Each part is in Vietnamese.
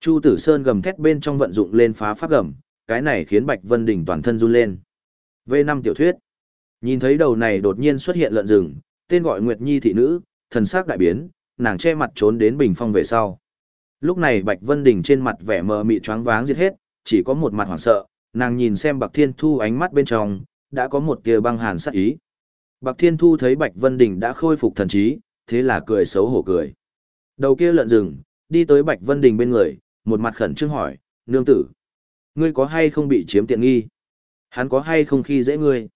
Chu Tử Sơn gầm thét bên trong vận dụng lên phá pháp gầm, cái này khiến Bạch Vân Đình toàn thân run lên. V5 tiểu thuyết. Nhìn thấy đầu này đột nhiên xuất hiện lợn rừng, tên gọi Nguyệt Nhi thị nữ, thần sắc đại biến, nàng che mặt trốn đến bình phong về sau. Lúc này Bạch Vân Đình trên mặt vẻ mờ mị choáng váng giết hết, chỉ có một mặt hoảng sợ, nàng nhìn xem Bạc Thiên Thu ánh mắt bên trong, đã có một tia băng hàn sát ý. Bạc Thiên Thu thấy Bạch Vân Đình đã khôi phục thần trí, thế là cười xấu hổ cười. Đầu kia lợn rừng, đi tới Bạch Vân Đình bên người, một mặt khẩn trương hỏi, nương tử, ngươi có hay không bị chiếm tiện nghi? Hắn có hay không khi dễ ngươi?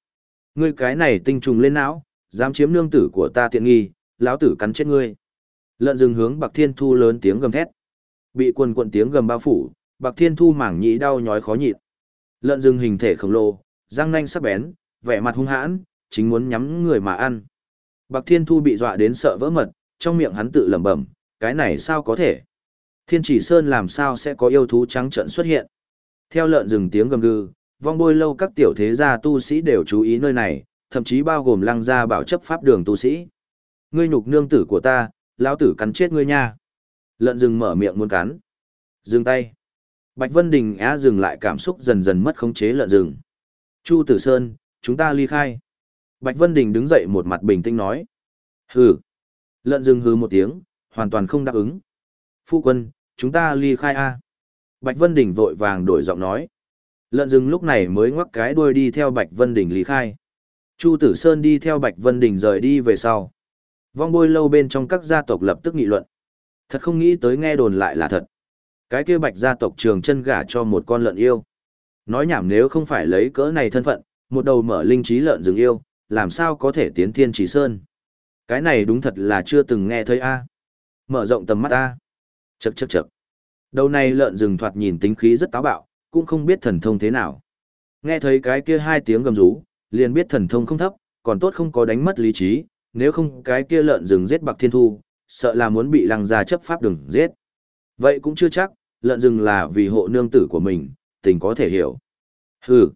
Ngươi cái này tinh trùng lên não, dám chiếm nương tử của ta tiện nghi, lão tử cắn chết ngươi. Lợn rừng hướng Bạc Thiên Thu lớn tiếng gầm thét. Bị quần quận tiếng gầm bao phủ, Bạc Thiên Thu mảng nhĩ đau nhói khó nhịn. Lợn rừng hình thể khổng lồ, răng nanh sắc bén, vẻ mặt hung hãn, chính muốn nhắm người mà ăn. Bạc Thiên Thu bị dọa đến sợ vỡ mật, trong miệng hắn tự lẩm bẩm, cái này sao có thể? Thiên chỉ sơn làm sao sẽ có yêu thú trắng trận xuất hiện? Theo lợn rừng tiếng gầm gừ, vong bôi lâu các tiểu thế gia tu sĩ đều chú ý nơi này, thậm chí bao gồm lăng gia bảo chấp pháp đường tu sĩ. Ngươi nhục nương tử của ta, lão tử cắn chết ngươi nha. Lợn rừng mở miệng muốn cắn. Dừng tay. Bạch Vân Đình á dừng lại cảm xúc dần dần mất khống chế lợn rừng. Chu Tử Sơn, chúng ta ly khai. Bạch Vân Đình đứng dậy một mặt bình tĩnh nói. Hừ. Lợn rừng hừ một tiếng, hoàn toàn không đáp ứng. Phu quân, chúng ta ly khai a. Bạch Vân Đình vội vàng đổi giọng nói. Lợn rừng lúc này mới ngoắc cái đuôi đi theo Bạch Vân Đình ly khai. Chu Tử Sơn đi theo Bạch Vân Đình rời đi về sau. Vong bôi lâu bên trong các gia tộc lập tức nghị luận. Thật không nghĩ tới nghe đồn lại là thật. Cái kia Bạch gia tộc trường chân gả cho một con lợn yêu. Nói nhảm nếu không phải lấy cỡ này thân phận, một đầu mở linh trí lợn rừng yêu, làm sao có thể tiến thiên trí sơn. Cái này đúng thật là chưa từng nghe thấy a. Mở rộng tầm mắt a. Chậc chậc chậc. Đầu này lợn rừng thoạt nhìn tính khí rất táo bạo, cũng không biết thần thông thế nào. Nghe thấy cái kia hai tiếng gầm rú, liền biết thần thông không thấp, còn tốt không có đánh mất lý trí, nếu không cái kia lợn rừng giết Bạc Thiên Thu, sợ là muốn bị lăng gia chấp pháp đừng giết. Vậy cũng chưa chắc, lợn rừng là vì hộ nương tử của mình, tình có thể hiểu. Hừ,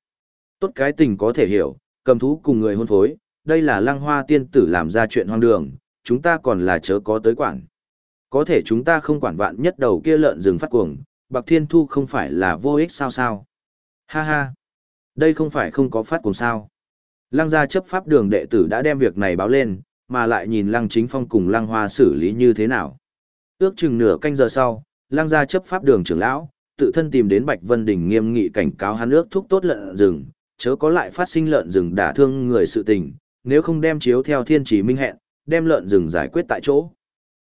tốt cái tình có thể hiểu, cầm thú cùng người hôn phối, đây là lăng hoa tiên tử làm ra chuyện hoang đường, chúng ta còn là chớ có tới quản. Có thể chúng ta không quản vạn nhất đầu kia lợn rừng phát cuồng, Bạc Thiên Thu không phải là vô ích sao sao. Ha ha, đây không phải không có phát cuồng sao. Lăng gia chấp pháp đường đệ tử đã đem việc này báo lên, mà lại nhìn lăng chính phong cùng lăng hoa xử lý như thế nào. Ước chừng nửa canh giờ sau, lăng gia chấp pháp đường trưởng lão, tự thân tìm đến Bạch Vân Đình nghiêm nghị cảnh cáo hắn ước thúc tốt lợn rừng, chớ có lại phát sinh lợn rừng đả thương người sự tình, nếu không đem chiếu theo thiên chỉ minh hẹn, đem lợn rừng giải quyết tại chỗ.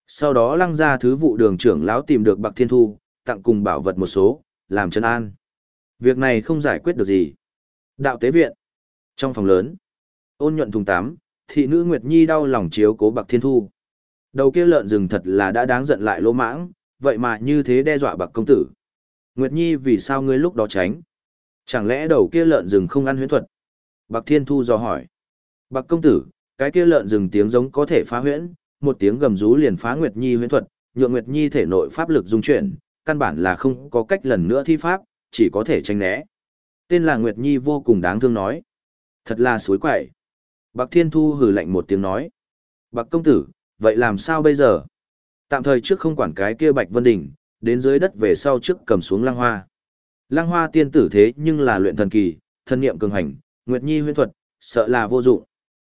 Sau đó lăng ra thứ vụ đường trưởng lão tìm được Bạc Thiên Thu, tặng cùng bảo vật một số, làm chân an. Việc này không giải quyết được gì. Đạo tế viện. Trong phòng lớn, ôn nhuận thùng tám, thị nữ Nguyệt Nhi đau lòng chiếu cố Bạc Thiên Thu. Đầu kia lợn rừng thật là đã đáng giận lại lỗ mãng, vậy mà như thế đe dọa Bạc công tử. Nguyệt Nhi vì sao ngươi lúc đó tránh? Chẳng lẽ đầu kia lợn rừng không ăn huyễn thuật? Bạc Thiên Thu dò hỏi. Bạc công tử, cái kia lợn rừng tiếng giống có thể phá huyễn, một tiếng gầm rú liền phá Nguyệt Nhi huyễn thuật, nhượng Nguyệt Nhi thể nội pháp lực dung chuyển, căn bản là không có cách lần nữa thi pháp, chỉ có thể tránh né. Tên là Nguyệt Nhi vô cùng đáng thương nói. Thật là suối quậy. Bạc Thiên Thu hừ lạnh một tiếng nói. Bạc công tử, vậy làm sao bây giờ? Tạm thời trước không quản cái kia Bạch Vân Đỉnh, đến dưới đất về sau trước cầm xuống lăng hoa. Lăng hoa tiên tử thế nhưng là luyện thần kỳ, thân niệm cường hành, Nguyệt Nhi huyễn thuật, sợ là vô dụng.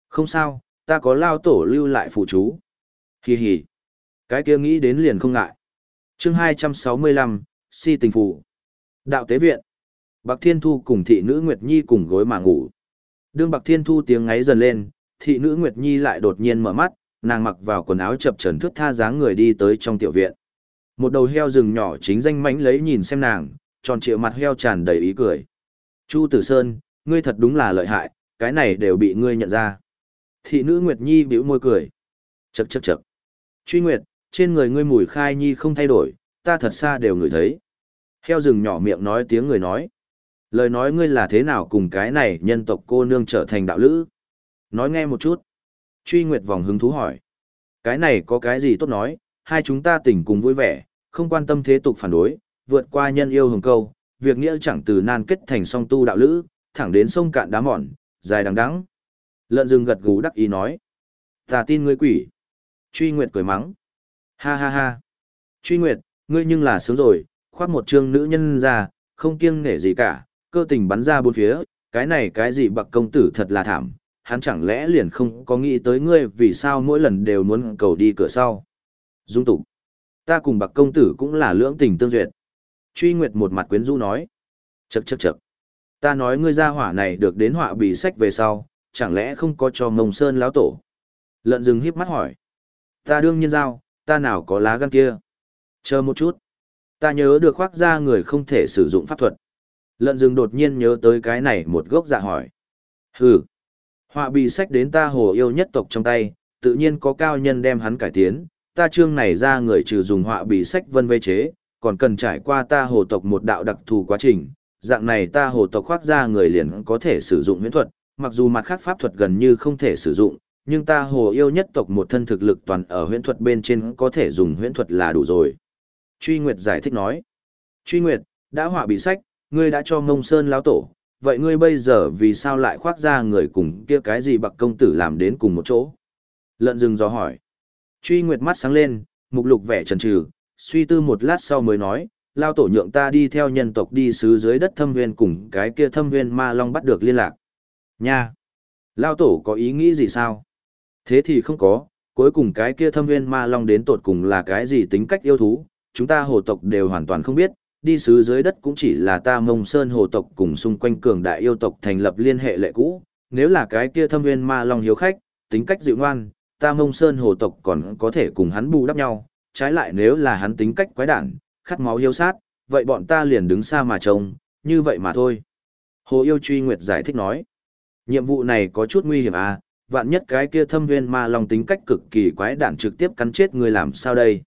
Không sao, ta có lao tổ lưu lại phụ chú. Hi hi. Cái kia nghĩ đến liền không ngại. chương 265, si tình phụ. Đạo tế viện. Bạc Thiên Thu cùng thị nữ Nguyệt Nhi cùng gối mà ngủ. Đương Bạc Thiên Thu tiếng ngáy dần lên, thị nữ Nguyệt Nhi lại đột nhiên mở mắt, nàng mặc vào quần áo chập trần thướt tha dáng người đi tới trong tiểu viện. Một đầu heo rừng nhỏ chính danh mãnh lấy nhìn xem nàng, tròn trịa mặt heo tràn đầy ý cười. Chu Tử Sơn, ngươi thật đúng là lợi hại, cái này đều bị ngươi nhận ra. Thị nữ Nguyệt Nhi bĩu môi cười. Chậc chậc chậc. Truy Nguyệt, trên người ngươi mùi khai nhi không thay đổi, ta thật xa đều ngửi thấy. Heo rừng nhỏ miệng nói tiếng người nói. Lời nói ngươi là thế nào cùng cái này nhân tộc cô nương trở thành đạo lữ? Nói nghe một chút. Truy Nguyệt vòng hứng thú hỏi. Cái này có cái gì tốt nói, hai chúng ta tỉnh cùng vui vẻ, không quan tâm thế tục phản đối, vượt qua nhân yêu hồng câu, việc nghĩa chẳng từ nan kết thành song tu đạo lữ, thẳng đến sông cạn đá mòn, dài đằng đẵng. Lợn rừng gật gù đắc ý nói. Ta tin ngươi quỷ. Truy Nguyệt cười mắng. Ha ha ha. Truy Nguyệt, ngươi nhưng là sướng rồi, khoác một trương nữ nhân ra, không kiêng nể gì cả, cơ tình bắn ra bốn phía, cái này cái gì bậc công tử thật là thảm, hắn chẳng lẽ liền không có nghĩ tới ngươi vì sao mỗi lần đều muốn cầu đi cửa sau. Dung tục, ta cùng bậc công tử cũng là lưỡng tình tương duyệt. Truy Nguyệt một mặt quyến rũ nói, chậc chậc chậc, ta nói ngươi ra hỏa này được đến họa bị sách về sau, chẳng lẽ không có cho mông sơn lão tổ. Lợn rừng híp mắt hỏi, ta đương nhiên giao, ta nào có lá gan kia. Chờ một chút, ta nhớ được khoác ra người không thể sử dụng pháp thuật. Lợn rừng đột nhiên nhớ tới cái này một gốc dạ hỏi. Hừ, họa bị sách đến ta hồ yêu nhất tộc trong tay, tự nhiên có cao nhân đem hắn cải tiến, ta chương này ra người trừ dùng họa bị sách vân vây chế, còn cần trải qua ta hồ tộc một đạo đặc thù quá trình, dạng này ta hồ tộc khoác ra người liền có thể sử dụng huyễn thuật, mặc dù mặt khác pháp thuật gần như không thể sử dụng, nhưng ta hồ yêu nhất tộc một thân thực lực toàn ở huyễn thuật bên trên có thể dùng huyễn thuật là đủ rồi. Truy Nguyệt giải thích nói. Truy Nguyệt, đã họa bị sách, ngươi đã cho Ngông sơn lão tổ, vậy ngươi bây giờ vì sao lại khoác ra người cùng kia cái gì bậc công tử làm đến cùng một chỗ? Lợn rừng dò hỏi. Truy Nguyệt mắt sáng lên, mục lục vẻ trần trừ, suy tư một lát sau mới nói, lao tổ nhượng ta đi theo nhân tộc đi xứ dưới đất thâm viên cùng cái kia thâm viên ma long bắt được liên lạc. Nha! Lao tổ có ý nghĩ gì sao? Thế thì không có, cuối cùng cái kia thâm nguyên ma long đến tột cùng là cái gì tính cách yêu thú, chúng ta hồ tộc đều hoàn toàn không biết, đi xứ dưới đất cũng chỉ là ta mông sơn hồ tộc cùng xung quanh cường đại yêu tộc thành lập liên hệ lệ cũ, nếu là cái kia thâm nguyên ma long hiếu khách, tính cách dịu ngoan, ta mông sơn hồ tộc còn có thể cùng hắn bù đắp nhau, trái lại nếu là hắn tính cách quái đản, khát máu hiếu sát, vậy bọn ta liền đứng xa mà trông, như vậy mà thôi. Hồ Yêu Truy Nguyệt giải thích nói, nhiệm vụ này có chút nguy hiểm à, vạn nhất cái kia thâm viên ma long tính cách cực kỳ quái đản trực tiếp cắn chết người làm sao đây.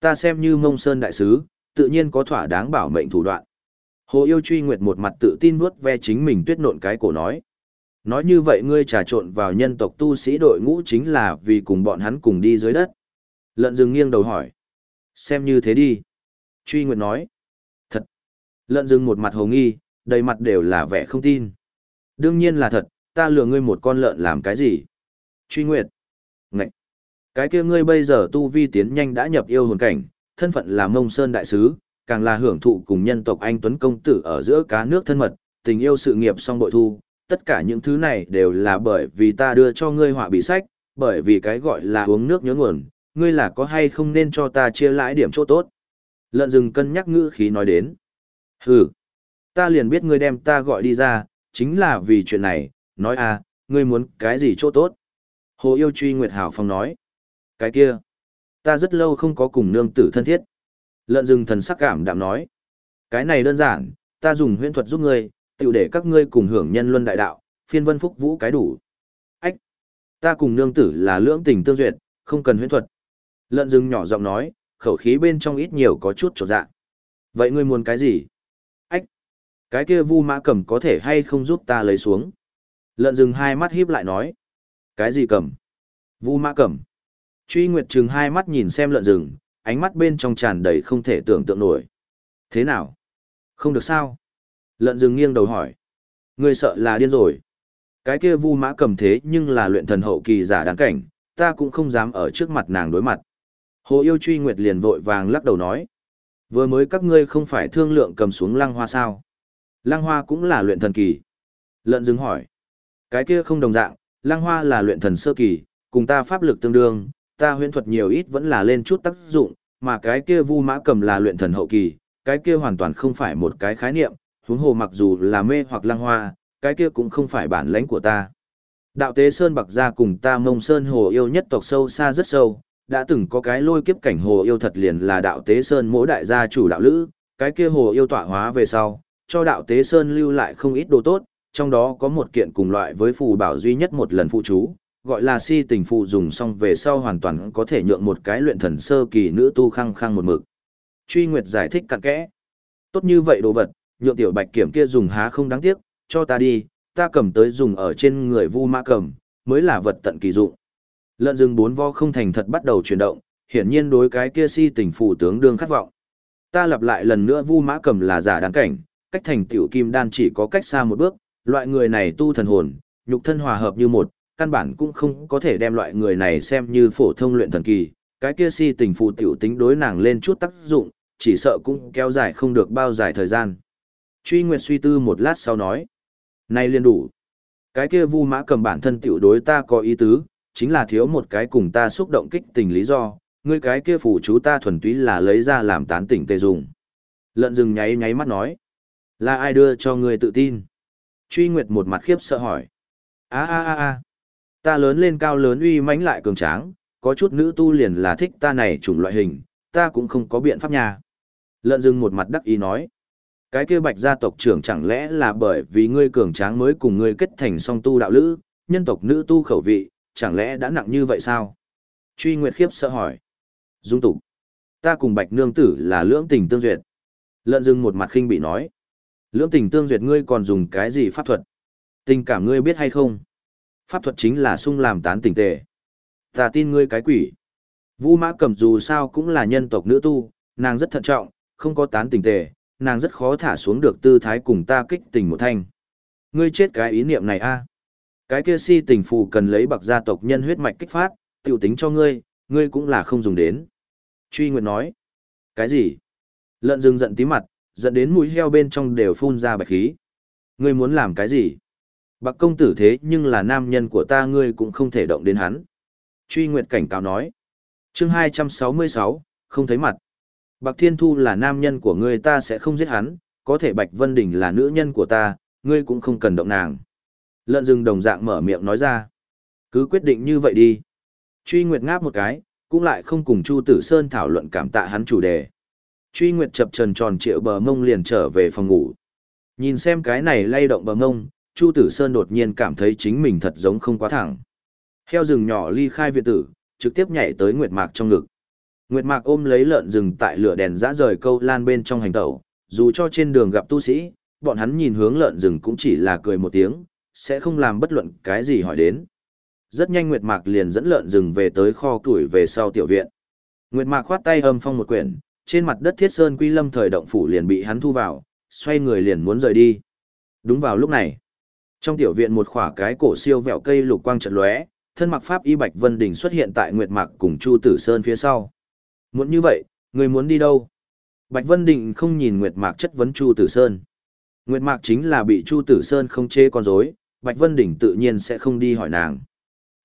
Ta xem như mông sơn đại sứ, tự nhiên có thỏa đáng bảo mệnh thủ đoạn. Hồ Yêu Truy Nguyệt một mặt tự tin vuốt ve chính mình tuyết nộn cái cổ nói. Nói như vậy ngươi trà trộn vào nhân tộc tu sĩ đội ngũ chính là vì cùng bọn hắn cùng đi dưới đất. Lợn rừng nghiêng đầu hỏi. Xem như thế đi. Truy Nguyệt nói. Thật. Lợn rừng một mặt hồ nghi, đầy mặt đều là vẻ không tin. Đương nhiên là thật, ta lừa ngươi một con lợn làm cái gì? Truy Nguyệt. Ngậy. Cái kia ngươi bây giờ tu vi tiến nhanh đã nhập yêu hồn cảnh, thân phận là mông sơn đại sứ, càng là hưởng thụ cùng nhân tộc anh Tuấn Công Tử ở giữa cá nước thân mật, tình yêu sự nghiệp song bội thu. Tất cả những thứ này đều là bởi vì ta đưa cho ngươi họa bị sách, bởi vì cái gọi là uống nước nhớ nguồn, ngươi là có hay không nên cho ta chia lãi điểm chỗ tốt. Lợn rừng cân nhắc ngữ khí nói đến. Hừ, ta liền biết ngươi đem ta gọi đi ra, chính là vì chuyện này, nói à, ngươi muốn cái gì chỗ tốt. Hồ yêu truy Nguyệt Hảo Phong nói. Cái kia, ta rất lâu không có cùng nương tử thân thiết. Lợn rừng thần sắc cảm đạm nói. Cái này đơn giản, ta dùng huyễn thuật giúp ngươi, tiểu để các ngươi cùng hưởng nhân luân đại đạo, phiên vân phúc vũ cái đủ. Ách, ta cùng nương tử là lưỡng tình tương duyệt, không cần huyễn thuật. Lợn rừng nhỏ giọng nói, khẩu khí bên trong ít nhiều có chút trột dạ. Vậy ngươi muốn cái gì? Ách! Cái kia vu mã cầm có thể hay không giúp ta lấy xuống? Lợn rừng hai mắt híp lại nói. Cái gì cầm? Vu mã cầm. Truy Nguyệt trừng hai mắt nhìn xem lợn rừng, ánh mắt bên trong tràn đầy không thể tưởng tượng nổi. Thế nào? Không được sao? Lợn rừng nghiêng đầu hỏi. Ngươi sợ là điên rồi. Cái kia vu mã cầm thế nhưng là luyện thần hậu kỳ giả đáng cảnh, ta cũng không dám ở trước mặt nàng đối mặt. Hồ yêu truy nguyệt liền vội vàng lắc đầu nói. Vừa mới các ngươi không phải thương lượng cầm xuống lăng hoa sao? Lăng hoa cũng là luyện thần kỳ. Lợn rừng hỏi. Cái kia không đồng dạng, lăng hoa là luyện thần sơ kỳ, cùng ta pháp lực tương đương, ta huyễn thuật nhiều ít vẫn là lên chút tác dụng, mà cái kia vu mã cầm là luyện thần hậu kỳ, cái kia hoàn toàn không phải một cái khái niệm, huống hồ mặc dù là mê hoặc lăng hoa, cái kia cũng không phải bản lãnh của ta. Đạo tế Sơn Bạc Gia cùng ta mông Sơn Hồ yêu nhất tộc sâu xa rất sâu, đã từng có cái lôi kiếp cảnh Hồ yêu thật liền là đạo tế Sơn mỗi đại gia chủ đạo lữ, cái kia Hồ yêu tọa hóa về sau, cho đạo tế Sơn lưu lại không ít đồ tốt, trong đó có một kiện cùng loại với phù bảo duy nhất một lần phụ chú, gọi là si tình phụ dùng xong về sau hoàn toàn có thể nhượng một cái luyện thần sơ kỳ nữ tu khăng khăng một mực. Truy Nguyệt giải thích cặn kẽ. Tốt như vậy đồ vật, nhượng tiểu bạch kiểm kia dùng há không đáng tiếc, cho ta đi, ta cầm tới dùng ở trên người vu mã cầm, mới là vật tận kỳ dụng. Lợn rừng bốn vo không thành thật bắt đầu chuyển động, hiển nhiên đối cái kia si tình phủ tướng đương khát vọng. Ta lặp lại lần nữa vu mã cầm là giả đáng cảnh, cách thành tiểu kim đan chỉ có cách xa một bước, loại người này tu thần hồn, nhục thân hòa hợp như một, căn bản cũng không có thể đem loại người này xem như phổ thông luyện thần kỳ, cái kia si tình phụ tiểu tính đối nàng lên chút tác dụng, chỉ sợ cũng kéo dài không được bao dài thời gian. Truy Nguyệt suy tư một lát sau nói. Này liên đủ. Cái kia vu mã cầm bản thân tiểu đối ta có ý tứ, chính là thiếu một cái cùng ta xúc động kích tình lý do, ngươi cái kia phủ chú ta thuần túy là lấy ra làm tán tỉnh tê dùng. Lợn rừng nháy nháy mắt nói. Là ai đưa cho ngươi tự tin? Truy Nguyệt một mặt khiếp sợ hỏi. a a a a ta lớn lên cao lớn uy mãnh lại cường tráng, có chút nữ tu liền là thích ta này chủng loại hình, ta cũng không có biện pháp nha. Lợn rừng một mặt đắc ý nói. Cái kia bạch gia tộc trưởng chẳng lẽ là bởi vì ngươi cường tráng mới cùng ngươi kết thành song tu đạo lữ, nhân tộc nữ tu khẩu vị, chẳng lẽ đã nặng như vậy sao? Truy Nguyệt khiếp sợ hỏi. Dung tục. Ta cùng bạch nương tử là lưỡng tình tương duyệt. Lợn rừng một mặt khinh bị nói. Lưỡng tình tương duyệt ngươi còn dùng cái gì pháp thuật? Tình cảm ngươi biết hay không? Pháp thuật chính là sung làm tán tình tề. Ta tin ngươi cái quỷ. Vu mã cầm dù sao cũng là nhân tộc nữ tu, nàng rất thận trọng, không có tán tình tề, nàng rất khó thả xuống được tư thái cùng ta kích tình một thanh. Ngươi chết cái ý niệm này a Cái kia si tình phù cần lấy bậc gia tộc nhân huyết mạch kích phát, tiểu tính cho ngươi, ngươi cũng là không dùng đến. Truy Nguyệt nói. Cái gì? Lợn rừng giận tí mặt, dẫn đến mũi heo bên trong đều phun ra bạch khí. Ngươi muốn làm cái gì? Bạc công tử thế nhưng là nam nhân của ta ngươi cũng không thể động đến hắn. Truy Nguyệt cảnh cáo nói. chương 266, không thấy mặt. Bạc Thiên Thu là nam nhân của ngươi ta sẽ không giết hắn, có thể Bạch Vân Đình là nữ nhân của ta, ngươi cũng không cần động nàng. Lợn rừng đồng dạng mở miệng nói ra. Cứ quyết định như vậy đi. Truy Nguyệt ngáp một cái, cũng lại không cùng Chu Tử Sơn thảo luận cảm tạ hắn chủ đề. Truy Nguyệt chập trần tròn triệu bờ mông liền trở về phòng ngủ. Nhìn xem cái này lay động bờ mông, Chu Tử Sơn đột nhiên cảm thấy chính mình thật giống không quá thẳng. Heo rừng nhỏ ly khai viện tử, trực tiếp nhảy tới Nguyệt Mạc trong ngực. Nguyệt Mạc ôm lấy lợn rừng tại lửa đèn dã rời câu lan bên trong hành tẩu, dù cho trên đường gặp tu sĩ, bọn hắn nhìn hướng lợn rừng cũng chỉ là cười một tiếng, sẽ không làm bất luận cái gì hỏi đến. Rất nhanh Nguyệt Mạc liền dẫn lợn rừng về tới kho tuổi về sau tiểu viện. Nguyệt Mạc khoát tay âm phong một quyển, trên mặt đất Thiết Sơn Quy Lâm thời động phủ liền bị hắn thu vào, xoay người liền muốn rời đi. Đúng vào lúc này, trong tiểu viện một khỏa cái cổ siêu vẹo cây lục quang trận lóe, thân mặc pháp y Bạch Vân Đình xuất hiện tại Nguyệt Mạc cùng Chu Tử Sơn phía sau. Muốn như vậy, người muốn đi đâu? Bạch Vân Đình không nhìn Nguyệt Mạc chất vấn Chu Tử Sơn. Nguyệt Mạc chính là bị Chu Tử Sơn không chê con rối, Bạch Vân Đình tự nhiên sẽ không đi hỏi nàng.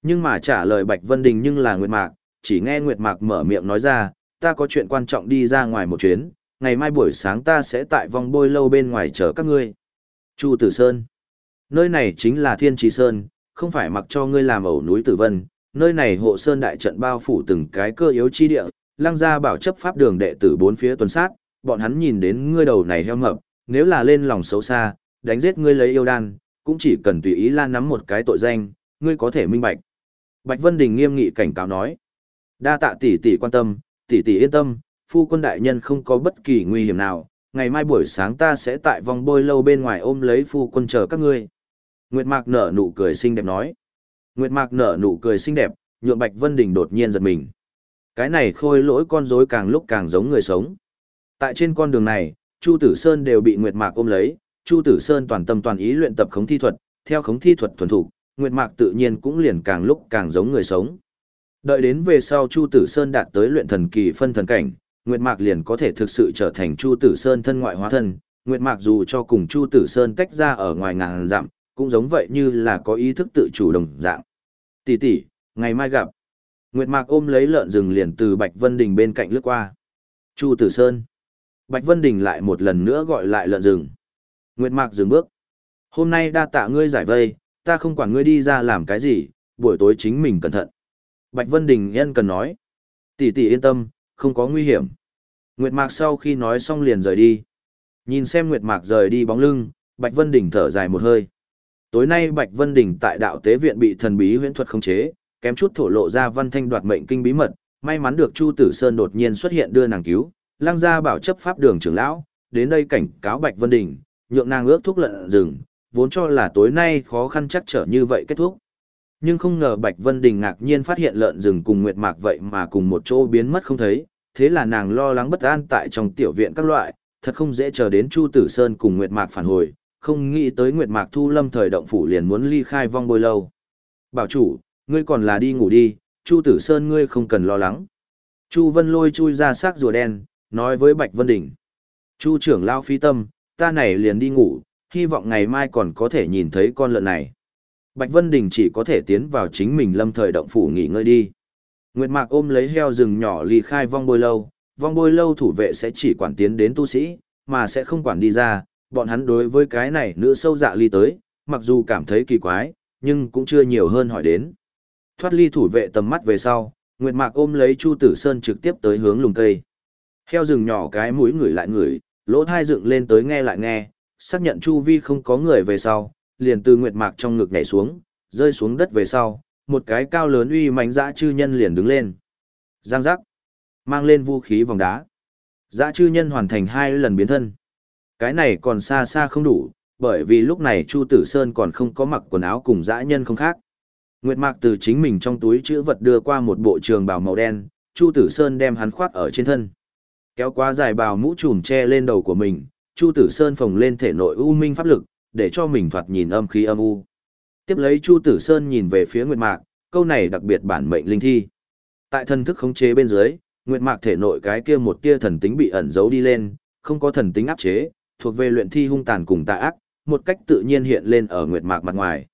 Nhưng mà trả lời Bạch Vân Đình nhưng là Nguyệt Mạc, chỉ nghe Nguyệt Mạc mở miệng nói ra, ta có chuyện quan trọng đi ra ngoài một chuyến, ngày mai buổi sáng ta sẽ tại vòng bôi lâu bên ngoài chờ các ngươi. Chu Tử Sơn. Nơi này chính là Thiên Trì Sơn, không phải mặc cho ngươi làm ẩu núi Tử Vân, nơi này hộ sơn đại trận bao phủ từng cái cơ yếu chi địa, lăng gia bảo chấp pháp đường đệ tử bốn phía tuần sát, bọn hắn nhìn đến ngươi đầu này heo mập, nếu là lên lòng xấu xa, đánh giết ngươi lấy yêu đan, cũng chỉ cần tùy ý lan nắm một cái tội danh, ngươi có thể minh bạch. Bạch Vân Đình nghiêm nghị cảnh cáo nói, đa tạ tỷ tỷ quan tâm, tỷ tỷ yên tâm, phu quân đại nhân không có bất kỳ nguy hiểm nào, ngày mai buổi sáng ta sẽ tại vòng bôi lâu bên ngoài ôm lấy phu quân chờ các ngươi. Nguyệt Mạc nở nụ cười xinh đẹp nói. Nguyệt Mạc nở nụ cười xinh đẹp, nhượng Bạch Vân Đình đột nhiên giật mình. Cái này khôi lỗi con rối càng lúc càng giống người sống. Tại trên con đường này, Chu Tử Sơn đều bị Nguyệt Mạc ôm lấy, Chu Tử Sơn toàn tâm toàn ý luyện tập khống thi thuật, theo khống thi thuật thuần thủ, Nguyệt Mạc tự nhiên cũng liền càng lúc càng giống người sống. Đợi đến về sau Chu Tử Sơn đạt tới luyện thần kỳ phân thần cảnh, Nguyệt Mạc liền có thể thực sự trở thành Chu Tử Sơn thân ngoại hóa thân. Nguyệt Mạc dù cho cùng Chu Tử Sơn tách ra ở ngoài ngàn dặm, cũng giống vậy như là có ý thức tự chủ đồng dạng. Tỷ tỷ, ngày mai gặp. Nguyệt Mạc ôm lấy lợn rừng liền từ Bạch Vân Đình bên cạnh lướt qua. Chu Tử Sơn. Bạch Vân Đình lại một lần nữa gọi lại lợn rừng. Nguyệt Mạc dừng bước. Hôm nay đa tạ ngươi giải vây, ta không quản ngươi đi ra làm cái gì, buổi tối chính mình cẩn thận. Bạch Vân Đình nhân cần nói. Tỷ tỷ yên tâm, không có nguy hiểm. Nguyệt Mạc sau khi nói xong liền rời đi. Nhìn xem Nguyệt Mạc rời đi bóng lưng, Bạch Vân Đình thở dài một hơi. Tối nay Bạch Vân Đình tại đạo tế viện bị thần bí huyễn thuật khống chế, kém chút thổ lộ ra văn thanh đoạt mệnh kinh bí mật, may mắn được Chu Tử Sơn đột nhiên xuất hiện đưa nàng cứu, lang gia bảo chấp pháp đường trưởng lão, đến đây cảnh cáo Bạch Vân Đình, nhượng nàng ước thúc lận rừng, vốn cho là tối nay khó khăn chắc trở như vậy kết thúc. Nhưng không ngờ Bạch Vân Đình ngạc nhiên phát hiện lợn rừng cùng Nguyệt Mạc vậy mà cùng một chỗ biến mất không thấy, thế là nàng lo lắng bất an tại trong tiểu viện các loại, thật không dễ chờ đến Chu Tử Sơn cùng Nguyệt Mạc phản hồi, không nghĩ tới Nguyệt Mạc Thu Lâm thời động phủ liền muốn ly khai vong bôi lâu. Bảo chủ, ngươi còn là đi ngủ đi, Chu Tử Sơn ngươi không cần lo lắng. Chu Vân lôi chui ra xác rùa đen, nói với Bạch Vân Đình. Chu trưởng lao phi tâm, ta này liền đi ngủ, hy vọng ngày mai còn có thể nhìn thấy con lợn này. Bạch Vân Đình chỉ có thể tiến vào chính mình lâm thời động phủ nghỉ ngơi đi. Nguyệt Mạc ôm lấy heo rừng nhỏ ly khai vong bôi lâu, vong bôi lâu thủ vệ sẽ chỉ quản tiến đến tu sĩ, mà sẽ không quản đi ra, bọn hắn đối với cái này nữ sâu dạ ly tới, mặc dù cảm thấy kỳ quái, nhưng cũng chưa nhiều hơn hỏi đến. Thoát ly thủ vệ tầm mắt về sau, Nguyệt Mạc ôm lấy Chu Tử Sơn trực tiếp tới hướng lùng cây. Heo rừng nhỏ cái mũi ngửi lại ngửi, lỗ thai dựng lên tới nghe lại nghe, xác nhận Chu Vi không có người về sau, liền từ Nguyệt Mạc trong ngực nhảy xuống, rơi xuống đất về sau, một cái cao lớn uy mãnh dã chư nhân liền đứng lên. Giang giác, mang lên vũ khí vòng đá. Dã chư nhân hoàn thành hai lần biến thân. Cái này còn xa xa không đủ, bởi vì lúc này Chu Tử Sơn còn không có mặc quần áo cùng dã nhân không khác. Nguyệt Mạc từ chính mình trong túi chữ vật đưa qua một bộ trường bào màu đen, Chu Tử Sơn đem hắn khoác ở trên thân. Kéo qua dài bào mũ trùm che lên đầu của mình, Chu Tử Sơn phồng lên thể nội u minh pháp lực, để cho mình thoạt nhìn âm khí âm u. Tiếp lấy Chu Tử Sơn nhìn về phía Nguyệt Mạc, câu này đặc biệt bản mệnh linh thi. Tại thần thức khống chế bên dưới, Nguyệt Mạc thể nội cái kia một tia thần tính bị ẩn giấu đi lên, không có thần tính áp chế, thuộc về luyện thi hung tàn cùng tà ác, một cách tự nhiên hiện lên ở Nguyệt Mạc mặt ngoài.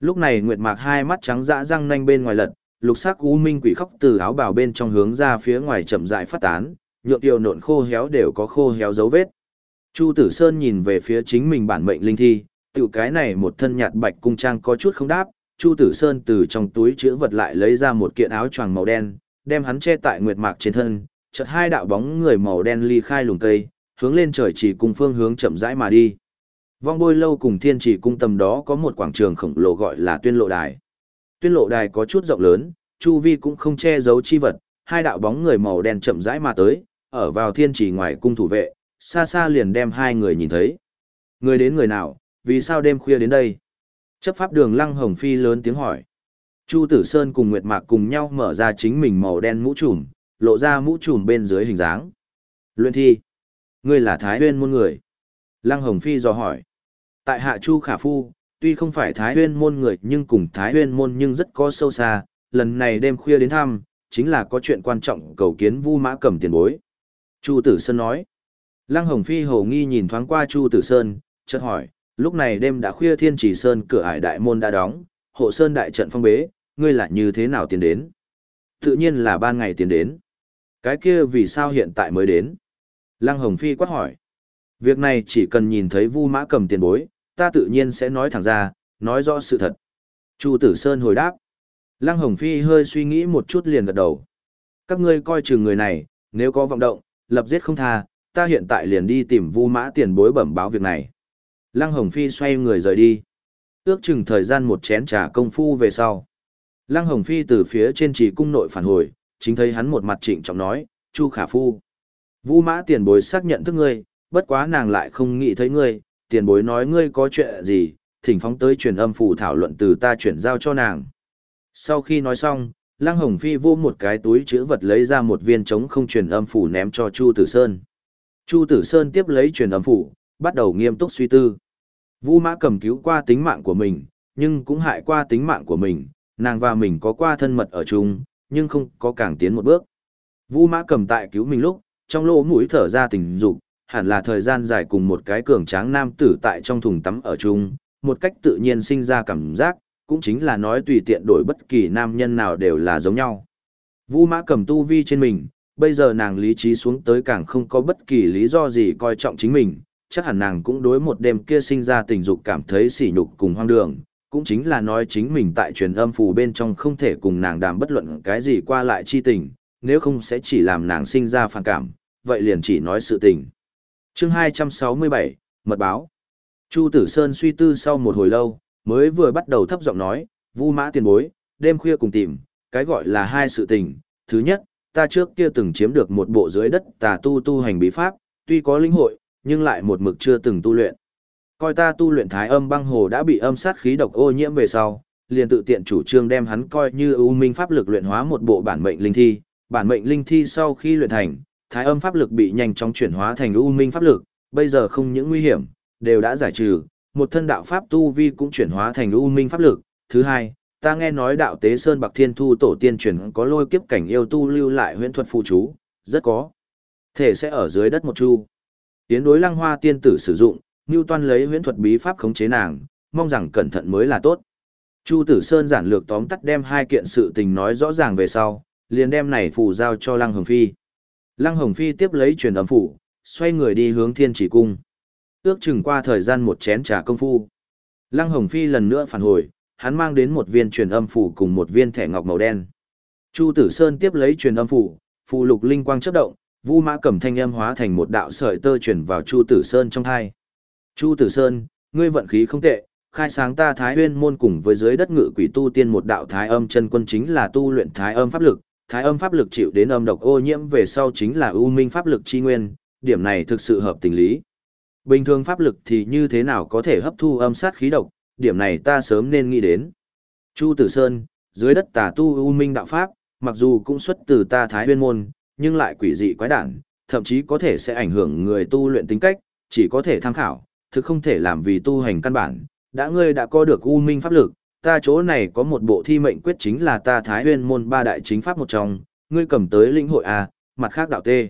Lúc này Nguyệt Mạc hai mắt trắng dã răng nanh bên ngoài lật, lục sắc u minh quỷ khóc từ áo bào bên trong hướng ra phía ngoài chậm rãi phát tán, nhượng tiêu nộn khô héo đều có khô héo dấu vết. Chu Tử Sơn nhìn về phía chính mình bản mệnh linh thi, tiểu cái này một thân nhạt bạch cung trang có chút không đáp, Chu Tử Sơn từ trong túi chứa vật lại lấy ra một kiện áo choàng màu đen, đem hắn che tại nguyệt mạc trên thân, chợt hai đạo bóng người màu đen ly khai lùng cây, hướng lên trời chỉ cùng phương hướng chậm rãi mà đi. Vong bôi lâu cùng thiên chỉ cung tầm đó có một quảng trường khổng lồ gọi là tuyên lộ đài. Tuyên lộ đài có chút rộng lớn, chu vi cũng không che giấu chi vật, hai đạo bóng người màu đen chậm rãi mà tới, ở vào thiên chỉ ngoài cung thủ vệ, xa xa liền đem hai người nhìn thấy. Người đến người nào, vì sao đêm khuya đến đây? Chấp pháp đường Lăng Hồng Phi lớn tiếng hỏi. Chu Tử Sơn cùng Nguyệt Mạc cùng nhau mở ra chính mình màu đen mũ trùm, lộ ra mũ trùm bên dưới hình dáng. Luyện thi. Ngươi là Thái Huyên môn người. Lăng Hồng Phi dò hỏi. Tại hạ Chu Khả Phu, tuy không phải Thái Huyên môn người nhưng cùng Thái Huyên môn nhưng rất có sâu xa, lần này đêm khuya đến thăm, chính là có chuyện quan trọng cầu kiến Vu Mã Cầm tiền bối. Chu Tử Sơn nói. Lăng Hồng Phi hồ nghi nhìn thoáng qua Chu Tử Sơn, chợt hỏi, lúc này đêm đã khuya Thiên Chỉ Sơn cửa ải đại môn đã đóng, hộ sơn đại trận phong bế, ngươi lại như thế nào tiến đến? Tự nhiên là ban ngày tiến đến. Cái kia vì sao hiện tại mới đến? Lăng Hồng Phi quát hỏi. Việc này chỉ cần nhìn thấy Vu Mã cầm tiền bối, ta tự nhiên sẽ nói thẳng ra, nói rõ sự thật. Chu Tử Sơn hồi đáp. Lăng Hồng Phi hơi suy nghĩ một chút liền gật đầu. Các ngươi coi chừng người này, nếu có vọng động, lập giết không tha, ta hiện tại liền đi tìm Vu Mã tiền bối bẩm báo việc này. Lăng Hồng Phi xoay người rời đi. Ước chừng thời gian một chén trà công phu về sau. Lăng Hồng Phi từ phía trên trì cung nội phản hồi, chính thấy hắn một mặt trịnh trọng nói, Chu Khả Phu. Vu Mã tiền bối xác nhận thức ngươi, bất quá nàng lại không nghĩ thấy ngươi, tiền bối nói ngươi có chuyện gì, thỉnh phóng tới truyền âm phủ thảo luận từ ta chuyển giao cho nàng. Sau khi nói xong, Lăng Hồng Phi vô một cái túi chữ vật lấy ra một viên trống không truyền âm phủ ném cho Chu Tử Sơn. Chu Tử Sơn tiếp lấy truyền âm phủ, bắt đầu nghiêm túc suy tư. Vu Mã cầm cứu qua tính mạng của mình, nhưng cũng hại qua tính mạng của mình, nàng và mình có qua thân mật ở chung, nhưng không có càng tiến một bước. Vu Mã cầm tại cứu mình lúc, trong lỗ mũi thở ra tình dục, hẳn là thời gian dài cùng một cái cường tráng nam tử tại trong thùng tắm ở chung, một cách tự nhiên sinh ra cảm giác, cũng chính là nói tùy tiện đổi bất kỳ nam nhân nào đều là giống nhau. Vu Mã cầm tu vi trên mình, bây giờ nàng lý trí xuống tới càng không có bất kỳ lý do gì coi trọng chính mình, chắc hẳn nàng cũng đối một đêm kia sinh ra tình dục cảm thấy sỉ nhục cùng hoang đường, cũng chính là nói chính mình tại truyền âm phù bên trong không thể cùng nàng đàm bất luận cái gì qua lại chi tình, nếu không sẽ chỉ làm nàng sinh ra phản cảm, vậy liền chỉ nói sự tình. Chương 267, Mật báo Chu Tử Sơn suy tư sau một hồi lâu, mới vừa bắt đầu thấp giọng nói, Vu Mã tiền bối, đêm khuya cùng tìm, cái gọi là hai sự tình. Thứ nhất, ta trước kia từng chiếm được một bộ dưới đất tà tu tu hành bí pháp, tuy có linh hội, nhưng lại một mực chưa từng tu luyện. Coi ta tu luyện thái âm băng hồ đã bị âm sát khí độc ô nhiễm về sau, liền tự tiện chủ trương đem hắn coi như ưu minh pháp lực luyện hóa một bộ bản mệnh linh thi. Bản mệnh linh thi sau khi luyện thành, thái âm pháp lực bị nhanh chóng chuyển hóa thành ưu minh pháp lực, bây giờ không những nguy hiểm, đều đã giải trừ, một thân đạo pháp tu vi cũng chuyển hóa thành ưu minh pháp lực. Thứ hai, ta nghe nói đạo tế sơn bạc thiên thu tổ tiên truyền có lôi kiếp cảnh yêu tu lưu lại huyễn thuật phụ chú, rất có Thể sẽ ở dưới đất một chu. Tiến đối lăng hoa tiên tử sử dụng, Toan lấy huyễn thuật bí pháp khống chế nàng, mong rằng cẩn thận mới là tốt. Chu Tử Sơn giản lược tóm tắt đem hai kiện sự tình nói rõ ràng về sau, liền đem này phù giao cho Lăng Hồng Phi. Lăng Hồng Phi tiếp lấy truyền âm phủ, xoay người đi hướng Thiên Chỉ Cung. Ước chừng qua thời gian một chén trà công phu. Lăng Hồng Phi lần nữa phản hồi, hắn mang đến một viên truyền âm phủ cùng một viên thẻ ngọc màu đen. Chu Tử Sơn tiếp lấy truyền âm phủ, phù lục linh quang chớp động, Vu Mã Cẩm thanh âm hóa thành một đạo sợi tơ truyền vào Chu Tử Sơn trong hai. Chu Tử Sơn, ngươi vận khí không tệ, khai sáng ta Thái Huyên môn cùng với dưới đất ngự quỷ tu tiên một đạo Thái Âm chân quân chính là tu luyện Thái Âm pháp lực, Thái Âm pháp lực chịu đến âm độc ô nhiễm về sau chính là ưu minh pháp lực chi nguyên, điểm này thực sự hợp tình lý. Bình thường pháp lực thì như thế nào có thể hấp thu âm sát khí độc, điểm này ta sớm nên nghĩ đến. Chu Tử Sơn, dưới đất tà tu U minh đạo pháp, mặc dù cũng xuất từ ta Thái Huyên môn, nhưng lại quỷ dị quái đản, thậm chí có thể sẽ ảnh hưởng người tu luyện tính cách, chỉ có thể tham khảo, thực không thể làm vì tu hành căn bản. Đã ngươi đã có được u minh pháp lực, ta chỗ này có một bộ thi mệnh quyết chính là ta Thái Huyên môn ba đại chính pháp một trong, ngươi cầm tới lĩnh hội a, mặt khác đạo tê.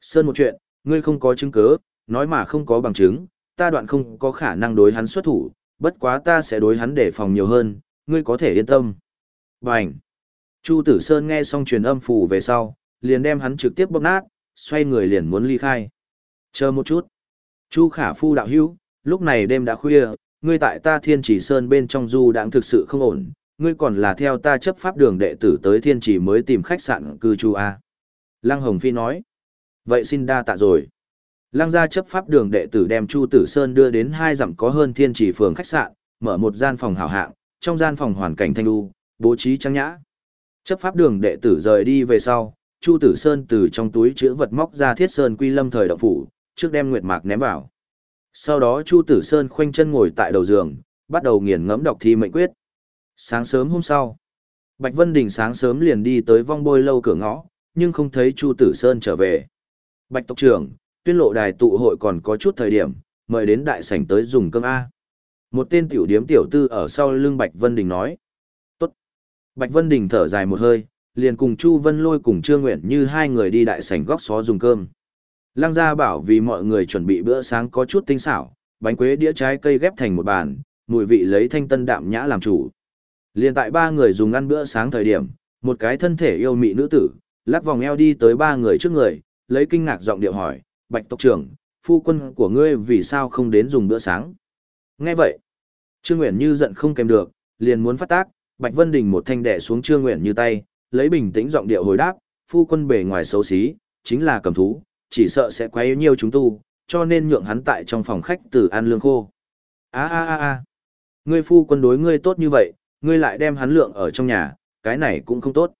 Sơn một chuyện, ngươi không có chứng cứ, nói mà không có bằng chứng, ta đoạn không có khả năng đối hắn xuất thủ, bất quá ta sẽ đối hắn để phòng nhiều hơn, ngươi có thể yên tâm. Bành! Chu Tử Sơn nghe xong truyền âm phù về sau, liền đem hắn trực tiếp bóp nát, xoay người liền muốn ly khai. Chờ một chút. Chu Khả Phu đạo hữu, lúc này đêm đã khuya, ngươi tại ta Thiên Chỉ Sơn bên trong du đang thực sự không ổn, ngươi còn là theo ta chấp pháp đường đệ tử tới Thiên Chỉ mới tìm khách sạn cư trú a. Lăng Hồng Phi nói. Vậy xin đa tạ rồi. Lăng gia chấp pháp đường đệ tử đem Chu Tử Sơn đưa đến hai dặm có hơn Thiên Chỉ phường khách sạn, mở một gian phòng hảo hạng, trong gian phòng hoàn cảnh thanh lưu, bố trí trang nhã. Chấp pháp đường đệ tử rời đi về sau, Chu Tử Sơn từ trong túi chứa vật móc ra thiết sơn quy lâm thời động phủ, trước đem nguyệt mạc ném vào. Sau đó Chu Tử Sơn khoanh chân ngồi tại đầu giường, bắt đầu nghiền ngẫm đọc thi mệnh quyết. Sáng sớm hôm sau, Bạch Vân Đình sáng sớm liền đi tới vong bôi lâu cửa ngõ, nhưng không thấy Chu Tử Sơn trở về. Bạch tộc trưởng, tuyên lộ đài tụ hội còn có chút thời điểm, mời đến đại sảnh tới dùng cơm A. Một tên tiểu điếm tiểu tư ở sau lưng Bạch Vân Đình nói. Tốt. Bạch Vân Đình thở dài một hơi, liền cùng Chu Vân Lôi cùng Trương Nguyện như hai người đi đại sảnh góc xó dùng cơm. Lăng gia bảo vì mọi người chuẩn bị bữa sáng có chút tinh xảo, bánh quế đĩa trái cây ghép thành một bàn, mùi vị lấy thanh tân đạm nhã làm chủ. Liên tại ba người dùng ăn bữa sáng thời điểm, một cái thân thể yêu mị nữ tử, lắc vòng eo đi tới ba người trước người, lấy kinh ngạc giọng điệu hỏi, bạch tộc trưởng, phu quân của ngươi vì sao không đến dùng bữa sáng? Nghe vậy, Trương Nguyện Như giận không kèm được, liền muốn phát tác, Bạch Vân Đình một thanh đẻ xuống Trương Nguyện Như tay, lấy bình tĩnh giọng điệu hồi đáp, phu quân bề ngoài xấu xí, chính là cầm thú, chỉ sợ sẽ quấy nhiều chúng tu, cho nên nhượng hắn tại trong phòng khách từ ăn lương khô. A a a a. Ngươi phu quân đối ngươi tốt như vậy, ngươi lại đem hắn lượng ở trong nhà, cái này cũng không tốt.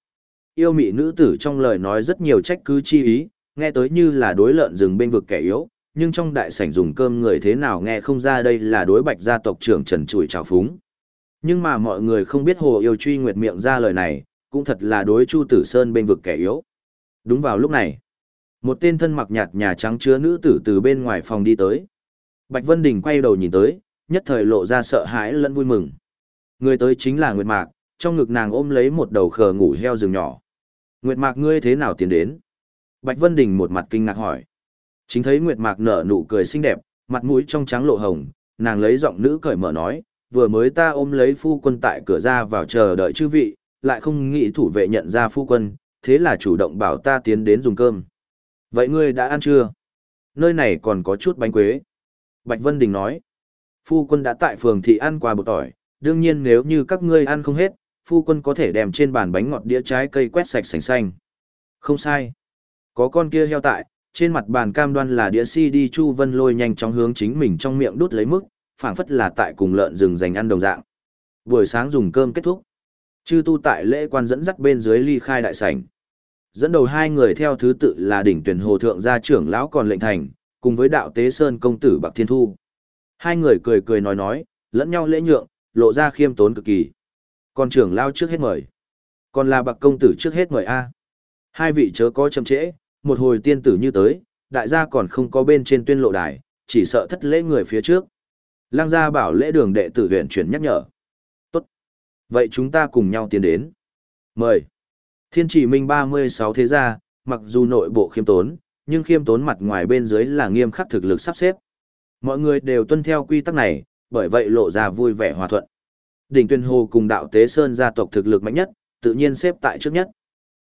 Yêu mị nữ tử trong lời nói rất nhiều trách cứ chi ý, nghe tới như là đối lợn rừng bên vực kẻ yếu, nhưng trong đại sảnh dùng cơm người thế nào nghe không ra đây là đối bạch gia tộc trưởng Trần Chùi trào phúng. Nhưng mà mọi người không biết Hồ Yêu Truy Nguyệt miệng ra lời này, cũng thật là đối Chu Tử Sơn bên vực kẻ yếu. Đúng vào lúc này, một tên thân mặc nhạt nhà trắng chứa nữ tử từ bên ngoài phòng đi tới. Bạch Vân Đình quay đầu nhìn tới, nhất thời lộ ra sợ hãi lẫn vui mừng. Người tới chính là Nguyệt Mạc, trong ngực nàng ôm lấy một đầu khờ ngủ heo rừng nhỏ. Nguyệt Mạc ngươi thế nào tiến đến? Bạch Vân Đình một mặt kinh ngạc hỏi. Chính thấy Nguyệt Mạc nở nụ cười xinh đẹp, mặt mũi trong trắng lộ hồng, nàng lấy giọng nữ cởi mở nói, vừa mới ta ôm lấy phu quân tại cửa ra vào chờ đợi chư vị, lại không nghĩ thủ vệ nhận ra phu quân, thế là chủ động bảo ta tiến đến dùng cơm. Vậy ngươi đã ăn chưa? Nơi này còn có chút bánh quế. Bạch Vân Đình nói, phu quân đã tại phường thị ăn qua bột tỏi, đương nhiên nếu như các ngươi ăn không hết, phu quân có thể đem trên bàn bánh ngọt đĩa trái cây quét sạch sành xanh. Không sai. Có con kia heo tại, trên mặt bàn cam đoan là đĩa si đi Chu Vân lôi nhanh chóng hướng chính mình trong miệng đút lấy mức, phảng phất là tại cùng lợn rừng dành ăn đồng dạng. Buổi sáng dùng cơm kết thúc. Chư tu tại lễ quan dẫn dắt bên dưới ly khai đại sảnh. Dẫn đầu hai người theo thứ tự là đỉnh tuyển hồ thượng gia trưởng lão còn lệnh thành, cùng với đạo tế sơn công tử Bạc Thiên Thu. Hai người cười cười nói nói, lẫn nhau lễ nhượng, lộ ra khiêm tốn cực kỳ. Còn trưởng lao trước hết mời. Còn là bạc công tử trước hết mời A. Hai vị chớ có chậm trễ, một hồi tiên tử như tới, đại gia còn không có bên trên tuyên lộ đài, chỉ sợ thất lễ người phía trước. Lăng gia bảo lễ đường đệ tử huyện chuyển nhắc nhở. Tốt. Vậy chúng ta cùng nhau tiến đến. Mời. Thiên chỉ minh 36 thế gia, mặc dù nội bộ khiêm tốn, nhưng khiêm tốn mặt ngoài bên dưới là nghiêm khắc thực lực sắp xếp. Mọi người đều tuân theo quy tắc này, bởi vậy lộ ra vui vẻ hòa thuận. Đỉnh Tuyên Hồ cùng đạo Tế Sơn gia tộc thực lực mạnh nhất, tự nhiên xếp tại trước nhất.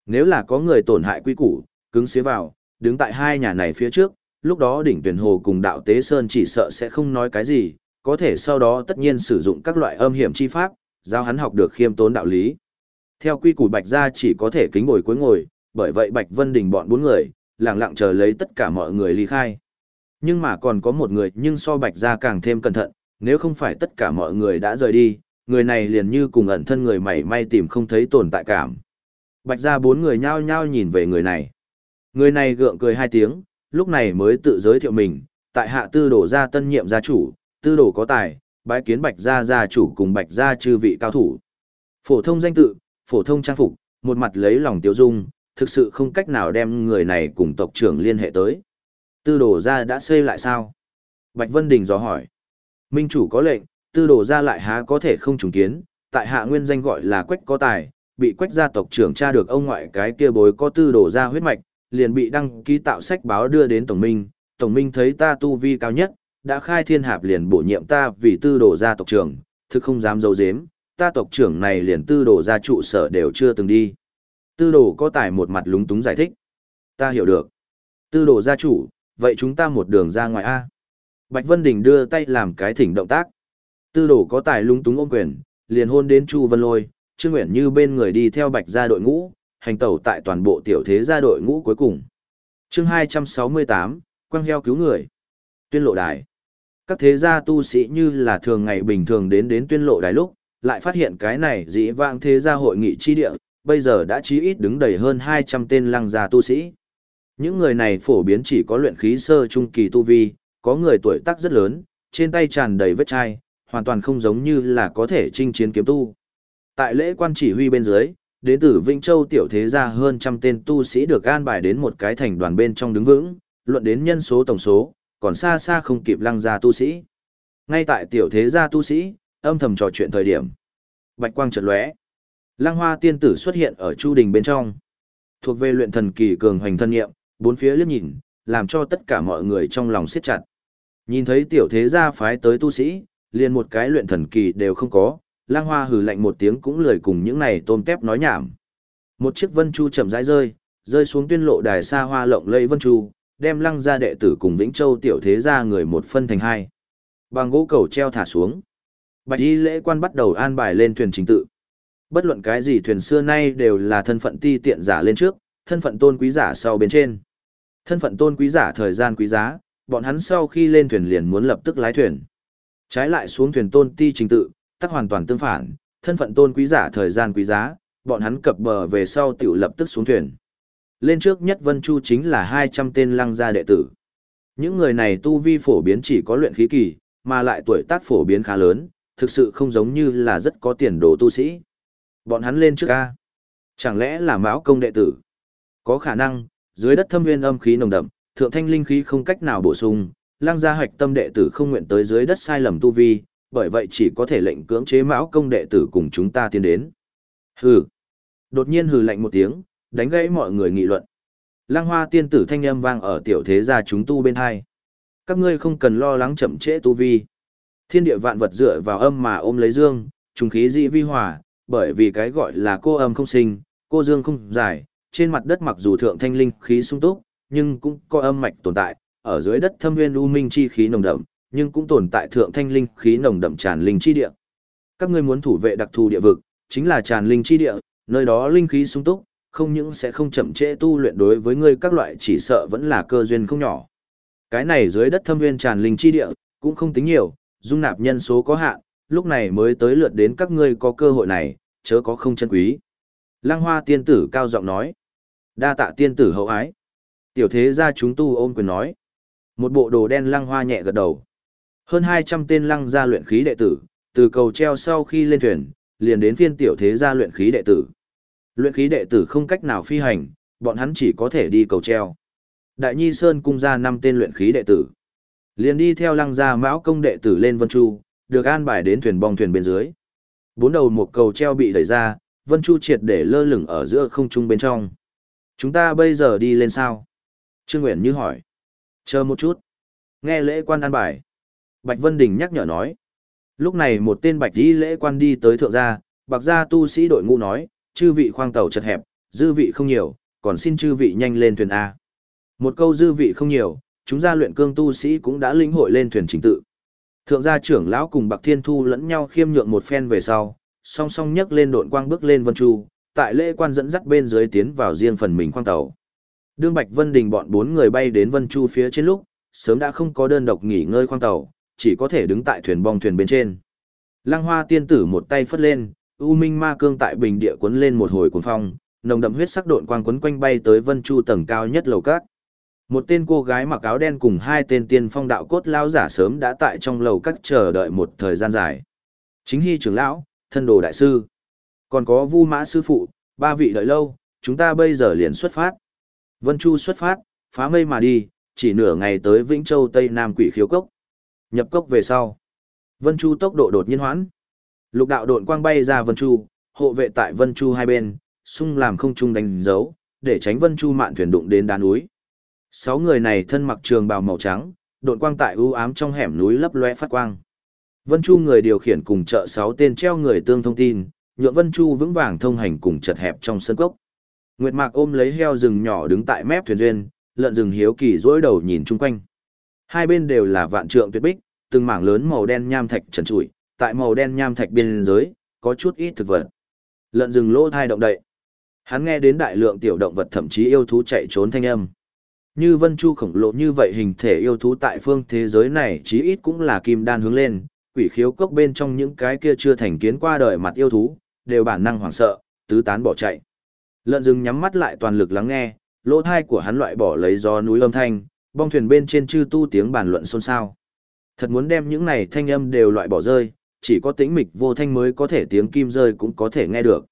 Nếu là có người tổn hại quy củ, cứng xế vào, đứng tại hai nhà này phía trước, lúc đó đỉnh tuyển hồ cùng đạo tế sơn chỉ sợ sẽ không nói cái gì, có thể sau đó tất nhiên sử dụng các loại âm hiểm chi pháp, giao hắn học được khiêm tốn đạo lý. Theo quy củ Bạch gia chỉ có thể kính ngồi cuối ngồi, bởi vậy Bạch Vân Đình bọn bốn người, lặng lặng chờ lấy tất cả mọi người ly khai. Nhưng mà còn có một người nhưng so Bạch gia càng thêm cẩn thận, nếu không phải tất cả mọi người đã rời đi, người này liền như cùng ẩn thân người mảy may tìm không thấy tồn tại cảm. Bạch gia bốn người nhao nhao nhìn về người này. Người này gượng cười hai tiếng, lúc này mới tự giới thiệu mình, tại hạ tư đổ gia tân nhiệm gia chủ, tư đổ có tài, bái kiến bạch gia gia chủ cùng bạch gia chư vị cao thủ. Phổ thông danh tự, phổ thông trang phục, một mặt lấy lòng tiêu dung, thực sự không cách nào đem người này cùng tộc trưởng liên hệ tới. Tư đổ gia đã xây lại sao? Bạch Vân Đình dò hỏi. Minh chủ có lệnh, tư đổ gia lại há có thể không trùng kiến, tại hạ nguyên danh gọi là quách có tài, bị quách gia tộc trưởng tra được ông ngoại cái kia bối có tư đổ gia huyết mạch, liền bị đăng ký tạo sách báo đưa đến Tổng Minh, Tổng Minh thấy ta tu vi cao nhất, đã khai thiên hạp liền bổ nhiệm ta vì tư đồ gia tộc trưởng, thực không dám giấu giếm, ta tộc trưởng này liền tư đồ gia trụ sở đều chưa từng đi. Tư đồ có tài một mặt lúng túng giải thích. Ta hiểu được. Tư đồ gia chủ, vậy chúng ta một đường ra ngoài A. Bạch Vân Đình đưa tay làm cái thỉnh động tác. Tư đồ có tài lúng túng ôm quyền, liền hôn đến Chu Vân Lôi, Trương nguyễn như bên người đi theo Bạch gia đội ngũ, hành tẩu tại toàn bộ tiểu thế gia đội ngũ cuối cùng. chương 268, quang heo cứu người. Tuyên lộ đài. Các thế gia tu sĩ như là thường ngày bình thường đến đến tuyên lộ đài lúc, lại phát hiện cái này dĩ vãng thế gia hội nghị chi địa, bây giờ đã chí ít đứng đầy hơn 200 tên lăng gia tu sĩ. Những người này phổ biến chỉ có luyện khí sơ trung kỳ tu vi, có người tuổi tác rất lớn, trên tay tràn đầy vết chai, hoàn toàn không giống như là có thể chinh chiến kiếm tu. Tại lễ quan chỉ huy bên dưới, đến từ Vĩnh Châu tiểu thế gia hơn trăm tên tu sĩ được an bài đến một cái thành đoàn bên trong đứng vững, luận đến nhân số tổng số, còn xa xa không kịp lăng gia tu sĩ. Ngay tại tiểu thế gia tu sĩ, âm thầm trò chuyện thời điểm. Bạch quang chợt lóe. Lăng hoa tiên tử xuất hiện ở chu đình bên trong. Thuộc về luyện thần kỳ cường hoành thân nghiệm, bốn phía liếc nhìn, làm cho tất cả mọi người trong lòng siết chặt. Nhìn thấy tiểu thế gia phái tới tu sĩ, liền một cái luyện thần kỳ đều không có, lang hoa hừ lạnh một tiếng cũng lười cùng những này tôm tép nói nhảm. Một chiếc vân chu chậm rãi rơi, rơi xuống tuyên lộ đài xa hoa lộng lẫy vân chu, đem lăng gia đệ tử cùng Vĩnh Châu tiểu thế gia người một phân thành hai. Bằng gỗ cầu treo thả xuống. Bạch y lễ quan bắt đầu an bài lên thuyền chính tự. Bất luận cái gì thuyền xưa nay đều là thân phận ti tiện giả lên trước, thân phận tôn quý giả sau bên trên. Thân phận tôn quý giả thời gian quý giá, bọn hắn sau khi lên thuyền liền muốn lập tức lái thuyền. Trái lại xuống thuyền tôn ti trình tự, tắc hoàn toàn tương phản, thân phận tôn quý giả thời gian quý giá, bọn hắn cập bờ về sau tiểu lập tức xuống thuyền. Lên trước nhất Vân Chu chính là 200 tên lăng gia đệ tử. Những người này tu vi phổ biến chỉ có luyện khí kỳ, mà lại tuổi tác phổ biến khá lớn, thực sự không giống như là rất có tiền đồ tu sĩ. Bọn hắn lên trước A. Chẳng lẽ là mão công đệ tử? Có khả năng, dưới đất thâm nguyên âm khí nồng đậm, thượng thanh linh khí không cách nào bổ sung, lăng gia hoạch tâm đệ tử không nguyện tới dưới đất sai lầm tu vi, bởi vậy chỉ có thể lệnh cưỡng chế mão công đệ tử cùng chúng ta tiến đến. Hừ. Đột nhiên hừ lạnh một tiếng, đánh gãy mọi người nghị luận. Lăng hoa tiên tử thanh âm vang ở tiểu thế gia chúng tu bên hai. Các ngươi không cần lo lắng chậm trễ tu vi. Thiên địa vạn vật dựa vào âm mà ôm lấy dương, trùng khí dị vi hòa, bởi vì cái gọi là cô âm không sinh, cô dương không giải, trên mặt đất mặc dù thượng thanh linh khí sung túc, nhưng cũng có âm mạch tồn tại, ở dưới đất thâm nguyên u minh chi khí nồng đậm, nhưng cũng tồn tại thượng thanh linh khí nồng đậm tràn linh chi địa. Các ngươi muốn thủ vệ đặc thù địa vực, chính là tràn linh chi địa, nơi đó linh khí sung túc, không những sẽ không chậm trễ tu luyện đối với ngươi các loại chỉ sợ vẫn là cơ duyên không nhỏ. Cái này dưới đất thâm nguyên tràn linh chi địa, cũng không tính nhiều, dung nạp nhân số có hạn, lúc này mới tới lượt đến các ngươi có cơ hội này, chớ có không chân quý. Lăng hoa tiên tử cao giọng nói. Đa tạ tiên tử hậu ái. Tiểu thế gia chúng tu ôm quyền nói. Một bộ đồ đen lăng hoa nhẹ gật đầu. Hơn 200 tên lăng gia luyện khí đệ tử, từ cầu treo sau khi lên thuyền, liền đến phiên tiểu thế gia luyện khí đệ tử. Luyện khí đệ tử không cách nào phi hành, bọn hắn chỉ có thể đi cầu treo. Đại Nhi Sơn cung ra 5 tên luyện khí đệ tử. Liền đi theo lăng gia mão công đệ tử lên Vân Chu, được an bài đến thuyền bong thuyền bên dưới. Bốn đầu một cầu treo bị đẩy ra, Vân Chu triệt để lơ lửng ở giữa không trung bên trong. Chúng ta bây giờ đi lên sao? Trương nguyễn như hỏi. Chờ một chút. Nghe lễ quan an bài. Bạch Vân Đình nhắc nhở nói. Lúc này một tên bạch y lễ quan đi tới thượng gia, bạc gia tu sĩ đội ngũ nói, chư vị khoang tàu chật hẹp, dư vị không nhiều, còn xin chư vị nhanh lên thuyền A. Một câu dư vị không nhiều, chúng gia luyện cương tu sĩ cũng đã linh hội lên thuyền chính tự. Thượng gia trưởng lão cùng Bạc Thiên Thu lẫn nhau khiêm nhượng một phen về sau, song song nhấc lên độn quang bước lên vân chu, tại lễ quan dẫn dắt bên dưới tiến vào riêng phần mình khoang tàu. Đương Bạch Vân Đình bọn bốn người bay đến vân chu phía trên lúc, sớm đã không có đơn độc nghỉ ngơi khoang tàu, chỉ có thể đứng tại thuyền bong thuyền bên trên. Lăng Hoa tiên tử một tay phất lên, U Minh Ma cương tại bình địa cuốn lên một hồi cuốn phong, nồng đậm huyết sắc độn quang quấn quanh bay tới Vân Chu tầng cao nhất lầu các. Một tên cô gái mặc áo đen cùng hai tên tiên phong đạo cốt lao giả sớm đã tại trong lầu các chờ đợi một thời gian dài. Chính hy trưởng lão, thân đồ đại sư, còn có Vu Mã sư phụ, ba vị đợi lâu, chúng ta bây giờ liền xuất phát. Vân Chu xuất phát, phá mây mà đi, chỉ nửa ngày tới Vĩnh Châu Tây Nam Quỷ Khiếu Cốc. Nhập cốc về sau, Vân Chu tốc độ đột nhiên hoãn. Lục đạo độn quang bay ra Vân Chu, hộ vệ tại Vân Chu hai bên, xung làm không trung đánh dấu, để tránh Vân Chu mạn thuyền đụng đến đá núi. Sáu người này thân mặc trường bào màu trắng, độn quang tại u ám trong hẻm núi lấp lóe phát quang. Vân Chu người điều khiển cùng trợ sáu tên treo người tương thông tin, nhượng Vân Chu vững vàng thông hành cùng chật hẹp trong sân cốc. Nguyệt Mạc ôm lấy heo rừng nhỏ đứng tại mép thuyền duyên, lợn rừng hiếu kỳ dỗi đầu nhìn chung quanh. Hai bên đều là vạn trượng tuyệt bích, từng mảng lớn màu đen nham thạch trần trụi, tại màu đen nham thạch biên giới, có chút ít thực vật. Lợn rừng lỗ thai động đậy. Hắn nghe đến đại lượng tiểu động vật thậm chí yêu thú chạy trốn thanh âm. Như vân chu khổng lồ như vậy hình thể yêu thú tại phương thế giới này chí ít cũng là kim đan hướng lên, quỷ khiếu cốc bên trong những cái kia chưa thành kiến qua đời mặt yêu thú, đều bản năng hoảng sợ, tứ tán bỏ chạy. Lợn rừng nhắm mắt lại toàn lực lắng nghe, lỗ thai của hắn loại bỏ lấy gió núi âm thanh, bong thuyền bên trên chư tu tiếng bàn luận xôn xao. Thật muốn đem những này thanh âm đều loại bỏ rơi, chỉ có tĩnh mịch vô thanh mới có thể tiếng kim rơi cũng có thể nghe được.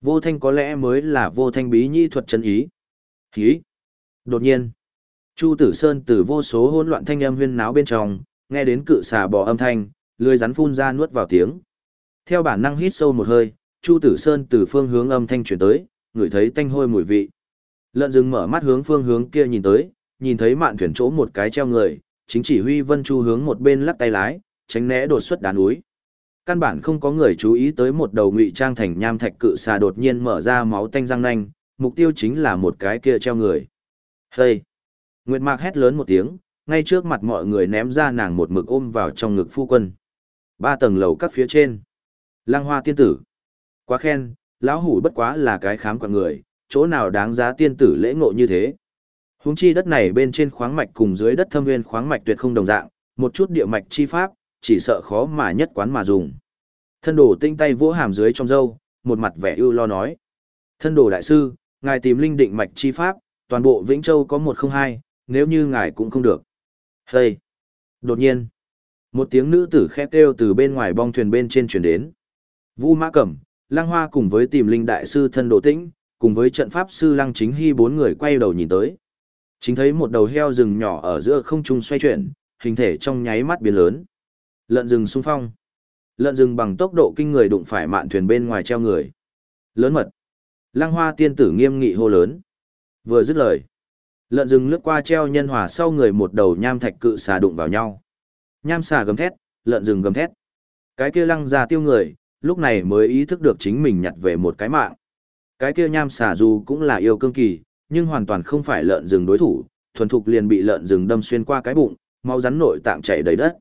Vô thanh có lẽ mới là vô thanh bí nhĩ thuật chân ý. Hí! Đột nhiên, Chu Tử Sơn từ vô số hỗn loạn thanh âm huyên náo bên trong, nghe đến cự xà bò âm thanh, lưỡi rắn phun ra nuốt vào tiếng. Theo bản năng hít sâu một hơi, Chu Tử Sơn từ phương hướng âm thanh chuyển tới, ngửi thấy tanh hôi mùi vị. Lợn rừng mở mắt hướng phương hướng kia nhìn tới, nhìn thấy mạn thuyền chỗ một cái treo người, chính chỉ huy Vân Chu hướng một bên lắc tay lái, tránh né đột xuất đá núi. Căn bản không có người chú ý tới một đầu ngụy trang thành nham thạch cự xà đột nhiên mở ra máu tanh răng nanh, mục tiêu chính là một cái kia treo người. Hây! Nguyệt Mạc hét lớn một tiếng, ngay trước mặt mọi người ném ra nàng một mực ôm vào trong ngực phu quân. Ba tầng lầu các phía trên. Lăng hoa tiên tử. Quá khen, lão hủ bất quá là cái khám quạng người, chỗ nào đáng giá tiên tử lễ ngộ như thế. Huống chi đất này bên trên khoáng mạch cùng dưới đất thâm nguyên khoáng mạch tuyệt không đồng dạng, một chút địa mạch chi pháp, chỉ sợ khó mà nhất quán mà dùng. Thân đồ tinh tay vỗ hàm dưới trong dâu, một mặt vẻ ưu lo nói. Thân đồ đại sư, ngài tìm linh định mạch chi pháp, toàn bộ Vĩnh Châu có một không hai, nếu như ngài cũng không được. Hây! Đột nhiên, một tiếng nữ tử khẽ kêu từ bên ngoài bong thuyền bên trên chuyển đến. Vu Mã Cẩm, Lăng Hoa cùng với tìm linh đại sư thân đồ tĩnh, cùng với trận pháp sư Lăng Chính Hy bốn người quay đầu nhìn tới. Chính thấy một đầu heo rừng nhỏ ở giữa không trung xoay chuyển, hình thể trong nháy mắt biến lớn. Lợn rừng xung phong. Lợn rừng bằng tốc độ kinh người đụng phải mạn thuyền bên ngoài treo người. Lớn mật. Lăng hoa tiên tử nghiêm nghị hô lớn. Vừa dứt lời. Lợn rừng lướt qua treo nhân hòa sau người một đầu nham thạch cự xà đụng vào nhau. Nham xà gầm thét, lợn rừng gầm thét. Cái kia lăng ra tiêu người, lúc này mới ý thức được chính mình nhặt về một cái mạng. Cái kia nham xà dù cũng là yêu cương kỳ, nhưng hoàn toàn không phải lợn rừng đối thủ, thuần thục liền bị lợn rừng đâm xuyên qua cái bụng, máu rắn nội tạng chảy đầy đất.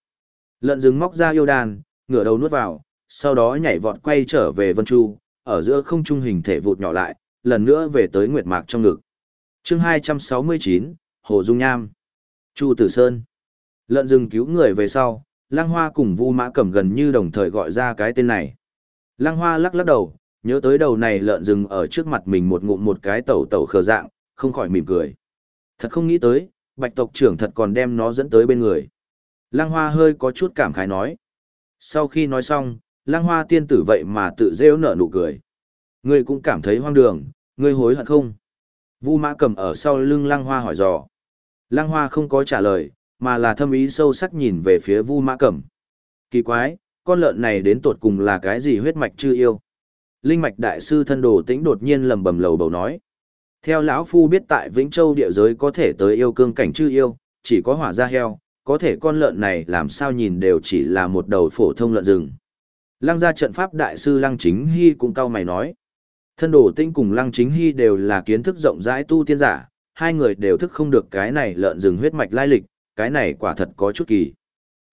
Lợn rừng móc ra yêu đan ngửa đầu nuốt vào, sau đó nhảy vọt quay trở về Vân Chu, ở giữa không trung hình thể vụt nhỏ lại, lần nữa về tới Nguyệt Mạc trong ngực. Chương 269, Hồ Dung Nham. Chu Tử Sơn. Lợn rừng cứu người về sau, Lăng Hoa cùng Vu Mã Cẩm gần như đồng thời gọi ra cái tên này. Lăng Hoa lắc lắc đầu, nhớ tới đầu này lợn rừng ở trước mặt mình một ngụm một cái tẩu tẩu khờ dạng, không khỏi mỉm cười. Thật không nghĩ tới, bạch tộc trưởng thật còn đem nó dẫn tới bên người. Lăng Hoa hơi có chút cảm khái nói. Sau khi nói xong, Lăng Hoa tiên tử vậy mà tự rêu nở nụ cười. Ngươi cũng cảm thấy hoang đường, ngươi hối hận không? Vu Mã cầm ở sau lưng Lăng Hoa hỏi dò. Lăng Hoa không có trả lời, mà là thâm ý sâu sắc nhìn về phía Vu Mã Cẩm. Kỳ quái, con lợn này đến tột cùng là cái gì huyết mạch chưa yêu? Linh mạch đại sư thân đồ tĩnh đột nhiên lầm bầm lầu bầu nói. Theo lão phu biết tại Vĩnh Châu địa giới có thể tới yêu cương cảnh chư yêu, chỉ có hỏa gia heo, có thể con lợn này làm sao nhìn đều chỉ là một đầu phổ thông lợn rừng. Lăng gia trận pháp đại sư Lăng Chính Hy cũng cao mày nói. Thân đồ tinh cùng Lăng Chính Hy đều là kiến thức rộng rãi tu tiên giả, hai người đều thức không được cái này lợn rừng huyết mạch lai lịch, cái này quả thật có chút kỳ.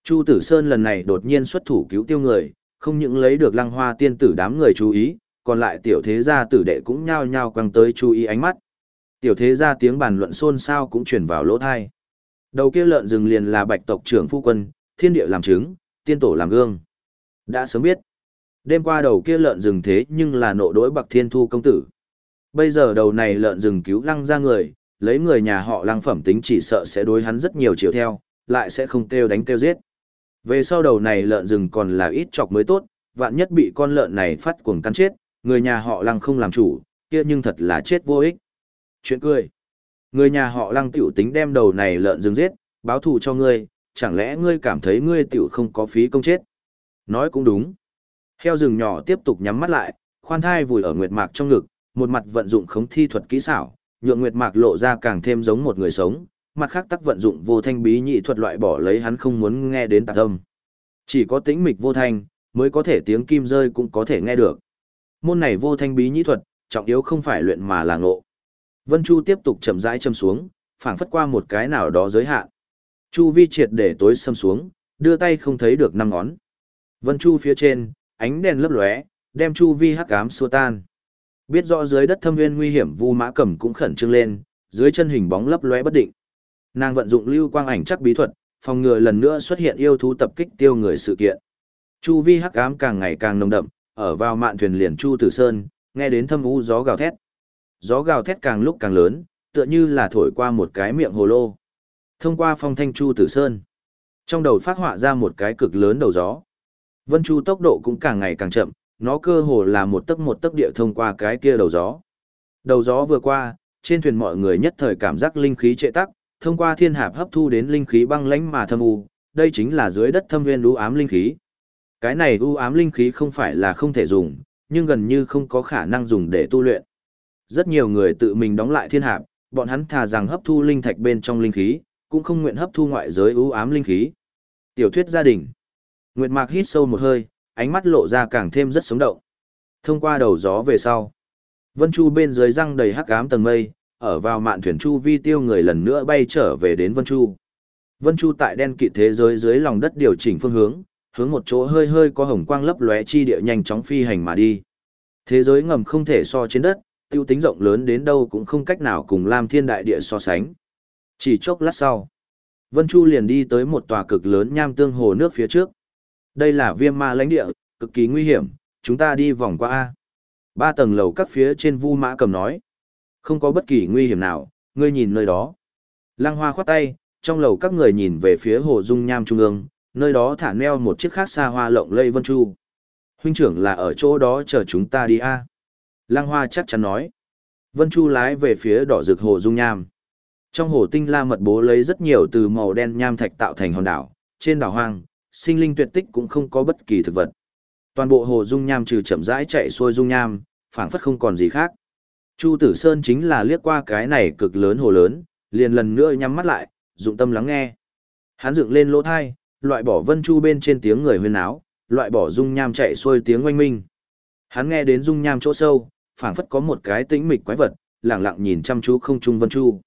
Chu Tử Sơn lần này đột nhiên xuất thủ cứu tiêu người, không những lấy được lăng hoa tiên tử đám người chú ý, còn lại tiểu thế gia tử đệ cũng nhao nhao quăng tới chú ý ánh mắt. Tiểu thế gia tiếng bàn luận xôn xao cũng truyền vào lỗ thai. Đầu kia lợn rừng liền là bạch tộc trưởng phu quân, thiên địa làm chứng, tiên tổ làm gương. Đã sớm biết. Đêm qua đầu kia lợn rừng thế nhưng là nộ đối bạc thiên thu công tử. Bây giờ đầu này lợn rừng cứu lăng ra người, lấy người nhà họ lăng phẩm tính chỉ sợ sẽ đối hắn rất nhiều chiều theo, lại sẽ không kêu đánh kêu giết. Về sau đầu này lợn rừng còn là ít chọc mới tốt, vạn nhất bị con lợn này phát cuồng cắn chết, người nhà họ lăng không làm chủ, kia nhưng thật là chết vô ích. Chuyện cười. Người nhà họ lăng tiểu tính đem đầu này lợn rừng giết, báo thù cho ngươi, chẳng lẽ ngươi cảm thấy ngươi tiểu không có phí công chết? Nói cũng đúng. Heo rừng nhỏ tiếp tục nhắm mắt lại, khoan thai vùi ở nguyệt mạc trong ngực, một mặt vận dụng khống thi thuật kỹ xảo, nhượng nguyệt mạc lộ ra càng thêm giống một người sống, mặt khác tắc vận dụng vô thanh bí nhị thuật loại bỏ lấy hắn không muốn nghe đến tạc âm. Chỉ có tĩnh mịch vô thanh, mới có thể tiếng kim rơi cũng có thể nghe được. Môn này vô thanh bí nhĩ thuật, trọng yếu không phải luyện mà là ngộ. Vân Chu tiếp tục chậm rãi châm xuống, phảng phất qua một cái nào đó giới hạn. Chu vi triệt để tối xâm xuống, đưa tay không thấy được năm ngón. Vân Chu phía trên, ánh đèn lấp lóe, đem Chu vi hắc ám xua tan. Biết rõ dưới đất thâm nguyên nguy hiểm Vu Mã Cẩm cũng khẩn trương lên, dưới chân hình bóng lấp lóe bất định. Nàng vận dụng lưu quang ảnh chắc bí thuật, phòng ngừa lần nữa xuất hiện yêu thú tập kích tiêu người sự kiện. Chu vi hắc ám càng ngày càng nồng đậm, ở vào mạn thuyền liền Chu Tử Sơn, nghe đến thâm u gió gào thét. Gió gào thét càng lúc càng lớn, tựa như là thổi qua một cái miệng hồ lô. Thông qua phong thanh Chu Tử Sơn, trong đầu phát họa ra một cái cực lớn đầu gió. Vân Chu tốc độ cũng càng ngày càng chậm, nó cơ hồ là một tấc một tấc địa thông qua cái kia đầu gió. Đầu gió vừa qua, trên thuyền mọi người nhất thời cảm giác linh khí trệ tắc, thông qua thiên hạp hấp thu đến linh khí băng lãnh mà thâm u, đây chính là dưới đất thâm nguyên lũ ám linh khí. Cái này u ám linh khí không phải là không thể dùng, nhưng gần như không có khả năng dùng để tu luyện. Rất nhiều người tự mình đóng lại thiên hạp, bọn hắn thà rằng hấp thu linh thạch bên trong linh khí, cũng không nguyện hấp thu ngoại giới u ám linh khí. Tiểu thuyết gia đình. Nguyệt Mạc hít sâu một hơi, ánh mắt lộ ra càng thêm rất sống động. Thông qua đầu gió về sau, Vân Chu bên dưới răng đầy hắc ám tầng mây, ở vào mạn thuyền chu vi tiêu người lần nữa bay trở về đến Vân Chu. Vân Chu tại đen kịt thế giới dưới lòng đất điều chỉnh phương hướng, hướng một chỗ hơi hơi có hồng quang lấp lóe chi địa nhanh chóng phi hành mà đi. Thế giới ngầm không thể so trên đất, tiêu tính rộng lớn đến đâu cũng không cách nào cùng Lam Thiên Đại Địa so sánh. Chỉ chốc lát sau, Vân Chu liền đi tới một tòa cực lớn nham tương hồ nước phía trước. Đây là viêm ma lãnh địa, cực kỳ nguy hiểm, chúng ta đi vòng qua A. Ba tầng lầu các phía trên vu mã cầm nói. Không có bất kỳ nguy hiểm nào, ngươi nhìn nơi đó. Lăng hoa khoát tay, trong lầu các người nhìn về phía hồ dung nham trung ương, nơi đó thả neo một chiếc khác xa hoa lộng lây vân chu. Huynh trưởng là ở chỗ đó chờ chúng ta đi a. Lăng hoa chắc chắn nói. Vân chu lái về phía đỏ rực hồ dung nham. Trong hồ tinh la mật bố lấy rất nhiều từ màu đen nham thạch tạo thành hòn đảo, trên đảo hoang, sinh linh tuyệt tích cũng không có bất kỳ thực vật. Toàn bộ hồ dung nham trừ chậm rãi chạy xuôi dung nham, phảng phất không còn gì khác. Chu Tử Sơn chính là liếc qua cái này cực lớn hồ lớn, liền lần nữa nhắm mắt lại, dụng tâm lắng nghe. Hắn dựng lên lỗ thai, loại bỏ vân chu bên trên tiếng người huyên áo, loại bỏ dung nham chạy xuôi tiếng oanh minh. Hắn nghe đến dung nham chỗ sâu, phảng phất có một cái tĩnh mịch quái vật, lặng lặng nhìn chăm chú không trung vân chu.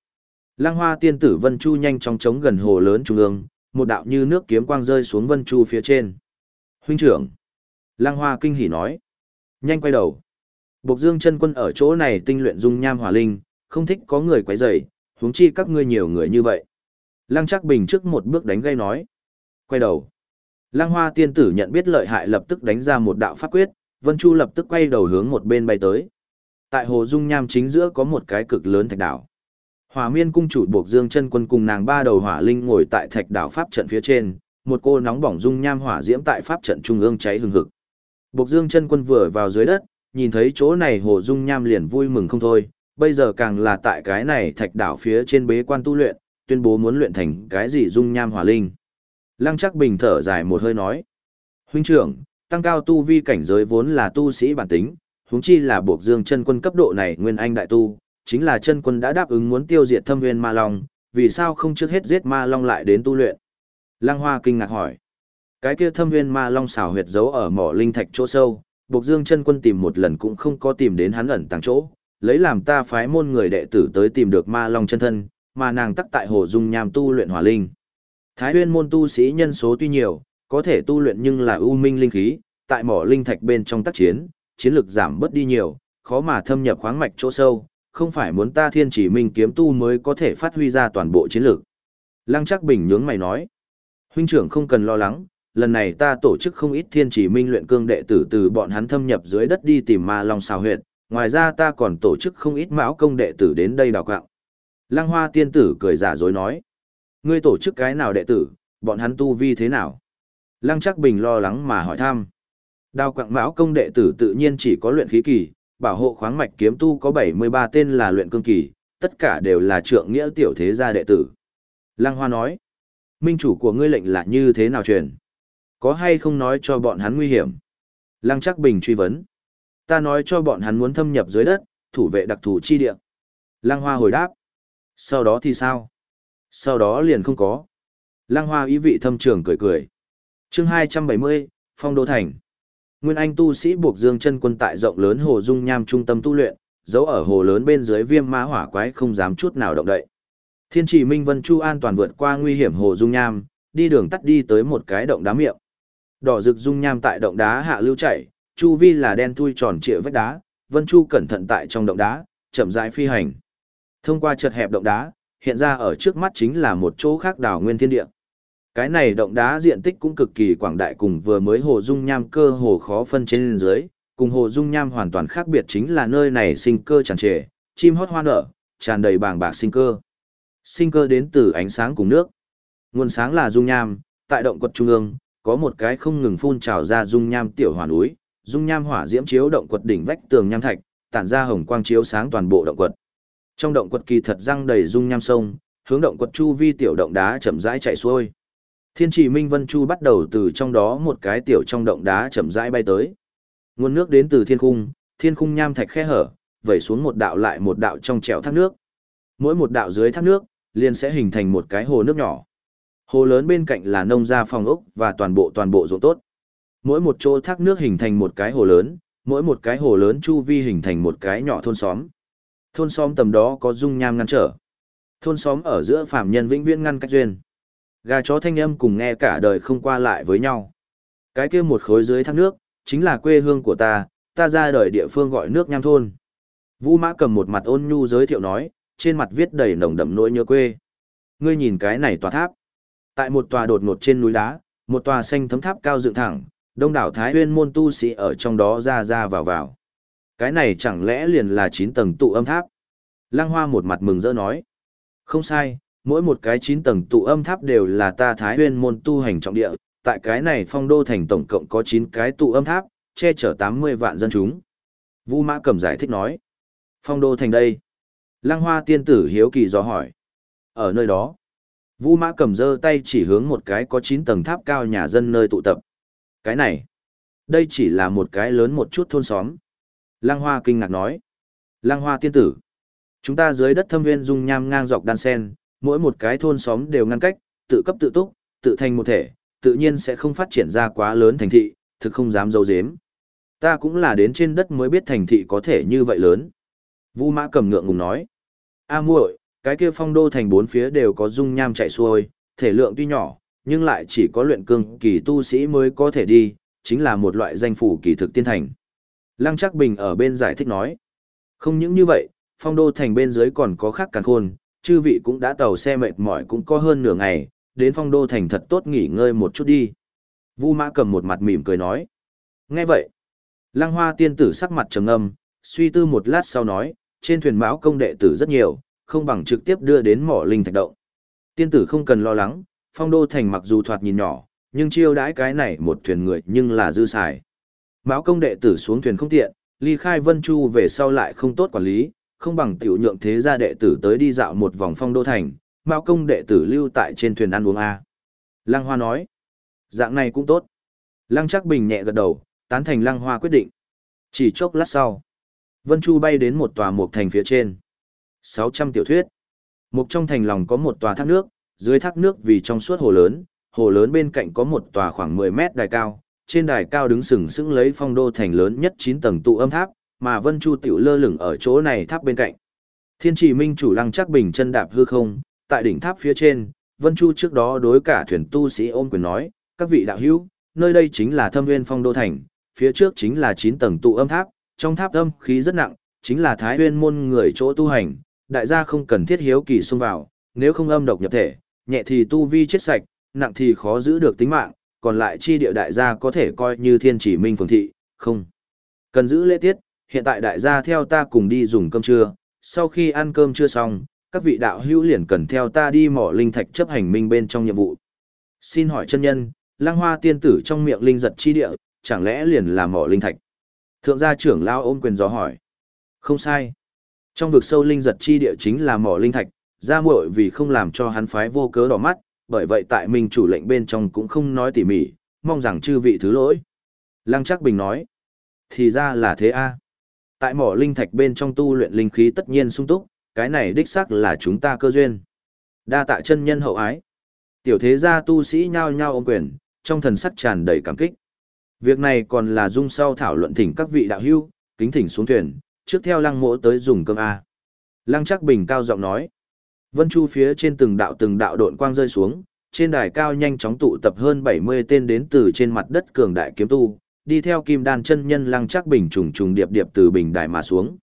Lăng Hoa tiên tử vân chu nhanh chóng chống gần hồ lớn trung ương, một đạo như nước kiếm quang rơi xuống vân chu phía trên. Huynh trưởng. Lăng Hoa kinh hỉ nói. Nhanh quay đầu. Bộc Dương chân quân ở chỗ này tinh luyện dung nham hỏa linh, không thích có người quấy rầy, huống chi các ngươi nhiều người như vậy. Lăng Trác Bình trước một bước đánh gây nói. Quay đầu. Lăng Hoa tiên tử nhận biết lợi hại lập tức đánh ra một đạo pháp quyết, Vân Chu lập tức quay đầu hướng một bên bay tới. Tại hồ dung nham chính giữa có một cái cực lớn thạch đảo. Hỏa Miên cung chủ buộc Dương chân quân cùng nàng ba đầu hỏa linh ngồi tại thạch đảo pháp trận phía trên, một cô nóng bỏng dung nham hỏa diễm tại pháp trận trung ương cháy hừng hực. buộc Dương chân quân vừa vào dưới đất, nhìn thấy chỗ này hồ dung nham liền vui mừng không thôi, bây giờ càng là tại cái này thạch đảo phía trên bế quan tu luyện, tuyên bố muốn luyện thành cái gì dung nham hỏa linh. Lăng chắc bình thở dài một hơi nói. Huynh trưởng, tăng cao tu vi cảnh giới vốn là tu sĩ bản tính, huống chi là buộc dương chân quân cấp độ này nguyên anh đại tu, chính là chân quân đã đáp ứng muốn tiêu diệt thâm viên ma long, vì sao không trước hết giết ma long lại đến tu luyện? Lăng Hoa kinh ngạc hỏi. Cái kia thâm viên ma long xảo huyệt giấu ở mỏ linh thạch chỗ sâu, buộc Dương chân quân tìm một lần cũng không có tìm đến hắn ẩn tàng chỗ, lấy làm ta phái môn người đệ tử tới tìm được ma long chân thân, mà nàng tắc tại hồ dung nham tu luyện hỏa linh. Thái Huyên môn tu sĩ nhân số tuy nhiều, có thể tu luyện nhưng là ưu minh linh khí, tại mỏ linh thạch bên trong tác chiến, chiến lực giảm bớt đi nhiều, khó mà thâm nhập khoáng mạch chỗ sâu, không phải muốn ta thiên chỉ minh kiếm tu mới có thể phát huy ra toàn bộ chiến lực. Lăng chắc bình nhướng mày nói, huynh trưởng không cần lo lắng, lần này ta tổ chức không ít thiên chỉ minh luyện cương đệ tử từ bọn hắn thâm nhập dưới đất đi tìm ma long xào huyệt, ngoài ra ta còn tổ chức không ít mão công đệ tử đến đây đào quạng. Lăng hoa tiên tử cười giả dối nói, ngươi tổ chức cái nào đệ tử, bọn hắn tu vi thế nào? Lăng chắc bình lo lắng mà hỏi thăm. Đào quạng mão công đệ tử tự nhiên chỉ có luyện khí kỳ, bảo hộ khoáng mạch kiếm tu có 73 tên là luyện cương kỳ, tất cả đều là trượng nghĩa tiểu thế gia đệ tử. Lăng Hoa nói, minh chủ của ngươi lệnh là như thế nào truyền? Có hay không nói cho bọn hắn nguy hiểm? Lăng Chắc Bình truy vấn. Ta nói cho bọn hắn muốn thâm nhập dưới đất, thủ vệ đặc thù chi địa. Lăng Hoa hồi đáp. Sau đó thì sao? Sau đó liền không có. Lăng Hoa ý vị thâm trường cười cười. chương 270, Phong Đô Thành. Nguyên Anh tu sĩ buộc dương chân quân tại rộng lớn hồ dung nham trung tâm tu luyện, giấu ở hồ lớn bên dưới viêm ma hỏa quái không dám chút nào động đậy. Thiên trì Minh Vân Chu an toàn vượt qua nguy hiểm hồ dung nham, đi đường tắt đi tới một cái động đá miệng. Đỏ rực dung nham tại động đá hạ lưu chảy, chu vi là đen thui tròn trịa vách đá, Vân Chu cẩn thận tại trong động đá, chậm rãi phi hành. Thông qua chật hẹp động đá, hiện ra ở trước mắt chính là một chỗ khác đảo nguyên thiên địa. Cái này động đá diện tích cũng cực kỳ quảng đại cùng vừa mới hồ dung nham cơ hồ khó phân trên dưới, cùng hồ dung nham hoàn toàn khác biệt chính là nơi này sinh cơ tràn trề, chim hót hoa nở, tràn đầy bàng bạc sinh cơ. Sinh cơ đến từ ánh sáng cùng nước. Nguồn sáng là dung nham, tại động quật trung ương, có một cái không ngừng phun trào ra dung nham tiểu hỏa núi, dung nham hỏa diễm chiếu động quật đỉnh vách tường nham thạch, tản ra hồng quang chiếu sáng toàn bộ động quật. Trong động quật kỳ thật răng đầy dung nham sông, hướng động quật chu vi tiểu động đá chậm rãi chạy xuôi. Thiên trì Minh Vân Chu bắt đầu từ trong đó một cái tiểu trong động đá chậm rãi bay tới. Nguồn nước đến từ thiên khung, thiên khung nham thạch khe hở, vẩy xuống một đạo lại một đạo trong trèo thác nước. Mỗi một đạo dưới thác nước, liền sẽ hình thành một cái hồ nước nhỏ. Hồ lớn bên cạnh là nông gia phòng ốc và toàn bộ toàn bộ ruộng tốt. Mỗi một chỗ thác nước hình thành một cái hồ lớn, mỗi một cái hồ lớn chu vi hình thành một cái nhỏ thôn xóm. Thôn xóm tầm đó có dung nham ngăn trở. Thôn xóm ở giữa phạm nhân vĩnh viễn ngăn cách duyên. Gà chó thanh âm cùng nghe cả đời không qua lại với nhau. Cái kia một khối dưới thác nước, chính là quê hương của ta, ta ra đời địa phương gọi nước nham thôn. Vũ mã cầm một mặt ôn nhu giới thiệu nói, trên mặt viết đầy nồng đậm nỗi nhớ quê. Ngươi nhìn cái này tòa tháp. Tại một tòa đột ngột trên núi đá, một tòa xanh thấm tháp cao dựng thẳng, đông đảo Thái Huyên môn tu sĩ ở trong đó ra ra vào vào. Cái này chẳng lẽ liền là 9 tầng tụ âm tháp? Lăng Hoa một mặt mừng rỡ nói. Không sai, mỗi một cái 9 tầng tụ âm tháp đều là ta Thái Huyên môn tu hành trọng địa, tại cái này phong đô thành tổng cộng có 9 cái tụ âm tháp, che chở 80 vạn dân chúng. Vu Mã Cầm giải thích nói. Phong đô thành đây. Lăng Hoa tiên tử hiếu kỳ dò hỏi. Ở nơi đó, Vu Mã Cầm giơ tay chỉ hướng một cái có 9 tầng tháp cao nhà dân nơi tụ tập. Cái này, đây chỉ là một cái lớn một chút thôn xóm. Lăng Hoa kinh ngạc nói. Lăng Hoa tiên tử. Chúng ta dưới đất thâm nguyên dung nham ngang dọc đan sen, mỗi một cái thôn xóm đều ngăn cách, tự cấp tự túc, tự thành một thể, tự nhiên sẽ không phát triển ra quá lớn thành thị, thực không dám dâu dếm. Ta cũng là đến trên đất mới biết thành thị có thể như vậy lớn. Vu Mã cầm ngượng ngùng nói. A muội, cái kia phong đô thành bốn phía đều có dung nham chạy xuôi, thể lượng tuy nhỏ, nhưng lại chỉ có luyện cương kỳ tu sĩ mới có thể đi, chính là một loại danh phủ kỳ thực tiên thành. Lăng Trắc Bình ở bên giải thích nói. Không những như vậy, phong đô thành bên dưới còn có khác càng khôn, chư vị cũng đã tàu xe mệt mỏi cũng có hơn nửa ngày, đến phong đô thành thật tốt nghỉ ngơi một chút đi. Vu Mã cầm một mặt mỉm cười nói. Nghe vậy, Lăng Hoa tiên tử sắc mặt trầm ngâm, suy tư một lát sau nói, trên thuyền mão công đệ tử rất nhiều, không bằng trực tiếp đưa đến mỏ linh thạch động. Tiên tử không cần lo lắng, phong đô thành mặc dù thoạt nhìn nhỏ, nhưng chiêu đãi cái này một thuyền người nhưng là dư xài. Mão công đệ tử xuống thuyền không tiện, ly khai vân chu về sau lại không tốt quản lý, không bằng tiểu nhượng thế gia đệ tử tới đi dạo một vòng phong đô thành, mao công đệ tử lưu tại trên thuyền ăn uống A. Lăng Hoa nói, dạng này cũng tốt. Lăng Trác bình nhẹ gật đầu, tán thành Lăng Hoa quyết định. Chỉ chốc lát sau, Vân Chu bay đến một tòa mục thành phía trên. 600 tiểu thuyết. Một trong thành lòng có một tòa thác nước, dưới thác nước vì trong suốt hồ lớn, hồ lớn bên cạnh có một tòa khoảng 10 mét đài cao, trên đài cao đứng sừng sững lấy phong đô thành lớn nhất 9 tầng tụ âm tháp, mà Vân Chu tiểu lơ lửng ở chỗ này tháp bên cạnh. Thiên Chỉ Minh chủ lăng chắc bình chân đạp hư không, tại đỉnh tháp phía trên, Vân Chu trước đó đối cả thuyền tu sĩ ôm quyền nói, các vị đạo hữu, nơi đây chính là Thâm Nguyên Phong đô thành, phía trước chính là 9 tầng tụ âm tháp, trong tháp âm khí rất nặng, chính là Thái Nguyên môn người chỗ tu hành, đại gia không cần thiết hiếu kỳ xông vào, nếu không âm độc nhập thể, nhẹ thì tu vi chết sạch, nặng thì khó giữ được tính mạng, còn lại chi địa đại gia có thể coi như thiên chỉ minh phường thị, không. Cần giữ lễ tiết, hiện tại đại gia theo ta cùng đi dùng cơm trưa, sau khi ăn cơm trưa xong, các vị đạo hữu liền cần theo ta đi mỏ linh thạch chấp hành minh bên trong nhiệm vụ. Xin hỏi chân nhân, lang hoa tiên tử trong miệng linh giật chi địa, chẳng lẽ liền là mỏ linh thạch? Thượng gia trưởng lao ôm quyền gió hỏi. Không sai. Trong vực sâu linh giật chi địa chính là mỏ linh thạch, ra muội vì không làm cho hắn phái vô cớ đỏ mắt, bởi vậy tại minh chủ lệnh bên trong cũng không nói tỉ mỉ, mong rằng chư vị thứ lỗi. Lăng trác bình nói. Thì ra là thế a. Tại mỏ linh thạch bên trong tu luyện linh khí tất nhiên sung túc, cái này đích xác là chúng ta cơ duyên. Đa tạ chân nhân hậu ái. Tiểu thế gia tu sĩ nhao nhao ôm quyền, trong thần sắc tràn đầy cảm kích. Việc này còn là dung sau thảo luận thỉnh các vị đạo hữu, kính thỉnh xuống thuyền, trước theo lăng mỗ tới dùng cơm A. Lăng trác bình cao giọng nói. Vân Chu phía trên từng đạo từng đạo độn quang rơi xuống, trên đài cao nhanh chóng tụ tập hơn 70 tên đến từ trên mặt đất cường đại kiếm tu, đi theo kim đan chân nhân lăng chắc bình trùng trùng điệp điệp từ bình đài mà xuống.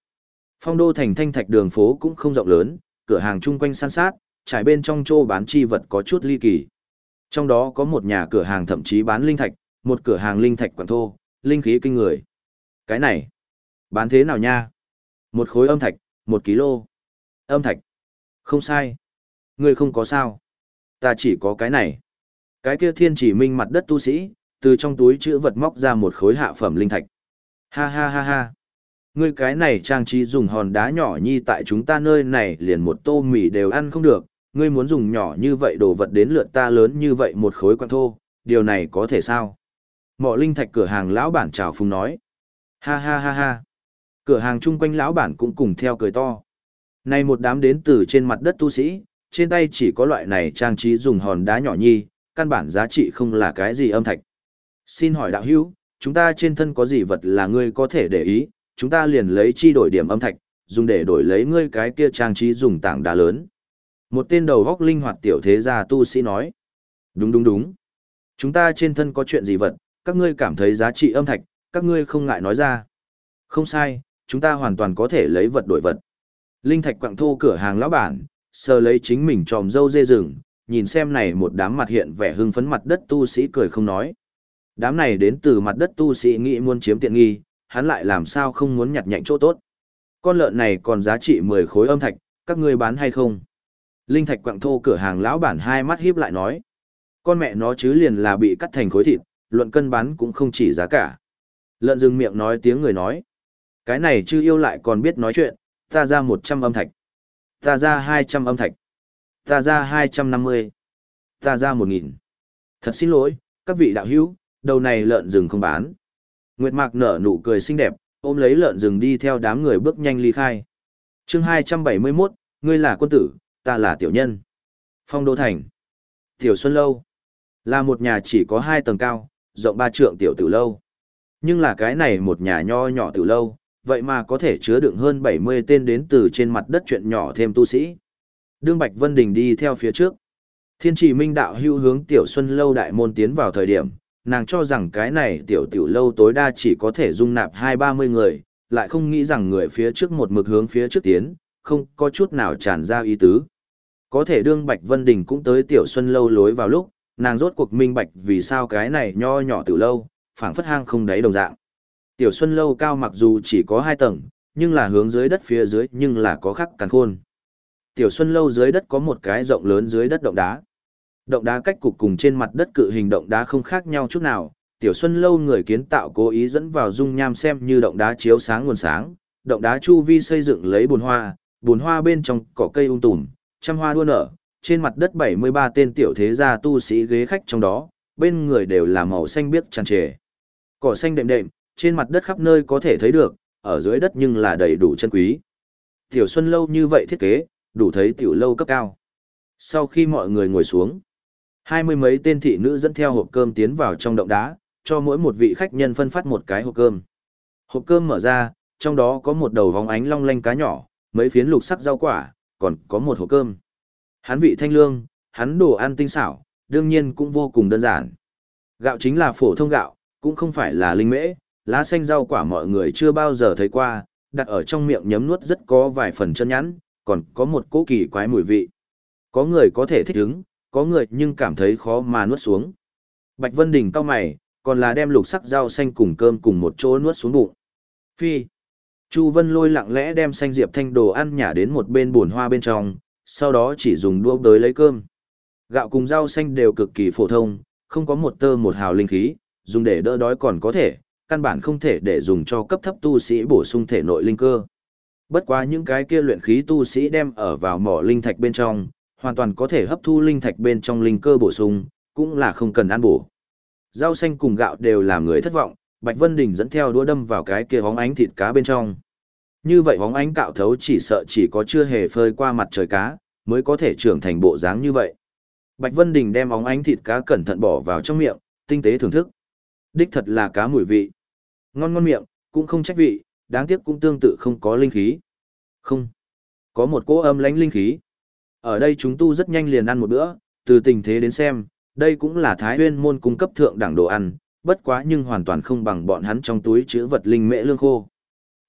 Phong đô thành thanh thạch đường phố cũng không rộng lớn, cửa hàng chung quanh san sát, trải bên trong chỗ bán chi vật có chút ly kỳ. Trong đó có một nhà cửa hàng thậm chí bán linh thạch, một cửa hàng linh thạch quản thô, linh khí kinh người. Cái này, bán thế nào nha? Một khối âm thạch, một ký lô. Âm thạch. Không sai. Ngươi không có sao. Ta chỉ có cái này. Cái kia thiên chỉ minh mặt đất tu sĩ, từ trong túi chữ vật móc ra một khối hạ phẩm linh thạch. Ha ha ha ha. Ngươi cái này trang trí dùng hòn đá nhỏ nhi tại chúng ta nơi này liền một tô mì đều ăn không được, ngươi muốn dùng nhỏ như vậy đồ vật đến lượt ta lớn như vậy một khối quan thô, điều này có thể sao? Mọ linh thạch cửa hàng lão bản chào phúng nói. Ha ha ha ha. Cửa hàng chung quanh lão bản cũng cùng theo cười to. Này một đám đến từ trên mặt đất tu sĩ, trên tay chỉ có loại này trang trí dùng hòn đá nhỏ nhi, căn bản giá trị không là cái gì âm thạch. Xin hỏi đạo hữu, chúng ta trên thân có gì vật là ngươi có thể để ý, chúng ta liền lấy chi đổi điểm âm thạch, dùng để đổi lấy ngươi cái kia trang trí dùng tảng đá lớn. Một tên đầu góc linh hoạt tiểu thế gia tu sĩ nói. Đúng đúng đúng. Chúng ta trên thân có chuyện gì vật, các ngươi cảm thấy giá trị âm thạch, các ngươi không ngại nói ra. Không sai, chúng ta hoàn toàn có thể lấy vật đổi vật. Linh thạch quặng thô cửa hàng lão bản, sờ lấy chính mình tròm dâu dê rừng, nhìn xem này một đám mặt hiện vẻ hưng phấn mặt đất tu sĩ cười không nói. Đám này đến từ mặt đất tu sĩ nghĩ muốn chiếm tiện nghi, hắn lại làm sao không muốn nhặt nhạnh chỗ tốt. Con lợn này còn giá trị 10 khối âm thạch, các ngươi bán hay không? Linh thạch quặng thô cửa hàng lão bản hai mắt híp lại nói. Con mẹ nó chứ liền là bị cắt thành khối thịt, luận cân bán cũng không chỉ giá cả. Lợn dừng miệng nói tiếng người nói. Cái này chưa yêu lại còn biết nói chuyện, ta ra 100 âm thạch. Ta ra 200 âm thạch. Ta ra 250. Ta ra 1000. Thật xin lỗi, các vị đạo hữu, đầu này lợn rừng không bán. Nguyệt Mạc nở nụ cười xinh đẹp, ôm lấy lợn rừng đi theo đám người bước nhanh ly khai. chương 271, ngươi là quân tử, ta là tiểu nhân. Phong Đô Thành. Tiểu Xuân Lâu. Là một nhà chỉ có hai tầng cao, rộng ba trượng tiểu tử lâu. Nhưng là cái này một nhà nho nhỏ tiểu lâu, vậy mà có thể chứa đựng hơn 70 tên đến từ trên mặt đất chuyện nhỏ thêm tu sĩ. Đương Bạch Vân Đình đi theo phía trước. Thiên trì minh đạo hưu hướng tiểu xuân lâu đại môn tiến vào thời điểm, nàng cho rằng cái này tiểu tiểu lâu tối đa chỉ có thể dung nạp hai ba mươi người, lại không nghĩ rằng người phía trước một mực hướng phía trước tiến, không có chút nào tràn ra ý tứ. Có thể đương Bạch Vân Đình cũng tới tiểu xuân lâu lối vào lúc, nàng rốt cuộc minh bạch vì sao cái này nho nhỏ tiểu lâu, phảng phất hang không đáy đồng dạng. Tiểu xuân lâu cao mặc dù chỉ có hai tầng, nhưng là hướng dưới đất phía dưới nhưng là có khắc càn khôn. Tiểu xuân lâu dưới đất có một cái rộng lớn dưới đất động đá. Động đá cách cục cùng trên mặt đất cự hình động đá không khác nhau chút nào, Tiểu Xuân lâu người kiến tạo cố ý dẫn vào dung nham xem như động đá chiếu sáng nguồn sáng, động đá chu vi xây dựng lấy bồn hoa, bồn hoa bên trong cỏ cây ung tùm, trăm hoa đua nở, trên mặt đất 73 tên tiểu thế gia tu sĩ ghế khách trong đó, bên người đều là màu xanh biếc tràn trề. Cỏ xanh đệm đệm, trên mặt đất khắp nơi có thể thấy được, ở dưới đất nhưng là đầy đủ chân quý. Tiểu Xuân lâu như vậy thiết kế, đủ thấy tiểu lâu cấp cao. Sau khi mọi người ngồi xuống, hai mươi mấy tên thị nữ dẫn theo hộp cơm tiến vào trong động đá, cho mỗi một vị khách nhân phân phát một cái hộp cơm. Hộp cơm mở ra, trong đó có một đầu vòng ánh long lanh cá nhỏ, mấy phiến lục sắc rau quả, còn có một hộp cơm. Hắn vị thanh lương, hắn đồ ăn tinh xảo, đương nhiên cũng vô cùng đơn giản. Gạo chính là phổ thông gạo, cũng không phải là linh mễ, lá xanh rau quả mọi người chưa bao giờ thấy qua, đặt ở trong miệng nhấm nuốt rất có vài phần chân nhẵn, còn có một cỗ kỳ quái mùi vị. Có người có thể thích ứng, có người nhưng cảm thấy khó mà nuốt xuống. Bạch Vân Đình cao mày, còn là đem lục sắc rau xanh cùng cơm cùng một chỗ nuốt xuống bụng. Phi. Chu Vân lôi lặng lẽ đem xanh diệp thanh đồ ăn nhả đến một bên buồn hoa bên trong, sau đó chỉ dùng đũa tới lấy cơm. Gạo cùng rau xanh đều cực kỳ phổ thông, không có một tơ một hào linh khí, dùng để đỡ đói còn có thể, căn bản không thể để dùng cho cấp thấp tu sĩ bổ sung thể nội linh cơ. Bất quá những cái kia luyện khí tu sĩ đem ở vào mỏ linh thạch bên trong, hoàn toàn có thể hấp thu linh thạch bên trong linh cơ bổ sung, cũng là không cần ăn bổ. Rau xanh cùng gạo đều làm người thất vọng, Bạch Vân Đình dẫn theo đũa đâm vào cái kia hóng ánh thịt cá bên trong. Như vậy hóng ánh cạo thấu chỉ sợ chỉ có chưa hề phơi qua mặt trời cá, mới có thể trưởng thành bộ dáng như vậy. Bạch Vân Đình đem hóng ánh thịt cá cẩn thận bỏ vào trong miệng, tinh tế thưởng thức. Đích thật là cá mùi vị. Ngon ngon miệng, cũng không trách vị, đáng tiếc cũng tương tự không có linh khí. Không. Có một cỗ âm lãnh linh khí. Ở đây chúng tu rất nhanh liền ăn một bữa, từ tình thế đến xem, đây cũng là Thái Huyên môn cung cấp thượng đẳng đồ ăn, bất quá nhưng hoàn toàn không bằng bọn hắn trong túi chứa vật linh mễ lương khô.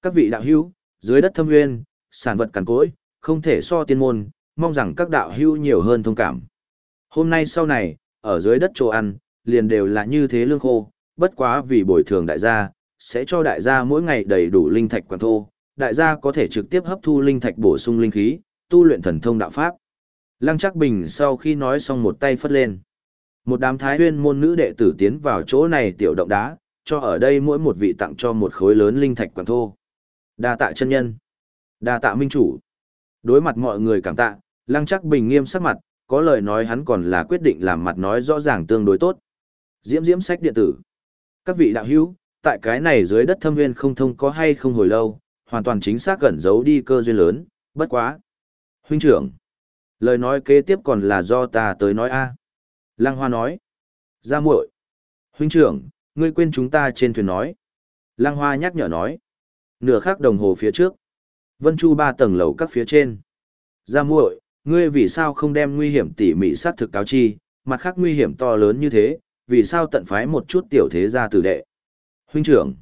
Các vị đạo hữu, dưới đất thâm nguyên, sản vật cằn cỗi, không thể so tiên môn, mong rằng các đạo hữu nhiều hơn thông cảm. Hôm nay sau này, ở dưới đất chỗ ăn, liền đều là như thế lương khô, bất quá vì bồi thường đại gia, sẽ cho đại gia mỗi ngày đầy đủ linh thạch quản thô, đại gia có thể trực tiếp hấp thu linh thạch bổ sung linh khí, tu luyện thần thông đạo pháp. Lăng Trác Bình sau khi nói xong một tay phất lên. Một đám thái huyên môn nữ đệ tử tiến vào chỗ này tiểu động đá, cho ở đây mỗi một vị tặng cho một khối lớn linh thạch quản thô. Đa tạ chân nhân. Đa tạ minh chủ. Đối mặt mọi người cảm tạ, Lăng Trác Bình nghiêm sắc mặt, có lời nói hắn còn là quyết định làm mặt nói rõ ràng tương đối tốt. Diễm diễm sách điện tử. Các vị đạo hữu, tại cái này dưới đất thâm viên không thông có hay không hồi lâu, hoàn toàn chính xác gần giấu đi cơ duyên lớn, bất quá. Huynh trưởng, lời nói kế tiếp còn là do ta tới nói a. Lăng Hoa nói, ra muội. Huynh trưởng, ngươi quên chúng ta trên thuyền nói. Lăng Hoa nhắc nhở nói, nửa khắc đồng hồ phía trước. Vân Chu ba tầng lầu các phía trên. Ra muội, ngươi vì sao không đem nguy hiểm tỉ mỉ sát thực cáo chi, mặt khác nguy hiểm to lớn như thế, vì sao tận phái một chút tiểu thế gia tử đệ. Huynh trưởng,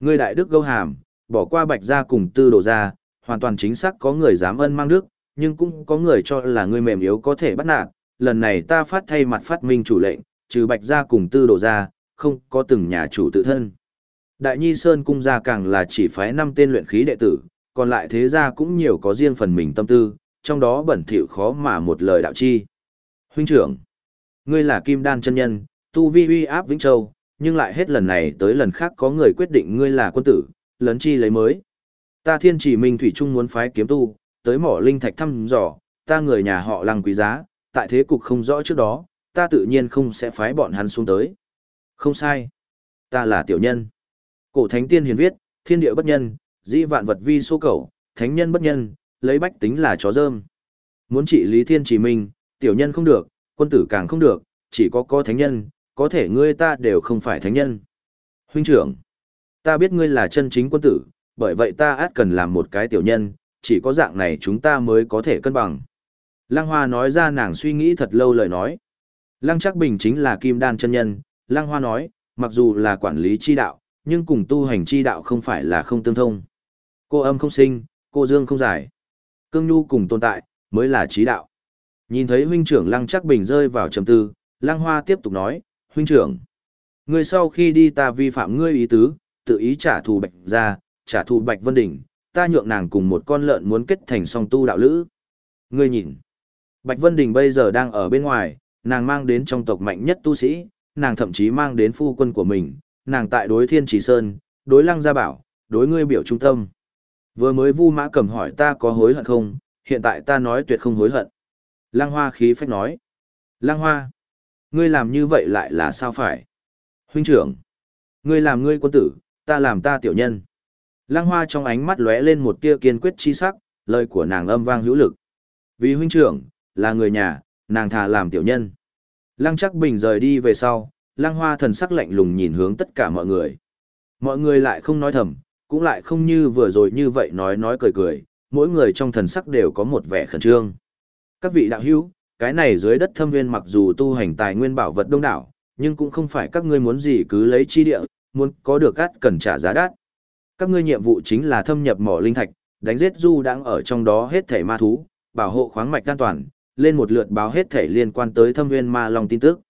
ngươi đại đức gâu hàm, bỏ qua bạch gia cùng tư đồ gia, hoàn toàn chính xác có người dám ân mang đức, nhưng cũng có người cho là ngươi mềm yếu có thể bắt nạt. Lần này ta phát thay mặt phát minh chủ lệnh, trừ bạch gia cùng tư đồ gia, không có từng nhà chủ tự thân. Đại Nhi Sơn cung gia càng là chỉ phái năm tên luyện khí đệ tử, còn lại thế gia cũng nhiều có riêng phần mình tâm tư, trong đó bẩn thỉu khó mà một lời đạo chi. Huynh trưởng, ngươi là kim đan chân nhân, tu vi uy áp Vĩnh Châu, nhưng lại hết lần này tới lần khác có người quyết định ngươi là quân tử, lấn chi lấy mới. Ta thiên chỉ minh thủy trung muốn phái kiếm tu, tới mỏ linh thạch thăm dò, ta người nhà họ lăng quý giá, tại thế cục không rõ trước đó, ta tự nhiên không sẽ phái bọn hắn xuống tới. Không sai. Ta là tiểu nhân. Cổ thánh tiên hiền viết, thiên địa bất nhân, dĩ vạn vật vi số cầu, thánh nhân bất nhân, lấy bách tính là chó dơm. Muốn trị lý thiên chỉ minh, tiểu nhân không được, quân tử càng không được, chỉ có có thánh nhân, có thể ngươi ta đều không phải thánh nhân. Huynh trưởng, ta biết ngươi là chân chính quân tử, bởi vậy ta át cần làm một cái tiểu nhân, chỉ có dạng này chúng ta mới có thể cân bằng. Lăng Hoa nói ra nàng suy nghĩ thật lâu lời nói. Lăng Trác Bình chính là kim đan chân nhân, Lăng Hoa nói, mặc dù là quản lý chi đạo, nhưng cùng tu hành chi đạo không phải là không tương thông. Cô âm không sinh, cô dương không giải. Cương nhu cùng tồn tại, mới là trí đạo. Nhìn thấy huynh trưởng Lăng Trác Bình rơi vào trầm tư, Lăng Hoa tiếp tục nói, huynh trưởng. Ngươi sau khi đi ta vi phạm ngươi ý tứ, tự ý trả thù bạch ra, trả thù bạch vân đỉnh, ta nhượng nàng cùng một con lợn muốn kết thành song tu đạo lữ. Ngươi nhìn, bạch vân đỉnh bây giờ đang ở bên ngoài, nàng mang đến trong tộc mạnh nhất tu sĩ, nàng thậm chí mang đến phu quân của mình, nàng tại đối thiên trì sơn, đối lăng gia bảo, đối ngươi biểu trung tâm. Vừa mới vu mã cầm hỏi ta có hối hận không, hiện tại ta nói tuyệt không hối hận. Lăng hoa khí phách nói. Lăng hoa, Ngươi làm như vậy lại là sao phải? Huynh trưởng, ngươi làm ngươi quân tử, ta làm ta tiểu nhân. Lăng Hoa trong ánh mắt lóe lên một tia kiên quyết chi sắc, lời của nàng âm vang hữu lực. Vì huynh trưởng, là người nhà, nàng thà làm tiểu nhân. Lăng chắc bình rời đi về sau, lăng hoa thần sắc lạnh lùng nhìn hướng tất cả mọi người. Mọi người lại không nói thầm, cũng lại không như vừa rồi như vậy nói nói cười cười, mỗi người trong thần sắc đều có một vẻ khẩn trương. Các vị đạo hữu, cái này dưới đất thâm nguyên mặc dù tu hành tài nguyên bảo vật đông đảo, nhưng cũng không phải các ngươi muốn gì cứ lấy chi địa, muốn có được cát cần trả giá đắt. Các ngươi nhiệm vụ chính là thâm nhập mỏ linh thạch, đánh giết du đang ở trong đó hết thể ma thú, bảo hộ khoáng mạch an toàn, lên một lượt báo hết thể liên quan tới thâm nguyên ma long tin tức.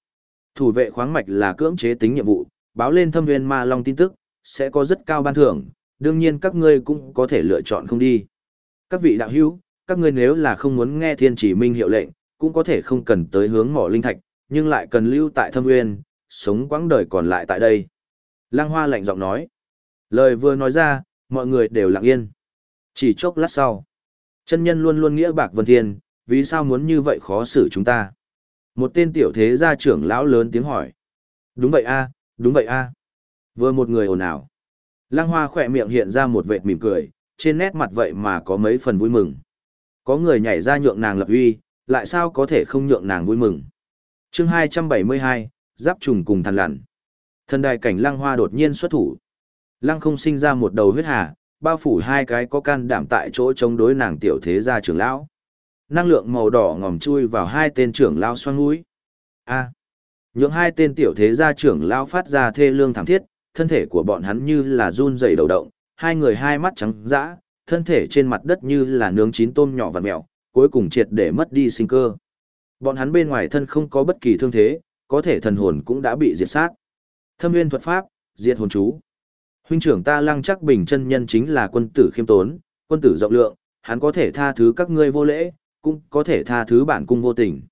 Thủ vệ khoáng mạch là cưỡng chế tính nhiệm vụ, báo lên thâm nguyên ma long tin tức, sẽ có rất cao ban thưởng, đương nhiên các ngươi cũng có thể lựa chọn không đi. Các vị đạo hữu, các ngươi nếu là không muốn nghe thiên chỉ minh hiệu lệnh, cũng có thể không cần tới hướng mỏ linh thạch, nhưng lại cần lưu tại thâm nguyên, sống quãng đời còn lại tại đây. Lăng Hoa lạnh giọng nói. Lời vừa nói ra, mọi người đều lặng yên. Chỉ chốc lát sau. Chân nhân luôn luôn nghĩa bạc vân thiên, vì sao muốn như vậy khó xử chúng ta? Một tên tiểu thế gia trưởng lão lớn tiếng hỏi. Đúng vậy a, đúng vậy a. Vừa một người ồn ào. Lăng Hoa khỏe miệng hiện ra một vệt mỉm cười, trên nét mặt vậy mà có mấy phần vui mừng. Có người nhảy ra nhượng nàng lập uy, lại sao có thể không nhượng nàng vui mừng. chương 272, Giáp trùng cùng thần lặn. Thần đài cảnh Lăng Hoa đột nhiên xuất thủ. Lăng không sinh ra một đầu huyết hà, bao phủ hai cái có can đảm tại chỗ chống đối nàng tiểu thế gia trưởng lão. Năng lượng màu đỏ ngòm chui vào hai tên trưởng lão xoang mũi. A. những hai tên tiểu thế gia trưởng lão phát ra thê lương thảm thiết, thân thể của bọn hắn như là run rẩy đầu động, hai người hai mắt trắng dã, thân thể trên mặt đất như là nướng chín tôm nhỏ và mèo, cuối cùng triệt để mất đi sinh cơ. Bọn hắn bên ngoài thân không có bất kỳ thương thế, có thể thần hồn cũng đã bị diệt sát. Thâm nguyên thuật pháp, diệt hồn chú. Huynh trưởng ta lăng chắc bình chân nhân chính là quân tử khiêm tốn, quân tử rộng lượng, hắn có thể tha thứ các ngươi vô lễ, cũng có thể tha thứ bản cung vô tình.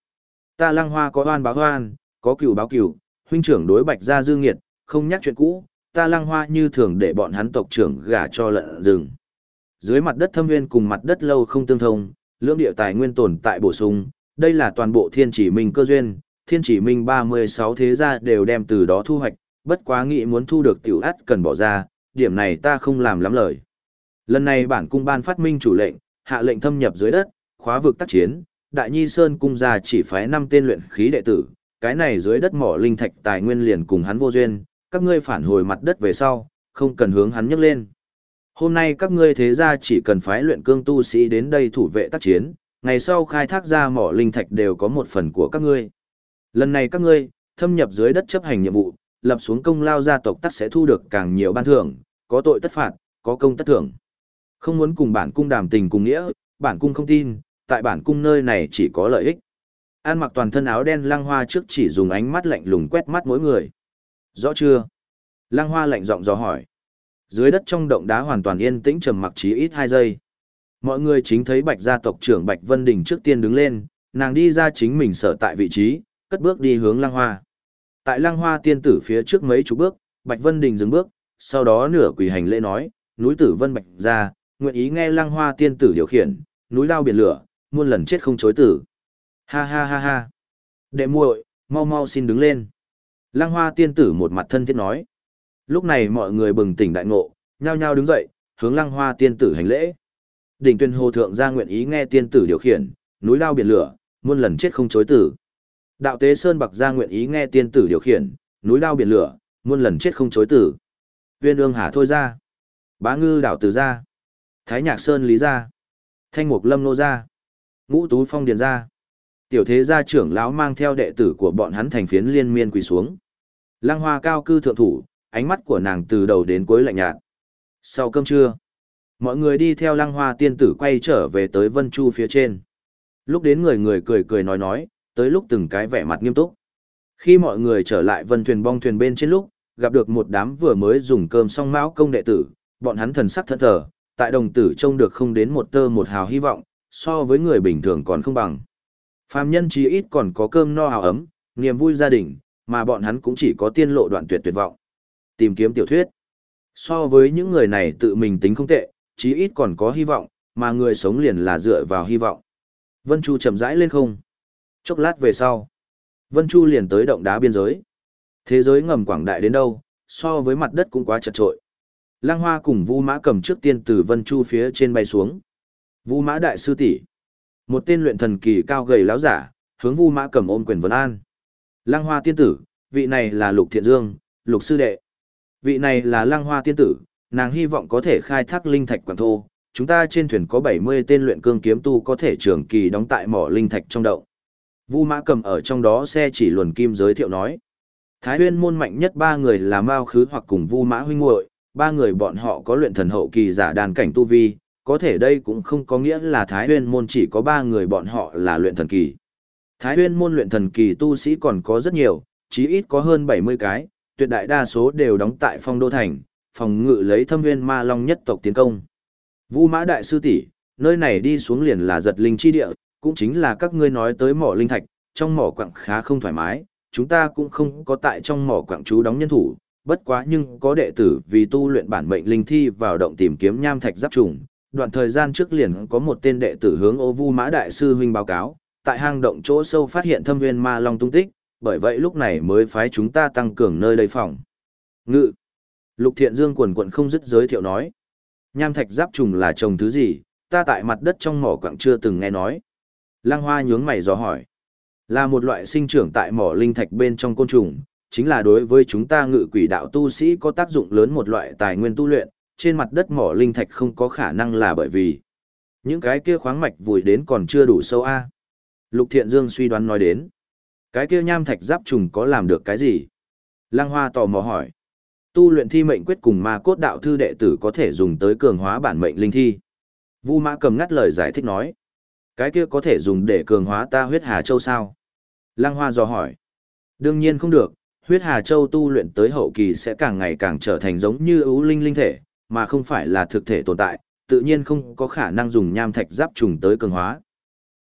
Ta lăng hoa có oan báo oan, có cửu báo cửu, huynh trưởng đối bạch gia dư nghiệt, không nhắc chuyện cũ, ta lăng hoa như thường để bọn hắn tộc trưởng gả cho lợn rừng. Dưới mặt đất thâm nguyên cùng mặt đất lâu không tương thông, lưỡng địa tài nguyên tồn tại bổ sung, đây là toàn bộ thiên chỉ minh cơ duyên, thiên chỉ minh 36 thế gia đều đem từ đó thu hoạch, bất quá nghĩ muốn thu được tiểu ắt cần bỏ ra, điểm này ta không làm lắm lời. Lần này bản cung ban phát minh chủ lệnh, hạ lệnh thâm nhập dưới đất, khóa vực tác chiến, Đại Nhi Sơn cung gia chỉ phái 5 tên luyện khí đệ tử, cái này dưới đất mỏ linh thạch tài nguyên liền cùng hắn vô duyên, các ngươi phản hồi mặt đất về sau, không cần hướng hắn nhấc lên. Hôm nay các ngươi thế gia chỉ cần phái luyện cương tu sĩ đến đây thủ vệ tác chiến, ngày sau khai thác ra mỏ linh thạch đều có một phần của các ngươi. Lần này các ngươi, thâm nhập dưới đất chấp hành nhiệm vụ, lập xuống công lao gia tộc tắc sẽ thu được càng nhiều ban thưởng, có tội tất phạt, có công tất thưởng. Không muốn cùng bản cung đàm tình cùng nghĩa, bản cung không tin, tại bản cung nơi này chỉ có lợi ích. An mặc toàn thân áo đen lăng hoa trước chỉ dùng ánh mắt lạnh lùng quét mắt mỗi người. Rõ chưa? Lăng hoa lạnh giọng dò hỏi. Dưới đất trong động đá hoàn toàn yên tĩnh trầm mặc chí ít 2 giây. Mọi người chính thấy bạch gia tộc trưởng Bạch Vân Đình trước tiên đứng lên, nàng đi ra chính mình sở tại vị trí, cất bước đi hướng lăng hoa. Tại lăng hoa tiên tử phía trước mấy chục bước, Bạch Vân Đình dừng bước, sau đó nửa quỳ hành lễ nói, núi tử Vân Bạch gia, nguyện ý nghe lăng hoa tiên tử điều khiển, núi lao biển lửa, muôn lần chết không chối tử. Ha ha ha ha. Đệ muội, mau mau xin đứng lên. Lăng hoa tiên tử một mặt thân thiết nói. Lúc này mọi người bừng tỉnh đại ngộ, nhao nhao đứng dậy, hướng lăng hoa tiên tử hành lễ. Đỉnh tuyên hồ thượng gia nguyện ý nghe tiên tử điều khiển, núi lao biển lửa, muôn lần chết không chối tử. Đạo tế Sơn Bạc gia nguyện ý nghe tiên tử điều khiển, núi lao biển lửa, muôn lần chết không chối tử. Viên ương hà thôi ra. Bá ngư đảo từ ra. Thái nhạc Sơn lý ra. Thanh mục lâm nô ra. Ngũ tú phong điền ra. Tiểu thế gia trưởng lão mang theo đệ tử của bọn hắn thành phiến liên miên quỳ xuống. Lăng hoa cao cư thượng thủ, ánh mắt của nàng từ đầu đến cuối lạnh nhạt. Sau cơm trưa, mọi người đi theo lăng hoa tiên tử quay trở về tới Vân Chu phía trên. Lúc đến người người cười cười nói nói, tới lúc từng cái vẻ mặt nghiêm túc. Khi mọi người trở lại vân thuyền bong thuyền bên trên lúc, gặp được một đám vừa mới dùng cơm xong mão công đệ tử, bọn hắn thần sắc thẫn thờ, tại đồng tử trông được không đến một tơ một hào hy vọng, so với người bình thường còn không bằng. Phàm nhân chí ít còn có cơm no hào ấm, niềm vui gia đình, mà bọn hắn cũng chỉ có tiên lộ đoạn tuyệt tuyệt vọng. Tìm kiếm tiểu thuyết. So với những người này tự mình tính không tệ, chí ít còn có hy vọng, mà người sống liền là dựa vào hy vọng. Vân Chu chậm rãi lên không. Chốc lát về sau, Vân Chu liền tới động đá biên giới. Thế giới ngầm quảng đại đến đâu, so với mặt đất cũng quá chật trội. Lăng Hoa cùng Vu Mã cầm trước tiên từ Vân Chu phía trên bay xuống. Vu Mã đại sư tỷ. Một tên luyện thần kỳ cao gầy láo giả, hướng Vu Mã cầm ôm quyền vấn an. Lăng Hoa tiên tử, vị này là Lục Thiện Dương, Lục sư đệ. Vị này là Lăng Hoa tiên tử, nàng hy vọng có thể khai thác linh thạch quản thô. Chúng ta trên thuyền có 70 tên luyện cương kiếm tu có thể trường kỳ đóng tại mỏ linh thạch trong động. Vu Mã cầm ở trong đó xe chỉ luồn kim giới thiệu nói. Thái Huyên môn mạnh nhất ba người là Mao Khứ hoặc cùng Vu Mã huynh muội, ba người bọn họ có luyện thần hậu kỳ giả đàn cảnh tu vi, có thể đây cũng không có nghĩa là Thái Huyên môn chỉ có ba người bọn họ là luyện thần kỳ. Thái Huyên môn luyện thần kỳ tu sĩ còn có rất nhiều, chí ít có hơn 70 cái, tuyệt đại đa số đều đóng tại Phong Đô thành, phòng ngự lấy Thâm Nguyên Ma Long nhất tộc tiến công. Vu Mã đại sư tỷ, nơi này đi xuống liền là giật linh chi địa, cũng chính là các ngươi nói tới mỏ linh thạch, trong mỏ quặng khá không thoải mái, chúng ta cũng không có tại trong mỏ quặng chú đóng nhân thủ, bất quá nhưng có đệ tử vì tu luyện bản mệnh linh thi vào động tìm kiếm nham thạch giáp trùng. Đoạn thời gian trước liền có một tên đệ tử hướng ô vu mã đại sư huynh báo cáo, tại hang động chỗ sâu phát hiện thâm viên ma long tung tích, bởi vậy lúc này mới phái chúng ta tăng cường nơi đây phòng. Ngự. Lục thiện dương quần quận không dứt giới thiệu nói. Nham thạch giáp trùng là trồng thứ gì, ta tại mặt đất trong mỏ quặng chưa từng nghe nói. Lăng hoa nhướng mày dò hỏi. Là một loại sinh trưởng tại mỏ linh thạch bên trong côn trùng, chính là đối với chúng ta ngự quỷ đạo tu sĩ có tác dụng lớn một loại tài nguyên tu luyện, trên mặt đất mỏ linh thạch không có khả năng là bởi vì những cái kia khoáng mạch vùi đến còn chưa đủ sâu a. Lục Thiện Dương suy đoán nói đến, cái kia nham thạch giáp trùng có làm được cái gì? Lăng Hoa tò mò hỏi. Tu luyện thi mệnh quyết cùng ma cốt đạo thư đệ tử có thể dùng tới cường hóa bản mệnh linh thi. Vu Mã cầm ngắt lời giải thích nói. Cái kia có thể dùng để cường hóa ta huyết hà châu sao? Lăng Hoa dò hỏi. Đương nhiên không được, huyết hà châu tu luyện tới hậu kỳ sẽ càng ngày càng trở thành giống như ưu linh linh thể, mà không phải là thực thể tồn tại, tự nhiên không có khả năng dùng nham thạch giáp trùng tới cường hóa.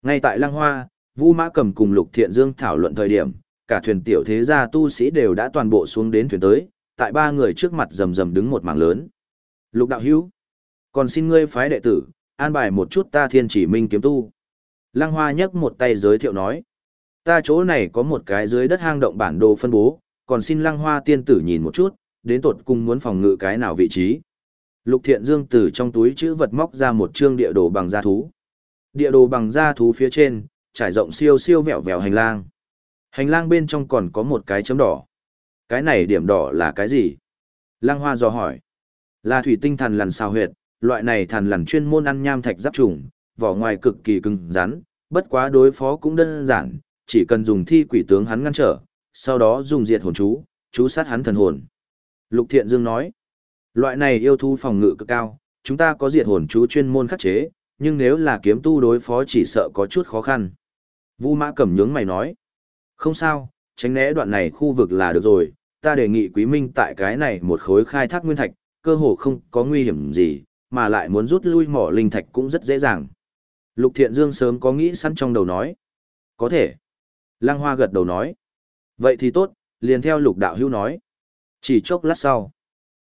Ngay tại Lăng Hoa, Vu Mã Cầm cùng Lục Thiện Dương thảo luận thời điểm, cả thuyền tiểu thế gia tu sĩ đều đã toàn bộ xuống đến thuyền tới, tại ba người trước mặt rầm rầm đứng một mảng lớn. Lục đạo hữu, còn xin ngươi phái đệ tử, an bài một chút ta thiên chỉ minh kiếm tu. Lăng Hoa nhấc một tay giới thiệu nói, ta chỗ này có một cái dưới đất hang động bản đồ phân bố, còn xin Lăng Hoa tiên tử nhìn một chút, đến tột cùng muốn phòng ngự cái nào vị trí. Lục Thiện Dương từ trong túi chữ vật móc ra một chương địa đồ bằng da thú. Địa đồ bằng da thú phía trên, trải rộng siêu siêu vẹo vẹo hành lang. Hành lang bên trong còn có một cái chấm đỏ. Cái này điểm đỏ là cái gì? Lăng Hoa dò hỏi. Là thủy tinh thần lằn sao huyệt, loại này thần lằn chuyên môn ăn nham thạch giáp trùng, vỏ ngoài cực kỳ cứng rắn, bất quá đối phó cũng đơn giản, chỉ cần dùng thi quỷ tướng hắn ngăn trở, sau đó dùng diệt hồn chú, chú sát hắn thần hồn. Lục Thiện Dương nói, loại này yêu thu phòng ngự cực cao, chúng ta có diệt hồn chú chuyên môn khắc chế, nhưng nếu là kiếm tu đối phó chỉ sợ có chút khó khăn. Vu Mã Cẩm nhướng mày nói, không sao, tránh né đoạn này khu vực là được rồi, ta đề nghị Quý Minh tại cái này một khối khai thác nguyên thạch, cơ hồ không có nguy hiểm gì, mà lại muốn rút lui mỏ linh thạch cũng rất dễ dàng. Lục Thiện Dương sớm có nghĩ sẵn trong đầu nói. Có thể. Lăng Hoa gật đầu nói. Vậy thì tốt, liền theo lục đạo hưu nói. Chỉ chốc lát sau.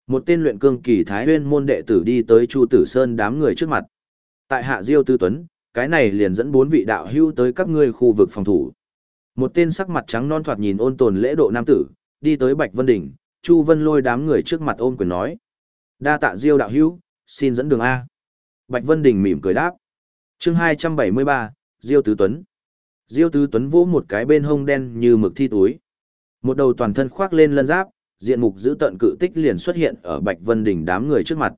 Một tên luyện cương kỳ thái huyên môn đệ tử đi tới Chu Tử Sơn đám người trước mặt. Tại hạ Diêu Tư Tuấn, cái này liền dẫn bốn vị đạo hưu tới các ngươi khu vực phòng thủ. Một tên sắc mặt trắng non thoạt nhìn ôn tồn lễ độ nam tử, đi tới Bạch Vân Đỉnh, Chu Vân lôi đám người trước mặt ôm quyền nói. Đa tạ Diêu đạo hưu, xin dẫn đường A. Bạch Vân Đình mỉm cười đáp. chương 273, Diêu Tứ Tuấn. Diêu Tứ Tuấn vỗ một cái bên hông đen như mực thi túi. Một đầu toàn thân khoác lên lân giáp, diện mục giữ tận cự tích liền xuất hiện ở Bạch Vân Đình đám người trước mặt.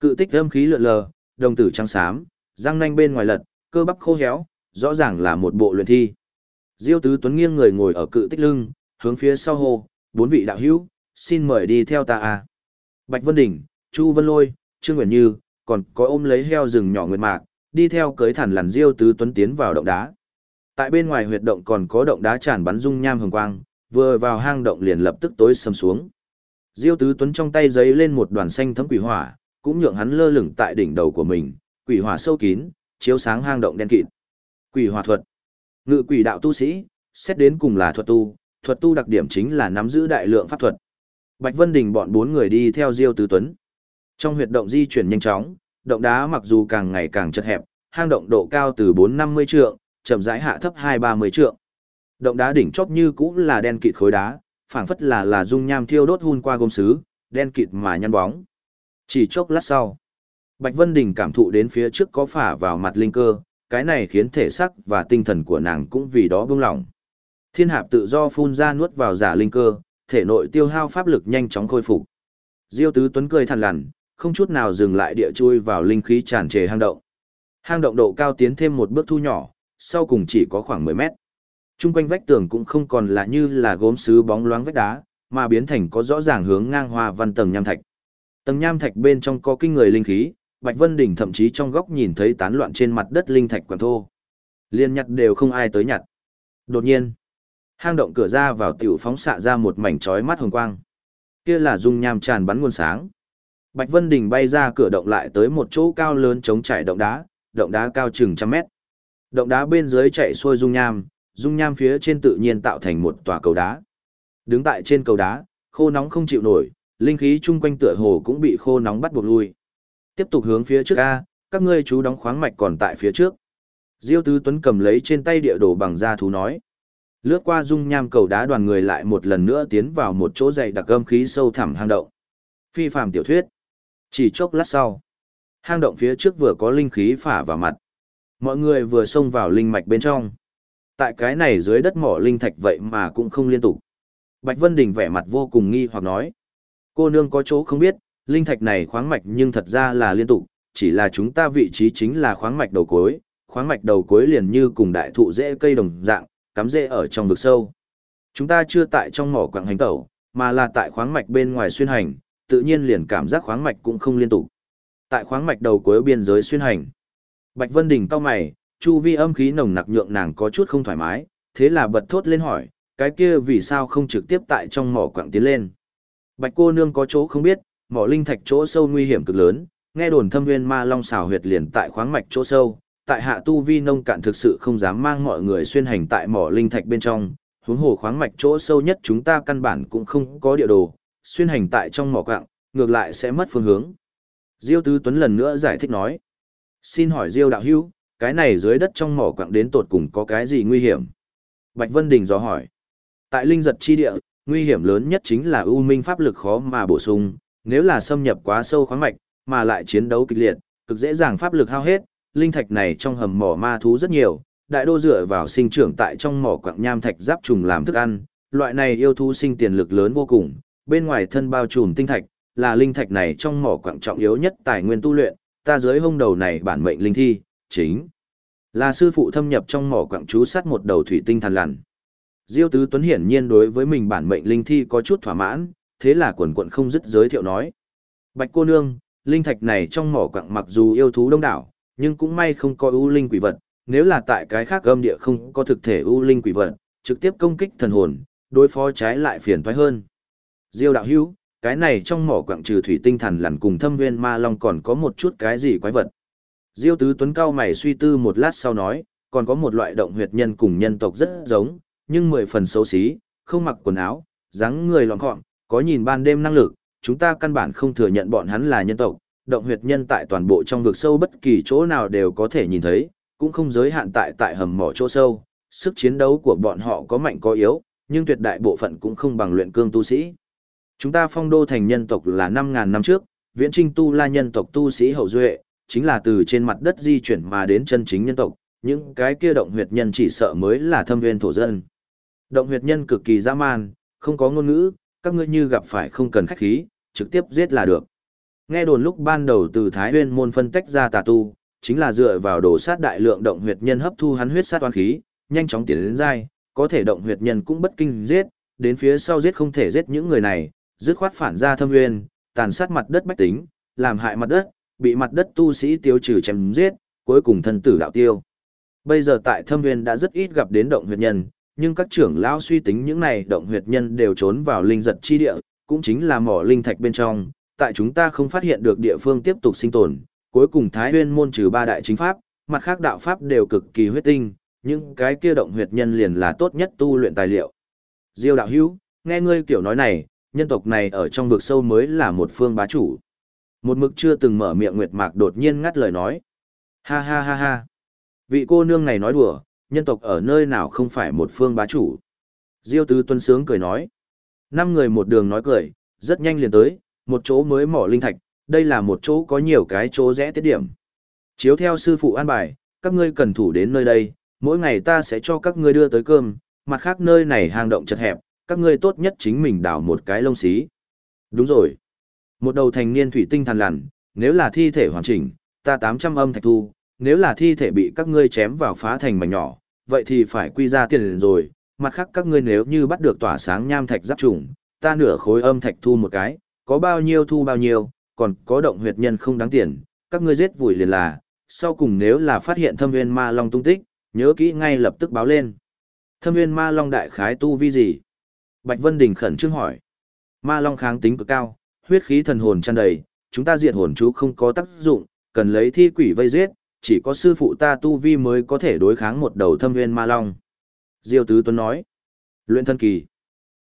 Cự tích âm khí lượn lờ, đồng tử trắng xám, răng nanh bên ngoài lật, cơ bắp khô héo, rõ ràng là một bộ luyện thi. Diêu Tứ Tuấn nghiêng người ngồi ở cự tích lưng, hướng phía sau hồ, bốn vị đạo hữu, xin mời đi theo ta a. Bạch Vân đỉnh Chu Vân Lôi, Trương Nguyễn Như, còn có ôm lấy heo rừng nhỏ nguyệt mạc, đi theo cưới thản lằn Diêu Tứ Tuấn tiến vào động đá. Tại bên ngoài huyệt động còn có động đá tràn bắn dung nham hồng quang, vừa vào hang động liền lập tức tối sầm xuống. Diêu Tứ Tuấn trong tay giấy lên một đoàn xanh thấm quỷ hỏa, cũng nhượng hắn lơ lửng tại đỉnh đầu của mình, quỷ hỏa sâu kín, chiếu sáng hang động đen kịt. Quỷ hỏa thuật. Ngự quỷ đạo tu sĩ, xét đến cùng là thuật tu, thuật tu đặc điểm chính là nắm giữ đại lượng pháp thuật. Bạch Vân Đình bọn bốn người đi theo Diêu Tứ Tuấn. Trong huyệt động di chuyển nhanh chóng, động đá mặc dù càng ngày càng chật hẹp, hang động độ cao từ 450 trượng, chậm rãi hạ thấp 230 trượng. Động đá đỉnh chóp như cũ là đen kịt khối đá, phảng phất là là dung nham thiêu đốt hun qua gôm sứ, đen kịt mà nhăn bóng. Chỉ chốc lát sau, Bạch Vân Đình cảm thụ đến phía trước có phả vào mặt linh cơ, cái này khiến thể xác và tinh thần của nàng cũng vì đó bưng lỏng. Thiên hạp tự do phun ra nuốt vào giả linh cơ, thể nội tiêu hao pháp lực nhanh chóng khôi phục. Diêu Tứ Tuấn cười thản lằn, không chút nào dừng lại địa chui vào linh khí tràn trề hang động. Hang động độ cao tiến thêm một bước thu nhỏ, sau cùng chỉ có khoảng 10 mét. Trung quanh vách tường cũng không còn là như là gốm sứ bóng loáng vách đá, mà biến thành có rõ ràng hướng ngang hoa văn tầng nham thạch. Tầng nham thạch bên trong có kinh người linh khí, Bạch Vân Đình thậm chí trong góc nhìn thấy tán loạn trên mặt đất linh thạch quản thô. Liên nhặt đều không ai tới nhặt. Đột nhiên, hang động cửa ra vào tiểu phóng xạ ra một mảnh chói mắt hồng quang. Kia là dung nham tràn bắn nguồn sáng. Bạch Vân Đình bay ra cửa động lại tới một chỗ cao lớn chống trải động đá, động đá cao chừng trăm mét. Động đá bên dưới chạy xuôi dung nham, dung nham phía trên tự nhiên tạo thành một tòa cầu đá. Đứng tại trên cầu đá, khô nóng không chịu nổi, linh khí chung quanh tựa hồ cũng bị khô nóng bắt buộc lui. Tiếp tục hướng phía trước A, các ngươi chú đóng khoáng mạch còn tại phía trước. Diêu Tứ Tuấn cầm lấy trên tay địa đồ bằng da thú nói. Lướt qua dung nham cầu đá đoàn người lại một lần nữa tiến vào một chỗ dày đặc âm khí sâu thẳm hang động. Phi phàm tiểu thuyết. Chỉ chốc lát sau, hang động phía trước vừa có linh khí phả vào mặt. Mọi người vừa xông vào linh mạch bên trong. Tại cái này dưới đất mỏ linh thạch vậy mà cũng không liên tục. Bạch Vân Đình vẻ mặt vô cùng nghi hoặc nói. Cô nương có chỗ không biết, linh thạch này khoáng mạch nhưng thật ra là liên tục, chỉ là chúng ta vị trí chính là khoáng mạch đầu cuối, khoáng mạch đầu cuối liền như cùng đại thụ rễ cây đồng dạng, cắm rễ ở trong vực sâu. Chúng ta chưa tại trong mỏ quặng hành tẩu, mà là tại khoáng mạch bên ngoài xuyên hành, tự nhiên liền cảm giác khoáng mạch cũng không liên tục. Tại khoáng mạch đầu cuối biên giới xuyên hành. Bạch Vân Đình cau mày, chu vi âm khí nồng nặc nhượng nàng có chút không thoải mái, thế là bật thốt lên hỏi, cái kia vì sao không trực tiếp tại trong mỏ quặng tiến lên. Bạch cô nương có chỗ không biết, mỏ linh thạch chỗ sâu nguy hiểm cực lớn, nghe đồn thâm nguyên ma long xào huyệt liền tại khoáng mạch chỗ sâu, tại hạ tu vi nông cạn thực sự không dám mang mọi người xuyên hành tại mỏ linh thạch bên trong, huống hồ khoáng mạch chỗ sâu nhất chúng ta căn bản cũng không có địa đồ, xuyên hành tại trong mỏ quặng, ngược lại sẽ mất phương hướng. Diêu Tứ Tuấn lần nữa giải thích nói. Xin hỏi Diêu đạo hữu, cái này dưới đất trong mỏ quặng đến tột cùng có cái gì nguy hiểm? Bạch Vân Đình dò hỏi. Tại linh giật chi địa, nguy hiểm lớn nhất chính là ưu minh pháp lực khó mà bổ sung, nếu là xâm nhập quá sâu khoáng mạch, mà lại chiến đấu kịch liệt, cực dễ dàng pháp lực hao hết, linh thạch này trong hầm mỏ ma thú rất nhiều, đại đô dựa vào sinh trưởng tại trong mỏ quặng nham thạch giáp trùng làm thức ăn, loại này yêu thú sinh tiền lực lớn vô cùng, bên ngoài thân bao trùm tinh thạch, là linh thạch này trong mỏ quặng trọng yếu nhất tài nguyên tu luyện, ta dưới hông đầu này bản mệnh linh thi, chính là sư phụ thâm nhập trong mỏ quặng chú sát một đầu thủy tinh thần lằn. Diêu Tứ Tuấn hiển nhiên đối với mình bản mệnh linh thi có chút thỏa mãn, thế là quần quận không dứt giới thiệu nói. Bạch cô nương, linh thạch này trong mỏ quặng mặc dù yêu thú đông đảo, nhưng cũng may không có ưu linh quỷ vật, nếu là tại cái khác âm địa không có thực thể ưu linh quỷ vật, trực tiếp công kích thần hồn, đối phó trái lại phiền toái hơn. Diêu đạo hữu, cái này trong mỏ quặng trừ thủy tinh thần lằn cùng thâm viên ma long còn có một chút cái gì quái vật. Diêu tứ tuấn cao mày suy tư một lát sau nói, còn có một loại động huyệt nhân cùng nhân tộc rất giống, nhưng mười phần xấu xí, không mặc quần áo, dáng người lọn gọn, có nhìn ban đêm năng lực, chúng ta căn bản không thừa nhận bọn hắn là nhân tộc, động huyệt nhân tại toàn bộ trong vực sâu bất kỳ chỗ nào đều có thể nhìn thấy, cũng không giới hạn tại tại hầm mỏ chỗ sâu, sức chiến đấu của bọn họ có mạnh có yếu, nhưng tuyệt đại bộ phận cũng không bằng luyện cương tu sĩ. Chúng ta phong đô thành nhân tộc là 5.000 năm trước, viễn trinh tu la nhân tộc tu sĩ hậu duệ, chính là từ trên mặt đất di chuyển mà đến chân chính nhân tộc, những cái kia động huyệt nhân chỉ sợ mới là thâm nguyên thổ dân. Động huyệt nhân cực kỳ dã man, không có ngôn ngữ, các ngươi như gặp phải không cần khách khí, trực tiếp giết là được. Nghe đồn lúc ban đầu từ Thái Nguyên môn phân tách ra tà tu, chính là dựa vào đồ sát đại lượng động huyệt nhân hấp thu hắn huyết sát toán khí, nhanh chóng tiến đến dai, có thể động huyệt nhân cũng bất kinh giết, đến phía sau giết không thể giết những người này, dứt khoát phản ra thâm nguyên, tàn sát mặt đất bách tính, làm hại mặt đất, bị mặt đất tu sĩ tiêu trừ chém giết, cuối cùng thân tử đạo tiêu. Bây giờ tại thâm nguyên đã rất ít gặp đến động huyệt nhân, nhưng các trưởng lão suy tính những này động huyệt nhân đều trốn vào linh giật chi địa, cũng chính là mỏ linh thạch bên trong, tại chúng ta không phát hiện được địa phương tiếp tục sinh tồn, cuối cùng Thái Huyên môn trừ ba đại chính pháp, mặt khác đạo pháp đều cực kỳ huyết tinh, những cái kia động huyệt nhân liền là tốt nhất tu luyện tài liệu. Diêu đạo hữu, nghe ngươi kiểu nói này, nhân tộc này ở trong vực sâu mới là một phương bá chủ. Một mực chưa từng mở miệng Nguyệt Mạc đột nhiên ngắt lời nói. Ha ha ha ha. Vị cô nương này nói đùa, nhân tộc ở nơi nào không phải một phương bá chủ. Diêu Tứ Tuân Sướng cười nói. Năm người một đường nói cười, rất nhanh liền tới, một chỗ mới mỏ linh thạch, đây là một chỗ có nhiều cái chỗ rẽ tiết điểm. Chiếu theo sư phụ an bài, các ngươi cần thủ đến nơi đây, mỗi ngày ta sẽ cho các ngươi đưa tới cơm, mặt khác nơi này hang động chật hẹp, các ngươi tốt nhất chính mình đào một cái lông xí. Đúng rồi. Một đầu thành niên thủy tinh thằn lằn, nếu là thi thể hoàn chỉnh, ta 800 âm thạch thu, nếu là thi thể bị các ngươi chém vào phá thành mảnh nhỏ, vậy thì phải quy ra tiền rồi, mặt khác các ngươi nếu như bắt được tỏa sáng nham thạch giáp trùng, ta nửa khối âm thạch thu một cái, có bao nhiêu thu bao nhiêu, còn có động huyệt nhân không đáng tiền, các ngươi giết vùi liền là, sau cùng nếu là phát hiện thâm viên ma long tung tích, nhớ kỹ ngay lập tức báo lên. Thâm viên ma long đại khái tu vi gì? Bạch Vân Đình khẩn trương hỏi. Ma long kháng tính cực cao, huyết khí thần hồn tràn đầy, chúng ta diệt hồn chú không có tác dụng, cần lấy thi quỷ vây giết, chỉ có sư phụ ta tu vi mới có thể đối kháng một đầu thâm nguyên ma long. Diêu Tứ Tuấn nói. Luyện thân kỳ.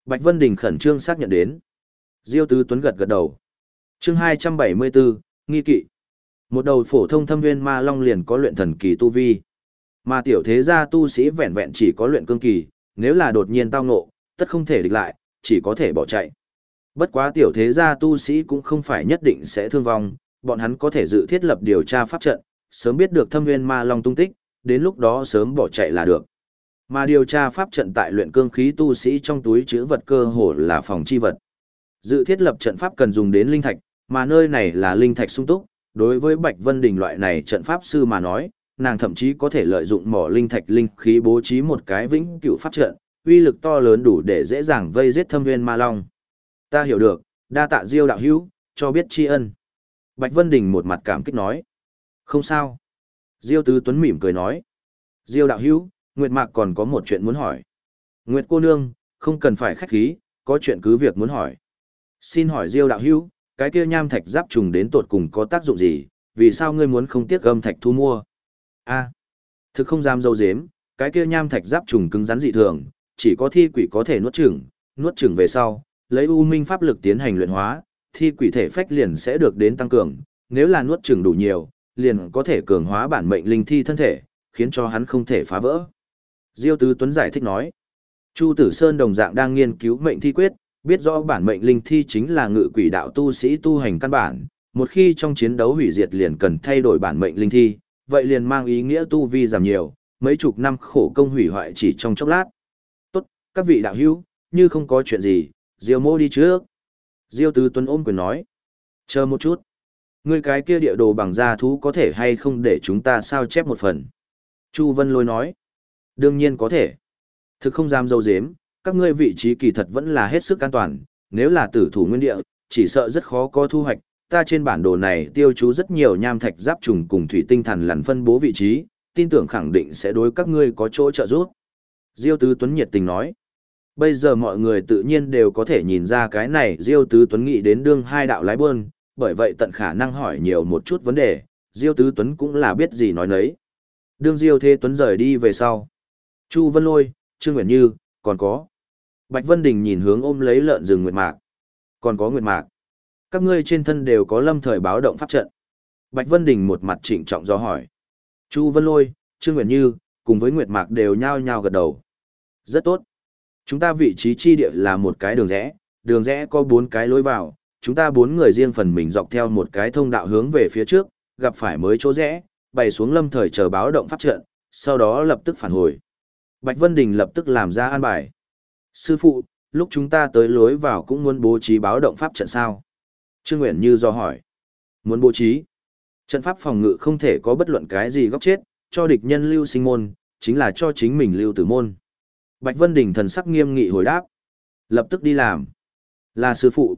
Bạch Vân Đình khẩn trương xác nhận đến. Diêu Tứ Tuấn gật gật đầu. chương 274, nghi kỵ. Một đầu phổ thông thâm nguyên ma long liền có luyện thần kỳ tu vi. Mà tiểu thế gia tu sĩ vẹn vẹn chỉ có luyện cương kỳ, nếu là đột nhiên tao ngộ, tất không thể địch lại, chỉ có thể bỏ chạy. Bất quá tiểu thế gia tu sĩ cũng không phải nhất định sẽ thương vong, bọn hắn có thể dự thiết lập điều tra pháp trận, sớm biết được thâm nguyên ma long tung tích, đến lúc đó sớm bỏ chạy là được. Mà điều tra pháp trận tại luyện cương khí tu sĩ trong túi chứa vật cơ hồ là phòng chi vật. Dự thiết lập trận pháp cần dùng đến linh thạch, mà nơi này là linh thạch sung túc, đối với Bạch Vân Đình loại này trận pháp sư mà nói, nàng thậm chí có thể lợi dụng mỏ linh thạch linh khí bố trí một cái vĩnh cửu pháp trận, uy lực to lớn đủ để dễ dàng vây giết thâm viên ma long. Ta hiểu được, đa tạ Diêu đạo hữu, cho biết tri ân. Bạch Vân Đình một mặt cảm kích nói. Không sao. Diêu Tứ Tuấn mỉm cười nói. Diêu đạo hữu, Nguyệt Mạc còn có một chuyện muốn hỏi. Nguyệt cô nương, không cần phải khách khí, có chuyện cứ việc muốn hỏi. Xin hỏi Diêu đạo hữu, cái kia nham thạch giáp trùng đến tột cùng có tác dụng gì, vì sao ngươi muốn không tiếc gâm thạch thu mua? A, thực không dám dâu dếm, cái kia nham thạch giáp trùng cứng rắn dị thường, chỉ có thi quỷ có thể nuốt chửng, nuốt chửng về sau, lấy u minh pháp lực tiến hành luyện hóa, thi quỷ thể phách liền sẽ được đến tăng cường, nếu là nuốt chửng đủ nhiều, liền có thể cường hóa bản mệnh linh thi thân thể, khiến cho hắn không thể phá vỡ. Diêu Tứ Tuấn giải thích nói, Chu Tử Sơn đồng dạng đang nghiên cứu mệnh thi quyết, biết rõ bản mệnh linh thi chính là ngự quỷ đạo tu sĩ tu hành căn bản, một khi trong chiến đấu hủy diệt liền cần thay đổi bản mệnh linh thi, vậy liền mang ý nghĩa tu vi giảm nhiều, mấy chục năm khổ công hủy hoại chỉ trong chốc lát. Tốt, các vị đạo hữu, như không có chuyện gì, Diêu mô đi trước. Diêu Tứ Tuấn ôm quyền nói, chờ một chút. Người cái kia địa đồ bằng da thú có thể hay không để chúng ta sao chép một phần. Chu Vân Lôi nói, đương nhiên có thể. Thực không dám dâu dếm, các ngươi vị trí kỳ thật vẫn là hết sức an toàn, nếu là tử thủ nguyên địa, chỉ sợ rất khó có thu hoạch. Ta trên bản đồ này tiêu chú rất nhiều nham thạch giáp trùng cùng thủy tinh thần lằn phân bố vị trí, tin tưởng khẳng định sẽ đối các ngươi có chỗ trợ giúp. Diêu Tứ Tuấn nhiệt tình nói. Bây giờ mọi người tự nhiên đều có thể nhìn ra cái này Diêu Tứ Tuấn nghĩ đến đương hai đạo lái buôn, bởi vậy tận khả năng hỏi nhiều một chút vấn đề, Diêu Tứ Tuấn cũng là biết gì nói nấy. Đương Diêu Thế Tuấn rời đi về sau. Chu Vân Lôi, Trương Nguyễn Như, còn có. Bạch Vân Đình nhìn hướng ôm lấy lợn rừng Nguyệt Mạc. Còn có Nguyệt Mạc. Các ngươi trên thân đều có lâm thời báo động pháp trận. Bạch Vân Đình một mặt trịnh trọng do hỏi. Chu Vân Lôi, Trương Nguyễn Như, cùng với Nguyệt Mạc đều nhao nhao gật đầu. Rất tốt. Chúng ta vị trí chi địa là một cái đường rẽ, đường rẽ có bốn cái lối vào, chúng ta bốn người riêng phần mình dọc theo một cái thông đạo hướng về phía trước, gặp phải mới chỗ rẽ, bày xuống lâm thời chờ báo động pháp trận, sau đó lập tức phản hồi. Bạch Vân Đình lập tức làm ra an bài. Sư phụ, lúc chúng ta tới lối vào cũng muốn bố trí báo động pháp trận sao? Trương Nguyễn Như do hỏi. Muốn bố trí? Trận pháp phòng ngự không thể có bất luận cái gì góc chết, cho địch nhân lưu sinh môn, chính là cho chính mình lưu tử môn. Bạch Vân Đình thần sắc nghiêm nghị hồi đáp. Lập tức đi làm. Là sư phụ.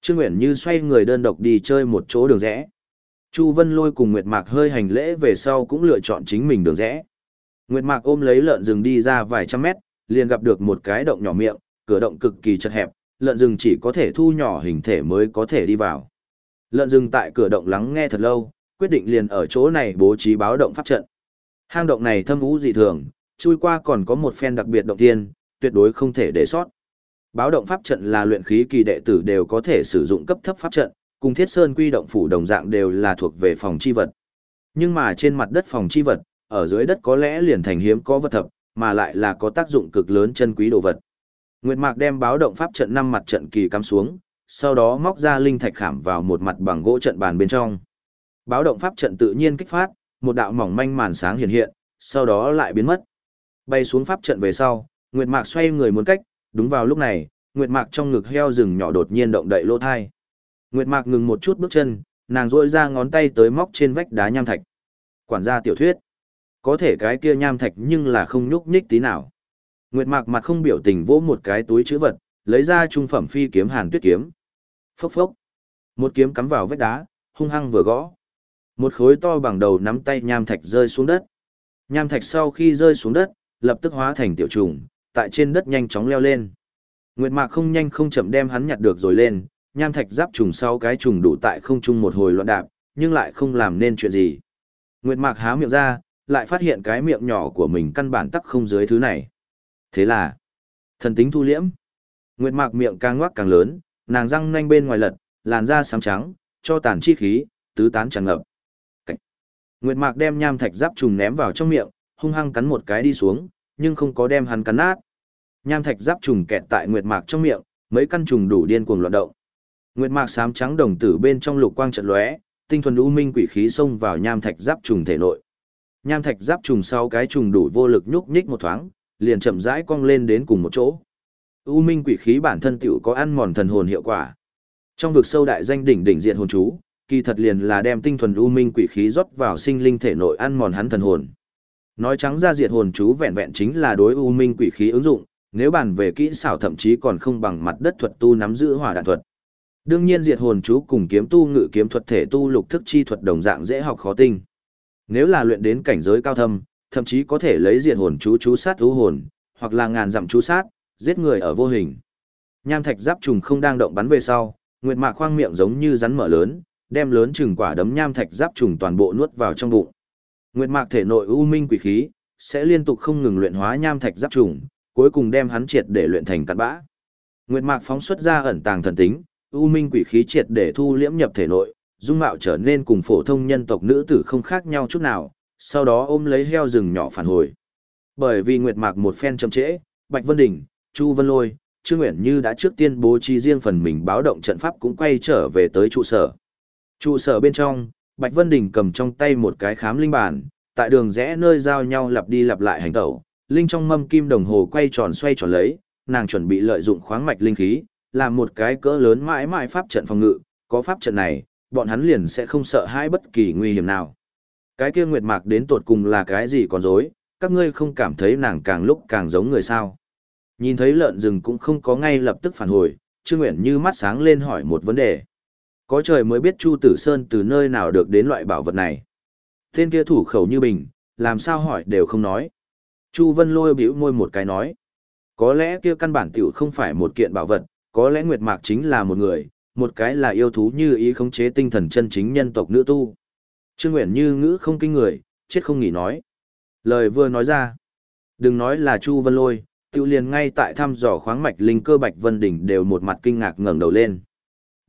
Trương Nguyễn Như xoay người đơn độc đi chơi một chỗ đường rẽ. Chu Vân Lôi cùng Nguyệt Mạc hơi hành lễ về sau cũng lựa chọn chính mình đường rẽ. Nguyệt Mạc ôm lấy lợn rừng đi ra vài trăm mét, liền gặp được một cái động nhỏ miệng, cửa động cực kỳ chật hẹp, lợn rừng chỉ có thể thu nhỏ hình thể mới có thể đi vào. Lợn rừng tại cửa động lắng nghe thật lâu, quyết định liền ở chỗ này bố trí báo động pháp trận. Hang động này thâm ú dị thường, chui qua còn có một phen đặc biệt động tiên, tuyệt đối không thể để sót. Báo động pháp trận là luyện khí kỳ đệ tử đều có thể sử dụng cấp thấp pháp trận, cùng Thiết Sơn Quy động phủ đồng dạng đều là thuộc về phòng chi vật. Nhưng mà trên mặt đất phòng chi vật, ở dưới đất có lẽ liền thành hiếm có vật thập, mà lại là có tác dụng cực lớn chân quý đồ vật. Nguyệt Mạc đem báo động pháp trận năm mặt trận kỳ cắm xuống, sau đó móc ra linh thạch khảm vào một mặt bằng gỗ trận bàn bên trong. Báo động pháp trận tự nhiên kích phát, một đạo mỏng manh màn sáng hiện hiện, sau đó lại biến mất. Bay xuống pháp trận về sau, Nguyệt Mạc xoay người muốn cách, đúng vào lúc này, Nguyệt Mạc trong ngực heo rừng nhỏ đột nhiên động đậy lỗ thai. Nguyệt Mạc ngừng một chút bước chân, nàng rỗi ra ngón tay tới móc trên vách đá nham thạch. Quản gia tiểu thuyết. Có thể cái kia nham thạch nhưng là không nhúc nhích tí nào. Nguyệt Mạc mặt không biểu tình vỗ một cái túi chữ vật, lấy ra trung phẩm phi kiếm Hàn Tuyết kiếm. Phốc phốc. Một kiếm cắm vào vách đá, hung hăng vừa gõ. Một khối to bằng đầu nắm tay nham thạch rơi xuống đất. Nham thạch sau khi rơi xuống đất, lập tức hóa thành tiểu trùng, tại trên đất nhanh chóng leo lên. Nguyệt Mạc không nhanh không chậm đem hắn nhặt được rồi lên, nham thạch giáp trùng sau cái trùng đủ tại không trung một hồi loạn đạp, nhưng lại không làm nên chuyện gì. Nguyệt Mạc há miệng ra, lại phát hiện cái miệng nhỏ của mình căn bản tắc không dưới thứ này. Thế là, thần tính thu liễm. Nguyệt Mạc miệng càng ngoác càng lớn, nàng răng nanh bên ngoài lật, làn da sáng trắng, cho tàn chi khí, tứ tán tràn ngập. Nguyệt Mạc đem nham thạch giáp trùng ném vào trong miệng, hung hăng cắn một cái đi xuống, nhưng không có đem hắn cắn nát. Nham thạch giáp trùng kẹt tại Nguyệt Mạc trong miệng, mấy căn trùng đủ điên cuồng loạn động. Nguyệt Mạc xám trắng đồng tử bên trong lục quang trận lóe, tinh thuần u minh quỷ khí xông vào nham thạch giáp trùng thể nội. Nham thạch giáp trùng sau cái trùng đủ vô lực nhúc nhích một thoáng, liền chậm rãi cong lên đến cùng một chỗ. U minh quỷ khí bản thân tiểu có ăn mòn thần hồn hiệu quả. Trong vực sâu đại danh đỉnh đỉnh diện hồn chú, kỳ thật liền là đem tinh thuần u minh quỷ khí rót vào sinh linh thể nội ăn mòn hắn thần hồn. Nói trắng ra diệt hồn chú vẹn vẹn chính là đối u minh quỷ khí ứng dụng, nếu bàn về kỹ xảo thậm chí còn không bằng mặt đất thuật tu nắm giữ hỏa đạn thuật. Đương nhiên diệt hồn chú cùng kiếm tu ngự kiếm thuật thể tu lục thức chi thuật đồng dạng dễ học khó tinh. Nếu là luyện đến cảnh giới cao thâm, thậm chí có thể lấy diệt hồn chú chú sát thú hồn, hoặc là ngàn dặm chú sát, giết người ở vô hình. Nham thạch giáp trùng không đang động bắn về sau, nguyệt mạc khoang miệng giống như rắn mở lớn, đem lớn chừng quả đấm nham thạch giáp trùng toàn bộ nuốt vào trong bụng. Nguyệt mạc thể nội u minh quỷ khí, sẽ liên tục không ngừng luyện hóa nham thạch giáp trùng, cuối cùng đem hắn triệt để luyện thành cát bã. Nguyệt mạc phóng xuất ra ẩn tàng thần tính, u minh quỷ khí triệt để thu liễm nhập thể nội, dung mạo trở nên cùng phổ thông nhân tộc nữ tử không khác nhau chút nào, sau đó ôm lấy heo rừng nhỏ phản hồi. Bởi vì Nguyệt Mạc một phen chậm trễ, Bạch Vân Đình, Chu Vân Lôi, Trương Nguyễn Như đã trước tiên bố trí riêng phần mình báo động trận pháp cũng quay trở về tới trụ sở. Trụ sở bên trong, Bạch Vân Đình cầm trong tay một cái khám linh bản, tại đường rẽ nơi giao nhau lặp đi lặp lại hành tẩu, linh trong mâm kim đồng hồ quay tròn xoay tròn lấy, nàng chuẩn bị lợi dụng khoáng mạch linh khí, làm một cái cỡ lớn mãi mãi pháp trận phòng ngự, có pháp trận này, bọn hắn liền sẽ không sợ hãi bất kỳ nguy hiểm nào. Cái kia Nguyệt Mạc đến tột cùng là cái gì còn dối, các ngươi không cảm thấy nàng càng lúc càng giống người sao. Nhìn thấy lợn rừng cũng không có ngay lập tức phản hồi, Trương Uyển như mắt sáng lên hỏi một vấn đề. Có trời mới biết Chu Tử Sơn từ nơi nào được đến loại bảo vật này. Tên kia thủ khẩu như bình, làm sao hỏi đều không nói. Chu Vân lôi bĩu môi một cái nói. Có lẽ kia căn bản tiểu không phải một kiện bảo vật, có lẽ Nguyệt Mạc chính là một người, một cái là yêu thú như ý khống chế tinh thần chân chính nhân tộc nữ tu. Trương Nguyện như ngữ không kinh người, chết không nghỉ nói. Lời vừa nói ra. Đừng nói là Chu Vân Lôi, tiểu liền ngay tại thăm dò khoáng mạch linh cơ Bạch Vân Đỉnh đều một mặt kinh ngạc ngẩng đầu lên.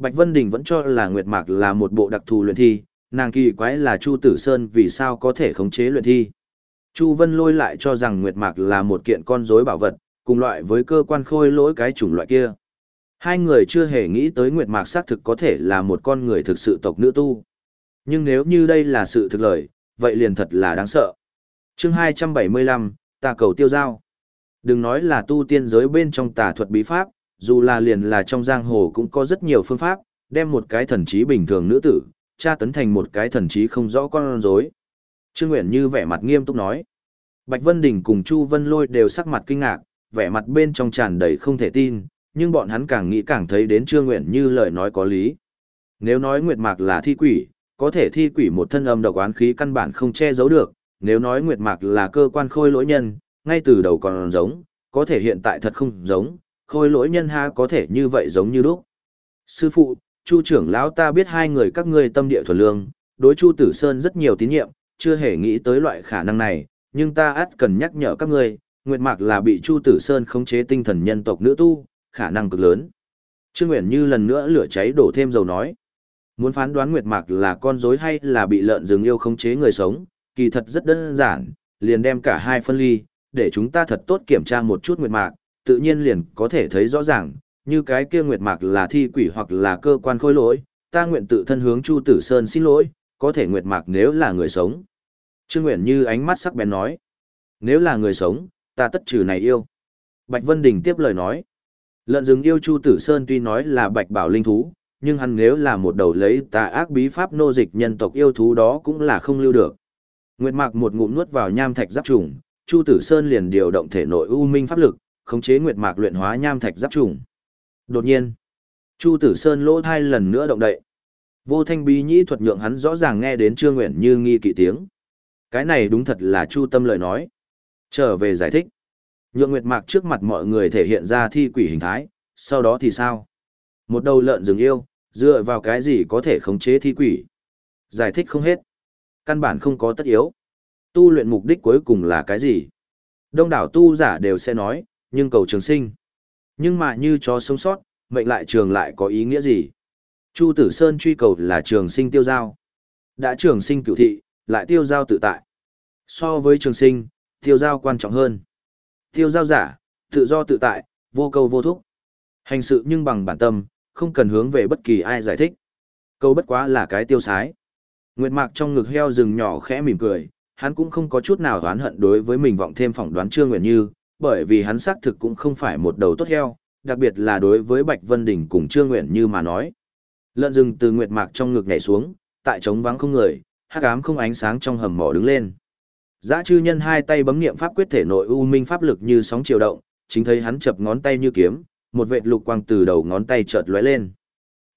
Bạch Vân Đình vẫn cho là Nguyệt Mạc là một bộ đặc thù luyện thi, nàng kỳ quái là Chu Tử Sơn vì sao có thể khống chế luyện thi. Chu Vân Lôi lại cho rằng Nguyệt Mạc là một kiện con rối bảo vật, cùng loại với cơ quan khôi lỗi cái chủng loại kia. Hai người chưa hề nghĩ tới Nguyệt Mạc xác thực có thể là một con người thực sự tộc nữ tu. Nhưng nếu như đây là sự thực lời, vậy liền thật là đáng sợ. chương 275, tà cầu tiêu giao. Đừng nói là tu tiên giới bên trong tà thuật bí pháp, dù là liền là trong giang hồ cũng có rất nhiều phương pháp, đem một cái thần trí bình thường nữ tử, tra tấn thành một cái thần trí không rõ con rối. Trương Nguyện như vẻ mặt nghiêm túc nói. Bạch Vân Đình cùng Chu Vân Lôi đều sắc mặt kinh ngạc, vẻ mặt bên trong tràn đầy không thể tin, nhưng bọn hắn càng nghĩ càng thấy đến Trương Nguyện như lời nói có lý. Nếu nói Nguyệt Mạc là thi quỷ, có thể thi quỷ một thân âm độc oán khí căn bản không che giấu được, nếu nói Nguyệt Mạc là cơ quan khôi lỗi nhân, ngay từ đầu còn giống, có thể hiện tại thật không giống, khôi lỗi nhân ha có thể như vậy giống như lúc. Sư phụ, Chu trưởng lão ta biết hai người các ngươi tâm địa thuần lương, đối Chu Tử Sơn rất nhiều tín nhiệm, chưa hề nghĩ tới loại khả năng này, nhưng ta ắt cần nhắc nhở các ngươi, Nguyệt Mạc là bị Chu Tử Sơn khống chế tinh thần nhân tộc nữ tu, khả năng cực lớn. Trương uyển như lần nữa lửa cháy đổ thêm dầu nói. Muốn phán đoán Nguyệt Mạc là con rối hay là bị lợn rừng yêu khống chế người sống, kỳ thật rất đơn giản, liền đem cả hai phân ly, để chúng ta thật tốt kiểm tra một chút Nguyệt Mạc, tự nhiên liền có thể thấy rõ ràng, như cái kia nguyệt mạc là thi quỷ hoặc là cơ quan khôi lỗi, ta nguyện tự thân hướng Chu Tử Sơn xin lỗi, có thể nguyệt mạc nếu là người sống. Trương Nguyện như ánh mắt sắc bén nói, nếu là người sống, ta tất trừ này yêu. Bạch Vân Đình tiếp lời nói, lợn rừng yêu Chu Tử Sơn tuy nói là bạch bảo linh thú, nhưng hắn nếu là một đầu lấy tà ác bí pháp nô dịch nhân tộc yêu thú đó cũng là không lưu được. Nguyệt Mạc một ngụm nuốt vào nham thạch giáp trùng, Chu Tử Sơn liền điều động thể nội u minh pháp lực, khống chế Nguyệt Mạc luyện hóa nham thạch giáp trùng. Đột nhiên, Chu Tử Sơn lỗ thai lần nữa động đậy. Vô thanh bí nhĩ thuật nhượng hắn rõ ràng nghe đến Trương Nguyện Như nghi kỵ tiếng. Cái này đúng thật là Chu Tâm lời nói. Trở về giải thích. Nhượng Nguyệt Mạc trước mặt mọi người thể hiện ra thi quỷ hình thái, sau đó thì sao? Một đầu lợn rừng yêu, dựa vào cái gì có thể khống chế thi quỷ? Giải thích không hết. Căn bản không có tất yếu. Tu luyện mục đích cuối cùng là cái gì? Đông đảo tu giả đều sẽ nói, nhưng cầu trường sinh. Nhưng mà như cho sống sót, mệnh lại trường lại có ý nghĩa gì? Chu Tử Sơn truy cầu là trường sinh tiêu giao. Đã trường sinh cựu thị, lại tiêu giao tự tại. So với trường sinh, tiêu giao quan trọng hơn. Tiêu giao giả, tự do tự tại, vô cầu vô thúc. Hành sự nhưng bằng bản tâm, không cần hướng về bất kỳ ai giải thích. Câu bất quá là cái tiêu sái. Nguyệt Mạc trong ngực heo rừng nhỏ khẽ mỉm cười, hắn cũng không có chút nào oán hận đối với mình vọng thêm phỏng đoán Trương Nguyệt Như, bởi vì hắn xác thực cũng không phải một đầu tốt heo, đặc biệt là đối với Bạch Vân Đình cùng Trương nguyện Như mà nói. Lợn rừng từ Nguyệt Mạc trong ngực nhảy xuống, tại trống vắng không người, hắc ám không ánh sáng trong hầm mỏ đứng lên. Dã chư nhân hai tay bấm niệm pháp quyết thể nội u minh pháp lực như sóng chiều động, chính thấy hắn chập ngón tay như kiếm, một vệt lục quang từ đầu ngón tay chợt lóe lên.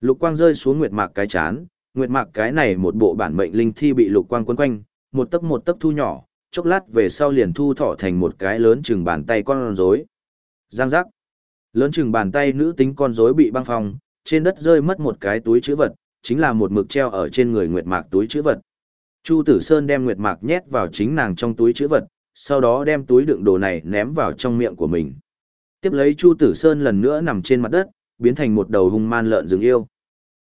Lục quang rơi xuống nguyệt mạc cái chán, nguyệt mạc cái này một bộ bản mệnh linh thi bị lục quang quấn quanh, một tấc một tấc thu nhỏ, chốc lát về sau liền thu thọ thành một cái lớn chừng bàn tay con rối. Giang giác. Lớn chừng bàn tay nữ tính con rối bị băng phong, trên đất rơi mất một cái túi chữ vật, chính là một mực treo ở trên người nguyệt mạc túi chữ vật. Chu Tử Sơn đem nguyệt mạc nhét vào chính nàng trong túi chữ vật, sau đó đem túi đựng đồ này ném vào trong miệng của mình. Tiếp lấy Chu Tử Sơn lần nữa nằm trên mặt đất, biến thành một đầu hung man lợn rừng yêu.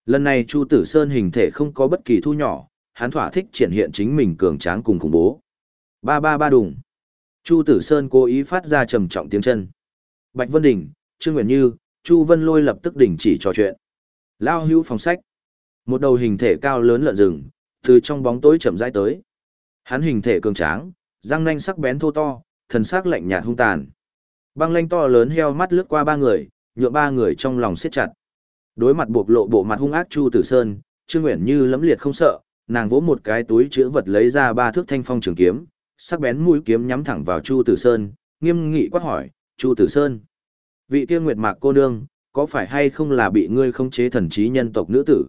Lần này Chu Tử Sơn hình thể không có bất kỳ thu nhỏ, hắn thỏa thích triển hiện chính mình cường tráng cùng khủng bố. Ba ba ba đùng. Chu Tử Sơn cố ý phát ra trầm trọng tiếng chân. Bạch Vân Đình, Trương Nguyễn Như, Chu Vân Lôi lập tức đình chỉ trò chuyện. Lao hữu phòng sách. Một đầu hình thể cao lớn lợn rừng, từ trong bóng tối chậm rãi tới. Hắn hình thể cường tráng, răng nanh sắc bén thô to, thần sắc lạnh nhạt hung tàn. Băng lanh to lớn heo mắt lướt qua ba người, nhựa ba người trong lòng siết chặt. Đối mặt buộc lộ bộ mặt hung ác Chu Tử Sơn, Trương Uyển Như lấm liệt không sợ, nàng vỗ một cái túi chứa vật lấy ra ba thước thanh phong trường kiếm, sắc bén mũi kiếm nhắm thẳng vào Chu Tử Sơn, nghiêm nghị quát hỏi, "Chu Tử Sơn, vị tiên nguyệt mạc cô nương, có phải hay không là bị ngươi không chế thần trí nhân tộc nữ tử?"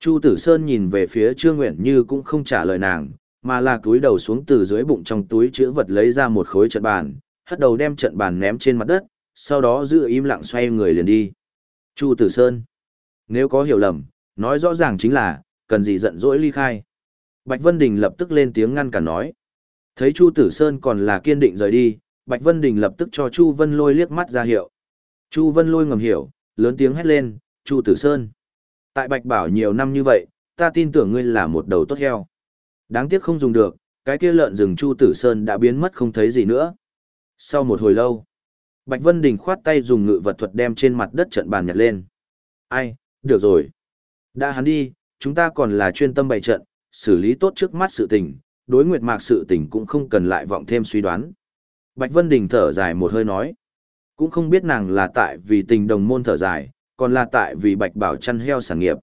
Chu Tử Sơn nhìn về phía Trương Uyển Như cũng không trả lời nàng, mà là túi đầu xuống từ dưới bụng trong túi chứa vật lấy ra một khối trận bàn, hất đầu đem trận bàn ném trên mặt đất, sau đó giữ im lặng xoay người liền đi. Chu Tử Sơn. Nếu có hiểu lầm, nói rõ ràng chính là, cần gì giận dỗi ly khai. Bạch Vân Đình lập tức lên tiếng ngăn cản nói. Thấy Chu Tử Sơn còn là kiên định rời đi, Bạch Vân Đình lập tức cho Chu Vân Lôi liếc mắt ra hiệu. Chu Vân Lôi ngầm hiểu, lớn tiếng hét lên, Chu Tử Sơn. Tại Bạch Bảo nhiều năm như vậy, ta tin tưởng ngươi là một đầu tốt heo. Đáng tiếc không dùng được, cái kia lợn rừng Chu Tử Sơn đã biến mất không thấy gì nữa. Sau một hồi lâu, Bạch Vân Đình khoát tay dùng ngự vật thuật đem trên mặt đất trận bàn nhặt lên. Ai, được rồi. Đã hắn đi, chúng ta còn là chuyên tâm bày trận, xử lý tốt trước mắt sự tình, đối nguyệt mạc sự tình cũng không cần lại vọng thêm suy đoán. Bạch Vân Đình thở dài một hơi nói. Cũng không biết nàng là tại vì tình đồng môn thở dài, còn là tại vì Bạch Bảo chăn heo sản nghiệp.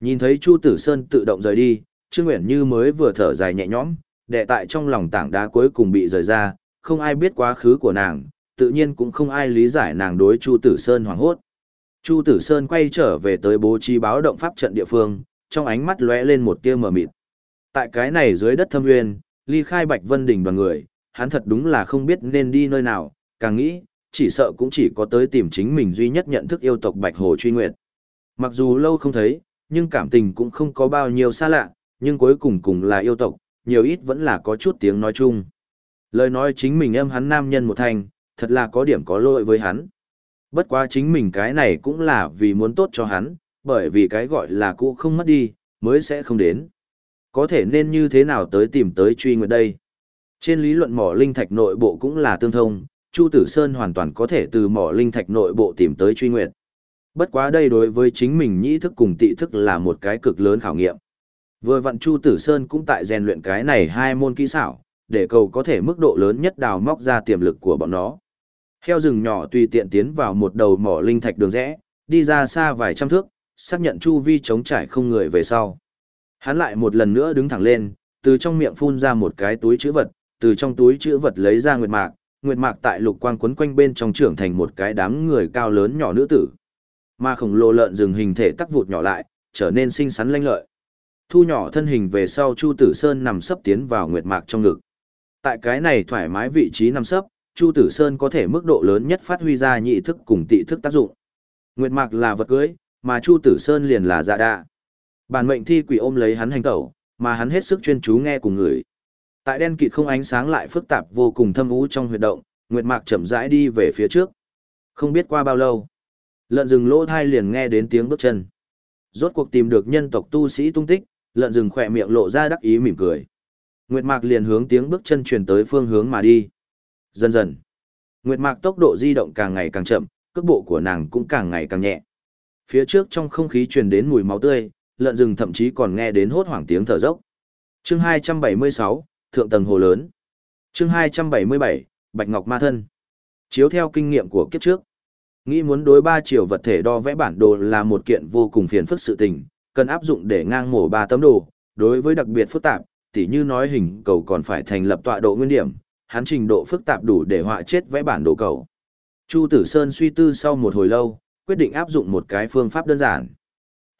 Nhìn thấy Chu Tử Sơn tự động rời đi, Trương Nguyễn Như mới vừa thở dài nhẹ nhõm, đệ tại trong lòng tảng đá cuối cùng bị rời ra, không ai biết quá khứ của nàng, tự nhiên cũng không ai lý giải nàng đối Chu Tử Sơn hoảng hốt. Chu Tử Sơn quay trở về tới bố trí báo động pháp trận địa phương, trong ánh mắt lóe lên một tia mờ mịt. Tại cái này dưới đất thâm nguyên, ly khai Bạch Vân Đình đoàn người, hắn thật đúng là không biết nên đi nơi nào, càng nghĩ, chỉ sợ cũng chỉ có tới tìm chính mình duy nhất nhận thức yêu tộc Bạch Hồ Truy Nguyệt. Mặc dù lâu không thấy, nhưng cảm tình cũng không có bao nhiêu xa lạ, nhưng cuối cùng cùng là yêu tộc, nhiều ít vẫn là có chút tiếng nói chung. Lời nói chính mình em hắn nam nhân một thành, thật là có điểm có lỗi với hắn. Bất quá chính mình cái này cũng là vì muốn tốt cho hắn, bởi vì cái gọi là cũ không mất đi, mới sẽ không đến. Có thể nên như thế nào tới tìm tới truy nguyệt đây? Trên lý luận mỏ linh thạch nội bộ cũng là tương thông, Chu Tử Sơn hoàn toàn có thể từ mỏ linh thạch nội bộ tìm tới truy nguyệt. Bất quá đây đối với chính mình nhĩ thức cùng tị thức là một cái cực lớn khảo nghiệm. Vừa vặn Chu Tử Sơn cũng tại rèn luyện cái này hai môn kỹ xảo, để cầu có thể mức độ lớn nhất đào móc ra tiềm lực của bọn nó. Heo rừng nhỏ tùy tiện tiến vào một đầu mỏ linh thạch đường rẽ, đi ra xa vài trăm thước, xác nhận chu vi chống trải không người về sau. Hắn lại một lần nữa đứng thẳng lên, từ trong miệng phun ra một cái túi chữ vật, từ trong túi chữ vật lấy ra nguyệt mạc, nguyệt mạc tại lục quang quấn quanh bên trong trưởng thành một cái đám người cao lớn nhỏ nữ tử. Mà khổng lồ lợn rừng hình thể tắc vụt nhỏ lại, trở nên xinh xắn lanh lợi. Thu nhỏ thân hình về sau Chu Tử Sơn nằm sấp tiến vào nguyệt mạc trong ngực. Tại cái này thoải mái vị trí nằm sấp, Chu Tử Sơn có thể mức độ lớn nhất phát huy ra nhị thức cùng tị thức tác dụng. Nguyệt mạc là vật cưới, mà Chu Tử Sơn liền là dạ đạ. Bản mệnh thi quỷ ôm lấy hắn hành tẩu, mà hắn hết sức chuyên chú nghe cùng người. Tại đen kịt không ánh sáng lại phức tạp vô cùng thâm u trong huyệt động, Nguyệt Mạc chậm rãi đi về phía trước. Không biết qua bao lâu, lợn rừng lỗ thai liền nghe đến tiếng bước chân. Rốt cuộc tìm được nhân tộc tu sĩ tung tích, lợn rừng khỏe miệng lộ ra đắc ý mỉm cười. Nguyệt Mạc liền hướng tiếng bước chân truyền tới phương hướng mà đi. Dần dần, Nguyệt Mạc tốc độ di động càng ngày càng chậm, cước bộ của nàng cũng càng ngày càng nhẹ. Phía trước trong không khí truyền đến mùi máu tươi, lợn rừng thậm chí còn nghe đến hốt hoảng tiếng thở dốc. Chương 276, Thượng tầng hồ lớn. Chương 277, Bạch Ngọc Ma thân. Chiếu theo kinh nghiệm của kiếp trước, nghĩ muốn đối ba chiều vật thể đo vẽ bản đồ là một kiện vô cùng phiền phức sự tình, cần áp dụng để ngang mổ ba tấm đồ, đối với đặc biệt phức tạp, tỉ như nói hình cầu còn phải thành lập tọa độ nguyên điểm, hắn trình độ phức tạp đủ để họa chết vẽ bản đồ cầu. Chu Tử Sơn suy tư sau một hồi lâu, quyết định áp dụng một cái phương pháp đơn giản.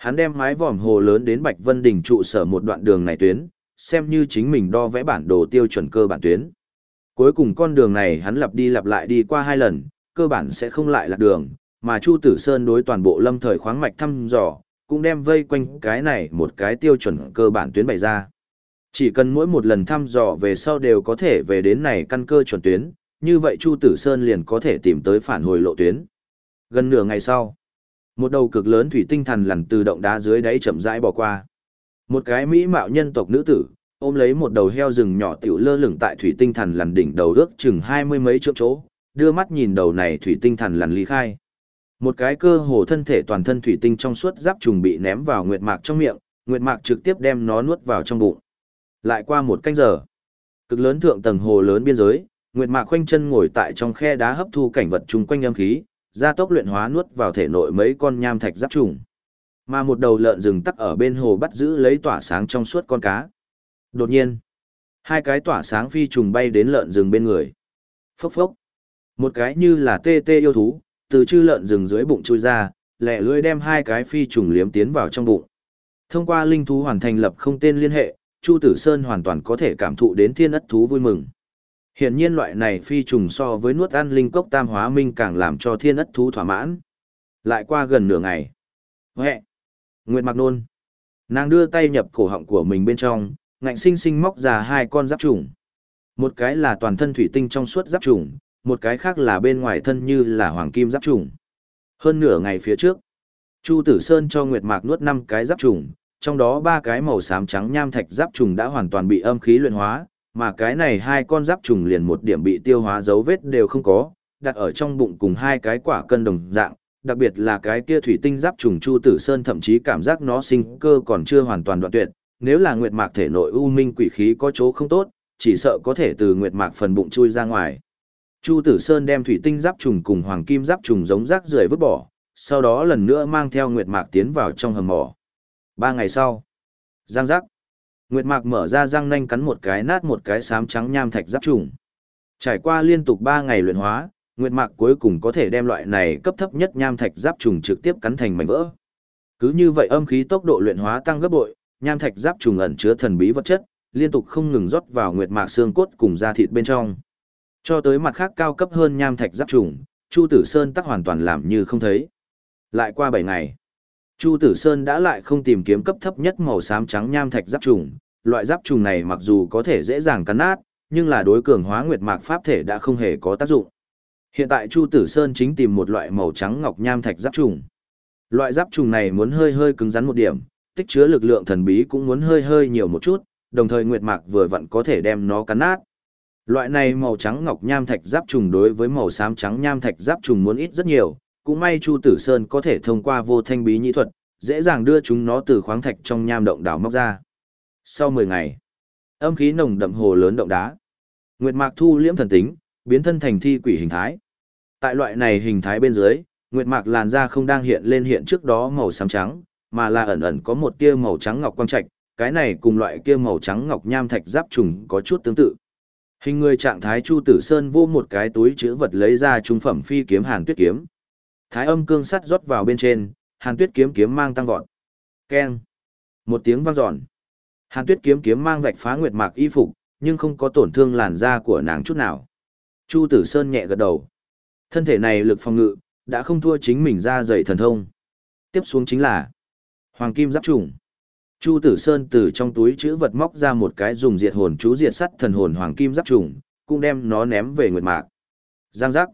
Hắn đem mái vòm hồ lớn đến Bạch Vân Đình trụ sở một đoạn đường này tuyến, xem như chính mình đo vẽ bản đồ tiêu chuẩn cơ bản tuyến. Cuối cùng con đường này hắn lặp đi lặp lại đi qua hai lần, cơ bản sẽ không lại lạc đường, mà Chu Tử Sơn đối toàn bộ lâm thời khoáng mạch thăm dò, cũng đem vây quanh cái này một cái tiêu chuẩn cơ bản tuyến bày ra. Chỉ cần mỗi một lần thăm dò về sau đều có thể về đến này căn cơ chuẩn tuyến, như vậy Chu Tử Sơn liền có thể tìm tới phản hồi lộ tuyến. Gần nửa ngày sau, một đầu cực lớn thủy tinh thần lằn từ động đá dưới đáy chậm rãi bỏ qua. Một cái mỹ mạo nhân tộc nữ tử, ôm lấy một đầu heo rừng nhỏ tiểu lơ lửng tại thủy tinh thần lằn đỉnh đầu ước chừng hai mươi mấy chỗ chỗ, đưa mắt nhìn đầu này thủy tinh thần lằn ly khai. Một cái cơ hồ thân thể toàn thân thủy tinh trong suốt giáp trùng bị ném vào nguyệt mạc trong miệng, nguyệt mạc trực tiếp đem nó nuốt vào trong bụng. Lại qua một canh giờ, cực lớn thượng tầng hồ lớn biên giới, nguyệt mạc khoanh chân ngồi tại trong khe đá hấp thu cảnh vật chung quanh âm khí, gia tốc luyện hóa nuốt vào thể nội mấy con nham thạch giáp trùng. Mà một đầu lợn rừng tắc ở bên hồ bắt giữ lấy tỏa sáng trong suốt con cá. Đột nhiên, hai cái tỏa sáng phi trùng bay đến lợn rừng bên người. Phốc phốc. Một cái như là tê tê yêu thú, từ chư lợn rừng dưới bụng chui ra, lẹ lưỡi đem hai cái phi trùng liếm tiến vào trong bụng. Thông qua linh thú hoàn thành lập không tên liên hệ, Chu Tử Sơn hoàn toàn có thể cảm thụ đến thiên ất thú vui mừng. Hiện nhiên loại này phi trùng so với nuốt ăn linh cốc tam hóa minh càng làm cho thiên ất thú thỏa mãn. Lại qua gần nửa ngày. Huệ! Nguyệt Mạc Nôn. Nàng đưa tay nhập cổ họng của mình bên trong, ngạnh sinh sinh móc ra hai con giáp trùng. Một cái là toàn thân thủy tinh trong suốt giáp trùng, một cái khác là bên ngoài thân như là hoàng kim giáp trùng. Hơn nửa ngày phía trước, Chu Tử Sơn cho Nguyệt Mạc nuốt năm cái giáp trùng, trong đó ba cái màu xám trắng nham thạch giáp trùng đã hoàn toàn bị âm khí luyện hóa, mà cái này hai con giáp trùng liền một điểm bị tiêu hóa dấu vết đều không có, đặt ở trong bụng cùng hai cái quả cân đồng dạng, đặc biệt là cái kia thủy tinh giáp trùng Chu Tử Sơn thậm chí cảm giác nó sinh cơ còn chưa hoàn toàn đoạn tuyệt, nếu là nguyệt mạc thể nội u minh quỷ khí có chỗ không tốt, chỉ sợ có thể từ nguyệt mạc phần bụng chui ra ngoài. Chu Tử Sơn đem thủy tinh giáp trùng cùng hoàng kim giáp trùng giống rác rưởi vứt bỏ, sau đó lần nữa mang theo nguyệt mạc tiến vào trong hầm mỏ. Ba ngày sau, giang giác, nguyệt mạc mở ra răng nanh cắn một cái nát một cái xám trắng nham thạch giáp trùng. Trải qua liên tục ba ngày luyện hóa, nguyệt mạc cuối cùng có thể đem loại này cấp thấp nhất nham thạch giáp trùng trực tiếp cắn thành mảnh vỡ. Cứ như vậy âm khí tốc độ luyện hóa tăng gấp bội, nham thạch giáp trùng ẩn chứa thần bí vật chất, liên tục không ngừng rót vào nguyệt mạc xương cốt cùng da thịt bên trong. Cho tới mặt khác cao cấp hơn nham thạch giáp trùng, Chu Tử Sơn tắc hoàn toàn làm như không thấy. Lại qua 7 ngày, Chu Tử Sơn đã lại không tìm kiếm cấp thấp nhất màu xám trắng nham thạch giáp trùng, loại giáp trùng này mặc dù có thể dễ dàng cắn nát, nhưng là đối cường hóa nguyệt mạc pháp thể đã không hề có tác dụng. Hiện tại Chu Tử Sơn chính tìm một loại màu trắng ngọc nham thạch giáp trùng. Loại giáp trùng này muốn hơi hơi cứng rắn một điểm, tích chứa lực lượng thần bí cũng muốn hơi hơi nhiều một chút, đồng thời nguyệt mạc vừa vặn có thể đem nó cắn nát. Loại này màu trắng ngọc nham thạch giáp trùng đối với màu xám trắng nham thạch giáp trùng muốn ít rất nhiều, cũng may Chu Tử Sơn có thể thông qua vô thanh bí nhĩ thuật, dễ dàng đưa chúng nó từ khoáng thạch trong nham động đảo móc ra. Sau 10 ngày, âm khí nồng đậm hồ lớn động đá. Nguyệt Mạc thu liễm thần tính, biến thân thành thi quỷ hình thái. Tại loại này hình thái bên dưới, Nguyệt Mạc làn da không đang hiện lên hiện trước đó màu xám trắng, mà là ẩn ẩn có một tia màu trắng ngọc quang trạch, cái này cùng loại kia màu trắng ngọc nham thạch giáp trùng có chút tương tự. Hình người trạng thái Chu Tử Sơn vô một cái túi chứa vật lấy ra trung phẩm phi kiếm Hàn Tuyết kiếm. Thái âm cương sắt rót vào bên trên, Hàn Tuyết kiếm kiếm mang tăng vọt. Keng. Một tiếng vang dọn. Hàn Tuyết kiếm kiếm mang vạch phá nguyệt mạc y phục, nhưng không có tổn thương làn da của nàng chút nào. Chu Tử Sơn nhẹ gật đầu. Thân thể này lực phòng ngự, đã không thua chính mình ra dày thần thông. Tiếp xuống chính là Hoàng Kim Giáp Trùng. Chu Tử Sơn từ trong túi chữ vật móc ra một cái dùng diệt hồn chú diệt sắt thần hồn Hoàng Kim Giáp Trùng, cũng đem nó ném về Nguyệt Mạc. Giang giác.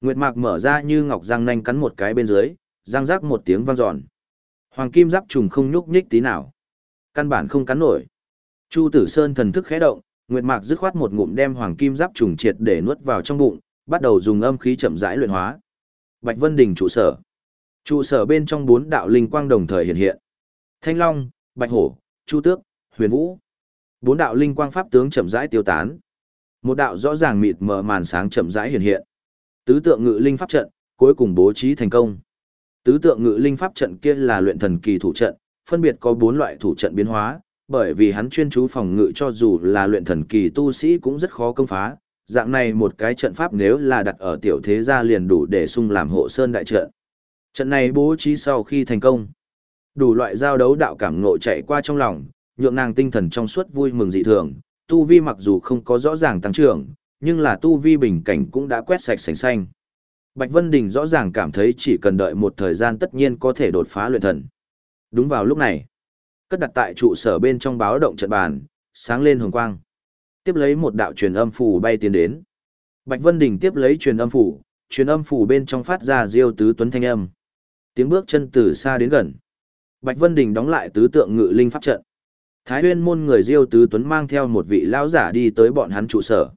Nguyệt Mạc mở ra như ngọc răng nanh cắn một cái bên dưới, giang rác một tiếng vang dọn. Hoàng Kim Giáp Trùng không nhúc nhích tí nào. Căn bản không cắn nổi. Chu Tử Sơn thần thức khẽ động, Nguyệt Mạc dứt khoát một ngụm đem Hoàng Kim Giáp Trùng triệt để nuốt vào trong bụng, bắt đầu dùng âm khí chậm rãi luyện hóa. Bạch Vân Đình trụ sở. Trụ sở bên trong bốn đạo linh quang đồng thời hiện hiện. Thanh Long, Bạch Hổ, Chu Tước, Huyền Vũ. Bốn đạo linh quang pháp tướng chậm rãi tiêu tán. Một đạo rõ ràng mịt mờ màn sáng chậm rãi hiện hiện. Tứ tượng ngự linh pháp trận, cuối cùng bố trí thành công. Tứ tượng ngự linh pháp trận kia là luyện thần kỳ thủ trận, phân biệt có bốn loại thủ trận biến hóa, bởi vì hắn chuyên chú phòng ngự cho dù là luyện thần kỳ tu sĩ cũng rất khó công phá, dạng này một cái trận pháp nếu là đặt ở tiểu thế gia liền đủ để sung làm hộ sơn đại trận. Trận này bố trí sau khi thành công, đủ loại giao đấu đạo cảm ngộ chạy qua trong lòng, nhượng nàng tinh thần trong suốt vui mừng dị thường, tu vi mặc dù không có rõ ràng tăng trưởng, nhưng là tu vi bình cảnh cũng đã quét sạch sành xanh. Bạch Vân Đình rõ ràng cảm thấy chỉ cần đợi một thời gian tất nhiên có thể đột phá luyện thần. Đúng vào lúc này, cất đặt tại trụ sở bên trong báo động trận bàn, sáng lên hồng quang tiếp lấy một đạo truyền âm phủ bay tiến đến. Bạch Vân Đình tiếp lấy truyền âm phủ, truyền âm phủ bên trong phát ra diêu tứ tuấn thanh âm. Tiếng bước chân từ xa đến gần. Bạch Vân Đình đóng lại tứ tượng ngự linh pháp trận. Thái Huyên môn người diêu tứ tuấn mang theo một vị lão giả đi tới bọn hắn trụ sở.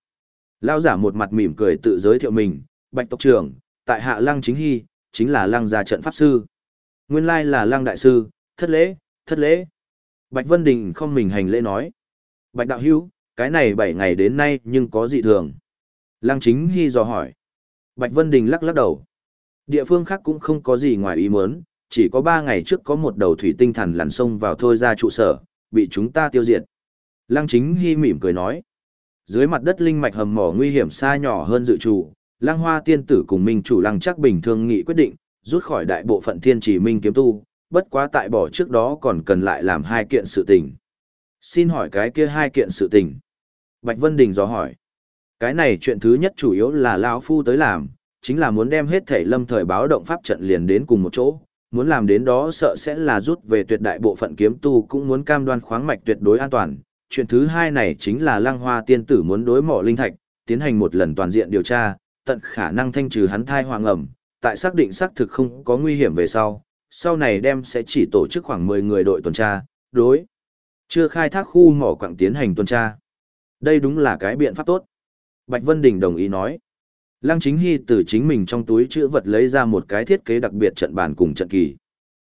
Lão giả một mặt mỉm cười tự giới thiệu mình, Bạch tộc trưởng, tại Hạ Lăng Chính Hy, chính là Lăng gia trận pháp sư. Nguyên lai là Lăng đại sư, thất lễ, thất lễ. Bạch Vân Đình không mình hành lễ nói. Bạch đạo hữu, cái này 7 ngày đến nay nhưng có dị thường. Lăng chính hy dò hỏi. Bạch Vân Đình lắc lắc đầu. Địa phương khác cũng không có gì ngoài ý muốn, chỉ có 3 ngày trước có một đầu thủy tinh thần lằn sông vào thôi ra trụ sở, bị chúng ta tiêu diệt. Lăng chính hy mỉm cười nói. Dưới mặt đất linh mạch hầm mỏ nguy hiểm xa nhỏ hơn dự chủ, Lăng Hoa tiên tử cùng Minh chủ Lăng chắc bình thường nghị quyết định, rút khỏi đại bộ phận thiên chỉ minh kiếm tu, bất quá tại bỏ trước đó còn cần lại làm hai kiện sự tình. Xin hỏi cái kia hai kiện sự tình. Bạch Vân Đình dò hỏi. Cái này chuyện thứ nhất chủ yếu là lão Phu tới làm, chính là muốn đem hết thể lâm thời báo động pháp trận liền đến cùng một chỗ. Muốn làm đến đó sợ sẽ là rút về tuyệt đại bộ phận kiếm tu cũng muốn cam đoan khoáng mạch tuyệt đối an toàn. Chuyện thứ hai này chính là lăng hoa tiên tử muốn đối mỏ linh thạch, tiến hành một lần toàn diện điều tra, tận khả năng thanh trừ hắn thai hoàng ẩm, tại xác định xác thực không có nguy hiểm về sau. Sau này đem sẽ chỉ tổ chức khoảng 10 người đội tuần tra, đối. Chưa khai thác khu mỏ quặng tiến hành tuần tra. Đây đúng là cái biện pháp tốt. Bạch Vân Đình đồng ý nói. Lăng Chính Hy từ chính mình trong túi chữ vật lấy ra một cái thiết kế đặc biệt trận bàn cùng trận kỳ.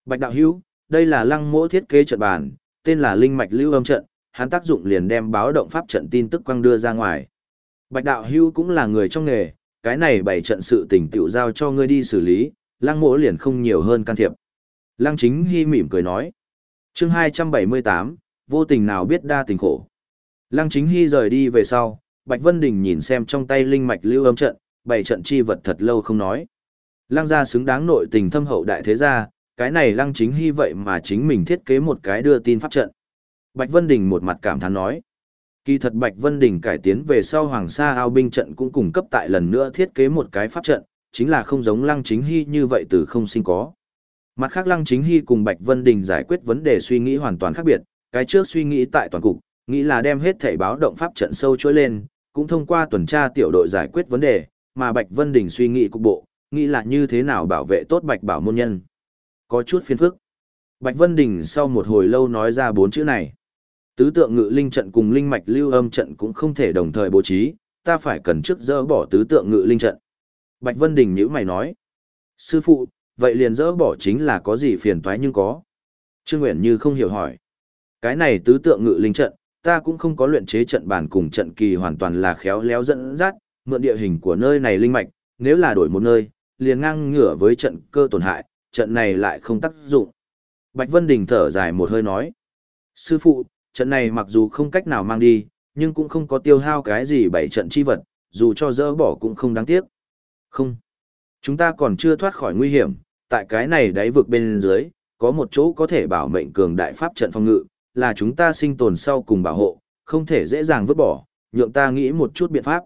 Bạch Đạo Hữu, đây là lăng mỗ thiết kế trận bàn, tên là Linh Mạch Lưu Âm Trận, hắn tác dụng liền đem báo động pháp trận tin tức quăng đưa ra ngoài. Bạch Đạo hưu cũng là người trong nghề, cái này bày trận sự tình tiểu giao cho ngươi đi xử lý, lăng mỗ liền không nhiều hơn can thiệp. Lăng Chính Hy mỉm cười nói. chương 278, vô tình nào biết đa tình khổ. Lăng chính hy rời đi về sau, Bạch Vân Đình nhìn xem trong tay linh mạch lưu âm trận, bày trận chi vật thật lâu không nói. Lăng gia xứng đáng nội tình thâm hậu đại thế gia, cái này lăng chính hy vậy mà chính mình thiết kế một cái đưa tin pháp trận. Bạch Vân Đình một mặt cảm thán nói. Kỳ thật Bạch Vân Đình cải tiến về sau Hoàng Sa ao binh trận cũng cung cấp tại lần nữa thiết kế một cái pháp trận, chính là không giống lăng chính hy như vậy từ không sinh có. Mặt khác lăng chính hy cùng Bạch Vân Đình giải quyết vấn đề suy nghĩ hoàn toàn khác biệt, cái trước suy nghĩ tại toàn cục, nghĩ là đem hết thảy báo động pháp trận sâu chuỗi lên, cũng thông qua tuần tra tiểu đội giải quyết vấn đề, mà Bạch Vân Đình suy nghĩ cục bộ, nghĩ là như thế nào bảo vệ tốt Bạch Bảo môn nhân. Có chút phiền phức. Bạch Vân Đình sau một hồi lâu nói ra bốn chữ này. Tứ tượng ngự linh trận cùng linh mạch lưu âm trận cũng không thể đồng thời bố trí, ta phải cần trước dỡ bỏ tứ tượng ngự linh trận. Bạch Vân Đình nhữ mày nói. Sư phụ, vậy liền dỡ bỏ chính là có gì phiền toái nhưng có. Trương Nguyện Như không hiểu hỏi. Cái này tứ tượng ngự linh trận, ta cũng không có luyện chế trận bản cùng trận kỳ hoàn toàn là khéo léo dẫn dắt, mượn địa hình của nơi này linh mạch, nếu là đổi một nơi, liền ngang ngửa với trận cơ tổn hại, trận này lại không tác dụng. Bạch Vân Đình thở dài một hơi nói. Sư phụ, trận này mặc dù không cách nào mang đi, nhưng cũng không có tiêu hao cái gì bảy trận chi vật, dù cho dỡ bỏ cũng không đáng tiếc. Không. Chúng ta còn chưa thoát khỏi nguy hiểm, tại cái này đáy vực bên dưới, có một chỗ có thể bảo mệnh cường đại pháp trận phòng ngự, là chúng ta sinh tồn sau cùng bảo hộ, không thể dễ dàng vứt bỏ, nhượng ta nghĩ một chút biện pháp.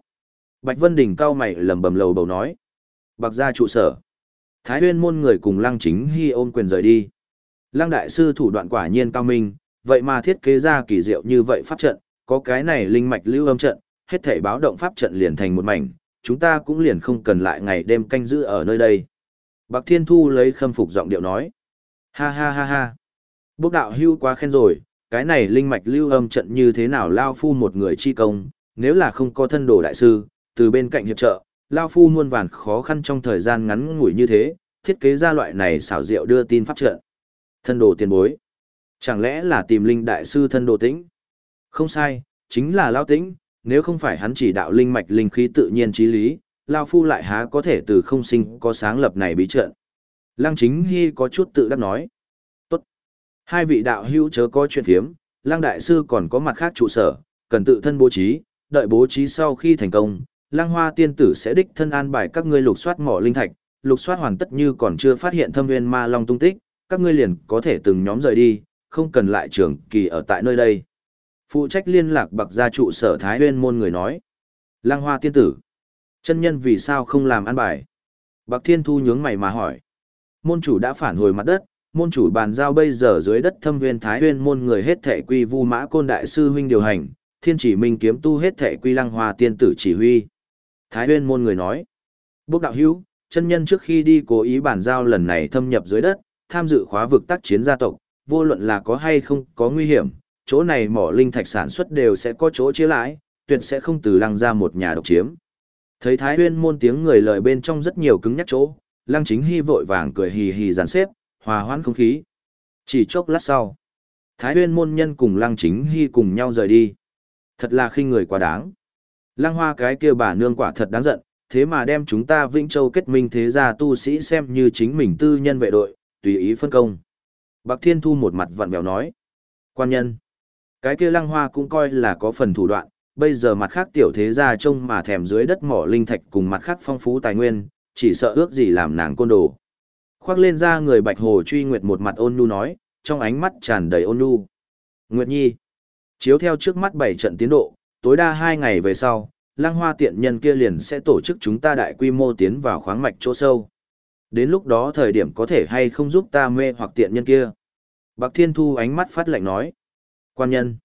Bạch Vân Đình cao mày lầm bầm lầu bầu nói. Bạc ra trụ sở. Thái huyên môn người cùng lăng chính hy ôm quyền rời đi. Lăng đại sư thủ đoạn quả nhiên cao minh, vậy mà thiết kế ra kỳ diệu như vậy pháp trận, có cái này linh mạch lưu âm trận, hết thảy báo động pháp trận liền thành một mảnh, chúng ta cũng liền không cần lại ngày đêm canh giữ ở nơi đây. Bạc Thiên Thu lấy khâm phục giọng điệu nói. Ha ha ha ha. Bốc đạo hưu quá khen rồi, cái này linh mạch lưu âm trận như thế nào lao phu một người chi công, nếu là không có thân đồ đại sư, từ bên cạnh hiệp trợ, lao phu muôn vàn khó khăn trong thời gian ngắn ngủi như thế, thiết kế ra loại này xảo diệu đưa tin pháp trận. Thân đồ tiền bối. Chẳng lẽ là tìm linh đại sư thân đồ tĩnh? Không sai, chính là lao tĩnh, nếu không phải hắn chỉ đạo linh mạch linh khí tự nhiên trí lý, lao phu lại há có thể từ không sinh có sáng lập này bí trận. Lăng chính hy có chút tự đắc nói. Tốt. Hai vị đạo hữu chớ có chuyện phiếm, lăng đại sư còn có mặt khác trụ sở, cần tự thân bố trí, đợi bố trí sau khi thành công, lăng hoa tiên tử sẽ đích thân an bài các ngươi lục soát mỏ linh thạch, lục soát hoàn tất như còn chưa phát hiện thâm nguyên ma long tung tích, các ngươi liền có thể từng nhóm rời đi, không cần lại trưởng kỳ ở tại nơi đây. Phụ trách liên lạc bạc gia trụ sở Thái Huyên môn người nói. Lăng hoa tiên tử. Chân nhân vì sao không làm ăn bài? Bạc Thiên Thu nhướng mày mà hỏi. Môn chủ đã phản hồi mặt đất, môn chủ bàn giao bây giờ dưới đất thâm nguyên Thái Huyên môn người hết thể quy vu mã côn đại sư huynh điều hành, thiên chỉ minh kiếm tu hết thể quy lăng hoa tiên tử chỉ huy. Thái Huyên môn người nói. Bốc đạo hữu, chân nhân trước khi đi cố ý bàn giao lần này thâm nhập dưới đất, tham dự khóa vực tác chiến gia tộc, vô luận là có hay không có nguy hiểm, chỗ này mỏ linh thạch sản xuất đều sẽ có chỗ chia lãi, tuyệt sẽ không từ lăng ra một nhà độc chiếm. Thấy Thái Huyên môn tiếng người lời bên trong rất nhiều cứng nhắc chỗ, lăng chính hy vội vàng cười hì hì dàn xếp, hòa hoãn không khí. Chỉ chốc lát sau, Thái Huyên môn nhân cùng lăng chính hy cùng nhau rời đi. Thật là khinh người quá đáng. Lăng hoa cái kia bà nương quả thật đáng giận, thế mà đem chúng ta Vĩnh Châu kết minh thế gia tu sĩ xem như chính mình tư nhân vệ đội, tùy ý phân công. Bạc Thiên Thu một mặt vặn vẹo nói. Quan nhân. Cái kia lăng hoa cũng coi là có phần thủ đoạn, bây giờ mặt khác tiểu thế gia trông mà thèm dưới đất mỏ linh thạch cùng mặt khác phong phú tài nguyên, chỉ sợ ước gì làm nàng côn đồ. Khoác lên ra người bạch hồ truy nguyệt một mặt ôn nhu nói, trong ánh mắt tràn đầy ôn nhu. Nguyệt Nhi. Chiếu theo trước mắt bảy trận tiến độ, tối đa hai ngày về sau, lăng hoa tiện nhân kia liền sẽ tổ chức chúng ta đại quy mô tiến vào khoáng mạch chỗ sâu. Đến lúc đó thời điểm có thể hay không giúp ta mê hoặc tiện nhân kia. Bạc Thiên Thu ánh mắt phát lạnh nói. Quan nhân.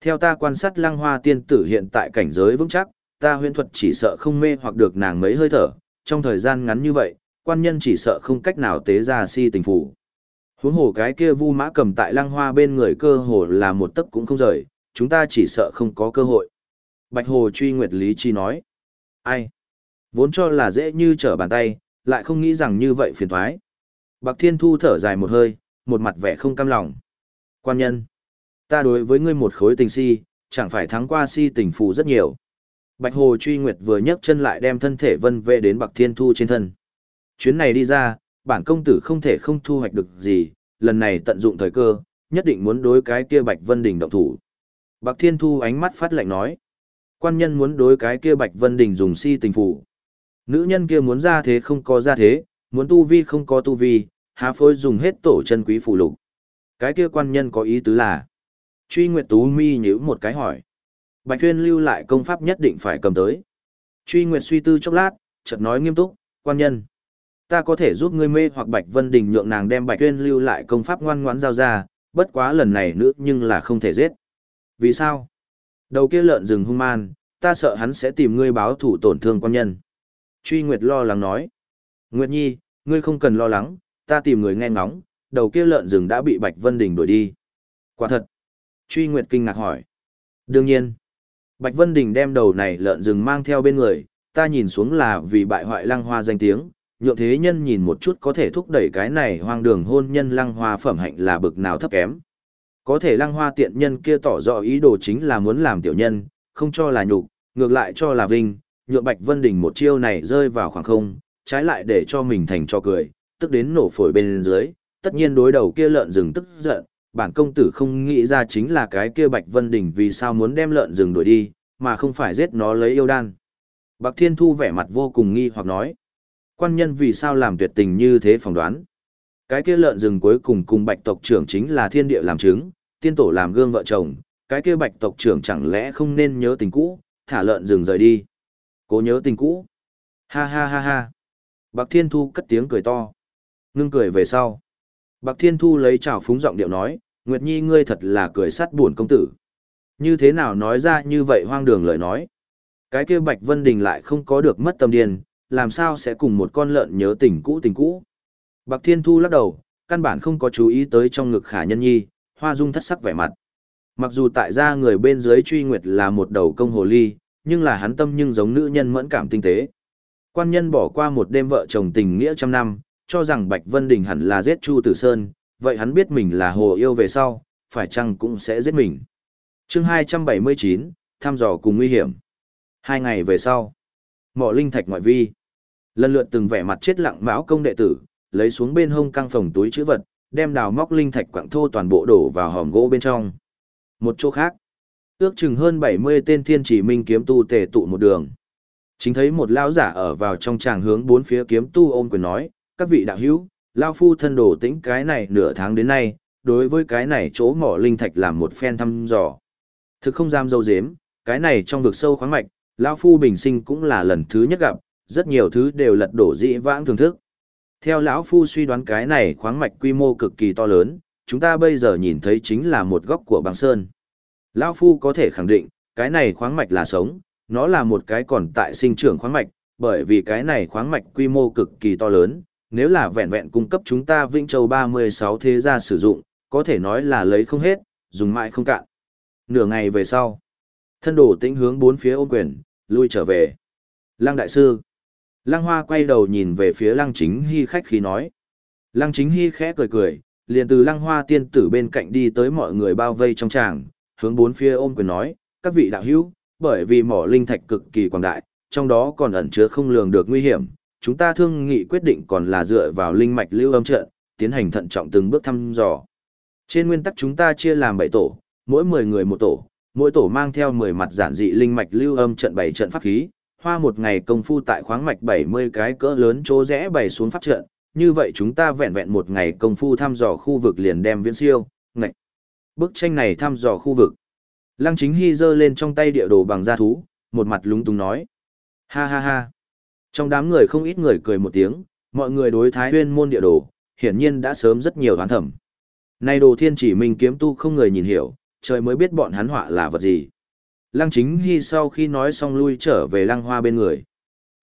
Theo ta quan sát lăng hoa tiên tử hiện tại cảnh giới vững chắc, ta huyễn thuật chỉ sợ không mê hoặc được nàng mấy hơi thở, trong thời gian ngắn như vậy, quan nhân chỉ sợ không cách nào tế ra si tình phủ. Huống hồ cái kia vu mã cầm tại lăng hoa bên người cơ hồ là một tấc cũng không rời, chúng ta chỉ sợ không có cơ hội. Bạch Hồ truy nguyệt lý chi nói. Ai? Vốn cho là dễ như trở bàn tay, lại không nghĩ rằng như vậy phiền thoái. Bạc Thiên Thu thở dài một hơi, một mặt vẻ không cam lòng. Quan nhân, ta đối với ngươi một khối tình si, chẳng phải thắng qua si tình phù rất nhiều. Bạch Hồ truy nguyệt vừa nhấc chân lại đem thân thể vân vệ đến Bạc Thiên Thu trên thân. Chuyến này đi ra, bản công tử không thể không thu hoạch được gì, lần này tận dụng thời cơ, nhất định muốn đối cái kia Bạch Vân Đình động thủ. Bạc Thiên Thu ánh mắt phát lạnh nói. Quan nhân muốn đối cái kia Bạch Vân Đình dùng si tình phù. Nữ nhân kia muốn ra thế không có ra thế, muốn tu vi không có tu vi, há phôi dùng hết tổ chân quý phụ lục. Cái kia quan nhân có ý tứ là. Truy Nguyệt Tú mi nhíu một cái hỏi. Bạch Tuyên lưu lại công pháp nhất định phải cầm tới. Truy Nguyệt suy tư chốc lát, chợt nói nghiêm túc, quan nhân. Ta có thể giúp ngươi mê hoặc Bạch Vân Đình nhượng nàng đem Bạch Tuyên lưu lại công pháp ngoan ngoãn giao ra, bất quá lần này nữa nhưng là không thể giết. Vì sao? Đầu kia lợn rừng hung man, ta sợ hắn sẽ tìm ngươi báo thủ tổn thương quan nhân. Truy Nguyệt lo lắng nói. Nguyệt Nhi, ngươi không cần lo lắng, ta tìm người nghe ngóng, đầu kia lợn rừng đã bị Bạch Vân Đình đuổi đi. Quả thật. Truy Nguyệt kinh ngạc hỏi. Đương nhiên. Bạch Vân Đình đem đầu này lợn rừng mang theo bên người, ta nhìn xuống là vì bại hoại lăng hoa danh tiếng, nhượng thế nhân nhìn một chút có thể thúc đẩy cái này hoang đường hôn nhân lăng hoa phẩm hạnh là bực nào thấp kém. Có thể lăng hoa tiện nhân kia tỏ rõ ý đồ chính là muốn làm tiểu nhân, không cho là nhục, ngược lại cho là vinh, nhượng Bạch Vân Đình một chiêu này rơi vào khoảng không, trái lại để cho mình thành cho cười, tức đến nổ phổi bên dưới, tất nhiên đối đầu kia lợn rừng tức giận, bản công tử không nghĩ ra chính là cái kia Bạch Vân Đình vì sao muốn đem lợn rừng đuổi đi, mà không phải giết nó lấy yêu đan. Bạc Thiên Thu vẻ mặt vô cùng nghi hoặc nói, quan nhân vì sao làm tuyệt tình như thế phỏng đoán. Cái kia lợn rừng cuối cùng cùng bạch tộc trưởng chính là thiên địa làm chứng, tiên tổ làm gương vợ chồng, cái kia bạch tộc trưởng chẳng lẽ không nên nhớ tình cũ, thả lợn rừng rời đi. Cố nhớ tình cũ. Ha ha ha ha. Bạc Thiên Thu cất tiếng cười to. Ngưng cười về sau. Bạc Thiên Thu lấy trào phúng giọng điệu nói, Nguyệt Nhi ngươi thật là cười sắt buồn công tử. Như thế nào nói ra như vậy hoang đường lời nói. Cái kia Bạch Vân Đình lại không có được mất tâm điên, làm sao sẽ cùng một con lợn nhớ tình cũ tình cũ. Bạc Thiên Thu lắc đầu, căn bản không có chú ý tới trong ngực khả nhân nhi, hoa dung thất sắc vẻ mặt. Mặc dù tại gia người bên dưới truy nguyệt là một đầu công hồ ly, nhưng là hắn tâm nhưng giống nữ nhân mẫn cảm tinh tế. Quan nhân bỏ qua một đêm vợ chồng tình nghĩa trăm năm, cho rằng Bạch Vân Đình hẳn là giết Chu Tử Sơn, vậy hắn biết mình là hồ yêu về sau, phải chăng cũng sẽ giết mình. chương 279, thăm dò cùng nguy hiểm. Hai ngày về sau, mỏ linh thạch ngoại vi. Lần lượt từng vẻ mặt chết lặng mão công đệ tử, lấy xuống bên hông căng phòng túi chữ vật, đem đào móc linh thạch quặng thô toàn bộ đổ vào hòm gỗ bên trong. Một chỗ khác, ước chừng hơn 70 tên thiên chỉ minh kiếm tu tề tụ một đường. Chính thấy một lão giả ở vào trong tràng hướng bốn phía kiếm tu ôm quyền nói, các vị đạo hữu, lão phu thân đồ tĩnh cái này nửa tháng đến nay, đối với cái này chỗ mỏ linh thạch làm một phen thăm dò. Thực không dám dâu dếm, cái này trong vực sâu khoáng mạch, lão phu bình sinh cũng là lần thứ nhất gặp, rất nhiều thứ đều lật đổ dĩ vãng thưởng thức. Theo lão phu suy đoán cái này khoáng mạch quy mô cực kỳ to lớn, chúng ta bây giờ nhìn thấy chính là một góc của băng sơn. Lão phu có thể khẳng định, cái này khoáng mạch là sống, nó là một cái còn tại sinh trưởng khoáng mạch, bởi vì cái này khoáng mạch quy mô cực kỳ to lớn, nếu là vẹn vẹn cung cấp chúng ta Vĩnh Châu 36 thế gia sử dụng, có thể nói là lấy không hết, dùng mãi không cạn. Nửa ngày về sau, thân đổ tĩnh hướng bốn phía ôm quyền, lui trở về. Lăng đại sư, Lăng Hoa quay đầu nhìn về phía Lăng Chính Hy khách khí nói. Lăng Chính Hy khẽ cười cười, liền từ Lăng Hoa tiên tử bên cạnh đi tới mọi người bao vây trong tràng, hướng bốn phía ôm quyền nói, các vị đạo hữu, bởi vì mỏ linh thạch cực kỳ quảng đại, trong đó còn ẩn chứa không lường được nguy hiểm, chúng ta thương nghị quyết định còn là dựa vào linh mạch lưu âm trận, tiến hành thận trọng từng bước thăm dò. Trên nguyên tắc chúng ta chia làm 7 tổ, mỗi 10 người một tổ, mỗi tổ mang theo 10 mặt giản dị linh mạch lưu âm trận 7 trận pháp khí, hoa một ngày công phu tại khoáng mạch 70 cái cỡ lớn chỗ rẽ bày xuống pháp trận, như vậy chúng ta vẹn vẹn một ngày công phu thăm dò khu vực liền đem viễn siêu, ngạch. Bức tranh này thăm dò khu vực. Lăng chính hy giơ lên trong tay địa đồ bằng da thú, một mặt lúng túng nói. Ha ha ha. Trong đám người không ít người cười một tiếng, mọi người đối thái huyên môn địa đồ, hiển nhiên đã sớm rất nhiều đoán thẩm. Nay đồ thiên chỉ mình kiếm tu không người nhìn hiểu, trời mới biết bọn hắn họa là vật gì. Lăng chính hy sau khi nói xong lui trở về lăng hoa bên người.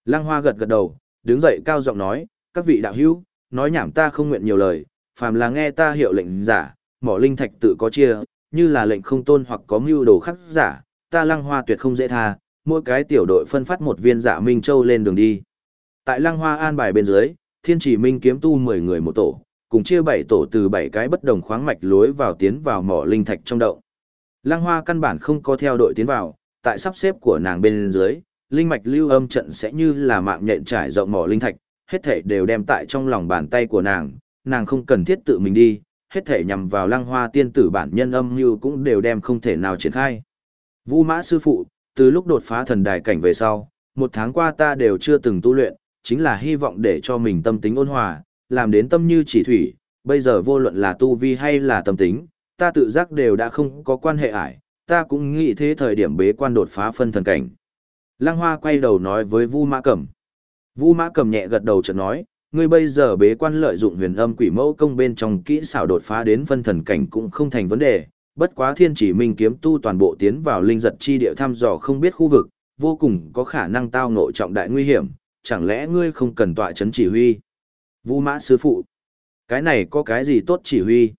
Lăng hoa gật gật đầu, đứng dậy cao giọng nói, các vị đạo hữu, nói nhảm ta không nguyện nhiều lời, phàm là nghe ta hiệu lệnh giả, mỏ linh thạch tự có chia, như là lệnh không tôn hoặc có mưu đồ khắc giả, ta lăng hoa tuyệt không dễ tha, mỗi cái tiểu đội phân phát một viên giả minh châu lên đường đi. Tại lăng hoa an bài bên dưới, thiên chỉ minh kiếm tu 10 người một tổ, cùng chia 7 tổ từ 7 cái bất đồng khoáng mạch lối vào tiến vào mỏ linh thạch trong động. Lăng Hoa căn bản không có theo đội tiến vào, tại sắp xếp của nàng bên dưới, linh mạch lưu âm trận sẽ như là mạng nhện trải rộng mỏ linh thạch, hết thảy đều đem tại trong lòng bàn tay của nàng, nàng không cần thiết tự mình đi, hết thể nhằm vào Lăng Hoa tiên tử bản nhân âm như cũng đều đem không thể nào triển khai. Vu Mã sư phụ, từ lúc đột phá thần đài cảnh về sau, một tháng qua ta đều chưa từng tu luyện, chính là hy vọng để cho mình tâm tính ôn hòa, làm đến tâm như chỉ thủy, bây giờ vô luận là tu vi hay là tâm tính, ta tự giác đều đã không có quan hệ ải, ta cũng nghĩ thế thời điểm bế quan đột phá phân thần cảnh. Lăng Hoa quay đầu nói với Vu Mã Cẩm. Vu Mã Cẩm nhẹ gật đầu chợt nói, ngươi bây giờ bế quan lợi dụng huyền âm quỷ mẫu công bên trong kỹ xảo đột phá đến phân thần cảnh cũng không thành vấn đề, bất quá thiên chỉ minh kiếm tu toàn bộ tiến vào linh giật chi địa thăm dò không biết khu vực, vô cùng có khả năng tao ngộ trọng đại nguy hiểm, chẳng lẽ ngươi không cần tọa chấn chỉ huy? Vu Mã sư phụ, cái này có cái gì tốt chỉ huy?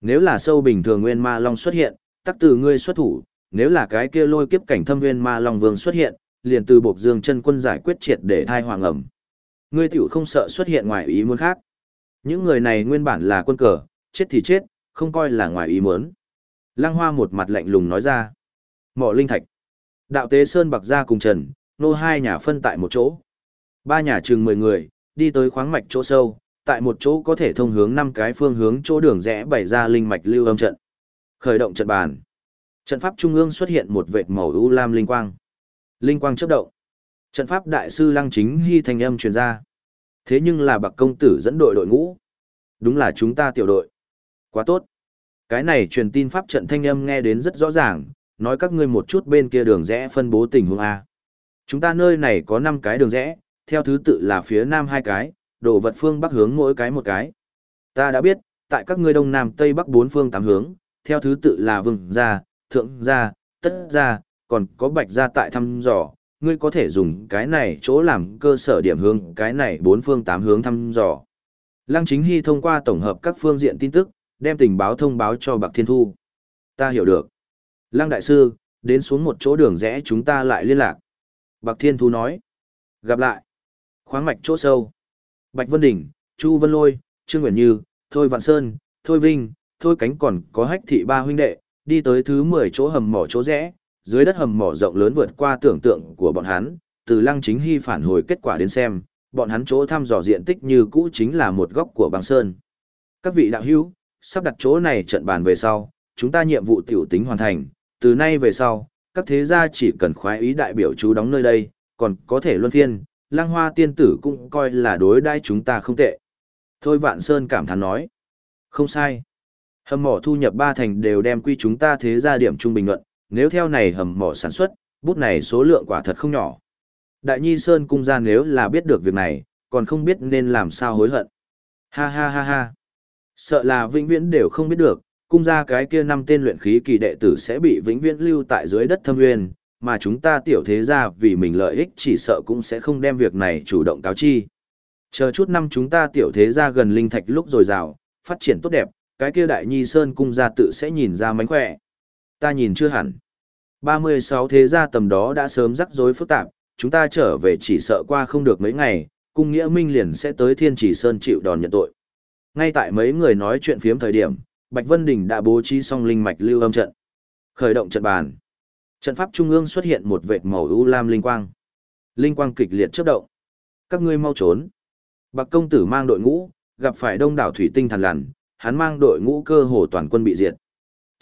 Nếu là sâu bình thường nguyên ma long xuất hiện, tắc từ ngươi xuất thủ, nếu là cái kia lôi kiếp cảnh thâm nguyên ma long vương xuất hiện, liền từ buộc dương chân quân giải quyết triệt để thai hoàng ẩm. Ngươi tiểu không sợ xuất hiện ngoài ý muốn khác. Những người này nguyên bản là quân cờ, chết thì chết, không coi là ngoài ý muốn. Lăng Hoa một mặt lạnh lùng nói ra. Mỏ linh thạch. Đạo tế Sơn Bạc ra cùng Trần, nô hai nhà phân tại một chỗ. Ba nhà chừng 10 người, đi tới khoáng mạch chỗ sâu, tại một chỗ có thể thông hướng năm cái phương hướng chỗ đường rẽ bày ra linh mạch lưu âm trận. Khởi động trận bàn. Trận pháp trung ương xuất hiện một vệt màu u lam linh quang. Linh quang chớp động. Trận pháp đại sư Lăng Chính Hy thành âm truyền ra. Thế nhưng là Bạc công tử dẫn đội đội ngũ. Đúng là chúng ta tiểu đội. Quá tốt. Cái này truyền tin pháp trận thanh âm nghe đến rất rõ ràng, nói các ngươi một chút bên kia đường rẽ phân bố tình huống A. Chúng ta nơi này có 5 cái đường rẽ, theo thứ tự là phía nam hai cái, đồ vật phương bắc hướng mỗi cái một cái. Ta đã biết, tại các ngươi đông nam tây bắc bốn phương tám hướng, theo thứ tự là vương gia, thượng gia, tất gia, còn có bạch gia tại thăm dò, ngươi có thể dùng cái này chỗ làm cơ sở điểm hướng cái này bốn phương tám hướng thăm dò. Lăng Chính Hy thông qua tổng hợp các phương diện tin tức, đem tình báo thông báo cho Bạc Thiên Thu. Ta hiểu được. Lăng Đại Sư, đến xuống một chỗ đường rẽ chúng ta lại liên lạc. Bạc Thiên Thu nói. Gặp lại. Khoáng mạch chỗ sâu. Bạch Vân Đỉnh, Chu Vân Lôi, Trương Nguyễn Như, Thôi Vạn Sơn, Thôi Vinh, Thôi Cánh còn có hách thị ba huynh đệ, đi tới thứ 10 chỗ hầm mỏ chỗ rẽ, dưới đất hầm mỏ rộng lớn vượt qua tưởng tượng của bọn hắn, từ Lăng Chính Hy phản hồi kết quả đến xem, bọn hắn chỗ thăm dò diện tích như cũ chính là một góc của băng sơn. Các vị đạo hữu, sắp đặt chỗ này trận bàn về sau, chúng ta nhiệm vụ tiểu tính hoàn thành, từ nay về sau, các thế gia chỉ cần khoái ý đại biểu chú đóng nơi đây, còn có thể luân phiên, lang hoa tiên tử cũng coi là đối đãi chúng ta không tệ. Thôi Vạn Sơn cảm thán nói. Không sai. Hầm mỏ thu nhập ba thành đều đem quy chúng ta thế gia điểm trung bình luận, nếu theo này hầm mỏ sản xuất, bút này số lượng quả thật không nhỏ. Đại Nhi Sơn cung ra nếu là biết được việc này, còn không biết nên làm sao hối hận. Ha ha ha ha. Sợ là vĩnh viễn đều không biết được, cung ra cái kia năm tên luyện khí kỳ đệ tử sẽ bị vĩnh viễn lưu tại dưới đất thâm nguyên, mà chúng ta tiểu thế ra vì mình lợi ích chỉ sợ cũng sẽ không đem việc này chủ động cáo chi. Chờ chút năm chúng ta tiểu thế ra gần linh thạch lúc rồi rào, phát triển tốt đẹp, cái kia đại nhi sơn cung ra tự sẽ nhìn ra mánh khỏe. Ta nhìn chưa hẳn. 36 thế gia tầm đó đã sớm rắc rối phức tạp, chúng ta trở về chỉ sợ qua không được mấy ngày, cung nghĩa minh liền sẽ tới thiên chỉ sơn chịu đòn nhận tội. Ngay tại mấy người nói chuyện phiếm thời điểm, Bạch Vân Đình đã bố trí xong linh mạch lưu âm trận. Khởi động trận bàn. Trận pháp trung ương xuất hiện một vệt màu u lam linh quang. Linh quang kịch liệt chớp động. Các ngươi mau trốn. Bạc công tử mang đội ngũ, gặp phải đông đảo thủy tinh thần lằn, hắn mang đội ngũ cơ hồ toàn quân bị diệt.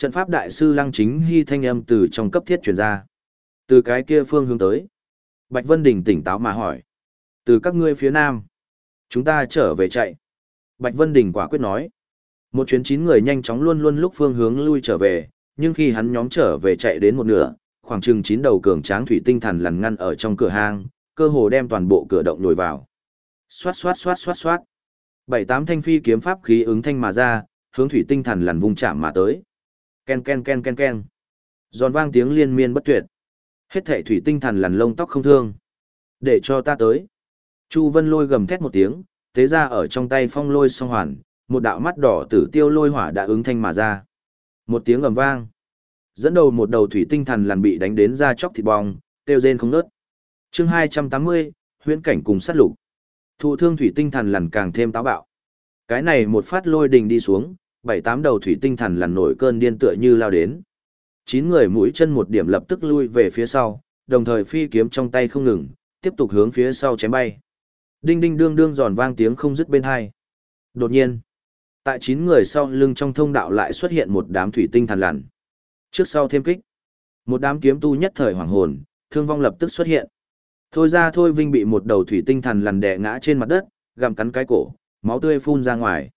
Trận pháp đại sư Lăng Chính Hy thanh âm từ trong cấp thiết truyền ra. Từ cái kia phương hướng tới. Bạch Vân Đình tỉnh táo mà hỏi. Từ các ngươi phía nam. Chúng ta trở về chạy. Bạch Vân Đình quả quyết nói. Một chuyến chín người nhanh chóng luôn luôn lúc phương hướng lui trở về, nhưng khi hắn nhóm trở về chạy đến một nửa, khoảng chừng chín đầu cường tráng thủy tinh thần lằn ngăn ở trong cửa hang, cơ hồ đem toàn bộ cửa động nhồi vào. Xoát xoát xoát xoát xoát. Bảy tám thanh phi kiếm pháp khí ứng thanh mà ra, hướng thủy tinh thần lằn vung chạm mà tới. Ken ken ken ken ken. Giòn vang tiếng liên miên bất tuyệt. Hết thảy thủy tinh thần lằn lông tóc không thương. Để cho ta tới. Chu Vân Lôi gầm thét một tiếng, thế ra ở trong tay phong lôi song hoàn, một đạo mắt đỏ tử tiêu lôi hỏa đã ứng thanh mà ra. Một tiếng ầm vang. Dẫn đầu một đầu thủy tinh thần lằn bị đánh đến ra chóc thịt bong, tiêu rên không nớt. Chương 280, huyễn cảnh cùng sát lục. Thụ thương thủy tinh thần lằn càng thêm táo bạo. Cái này một phát lôi đình đi xuống, bảy tám đầu thủy tinh thần lằn nổi cơn điên tựa như lao đến. Chín người mũi chân một điểm lập tức lui về phía sau, đồng thời phi kiếm trong tay không ngừng, tiếp tục hướng phía sau chém bay. Đinh đinh đương đương giòn vang tiếng không dứt bên hai. Đột nhiên, tại chín người sau lưng trong thông đạo lại xuất hiện một đám thủy tinh thần lằn. Trước sau thêm kích, một đám kiếm tu nhất thời hoàng hồn, thương vong lập tức xuất hiện. Thôi ra thôi Vinh bị một đầu thủy tinh thần lằn đè ngã trên mặt đất, gặm cắn cái cổ, máu tươi phun ra ngoài.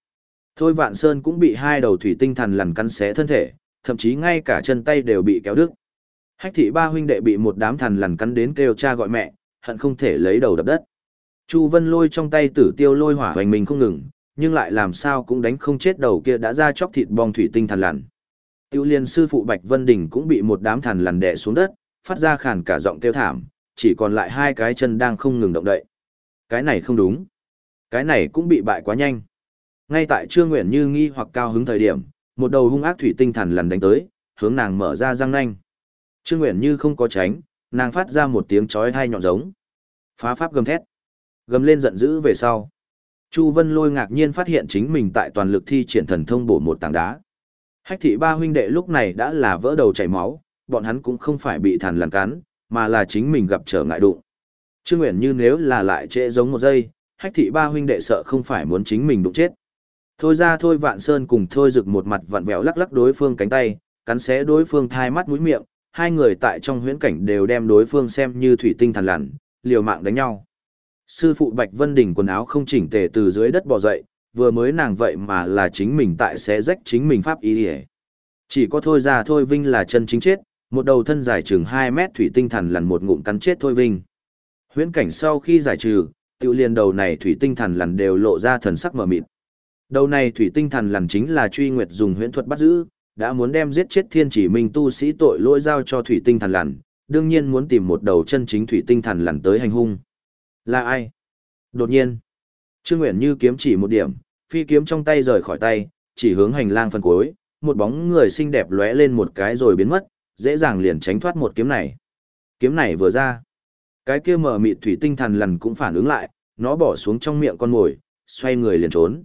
Thôi Vạn Sơn cũng bị hai đầu thủy tinh thần lằn cắn xé thân thể, thậm chí ngay cả chân tay đều bị kéo đứt. Hách thị ba huynh đệ bị một đám thần lằn cắn đến kêu cha gọi mẹ, hận không thể lấy đầu đập đất. Chu Vân lôi trong tay tử tiêu lôi hỏa hoành mình không ngừng, nhưng lại làm sao cũng đánh không chết đầu kia đã ra chóc thịt bong thủy tinh thần lằn. Tiêu liên sư phụ Bạch Vân Đình cũng bị một đám thần lằn đè xuống đất, phát ra khàn cả giọng kêu thảm, chỉ còn lại hai cái chân đang không ngừng động đậy. Cái này không đúng. Cái này cũng bị bại quá nhanh. Ngay tại Trương Nguyện Như nghi hoặc cao hứng thời điểm, một đầu hung ác thủy tinh thần lằn đánh tới, hướng nàng mở ra răng nanh. Trương Nguyện Như không có tránh, nàng phát ra một tiếng chói hai nhọn giống. Phá pháp gầm thét. Gầm lên giận dữ về sau. Chu Vân Lôi ngạc nhiên phát hiện chính mình tại toàn lực thi triển thần thông bổ một tảng đá. Hách thị ba huynh đệ lúc này đã là vỡ đầu chảy máu, bọn hắn cũng không phải bị thằn lằn cắn, mà là chính mình gặp trở ngại đụng. Trương Nguyện như nếu là lại trễ giống một giây, hách thị ba huynh đệ sợ không phải muốn chính mình đụng chết. Thôi ra thôi vạn sơn cùng thôi rực một mặt vặn vẹo lắc lắc đối phương cánh tay, cắn xé đối phương thai mắt mũi miệng, hai người tại trong huyễn cảnh đều đem đối phương xem như thủy tinh thần lằn, liều mạng đánh nhau. Sư phụ Bạch Vân Đình quần áo không chỉnh tề từ dưới đất bò dậy, vừa mới nàng vậy mà là chính mình tại xé rách chính mình pháp ý hề. Chỉ có thôi ra thôi vinh là chân chính chết, một đầu thân dài chừng 2 mét thủy tinh thần lằn một ngụm cắn chết thôi vinh. Huyễn cảnh sau khi giải trừ, tiêu liền đầu này thủy tinh thần lằn đều lộ ra thần sắc mờ mịt. Đầu này thủy tinh thần lằn chính là truy nguyệt dùng huyễn thuật bắt giữ, đã muốn đem giết chết thiên chỉ minh tu sĩ tội lỗi giao cho thủy tinh thần lằn, đương nhiên muốn tìm một đầu chân chính thủy tinh thần lằn tới hành hung. Là ai? Đột nhiên, Trương Nguyện như kiếm chỉ một điểm, phi kiếm trong tay rời khỏi tay, chỉ hướng hành lang phần cuối, một bóng người xinh đẹp lóe lên một cái rồi biến mất, dễ dàng liền tránh thoát một kiếm này. Kiếm này vừa ra, cái kia mở mịt thủy tinh thần lằn cũng phản ứng lại, nó bỏ xuống trong miệng con mồi, xoay người liền trốn.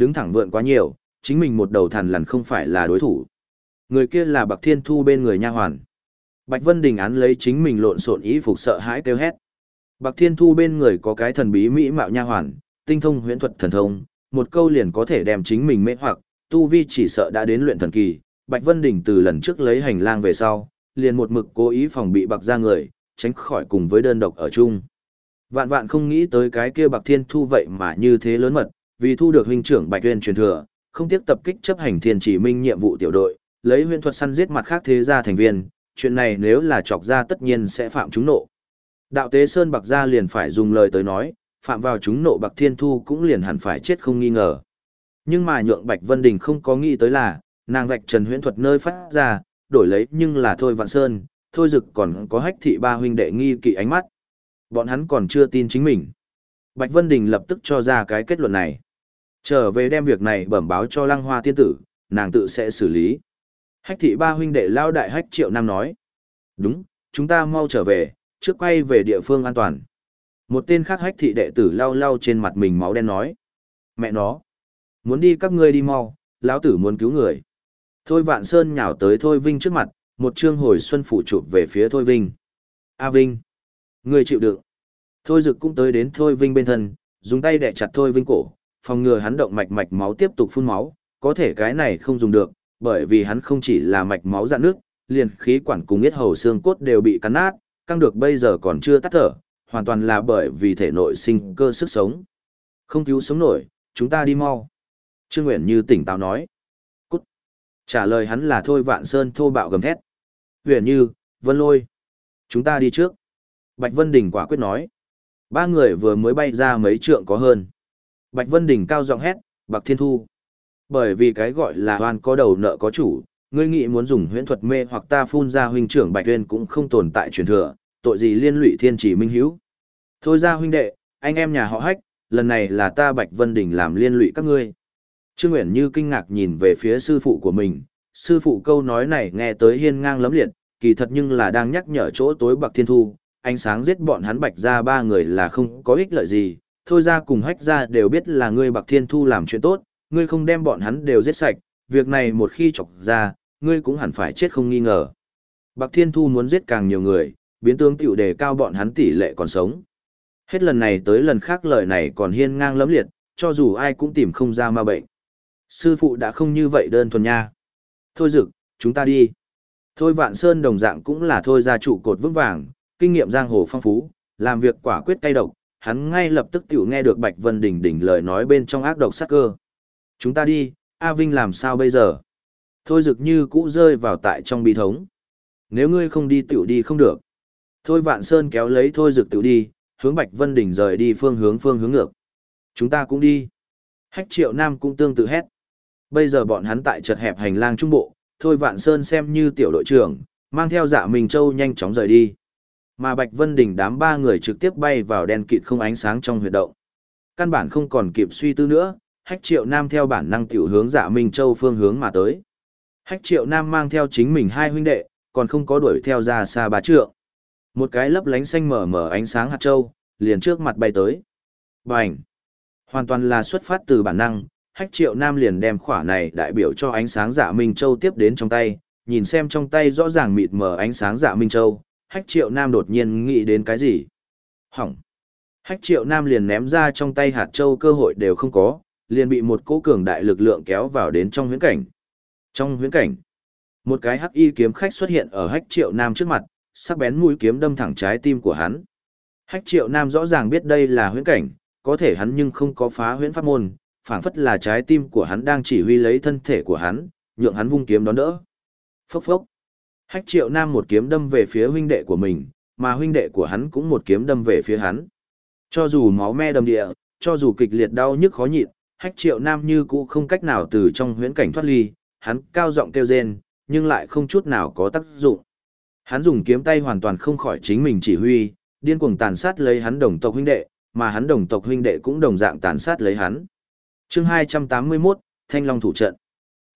Đứng thẳng vượn quá nhiều, chính mình một đầu thần lằn không phải là đối thủ. Người kia là Bạc Thiên Thu bên người nha hoàn. Bạch Vân Đình án lấy chính mình lộn xộn ý phục sợ hãi kêu hét. Bạc Thiên Thu bên người có cái thần bí mỹ mạo nha hoàn, tinh thông huyễn thuật thần thông, một câu liền có thể đem chính mình mê hoặc, tu vi chỉ sợ đã đến luyện thần kỳ. Bạch Vân Đình từ lần trước lấy hành lang về sau, liền một mực cố ý phòng bị Bạc ra người, tránh khỏi cùng với đơn độc ở chung. Vạn vạn không nghĩ tới cái kia Bạc Thiên Thu vậy mà như thế lớn mật, vì thu được huynh trưởng Bạch Uyên truyền thừa, không tiếc tập kích chấp hành thiên chỉ minh nhiệm vụ tiểu đội, lấy huyễn thuật săn giết mặt khác thế gia thành viên, chuyện này nếu là chọc ra tất nhiên sẽ phạm chúng nộ. Đạo tế Sơn Bạc gia liền phải dùng lời tới nói, phạm vào chúng nộ Bạc Thiên Thu cũng liền hẳn phải chết không nghi ngờ. Nhưng mà nhượng Bạch Vân Đình không có nghĩ tới là, nàng vạch trần huyễn thuật nơi phát ra, đổi lấy nhưng là Thôi Vạn Sơn, Thôi Dực còn có hách thị ba huynh đệ nghi kỵ ánh mắt. Bọn hắn còn chưa tin chính mình. Bạch Vân Đình lập tức cho ra cái kết luận này. Trở về đem việc này bẩm báo cho lăng hoa tiên tử, nàng tự sẽ xử lý. Hách thị ba huynh đệ lao đại hách triệu nam nói. Đúng, chúng ta mau trở về, trước quay về địa phương an toàn. Một tên khác hách thị đệ tử lau lau trên mặt mình máu đen nói. Mẹ nó, muốn đi các ngươi đi mau, lão tử muốn cứu người. Thôi vạn sơn nhào tới Thôi Vinh trước mặt, một chương hồi xuân phủ chụp về phía Thôi Vinh. A Vinh, người chịu đựng. Thôi dực cũng tới đến Thôi Vinh bên thân, dùng tay đè chặt Thôi Vinh cổ, phòng ngừa hắn động mạch mạch máu tiếp tục phun máu, có thể cái này không dùng được, bởi vì hắn không chỉ là mạch máu dạn nước, liền khí quản cùng yết hầu xương cốt đều bị cắn nát, căng được bây giờ còn chưa tắt thở, hoàn toàn là bởi vì thể nội sinh cơ sức sống. Không cứu sống nổi, chúng ta đi mau. Trương uyển như tỉnh táo nói. Cút. Trả lời hắn là thôi vạn sơn thô bạo gầm thét. uyển như, vân lôi. Chúng ta đi trước. Bạch Vân Đình quả quyết nói. Ba người vừa mới bay ra mấy trượng có hơn. Bạch Vân Đình cao giọng hét, Bạc Thiên Thu. Bởi vì cái gọi là hoàn có đầu nợ có chủ, ngươi nghĩ muốn dùng huyễn thuật mê hoặc ta phun ra huynh trưởng Bạch Uyên cũng không tồn tại truyền thừa, tội gì liên lụy thiên chỉ minh hiếu. Thôi ra huynh đệ, anh em nhà họ hách, lần này là ta Bạch Vân Đình làm liên lụy các ngươi. Trương Uyển Như kinh ngạc nhìn về phía sư phụ của mình, sư phụ câu nói này nghe tới hiên ngang lấm liệt, kỳ thật nhưng là đang nhắc nhở chỗ tối Bạc Thiên Thu, ánh sáng giết bọn hắn Bạch ra ba người là không có ích lợi gì, thôi ra cùng hách ra đều biết là ngươi Bạc Thiên Thu làm chuyện tốt, ngươi không đem bọn hắn đều giết sạch, việc này một khi chọc ra, ngươi cũng hẳn phải chết không nghi ngờ. Bạc Thiên Thu muốn giết càng nhiều người, biến tướng tiểu đề cao bọn hắn tỷ lệ còn sống. Hết lần này tới lần khác lời này còn hiên ngang lẫm liệt, cho dù ai cũng tìm không ra ma bệnh. Sư phụ đã không như vậy đơn thuần nha. Thôi dực, chúng ta đi. Thôi vạn sơn đồng dạng cũng là thôi gia trụ cột vững vàng, kinh nghiệm giang hồ phong phú, làm việc quả quyết cay độc, hắn ngay lập tức tiểu nghe được Bạch Vân Đình đỉnh lời nói bên trong ác độc sát cơ. Chúng ta đi, A Vinh làm sao bây giờ? Thôi dực như cũ rơi vào tại trong bi thống. Nếu ngươi không đi tiểu đi không được. Thôi Vạn Sơn kéo lấy Thôi dực tiểu đi, hướng Bạch Vân Đình rời đi phương hướng phương hướng ngược. Chúng ta cũng đi. Hách triệu nam cũng tương tự hét. Bây giờ bọn hắn tại chật hẹp hành lang trung bộ, Thôi Vạn Sơn xem như tiểu đội trưởng, mang theo dạ mình Châu nhanh chóng rời đi. Mà Bạch Vân Đình đám ba người trực tiếp bay vào đen kịt không ánh sáng trong huyệt động. Căn bản không còn kịp suy tư nữa, Hách Triệu Nam theo bản năng tiểu hướng Dạ Minh Châu phương hướng mà tới. Hách Triệu Nam mang theo chính mình hai huynh đệ, còn không có đuổi theo ra xa bá trượng. Một cái lấp lánh xanh mở mở ánh sáng hạt châu, liền trước mặt bay tới. Bành! Hoàn toàn là xuất phát từ bản năng, hách triệu nam liền đem khỏa này đại biểu cho ánh sáng dạ Minh Châu tiếp đến trong tay, nhìn xem trong tay rõ ràng mịt mờ ánh sáng dạ Minh Châu, hách triệu nam đột nhiên nghĩ đến cái gì? Hỏng! Hách triệu nam liền ném ra trong tay hạt châu cơ hội đều không có, liền bị một cỗ cường đại lực lượng kéo vào đến trong huyễn cảnh. Trong huyễn cảnh, một cái hắc y kiếm khách xuất hiện ở hách triệu nam trước mặt, sắc bén mũi kiếm đâm thẳng trái tim của hắn. Hách triệu nam rõ ràng biết đây là huyễn cảnh, có thể hắn nhưng không có phá huyễn pháp môn, phảng phất là trái tim của hắn đang chỉ huy lấy thân thể của hắn, nhượng hắn vung kiếm đón đỡ. Phốc phốc. Hách triệu nam một kiếm đâm về phía huynh đệ của mình, mà huynh đệ của hắn cũng một kiếm đâm về phía hắn. Cho dù máu me đầm địa, cho dù kịch liệt đau nhức khó nhịn, hách triệu nam như cũ không cách nào từ trong huyễn cảnh thoát ly, hắn cao giọng kêu rên, nhưng lại không chút nào có tác dụng. Hắn dùng kiếm tay hoàn toàn không khỏi chính mình chỉ huy, điên cuồng tàn sát lấy hắn đồng tộc huynh đệ, mà hắn đồng tộc huynh đệ cũng đồng dạng tàn sát lấy hắn. Chương 281, Thanh Long thủ trận.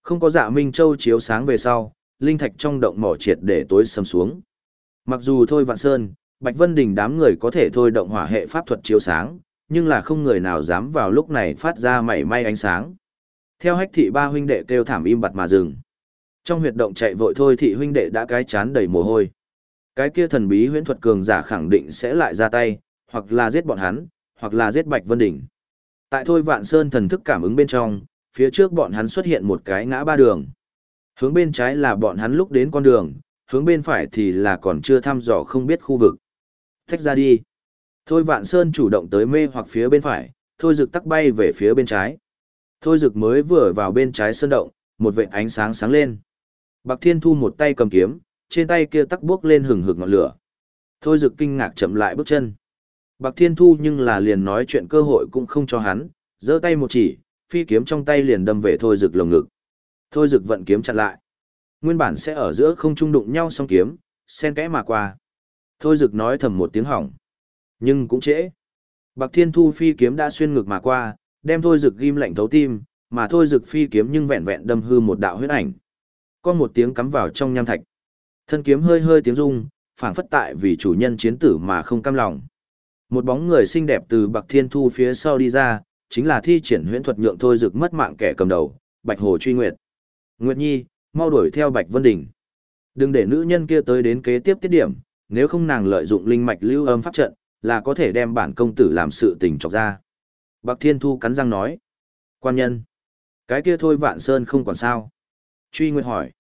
Không có Dạ Minh Châu chiếu sáng về sau, linh thạch trong động mỏ triệt để tối sầm xuống. Mặc dù thôi Vạn Sơn, Bạch Vân Đình đám người có thể thôi động hỏa hệ pháp thuật chiếu sáng, nhưng là không người nào dám vào lúc này phát ra mảy may ánh sáng. Theo hách thị ba huynh đệ kêu thảm im bặt mà dừng. Trong huyệt động chạy vội thôi thị huynh đệ đã cái chán đầy mồ hôi. Cái kia thần bí huyễn thuật cường giả khẳng định sẽ lại ra tay, hoặc là giết bọn hắn, hoặc là giết Bạch Vân Đỉnh. Tại Thôi Vạn Sơn thần thức cảm ứng bên trong, phía trước bọn hắn xuất hiện một cái ngã ba đường. Hướng bên trái là bọn hắn lúc đến con đường, hướng bên phải thì là còn chưa thăm dò không biết khu vực. Thách ra đi. Thôi Vạn Sơn chủ động tới mê hoặc phía bên phải, Thôi Dực tắc bay về phía bên trái. Thôi Dực mới vừa vào bên trái sơn động, một vệt ánh sáng sáng lên. Bạc Thiên Thu một tay cầm kiếm, trên tay kia tắc bước lên hừng hực ngọn lửa. Thôi Dực kinh ngạc chậm lại bước chân. Bạc Thiên Thu nhưng là liền nói chuyện cơ hội cũng không cho hắn, giơ tay một chỉ, phi kiếm trong tay liền đâm về Thôi Dực lồng ngực. Thôi Dực vận kiếm chặn lại. Nguyên bản sẽ ở giữa không trung đụng nhau song kiếm, xen kẽ mà qua. Thôi Dực nói thầm một tiếng hỏng. Nhưng cũng trễ. Bạc Thiên Thu phi kiếm đã xuyên ngực mà qua, đem Thôi Dực ghim lạnh thấu tim, mà Thôi Dực phi kiếm nhưng vẹn vẹn đâm hư một đạo huyết ảnh. Có một tiếng cắm vào trong nham thạch. Thân kiếm hơi hơi tiếng rung, phảng phất tại vì chủ nhân chiến tử mà không cam lòng. Một bóng người xinh đẹp từ Bạc Thiên Thu phía sau đi ra, chính là thi triển huyễn thuật nhượng Thôi Dực mất mạng kẻ cầm đầu, Bạch Hồ Truy Nguyệt. Nguyệt Nhi, mau đuổi theo Bạch Vân Đình. Đừng để nữ nhân kia tới đến kế tiếp tiết điểm, nếu không nàng lợi dụng linh mạch lưu âm pháp trận, là có thể đem bản công tử làm sự tình chọc ra. Bạc Thiên Thu cắn răng nói. Quan nhân. Cái kia thôi vạn sơn không còn sao. Truy Nguyệt hỏi.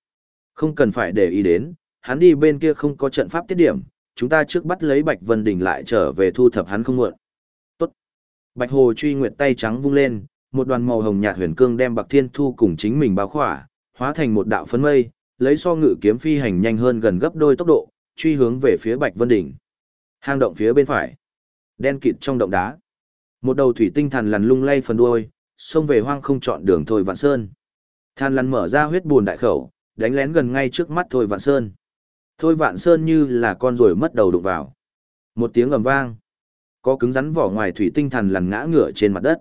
Không cần phải để ý đến, hắn đi bên kia không có trận pháp tiết điểm, chúng ta trước bắt lấy Bạch Vân Đình lại trở về thu thập hắn không muộn. Tốt. Bạch Hồ Truy Nguyệt tay trắng vung lên, một đoàn màu hồng nhạt huyền cương đem Bạc Thiên Thu cùng chính mình bao khỏa, hóa thành một đạo phấn mây, lấy so ngự kiếm phi hành nhanh hơn gần gấp đôi tốc độ, truy hướng về phía Bạch Vân Đỉnh. Hang động phía bên phải, đen kịt trong động đá. Một đầu thủy tinh thần lằn lung lay phần đuôi, xông về hoang không chọn đường thôi Vạn Sơn. Than lằn mở ra huyết buồn đại khẩu, đánh lén gần ngay trước mắt thôi Vạn Sơn. Thôi Vạn Sơn như là con rồi mất đầu đụng vào. Một tiếng ầm vang, có cứng rắn vỏ ngoài thủy tinh thần lằn ngã ngửa trên mặt đất.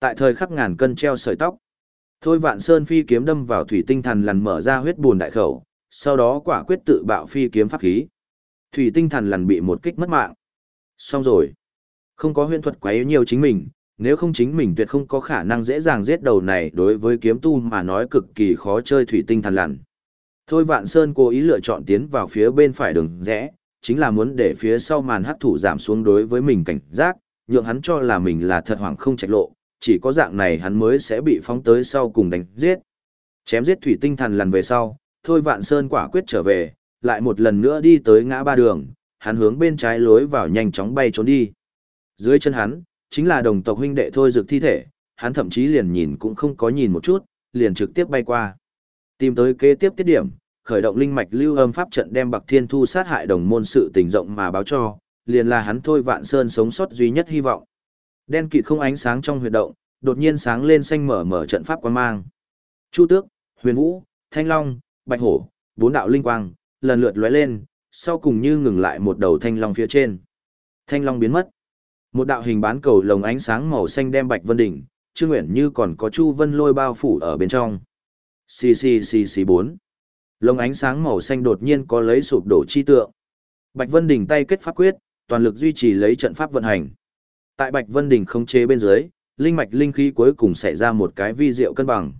Tại thời khắc ngàn cân treo sợi tóc, Thôi Vạn Sơn phi kiếm đâm vào thủy tinh thần lằn mở ra huyết buồn đại khẩu, sau đó quả quyết tự bạo phi kiếm pháp khí. Thủy tinh thần lằn bị một kích mất mạng. Xong rồi. Không có huyễn thuật quá yếu nhiều chính mình, nếu không chính mình tuyệt không có khả năng dễ dàng giết đầu này đối với kiếm tu mà nói cực kỳ khó chơi thủy tinh thần lằn. Thôi Vạn Sơn cố ý lựa chọn tiến vào phía bên phải đường rẽ, chính là muốn để phía sau màn hắc thủ giảm xuống đối với mình cảnh giác, nhượng hắn cho là mình là thật hoảng không trạch lộ, chỉ có dạng này hắn mới sẽ bị phóng tới sau cùng đánh giết. Chém giết thủy tinh thần lần về sau, thôi vạn sơn quả quyết trở về, lại một lần nữa đi tới ngã ba đường, hắn hướng bên trái lối vào nhanh chóng bay trốn đi. Dưới chân hắn, chính là đồng tộc huynh đệ thôi dược thi thể, hắn thậm chí liền nhìn cũng không có nhìn một chút, liền trực tiếp bay qua. Tìm tới kế tiếp tiết điểm, khởi động linh mạch lưu âm pháp trận đem Bạc Thiên Thu sát hại đồng môn sự tình rộng mà báo cho, liền là hắn thôi vạn sơn sống sót duy nhất hy vọng. Đen kịt không ánh sáng trong huyệt động, đột nhiên sáng lên xanh mở mở trận pháp quan mang. Chu Tước, Huyền Vũ, Thanh Long, Bạch Hổ, bốn đạo linh quang, lần lượt lóe lên, sau cùng như ngừng lại một đầu thanh long phía trên. Thanh long biến mất. Một đạo hình bán cầu lồng ánh sáng màu xanh đem Bạch Vân đỉnh, Trương Nguyện như còn có Chu Vân lôi bao phủ ở bên trong. Xì xì xì xì bốn. Lồng ánh sáng màu xanh đột nhiên có lấy sụp đổ chi tượng. Bạch Vân đỉnh tay kết pháp quyết, toàn lực duy trì lấy trận pháp vận hành. Tại Bạch Vân Đình không chế bên dưới, linh mạch linh khí cuối cùng xảy ra một cái vi diệu cân bằng.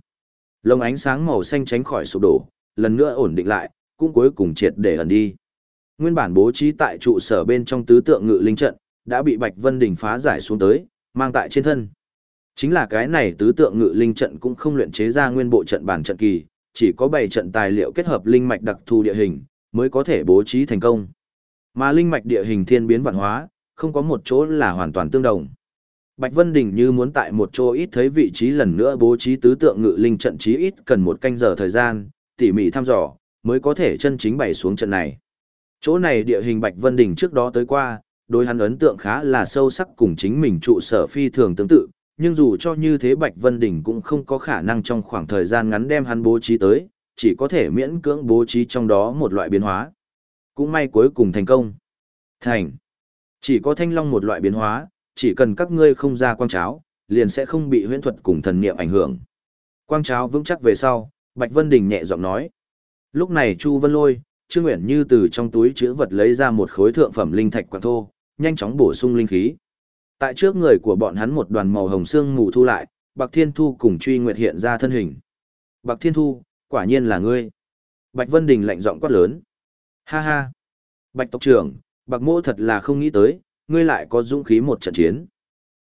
Lồng ánh sáng màu xanh tránh khỏi sụp đổ, lần nữa ổn định lại, cũng cuối cùng triệt để ẩn đi. Nguyên bản bố trí tại trụ sở bên trong tứ tượng ngự linh trận, đã bị Bạch Vân Đình phá giải xuống tới, mang tại trên thân. Chính là cái này tứ tượng ngự linh trận cũng không luyện chế ra nguyên bộ trận bản trận kỳ, chỉ có bảy trận tài liệu kết hợp linh mạch đặc thù địa hình, mới có thể bố trí thành công. Mà linh mạch địa hình thiên biến vạn hóa, không có một chỗ là hoàn toàn tương đồng. Bạch Vân Đình như muốn tại một chỗ ít thấy vị trí lần nữa bố trí tứ tượng ngự linh trận trí ít cần một canh giờ thời gian, tỉ mỉ thăm dò, mới có thể chân chính bày xuống trận này. Chỗ này địa hình Bạch Vân Đình trước đó tới qua, đối hắn ấn tượng khá là sâu sắc cùng chính mình trụ sở phi thường tương tự, nhưng dù cho như thế Bạch Vân Đình cũng không có khả năng trong khoảng thời gian ngắn đem hắn bố trí tới, chỉ có thể miễn cưỡng bố trí trong đó một loại biến hóa. Cũng may cuối cùng thành công. Thành. Chỉ có thanh long một loại biến hóa, chỉ cần các ngươi không ra quang cháo, liền sẽ không bị huyễn thuật cùng thần niệm ảnh hưởng. Quang cháo vững chắc về sau, Bạch Vân Đình nhẹ giọng nói. Lúc này Chu Vân Lôi, Trương Nguyện Như từ trong túi chữ vật lấy ra một khối thượng phẩm linh thạch quang thô, nhanh chóng bổ sung linh khí. Tại trước người của bọn hắn một đoàn màu hồng xương mù thu lại, Bạc Thiên Thu cùng Truy Nguyệt hiện ra thân hình. Bạc Thiên Thu, quả nhiên là ngươi. Bạch Vân Đình lạnh giọng quát lớn. Ha ha. Bạch tộc trưởng, Bạc mô thật là không nghĩ tới, ngươi lại có dũng khí một trận chiến.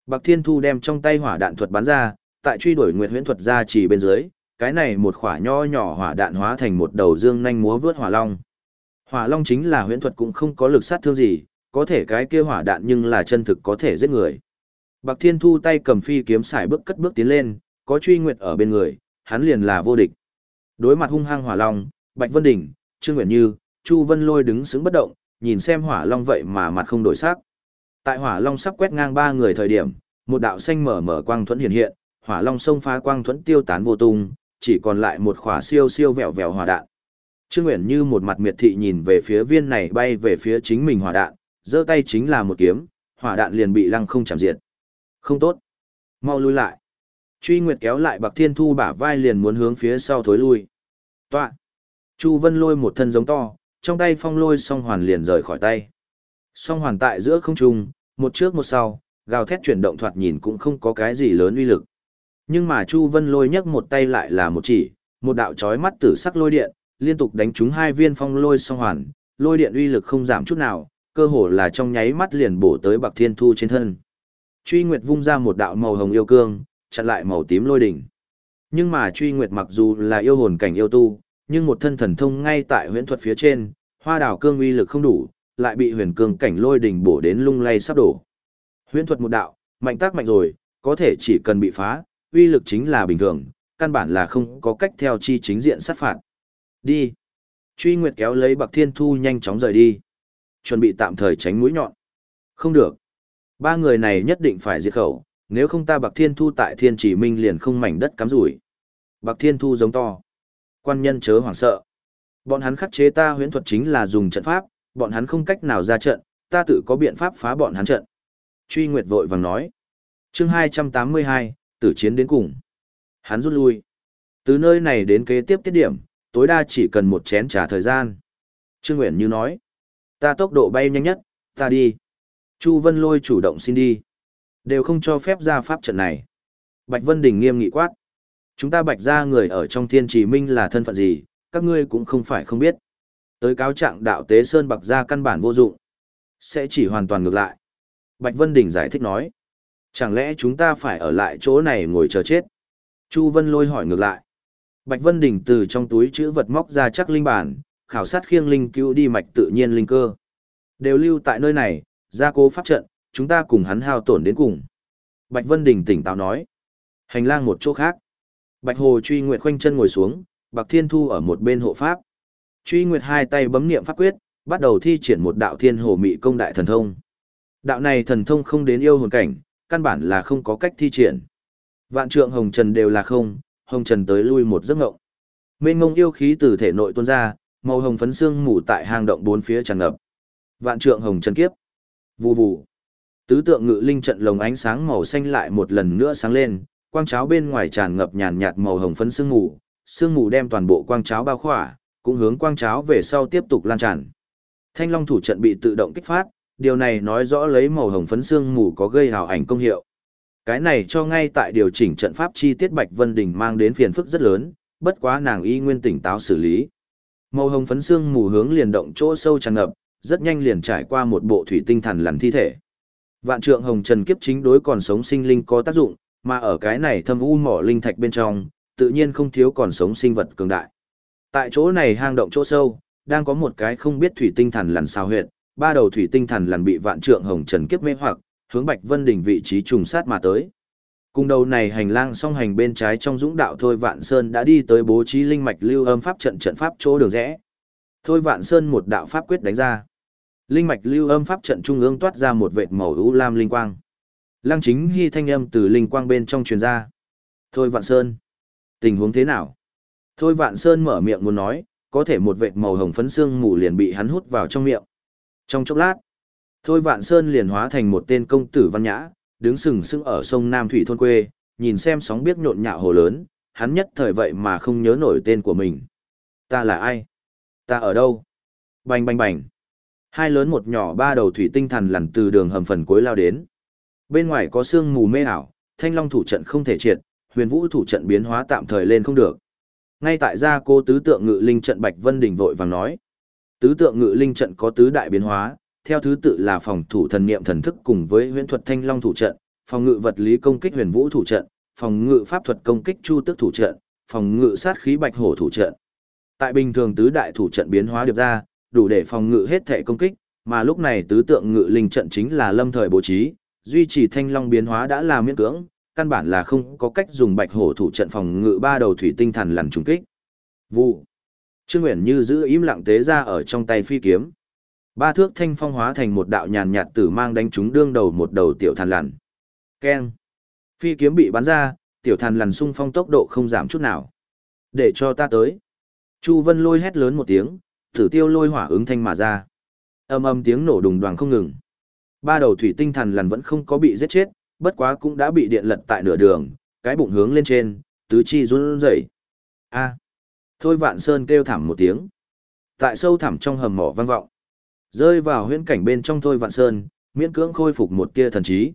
Bạc Thiên Thu đem trong tay hỏa đạn thuật bắn ra, tại truy đuổi Nguyệt Huyễn thuật ra chỉ bên dưới, cái này một khỏa nho nhỏ hỏa đạn hóa thành một đầu dương nhanh múa vớt hỏa long. Hỏa long chính là huyễn thuật cũng không có lực sát thương gì, có thể cái kia hỏa đạn nhưng là chân thực có thể giết người. Bạc Thiên Thu tay cầm phi kiếm xài bước cất bước tiến lên, có truy nguyệt ở bên người, hắn liền là vô địch. Đối mặt hung hăng hỏa long, Bạch Vân Đình, Trương Nguyệt Như, Chu Vân Lôi đứng sững bất động, nhìn xem hỏa long vậy mà mặt không đổi sắc. Tại hỏa long sắp quét ngang ba người thời điểm, một đạo xanh mở mở quang thuẫn hiện hiện, hỏa long xông phá quang thuẫn tiêu tán vô tung, chỉ còn lại một khỏa siêu siêu vẹo vẹo hỏa đạn. Trương Uyển như một mặt miệt thị nhìn về phía viên này bay về phía chính mình hỏa đạn, giơ tay chính là một kiếm, hỏa đạn liền bị lăng không chạm diệt. Không tốt, mau lui lại. Truy Nguyệt kéo lại Bạc Thiên Thu bả vai liền muốn hướng phía sau thối lui. Toạ. Chu Vân lôi một thân giống to, trong tay phong lôi song hoàn liền rời khỏi tay. Song hoàn tại giữa không trung, một trước một sau, gào thét chuyển động thoạt nhìn cũng không có cái gì lớn uy lực. Nhưng mà Chu Vân lôi nhấc một tay lại là một chỉ, một đạo chói mắt tử sắc lôi điện, liên tục đánh trúng hai viên phong lôi song hoàn, lôi điện uy lực không giảm chút nào, cơ hồ là trong nháy mắt liền bổ tới Bạc Thiên Thu trên thân. Truy Nguyệt vung ra một đạo màu hồng yêu cương, chặn lại màu tím lôi đỉnh. Nhưng mà Truy Nguyệt mặc dù là yêu hồn cảnh yêu tu, nhưng một thân thần thông ngay tại huyễn thuật phía trên, hoa đảo cương uy lực không đủ, lại bị huyền cương cảnh lôi đỉnh bổ đến lung lay sắp đổ. Huyễn thuật một đạo, mạnh tác mạnh rồi, có thể chỉ cần bị phá, uy lực chính là bình thường, căn bản là không có cách theo chi chính diện sát phạt. Đi. Truy Nguyệt kéo lấy Bạc Thiên Thu nhanh chóng rời đi. Chuẩn bị tạm thời tránh mũi nhọn. Không được. Ba người này nhất định phải diệt khẩu, nếu không ta Bạc Thiên Thu tại Thiên Chỉ Minh liền không mảnh đất cắm rủi. Bạc Thiên Thu giống to. Quan nhân chớ hoảng sợ. Bọn hắn khắc chế ta huyễn thuật chính là dùng trận pháp, bọn hắn không cách nào ra trận, ta tự có biện pháp phá bọn hắn trận. Truy Nguyệt vội vàng nói. chương 282, tử chiến đến cùng. Hắn rút lui. Từ nơi này đến kế tiếp tiết điểm, tối đa chỉ cần một chén trà thời gian. Trương Nguyện Như nói, ta tốc độ bay nhanh nhất, ta đi. Chu Vân Lôi chủ động xin đi. Đều không cho phép ra pháp trận này. Bạch Vân Đình nghiêm nghị quát. Chúng ta bạch ra người ở trong thiên trì minh là thân phận gì, các ngươi cũng không phải không biết. Tới cáo trạng đạo tế Sơn Bạc ra căn bản vô dụng. Sẽ chỉ hoàn toàn ngược lại. Bạch Vân Đình giải thích nói. Chẳng lẽ chúng ta phải ở lại chỗ này ngồi chờ chết? Chu Vân Lôi hỏi ngược lại. Bạch Vân Đình từ trong túi chữ vật móc ra chắc linh bản, khảo sát khiêng linh cứu đi mạch tự nhiên linh cơ. Đều lưu tại nơi này, gia cố pháp trận, chúng ta cùng hắn hao tổn đến cùng. Bạch Vân Đình tỉnh táo nói. Hành lang một chỗ khác. Bạch Hồ truy nguyệt khoanh chân ngồi xuống, Bạc Thiên Thu ở một bên hộ pháp. Truy nguyệt hai tay bấm niệm pháp quyết, bắt đầu thi triển một đạo thiên hồ mị công đại thần thông. Đạo này thần thông không đến yêu hồn cảnh, căn bản là không có cách thi triển. Vạn trượng hồng trần đều là không, hồng trần tới lui một giấc ngộng. Mênh mông yêu khí từ thể nội tuôn ra, màu hồng phấn xương mù tại hang động bốn phía tràn ngập. Vạn trượng hồng trần kiếp. Vù vù. Tứ tượng ngự linh trận lồng ánh sáng màu xanh lại một lần nữa sáng lên, quang cháo bên ngoài tràn ngập nhàn nhạt màu hồng phấn sương mù, sương mù đem toàn bộ quang cháo bao khỏa, cũng hướng quang cháo về sau tiếp tục lan tràn. Thanh Long thủ trận bị tự động kích phát, điều này nói rõ lấy màu hồng phấn sương mù có gây hào ảnh công hiệu. Cái này cho ngay tại điều chỉnh trận pháp chi tiết Bạch Vân Đình mang đến phiền phức rất lớn, bất quá nàng y nguyên tỉnh táo xử lý. Màu hồng phấn sương mù hướng liền động chỗ sâu tràn ngập, rất nhanh liền trải qua một bộ thủy tinh thần lằn thi thể. Vạn trượng hồng trần kiếp chính đối còn sống sinh linh có tác dụng, mà ở cái này thâm u mỏ linh thạch bên trong, tự nhiên không thiếu còn sống sinh vật cường đại. Tại chỗ này hang động chỗ sâu, đang có một cái không biết thủy tinh thần lằn sao huyệt, ba đầu thủy tinh thần lằn bị vạn trượng hồng trần kiếp mê hoặc, hướng Bạch Vân đỉnh vị trí trùng sát mà tới. Cùng đầu này hành lang song hành bên trái trong dũng đạo Thôi Vạn Sơn đã đi tới bố trí linh mạch lưu âm pháp trận trận pháp chỗ đường rẽ. Thôi Vạn Sơn một đạo pháp quyết đánh ra. Linh mạch lưu âm pháp trận trung ương toát ra một vệt màu u lam linh quang. Lăng chính hy thanh âm từ linh quang bên trong truyền ra. Thôi Vạn Sơn. Tình huống thế nào? Thôi Vạn Sơn mở miệng muốn nói, có thể một vệt màu hồng phấn xương mù liền bị hắn hút vào trong miệng. Trong chốc lát, Thôi Vạn Sơn liền hóa thành một tên công tử văn nhã, đứng sừng sững ở sông Nam Thủy thôn quê, nhìn xem sóng biết nhộn nhạo hồ lớn, hắn nhất thời vậy mà không nhớ nổi tên của mình. Ta là ai? Ta ở đâu? Bành bành bành. Hai lớn một nhỏ ba đầu thủy tinh thần lằn từ đường hầm phần cuối lao đến. Bên ngoài có sương mù mê ảo, thanh long thủ trận không thể triệt, huyền vũ thủ trận biến hóa tạm thời lên không được. Ngay tại gia cô tứ tượng ngự linh trận Bạch Vân Đình vội vàng nói. Tứ tượng ngự linh trận có tứ đại biến hóa, theo thứ tự là phòng thủ thần niệm thần thức cùng với huyễn thuật thanh long thủ trận, phòng ngự vật lý công kích huyền vũ thủ trận, phòng ngự pháp thuật công kích chu tước thủ trận, phòng ngự sát khí bạch hổ thủ trận. Tại bình thường tứ đại thủ trận biến hóa điệp ra, đủ để phòng ngự hết thể công kích, mà lúc này tứ tượng ngự linh trận chính là lâm thời bố trí, duy trì thanh long biến hóa đã là miễn cưỡng, căn bản là không có cách dùng bạch hổ thủ trận phòng ngự ba đầu thủy tinh thần lằn trùng kích. Vụ. Trương Uyển Như giữ im lặng tế ra ở trong tay phi kiếm. Ba thước thanh phong hóa thành một đạo nhàn nhạt tử mang đánh trúng đương đầu một đầu tiểu thần lằn. Keng. Phi kiếm bị bắn ra, tiểu thần lằn xung phong tốc độ không giảm chút nào. Để cho ta tới. Chu Vân lôi hét lớn một tiếng, thử tiêu lôi hỏa ứng thanh mà ra. Âm âm tiếng nổ đùng đoàng không ngừng. Ba đầu thủy tinh thần lằn vẫn không có bị giết chết, bất quá cũng đã bị điện lật tại nửa đường, cái bụng hướng lên trên, tứ chi run rẩy. A. Thôi Vạn Sơn kêu thảm một tiếng. Tại sâu thẳm trong hầm mỏ vang vọng. Rơi vào huyễn cảnh bên trong Thôi Vạn Sơn, miễn cưỡng khôi phục một tia thần trí.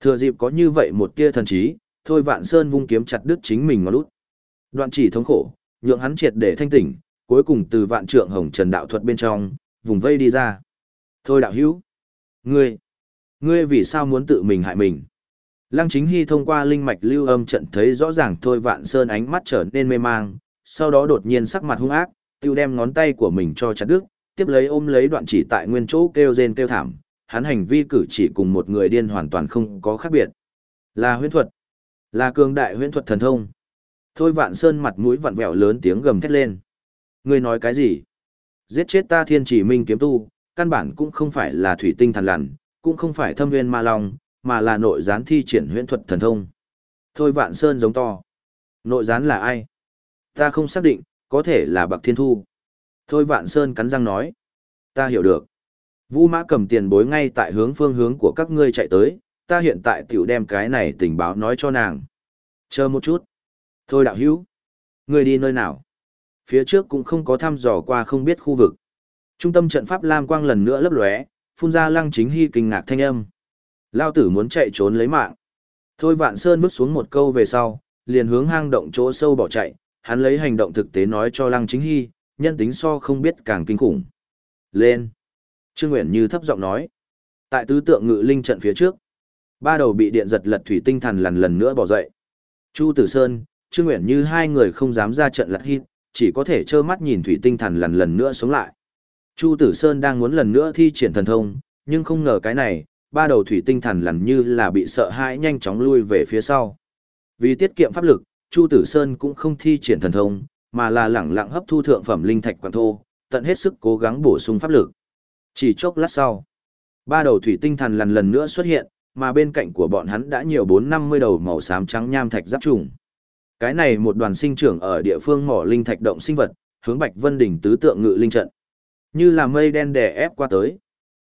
Thừa dịp có như vậy một tia thần trí, Thôi Vạn Sơn vung kiếm chặt đứt chính mình ngón út. Đoạn chỉ thống khổ, nhượng hắn triệt để thanh tỉnh, cuối cùng từ vạn trượng hồng trần đạo thuật bên trong, vùng vây đi ra. Thôi đạo hữu, ngươi, ngươi vì sao muốn tự mình hại mình? Lăng chính hy thông qua linh mạch lưu âm trận thấy rõ ràng thôi vạn sơn ánh mắt trở nên mê mang, sau đó đột nhiên sắc mặt hung ác, tiêu đem ngón tay của mình cho chặt đứt, tiếp lấy ôm lấy đoạn chỉ tại nguyên chỗ kêu rên kêu thảm, hắn hành vi cử chỉ cùng một người điên hoàn toàn không có khác biệt. Là huyễn thuật, là cường đại huyễn thuật thần thông. Thôi vạn sơn mặt mũi vặn vẹo lớn tiếng gầm thét lên. Ngươi nói cái gì? Giết chết ta thiên chỉ minh kiếm tu, căn bản cũng không phải là thủy tinh thần lằn, cũng không phải thâm nguyên ma long, mà là nội gián thi triển huyễn thuật thần thông. Thôi vạn sơn giống to. Nội gián là ai? Ta không xác định, có thể là bạc thiên thu. Thôi vạn sơn cắn răng nói. Ta hiểu được. Vũ mã cầm tiền bối ngay tại hướng phương hướng của các ngươi chạy tới, ta hiện tại tiểu đem cái này tình báo nói cho nàng. Chờ một chút. Thôi đạo hữu. Ngươi đi nơi nào? Phía trước cũng không có thăm dò qua không biết khu vực. Trung tâm trận pháp Lam Quang lần nữa lấp lóe, phun ra lăng chính hy kinh ngạc thanh âm. Lao tử muốn chạy trốn lấy mạng. Thôi vạn sơn bước xuống một câu về sau, liền hướng hang động chỗ sâu bỏ chạy, hắn lấy hành động thực tế nói cho lăng chính hy, nhân tính so không biết càng kinh khủng. Lên! Trương Nguyễn Như thấp giọng nói. Tại tứ tượng ngự linh trận phía trước, ba đầu bị điện giật lật thủy tinh thần lần lần nữa bỏ dậy. Chu Tử Sơn, Trương Nguyễn Như hai người không dám ra trận lật hít, chỉ có thể trơ mắt nhìn thủy tinh thần lần lần nữa sống lại. Chu Tử Sơn đang muốn lần nữa thi triển thần thông, nhưng không ngờ cái này, ba đầu thủy tinh thần lần như là bị sợ hãi nhanh chóng lui về phía sau. Vì tiết kiệm pháp lực, Chu Tử Sơn cũng không thi triển thần thông, mà là lẳng lặng hấp thu thượng phẩm linh thạch quan thô, tận hết sức cố gắng bổ sung pháp lực. Chỉ chốc lát sau, ba đầu thủy tinh thần lần lần nữa xuất hiện, mà bên cạnh của bọn hắn đã nhiều bốn năm mươi đầu màu xám trắng nham thạch giáp trùng. Cái này một đoàn sinh trưởng ở địa phương mỏ linh thạch động sinh vật, hướng Bạch Vân đỉnh tứ tượng ngự linh trận. Như là mây đen đè ép qua tới.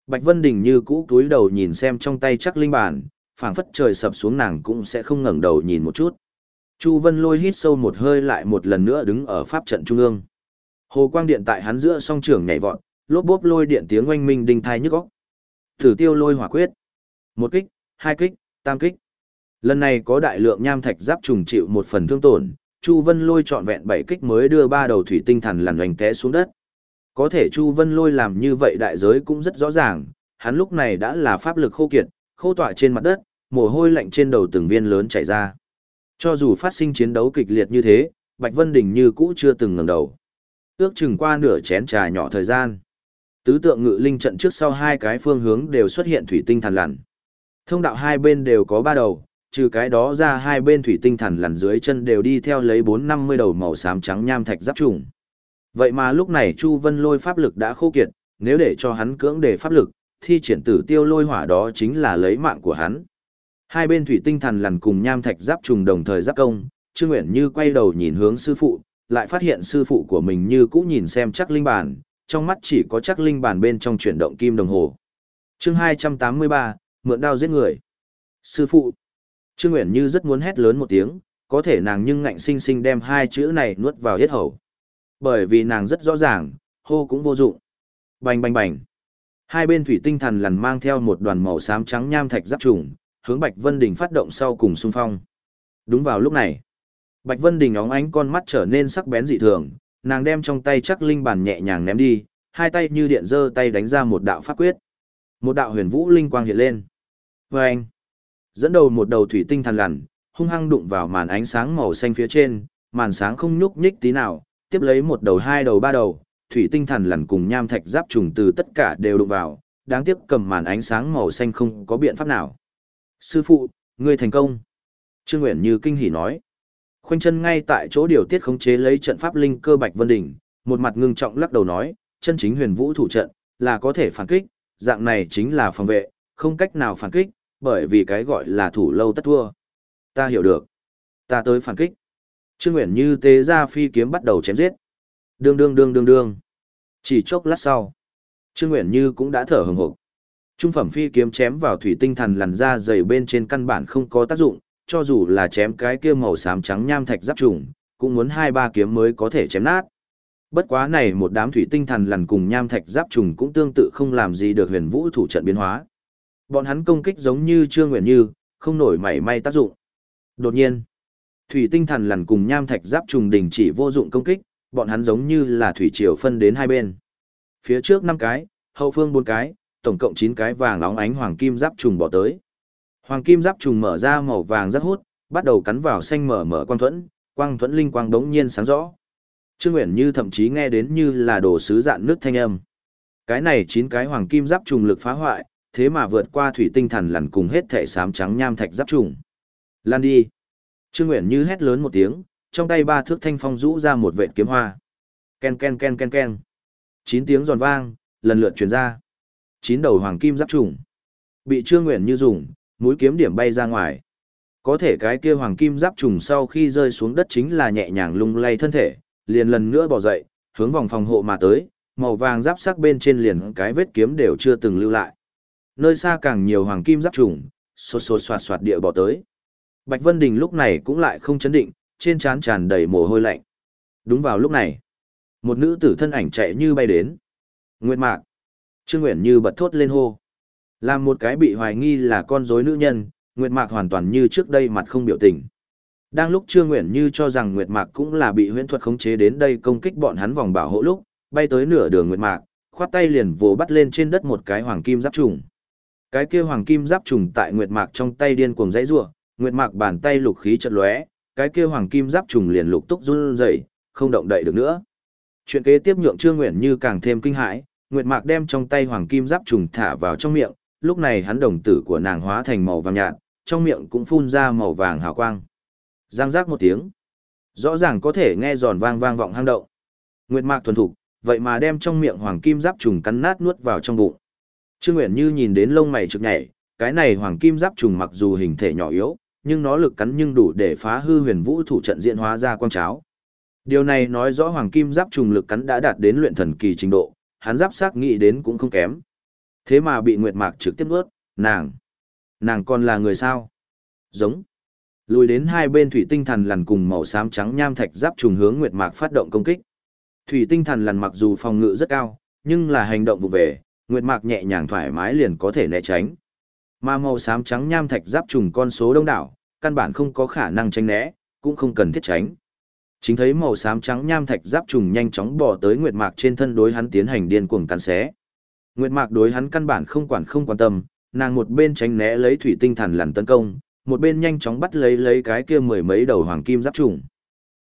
Bạch Vân Đình như cũ túi đầu nhìn xem trong tay chắc linh bản, phảng phất trời sập xuống nàng cũng sẽ không ngẩng đầu nhìn một chút. Chu Vân lôi hít sâu một hơi lại một lần nữa đứng ở pháp trận trung ương. Hồ quang điện tại hắn giữa song trường nhảy vọt, lốp bốp lôi điện tiếng oanh minh đinh thai nhức óc. Thử tiêu lôi hỏa quyết. Một kích, hai kích, tam kích. Lần này có đại lượng nham thạch giáp trùng chịu một phần thương tổn, Chu Vân Lôi trọn vẹn bảy kích mới đưa ba đầu thủy tinh thần lằn hoành té xuống đất. Có thể Chu Vân Lôi làm như vậy đại giới cũng rất rõ ràng, hắn lúc này đã là pháp lực khô kiệt, khô tọa trên mặt đất, mồ hôi lạnh trên đầu từng viên lớn chảy ra. Cho dù phát sinh chiến đấu kịch liệt như thế, Bạch Vân Đình như cũ chưa từng ngẩng đầu. Ước chừng qua nửa chén trà nhỏ thời gian. Tứ tượng ngự linh trận trước sau hai cái phương hướng đều xuất hiện thủy tinh thần lằn. Thông đạo hai bên đều có ba đầu, trừ cái đó ra hai bên thủy tinh thần lằn dưới chân đều đi theo lấy bốn năm mươi đầu màu xám trắng nham thạch giáp trùng. Vậy mà lúc này Chu Vân lôi pháp lực đã khô kiệt, nếu để cho hắn cưỡng để pháp lực, thi triển tử tiêu lôi hỏa đó chính là lấy mạng của hắn. Hai bên thủy tinh thần lằn cùng nham thạch giáp trùng đồng thời giáp công, Trương uyển Như quay đầu nhìn hướng sư phụ, lại phát hiện sư phụ của mình như cũ nhìn xem chắc linh bản, trong mắt chỉ có chắc linh bản bên trong chuyển động kim đồng hồ. Chương 283, mượn đao giết người. Sư phụ. Trương uyển Như rất muốn hét lớn một tiếng, có thể nàng nhưng ngạnh sinh sinh đem hai chữ này nuốt vào hết hầu. Bởi vì nàng rất rõ ràng, hô cũng vô dụng. Bành bành bành. Hai bên thủy tinh thần lằn mang theo một đoàn màu xám trắng nham thạch giáp trùng, hướng Bạch Vân Đình phát động sau cùng xung phong. Đúng vào lúc này, Bạch Vân Đình óng ánh con mắt trở nên sắc bén dị thường, nàng đem trong tay chắc linh bàn nhẹ nhàng ném đi, hai tay như điện giơ tay đánh ra một đạo pháp quyết. Một đạo huyền vũ linh quang hiện lên. Và anh, dẫn đầu một đầu thủy tinh thần lằn, hung hăng đụng vào màn ánh sáng màu xanh phía trên, màn sáng không nhúc nhích tí nào, tiếp lấy một đầu hai đầu ba đầu, thủy tinh thần lằn cùng nham thạch giáp trùng từ tất cả đều đụng vào, đáng tiếc cầm màn ánh sáng màu xanh không có biện pháp nào. Sư phụ, ngươi thành công. Trương nguyễn như kinh hỉ nói. Khoanh chân ngay tại chỗ điều tiết khống chế lấy trận pháp linh cơ Bạch Vân Đỉnh, một mặt ngưng trọng lắc đầu nói, chân chính huyền vũ thủ trận, là có thể phản kích, dạng này chính là phòng vệ, không cách nào phản kích, bởi vì cái gọi là thủ lâu tất thua. Ta hiểu được. Ta tới phản kích. Trương Nguyện như tế ra phi kiếm bắt đầu chém giết. Đương đương đương đương đương. Chỉ chốc lát sau, Trương Nguyện như cũng đã thở hừng hực. Trung phẩm phi kiếm chém vào thủy tinh thần lằn ra dày bên trên căn bản không có tác dụng, cho dù là chém cái kia màu xám trắng nham thạch giáp trùng, cũng muốn hai ba kiếm mới có thể chém nát. Bất quá này một đám thủy tinh thần lằn cùng nham thạch giáp trùng cũng tương tự không làm gì được huyền vũ thủ trận biến hóa. Bọn hắn công kích giống như Trương Nguyện Như, không nổi mảy may tác dụng. Đột nhiên, thủy tinh thần lằn cùng nham thạch giáp trùng đình chỉ vô dụng công kích, bọn hắn giống như là thủy triều phân đến hai bên. Phía trước năm cái, hậu phương bốn cái, tổng cộng 9 cái vàng óng ánh hoàng kim giáp trùng bỏ tới. Hoàng kim giáp trùng mở ra màu vàng rất hút, bắt đầu cắn vào xanh mở mở quang thuẫn, quang thuẫn linh quang đống nhiên sáng rõ. Trương Uyển Như thậm chí nghe đến như là đồ sứ dạn nước thanh âm. Cái này 9 cái hoàng kim giáp trùng lực phá hoại, thế mà vượt qua thủy tinh thần lằn cùng hết thể sám trắng nham thạch giáp trùng. Lan đi. Trương Nguyện Như hét lớn một tiếng, trong tay ba thước thanh phong rũ ra một vệt kiếm hoa. Ken ken ken ken ken. Chín tiếng giòn vang, lần lượt truyền ra chín đầu hoàng kim giáp trùng. Bị Trương Nguyện Như dùng, mũi kiếm điểm bay ra ngoài. Có thể cái kia hoàng kim giáp trùng sau khi rơi xuống đất chính là nhẹ nhàng lung lay thân thể, liền lần nữa bỏ dậy, hướng vòng phòng hộ mà tới, màu vàng giáp sắc bên trên liền cái vết kiếm đều chưa từng lưu lại. Nơi xa càng nhiều hoàng kim giáp trùng, sột sột soạt soạt địa bỏ tới. Bạch Vân Đình lúc này cũng lại không chấn định, trên trán tràn đầy mồ hôi lạnh. Đúng vào lúc này, một nữ tử thân ảnh chạy như bay đến. Nguyệt Mạc, Trương Nguyện Như bật thốt lên hô. Làm một cái bị hoài nghi là con rối nữ nhân, Nguyệt Mạc hoàn toàn như trước đây mặt không biểu tình. Đang lúc Trương Nguyện Như cho rằng Nguyệt Mạc cũng là bị huyễn thuật khống chế đến đây công kích bọn hắn vòng bảo hộ lúc, bay tới nửa đường Nguyệt Mạc, khoát tay liền vồ bắt lên trên đất một cái hoàng kim giáp trùng. Cái kia hoàng kim giáp trùng tại Nguyệt Mạc trong tay điên cuồng dãy rủa, Nguyệt Mạc bàn tay lục khí chợt lóe, cái kia hoàng kim giáp trùng liền lục túc run rẩy, không động đậy được nữa. Chuyện kế tiếp nhượng Trương Nguyện Như càng thêm kinh hãi, Nguyệt Mạc đem trong tay hoàng kim giáp trùng thả vào trong miệng, lúc này hắn đồng tử của nàng hóa thành màu vàng nhạt, trong miệng cũng phun ra màu vàng hào quang. Giang giác một tiếng. Rõ ràng có thể nghe giòn vang vang vọng hang động. Nguyệt Mạc thuần thục, vậy mà đem trong miệng hoàng kim giáp trùng cắn nát nuốt vào trong bụng. Trương Nguyện Như nhìn đến lông mày trực nhảy, cái này hoàng kim giáp trùng mặc dù hình thể nhỏ yếu, nhưng nó lực cắn nhưng đủ để phá hư huyền vũ thủ trận diện hóa ra quang cháo. Điều này nói rõ hoàng kim giáp trùng lực cắn đã đạt đến luyện thần kỳ trình độ, hắn giáp sát nghĩ đến cũng không kém. Thế mà bị Nguyệt Mạc trực tiếp vớt nàng. Nàng còn là người sao? Giống. Lùi đến hai bên thủy tinh thần lằn cùng màu xám trắng nham thạch giáp trùng hướng Nguyệt Mạc phát động công kích. Thủy tinh thần lằn mặc dù phòng ngự rất cao, nhưng là hành động vụ về, Nguyệt Mạc nhẹ nhàng thoải mái liền có thể né tránh. Mà màu xám trắng nham thạch giáp trùng con số đông đảo, căn bản không có khả năng tránh né, cũng không cần thiết tránh. Chính thấy màu xám trắng nham thạch giáp trùng nhanh chóng bò tới Nguyệt Mạc trên thân đối hắn tiến hành điên cuồng cắn xé. Nguyệt Mạc đối hắn căn bản không quản không quan tâm, nàng một bên tránh né lấy thủy tinh thần lằn tấn công, một bên nhanh chóng bắt lấy lấy cái kia mười mấy đầu hoàng kim giáp trùng.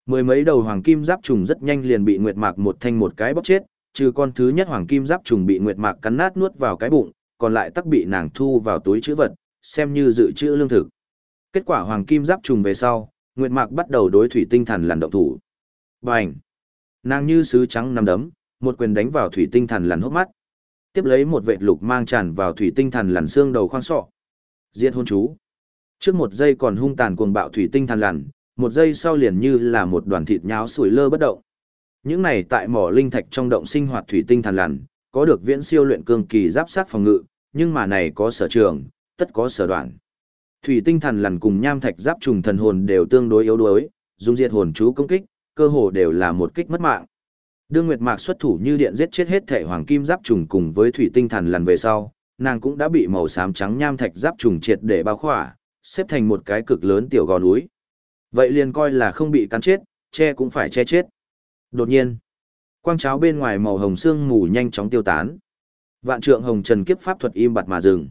Mười mấy đầu hoàng kim giáp trùng rất nhanh liền bị Nguyệt Mạc một thanh một cái bóp chết, trừ con thứ nhất hoàng kim giáp trùng bị Nguyệt Mạc cắn nát nuốt vào cái bụng, còn lại tắc bị nàng thu vào túi chữ vật, xem như dự trữ lương thực. Kết quả hoàng kim giáp trùng về sau, Nguyệt Mạc bắt đầu đối thủy tinh thần lằn động thủ. Bành! Nàng như sứ trắng nằm đấm, một quyền đánh vào thủy tinh thần lằn hốc mắt. Tiếp lấy một vệt lục mang tràn vào thủy tinh thần lằn xương đầu khoang sọ. Diệt hôn chú. Trước một giây còn hung tàn cuồng bạo thủy tinh thần lằn, một giây sau liền như là một đoàn thịt nháo sủi lơ bất động. Những này tại mỏ linh thạch trong động sinh hoạt thủy tinh thần lằn, có được viễn siêu luyện cương kỳ giáp sát phòng ngự, nhưng mà này có sở trường, tất có sở đoạn. Thủy tinh thần lằn cùng nham thạch giáp trùng thần hồn đều tương đối yếu đuối, dùng diệt hồn chú công kích, cơ hồ đều là một kích mất mạng. Đương Nguyệt Mạc xuất thủ như điện giết chết hết thể hoàng kim giáp trùng cùng với thủy tinh thần lằn về sau, nàng cũng đã bị màu xám trắng nham thạch giáp trùng triệt để bao khỏa, xếp thành một cái cực lớn tiểu gò núi. Vậy liền coi là không bị cắn chết, che cũng phải che chết. Đột nhiên, quang cháo bên ngoài màu hồng xương mù nhanh chóng tiêu tán. Vạn trượng hồng trần kiếp pháp thuật im bặt mà dừng.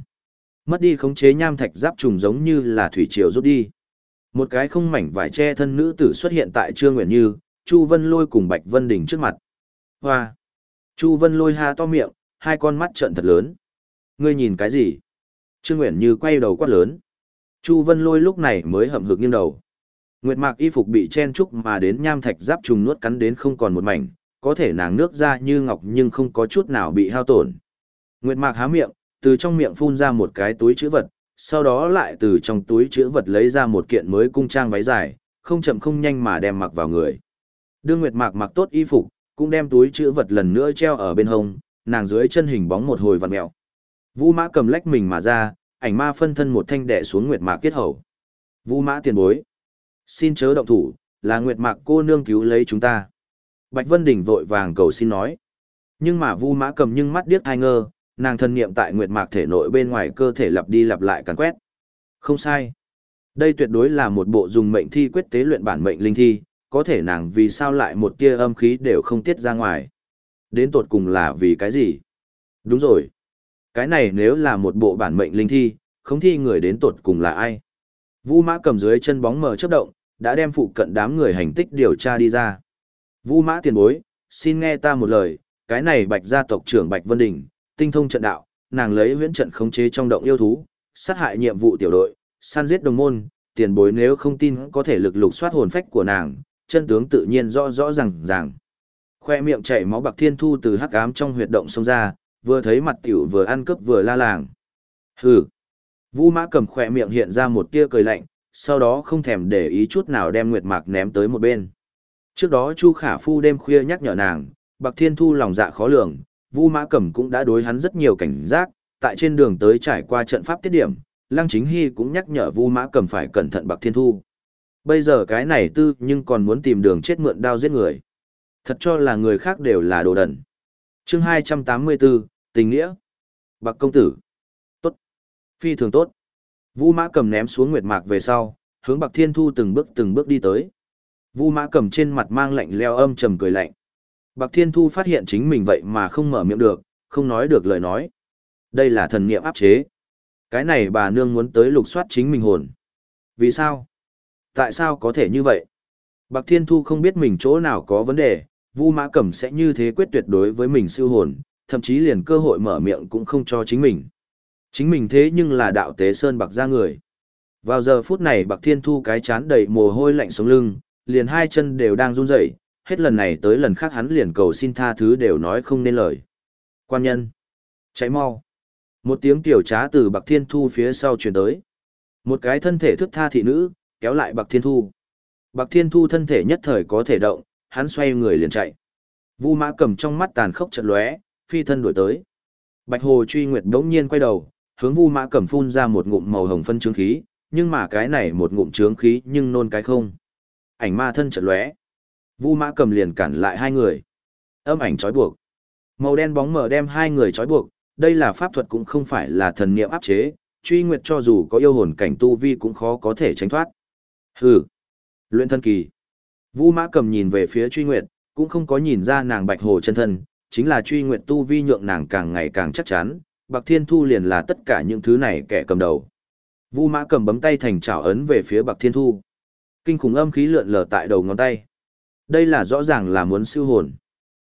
Mất đi khống chế nham thạch giáp trùng giống như là thủy triều rút đi. Một cái không mảnh vải che thân nữ tử xuất hiện tại Trương Nguyện Như, Chu Vân Lôi cùng Bạch Vân Đình trước mặt. Hoa! Chu Vân Lôi ha to miệng, hai con mắt trợn thật lớn. Ngươi nhìn cái gì? Trương Nguyện Như quay đầu quát lớn. Chu Vân Lôi lúc này mới hậm hực nghiêng đầu. Nguyệt Mạc y phục bị chen trúc mà đến nham thạch giáp trùng nuốt cắn đến không còn một mảnh, có thể nàng nước ra như ngọc nhưng không có chút nào bị hao tổn. Nguyệt Mạc há miệng, từ trong miệng phun ra một cái túi chữ vật, sau đó lại từ trong túi chữ vật lấy ra một kiện mới cung trang váy dài, không chậm không nhanh mà đem mặc vào người. Đưa Nguyệt Mạc mặc tốt y phục, cũng đem túi chữ vật lần nữa treo ở bên hông, nàng dưới chân hình bóng một hồi vặn mèo. Vu Mã cầm lách mình mà ra, ảnh ma phân thân một thanh đẻ xuống Nguyệt Mạc kết hầu. Vu Mã tiền bối, xin chớ động thủ, là Nguyệt Mạc cô nương cứu lấy chúng ta. Bạch Vân Đình vội vàng cầu xin nói. Nhưng mà Vu Mã cầm nhưng mắt điếc hai ngơ, nàng thân niệm tại Nguyệt Mạc thể nội bên ngoài cơ thể lặp đi lặp lại càn quét. Không sai. Đây tuyệt đối là một bộ dùng mệnh thi quyết tế luyện bản mệnh linh thi, có thể nàng vì sao lại một tia âm khí đều không tiết ra ngoài. Đến tột cùng là vì cái gì? Đúng rồi. Cái này nếu là một bộ bản mệnh linh thi, không thi người đến tột cùng là ai? Vu mã cầm dưới chân bóng mờ chớp động, đã đem phụ cận đám người hành tích điều tra đi ra. Vu mã tiền bối, xin nghe ta một lời, cái này bạch gia tộc trưởng Bạch Vân Đình, tinh thông trận đạo, nàng lấy huyễn trận khống chế trong động yêu thú, sát hại nhiệm vụ tiểu đội, săn giết đồng môn, tiền bối nếu không tin có thể lực lục soát hồn phách của nàng, chân tướng tự nhiên rõ rõ ràng ràng. Khoe miệng chảy máu bạc thiên thu từ hắc ám trong huyệt động xông ra, vừa thấy mặt tiểu vừa ăn cướp vừa la làng. Hừ. Vũ mã cầm khoe miệng hiện ra một tia cười lạnh, sau đó không thèm để ý chút nào đem nguyệt mạc ném tới một bên. Trước đó Chu Khả Phu đêm khuya nhắc nhở nàng, Bạc Thiên Thu lòng dạ khó lường, Vu Mã Cẩm cũng đã đối hắn rất nhiều cảnh giác, tại trên đường tới trải qua trận pháp tiết điểm, Lăng Chính Hy cũng nhắc nhở Vu Mã Cẩm phải cẩn thận Bạc Thiên Thu. Bây giờ cái này tư nhưng còn muốn tìm đường chết mượn đao giết người. Thật cho là người khác đều là đồ đần. Chương 284, tình nghĩa. Bạc công tử. Tốt. Phi thường tốt. Vu Mã Cẩm ném xuống nguyệt mạc về sau, hướng Bạc Thiên Thu từng bước từng bước đi tới. Vu Mã Cẩm trên mặt mang lạnh leo âm trầm cười lạnh. Bạc Thiên Thu phát hiện chính mình vậy mà không mở miệng được, không nói được lời nói. Đây là thần niệm áp chế. Cái này bà nương muốn tới lục soát chính mình hồn. Vì sao? Tại sao có thể như vậy? Bạc Thiên Thu không biết mình chỗ nào có vấn đề, Vu Mã Cẩm sẽ như thế quyết tuyệt đối với mình siêu hồn, thậm chí liền cơ hội mở miệng cũng không cho chính mình. Chính mình thế nhưng là đạo tế sơn bạc ra người. Vào giờ phút này Bạc Thiên Thu cái chán đầy mồ hôi lạnh sống lưng, liền hai chân đều đang run rẩy, hết lần này tới lần khác hắn liền cầu xin tha thứ đều nói không nên lời. Quan nhân, cháy mau. Một tiếng tiểu trá từ Bạc Thiên Thu phía sau truyền tới. Một cái thân thể thức tha thị nữ, kéo lại Bạc Thiên Thu. Bạc Thiên Thu thân thể nhất thời có thể động, hắn xoay người liền chạy. Vu Mã cầm trong mắt tàn khốc chợt lóe, phi thân đuổi tới. Bạch Hồ Truy Nguyệt đống nhiên quay đầu, hướng Vu Mã cầm phun ra một ngụm màu hồng phân trướng khí, nhưng mà cái này một ngụm trướng khí nhưng nôn cái không. Ảnh ma thân chợt lóe. Vu Mã cầm liền cản lại hai người. Âm ảnh trói buộc. Màu đen bóng mờ đem hai người trói buộc, Đây là pháp thuật cũng không phải là thần niệm áp chế, truy nguyệt cho dù có yêu hồn cảnh tu vi cũng khó có thể tránh thoát. Hừ. Luyện thân kỳ. Vu Mã Cầm nhìn về phía Truy Nguyệt, cũng không có nhìn ra nàng Bạch Hồ chân thân, chính là Truy Nguyệt tu vi nhượng nàng càng ngày càng chắc chắn, Bạc Thiên Thu liền là tất cả những thứ này kẻ cầm đầu. Vu Mã Cầm bấm tay thành chảo ấn về phía Bạc Thiên Thu. Kinh khủng âm khí lượn lờ tại đầu ngón tay. Đây là rõ ràng là muốn siêu hồn.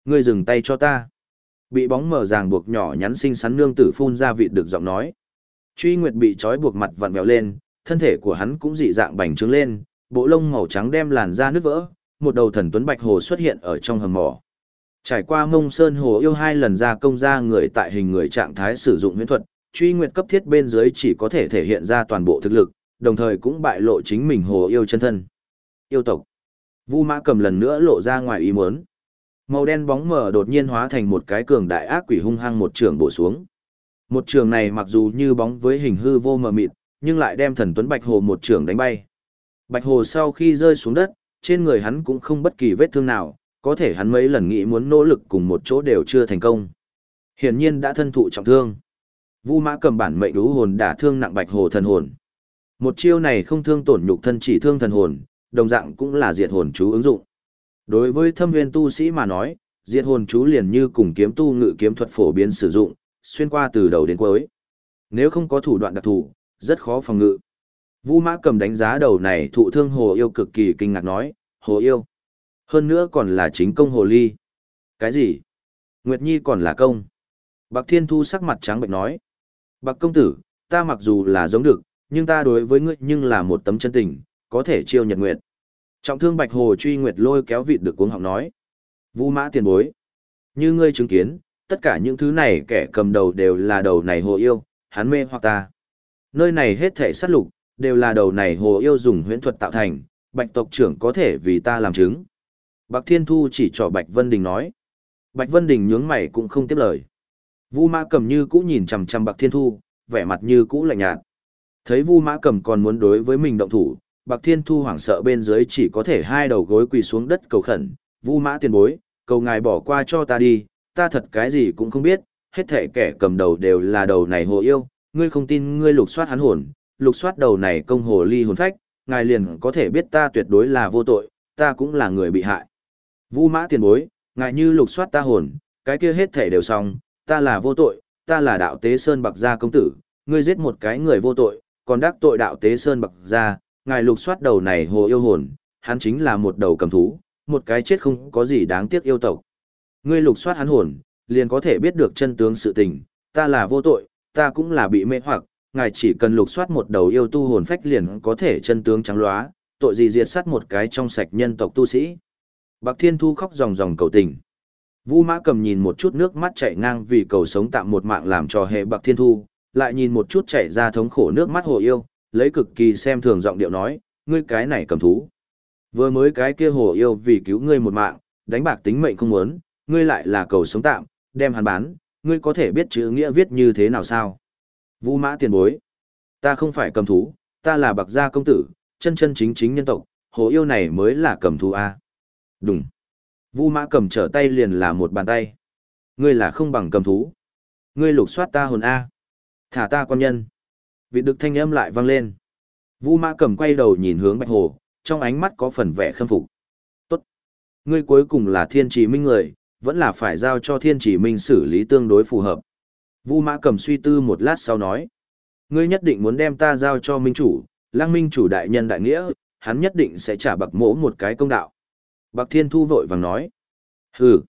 Ngươi dừng tay cho ta. Bị bóng mở ràng buộc nhỏ nhắn xinh xắn nương tử phun ra vị được giọng nói. Truy Nguyệt bị trói buộc mặt vặn vẹo lên, thân thể của hắn cũng dị dạng bành trướng lên, bộ lông màu trắng đem làn da nứt vỡ, một đầu thần tuấn bạch hồ xuất hiện ở trong hầm mỏ. Trải qua mông sơn hồ yêu hai lần ra công ra người tại hình người trạng thái sử dụng huyễn thuật, truy nguyệt cấp thiết bên dưới chỉ có thể thể hiện ra toàn bộ thực lực, đồng thời cũng bại lộ chính mình hồ yêu chân thân. Yêu tộc. Vu Mã cầm lần nữa lộ ra ngoài ý muốn. Màu đen bóng mờ đột nhiên hóa thành một cái cường đại ác quỷ hung hăng một trường bổ xuống. Một trường này mặc dù như bóng với hình hư vô mờ mịt, nhưng lại đem thần tuấn bạch hồ một trường đánh bay. Bạch hồ sau khi rơi xuống đất, trên người hắn cũng không bất kỳ vết thương nào, có thể hắn mấy lần nghĩ muốn nỗ lực cùng một chỗ đều chưa thành công. Hiển nhiên đã thân thụ trọng thương. Vu Mã cầm bản mệnh đú hồn đả thương nặng bạch hồ thần hồn. Một chiêu này không thương tổn nhục thân chỉ thương thần hồn, đồng dạng cũng là diệt hồn chú ứng dụng. Đối với thâm viên tu sĩ mà nói, diệt hồn chú liền như cùng kiếm tu ngự kiếm thuật phổ biến sử dụng, xuyên qua từ đầu đến cuối. Nếu không có thủ đoạn đặc thù, rất khó phòng ngự. Vu Mã cầm đánh giá đầu này thụ thương hồ yêu cực kỳ kinh ngạc nói, hồ yêu. Hơn nữa còn là chính công hồ ly. Cái gì? Nguyệt Nhi còn là công. Bạc Thiên Thu sắc mặt trắng bệnh nói. Bạc công tử, ta mặc dù là giống được, nhưng ta đối với ngươi nhưng là một tấm chân tình, có thể chiêu nhật nguyệt. Trọng thương Bạch Hồ truy nguyệt lôi kéo vịt được cuống họng nói. Vu mã tiền bối. Như ngươi chứng kiến, tất cả những thứ này kẻ cầm đầu đều là đầu này hồ yêu, hắn mê hoặc ta. Nơi này hết thể sát lục, đều là đầu này hồ yêu dùng huyễn thuật tạo thành, bạch tộc trưởng có thể vì ta làm chứng. Bạch Thiên Thu chỉ cho Bạch Vân Đình nói. Bạch Vân Đình nhướng mày cũng không tiếp lời. Vu Mã Cầm như cũ nhìn chằm chằm Bạch Thiên Thu, vẻ mặt như cũ lạnh nhạt. Thấy Vu Mã Cầm còn muốn đối với mình động thủ, Bạc Thiên Thu hoảng sợ bên dưới chỉ có thể hai đầu gối quỳ xuống đất cầu khẩn, "Vu Mã tiền bối, cầu ngài bỏ qua cho ta đi, ta thật cái gì cũng không biết, hết thể kẻ cầm đầu đều là đầu này hồ yêu, ngươi không tin ngươi lục soát hắn hồn, lục soát đầu này công hồ ly hồn phách, ngài liền có thể biết ta tuyệt đối là vô tội, ta cũng là người bị hại. Vu mã tiền bối, ngài như lục soát ta hồn, cái kia hết thể đều xong, ta là vô tội, ta là đạo tế Sơn Bạc Gia công tử, ngươi giết một cái người vô tội, còn đắc tội đạo tế Sơn Bạc Gia, ngài lục soát đầu này hồ yêu hồn, hắn chính là một đầu cầm thú, một cái chết không có gì đáng tiếc yêu tộc. Ngươi lục soát hắn hồn, liền có thể biết được chân tướng sự tình, ta là vô tội, ta cũng là bị mê hoặc, ngài chỉ cần lục soát một đầu yêu tu hồn phách liền có thể chân tướng trắng lóa, tội gì diệt sát một cái trong sạch nhân tộc tu sĩ. Bạc Thiên Thu khóc ròng ròng cầu tình. Vu Mã cầm nhìn một chút nước mắt chảy ngang vì cầu sống tạm một mạng làm cho hệ Bạc Thiên Thu, lại nhìn một chút chảy ra thống khổ nước mắt hồ yêu, lấy cực kỳ xem thường giọng điệu nói, ngươi cái này cầm thú. Vừa mới cái kia hồ yêu vì cứu ngươi một mạng, đánh bạc tính mệnh không muốn, ngươi lại là cầu sống tạm, đem hắn bán, ngươi có thể biết chữ nghĩa viết như thế nào sao? Vu mã tiền bối. Ta không phải cầm thú, ta là bạc gia công tử, chân chân chính chính nhân tộc, hồ yêu này mới là cầm thú A. Đúng. Vu mã cầm trở tay liền là một bàn tay. Ngươi là không bằng cầm thú. Ngươi lục soát ta hồn A. Thả ta quan nhân. Vị được thanh âm lại vang lên. Vu mã cầm quay đầu nhìn hướng bạch hồ, trong ánh mắt có phần vẻ khâm phục. Tốt. Ngươi cuối cùng là thiên chỉ minh người, vẫn là phải giao cho thiên chỉ minh xử lý tương đối phù hợp. Vu Mã Cầm suy tư một lát sau nói. Ngươi nhất định muốn đem ta giao cho minh chủ, lang minh chủ đại nhân đại nghĩa, hắn nhất định sẽ trả bạc mỗ một cái công đạo. Bạc Thiên Thu vội vàng nói. Hừ.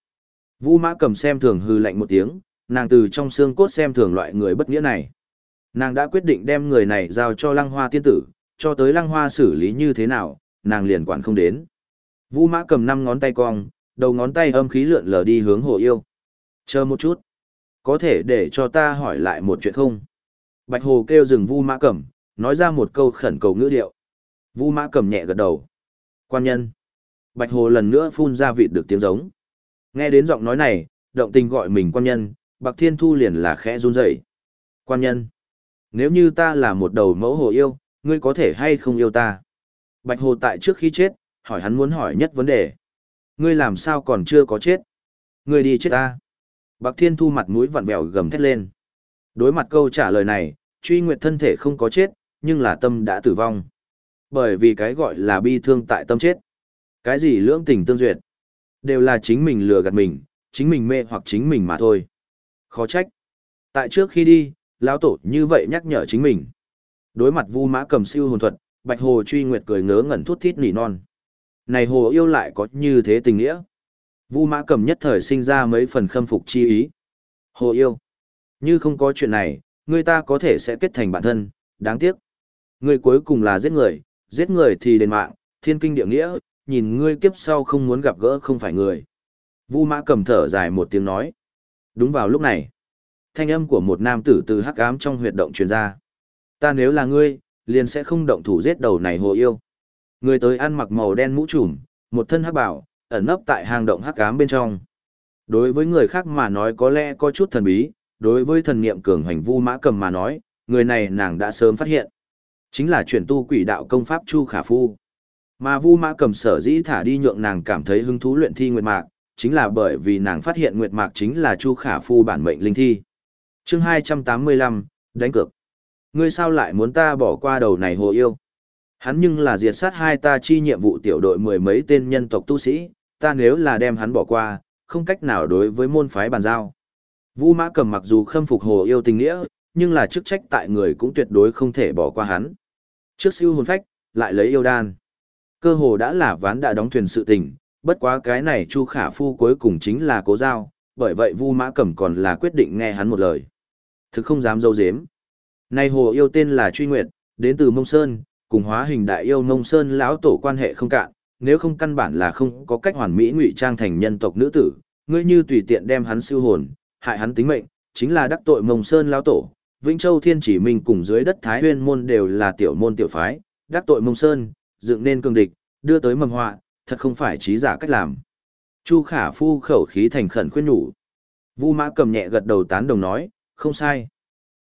Vu Mã Cầm xem thường hừ lạnh một tiếng, nàng từ trong xương cốt xem thường loại người bất nghĩa này. Nàng đã quyết định đem người này giao cho lăng hoa tiên tử, cho tới lăng hoa xử lý như thế nào, nàng liền quản không đến. Vu Mã cầm năm ngón tay cong, đầu ngón tay âm khí lượn lờ đi hướng hồ yêu. Chờ một chút có thể để cho ta hỏi lại một chuyện không? Bạch Hồ kêu dừng Vu Mã Cẩm, nói ra một câu khẩn cầu ngữ điệu. Vu Mã Cẩm nhẹ gật đầu. Quan nhân. Bạch Hồ lần nữa phun ra vịt được tiếng giống. Nghe đến giọng nói này, động tình gọi mình quan nhân, Bạc Thiên Thu liền là khẽ run rẩy. Quan nhân. Nếu như ta là một đầu mẫu hồ yêu, ngươi có thể hay không yêu ta? Bạch Hồ tại trước khi chết, hỏi hắn muốn hỏi nhất vấn đề. Ngươi làm sao còn chưa có chết? Ngươi đi chết ta. Bạc Thiên Thu mặt mũi vặn vẹo gầm thét lên. Đối mặt câu trả lời này, truy nguyệt thân thể không có chết, nhưng là tâm đã tử vong. Bởi vì cái gọi là bi thương tại tâm chết. Cái gì lưỡng tình tương duyệt, đều là chính mình lừa gạt mình, chính mình mê hoặc chính mình mà thôi. Khó trách. Tại trước khi đi, lão tổ như vậy nhắc nhở chính mình. Đối mặt Vu Mã cầm siêu hồn thuật, Bạch Hồ truy nguyệt cười ngớ ngẩn thút thít nỉ non. Này hồ yêu lại có như thế tình nghĩa. Vu Mã cầm nhất thời sinh ra mấy phần khâm phục chi ý. Hồ yêu. Như không có chuyện này, người ta có thể sẽ kết thành bạn thân, đáng tiếc. Người cuối cùng là giết người, giết người thì đền mạng, thiên kinh địa nghĩa, nhìn ngươi kiếp sau không muốn gặp gỡ không phải người. Vu Mã cầm thở dài một tiếng nói. Đúng vào lúc này, thanh âm của một nam tử từ hắc ám trong huyệt động truyền ra. Ta nếu là ngươi, liền sẽ không động thủ giết đầu này hồ yêu. Người tới ăn mặc màu đen mũ trùm, một thân hắc bảo, ẩn nấp tại hang động hắc ám bên trong. Đối với người khác mà nói có lẽ có chút thần bí, đối với thần niệm cường hành vu mã cầm mà nói, người này nàng đã sớm phát hiện. Chính là chuyển tu quỷ đạo công pháp Chu Khả Phu. Mà vu mã cầm sở dĩ thả đi nhượng nàng cảm thấy hứng thú luyện thi nguyệt mạc, chính là bởi vì nàng phát hiện nguyệt mạc chính là Chu Khả Phu bản mệnh linh thi chương 285, đánh cược. Ngươi sao lại muốn ta bỏ qua đầu này hồ yêu? Hắn nhưng là diệt sát hai ta chi nhiệm vụ tiểu đội mười mấy tên nhân tộc tu sĩ, ta nếu là đem hắn bỏ qua, không cách nào đối với môn phái bàn giao. Vu Mã Cầm mặc dù khâm phục hồ yêu tình nghĩa, nhưng là chức trách tại người cũng tuyệt đối không thể bỏ qua hắn. Trước siêu hồn phách, lại lấy yêu đan. Cơ hồ đã là ván đã đóng thuyền sự tình, bất quá cái này Chu Khả Phu cuối cùng chính là cố giao, bởi vậy Vu Mã Cẩm còn là quyết định nghe hắn một lời. Thực không dám dâu dếm. Nay hồ yêu tên là Truy Nguyệt, đến từ Mông Sơn, cùng hóa hình đại yêu Mông Sơn lão tổ quan hệ không cạn, nếu không căn bản là không có cách hoàn mỹ ngụy trang thành nhân tộc nữ tử, ngươi như tùy tiện đem hắn siêu hồn, hại hắn tính mệnh, chính là đắc tội Mông Sơn lão tổ. Vĩnh Châu Thiên Chỉ Minh cùng dưới đất Thái Huyên môn đều là tiểu môn tiểu phái, đắc tội Mông Sơn, dựng nên cường địch, đưa tới mầm họa, thật không phải trí giả cách làm. Chu Khả Phu khẩu khí thành khẩn khuyên nhủ. Vu Mã cầm nhẹ gật đầu tán đồng nói, không sai.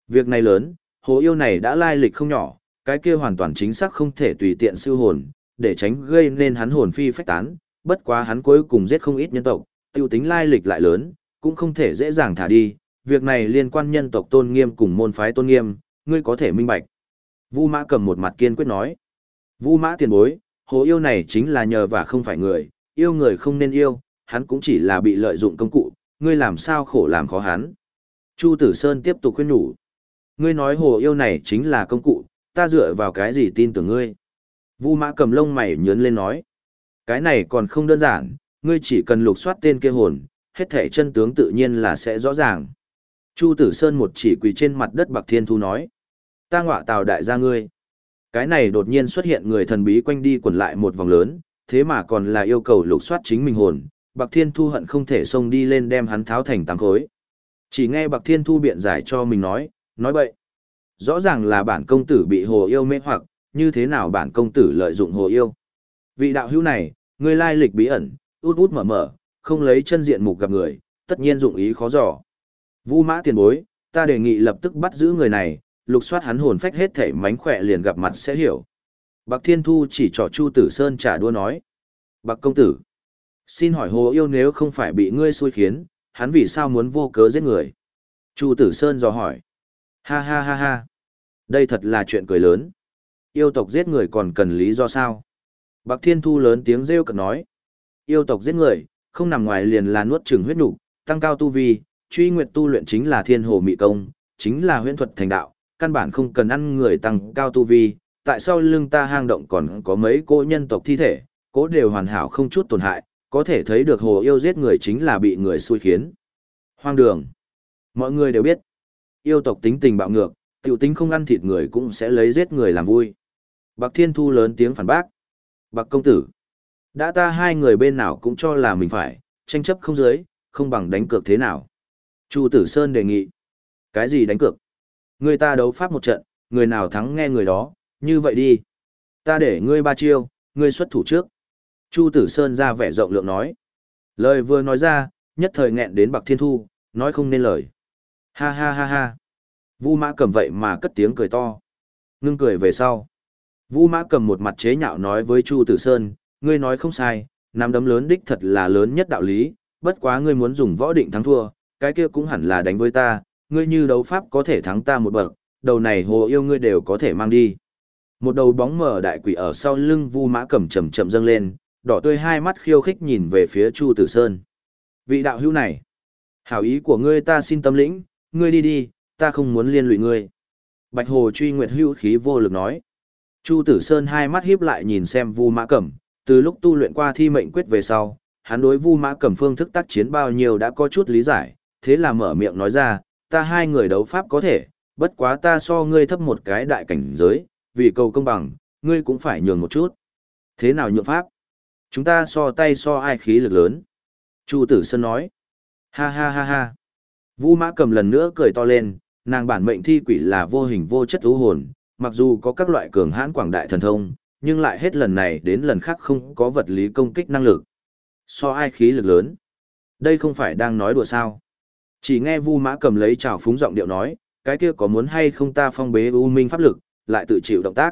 Việc này lớn, hồ yêu này đã lai lịch không nhỏ, cái kia hoàn toàn chính xác không thể tùy tiện siêu hồn, để tránh gây nên hắn hồn phi phách tán, bất quá hắn cuối cùng giết không ít nhân tộc, tiêu tính lai lịch lại lớn, cũng không thể dễ dàng thả đi, việc này liên quan nhân tộc tôn nghiêm cùng môn phái tôn nghiêm, ngươi có thể minh bạch. Vu Mã cầm một mặt kiên quyết nói. Vu Mã tiền bối, hồ yêu này chính là nhờ và không phải người, yêu người không nên yêu, hắn cũng chỉ là bị lợi dụng công cụ, ngươi làm sao khổ làm khó hắn. Chu Tử Sơn tiếp tục khuyên nhủ. Ngươi nói hồ yêu này chính là công cụ, ta dựa vào cái gì tin tưởng ngươi. Vu mã cầm lông mày nhớn lên nói. Cái này còn không đơn giản, ngươi chỉ cần lục soát tên kia hồn, hết thể chân tướng tự nhiên là sẽ rõ ràng. Chu Tử Sơn một chỉ quỳ trên mặt đất Bạc Thiên Thu nói. Ta ngọa tào đại gia ngươi. Cái này đột nhiên xuất hiện người thần bí quanh đi quẩn lại một vòng lớn, thế mà còn là yêu cầu lục soát chính mình hồn. Bạc Thiên Thu hận không thể xông đi lên đem hắn tháo thành tám khối. Chỉ nghe Bạc Thiên Thu biện giải cho mình nói, nói bậy. Rõ ràng là bản công tử bị hồ yêu mê hoặc, như thế nào bản công tử lợi dụng hồ yêu. Vị đạo hữu này, người lai lịch bí ẩn, út út mở mở, không lấy chân diện mục gặp người, tất nhiên dụng ý khó dò. Vu mã tiền bối, ta đề nghị lập tức bắt giữ người này, lục soát hắn hồn phách hết thể mánh khỏe liền gặp mặt sẽ hiểu. Bạc Thiên Thu chỉ trỏ Chu Tử Sơn trả đua nói. Bạc công tử, xin hỏi hồ yêu nếu không phải bị ngươi xui khiến, hắn vì sao muốn vô cớ giết người? Chu Tử Sơn dò hỏi. Ha ha ha ha. Đây thật là chuyện cười lớn. Yêu tộc giết người còn cần lý do sao? Bạc Thiên Thu lớn tiếng rêu cực nói. Yêu tộc giết người, không nằm ngoài liền là nuốt chửng huyết nục, tăng cao tu vi, truy nguyệt tu luyện chính là thiên hồ mị công, chính là huyễn thuật thành đạo, căn bản không cần ăn người tăng cao tu vi. Tại sao lưng ta hang động còn có mấy cô nhân tộc thi thể, cố đều hoàn hảo không chút tổn hại, có thể thấy được hồ yêu giết người chính là bị người xui khiến. Hoang đường. Mọi người đều biết, yêu tộc tính tình bạo ngược, tiểu tính không ăn thịt người cũng sẽ lấy giết người làm vui. Bạc Thiên Thu lớn tiếng phản bác. Bạc công tử, đã ta hai người bên nào cũng cho là mình phải, tranh chấp không dưới, không bằng đánh cược thế nào. Chu Tử Sơn đề nghị. Cái gì đánh cược? Người ta đấu pháp một trận, người nào thắng nghe người đó, như vậy đi. Ta để ngươi ba chiêu, ngươi xuất thủ trước. Chu Tử Sơn ra vẻ rộng lượng nói. Lời vừa nói ra, nhất thời nghẹn đến Bạc Thiên Thu, nói không nên lời. Ha ha ha ha. Vu mã cầm vậy mà cất tiếng cười to. Ngưng cười về sau. Vu mã cầm một mặt chế nhạo nói với Chu Tử Sơn, ngươi nói không sai, nắm đấm lớn đích thật là lớn nhất đạo lý, bất quá ngươi muốn dùng võ định thắng thua, cái kia cũng hẳn là đánh với ta, ngươi như đấu pháp có thể thắng ta một bậc, đầu này hồ yêu ngươi đều có thể mang đi. Một đầu bóng mờ đại quỷ ở sau lưng Vu Mã Cẩm chậm chậm dâng lên, đỏ tươi hai mắt khiêu khích nhìn về phía Chu Tử Sơn. Vị đạo hữu này, hảo ý của ngươi ta xin tâm lĩnh, ngươi đi đi, ta không muốn liên lụy ngươi. Bạch Hồ truy nguyệt hữu khí vô lực nói. Chu Tử Sơn hai mắt híp lại nhìn xem Vu Mã Cẩm, từ lúc tu luyện qua thi mệnh quyết về sau, hắn đối Vu Mã Cẩm phương thức tác chiến bao nhiêu đã có chút lý giải, thế là mở miệng nói ra, ta hai người đấu pháp có thể, bất quá ta so ngươi thấp một cái đại cảnh giới, vì cầu công bằng, ngươi cũng phải nhường một chút. Thế nào nhượng pháp? Chúng ta so tay so ai khí lực lớn. Chu Tử Sơn nói. Ha ha ha ha. Vu Mã cầm lần nữa cười to lên, nàng bản mệnh thi quỷ là vô hình vô chất ưu hồn, mặc dù có các loại cường hãn quảng đại thần thông, nhưng lại hết lần này đến lần khác không có vật lý công kích năng lực. So ai khí lực lớn. Đây không phải đang nói đùa sao. Chỉ nghe Vu Mã cầm lấy trào phúng giọng điệu nói, cái kia có muốn hay không ta phong bế u minh pháp lực, lại tự chịu động tác.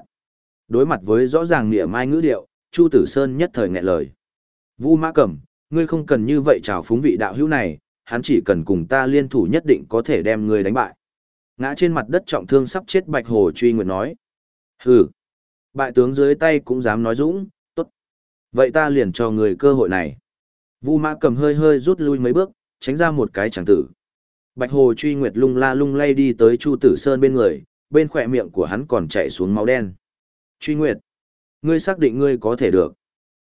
Đối mặt với rõ ràng nghĩa mai ngữ điệu, Chu Tử Sơn nhất thời nghẹn lời. Vu Mã Cẩm, ngươi không cần như vậy chào phúng vị đạo hữu này, hắn chỉ cần cùng ta liên thủ nhất định có thể đem ngươi đánh bại. Ngã trên mặt đất trọng thương sắp chết Bạch Hồ truy Nguyệt nói. Hừ, bại tướng dưới tay cũng dám nói dũng, tốt. Vậy ta liền cho người cơ hội này. Vu Mã Cẩm hơi hơi rút lui mấy bước, tránh ra một cái chẳng tử. Bạch Hồ truy nguyệt lung la lung lay đi tới Chu Tử Sơn bên người, bên khỏe miệng của hắn còn chảy xuống máu đen. Truy nguyệt, ngươi xác định ngươi có thể được.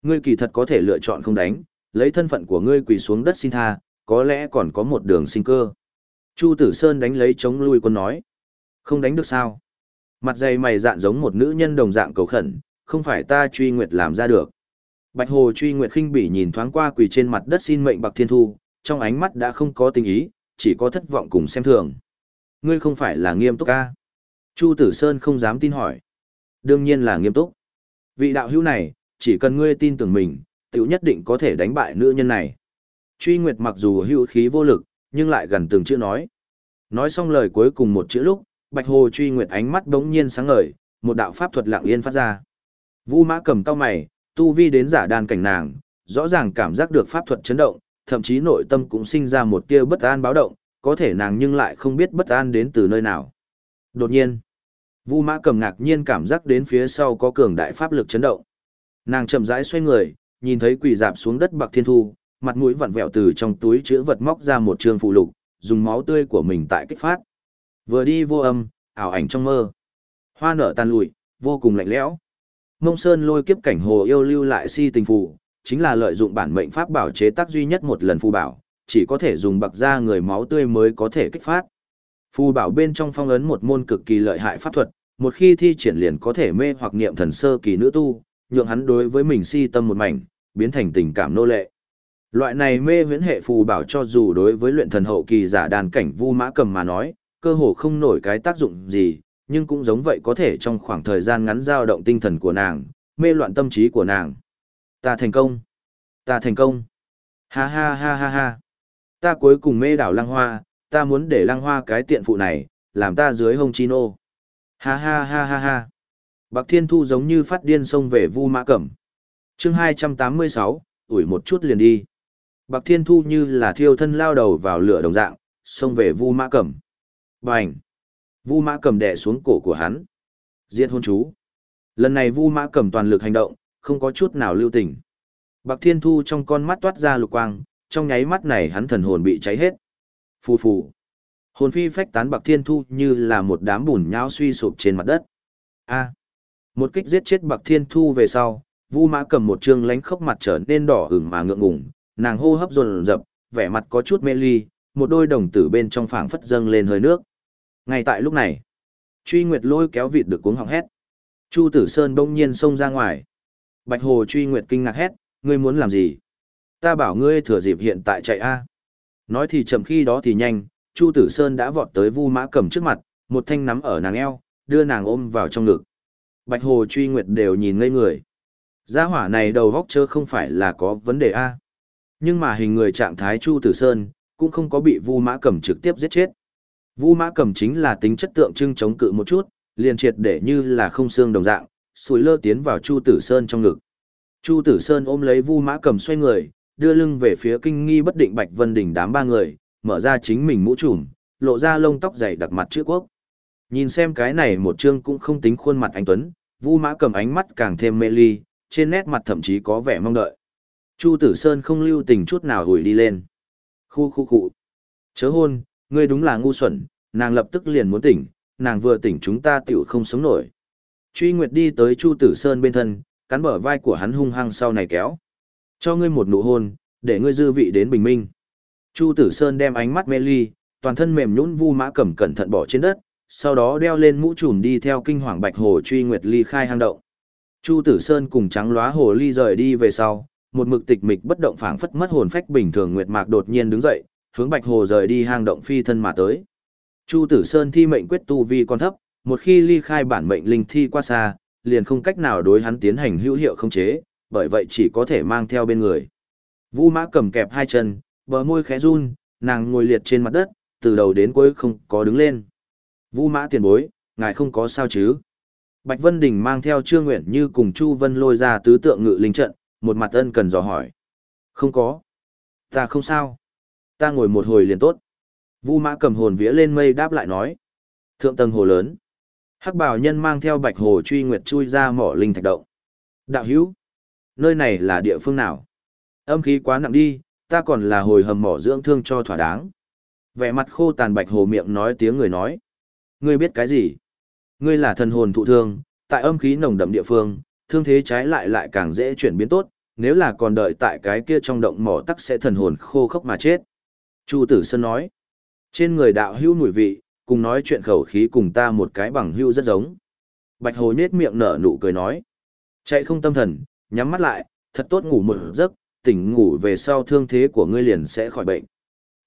Ngươi kỳ thật có thể lựa chọn không đánh, lấy thân phận của ngươi quỳ xuống đất xin tha, có lẽ còn có một đường sinh cơ. Chu Tử Sơn đánh lấy chống lui quân nói. Không đánh được sao? Mặt dày mày dạn giống một nữ nhân đồng dạng cầu khẩn, không phải ta truy nguyệt làm ra được. Bạch Hồ truy nguyệt khinh bỉ nhìn thoáng qua quỳ trên mặt đất xin mệnh Bạc Thiên Thu, trong ánh mắt đã không có tình ý, chỉ có thất vọng cùng xem thường. Ngươi không phải là nghiêm túc ca. Chu Tử Sơn không dám tin hỏi. Đương nhiên là nghiêm túc. Vị đạo hữu này, chỉ cần ngươi tin tưởng mình, tiểu nhất định có thể đánh bại nữ nhân này. Truy Nguyệt mặc dù hữu khí vô lực, nhưng lại gần từng chữ nói. Nói xong lời cuối cùng một chữ lúc, Bạch Hồ Truy Nguyệt ánh mắt đống nhiên sáng ngời, một đạo pháp thuật lặng yên phát ra. Vu Mã cầm cao mày, tu vi đến giả đàn cảnh nàng, rõ ràng cảm giác được pháp thuật chấn động, thậm chí nội tâm cũng sinh ra một tia bất an báo động, có thể nàng nhưng lại không biết bất an đến từ nơi nào. Đột nhiên, Vu Mã Cầm ngạc nhiên cảm giác đến phía sau có cường đại pháp lực chấn động. Nàng chậm rãi xoay người, nhìn thấy quỷ dạp xuống đất Bạc Thiên Thu, mặt mũi vặn vẹo từ trong túi chứa vật móc ra một trường phụ lục, dùng máu tươi của mình tại kích phát. Vừa đi vô âm, ảo ảnh trong mơ. Hoa nở tàn lụi, vô cùng lạnh lẽo. Mông Sơn lôi kiếp cảnh hồ yêu lưu lại si tình phù, chính là lợi dụng bản mệnh pháp bảo chế tác duy nhất một lần phù bảo, chỉ có thể dùng bạc ra người máu tươi mới có thể kích phát. Phù bảo bên trong phong ấn một môn cực kỳ lợi hại pháp thuật, một khi thi triển liền có thể mê hoặc niệm thần sơ kỳ nữ tu, nhượng hắn đối với mình si tâm một mảnh, biến thành tình cảm nô lệ. Loại này mê huyễn hệ phù bảo cho dù đối với luyện thần hậu kỳ giả đàn cảnh vu mã cầm mà nói, cơ hồ không nổi cái tác dụng gì, nhưng cũng giống vậy có thể trong khoảng thời gian ngắn dao động tinh thần của nàng, mê loạn tâm trí của nàng. Ta thành công. Ta thành công. Ha ha ha ha ha. Ta cuối cùng mê đảo lăng hoa, ta muốn để lăng hoa cái tiện phụ này, làm ta dưới hông chi nô. Ha ha ha ha ha. Bạc Thiên Thu giống như phát điên xông về Vu Mã Cẩm. Chương 286, ủi một chút liền đi. Bạc Thiên Thu như là thiêu thân lao đầu vào lửa đồng dạng, xông về Vu Mã Cẩm. Bành! Vu Mã Cẩm đè xuống cổ của hắn. Giết hôn chú. Lần này Vu Mã Cẩm toàn lực hành động, không có chút nào lưu tình. Bạc Thiên Thu trong con mắt toát ra lục quang, trong nháy mắt này hắn thần hồn bị cháy hết. Phù phù. Hồn phi phách tán Bạc Thiên Thu như là một đám bùn nhão suy sụp trên mặt đất. A. Một kích giết chết Bạc Thiên Thu về sau, Vu Mã cầm một trương lánh khóc mặt trở nên đỏ ửng mà ngượng ngùng, nàng hô hấp dồn dập, vẻ mặt có chút mê ly, một đôi đồng tử bên trong phảng phất dâng lên hơi nước. Ngay tại lúc này, Truy Nguyệt lôi kéo vịt được cuống họng hét. Chu Tử Sơn bỗng nhiên xông ra ngoài. Bạch Hồ Truy Nguyệt kinh ngạc hét, ngươi muốn làm gì? Ta bảo ngươi thừa dịp hiện tại chạy a. Nói thì chậm khi đó thì nhanh, Chu Tử Sơn đã vọt tới Vu Mã Cầm trước mặt, một thanh nắm ở nàng eo, đưa nàng ôm vào trong ngực. Bạch Hồ Truy Nguyệt đều nhìn ngây người. Gia hỏa này đầu góc chớ không phải là có vấn đề a. Nhưng mà hình người trạng thái Chu Tử Sơn cũng không có bị Vu Mã Cầm trực tiếp giết chết. Vu Mã Cầm chính là tính chất tượng trưng chống cự một chút, liền triệt để như là không xương đồng dạng, sùi lơ tiến vào Chu Tử Sơn trong ngực. Chu Tử Sơn ôm lấy Vu Mã Cầm xoay người, đưa lưng về phía kinh nghi bất định Bạch Vân Đình đám ba người, mở ra chính mình mũ trùm, lộ ra lông tóc dày đặc mặt chữ quốc. Nhìn xem cái này một chương cũng không tính khuôn mặt anh Tuấn, Vu Mã cầm ánh mắt càng thêm mê ly, trên nét mặt thậm chí có vẻ mong đợi. Chu Tử Sơn không lưu tình chút nào hủi đi lên. Khu khu khu. Chớ hôn, ngươi đúng là ngu xuẩn, nàng lập tức liền muốn tỉnh, nàng vừa tỉnh chúng ta tiểu không sống nổi. Truy Nguyệt đi tới Chu Tử Sơn bên thân, cắn bờ vai của hắn hung hăng sau này kéo. Cho ngươi một nụ hôn, để ngươi dư vị đến bình minh. Chu Tử Sơn đem ánh mắt mê ly, toàn thân mềm nhũn vu mã cẩm cẩn thận bỏ trên đất, sau đó đeo lên mũ trùm đi theo kinh hoàng bạch hồ truy nguyệt ly khai hang động. Chu Tử Sơn cùng trắng lóa hồ ly rời đi về sau, một mực tịch mịch bất động phảng phất mất hồn phách bình thường nguyệt mạc đột nhiên đứng dậy, hướng bạch hồ rời đi hang động phi thân mà tới. Chu Tử Sơn thi mệnh quyết tu vi còn thấp, một khi ly khai bản mệnh linh thi qua xa, liền không cách nào đối hắn tiến hành hữu hiệu không chế, bởi vậy chỉ có thể mang theo bên người. Vu Mã cầm kẹp hai chân, bờ môi khẽ run, nàng ngồi liệt trên mặt đất, từ đầu đến cuối không có đứng lên. Vu Mã tiền bối, ngài không có sao chứ? Bạch Vân Đình mang theo Trương Nguyện Như cùng Chu Vân lôi ra tứ tượng ngự linh trận, một mặt ân cần dò hỏi. Không có. Ta không sao. Ta ngồi một hồi liền tốt. Vu Mã cầm hồn vía lên mây đáp lại nói. Thượng tầng hồ lớn. Hắc bảo nhân mang theo bạch hồ truy nguyệt chui ra mỏ linh thạch động. Đạo hữu. Nơi này là địa phương nào? Âm khí quá nặng đi, ta còn là hồi hầm mỏ dưỡng thương cho thỏa đáng. Vẻ mặt khô tàn bạch hồ miệng nói tiếng người nói. Ngươi biết cái gì? Ngươi là thần hồn thụ thương, tại âm khí nồng đậm địa phương, thương thế trái lại lại càng dễ chuyển biến tốt, nếu là còn đợi tại cái kia trong động mỏ tắc sẽ thần hồn khô khốc mà chết. Chu Tử Sơn nói, trên người đạo hữu mùi vị, cùng nói chuyện khẩu khí cùng ta một cái bằng hữu rất giống. Bạch Hồ nết miệng nở nụ cười nói, chạy không tâm thần, nhắm mắt lại, thật tốt ngủ một giấc, tỉnh ngủ về sau thương thế của ngươi liền sẽ khỏi bệnh.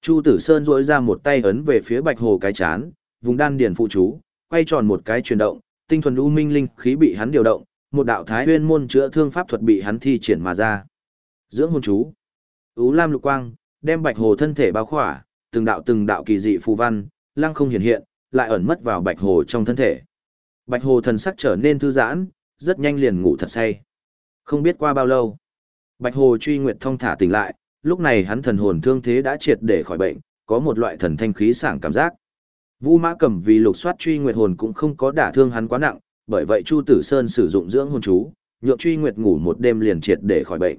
Chu Tử Sơn duỗi ra một tay ấn về phía Bạch Hồ cái chán, vùng đan điền phụ chú, quay tròn một cái chuyển động, tinh thuần u minh linh khí bị hắn điều động, một đạo thái nguyên môn chữa thương pháp thuật bị hắn thi triển mà ra. Dưỡng hồn chú. Ú lam lục quang, đem Bạch Hồ thân thể bao khỏa, từng đạo từng đạo kỳ dị phù văn, lăng không hiện hiện, lại ẩn mất vào Bạch Hồ trong thân thể. Bạch Hồ thần sắc trở nên thư giãn, rất nhanh liền ngủ thật say. Không biết qua bao lâu, Bạch Hồ truy nguyệt thông thả tỉnh lại, lúc này hắn thần hồn thương thế đã triệt để khỏi bệnh, có một loại thần thanh khí sảng cảm giác. Vu Mã Cầm vì lục soát truy nguyệt hồn cũng không có đả thương hắn quá nặng, bởi vậy Chu Tử Sơn sử dụng dưỡng hồn chú, nhượng truy nguyệt ngủ một đêm liền triệt để khỏi bệnh.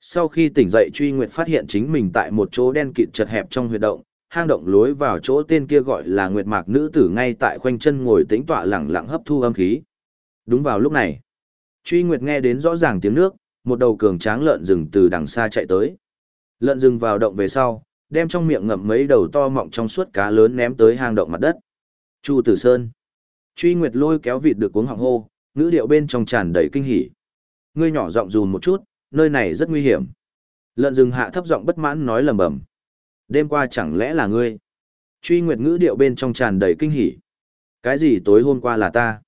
Sau khi tỉnh dậy truy nguyệt phát hiện chính mình tại một chỗ đen kịt chật hẹp trong huyệt động, hang động lối vào chỗ tên kia gọi là nguyệt mạc nữ tử ngay tại khoanh chân ngồi tĩnh tọa lẳng lặng hấp thu âm khí. Đúng vào lúc này, truy nguyệt nghe đến rõ ràng tiếng nước, một đầu cường tráng lợn rừng từ đằng xa chạy tới. Lợn rừng vào động về sau, đem trong miệng ngậm mấy đầu to mọng trong suốt cá lớn ném tới hang động mặt đất. Chu Tử Sơn. Truy Nguyệt lôi kéo vịt được cuống họng hô, ngữ điệu bên trong tràn đầy kinh hỉ. Ngươi nhỏ giọng dùn một chút, nơi này rất nguy hiểm. Lợn rừng hạ thấp giọng bất mãn nói lầm bầm. Đêm qua chẳng lẽ là ngươi? Truy Nguyệt ngữ điệu bên trong tràn đầy kinh hỉ. Cái gì tối hôm qua là ta?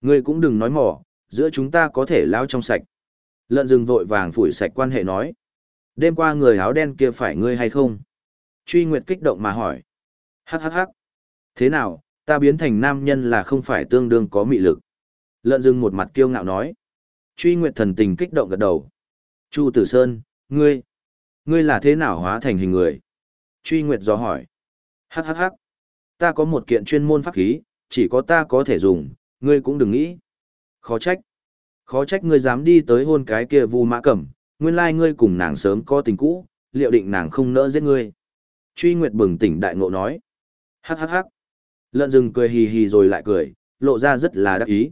Ngươi cũng đừng nói mỏ, giữa chúng ta có thể lao trong sạch. Lợn rừng vội vàng phủi sạch quan hệ nói. Đêm qua người áo đen kia phải ngươi hay không? Truy Nguyệt kích động mà hỏi. Hắc hắc hắc. Thế nào, ta biến thành nam nhân là không phải tương đương có mị lực. Lợn rừng một mặt kiêu ngạo nói. Truy Nguyệt thần tình kích động gật đầu. Chu Tử Sơn, ngươi, ngươi là thế nào hóa thành hình người? Truy Nguyệt dò hỏi. Hắc hắc hắc. Ta có một kiện chuyên môn pháp khí, chỉ có ta có thể dùng, ngươi cũng đừng nghĩ. Khó trách. Khó trách ngươi dám đi tới hôn cái kia vu mã cẩm, nguyên lai ngươi cùng nàng sớm có tình cũ, liệu định nàng không nỡ giết ngươi. Truy Nguyệt bừng tỉnh đại ngộ nói. Hắc hắc hắc. Lợn rừng cười hì hì rồi lại cười, lộ ra rất là đắc ý.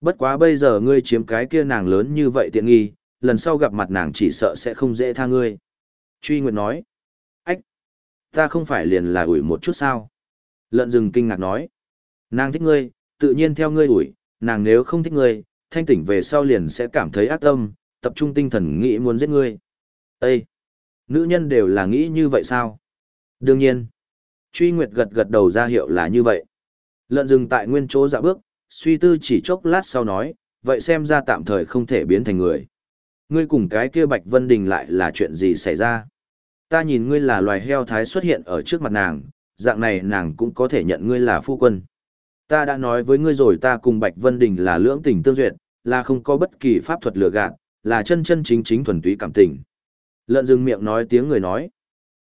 Bất quá bây giờ ngươi chiếm cái kia nàng lớn như vậy tiện nghi, lần sau gặp mặt nàng chỉ sợ sẽ không dễ tha ngươi. Truy Nguyệt nói. Ách! Ta không phải liền là ủi một chút sao? Lợn rừng kinh ngạc nói. Nàng thích ngươi, tự nhiên theo ngươi ủi, nàng nếu không thích ngươi, thanh tỉnh về sau liền sẽ cảm thấy ác tâm, tập trung tinh thần nghĩ muốn giết ngươi. Ê! Nữ nhân đều là nghĩ như vậy sao? Đương nhiên. Truy Nguyệt gật gật đầu ra hiệu là như vậy. Lợn rừng tại nguyên chỗ dạ bước, suy tư chỉ chốc lát sau nói, vậy xem ra tạm thời không thể biến thành người. Ngươi cùng cái kia Bạch Vân Đình lại là chuyện gì xảy ra? Ta nhìn ngươi là loài heo thái xuất hiện ở trước mặt nàng, dạng này nàng cũng có thể nhận ngươi là phu quân. Ta đã nói với ngươi rồi ta cùng Bạch Vân Đình là lưỡng tình tương duyệt, là không có bất kỳ pháp thuật lừa gạt, là chân chân chính chính thuần túy cảm tình. Lợn rừng miệng nói tiếng người nói.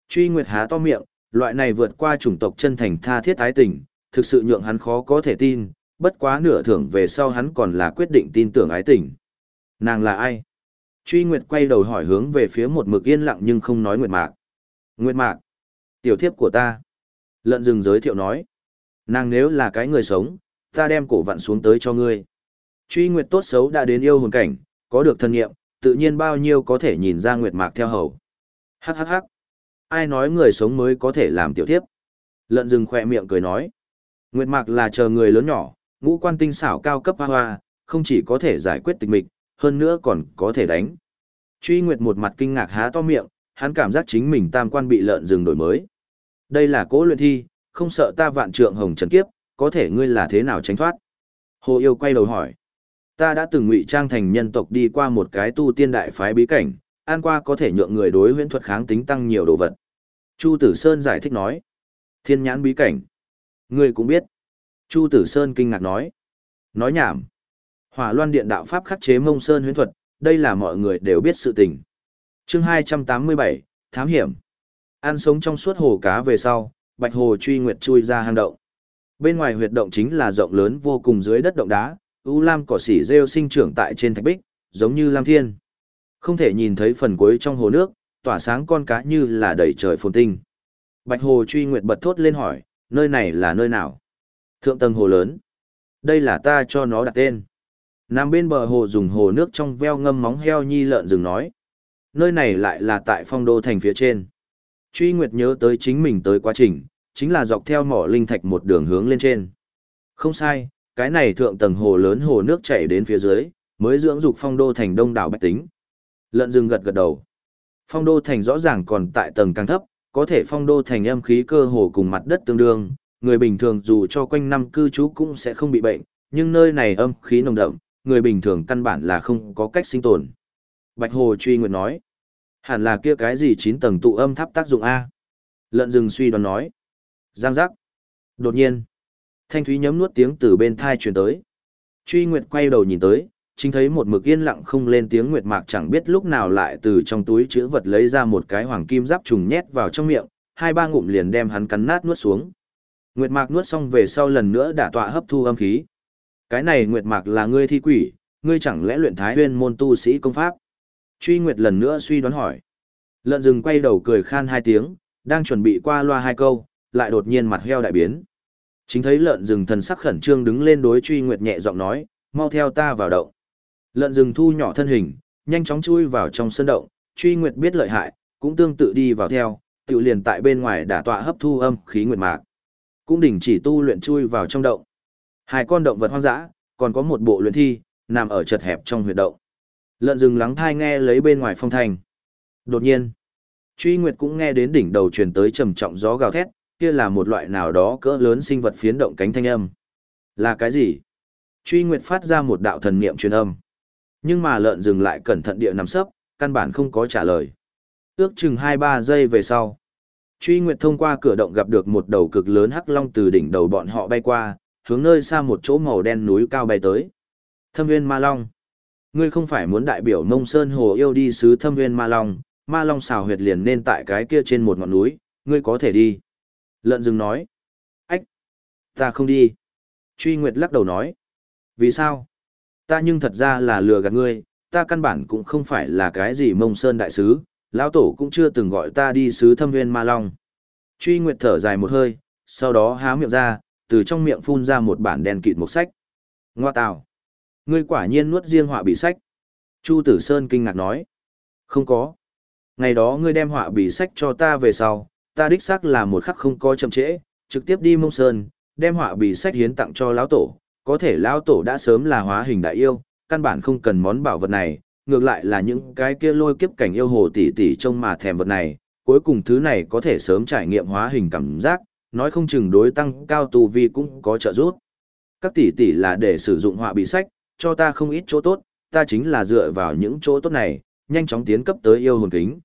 Truy Nguyệt há to miệng, loại này vượt qua chủng tộc chân thành tha thiết ái tình, thực sự nhượng hắn khó có thể tin, bất quá nửa thưởng về sau hắn còn là quyết định tin tưởng ái tình. Nàng là ai? Truy Nguyệt quay đầu hỏi hướng về phía một mực yên lặng nhưng không nói Nguyệt Mạc. Nguyệt Mạc, tiểu thiếp của ta. Lợn rừng giới thiệu nói. Nàng nếu là cái người sống, ta đem cổ vặn xuống tới cho ngươi. Truy Nguyệt tốt xấu đã đến yêu hồn cảnh, có được thân nghiệm, tự nhiên bao nhiêu có thể nhìn ra Nguyệt Mạc theo hầu. Hắc hắc hắc. Ai nói người sống mới có thể làm tiểu thiếp? Lợn rừng khỏe miệng cười nói. Nguyệt Mạc là chờ người lớn nhỏ, ngũ quan tinh xảo cao cấp hoa hoa, không chỉ có thể giải quyết tịch mịch, hơn nữa còn có thể đánh. Truy Nguyệt một mặt kinh ngạc há to miệng, hắn cảm giác chính mình tam quan bị lợn rừng đổi mới. Đây là cố luyện thi, không sợ ta vạn trượng hồng trần kiếp, có thể ngươi là thế nào tránh thoát? Hồ Yêu quay đầu hỏi. Ta đã từng ngụy trang thành nhân tộc đi qua một cái tu tiên đại phái bí cảnh, an qua có thể nhượng người đối huyễn thuật kháng tính tăng nhiều đồ vật. Chu Tử Sơn giải thích nói. Thiên nhãn bí cảnh. Ngươi cũng biết. Chu Tử Sơn kinh ngạc nói. Nói nhảm. Hỏa loan điện đạo pháp khắc chế mông sơn huyễn thuật, đây là mọi người đều biết sự tình. chương 287, Thám hiểm. Ăn sống trong suốt hồ cá về sau, bạch hồ truy nguyệt chui ra hang động. Bên ngoài huyệt động chính là rộng lớn vô cùng dưới đất động đá, u lam cỏ xỉ rêu sinh trưởng tại trên thạch bích, giống như lam thiên. Không thể nhìn thấy phần cuối trong hồ nước, tỏa sáng con cá như là đầy trời phồn tinh. Bạch hồ truy nguyệt bật thốt lên hỏi, nơi này là nơi nào? Thượng tầng hồ lớn. Đây là ta cho nó đặt tên. Nằm bên bờ hồ dùng hồ nước trong veo ngâm móng heo nhi lợn rừng nói. Nơi này lại là tại phong đô thành phía trên. Truy Nguyệt nhớ tới chính mình tới quá trình, chính là dọc theo mỏ linh thạch một đường hướng lên trên. Không sai, cái này thượng tầng hồ lớn hồ nước chảy đến phía dưới, mới dưỡng dục phong đô thành đông đảo bách tính. Lợn rừng gật gật đầu. Phong đô thành rõ ràng còn tại tầng càng thấp, có thể phong đô thành âm khí cơ hồ cùng mặt đất tương đương, người bình thường dù cho quanh năm cư trú cũng sẽ không bị bệnh, nhưng nơi này âm khí nồng đậm, người bình thường căn bản là không có cách sinh tồn. Bạch Hồ truy nguyện nói, hẳn là kia cái gì chín tầng tụ âm tháp tác dụng A. Lợn rừng suy đoán nói, giang giác. Đột nhiên, thanh thúy nhấm nuốt tiếng từ bên thai truyền tới. Truy Nguyệt quay đầu nhìn tới, chính thấy một mực yên lặng không lên tiếng Nguyệt Mạc chẳng biết lúc nào lại từ trong túi chữ vật lấy ra một cái hoàng kim giáp trùng nhét vào trong miệng, hai ba ngụm liền đem hắn cắn nát nuốt xuống. Nguyệt Mạc nuốt xong về sau lần nữa đã tọa hấp thu âm khí. Cái này Nguyệt Mạc là ngươi thi quỷ, ngươi chẳng lẽ luyện thái huyên môn tu sĩ công pháp? Truy Nguyệt lần nữa suy đoán hỏi. Lợn rừng quay đầu cười khan hai tiếng, đang chuẩn bị qua loa hai câu, lại đột nhiên mặt heo đại biến. Chính thấy lợn rừng thần sắc khẩn trương đứng lên đối Truy Nguyệt nhẹ giọng nói, mau theo ta vào động. Lợn rừng thu nhỏ thân hình, nhanh chóng chui vào trong sân động, Truy Nguyệt biết lợi hại, cũng tương tự đi vào theo, tự liền tại bên ngoài đả tọa hấp thu âm khí nguyệt mạc. Cũng đình chỉ tu luyện chui vào trong động. Hai con động vật hoang dã, còn có một bộ luyện thi, nằm ở chật hẹp trong huyệt động. Lợn rừng lắng thai nghe lấy bên ngoài phong thành. Đột nhiên, Truy Nguyệt cũng nghe đến đỉnh đầu truyền tới trầm trọng gió gào thét, kia là một loại nào đó cỡ lớn sinh vật phiến động cánh thanh âm. Là cái gì? Truy Nguyệt phát ra một đạo thần niệm truyền âm. Nhưng mà lợn rừng lại cẩn thận địa nằm sấp, căn bản không có trả lời. Ước chừng 2-3 giây về sau. Truy Nguyệt thông qua cửa động gặp được một đầu cực lớn hắc long từ đỉnh đầu bọn họ bay qua, hướng nơi xa một chỗ màu đen núi cao bay tới. Thâm Nguyên Ma Long. Ngươi không phải muốn đại biểu Mông Sơn Hồ yêu đi sứ Thâm Nguyên Ma Long, Ma Long xào huyệt liền nên tại cái kia trên một ngọn núi, ngươi có thể đi. Lợn rừng nói. Ách! Ta không đi. Truy Nguyệt lắc đầu nói. Vì sao? Ta nhưng thật ra là lừa gạt ngươi, ta căn bản cũng không phải là cái gì Mông Sơn đại sứ, lão tổ cũng chưa từng gọi ta đi sứ Thâm Nguyên Ma Long. Truy Nguyệt thở dài một hơi, sau đó há miệng ra, từ trong miệng phun ra một bản đen kịt một sách. Ngoa tào! Ngươi quả nhiên nuốt riêng họa bị sách. Chu Tử Sơn kinh ngạc nói. Không có. Ngày đó ngươi đem họa bị sách cho ta về sau, ta đích xác là một khắc không có chậm trễ, trực tiếp đi mông sơn, đem họa bị sách hiến tặng cho lão tổ. Có thể lão tổ đã sớm là hóa hình đại yêu, căn bản không cần món bảo vật này, ngược lại là những cái kia lôi kiếp cảnh yêu hồ tỷ tỷ trông mà thèm vật này, cuối cùng thứ này có thể sớm trải nghiệm hóa hình cảm giác, nói không chừng đối tăng cao tu vi cũng có trợ giúp. Các tỷ tỷ là để sử dụng họa bị sách, cho ta không ít chỗ tốt, ta chính là dựa vào những chỗ tốt này, nhanh chóng tiến cấp tới yêu hồn kính.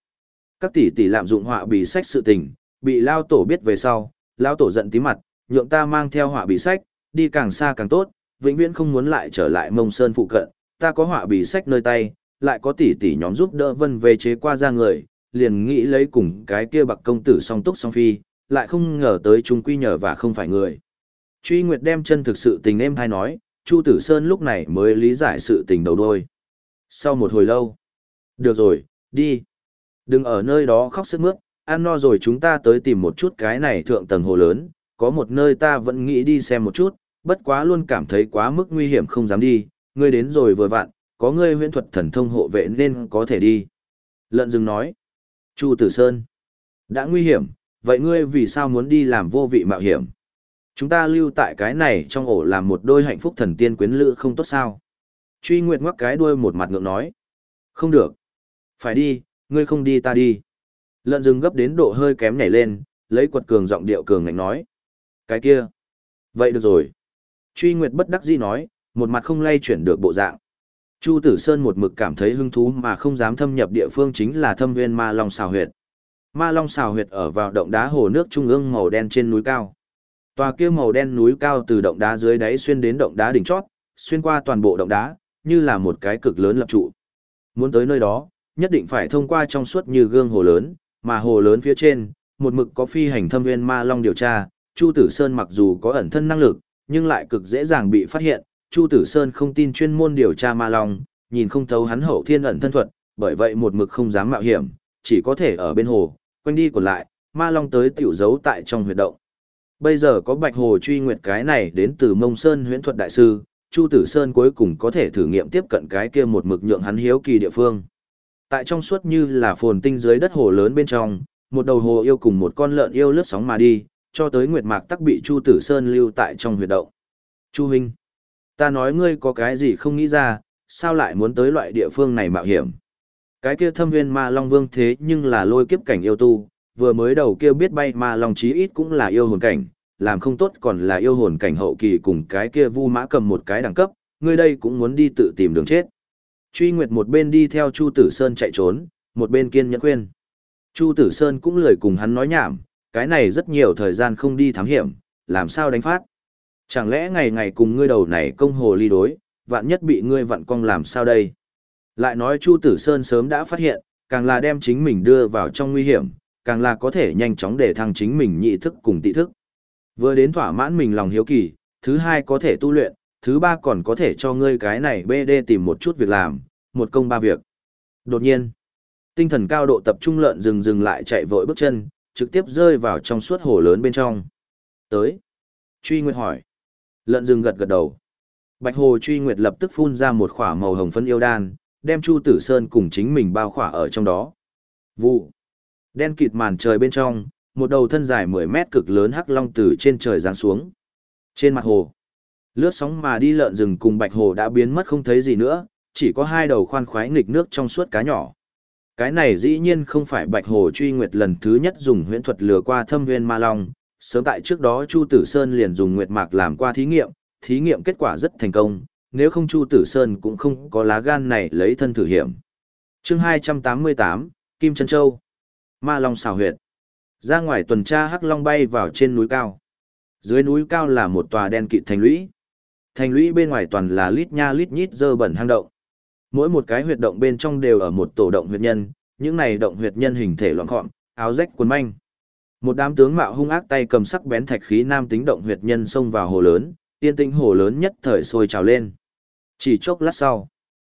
Các tỷ tỷ lạm dụng họa bị sách sự tình, bị lao tổ biết về sau, lao tổ giận tí mặt, nhượng ta mang theo họa bị sách, đi càng xa càng tốt, vĩnh viễn không muốn lại trở lại mông sơn phụ cận, ta có họa bị sách nơi tay, lại có tỷ tỷ nhóm giúp đỡ vân về chế qua ra người, liền nghĩ lấy cùng cái kia bạc công tử song túc song phi, lại không ngờ tới chúng quy nhờ và không phải người. Truy Nguyệt đem chân thực sự tình em hay nói, Chu Tử Sơn lúc này mới lý giải sự tình đầu đôi. Sau một hồi lâu, được rồi, đi. Đừng ở nơi đó khóc sức mướt, ăn no rồi chúng ta tới tìm một chút cái này thượng tầng hồ lớn, có một nơi ta vẫn nghĩ đi xem một chút, bất quá luôn cảm thấy quá mức nguy hiểm không dám đi, ngươi đến rồi vừa vặn, có ngươi huyễn thuật thần thông hộ vệ nên có thể đi. Lợn rừng nói, Chu Tử Sơn, đã nguy hiểm, vậy ngươi vì sao muốn đi làm vô vị mạo hiểm? Chúng ta lưu tại cái này trong ổ làm một đôi hạnh phúc thần tiên quyến lữ không tốt sao? Truy Nguyệt ngoắc cái đuôi một mặt ngượng nói, không được, phải đi, ngươi không đi ta đi. Lợn rừng gấp đến độ hơi kém nhảy lên, lấy quật cường giọng điệu cường ngạnh nói. Cái kia. Vậy được rồi. Truy Nguyệt bất đắc dĩ nói, một mặt không lay chuyển được bộ dạng. Chu Tử Sơn một mực cảm thấy hứng thú mà không dám thâm nhập địa phương chính là thâm viên Ma Long Xào Huyệt. Ma Long Xào Huyệt ở vào động đá hồ nước trung ương màu đen trên núi cao. Tòa kia màu đen núi cao từ động đá dưới đáy xuyên đến động đá đỉnh chót, xuyên qua toàn bộ động đá, như là một cái cực lớn lập trụ. Muốn tới nơi đó, nhất định phải thông qua trong suốt như gương hồ lớn, mà hồ lớn phía trên, một mực có phi hành thâm viên ma long điều tra, Chu Tử Sơn mặc dù có ẩn thân năng lực, nhưng lại cực dễ dàng bị phát hiện, Chu Tử Sơn không tin chuyên môn điều tra ma long, nhìn không thấu hắn hậu thiên ẩn thân thuật, bởi vậy một mực không dám mạo hiểm, chỉ có thể ở bên hồ, quanh đi còn lại, ma long tới tiểu giấu tại trong huyệt động. Bây giờ có Bạch Hồ truy nguyệt cái này đến từ Mông Sơn huyễn thuật đại sư, Chu Tử Sơn cuối cùng có thể thử nghiệm tiếp cận cái kia một mực nhượng hắn hiếu kỳ địa phương. Tại trong suốt như là phồn tinh dưới đất hồ lớn bên trong, một đầu hồ yêu cùng một con lợn yêu lướt sóng mà đi, cho tới Nguyệt Mạc tắc bị Chu Tử Sơn lưu tại trong huyệt động. Chu Hinh, ta nói ngươi có cái gì không nghĩ ra, sao lại muốn tới loại địa phương này mạo hiểm? Cái kia thâm viên ma long vương thế nhưng là lôi kiếp cảnh yêu tu, vừa mới đầu kia biết bay ma long chí ít cũng là yêu hồn cảnh, làm không tốt còn là yêu hồn cảnh hậu kỳ cùng cái kia vu mã cầm một cái đẳng cấp, ngươi đây cũng muốn đi tự tìm đường chết. Truy Nguyệt một bên đi theo Chu Tử Sơn chạy trốn, một bên kiên nhẫn khuyên. Chu Tử Sơn cũng lười cùng hắn nói nhảm, cái này rất nhiều thời gian không đi thám hiểm, làm sao đánh phát. Chẳng lẽ ngày ngày cùng ngươi đầu này công hồ ly đối, vạn nhất bị ngươi vặn cong làm sao đây? Lại nói Chu Tử Sơn sớm đã phát hiện, càng là đem chính mình đưa vào trong nguy hiểm, càng là có thể nhanh chóng để thăng chính mình nhị thức cùng tị thức. Vừa đến thỏa mãn mình lòng hiếu kỳ, thứ hai có thể tu luyện, thứ ba còn có thể cho ngươi cái này BD tìm một chút việc làm, một công ba việc. Đột nhiên, tinh thần cao độ tập trung lợn dừng dừng lại chạy vội bước chân, trực tiếp rơi vào trong suốt hồ lớn bên trong. Tới. Truy Nguyệt hỏi. Lợn dừng gật gật đầu. Bạch hồ Truy Nguyệt lập tức phun ra một khỏa màu hồng phân yêu đan, đem Chu Tử Sơn cùng chính mình bao khỏa ở trong đó. Vụ. Đen kịt màn trời bên trong, một đầu thân dài 10 mét cực lớn hắc long từ trên trời giáng xuống. Trên mặt hồ, lướt sóng mà đi lợn rừng cùng bạch hồ đã biến mất không thấy gì nữa, chỉ có hai đầu khoan khoái nghịch nước trong suốt cá nhỏ. Cái này dĩ nhiên không phải bạch hồ truy nguyệt lần thứ nhất dùng huyễn thuật lừa qua thâm viên ma long, sớm tại trước đó Chu Tử Sơn liền dùng nguyệt mạc làm qua thí nghiệm, thí nghiệm kết quả rất thành công, nếu không Chu Tử Sơn cũng không có lá gan này lấy thân thử hiểm. Chương 288, Kim Trân Châu Ma Long xào huyệt ra ngoài tuần tra hắc long bay vào trên núi cao. Dưới núi cao là một tòa đen kịt thành lũy. Thành lũy bên ngoài toàn là lít nha lít nhít dơ bẩn hang động. Mỗi một cái huyệt động bên trong đều ở một tổ động huyệt nhân, những này động huyệt nhân hình thể loạn gọn, áo rách quần manh. Một đám tướng mạo hung ác tay cầm sắc bén thạch khí nam tính động huyệt nhân xông vào hồ lớn, tiên tinh hồ lớn nhất thời sôi trào lên. Chỉ chốc lát sau,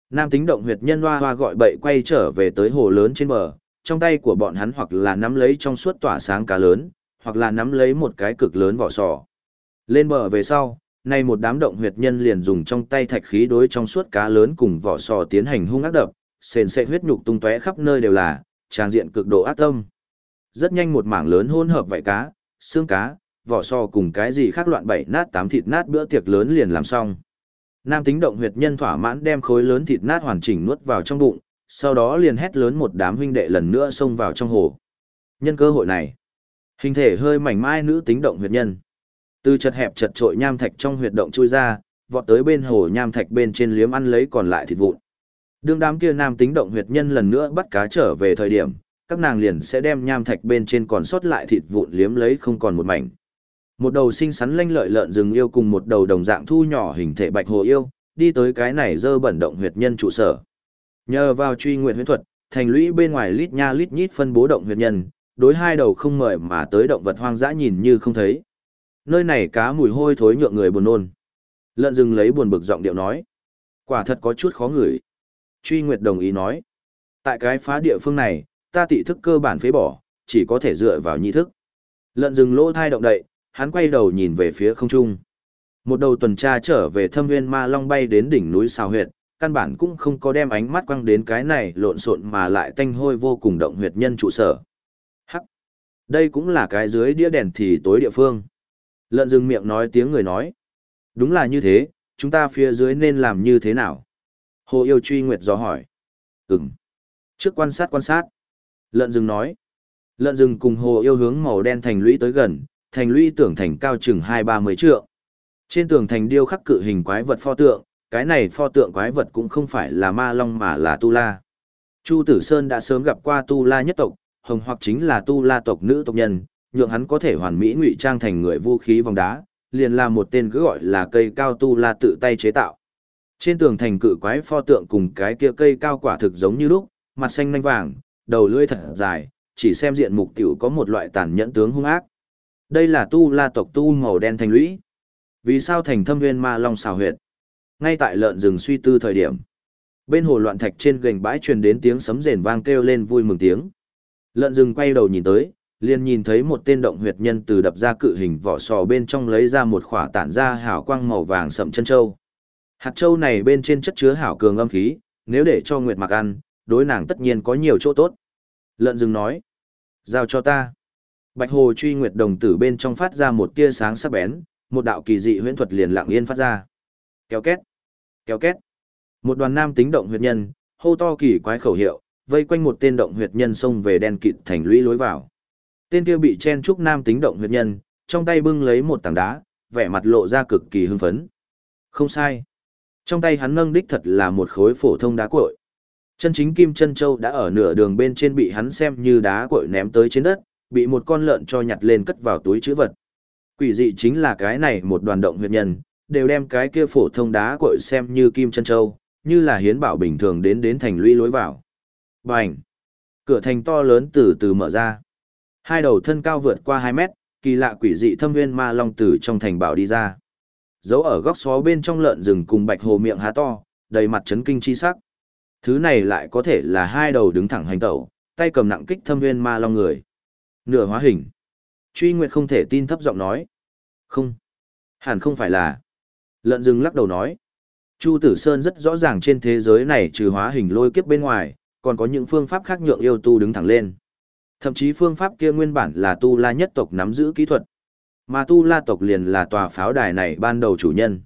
nam tính động huyệt nhân hoa hoa gọi bậy quay trở về tới hồ lớn trên bờ, trong tay của bọn hắn hoặc là nắm lấy trong suốt tỏa sáng cá lớn, hoặc là nắm lấy một cái cực lớn vỏ sò. Lên bờ về sau, nay một đám động huyệt nhân liền dùng trong tay thạch khí đối trong suốt cá lớn cùng vỏ sò tiến hành hung ác đập, sền sệt huyết nhục tung tóe khắp nơi đều là, trang diện cực độ ác tâm. Rất nhanh một mảng lớn hỗn hợp vảy cá, xương cá, vỏ sò cùng cái gì khác loạn bảy nát tám thịt nát bữa tiệc lớn liền làm xong. Nam tính động huyệt nhân thỏa mãn đem khối lớn thịt nát hoàn chỉnh nuốt vào trong bụng, sau đó liền hét lớn một đám huynh đệ lần nữa xông vào trong hồ. Nhân cơ hội này, hình thể hơi mảnh mai nữ tính động huyệt nhân. Từ chật hẹp chật trội nham thạch trong huyệt động chui ra, vọt tới bên hồ nham thạch bên trên liếm ăn lấy còn lại thịt vụn. Đương đám kia nam tính động huyệt nhân lần nữa bắt cá trở về thời điểm, các nàng liền sẽ đem nham thạch bên trên còn sót lại thịt vụn liếm lấy không còn một mảnh. Một đầu xinh xắn lanh lợi lợn rừng yêu cùng một đầu đồng dạng thu nhỏ hình thể bạch hồ yêu, đi tới cái này dơ bẩn động huyệt nhân trụ sở. Nhờ vào truy nguyện huyễn thuật, thành lũy bên ngoài lít nha lít nhít phân bố động huyệt nhân, đối hai đầu không mời mà tới động vật hoang dã nhìn như không thấy. Nơi này cá mùi hôi thối nhượng người buồn nôn. Lợn rừng lấy buồn bực giọng điệu nói. Quả thật có chút khó ngửi. Truy Nguyệt đồng ý nói. Tại cái phá địa phương này, ta tị thức cơ bản phế bỏ, chỉ có thể dựa vào nhị thức. Lợn rừng lỗ thai động đậy, hắn quay đầu nhìn về phía không trung. Một đầu tuần tra trở về thâm nguyên ma long bay đến đỉnh núi xào huyệt, căn bản cũng không có đem ánh mắt quăng đến cái này lộn xộn mà lại tanh hôi vô cùng động huyệt nhân trụ sở. Hắc! Đây cũng là cái dưới đĩa đèn thì tối địa phương. Lợn rừng miệng nói tiếng người nói. Đúng là như thế, chúng ta phía dưới nên làm như thế nào? Hồ yêu truy nguyệt do hỏi. Ừm. Trước quan sát quan sát. Lợn rừng nói. Lợn rừng cùng hồ yêu hướng màu đen thành lũy tới gần, thành lũy tưởng thành cao chừng hai ba mươi trượng. Trên tường thành điêu khắc cự hình quái vật pho tượng, cái này pho tượng quái vật cũng không phải là ma long mà là tu la. Chu Tử Sơn đã sớm gặp qua tu la nhất tộc, hồng hoặc chính là tu la tộc nữ tộc nhân, nhượng hắn có thể hoàn mỹ ngụy trang thành người vũ khí vòng đá, liền là một tên cứ gọi là cây cao tu la tự tay chế tạo. Trên tường thành cự quái pho tượng cùng cái kia cây cao quả thực giống như lúc, mặt xanh nanh vàng, đầu lưỡi thật dài, chỉ xem diện mục tiểu có một loại tàn nhẫn tướng hung ác. Đây là tu la tộc tu màu đen thành lũy. Vì sao thành thâm nguyên ma long xào huyệt? Ngay tại lợn rừng suy tư thời điểm. Bên hồ loạn thạch trên gành bãi truyền đến tiếng sấm rền vang kêu lên vui mừng tiếng. Lợn rừng quay đầu nhìn tới, liền nhìn thấy một tên động huyệt nhân từ đập ra cự hình vỏ sò bên trong lấy ra một khỏa tản ra hào quang màu vàng sậm chân châu. Hạt châu này bên trên chất chứa hảo cường âm khí, nếu để cho Nguyệt Mặc ăn, đối nàng tất nhiên có nhiều chỗ tốt. Lợn rừng nói, giao cho ta. Bạch hồ truy Nguyệt đồng tử bên trong phát ra một tia sáng sắc bén, một đạo kỳ dị huyễn thuật liền lặng yên phát ra. Kéo két, kéo két. Một đoàn nam tính động huyệt nhân, hô to kỳ quái khẩu hiệu, vây quanh một tên động huyệt nhân xông về đen kịt thành lũy lối vào. Tên kia bị chen trúc nam tính động huyệt nhân, trong tay bưng lấy một tảng đá, vẻ mặt lộ ra cực kỳ hưng phấn. Không sai. Trong tay hắn nâng đích thật là một khối phổ thông đá cội. Chân chính kim chân châu đã ở nửa đường bên trên bị hắn xem như đá cội ném tới trên đất, bị một con lợn cho nhặt lên cất vào túi chữ vật. Quỷ dị chính là cái này một đoàn động huyệt nhân, đều đem cái kia phổ thông đá cội xem như kim chân châu, như là hiến bảo bình thường đến đến thành lũy lối vào. Bành! Cửa thành to lớn từ từ mở ra. Hai đầu thân cao vượt qua 2 mét, kỳ lạ quỷ dị thâm nguyên ma long từ trong thành bảo đi ra. Giấu ở góc xó bên trong lợn rừng cùng bạch hồ miệng há to, đầy mặt chấn kinh chi sắc. Thứ này lại có thể là hai đầu đứng thẳng hành tẩu, tay cầm nặng kích thâm nguyên ma long người. Nửa hóa hình. Truy Nguyệt không thể tin thấp giọng nói. Không. Hẳn không phải là. Lợn rừng lắc đầu nói. Chu Tử Sơn rất rõ ràng trên thế giới này trừ hóa hình lôi kiếp bên ngoài, còn có những phương pháp khác nhượng yêu tu đứng thẳng lên. Thậm chí phương pháp kia nguyên bản là tu la nhất tộc nắm giữ kỹ thuật. Mà tu la tộc liền là tòa pháo đài này ban đầu chủ nhân.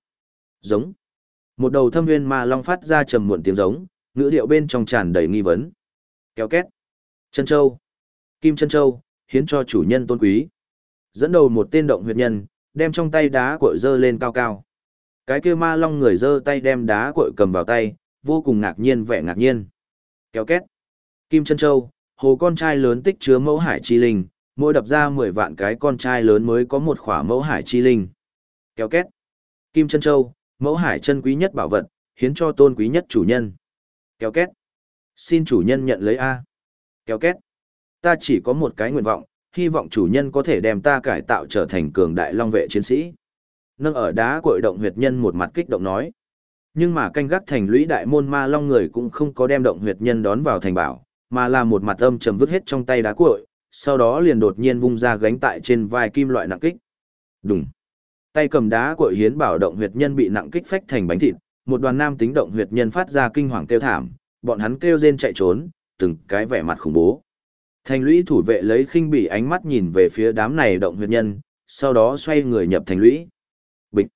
Giống. Một đầu thâm nguyên ma long phát ra trầm muộn tiếng giống, ngữ điệu bên trong tràn đầy nghi vấn. Kéo két. Chân châu. Kim chân châu, hiến cho chủ nhân tôn quý. Dẫn đầu một tên động huyệt nhân, đem trong tay đá cội dơ lên cao cao. Cái kia ma long người dơ tay đem đá cội cầm vào tay, vô cùng ngạc nhiên vẻ ngạc nhiên. Kéo két. Kim chân châu, hồ con trai lớn tích chứa mẫu hải chi linh, mỗi đập ra 10 vạn cái con trai lớn mới có một khỏa mẫu hải chi linh. Kéo két. Kim chân châu, mẫu hải chân quý nhất bảo vật, hiến cho tôn quý nhất chủ nhân. Kéo két. Xin chủ nhân nhận lấy A. Kéo két. Ta chỉ có một cái nguyện vọng, hy vọng chủ nhân có thể đem ta cải tạo trở thành cường đại long vệ chiến sĩ. Nâng ở đá cội động huyệt nhân một mặt kích động nói. Nhưng mà canh gác thành lũy đại môn ma long người cũng không có đem động huyệt nhân đón vào thành bảo, mà là một mặt âm trầm vứt hết trong tay đá cuội, sau đó liền đột nhiên vung ra gánh tại trên vai kim loại nặng kích. Đùng. Tay cầm đá cuội hiến bảo động huyệt nhân bị nặng kích phách thành bánh thịt, một đoàn nam tính động huyệt nhân phát ra kinh hoàng kêu thảm, bọn hắn kêu rên chạy trốn, từng cái vẻ mặt khủng bố. Thành lũy thủ vệ lấy khinh bỉ ánh mắt nhìn về phía đám này động huyệt nhân, sau đó xoay người nhập thành lũy. Bịch.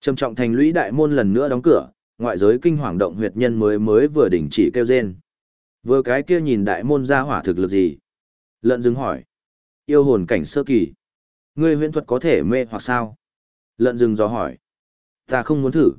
Trầm trọng thành lũy đại môn lần nữa đóng cửa, ngoại giới kinh hoàng động huyệt nhân mới mới vừa đình chỉ kêu rên. Vừa cái kia nhìn đại môn ra hỏa thực lực gì? Lợn rừng hỏi. Yêu hồn cảnh sơ kỳ. Ngươi huyễn thuật có thể mê hoặc sao? Lợn rừng dò hỏi. Ta không muốn thử.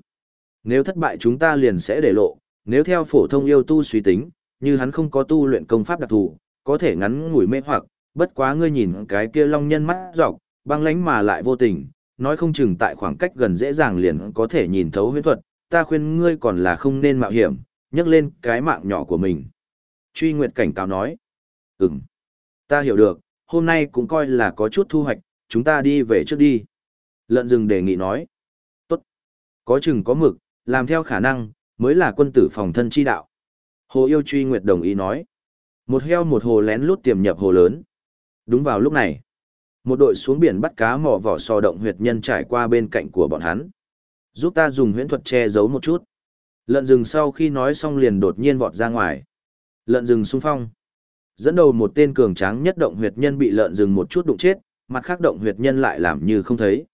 Nếu thất bại chúng ta liền sẽ để lộ, nếu theo phổ thông yêu tu suy tính, như hắn không có tu luyện công pháp đặc thù, có thể ngắn ngủi mê hoặc, bất quá ngươi nhìn cái kia long nhân mắt dọc, băng lánh mà lại vô tình, nói không chừng tại khoảng cách gần dễ dàng liền có thể nhìn thấu huyễn thuật, ta khuyên ngươi còn là không nên mạo hiểm, nhấc lên cái mạng nhỏ của mình. Truy Nguyệt cảnh cáo nói, ừm, ta hiểu được, hôm nay cũng coi là có chút thu hoạch, chúng ta đi về trước đi. Lợn rừng đề nghị nói. Tốt. Có chừng có mực, làm theo khả năng, mới là quân tử phòng thân chi đạo. Hồ yêu truy nguyệt đồng ý nói. Một heo một hồ lén lút tiềm nhập hồ lớn. Đúng vào lúc này, một đội xuống biển bắt cá mỏ vỏ sò động huyệt nhân trải qua bên cạnh của bọn hắn. Giúp ta dùng huyễn thuật che giấu một chút. Lợn rừng sau khi nói xong liền đột nhiên vọt ra ngoài. Lợn rừng xung phong. Dẫn đầu một tên cường tráng nhất động huyệt nhân bị lợn rừng một chút đụng chết, mặt khác động huyệt nhân lại làm như không thấy.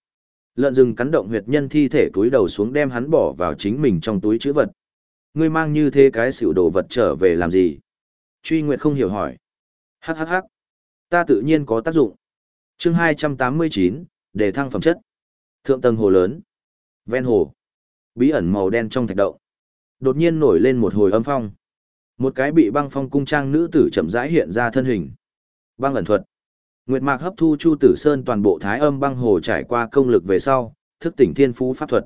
Lợn rừng cắn động huyệt nhân thi thể túi đầu xuống đem hắn bỏ vào chính mình trong túi chữ vật. Ngươi mang như thế cái xỉu đồ vật trở về làm gì? Truy Nguyệt không hiểu hỏi. Hắc hắc hắc. Ta tự nhiên có tác dụng. chương 289, để thăng phẩm chất. Thượng tầng hồ lớn. Ven hồ. Bí ẩn màu đen trong thạch động. Đột nhiên nổi lên một hồi âm phong. Một cái bị băng phong cung trang nữ tử chậm rãi hiện ra thân hình. Băng ẩn thuật. Nguyệt Mạc hấp thu Chu Tử Sơn toàn bộ thái âm băng hồ trải qua công lực về sau, thức tỉnh thiên phú pháp thuật.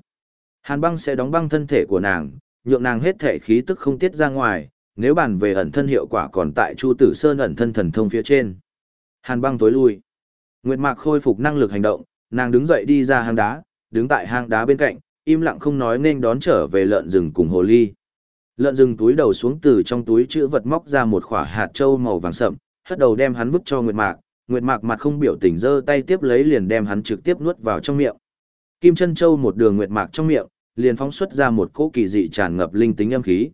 Hàn băng sẽ đóng băng thân thể của nàng, nhượng nàng hết thể khí tức không tiết ra ngoài, nếu bàn về ẩn thân hiệu quả còn tại Chu Tử Sơn ẩn thân thần thông phía trên. Hàn băng tối lui. Nguyệt Mạc khôi phục năng lực hành động, nàng đứng dậy đi ra hang đá, đứng tại hang đá bên cạnh, im lặng không nói nên đón trở về lợn rừng cùng hồ ly. Lợn rừng túi đầu xuống từ trong túi chữ vật móc ra một quả hạt châu màu vàng sậm, hất đầu đem hắn vứt cho Nguyệt Mạc, Nguyệt Mạc mặt không biểu tình giơ tay tiếp lấy liền đem hắn trực tiếp nuốt vào trong miệng. Kim chân châu một đường Nguyệt Mạc trong miệng, liền phóng xuất ra một cỗ kỳ dị tràn ngập linh tính âm khí.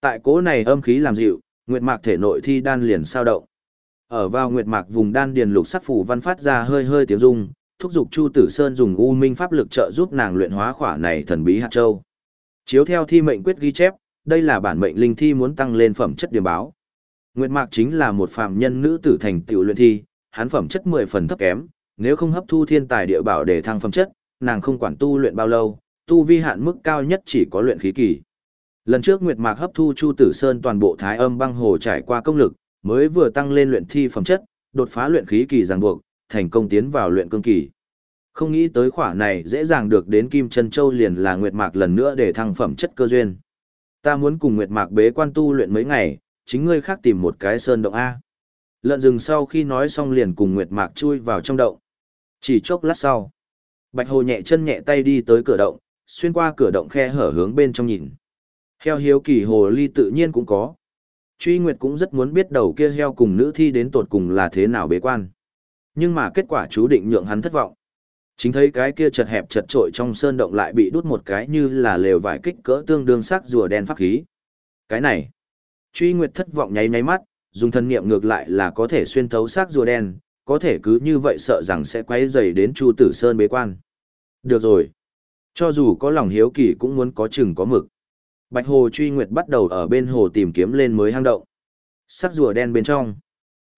Tại cỗ này âm khí làm dịu, Nguyệt Mạc thể nội thi đan liền sao động. Ở vào Nguyệt Mạc vùng đan điền lục sắc phủ văn phát ra hơi hơi tiếng rung, thúc giục Chu Tử Sơn dùng u minh pháp lực trợ giúp nàng luyện hóa khỏa này thần bí hạt châu. Chiếu theo thi mệnh quyết ghi chép, đây là bản mệnh linh thi muốn tăng lên phẩm chất điểm báo. Nguyệt Mạc chính là một phàm nhân nữ tử thành tiểu luyện thi, hắn phẩm chất 10 phần thấp kém, nếu không hấp thu thiên tài địa bảo để thăng phẩm chất, nàng không quản tu luyện bao lâu, tu vi hạn mức cao nhất chỉ có luyện khí kỳ. Lần trước Nguyệt Mạc hấp thu Chu Tử Sơn toàn bộ thái âm băng hồ trải qua công lực, mới vừa tăng lên luyện thi phẩm chất, đột phá luyện khí kỳ ràng buộc, thành công tiến vào luyện cương kỳ. Không nghĩ tới khỏa này dễ dàng được đến Kim Chân Châu liền là Nguyệt Mạc lần nữa để thăng phẩm chất cơ duyên. Ta muốn cùng Nguyệt Mạc bế quan tu luyện mấy ngày, chính ngươi khác tìm một cái sơn động A. Lợn rừng sau khi nói xong liền cùng Nguyệt Mạc chui vào trong động. Chỉ chốc lát sau, Bạch Hồ nhẹ chân nhẹ tay đi tới cửa động, xuyên qua cửa động khe hở hướng bên trong nhìn. Heo hiếu kỳ hồ ly tự nhiên cũng có. Truy Nguyệt cũng rất muốn biết đầu kia heo cùng nữ thi đến tột cùng là thế nào bế quan. Nhưng mà kết quả chú định nhượng hắn thất vọng. Chính thấy cái kia chật hẹp chật trội trong sơn động lại bị đút một cái như là lều vải kích cỡ tương đương sắc rùa đen pháp khí. Cái này, truy nguyệt thất vọng nháy nháy mắt, dùng thân niệm ngược lại là có thể xuyên thấu sắc rùa đen, có thể cứ như vậy sợ rằng sẽ quấy rầy đến Chu Tử Sơn bế quan. Được rồi, cho dù có lòng hiếu kỳ cũng muốn có chừng có mực. Bạch Hồ truy nguyệt bắt đầu ở bên hồ tìm kiếm lên mới hang động. Sắc rùa đen bên trong.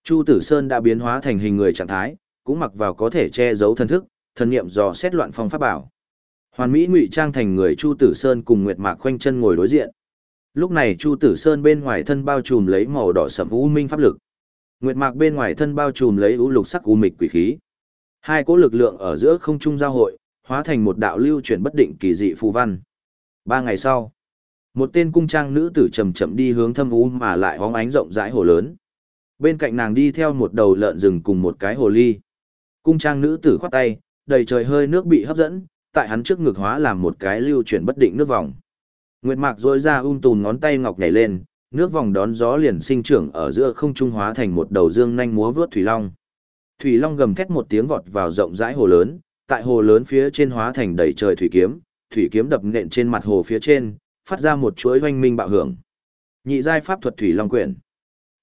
Chu Tử Sơn đã biến hóa thành hình người trạng thái, cũng mặc vào có thể che giấu thân thức, thần niệm dò xét loạn phong pháp bảo. Hoàn Mỹ ngụy trang thành người Chu Tử Sơn cùng Nguyệt Mạc khoanh chân ngồi đối diện. Lúc này Chu Tử Sơn bên ngoài thân bao trùm lấy màu đỏ sẫm u minh pháp lực. Nguyệt Mạc bên ngoài thân bao trùm lấy u lục sắc u mịch quỷ khí. Hai cỗ lực lượng ở giữa không trung giao hội, hóa thành một đạo lưu chuyển bất định kỳ dị phù văn. Ba ngày sau, một tên cung trang nữ tử chậm chậm đi hướng thâm u mà lại hóng ánh rộng rãi hồ lớn. Bên cạnh nàng đi theo một đầu lợn rừng cùng một cái hồ ly. Cung trang nữ tử khoát tay, đầy trời hơi nước bị hấp dẫn, tại hắn trước ngực hóa làm một cái lưu chuyển bất định nước vòng. Nguyệt Mạc rỗi ra um tùm ngón tay ngọc nhảy lên, nước vòng đón gió liền sinh trưởng ở giữa không trung hóa thành một đầu dương nhanh múa vướt thủy long. Thủy long gầm thét một tiếng vọt vào rộng rãi hồ lớn, tại hồ lớn phía trên hóa thành đầy trời thủy kiếm, thủy kiếm đập nện trên mặt hồ phía trên, phát ra một chuỗi oanh minh bạo hưởng. Nhị giai pháp thuật thủy long quyển.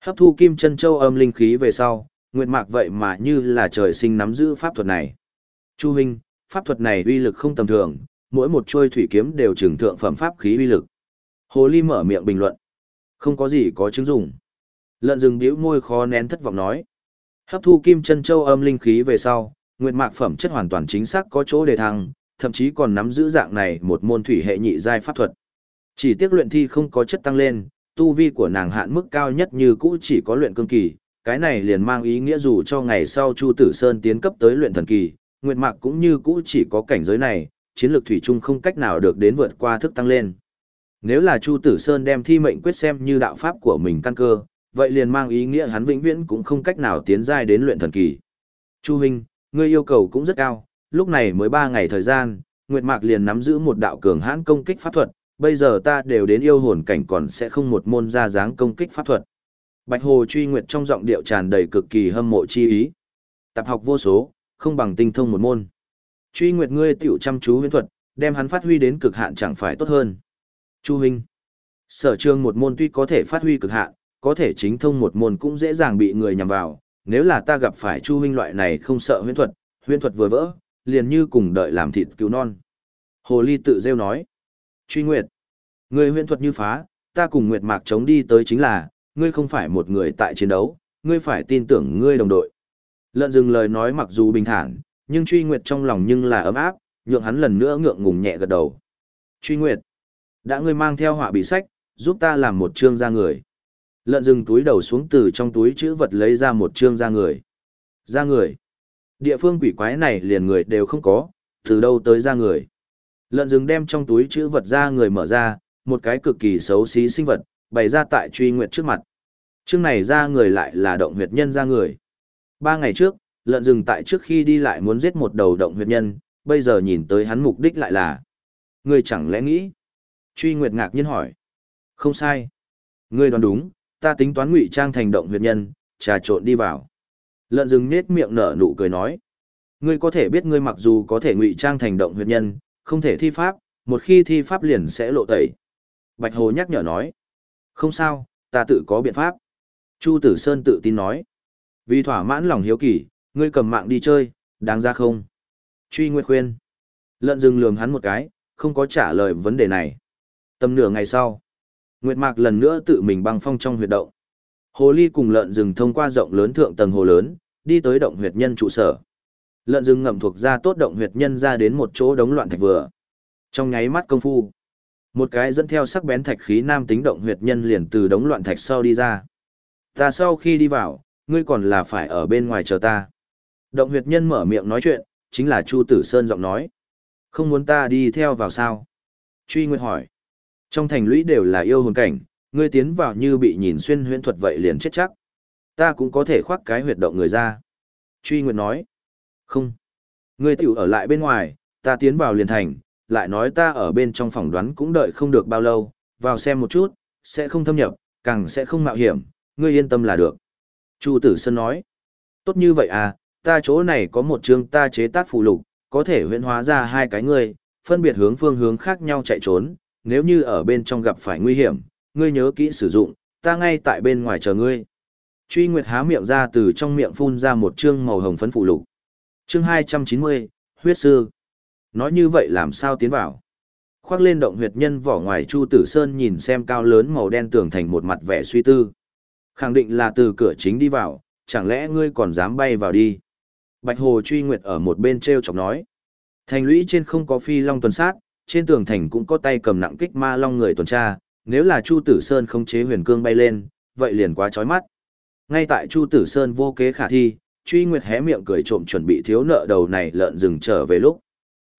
Hấp thu kim chân châu âm linh khí về sau, Nguyệt Mạc vậy mà như là trời sinh nắm giữ pháp thuật này. Chu huynh, pháp thuật này uy lực không tầm thường, mỗi một chuôi thủy kiếm đều trừng thượng phẩm pháp khí uy lực. Hồ Ly mở miệng bình luận. Không có gì có chứng dụng. Lợn rừng bĩu môi khó nén thất vọng nói. Hấp thu kim chân châu âm linh khí về sau, nguyệt mạc phẩm chất hoàn toàn chính xác có chỗ đề thăng, thậm chí còn nắm giữ dạng này một môn thủy hệ nhị giai pháp thuật. Chỉ tiếc luyện thi không có chất tăng lên, tu vi của nàng hạn mức cao nhất như cũ chỉ có luyện cương kỳ, cái này liền mang ý nghĩa dù cho ngày sau Chu Tử Sơn tiến cấp tới luyện thần kỳ, Nguyệt Mạc cũng như cũ chỉ có cảnh giới này, chiến lược thủy chung không cách nào được đến vượt qua thức tăng lên. Nếu là Chu Tử Sơn đem thi mệnh quyết xem như đạo pháp của mình căn cơ, vậy liền mang ý nghĩa hắn vĩnh viễn cũng không cách nào tiến giai đến luyện thần kỳ. Chu huynh, ngươi yêu cầu cũng rất cao, lúc này mới 3 ngày thời gian, Nguyệt Mạc liền nắm giữ một đạo cường hãn công kích pháp thuật, bây giờ ta đều đến yêu hồn cảnh còn sẽ không một môn ra dáng công kích pháp thuật. Bạch Hồ truy nguyệt trong giọng điệu tràn đầy cực kỳ hâm mộ chi ý. Tập học vô số, không bằng tinh thông một môn. Truy nguyệt ngươi tiểu chăm chú huyễn thuật, đem hắn phát huy đến cực hạn chẳng phải tốt hơn. Chu huynh, sở trường một môn tuy có thể phát huy cực hạn, có thể chính thông một môn cũng dễ dàng bị người nhằm vào. Nếu là ta gặp phải Chu huynh loại này không sợ huyễn thuật, huyễn thuật vừa vỡ, liền như cùng đợi làm thịt cứu non. Hồ Ly tự rêu nói. Truy Nguyệt, ngươi huyễn thuật như phá, ta cùng Nguyệt Mạc chống đi tới chính là, ngươi không phải một người tại chiến đấu, ngươi phải tin tưởng ngươi đồng đội. Lợn rừng lời nói mặc dù bình thản, nhưng Truy Nguyệt trong lòng nhưng là ấm áp, nhượng hắn lần nữa ngượng ngùng nhẹ gật đầu. Truy Nguyệt, đã ngươi mang theo họa bị sách, giúp ta làm một chương ra người. Lợn rừng túi đầu xuống từ trong túi chữ vật lấy ra một chương ra người. Ra người. Địa phương quỷ quái này liền người đều không có, từ đâu tới ra người. Lợn rừng đem trong túi chữ vật ra người mở ra, một cái cực kỳ xấu xí sinh vật, bày ra tại truy nguyệt trước mặt. Chương này ra người lại là động huyệt nhân ra người. Ba ngày trước, lợn rừng tại trước khi đi lại muốn giết một đầu động huyệt nhân, bây giờ nhìn tới hắn mục đích lại là. Người chẳng lẽ nghĩ? Truy nguyệt ngạc nhiên hỏi. Không sai. Ngươi đoán đúng, ta tính toán ngụy trang thành động huyệt nhân, trà trộn đi vào. Lợn rừng nết miệng nở nụ cười nói. Ngươi có thể biết ngươi mặc dù có thể ngụy trang thành động huyệt nhân, không thể thi pháp, một khi thi pháp liền sẽ lộ tẩy. Bạch Hồ nhắc nhở nói. Không sao, ta tự có biện pháp. Chu Tử Sơn tự tin nói. Vì thỏa mãn lòng hiếu kỳ, ngươi cầm mạng đi chơi, đáng ra không? Truy Nguyệt khuyên. Lợn rừng lường hắn một cái, không có trả lời vấn đề này. Tầm nửa ngày sau, Nguyệt Mạc lần nữa tự mình băng phong trong huyệt động. Hồ ly cùng lợn rừng thông qua rộng lớn thượng tầng hồ lớn, đi tới động huyệt nhân trụ sở. Lợn rừng ngậm thuộc ra tốt động huyệt nhân ra đến một chỗ đống loạn thạch vừa. Trong nháy mắt công phu, một cái dẫn theo sắc bén thạch khí nam tính động huyệt nhân liền từ đống loạn thạch sau đi ra. Ta sau khi đi vào, ngươi còn là phải ở bên ngoài chờ ta. Động huyệt nhân mở miệng nói chuyện, chính là Chu Tử Sơn giọng nói. Không muốn ta đi theo vào sao? Truy Nguyệt hỏi. Trong thành lũy đều là yêu hồn cảnh, ngươi tiến vào như bị nhìn xuyên huyễn thuật vậy liền chết chắc. Ta cũng có thể khoác cái huyệt động người ra. Truy Nguyệt nói. Không. Ngươi tiểu ở lại bên ngoài, ta tiến vào liền thành, lại nói ta ở bên trong phòng đoán cũng đợi không được bao lâu, vào xem một chút, sẽ không thâm nhập, càng sẽ không mạo hiểm, ngươi yên tâm là được. Chu Tử Sơn nói. Tốt như vậy à, ta chỗ này có một chương ta chế tác phụ lục, có thể huyễn hóa ra hai cái ngươi, phân biệt hướng phương hướng khác nhau chạy trốn, nếu như ở bên trong gặp phải nguy hiểm, ngươi nhớ kỹ sử dụng, ta ngay tại bên ngoài chờ ngươi. Truy Nguyệt há miệng ra từ trong miệng phun ra một chương màu hồng phấn phụ lục. Chương 290, huyết sư. Nói như vậy làm sao tiến vào? Khoác lên động huyệt nhân vỏ ngoài Chu Tử Sơn nhìn xem cao lớn màu đen tường thành một mặt vẻ suy tư. Khẳng định là từ cửa chính đi vào, chẳng lẽ ngươi còn dám bay vào đi? Bạch Hồ Truy Nguyệt ở một bên treo chọc nói. Thành lũy trên không có phi long tuần sát, trên tường thành cũng có tay cầm nặng kích ma long người tuần tra, nếu là Chu Tử Sơn không chế huyền cương bay lên, vậy liền quá chói mắt. Ngay tại Chu Tử Sơn vô kế khả thi, Truy Nguyệt hé miệng cười trộm chuẩn bị thiếu nợ đầu này lợn rừng trở về lúc.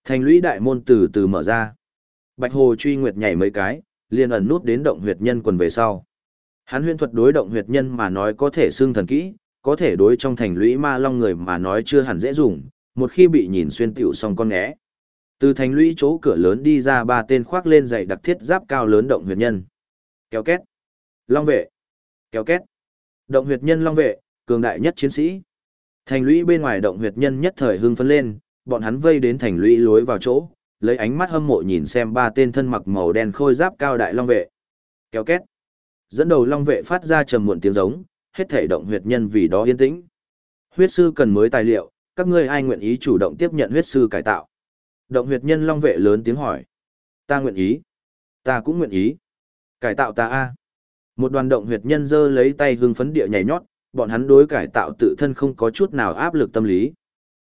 Thành lũy đại môn từ từ mở ra. Bạch Hồ Truy Nguyệt nhảy mấy cái, liền ẩn nút đến động huyệt nhân quần về sau. Hắn huyền thuật đối động huyệt nhân mà nói có thể xương thần kỹ, có thể đối trong thành lũy ma long người mà nói chưa hẳn dễ dùng, một khi bị nhìn xuyên tiểu xong con ngẽ. Từ thành lũy chỗ cửa lớn đi ra ba tên khoác lên dày đặc thiết giáp cao lớn động huyệt nhân. Kéo két. Long vệ. Kéo két. Động huyệt nhân long vệ, cường đại nhất chiến sĩ. Thành lũy bên ngoài động huyệt nhân nhất thời hưng phấn lên, bọn hắn vây đến thành lũy lối vào chỗ, lấy ánh mắt hâm mộ nhìn xem ba tên thân mặc màu đen khôi giáp cao đại long vệ. Kéo két. Dẫn đầu long vệ phát ra trầm muộn tiếng giống, hết thể động huyệt nhân vì đó yên tĩnh. Huyết sư cần mới tài liệu, các ngươi ai nguyện ý chủ động tiếp nhận huyết sư cải tạo? Động huyệt nhân long vệ lớn tiếng hỏi. Ta nguyện ý. Ta cũng nguyện ý. Cải tạo ta a. Một đoàn động huyệt nhân giơ lấy tay hưng phấn địa nhảy nhót, bọn hắn đối cải tạo tự thân không có chút nào áp lực tâm lý.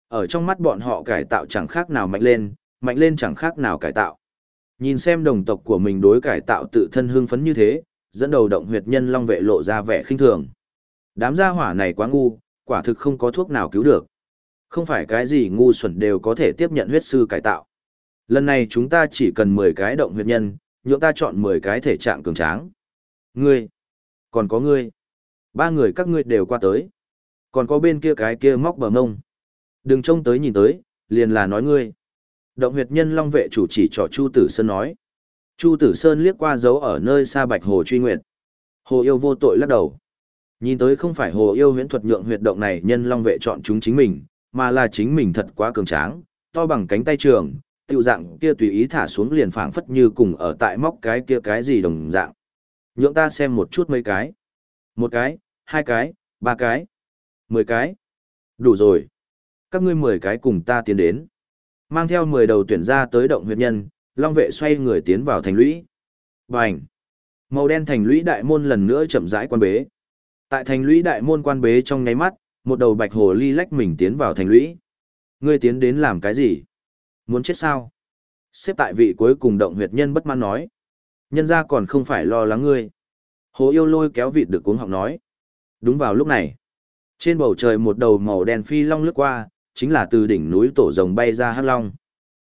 Ở trong mắt bọn họ cải tạo chẳng khác nào mạnh lên, mạnh lên chẳng khác nào cải tạo. Nhìn xem đồng tộc của mình đối cải tạo tự thân hưng phấn như thế, dẫn đầu động huyệt nhân long vệ lộ ra vẻ khinh thường. Đám gia hỏa này quá ngu, quả thực không có thuốc nào cứu được. Không phải cái gì ngu xuẩn đều có thể tiếp nhận huyết sư cải tạo. Lần này chúng ta chỉ cần 10 cái động huyệt nhân, nhượng ta chọn 10 cái thể trạng cường tráng. Ngươi, còn có ngươi. Ba người các ngươi đều qua tới. Còn có bên kia cái kia móc bờ ngông. Đừng trông tới nhìn tới, liền là nói ngươi. Động huyệt nhân long vệ chủ chỉ trò Chu Tử Sơn nói. Chu Tử Sơn liếc qua dấu ở nơi xa bạch hồ truy nguyệt. Hồ yêu vô tội lắc đầu. Nhìn tới không phải hồ yêu huyễn thuật nhượng huyệt động này nhân long vệ chọn chúng chính mình, mà là chính mình thật quá cường tráng, to bằng cánh tay trường, tiêu dạng kia tùy ý thả xuống liền phảng phất như cùng ở tại móc cái kia cái gì đồng dạng. Nhượng ta xem một chút mấy cái. Một cái, hai cái, ba cái, mười cái. Đủ rồi. Các ngươi mười cái cùng ta tiến đến. Mang theo mười đầu tuyển ra tới động huyệt nhân, long vệ xoay người tiến vào thành lũy. Bành! Màu đen thành lũy đại môn lần nữa chậm rãi quan bế. Tại thành lũy đại môn quan bế trong nháy mắt, một đầu bạch hồ ly lách mình tiến vào thành lũy. Ngươi tiến đến làm cái gì? Muốn chết sao? Xếp tại vị cuối cùng động huyệt nhân bất mãn nói. Nhân ra còn không phải lo lắng ngươi. Hồ yêu lôi kéo vịt được cuống họng nói. Đúng vào lúc này. Trên bầu trời một đầu màu đen phi long lướt qua, chính là từ đỉnh núi tổ rồng bay ra hắc long.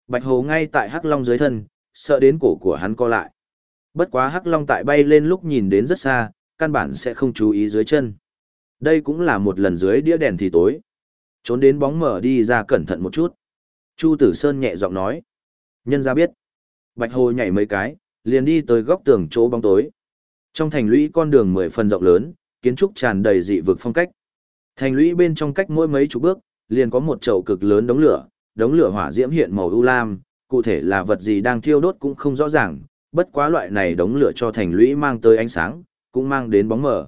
Bạch hồ ngay tại hắc long dưới thân, sợ đến cổ của hắn co lại. Bất quá hắc long tại bay lên lúc nhìn đến rất xa, căn bản sẽ không chú ý dưới chân. Đây cũng là một lần dưới đĩa đèn thì tối. Trốn đến bóng mở đi ra cẩn thận một chút. Chu Tử Sơn nhẹ giọng nói. Nhân ra biết. Bạch Hồ nhảy mấy cái, liền đi tới góc tường chỗ bóng tối. Trong thành lũy con đường mười phần rộng lớn, kiến trúc tràn đầy dị vực phong cách. Thành lũy bên trong cách mỗi mấy chục bước, liền có một chậu cực lớn đống lửa, đống lửa hỏa diễm hiện màu u lam, cụ thể là vật gì đang thiêu đốt cũng không rõ ràng, bất quá loại này đống lửa cho thành lũy mang tới ánh sáng, cũng mang đến bóng mờ.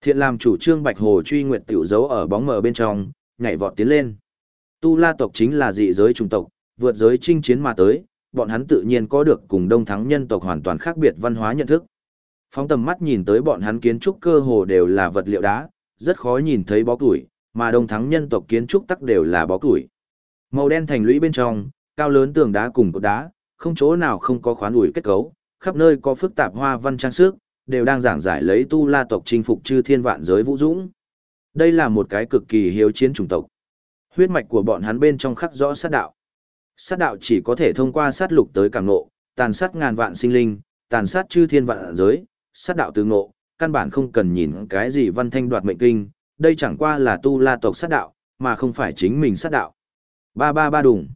Thiện làm chủ trương Bạch Hồ truy nguyệt tiểu dấu ở bóng mờ bên trong, nhảy vọt tiến lên. Tu La tộc chính là dị giới chủng tộc, vượt giới chinh chiến mà tới, bọn hắn tự nhiên có được cùng đông thắng nhân tộc hoàn toàn khác biệt văn hóa nhận thức. Phóng tầm mắt nhìn tới bọn hắn kiến trúc cơ hồ đều là vật liệu đá, rất khó nhìn thấy bó củi, mà đông thắng nhân tộc kiến trúc tắc đều là bó củi. Màu đen thành lũy bên trong, cao lớn tường đá cùng cột đá, không chỗ nào không có khoán ủi kết cấu, khắp nơi có phức tạp hoa văn trang sức, đều đang giảng giải lấy tu la tộc chinh phục chư thiên vạn giới vũ dũng. Đây là một cái cực kỳ hiếu chiến chủng tộc. Huyết mạch của bọn hắn bên trong khắc rõ sát đạo. Sát đạo chỉ có thể thông qua sát lục tới càng ngộ, tàn sát ngàn vạn sinh linh, tàn sát chư thiên vạn giới, sát đạo từ ngộ, căn bản không cần nhìn cái gì văn thanh đoạt mệnh kinh, đây chẳng qua là tu la tộc sát đạo, mà không phải chính mình sát đạo. Ba ba ba đùng.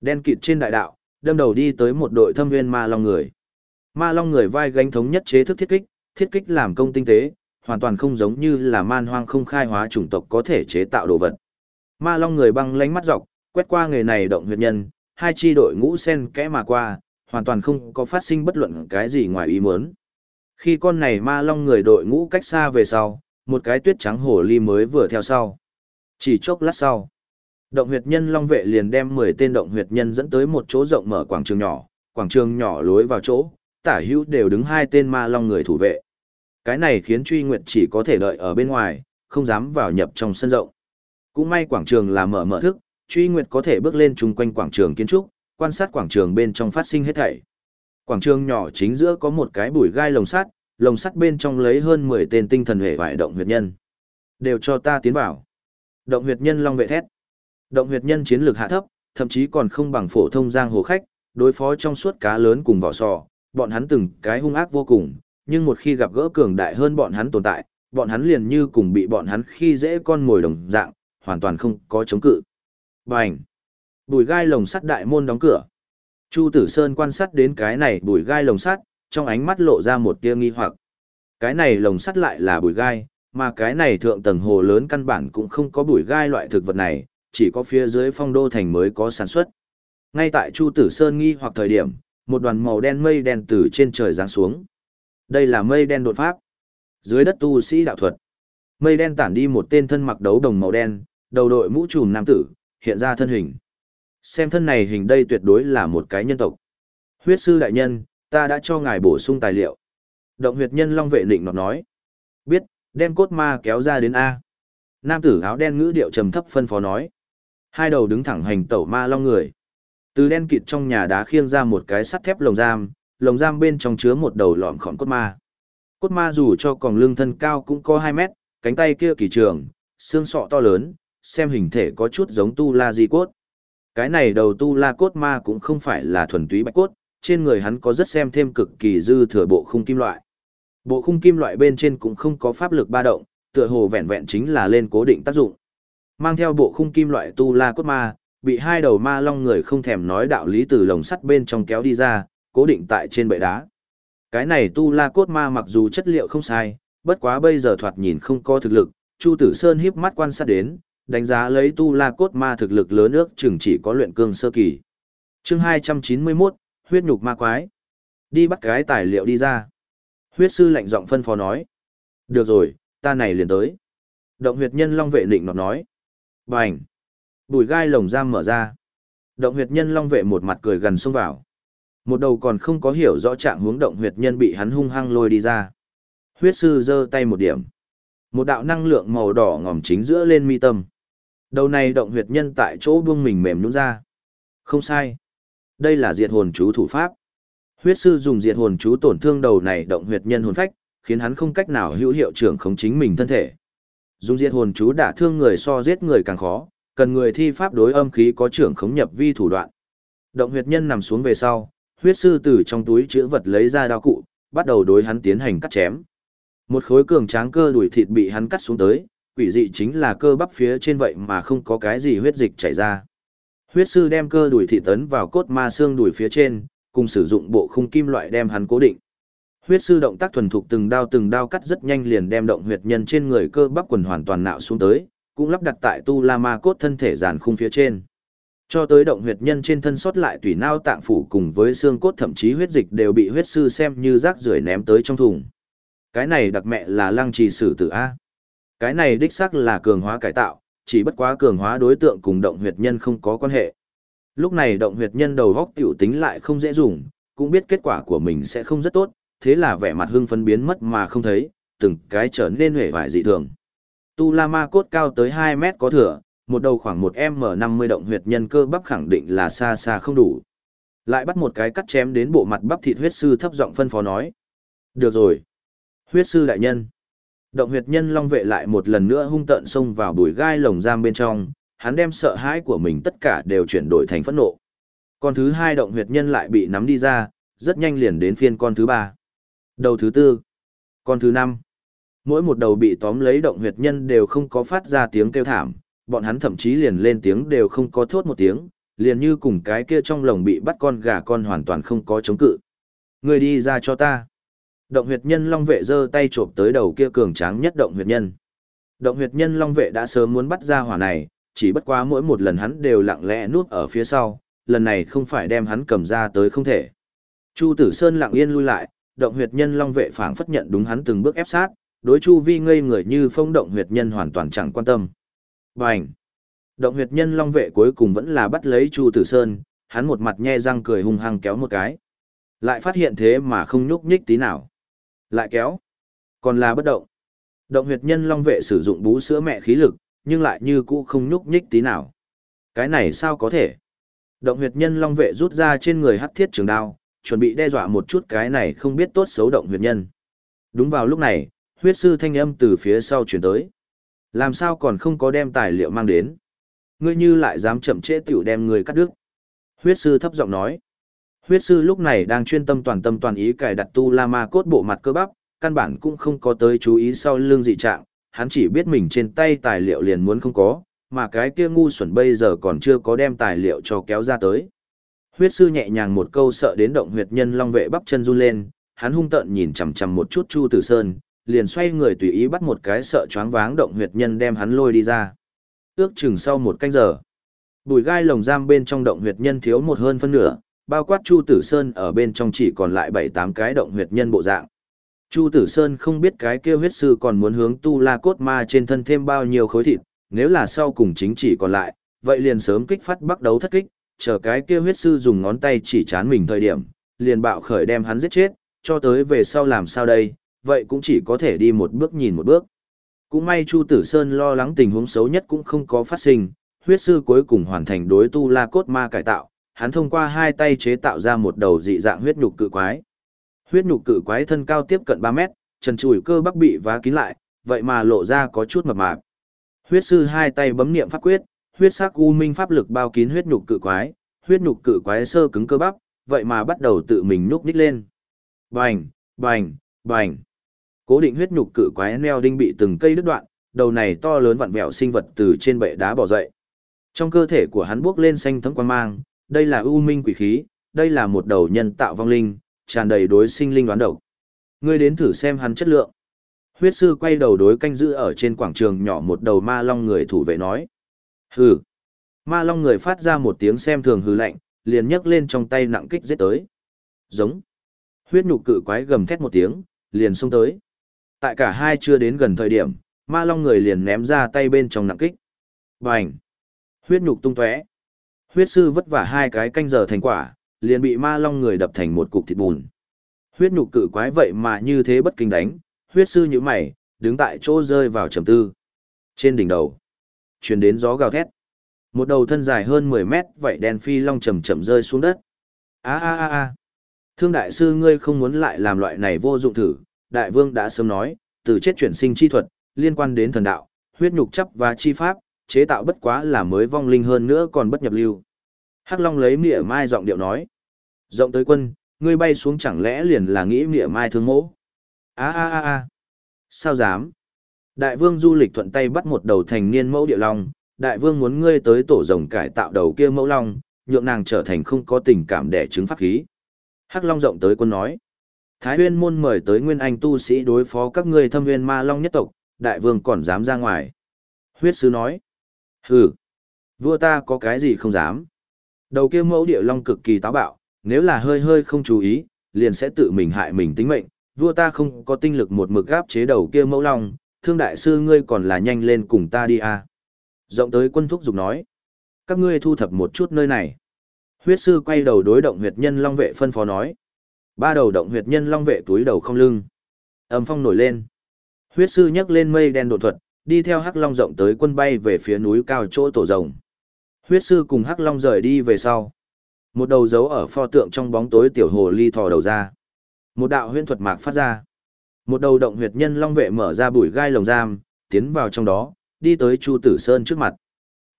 Đen kịt trên đại đạo, đâm đầu đi tới một đội thâm viên ma long người. Ma long người vai gánh thống nhất chế thức thiết kích, thiết kích làm công tinh tế, hoàn toàn không giống như là man hoang không khai hóa chủng tộc có thể chế tạo đồ vật. Ma long người băng lánh mắt dọc, quét qua người này động huyệt nhân, hai chi đội ngũ sen kẽ mà qua, hoàn toàn không có phát sinh bất luận cái gì ngoài ý muốn. Khi con này ma long người đội ngũ cách xa về sau, một cái tuyết trắng hổ ly mới vừa theo sau. Chỉ chốc lát sau, động huyệt nhân long vệ liền đem 10 tên động huyệt nhân dẫn tới một chỗ rộng mở quảng trường nhỏ, quảng trường nhỏ lối vào chỗ, tả hữu đều đứng hai tên ma long người thủ vệ. Cái này khiến truy nguyệt chỉ có thể đợi ở bên ngoài, không dám vào nhập trong sân rộng. Cũng may quảng trường là mở mở thức, truy nguyệt có thể bước lên chung quanh quảng trường kiến trúc, quan sát quảng trường bên trong phát sinh hết thảy. Quảng trường nhỏ chính giữa có một cái bụi gai lồng sắt, lồng sắt bên trong lấy hơn 10 tên tinh thần hệ vải động huyệt nhân. Đều cho ta tiến vào. Động huyệt nhân long vệ thét. Động huyệt nhân chiến lược hạ thấp, thậm chí còn không bằng phổ thông giang hồ khách, đối phó trong suốt cá lớn cùng vỏ sò, bọn hắn từng cái hung ác vô cùng, nhưng một khi gặp gỡ cường đại hơn bọn hắn tồn tại, bọn hắn liền như cùng bị bọn hắn khi dễ con mồi đồng dạng, hoàn toàn không có chống cự. Bành! Bùi gai lồng sắt đại môn đóng cửa. Chu Tử Sơn quan sát đến cái này bùi gai lồng sắt, trong ánh mắt lộ ra một tia nghi hoặc. Cái này lồng sắt lại là bùi gai, mà cái này thượng tầng hồ lớn căn bản cũng không có bùi gai loại thực vật này, chỉ có phía dưới phong đô thành mới có sản xuất. Ngay tại Chu Tử Sơn nghi hoặc thời điểm, một đoàn màu đen mây đen từ trên trời giáng xuống. Đây là mây đen đột pháp. Dưới đất tu sĩ đạo thuật. Mây đen tản đi một tên thân mặc đấu đồng màu đen, đầu đội mũ trùm nam tử, hiện ra thân hình. Xem thân này hình đây tuyệt đối là một cái nhân tộc. Huyết sư đại nhân, ta đã cho ngài bổ sung tài liệu. Động huyệt nhân long vệ định nọt nói. Biết, đem cốt ma kéo ra đến A. Nam tử áo đen ngữ điệu trầm thấp phân phó nói. Hai đầu đứng thẳng hành tẩu ma long người. Từ đen kịt trong nhà đá khiêng ra một cái sắt thép lồng giam, lồng giam bên trong chứa một đầu lọm khỏm cốt ma. Cốt ma dù cho còn lưng thân cao cũng có hai mét, cánh tay kia kỳ trường, xương sọ to lớn, xem hình thể có chút giống tu la di cốt. Cái này đầu tu la cốt ma cũng không phải là thuần túy bạch cốt, trên người hắn có rất xem thêm cực kỳ dư thừa bộ khung kim loại. Bộ khung kim loại bên trên cũng không có pháp lực ba động, tựa hồ vẹn vẹn chính là lên cố định tác dụng. Mang theo bộ khung kim loại tu la cốt ma, bị hai đầu ma long người không thèm nói đạo lý từ lồng sắt bên trong kéo đi ra, cố định tại trên bệ đá. Cái này tu la cốt ma mặc dù chất liệu không sai, bất quá bây giờ thoạt nhìn không có thực lực, Chu Tử Sơn híp mắt quan sát đến, đánh giá lấy tu la cốt ma thực lực lớn ước chừng chỉ có luyện cương sơ kỳ. Chương 291, huyết nhục ma quái. Đi bắt cái tài liệu đi ra. Huyết sư lạnh giọng phân phó nói. Được rồi, ta này liền tới. Động huyệt nhân long vệ định nọt nói. Bành. Bùi gai lồng giam mở ra. Động huyệt nhân long vệ một mặt cười gần xông vào. Một đầu còn không có hiểu rõ trạng hướng động huyệt nhân bị hắn hung hăng lôi đi ra. Huyết sư giơ tay một điểm. Một đạo năng lượng màu đỏ ngòm chính giữa lên mi tâm. Đầu này động huyệt nhân tại chỗ buông mình mềm nhũn ra. Không sai. Đây là diệt hồn chú thủ pháp. Huyết sư dùng diệt hồn chú tổn thương đầu này động huyệt nhân hồn phách, khiến hắn không cách nào hữu hiệu trưởng khống chính mình thân thể. Dùng diệt hồn chú đả thương người so giết người càng khó, cần người thi pháp đối âm khí có trưởng khống nhập vi thủ đoạn. Động huyệt nhân nằm xuống về sau, huyết sư từ trong túi chữ vật lấy ra đao cụ, bắt đầu đối hắn tiến hành cắt chém. Một khối cường tráng cơ đuổi thịt bị hắn cắt xuống tới, quỷ dị chính là cơ bắp phía trên vậy mà không có cái gì huyết dịch chảy ra. Huyết sư đem cơ đuổi thịt tấn vào cốt ma xương đuổi phía trên, cùng sử dụng bộ khung kim loại đem hắn cố định. Huyết sư động tác thuần thục từng đao từng đao cắt rất nhanh liền đem động huyệt nhân trên người cơ bắp quần hoàn toàn nạo xuống tới, cũng lắp đặt tại tu la ma cốt thân thể giàn khung phía trên. Cho tới động huyệt nhân trên thân sót lại tùy nao tạng phủ cùng với xương cốt thậm chí huyết dịch đều bị huyết sư xem như rác rưởi ném tới trong thùng. Cái này đặc mẹ là lăng trì sử tử A. Cái này đích xác là cường hóa cải tạo, chỉ bất quá cường hóa đối tượng cùng động huyệt nhân không có quan hệ. Lúc này động huyệt nhân đầu góc tiểu tính lại không dễ dùng, cũng biết kết quả của mình sẽ không rất tốt, thế là vẻ mặt hưng phấn biến mất mà không thấy, từng cái trở nên hể vải dị thường. Tu La Ma cốt cao tới 2 mét có thừa, một đầu khoảng 1 M50 động huyệt nhân cơ bắp khẳng định là xa xa không đủ. Lại bắt một cái cắt chém đến bộ mặt bắp thịt huyết sư thấp giọng phân phó nói. Được rồi. Huyết sư đại nhân. Động huyệt nhân long vệ lại một lần nữa hung tợn xông vào bùi gai lồng giam bên trong, hắn đem sợ hãi của mình tất cả đều chuyển đổi thành phẫn nộ. Con thứ hai động huyệt nhân lại bị nắm đi ra, rất nhanh liền đến phiên con thứ ba. Đầu thứ tư. Con thứ năm. Mỗi một đầu bị tóm lấy động huyệt nhân đều không có phát ra tiếng kêu thảm, bọn hắn thậm chí liền lên tiếng đều không có thốt một tiếng, liền như cùng cái kia trong lồng bị bắt con gà con hoàn toàn không có chống cự. Người đi ra cho ta. Động huyệt nhân long vệ giơ tay chộp tới đầu kia cường tráng nhất động huyệt nhân. Động huyệt nhân long vệ đã sớm muốn bắt ra hỏa này, chỉ bất quá mỗi một lần hắn đều lặng lẽ nuốt ở phía sau, lần này không phải đem hắn cầm ra tới không thể. Chu Tử Sơn lặng yên lui lại, động huyệt nhân long vệ phảng phất nhận đúng hắn từng bước ép sát, đối chu vi ngây người như phong động huyệt nhân hoàn toàn chẳng quan tâm. Bành! Động huyệt nhân long vệ cuối cùng vẫn là bắt lấy Chu Tử Sơn, hắn một mặt nhe răng cười hung hăng kéo một cái. Lại phát hiện thế mà không nhúc nhích tí nào. Lại kéo. Còn là bất động. Động huyệt nhân long vệ sử dụng bú sữa mẹ khí lực, nhưng lại như cũ không nhúc nhích tí nào. Cái này sao có thể? Động huyệt nhân long vệ rút ra trên người hắc thiết trường đao, chuẩn bị đe dọa một chút cái này không biết tốt xấu động huyệt nhân. Đúng vào lúc này, huyết sư thanh âm từ phía sau chuyển tới. Làm sao còn không có đem tài liệu mang đến? Ngươi như lại dám chậm trễ tiểu đem người cắt đứt. Huyết sư thấp giọng nói. Huyết sư lúc này đang chuyên tâm toàn tâm toàn ý cài đặt tu la ma cốt bộ mặt cơ bắp, căn bản cũng không có tới chú ý sau lưng dị trạng, hắn chỉ biết mình trên tay tài liệu liền muốn không có, mà cái kia ngu xuẩn bây giờ còn chưa có đem tài liệu cho kéo ra tới. Huyết sư nhẹ nhàng một câu sợ đến động huyệt nhân long vệ bắp chân run lên, hắn hung tợn nhìn chằm chằm một chút Chu Tử Sơn, liền xoay người tùy ý bắt một cái sợ choáng váng động huyệt nhân đem hắn lôi đi ra. Ước chừng sau một canh giờ, bùi gai lồng giam bên trong động huyệt nhân thiếu một hơn phân nửa, bao quát Chu Tử Sơn ở bên trong chỉ còn lại bảy tám cái động huyệt nhân bộ dạng. Chu Tử Sơn không biết cái kia huyết sư còn muốn hướng tu la cốt ma trên thân thêm bao nhiêu khối thịt, nếu là sau cùng chính chỉ còn lại, vậy liền sớm kích phát bắt đấu thất kích, chờ cái kia huyết sư dùng ngón tay chỉ chán mình thời điểm, liền bạo khởi đem hắn giết chết, cho tới về sau làm sao đây, vậy cũng chỉ có thể đi một bước nhìn một bước. Cũng may Chu Tử Sơn lo lắng tình huống xấu nhất cũng không có phát sinh, huyết sư cuối cùng hoàn thành đối tu la cốt ma cải tạo, hắn thông qua hai tay chế tạo ra một đầu dị dạng huyết nhục cự quái. Huyết nhục cự quái thân cao tiếp cận 3 mét, trần trụi cơ bắp bị vá kín lại, vậy mà lộ ra có chút mập mạp. Huyết sư hai tay bấm niệm pháp quyết, huyết sắc u minh pháp lực bao kín huyết nhục cự quái, huyết nhục cự quái sơ cứng cơ bắp, vậy mà bắt đầu tự mình nhúc nhích lên. Bành, bành, bành. Cố định huyết nhục cự quái neo đinh bị từng cây đứt đoạn, đầu này to lớn vặn vẹo sinh vật từ trên bệ đá bò dậy. Trong cơ thể của hắn bước lên xanh thấm quang mang, đây là u minh quỷ khí, đây là một đầu nhân tạo vong linh, tràn đầy đối sinh linh đoán độc. Ngươi đến thử xem hắn chất lượng. Huyết sư quay đầu đối canh giữ ở trên quảng trường nhỏ một đầu ma long người thủ vệ nói. Hừ. Ma long người phát ra một tiếng xem thường hừ lạnh, liền nhấc lên trong tay nặng kích giết tới. Giống. Huyết nhục cự quái gầm thét một tiếng, liền xông tới. Tại cả hai chưa đến gần thời điểm, ma long người liền ném ra tay bên trong nặng kích. Bành. Huyết nhục tung tóe. Huyết sư vất vả hai cái canh giờ thành quả, liền bị ma long người đập thành một cục thịt bùn. Huyết nhục cự quái vậy mà như thế bất kinh đánh, huyết sư như mày, đứng tại chỗ rơi vào trầm tư. Trên đỉnh đầu, truyền đến gió gào thét. Một đầu thân dài hơn 10 mét, vậy đen phi long chậm chậm rơi xuống đất. A a a a. Thương đại sư ngươi không muốn lại làm loại này vô dụng thử, đại vương đã sớm nói, từ chết chuyển sinh chi thuật, liên quan đến thần đạo, huyết nhục chấp và chi pháp, chế tạo bất quá là mới vong linh hơn nữa còn bất nhập lưu. Hắc Long lấy mỉa mai giọng điệu nói. Rộng tới quân, ngươi bay xuống chẳng lẽ liền là nghĩ mỉa mai thương mỗ. a a a a Sao dám? Đại vương du lịch thuận tay bắt một đầu thành niên mẫu địa long, đại vương muốn ngươi tới tổ rồng cải tạo đầu kia mẫu long, nhượng nàng trở thành không có tình cảm đẻ trứng pháp khí. Hắc Long rộng tới quân nói. Thái huyên môn mời tới nguyên anh tu sĩ đối phó các ngươi thâm nguyên ma long nhất tộc, đại vương còn dám ra ngoài. Huyết sứ nói. Hừ, vua ta có cái gì không dám. Đầu kia mẫu địa long cực kỳ táo bạo, nếu là hơi hơi không chú ý, liền sẽ tự mình hại mình tính mệnh. Vua ta không có tinh lực một mực gáp chế đầu kia mẫu long, thương đại sư ngươi còn là nhanh lên cùng ta đi à. Rộng tới quân thúc dục nói. Các ngươi thu thập một chút nơi này. Huyết sư quay đầu đối động huyệt nhân long vệ phân phó nói. Ba đầu động huyệt nhân long vệ túi đầu không lưng. Âm phong nổi lên. Huyết sư nhấc lên mây đen đột thuật, đi theo hắc long rộng tới quân bay về phía núi cao chỗ tổ rồng. Huyết sư cùng hắc long rời đi về sau. Một đầu dấu ở pho tượng trong bóng tối tiểu hồ ly thò đầu ra. Một đạo huyễn thuật mạc phát ra. Một đầu động huyệt nhân long vệ mở ra bụi gai lồng giam, tiến vào trong đó, đi tới Chu Tử Sơn trước mặt.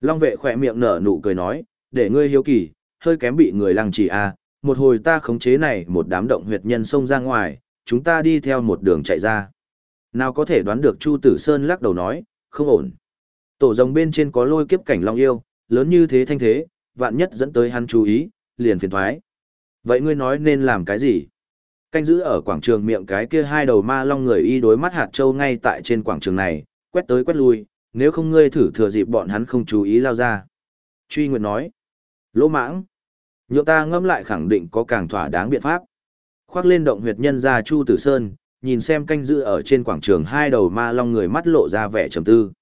Long vệ khỏe miệng nở nụ cười nói, để ngươi hiếu kỳ, hơi kém bị người lăng trì à, một hồi ta khống chế này một đám động huyệt nhân xông ra ngoài, chúng ta đi theo một đường chạy ra. Nào có thể đoán được Chu Tử Sơn lắc đầu nói, không ổn. Tổ rồng bên trên có lôi kiếp cảnh long yêu, lớn như thế thanh thế, vạn nhất dẫn tới hắn chú ý, liền phiền thoái. Vậy ngươi nói nên làm cái gì? Canh giữ ở quảng trường miệng cái kia hai đầu ma long người y đối mắt hạt châu ngay tại trên quảng trường này, quét tới quét lui, nếu không ngươi thử thừa dịp bọn hắn không chú ý lao ra. Truy Nguyệt nói, lỗ mãng, nhượng ta ngâm lại khẳng định có càng thỏa đáng biện pháp. Khoác lên động huyệt nhân ra Chu Tử Sơn, nhìn xem canh giữ ở trên quảng trường hai đầu ma long người mắt lộ ra vẻ trầm tư.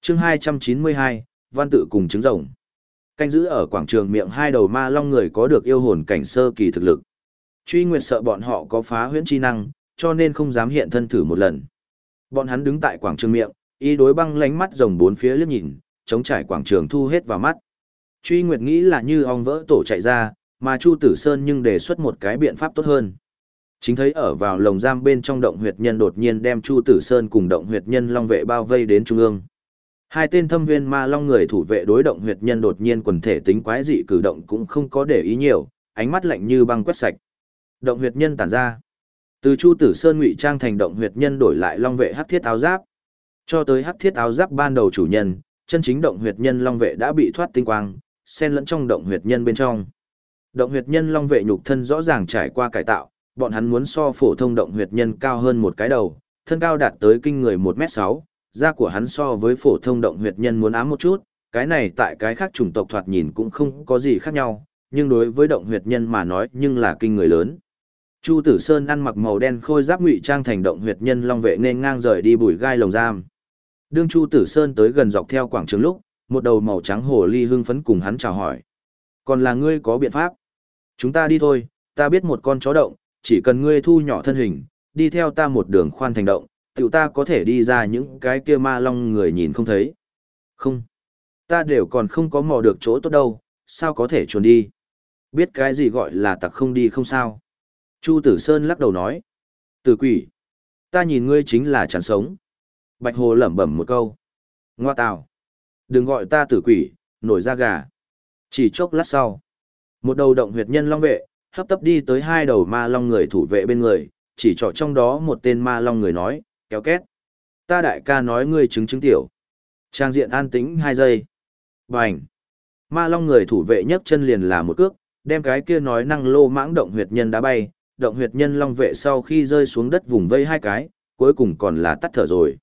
chương 292, văn tự cùng chứng rồng. Canh giữ ở quảng trường miệng hai đầu ma long người có được yêu hồn cảnh sơ kỳ thực lực. Truy Nguyệt sợ bọn họ có phá huyễn chi năng, cho nên không dám hiện thân thử một lần. Bọn hắn đứng tại quảng trường miệng, y đối băng lánh mắt rồng bốn phía liếc nhìn, chống trải quảng trường thu hết vào mắt. Truy Nguyệt nghĩ là như ong vỡ tổ chạy ra, mà Chu Tử Sơn nhưng đề xuất một cái biện pháp tốt hơn. Chính thấy ở vào lồng giam bên trong động huyệt nhân đột nhiên đem Chu Tử Sơn cùng động huyệt nhân long vệ bao vây đến trung ương. Hai tên thâm viên ma long người thủ vệ đối động huyệt nhân đột nhiên quần thể tính quái dị cử động cũng không có để ý nhiều, ánh mắt lạnh như băng quét sạch. Động huyệt nhân tản ra. Từ Chu Tử Sơn ngụy trang thành động huyệt nhân đổi lại long vệ hắc thiết áo giáp. Cho tới hắc thiết áo giáp ban đầu chủ nhân, chân chính động huyệt nhân long vệ đã bị thoát tinh quang, xen lẫn trong động huyệt nhân bên trong. Động huyệt nhân long vệ nhục thân rõ ràng trải qua cải tạo, bọn hắn muốn so phổ thông động huyệt nhân cao hơn một cái đầu, thân cao đạt tới kinh người 1m6, da của hắn so với phổ thông động huyệt nhân muốn ám một chút, cái này tại cái khác chủng tộc thoạt nhìn cũng không có gì khác nhau, nhưng đối với động huyệt nhân mà nói nhưng là kinh người lớn. Chu Tử Sơn ăn mặc màu đen khôi giáp ngụy trang thành động huyệt nhân long vệ nên ngang rời đi bùi gai lồng giam. Đương Chu Tử Sơn tới gần dọc theo quảng trường lúc, một đầu màu trắng hồ ly hưng phấn cùng hắn chào hỏi. Còn là ngươi có biện pháp? Chúng ta đi thôi, ta biết một con chó động, chỉ cần ngươi thu nhỏ thân hình, đi theo ta một đường khoan thành động, tiểu ta có thể đi ra những cái kia ma long người nhìn không thấy. Không, ta đều còn không có mò được chỗ tốt đâu, sao có thể chuồn đi. Biết cái gì gọi là tặc không đi không sao. Chu Tử Sơn lắc đầu nói. Tử quỷ, ta nhìn ngươi chính là chán sống. Bạch Hồ lẩm bẩm một câu. Ngoa tào, đừng gọi ta tử quỷ, nổi da gà. Chỉ chốc lát sau, một đầu động huyệt nhân long vệ, hấp tấp đi tới hai đầu ma long người thủ vệ bên người, chỉ trỏ trong đó một tên ma long người nói, kéo két. Ta đại ca nói ngươi chứng chứng tiểu. Trang diện an tĩnh hai giây. Bành. Ma long người thủ vệ nhấc chân liền là một cước, đem cái kia nói năng lô mãng động huyệt nhân đá bay, động huyệt nhân long vệ sau khi rơi xuống đất vùng vây hai cái, cuối cùng còn là tắt thở rồi.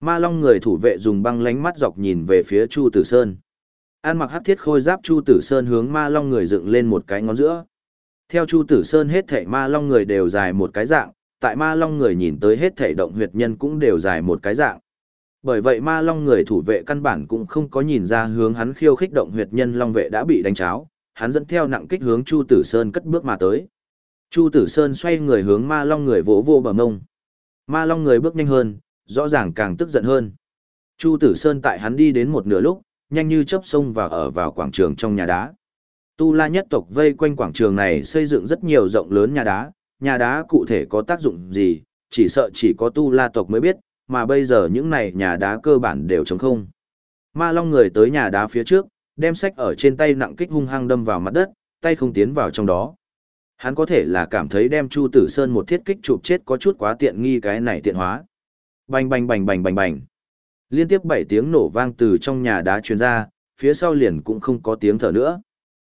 Ma long người thủ vệ dùng băng lánh mắt dọc nhìn về phía Chu Tử Sơn. An mặc hắc thiết khôi giáp Chu Tử Sơn hướng ma long người dựng lên một cái ngón giữa. Theo Chu Tử Sơn hết thảy ma long người đều dài một cái dạng, tại ma long người nhìn tới hết thảy động huyệt nhân cũng đều dài một cái dạng. Bởi vậy ma long người thủ vệ căn bản cũng không có nhìn ra hướng hắn khiêu khích động huyệt nhân long vệ đã bị đánh cháo, hắn dẫn theo nặng kích hướng Chu Tử Sơn cất bước mà tới. Chu Tử Sơn xoay người hướng ma long người vỗ vô bờ mông. Ma long người bước nhanh hơn, rõ ràng càng tức giận hơn. Chu Tử Sơn tại hắn đi đến một nửa lúc, nhanh như chớp xông vào ở vào quảng trường trong nhà đá. Tu La nhất tộc vây quanh quảng trường này xây dựng rất nhiều rộng lớn nhà đá, nhà đá cụ thể có tác dụng gì, chỉ sợ chỉ có Tu La tộc mới biết, mà bây giờ những này nhà đá cơ bản đều trống không. Ma Long người tới nhà đá phía trước, đem sách ở trên tay nặng kích hung hăng đâm vào mặt đất, tay không tiến vào trong đó. Hắn có thể là cảm thấy đem Chu Tử Sơn một thiết kích chụp chết có chút quá tiện nghi cái này tiện hóa. Bành bành bành bành bành bành. Liên tiếp bảy tiếng nổ vang từ trong nhà đá truyền ra, phía sau liền cũng không có tiếng thở nữa.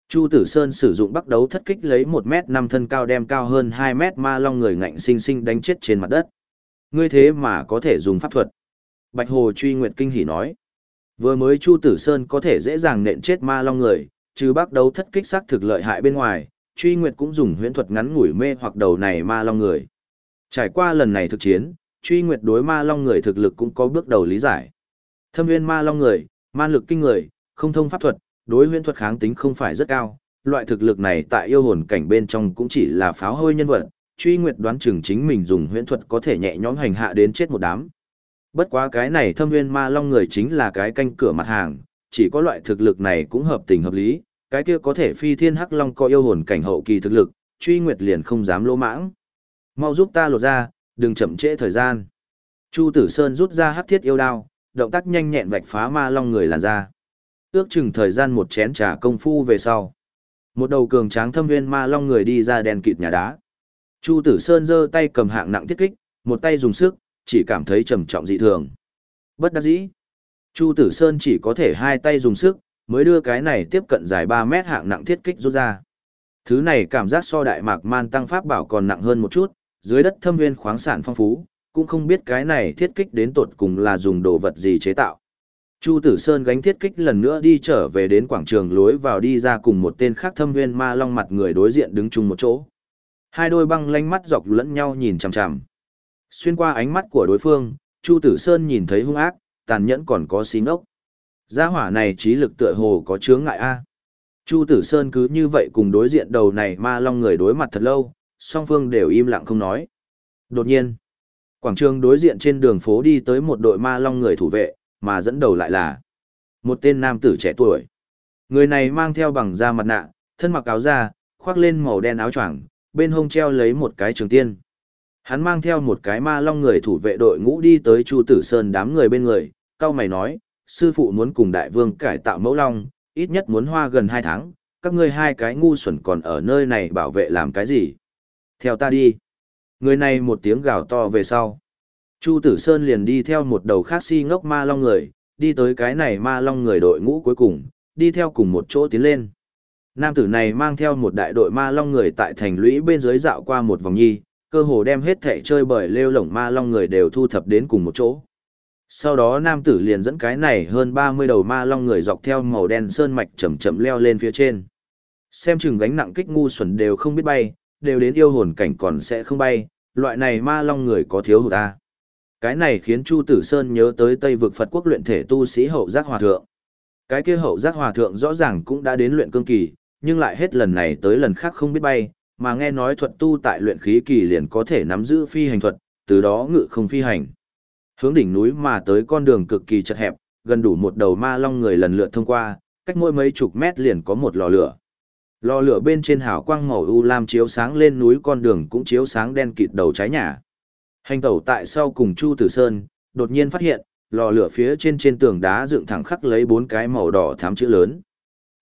Chu Tử Sơn sử dụng bắt đấu thất kích lấy 1 mét 5 thân cao đem cao hơn 2 mét ma long người ngạnh sinh sinh đánh chết trên mặt đất. Ngươi thế mà có thể dùng pháp thuật. Bạch Hồ truy nguyệt kinh hỉ nói. Vừa mới Chu Tử Sơn có thể dễ dàng nện chết ma long người, trừ bắt đấu thất kích xác thực lợi hại bên ngoài, truy nguyệt cũng dùng huyễn thuật ngắn ngủi mê hoặc đầu này ma long người. Trải qua lần này thực chiến, truy nguyệt đối ma long người thực lực cũng có bước đầu lý giải. Thâm viên ma long người, man lực kinh người, không thông pháp thuật, đối huyễn thuật kháng tính không phải rất cao. Loại thực lực này tại yêu hồn cảnh bên trong cũng chỉ là pháo hôi nhân vật, truy nguyệt đoán chừng chính mình dùng huyễn thuật có thể nhẹ nhõm hành hạ đến chết một đám. Bất quá cái này thâm nguyên ma long người chính là cái canh cửa mặt hàng, chỉ có loại thực lực này cũng hợp tình hợp lý, cái kia có thể phi thiên hắc long có yêu hồn cảnh hậu kỳ thực lực, truy nguyệt liền không dám lỗ mãng. Mau giúp ta lột ra, đừng chậm trễ thời gian. Chu Tử Sơn rút ra hắc thiết yêu đao, động tác nhanh nhẹn vạch phá ma long người làn ra. Ước chừng thời gian một chén trà công phu về sau. Một đầu cường tráng thâm viên ma long người đi ra đèn kịt nhà đá. Chu Tử Sơn giơ tay cầm hạng nặng thiết kích, một tay dùng sức, chỉ cảm thấy trầm trọng dị thường. Bất đắc dĩ. Chu Tử Sơn chỉ có thể hai tay dùng sức, mới đưa cái này tiếp cận dài 3 mét hạng nặng thiết kích rút ra. Thứ này cảm giác so đại mạc man tăng pháp bảo còn nặng hơn một chút, dưới đất thâm nguyên khoáng sản phong phú, cũng không biết cái này thiết kích đến tột cùng là dùng đồ vật gì chế tạo. Chu Tử Sơn gánh thiết kích lần nữa đi trở về đến quảng trường lối vào đi ra cùng một tên khác thâm nguyên ma long mặt người đối diện đứng chung một chỗ. Hai đôi băng lanh mắt dọc lẫn nhau nhìn chằm chằm. Xuyên qua ánh mắt của đối phương, Chu Tử Sơn nhìn thấy hung ác, tàn nhẫn còn có xí ngốc. Gia hỏa này trí lực tựa hồ có chướng ngại a. Chu Tử Sơn cứ như vậy cùng đối diện đầu này ma long người đối mặt thật lâu, song phương đều im lặng không nói. Đột nhiên, quảng trường đối diện trên đường phố đi tới một đội ma long người thủ vệ, mà dẫn đầu lại là một tên nam tử trẻ tuổi. Người này mang theo bằng da mặt nạ, thân mặc áo da, khoác lên màu đen áo choàng, bên hông treo lấy một cái trường tiên. Hắn mang theo một cái ma long người thủ vệ đội ngũ đi tới Chu Tử Sơn đám người bên người, cao mày nói, sư phụ muốn cùng đại vương cải tạo mẫu long, ít nhất muốn hoa gần hai tháng, các ngươi hai cái ngu xuẩn còn ở nơi này bảo vệ làm cái gì? Theo ta đi. Người này một tiếng gào to về sau. Chu Tử Sơn liền đi theo một đầu khác si ngốc ma long người, đi tới cái này ma long người đội ngũ cuối cùng, đi theo cùng một chỗ tiến lên. Nam tử này mang theo một đại đội ma long người tại thành lũy bên dưới dạo qua một vòng nhi, cơ hồ đem hết thẻ chơi bởi lêu lổng ma long người đều thu thập đến cùng một chỗ. Sau đó nam tử liền dẫn cái này hơn 30 đầu ma long người dọc theo màu đen sơn mạch chậm chậm leo lên phía trên. Xem chừng gánh nặng kích ngu xuẩn đều không biết bay, đều đến yêu hồn cảnh còn sẽ không bay, loại này ma long người có thiếu hụt ta. Cái này khiến Chu Tử Sơn nhớ tới Tây vực Phật quốc luyện thể tu sĩ hậu giác hòa thượng. Cái kia hậu giác hòa thượng rõ ràng cũng đã đến luyện cương kỳ, nhưng lại hết lần này tới lần khác không biết bay, mà nghe nói thuật tu tại luyện khí kỳ liền có thể nắm giữ phi hành thuật, từ đó ngự không phi hành. Hướng đỉnh núi mà tới con đường cực kỳ chật hẹp, gần đủ một đầu ma long người lần lượt thông qua, cách mỗi mấy chục mét liền có một lò lửa. Lò lửa bên trên hào quang màu u lam chiếu sáng lên núi con đường cũng chiếu sáng đen kịt đầu trái nhà. Hành tẩu tại sau cùng Chu Tử Sơn, đột nhiên phát hiện, lò lửa phía trên trên tường đá dựng thẳng khắc lấy bốn cái màu đỏ thám chữ lớn.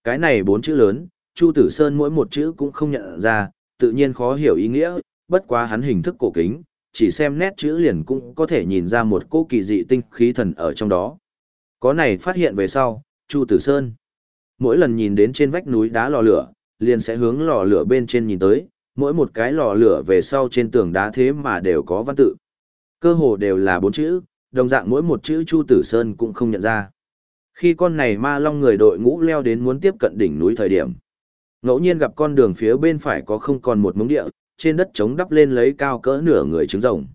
Cái này bốn chữ lớn, Chu Tử Sơn mỗi một chữ cũng không nhận ra, tự nhiên khó hiểu ý nghĩa, bất quá hắn hình thức cổ kính, chỉ xem nét chữ liền cũng có thể nhìn ra một cô kỳ dị tinh khí thần ở trong đó. Có này phát hiện về sau, Chu Tử Sơn. Mỗi lần nhìn đến trên vách núi đá lò lửa, liền sẽ hướng lò lửa bên trên nhìn tới, mỗi một cái lò lửa về sau trên tường đá thế mà đều có văn tự. Cơ hồ đều là bốn chữ, đồng dạng mỗi một chữ Chu Tử Sơn cũng không nhận ra. Khi con này ma long người đội ngũ leo đến muốn tiếp cận đỉnh núi thời điểm, ngẫu nhiên gặp con đường phía bên phải có không còn một mống địa, trên đất trống đắp lên lấy cao cỡ nửa người trứng rồng.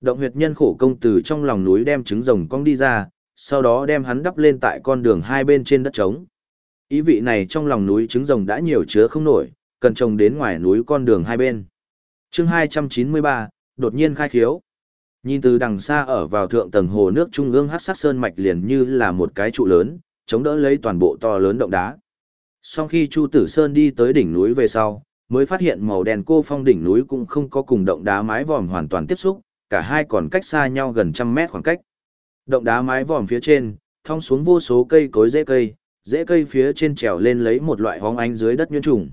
Động huyệt nhân khổ công từ trong lòng núi đem trứng rồng cong đi ra, sau đó đem hắn đắp lên tại con đường hai bên trên đất trống. Ý vị này trong lòng núi trứng rồng đã nhiều chứa không nổi, cần trồng đến ngoài núi con đường hai bên. chương 293, đột nhiên khai khiếu. Nhìn từ đằng xa ở vào thượng tầng hồ nước trung ương hát sắc sơn mạch liền như là một cái trụ lớn, chống đỡ lấy toàn bộ to lớn động đá. Sau khi Chu Tử Sơn đi tới đỉnh núi về sau, mới phát hiện màu đen cô phong đỉnh núi cũng không có cùng động đá mái vòm hoàn toàn tiếp xúc, cả hai còn cách xa nhau gần trăm mét khoảng cách. Động đá mái vòm phía trên, thong xuống vô số cây cối rễ cây, rễ cây phía trên trèo lên lấy một loại hóng ánh dưới đất nhuyễn trùng.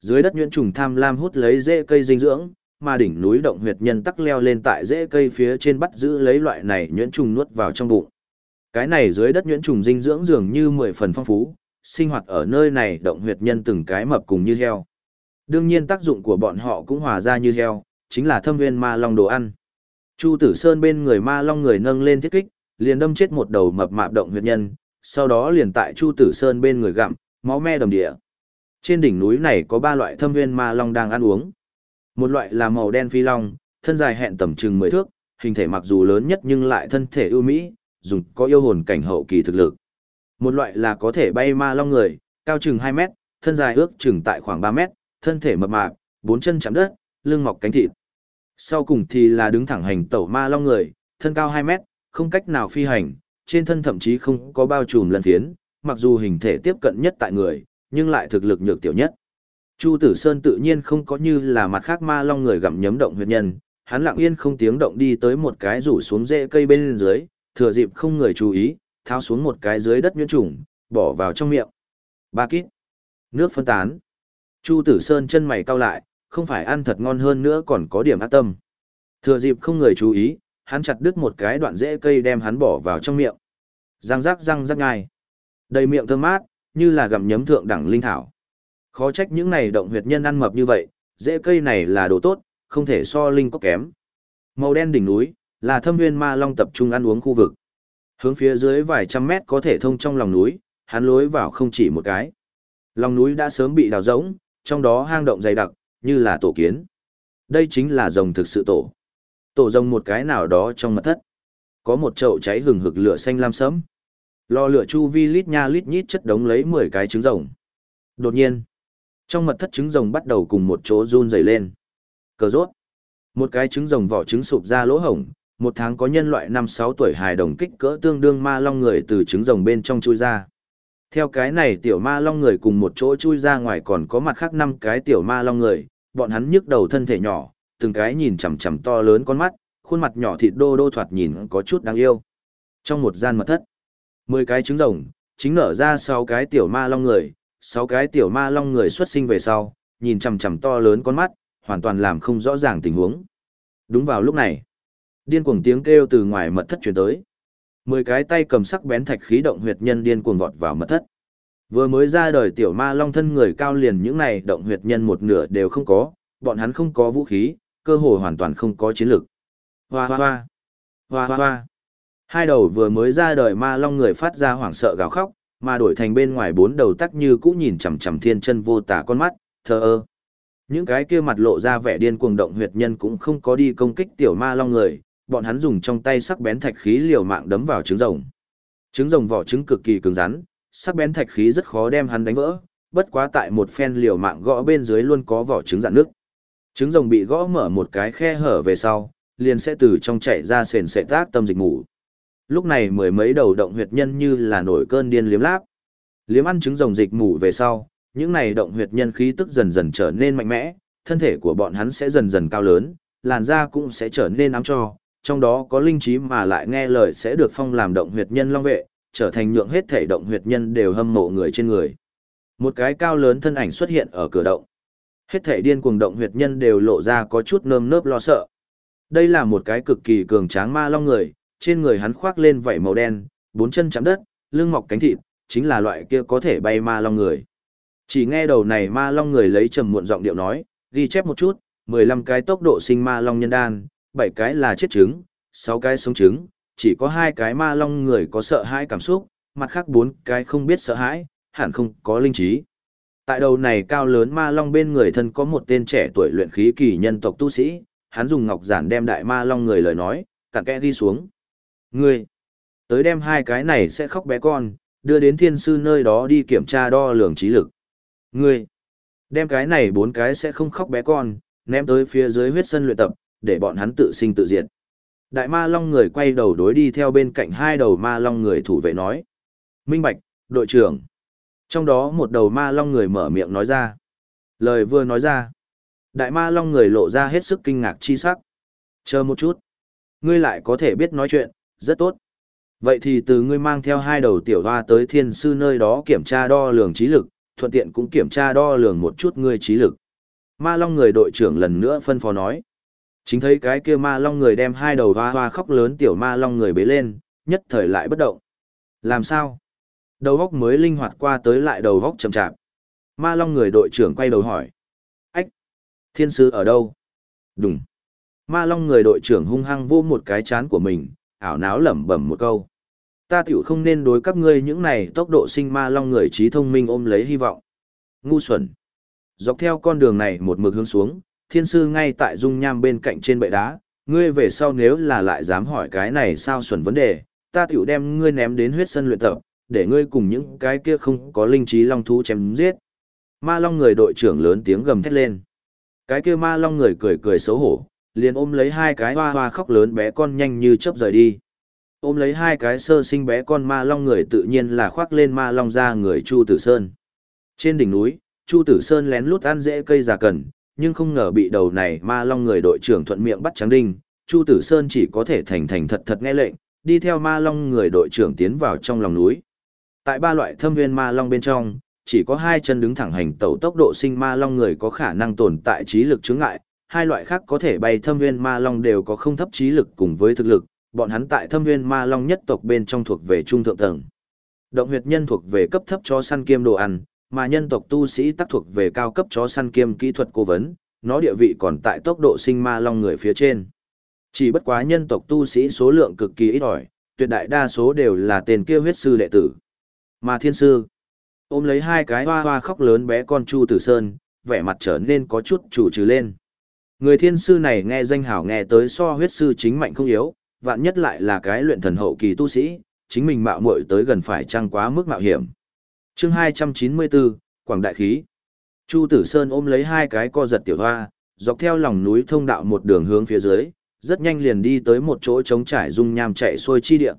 Dưới đất nhuyễn trùng tham lam hút lấy rễ cây dinh dưỡng, mà đỉnh núi động huyệt nhân tắc leo lên tại rễ cây phía trên bắt giữ lấy loại này nhuyễn trùng nuốt vào trong bụng. Cái này dưới đất nhuyễn trùng dinh dưỡng dường như mười phần phong phú, sinh hoạt ở nơi này động huyệt nhân từng cái mập cùng như heo. Đương nhiên tác dụng của bọn họ cũng hòa ra như heo, chính là thâm viên ma long đồ ăn. Chu Tử Sơn bên người ma long người nâng lên thiết kích, liền đâm chết một đầu mập mạp động huyệt nhân, sau đó liền tại Chu Tử Sơn bên người gặm, máu me đầm địa. Trên đỉnh núi này có ba loại thâm viên ma long đang ăn uống. Một loại là màu đen phi long, thân dài hẹn tầm chừng 10 thước, hình thể mặc dù lớn nhất nhưng lại thân thể ưu mỹ, dùng có yêu hồn cảnh hậu kỳ thực lực. Một loại là có thể bay ma long người, cao chừng 2 mét, thân dài ước chừng tại khoảng 3 mét, thân thể mập mạp, bốn chân chạm đất, lưng mọc cánh thịt. Sau cùng thì là đứng thẳng hành tẩu ma long người, thân cao 2 mét, không cách nào phi hành, trên thân thậm chí không có bao trùm lần phiến, mặc dù hình thể tiếp cận nhất tại người, nhưng lại thực lực nhược tiểu nhất. Chu Tử Sơn tự nhiên không có như là mặt khác ma long người gặm nhấm động huyệt nhân, hắn lặng yên không tiếng động đi tới một cái rủ xuống rễ cây bên dưới, thừa dịp không người chú ý, tháo xuống một cái dưới đất nhuyễn trùng, bỏ vào trong miệng. Ba kít. Nước phân tán. Chu Tử Sơn chân mày cau lại, không phải ăn thật ngon hơn nữa còn có điểm ác tâm. Thừa dịp không người chú ý, hắn chặt đứt một cái đoạn rễ cây đem hắn bỏ vào trong miệng. Răng rắc răng rắc ngay. Đầy miệng thơm mát, như là gặm nhấm thượng đẳng linh thảo. Khó trách những này động huyệt nhân ăn mập như vậy, rễ cây này là đồ tốt, không thể so linh có kém. Màu đen đỉnh núi, là thâm nguyên ma long tập trung ăn uống khu vực. Hướng phía dưới vài trăm mét có thể thông trong lòng núi, hắn lối vào không chỉ một cái. Lòng núi đã sớm bị đào rỗng, trong đó hang động dày đặc, như là tổ kiến. Đây chính là rồng thực sự tổ. Tổ rồng một cái nào đó trong mật thất. Có một chậu cháy hừng hực lửa xanh lam sẫm. Lò lửa chu vi lít nha lít nhít chất đống lấy 10 cái trứng rồng. Đột nhiên, trong mật thất trứng rồng bắt đầu cùng một chỗ run rẩy lên. Cờ rốt. Một cái trứng rồng vỏ trứng sụp ra lỗ hổng, một tháng có nhân loại 5-6 tuổi hài đồng kích cỡ tương đương ma long người từ trứng rồng bên trong chui ra. Theo cái này tiểu ma long người cùng một chỗ chui ra ngoài còn có mặt khác năm cái tiểu ma long người, bọn hắn nhức đầu thân thể nhỏ, từng cái nhìn chằm chằm to lớn con mắt, khuôn mặt nhỏ thịt đô đô thoạt nhìn có chút đáng yêu. Trong một gian mật thất, 10 cái trứng rồng, chính nở ra 6 cái tiểu ma long người, 6 cái tiểu ma long người xuất sinh về sau, nhìn chằm chằm to lớn con mắt, hoàn toàn làm không rõ ràng tình huống. Đúng vào lúc này, điên cuồng tiếng kêu từ ngoài mật thất truyền tới. Mười cái tay cầm sắc bén thạch khí động huyệt nhân điên cuồng vọt vào mật thất. Vừa mới ra đời tiểu ma long thân người cao liền những này động huyệt nhân một nửa đều không có, bọn hắn không có vũ khí, cơ hồ hoàn toàn không có chiến lực. Hoa hoa hoa. Hoa hoa hoa. Hai đầu vừa mới ra đời ma long người phát ra hoảng sợ gào khóc, mà đổi thành bên ngoài bốn đầu tắc như cũ nhìn chằm chằm thiên chân vô tả con mắt, thờ ơ. Những cái kia mặt lộ ra vẻ điên cuồng động huyệt nhân cũng không có đi công kích tiểu ma long người, bọn hắn dùng trong tay sắc bén thạch khí liều mạng đấm vào trứng rồng. Trứng rồng vỏ trứng cực kỳ cứng rắn, sắc bén thạch khí rất khó đem hắn đánh vỡ, bất quá tại một phen liều mạng gõ bên dưới luôn có vỏ trứng dạn nước. Trứng rồng bị gõ mở một cái khe hở về sau, liền sẽ từ trong chạy ra sền sệt tác tâm dịch ngủ. Lúc này mười mấy đầu động huyệt nhân như là nổi cơn điên liếm láp. Liếm ăn trứng rồng dịch mù về sau, những này động huyệt nhân khí tức dần dần trở nên mạnh mẽ, thân thể của bọn hắn sẽ dần dần cao lớn, làn da cũng sẽ trở nên ám cho, trong đó có linh trí mà lại nghe lời sẽ được phong làm động huyệt nhân long vệ, trở thành nhượng hết thể động huyệt nhân đều hâm mộ người trên người. Một cái cao lớn thân ảnh xuất hiện ở cửa động. Hết thể điên cuồng động huyệt nhân đều lộ ra có chút nơm nớp lo sợ. Đây là một cái cực kỳ cường tráng ma long người, trên người hắn khoác lên vảy màu đen, bốn chân chạm đất, lưng mọc cánh thịt, chính là loại kia có thể bay ma long người. Chỉ nghe đầu này ma long người lấy trầm muộn giọng điệu nói, ghi chép một chút, 15 cái tốc độ sinh ma long nhân đan, bảy cái là chết trứng, sáu cái sống trứng, chỉ có hai cái ma long người có sợ hãi cảm xúc, mặt khác bốn cái không biết sợ hãi, hẳn không có linh trí. Tại đầu này cao lớn ma long bên người thân có một tên trẻ tuổi luyện khí kỳ nhân tộc tu sĩ, hắn dùng ngọc giản đem đại ma long người lời nói, cặn kẽ đi xuống. Ngươi, tới đem hai cái này sẽ khóc bé con, đưa đến thiên sư nơi đó đi kiểm tra đo lường trí lực. Ngươi, đem cái này bốn cái sẽ không khóc bé con, ném tới phía dưới huyết sân luyện tập, để bọn hắn tự sinh tự diệt. Đại ma long người quay đầu đối đi theo bên cạnh hai đầu ma long người thủ vệ nói. Minh Bạch, đội trưởng. Trong đó một đầu ma long người mở miệng nói ra. Lời vừa nói ra. Đại ma long người lộ ra hết sức kinh ngạc chi sắc. Chờ một chút. Ngươi lại có thể biết nói chuyện, rất tốt. Vậy thì từ ngươi mang theo hai đầu tiểu hoa tới thiên sư nơi đó kiểm tra đo lường trí lực, thuận tiện cũng kiểm tra đo lường một chút ngươi trí lực. Ma long người đội trưởng lần nữa phân phó nói. Chính thấy cái kia ma long người đem hai đầu hoa hoa khóc lớn tiểu ma long người bế lên, nhất thời lại bất động. Làm sao? Đầu góc mới linh hoạt qua tới lại đầu góc chậm chạp. Ma long người đội trưởng quay đầu hỏi. Ách! Thiên sư ở đâu? Đúng. Ma long người đội trưởng hung hăng vô một cái chán của mình, ảo náo lẩm bẩm một câu. Ta tiểu không nên đối các ngươi những này tốc độ sinh ma long người trí thông minh ôm lấy hy vọng. Ngu xuẩn. Dọc theo con đường này một mực hướng xuống, thiên sư ngay tại dung nham bên cạnh trên bệ đá, ngươi về sau nếu là lại dám hỏi cái này sao xuẩn vấn đề, ta tiểu đem ngươi ném đến huyết sân luyện tập, để ngươi cùng những cái kia không có linh trí long thú chém giết. Ma long người đội trưởng lớn tiếng gầm thét lên. Cái kia ma long người cười cười xấu hổ, liền ôm lấy hai cái hoa hoa khóc lớn bé con nhanh như chớp rời đi. Ôm lấy hai cái sơ sinh bé con ma long người tự nhiên là khoác lên ma long ra người Chu Tử Sơn. Trên đỉnh núi, Chu Tử Sơn lén lút ăn dễ cây già cần, nhưng không ngờ bị đầu này ma long người đội trưởng thuận miệng bắt trắng đinh, Chu Tử Sơn chỉ có thể thành thành thật thật nghe lệnh, đi theo ma long người đội trưởng tiến vào trong lòng núi. Tại ba loại thâm viên ma long bên trong, chỉ có hai chân đứng thẳng hành tẩu tốc độ sinh ma long người có khả năng tồn tại trí lực chứng ngại, hai loại khác có thể bay thâm viên ma long đều có không thấp trí lực cùng với thực lực, bọn hắn tại thâm viên ma long nhất tộc bên trong thuộc về trung thượng tầng. Động huyệt nhân thuộc về cấp thấp cho săn kiêm đồ ăn, mà nhân tộc tu sĩ tác thuộc về cao cấp chó săn kiêm kỹ thuật cố vấn, nó địa vị còn tại tốc độ sinh ma long người phía trên. Chỉ bất quá nhân tộc tu sĩ số lượng cực kỳ ít ỏi, tuyệt đại đa số đều là tên kia huyết sư đệ tử. Mà thiên sư, ôm lấy hai cái hoa hoa khóc lớn bé con Chu Tử Sơn, vẻ mặt trở nên có chút chủ trừ lên. Người thiên sư này nghe danh hảo nghe tới so huyết sư chính mạnh không yếu, vạn nhất lại là cái luyện thần hậu kỳ tu sĩ, chính mình mạo muội tới gần phải trăng quá mức mạo hiểm. Chương 294, Quảng Đại Khí. Chu Tử Sơn ôm lấy hai cái co giật tiểu hoa, dọc theo lòng núi thông đạo một đường hướng phía dưới, rất nhanh liền đi tới một chỗ trống trải dung nham chạy xuôi chi địa.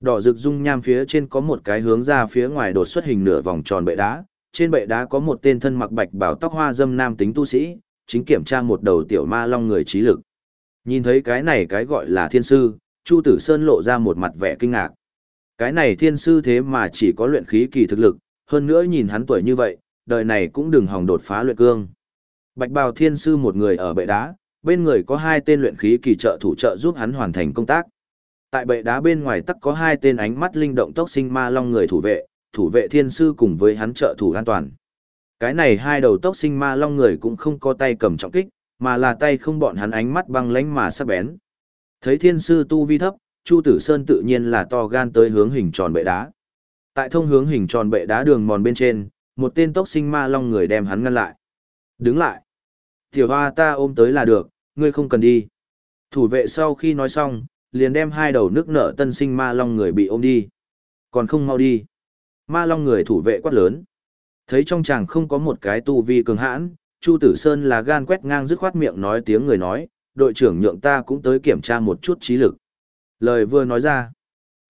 Đỏ rực dung nham phía trên có một cái hướng ra phía ngoài đột xuất hình nửa vòng tròn bệ đá, trên bệ đá có một tên thân mặc bạch bảo tóc hoa dâm nam tính tu sĩ, chính kiểm tra một đầu tiểu ma long người trí lực. Nhìn thấy cái này cái gọi là thiên sư, Chu Tử Sơn lộ ra một mặt vẻ kinh ngạc. Cái này thiên sư thế mà chỉ có luyện khí kỳ thực lực, hơn nữa nhìn hắn tuổi như vậy, đời này cũng đừng hòng đột phá luyện cương. Bạch bào thiên sư một người ở bệ đá, bên người có hai tên luyện khí kỳ trợ thủ trợ giúp hắn hoàn thành công tác. Tại bệ đá bên ngoài tắc có hai tên ánh mắt linh động tốc sinh ma long người thủ vệ, thủ vệ thiên sư cùng với hắn trợ thủ an toàn. Cái này hai đầu tốc sinh ma long người cũng không có tay cầm trọng kích, mà là tay không bọn hắn ánh mắt băng lánh mà sắc bén. Thấy thiên sư tu vi thấp, Chu Tử Sơn tự nhiên là to gan tới hướng hình tròn bệ đá. Tại thông hướng hình tròn bệ đá đường mòn bên trên, một tên tốc sinh ma long người đem hắn ngăn lại. Đứng lại. Tiểu hoa ta ôm tới là được, ngươi không cần đi. Thủ vệ sau khi nói xong, liền đem hai đầu nước nợ tân sinh ma long người bị ôm đi. Còn không mau đi. Ma long người thủ vệ quát lớn. Thấy trong chàng không có một cái tu vi cường hãn, Chu Tử Sơn là gan quét ngang dứt khoát miệng nói tiếng người nói, đội trưởng nhượng ta cũng tới kiểm tra một chút trí lực. Lời vừa nói ra,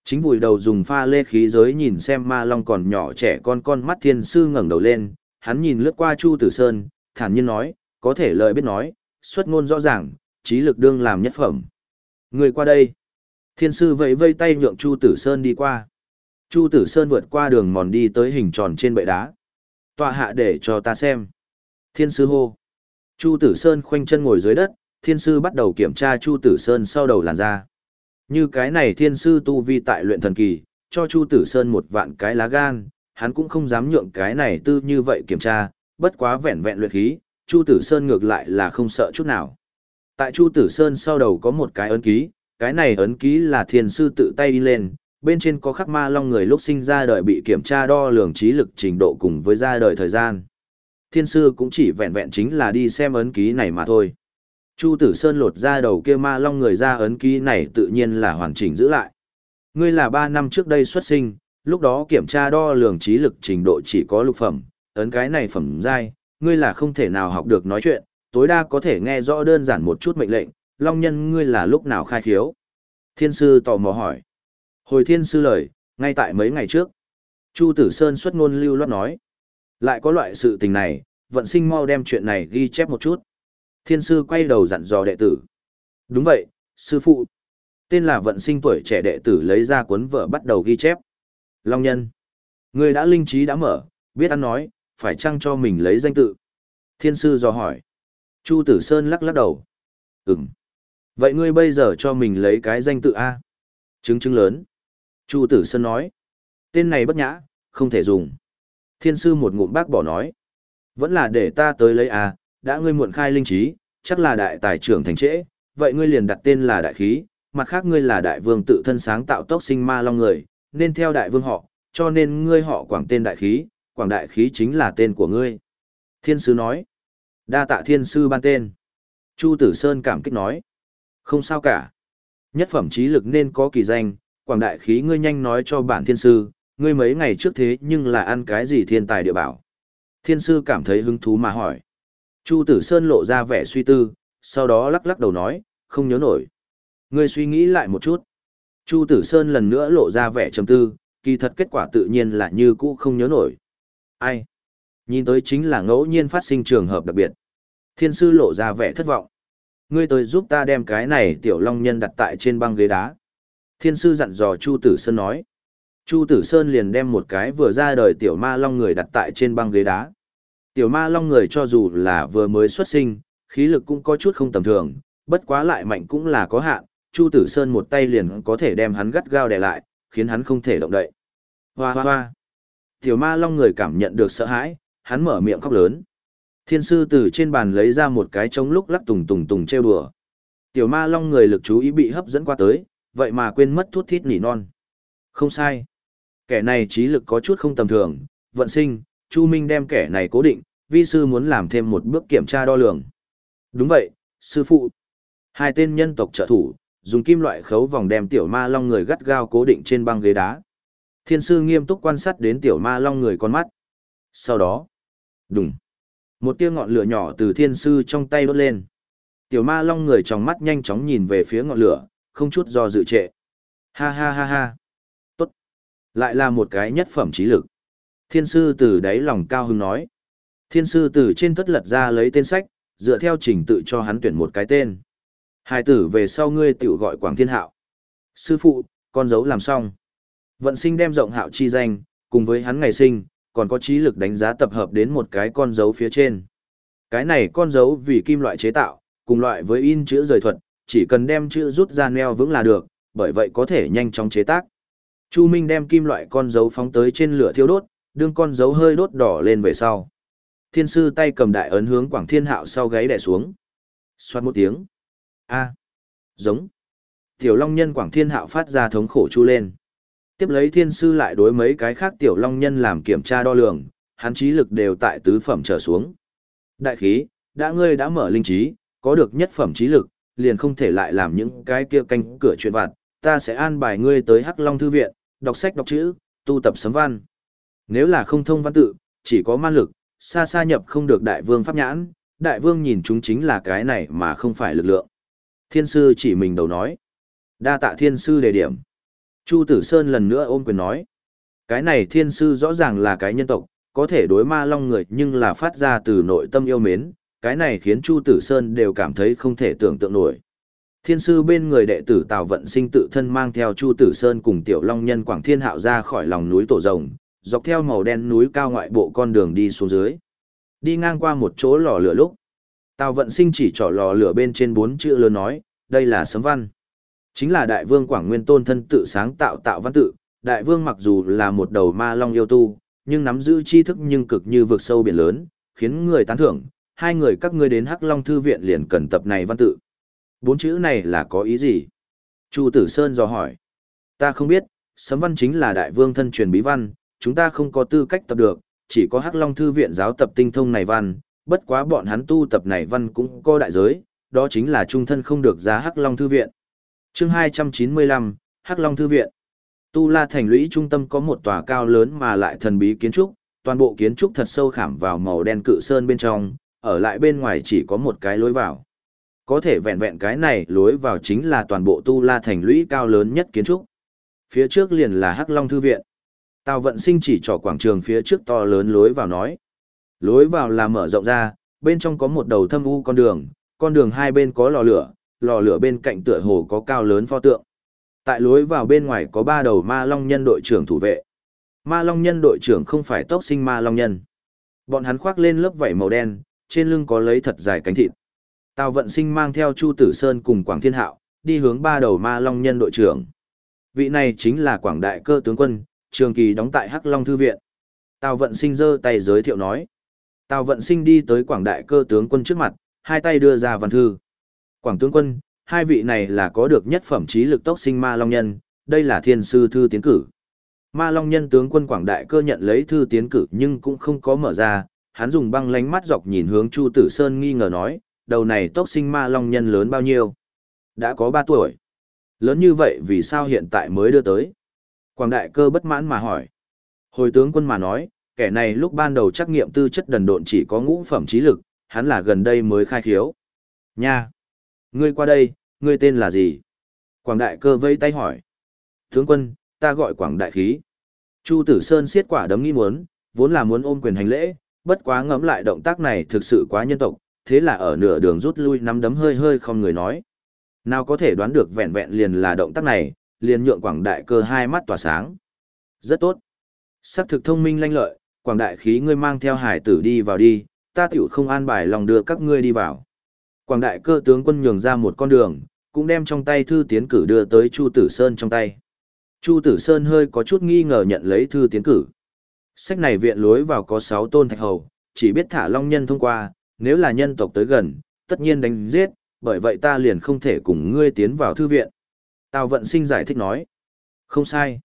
chính vùi đầu dùng pha lê khí giới nhìn xem ma long còn nhỏ trẻ con con mắt thiên sư ngẩng đầu lên, hắn nhìn lướt qua Chu Tử Sơn, thản nhiên nói, có thể lời biết nói, xuất ngôn rõ ràng, trí lực đương làm nhất phẩm. Người qua đây. Thiên sư vẫy vây tay nhượng Chu Tử Sơn đi qua. Chu Tử Sơn vượt qua đường mòn đi tới hình tròn trên bệ đá. Tọa hạ để cho ta xem. Thiên sư hô. Chu Tử Sơn khoanh chân ngồi dưới đất, thiên sư bắt đầu kiểm tra Chu Tử Sơn sau đầu làn da. Như cái này thiên sư tu vi tại luyện thần kỳ, cho Chu Tử Sơn một vạn cái lá gan, hắn cũng không dám nhượng cái này tư như vậy kiểm tra, bất quá vẹn vẹn luyện khí, Chu Tử Sơn ngược lại là không sợ chút nào. Tại Chu Tử Sơn sau đầu có một cái ấn ký, cái này ấn ký là thiên sư tự tay đi lên, bên trên có khắc ma long người lúc sinh ra đời bị kiểm tra đo lường trí lực trình độ cùng với ra đời thời gian. Thiên sư cũng chỉ vẹn vẹn chính là đi xem ấn ký này mà thôi. Chu Tử Sơn lột ra đầu kia ma long người ra ấn ký này tự nhiên là hoàn chỉnh giữ lại. Ngươi là 3 năm trước đây xuất sinh, lúc đó kiểm tra đo lường trí lực trình độ chỉ có lục phẩm, ấn cái này phẩm giai, ngươi là không thể nào học được nói chuyện, tối đa có thể nghe rõ đơn giản một chút mệnh lệnh, long nhân ngươi là lúc nào khai khiếu. Thiên sư tò mò hỏi. Hồi thiên sư lời, ngay tại mấy ngày trước. Chu Tử Sơn xuất ngôn lưu loát nói. Lại có loại sự tình này, vận sinh mau đem chuyện này ghi chép một chút. Thiên sư quay đầu dặn dò đệ tử. Đúng vậy, sư phụ. Tên là vận sinh tuổi trẻ đệ tử lấy ra cuốn vợ bắt đầu ghi chép. Long nhân. Người đã linh trí đã mở, biết ăn nói, phải chăng cho mình lấy danh tự. Thiên sư dò hỏi. Chu Tử Sơn lắc lắc đầu. Ừm. Vậy ngươi bây giờ cho mình lấy cái danh tự A. Chứng chứng lớn. Chu Tử Sơn nói. Tên này bất nhã, không thể dùng. Thiên sư một ngụm bác bỏ nói. Vẫn là để ta tới lấy A, đã ngươi muộn khai linh trí, chắc là đại tài trưởng thành trễ, vậy ngươi liền đặt tên là đại khí, mặt khác ngươi là đại vương tự thân sáng tạo tốc sinh ma long người, nên theo đại vương họ, cho nên ngươi họ quảng tên đại khí, quảng đại khí chính là tên của ngươi. Thiên sư nói. Đa tạ thiên sư ban tên. Chu Tử Sơn cảm kích nói. Không sao cả. Nhất phẩm trí lực nên có kỳ danh, quảng đại khí ngươi nhanh nói cho bản thiên sư, ngươi mấy ngày trước thế nhưng là ăn cái gì thiên tài địa bảo. Thiên sư cảm thấy hứng thú mà hỏi. Chu Tử Sơn lộ ra vẻ suy tư, sau đó lắc lắc đầu nói, không nhớ nổi. Ngươi suy nghĩ lại một chút. Chu Tử Sơn lần nữa lộ ra vẻ trầm tư, kỳ thật kết quả tự nhiên là như cũ không nhớ nổi. Ai? Nhìn tới chính là ngẫu nhiên phát sinh trường hợp đặc biệt. Thiên sư lộ ra vẻ thất vọng. Ngươi tới giúp ta đem cái này tiểu long nhân đặt tại trên băng ghế đá. Thiên sư dặn dò Chu Tử Sơn nói. Chu Tử Sơn liền đem một cái vừa ra đời tiểu ma long người đặt tại trên băng ghế đá. Tiểu ma long người cho dù là vừa mới xuất sinh, khí lực cũng có chút không tầm thường, bất quá lại mạnh cũng là có hạn, Chu Tử Sơn một tay liền có thể đem hắn gắt gao đè lại, khiến hắn không thể động đậy. Hoa hoa hoa. Tiểu ma long người cảm nhận được sợ hãi, hắn mở miệng khóc lớn. Thiên sư từ trên bàn lấy ra một cái trống lúc lắc tùng tùng tùng trêu đùa. Tiểu ma long người lực chú ý bị hấp dẫn qua tới, vậy mà quên mất thuốc thít nỉ non. Không sai. Kẻ này trí lực có chút không tầm thường, vận sinh, Chu Minh đem kẻ này cố định, vi sư muốn làm thêm một bước kiểm tra đo lường. Đúng vậy, sư phụ. Hai tên nhân tộc trợ thủ, dùng kim loại khấu vòng đem tiểu ma long người gắt gao cố định trên băng ghế đá. Thiên sư nghiêm túc quan sát đến tiểu ma long người con mắt. Sau đó, đùng, một tia ngọn lửa nhỏ từ thiên sư trong tay đốt lên. Tiểu ma long người trong mắt nhanh chóng nhìn về phía ngọn lửa, không chút do dự trệ. Ha ha ha ha. Tốt. Lại là một cái nhất phẩm trí lực. Thiên sư từ đáy lòng cao hứng nói. Thiên sư từ trên thất lật ra lấy tên sách, dựa theo trình tự cho hắn tuyển một cái tên. Hai tử về sau ngươi tự gọi Quảng Thiên Hạo. Sư phụ, con dấu làm xong. Vận sinh đem rộng hạo chi danh, cùng với hắn ngày sinh, còn có trí lực đánh giá tập hợp đến một cái con dấu phía trên. Cái này con dấu vì kim loại chế tạo, cùng loại với in chữ rời thuật, chỉ cần đem chữ rút ra neo vững là được, bởi vậy có thể nhanh chóng chế tác. Chu Minh đem kim loại con dấu phóng tới trên lửa thiêu đốt, đương con dấu hơi đốt đỏ lên về sau. Thiên sư tay cầm đại ấn hướng Quảng Thiên Hạo sau gáy đè xuống. Xoát một tiếng. A. Giống. Tiểu Long Nhân Quảng Thiên Hạo phát ra thống khổ chu lên. Tiếp lấy thiên sư lại đối mấy cái khác Tiểu Long Nhân làm kiểm tra đo lường, hắn trí lực đều tại tứ phẩm trở xuống. Đại khí, đã ngươi đã mở linh trí, có được nhất phẩm trí lực, liền không thể lại làm những cái kia canh cửa chuyện vặt, ta sẽ an bài ngươi tới Hắc Long Thư Viện, đọc sách đọc chữ, tu tập sấm văn. Nếu là không thông văn tự, chỉ có man lực, xa xa nhập không được đại vương pháp nhãn, đại vương nhìn chúng chính là cái này mà không phải lực lượng. Thiên sư chỉ mình đầu nói. Đa tạ thiên sư đề điểm. Chu Tử Sơn lần nữa ôm quyền nói. Cái này thiên sư rõ ràng là cái nhân tộc, có thể đối ma long người nhưng là phát ra từ nội tâm yêu mến, cái này khiến Chu Tử Sơn đều cảm thấy không thể tưởng tượng nổi. Thiên sư bên người đệ tử Tào Vận Sinh tự thân mang theo Chu Tử Sơn cùng Tiểu Long Nhân Quảng Thiên Hạo ra khỏi lòng núi Tổ Rồng, dọc theo màu đen núi cao ngoại bộ con đường đi xuống dưới. Đi ngang qua một chỗ lò lửa lúc. Tào vận sinh chỉ trỏ lò lửa bên trên bốn chữ lớn nói, đây là sấm văn. Chính là đại vương Quảng Nguyên Tôn thân tự sáng tạo tạo văn tự, đại vương mặc dù là một đầu ma long yêu tu, nhưng nắm giữ tri thức nhưng cực như vượt sâu biển lớn, khiến người tán thưởng, hai người các ngươi đến Hắc Long Thư viện liền cần tập này văn tự. Bốn chữ này là có ý gì? Chu Tử Sơn dò hỏi. Ta không biết, sấm văn chính là đại vương thân truyền bí văn, chúng ta không có tư cách tập được, chỉ có Hắc Long Thư viện giáo tập tinh thông này văn, bất quá bọn hắn tu tập này văn cũng có đại giới, đó chính là trung thân không được giá Hắc Long Thư viện. chương 295, Hắc Long Thư viện. Tu La Thành lũy trung tâm có một tòa cao lớn mà lại thần bí kiến trúc, toàn bộ kiến trúc thật sâu khảm vào màu đen cự sơn bên trong, ở lại bên ngoài chỉ có một cái lối vào. Có thể vẹn vẹn cái này lối vào chính là toàn bộ Tu La Thành lũy cao lớn nhất kiến trúc. Phía trước liền là Hắc Long Thư viện. Tào vận sinh chỉ trỏ quảng trường phía trước to lớn lối vào nói. Lối vào là mở rộng ra, bên trong có một đầu thâm u con đường, con đường hai bên có lò lửa, lò lửa bên cạnh tựa hồ có cao lớn pho tượng. Tại lối vào bên ngoài có ba đầu ma long nhân đội trưởng thủ vệ. Ma long nhân đội trưởng không phải tốc sinh ma long nhân. Bọn hắn khoác lên lớp vảy màu đen, trên lưng có lấy thật dài cánh thịt. Tào vận sinh mang theo Chu Tử Sơn cùng Quảng Thiên Hạo, đi hướng ba đầu ma long nhân đội trưởng. Vị này chính là Quảng Đại cơ tướng quân, trường kỳ đóng tại Hắc Long Thư Viện. Tào vận sinh giơ tay giới thiệu nói. Tào vận sinh đi tới Quảng Đại cơ tướng quân trước mặt, hai tay đưa ra văn thư. Quảng tướng quân, hai vị này là có được nhất phẩm trí lực tốc sinh ma long nhân, đây là thiên sư thư tiến cử. Ma long nhân tướng quân Quảng Đại cơ nhận lấy thư tiến cử nhưng cũng không có mở ra, hắn dùng băng lánh mắt dọc nhìn hướng Chu Tử Sơn nghi ngờ nói, đầu này tốc sinh ma long nhân lớn bao nhiêu? Đã có ba tuổi. Lớn như vậy vì sao hiện tại mới đưa tới? Quảng Đại cơ bất mãn mà hỏi. Hồi tướng quân mà nói, kẻ này lúc ban đầu trắc nghiệm tư chất đần độn chỉ có ngũ phẩm trí lực, hắn là gần đây mới khai khiếu. Nha! Ngươi qua đây, ngươi tên là gì? Quảng đại cơ vây tay hỏi. Tướng quân, ta gọi quảng đại khí. Chu tử sơn siết quả đấm nghĩ muốn, vốn là muốn ôm quyền hành lễ, bất quá ngẫm lại động tác này thực sự quá nhân tộc, thế là ở nửa đường rút lui nắm đấm hơi hơi không người nói. Nào có thể đoán được vẹn vẹn liền là động tác này, liền nhượng quảng đại cơ hai mắt tỏa sáng. Rất tốt. Sắc thực thông minh lanh lợi, quảng đại khí ngươi mang theo hải tử đi vào đi, ta tiểu không an bài lòng đưa các ngươi đi vào. Quảng đại cơ tướng quân nhường ra một con đường, cũng đem trong tay thư tiến cử đưa tới Chu Tử Sơn trong tay. Chu Tử Sơn hơi có chút nghi ngờ nhận lấy thư tiến cử. Sách này viện lối vào có 6 tôn thạch hầu, chỉ biết thả long nhân thông qua, nếu là nhân tộc tới gần, tất nhiên đánh giết, bởi vậy ta liền không thể cùng ngươi tiến vào thư viện. Tào vận sinh giải thích nói. Không sai.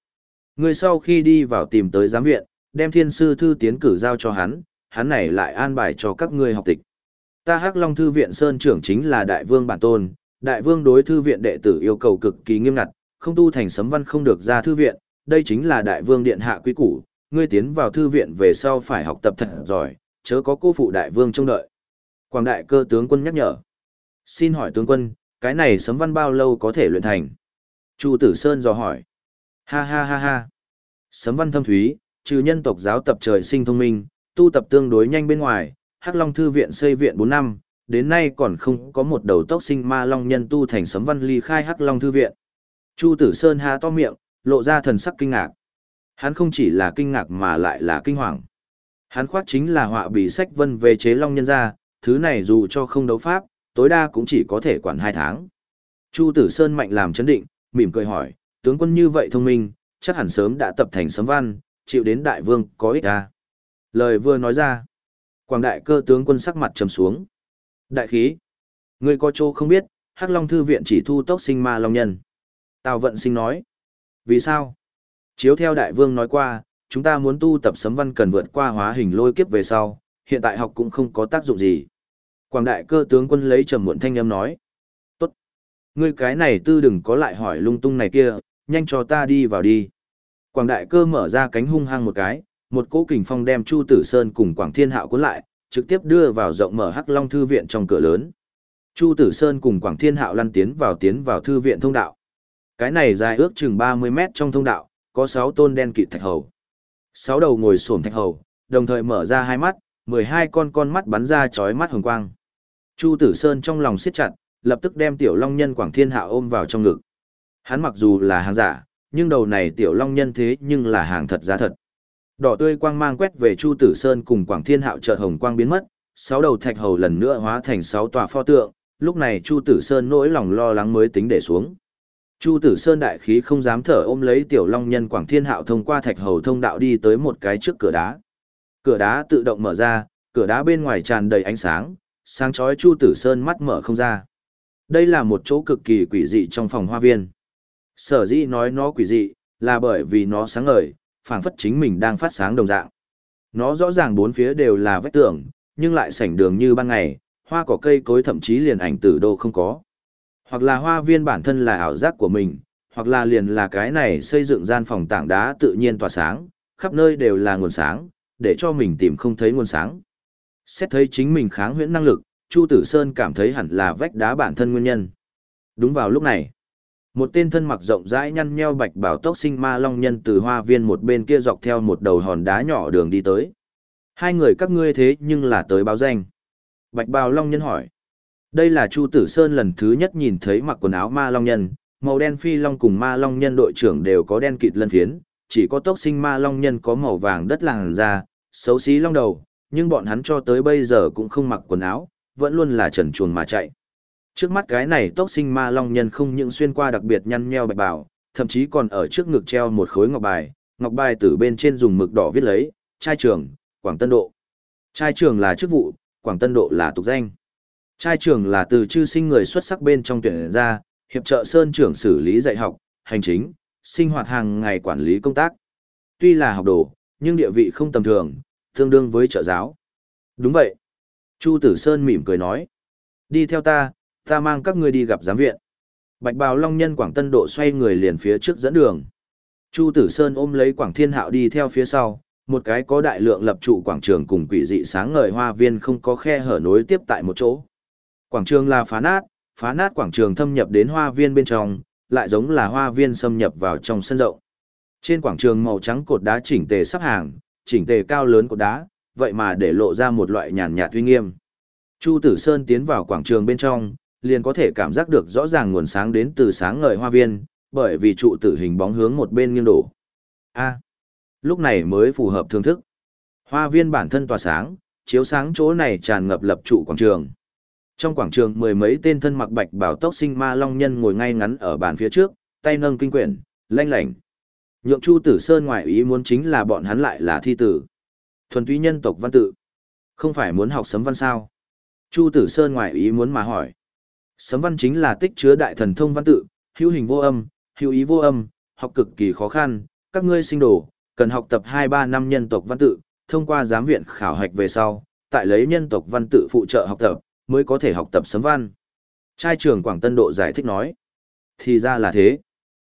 người sau khi đi vào tìm tới giám viện, đem thiên sư thư tiến cử giao cho hắn, hắn này lại an bài cho các ngươi học tịch. Ta Hắc Long Thư viện Sơn trưởng chính là Đại Vương Bản Tôn, Đại Vương đối thư viện đệ tử yêu cầu cực kỳ nghiêm ngặt, không tu thành sấm văn không được ra thư viện, đây chính là Đại Vương Điện Hạ quý củ, ngươi tiến vào thư viện về sau phải học tập thật giỏi, chớ có cô phụ Đại Vương trông đợi. Quảng Đại cơ tướng quân nhắc nhở. Xin hỏi tướng quân, cái này sấm văn bao lâu có thể luyện thành? Chu Tử Sơn dò hỏi. Ha ha ha ha. Sấm văn thâm thúy, trừ nhân tộc giáo tập trời sinh thông minh, tu tập tương đối nhanh bên ngoài, Hắc Long Thư viện xây viện 4 năm, đến nay còn không có một đầu tốc sinh ma long nhân tu thành sấm văn ly khai Hắc Long Thư viện. Chu Tử Sơn há to miệng, lộ ra thần sắc kinh ngạc. Hắn không chỉ là kinh ngạc mà lại là kinh hoàng. Hắn khoác chính là họa bị sách vân về chế long nhân ra, thứ này dù cho không đấu pháp, tối đa cũng chỉ có thể quản 2 tháng. Chu Tử Sơn mạnh làm chấn định, mỉm cười hỏi, tướng quân như vậy thông minh, chắc hẳn sớm đã tập thành sấm văn, chịu đến đại vương có ích à. Lời vừa nói ra, quảng đại cơ tướng quân sắc mặt trầm xuống. Đại khí, người có chỗ không biết, Hắc Long Thư viện chỉ thu tốc sinh ma long nhân. Tào vận sinh nói, vì sao? Chiếu theo đại vương nói qua, chúng ta muốn tu tập sấm văn cần vượt qua hóa hình lôi kiếp về sau, hiện tại học cũng không có tác dụng gì. Quảng đại cơ tướng quân lấy trầm muộn thanh âm nói. Ngươi cái này tư đừng có lại hỏi lung tung này kia, nhanh cho ta đi vào đi. Quảng đại cơ mở ra cánh hung hăng một cái, một cỗ kình phong đem Chu Tử Sơn cùng Quảng Thiên Hạo cuốn lại, trực tiếp đưa vào rộng mở Hắc Long thư viện trong cửa lớn. Chu Tử Sơn cùng Quảng Thiên Hạo lăn tiến vào tiến vào thư viện thông đạo. Cái này dài ước chừng 30 mét trong thông đạo, có 6 tôn đen kịt thạch hầu. 6 đầu ngồi xổm thạch hầu, đồng thời mở ra hai mắt, 12 con con mắt bắn ra chói mắt hồng quang. Chu Tử Sơn trong lòng siết chặt, lập tức đem Tiểu Long Nhân Quảng Thiên Hạo ôm vào trong ngực. Hắn mặc dù là hàng giả, nhưng đầu này Tiểu Long Nhân thế nhưng là hàng thật giá thật. Đỏ tươi quang mang quét về Chu Tử Sơn cùng Quảng Thiên Hạo chợt hồng quang biến mất, sáu đầu thạch hầu lần nữa hóa thành sáu tòa pho tượng, lúc này Chu Tử Sơn nỗi lòng lo lắng mới tính để xuống. Chu Tử Sơn đại khí không dám thở ôm lấy tiểu long nhân Quảng Thiên Hạo thông qua thạch hầu thông đạo đi tới một cái trước cửa đá. Cửa đá tự động mở ra, cửa đá bên ngoài tràn đầy ánh sáng, sáng chói Chu Tử Sơn mắt mở không ra. Đây là một chỗ cực kỳ quỷ dị trong phòng hoa viên. Sở dĩ nói nó quỷ dị, là bởi vì nó sáng ngời, phảng phất chính mình đang phát sáng đồng dạng. Nó rõ ràng bốn phía đều là vách tường, nhưng lại sảnh đường như ban ngày, hoa cỏ cây cối thậm chí liền ảnh tử đô không có. Hoặc là hoa viên bản thân là ảo giác của mình, hoặc là liền là cái này xây dựng gian phòng tảng đá tự nhiên tỏa sáng, khắp nơi đều là nguồn sáng, để cho mình tìm không thấy nguồn sáng. Xét thấy chính mình kháng huyễn năng lực, Chu Tử Sơn cảm thấy hẳn là vách đá bản thân nguyên nhân. Đúng vào lúc này, một tên thân mặc rộng rãi nhăn nheo bạch bảo tốc sinh ma long nhân từ hoa viên một bên kia dọc theo một đầu hòn đá nhỏ đường đi tới. Hai người các ngươi thế nhưng là tới báo danh. Bạch bào long nhân hỏi. Đây là Chu Tử Sơn lần thứ nhất nhìn thấy mặc quần áo ma long nhân, màu đen phi long cùng ma long nhân đội trưởng đều có đen kịt lân phiến, chỉ có tốc sinh ma long nhân có màu vàng đất làng da, xấu xí long đầu, nhưng bọn hắn cho tới bây giờ cũng không mặc quần áo, vẫn luôn là trần chuồn mà chạy. Trước mắt cái này tốc sinh ma long nhân không những xuyên qua đặc biệt nhăn nheo bạch bảo, thậm chí còn ở trước ngực treo một khối ngọc bài, ngọc bài từ bên trên dùng mực đỏ viết lấy, trai trưởng, Quảng Tân Độ. Trai trưởng là chức vụ, Quảng Tân Độ là tục danh. Trai trưởng là từ chư sinh người xuất sắc bên trong tuyển ra, hiệp trợ sơn trưởng xử lý dạy học, hành chính, sinh hoạt hàng ngày quản lý công tác. Tuy là học đồ, nhưng địa vị không tầm thường, tương đương với trợ giáo. Đúng vậy. Chu Tử Sơn mỉm cười nói. Đi theo ta, ta mang các ngươi đi gặp giám viện. Bạch bào long nhân Quảng Tân Độ xoay người liền phía trước dẫn đường. Chu Tử Sơn ôm lấy Quảng Thiên Hạo đi theo phía sau, một cái có đại lượng lập trụ quảng trường cùng quỷ dị sáng ngời hoa viên không có khe hở nối tiếp tại một chỗ. Quảng trường là phá nát, phá nát quảng trường thâm nhập đến hoa viên bên trong, lại giống là hoa viên xâm nhập vào trong sân rộng. Trên quảng trường màu trắng cột đá chỉnh tề sắp hàng, chỉnh tề cao lớn cột đá, vậy mà để lộ ra một loại nhàn nhạt uy nghiêm. Chu Tử Sơn tiến vào quảng trường bên trong, liền có thể cảm giác được rõ ràng nguồn sáng đến từ sáng ngời hoa viên, bởi vì trụ tử hình bóng hướng một bên nghiêng đổ. A, lúc này mới phù hợp thưởng thức. Hoa viên bản thân tỏa sáng, chiếu sáng chỗ này tràn ngập lập trụ quảng trường. Trong quảng trường mười mấy tên thân mặc bạch bảo tốc sinh ma long nhân ngồi ngay ngắn ở bàn phía trước, tay nâng kinh quyển, lanh lảnh. Nhượng Chu Tử Sơn ngoại ý muốn chính là bọn hắn lại là thi tử. Thuần túy nhân tộc văn tự. Không phải muốn học sấm văn sao? Chu Tử Sơn ngoại ý muốn mà hỏi. Sấm văn chính là tích chứa đại thần thông văn tự, hữu hình vô âm, hữu ý vô âm, học cực kỳ khó khăn, các ngươi sinh đồ, cần học tập 2-3 năm nhân tộc văn tự, thông qua giám viện khảo hạch về sau, tại lấy nhân tộc văn tự phụ trợ học tập, mới có thể học tập sấm văn. Trai trưởng Quảng Tân Độ giải thích nói. Thì ra là thế.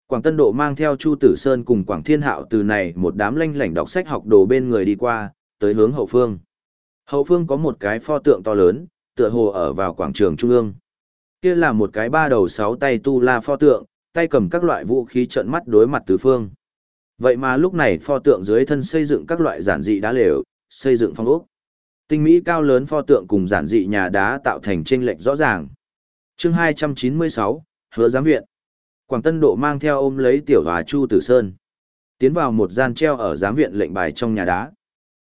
Quảng Tân Độ mang theo Chu Tử Sơn cùng Quảng Thiên Hạo từ này một đám lanh lảnh đọc sách học đồ bên người đi qua, tới hướng hậu phương. Hậu phương có một cái pho tượng to lớn, tựa hồ ở vào quảng trường trung ương. Kia là một cái ba đầu sáu tay tu la pho tượng, tay cầm các loại vũ khí trợn mắt đối mặt tứ phương. Vậy mà lúc này pho tượng dưới thân xây dựng các loại giản dị đá lều, xây dựng phong ốc. Tinh mỹ cao lớn pho tượng cùng giản dị nhà đá tạo thành chênh lệch rõ ràng. Chương 296, Hứa giám viện. Quảng Tân Độ mang theo ôm lấy tiểu hòa Chu Tử Sơn. Tiến vào một gian treo ở giám viện lệnh bài trong nhà đá.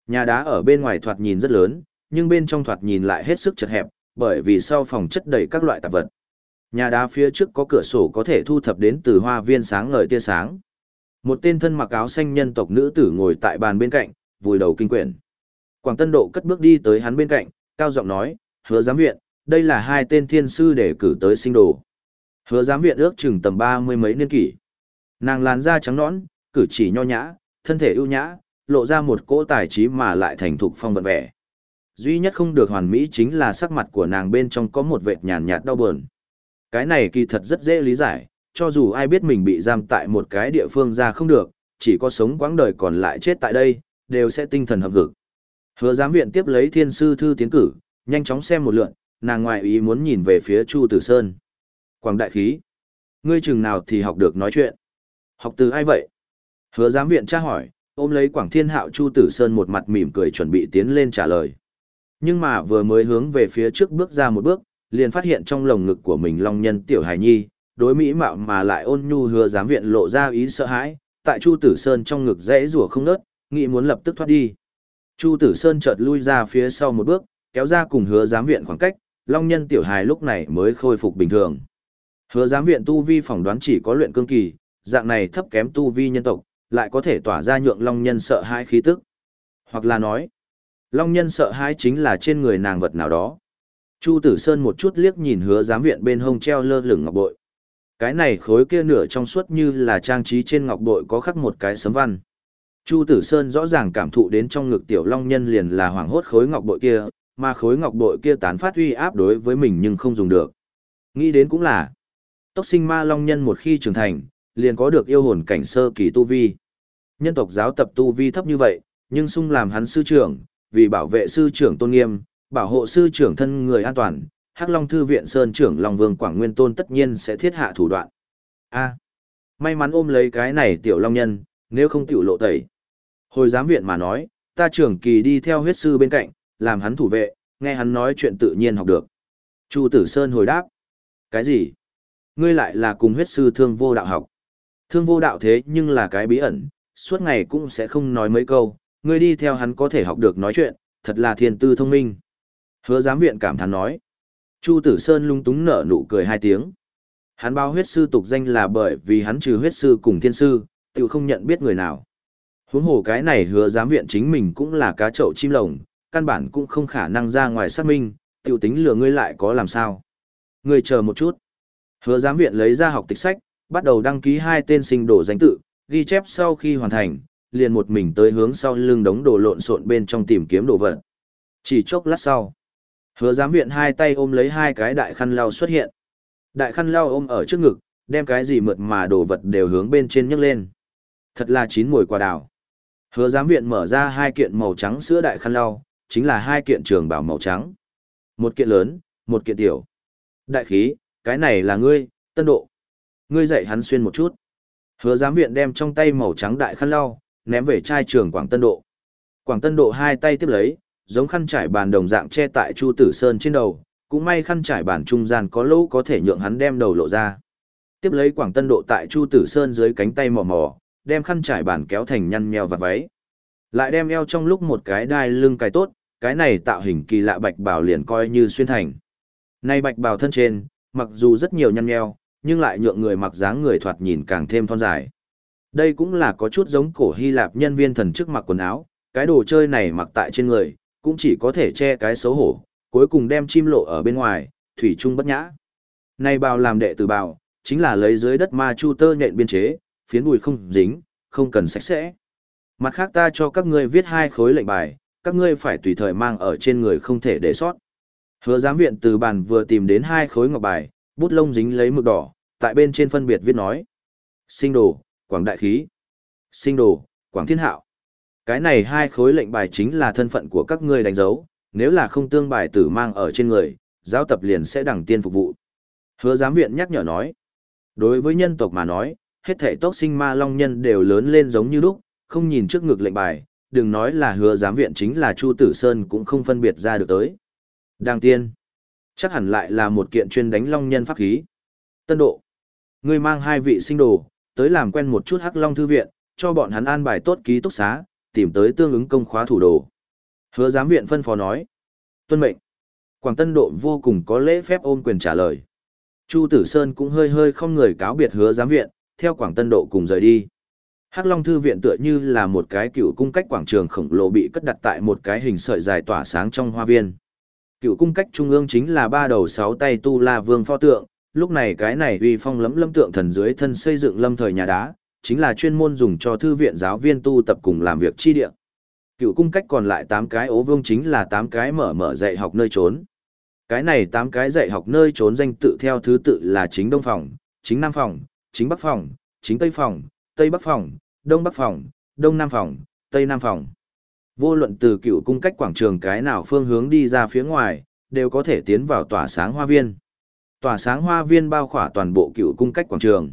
Nhà đá ở bên ngoài thoạt nhìn rất lớn, nhưng bên trong thoạt nhìn lại hết sức chật hẹp, bởi vì sau phòng chất đầy các loại tạp vật. Nhà đá phía trước có cửa sổ có thể thu thập đến từ hoa viên sáng ngời tia sáng. Một tên thân mặc áo xanh nhân tộc nữ tử ngồi tại bàn bên cạnh, vùi đầu kinh quyển. Quảng Tân Độ cất bước đi tới hắn bên cạnh, cao giọng nói, hứa giám viện, đây là hai tên thiên sư để cử tới sinh đồ. Hứa giám viện ước chừng tầm ba mươi mấy niên kỷ. Nàng làn da trắng nõn, cử chỉ nho nhã, thân thể ưu nhã, lộ ra một cỗ tài trí mà lại thành thục phong vận vẻ. Duy nhất không được hoàn mỹ chính là sắc mặt của nàng bên trong có một vệt nhàn nhạt đau buồn. Cái này kỳ thật rất dễ lý giải, cho dù ai biết mình bị giam tại một cái địa phương ra không được, chỉ có sống quãng đời còn lại chết tại đây, đều sẽ tinh thần hợp lực. Hứa giám viện tiếp lấy thiên sư thư tiến cử, nhanh chóng xem một lượn, nàng ngoại ý muốn nhìn về phía Chu Tử Sơn. Quảng đại khí. Ngươi chừng nào thì học được nói chuyện. Học từ ai vậy? Hứa giám viện tra hỏi, ôm lấy Quảng Thiên Hạo Chu Tử Sơn một mặt mỉm cười chuẩn bị tiến lên trả lời. Nhưng mà vừa mới hướng về phía trước bước ra một bước, liền phát hiện trong lồng ngực của mình long nhân tiểu hài nhi, đối mỹ mạo mà lại ôn nhu hứa giám viện lộ ra ý sợ hãi, tại Chu Tử Sơn trong ngực dễ rủa không nớt, nghĩ muốn lập tức thoát đi. Chu Tử Sơn chợt lui ra phía sau một bước, kéo ra cùng hứa giám viện khoảng cách, long nhân tiểu hài lúc này mới khôi phục bình thường. Hứa giám viện tu vi phỏng đoán chỉ có luyện cương kỳ, dạng này thấp kém tu vi nhân tộc, lại có thể tỏa ra nhượng long nhân sợ hãi khí tức. Hoặc là nói, long nhân sợ hãi chính là trên người nàng vật nào đó. Chu Tử Sơn một chút liếc nhìn hứa giám viện bên hông treo lơ lửng ngọc bội. Cái này khối kia nửa trong suốt như là trang trí trên ngọc bội có khắc một cái sấm văn. Chu Tử Sơn rõ ràng cảm thụ đến trong ngực tiểu long nhân liền là hoàng hốt khối ngọc bội kia, mà khối ngọc bội kia tán phát uy áp đối với mình nhưng không dùng được. Nghĩ đến cũng là, tốc sinh ma long nhân một khi trưởng thành, liền có được yêu hồn cảnh sơ kỳ tu vi. Nhân tộc giáo tập tu vi thấp như vậy, nhưng sung làm hắn sư trưởng, vì bảo vệ sư trưởng tôn nghiêm, bảo hộ sư trưởng thân người an toàn, Hắc Long thư viện sơn trưởng Long Vương Quảng Nguyên Tôn tất nhiên sẽ thiết hạ thủ đoạn. A, may mắn ôm lấy cái này tiểu long nhân, nếu không tiểu lộ tẩy. Hồi giám viện mà nói, ta trưởng kỳ đi theo huyết sư bên cạnh, làm hắn thủ vệ, nghe hắn nói chuyện tự nhiên học được. Chu Tử Sơn hồi đáp. Cái gì? Ngươi lại là cùng huyết sư thương vô đạo học. Thương vô đạo thế nhưng là cái bí ẩn, suốt ngày cũng sẽ không nói mấy câu, ngươi đi theo hắn có thể học được nói chuyện, thật là thiên tư thông minh. Hứa giám viện cảm thán nói. Chu Tử Sơn lung túng nở nụ cười hai tiếng. Hắn báo huyết sư tục danh là bởi vì hắn trừ huyết sư cùng thiên sư, tự không nhận biết người nào. Huống hồ cái này hứa giám viện chính mình cũng là cá chậu chim lồng, căn bản cũng không khả năng ra ngoài xác minh, tiểu tính lừa ngươi lại có làm sao. Ngươi chờ một chút. Hứa giám viện lấy ra học tịch sách, bắt đầu đăng ký hai tên sinh đồ danh tự, ghi chép sau khi hoàn thành, liền một mình tới hướng sau lưng đống đồ lộn xộn bên trong tìm kiếm đồ vật. Chỉ chốc lát sau, hứa giám viện hai tay ôm lấy hai cái đại khăn lau xuất hiện. Đại khăn lau ôm ở trước ngực, đem cái gì mượt mà đồ vật đều hướng bên trên nhấc lên. Thật là chín mùi quả đào. Hứa giám viện mở ra hai kiện màu trắng sữa đại khăn lau, chính là hai kiện trường bảo màu trắng. Một kiện lớn, một kiện tiểu. Đại khí, cái này là ngươi, tân độ. Ngươi dạy hắn xuyên một chút. Hứa giám viện đem trong tay màu trắng đại khăn lau, ném về trai trường Quảng Tân Độ. Quảng Tân Độ hai tay tiếp lấy, giống khăn trải bàn đồng dạng che tại Chu Tử Sơn trên đầu, cũng may khăn trải bàn trung gian có lỗ có thể nhượng hắn đem đầu lộ ra. Tiếp lấy Quảng Tân Độ tại Chu Tử Sơn dưới cánh tay mò mò, đem khăn trải bàn kéo thành nhăn nheo và váy. Lại đem eo trong lúc một cái đai lưng cài tốt, cái này tạo hình kỳ lạ bạch bào liền coi như xuyên thành. Nay bạch bào thân trên, mặc dù rất nhiều nhăn nheo, nhưng lại nhượng người mặc dáng người thoạt nhìn càng thêm thon dài. Đây cũng là có chút giống cổ Hy Lạp nhân viên thần chức mặc quần áo, cái đồ chơi này mặc tại trên người, cũng chỉ có thể che cái xấu hổ, cuối cùng đem chim lộ ở bên ngoài, thủy chung bất nhã. Này bào làm đệ tử bào, chính là lấy dưới đất ma chu tơ nhện biên chế, phiến bùi không dính, không cần sạch sẽ. Mặt khác ta cho các ngươi viết hai khối lệnh bài, các ngươi phải tùy thời mang ở trên người không thể để sót. Hứa giám viện từ bàn vừa tìm đến hai khối ngọc bài, bút lông dính lấy mực đỏ, tại bên trên phân biệt viết nói. Sinh đồ, quảng đại khí. Sinh đồ, quảng thiên hạo. Cái này hai khối lệnh bài chính là thân phận của các ngươi đánh dấu, nếu là không tương bài tử mang ở trên người, giáo tập liền sẽ đẳng tiên phục vụ. Hứa giám viện nhắc nhở nói. Đối với nhân tộc mà nói, hết thể tốc sinh ma long nhân đều lớn lên giống như lúc, không nhìn trước ngực lệnh bài, đừng nói là hứa giám viện chính là Chu Tử Sơn cũng không phân biệt ra được tới. Đàng tiên. Chắc hẳn lại là một kiện chuyên đánh long nhân pháp khí. Tân độ. Ngươi mang hai vị sinh đồ, tới làm quen một chút hắc long thư viện, cho bọn hắn an bài tốt ký túc xá, tìm tới tương ứng công khóa thủ đồ. Hứa giám viện phân phó nói. Tuân mệnh. Quảng Tân Độ vô cùng có lễ phép ôm quyền trả lời. Chu Tử Sơn cũng hơi hơi không người cáo biệt hứa giám viện, theo Quảng Tân Độ cùng rời đi. Hắc Long Thư viện tựa như là một cái cựu cung cách quảng trường khổng lồ bị cất đặt tại một cái hình sợi dài tỏa sáng trong hoa viên. Cựu cung cách trung ương chính là ba đầu sáu tay tu la vương pho tượng, lúc này cái này uy phong lẫm lâm tượng thần dưới thân xây dựng lâm thời nhà đá, chính là chuyên môn dùng cho thư viện giáo viên tu tập cùng làm việc chi địa. Cựu cung cách còn lại tám cái ố vương chính là tám cái mở mở dạy học nơi trốn. Cái này tám cái dạy học nơi trốn danh tự theo thứ tự là chính đông phòng, chính nam phòng, chính bắc phòng, chính tây phòng, tây bắc phòng, đông bắc phòng, đông nam phòng, tây nam phòng. Vô luận từ cựu cung cách quảng trường cái nào phương hướng đi ra phía ngoài, đều có thể tiến vào tỏa sáng hoa viên. Tỏa sáng hoa viên bao khỏa toàn bộ cựu cung cách quảng trường.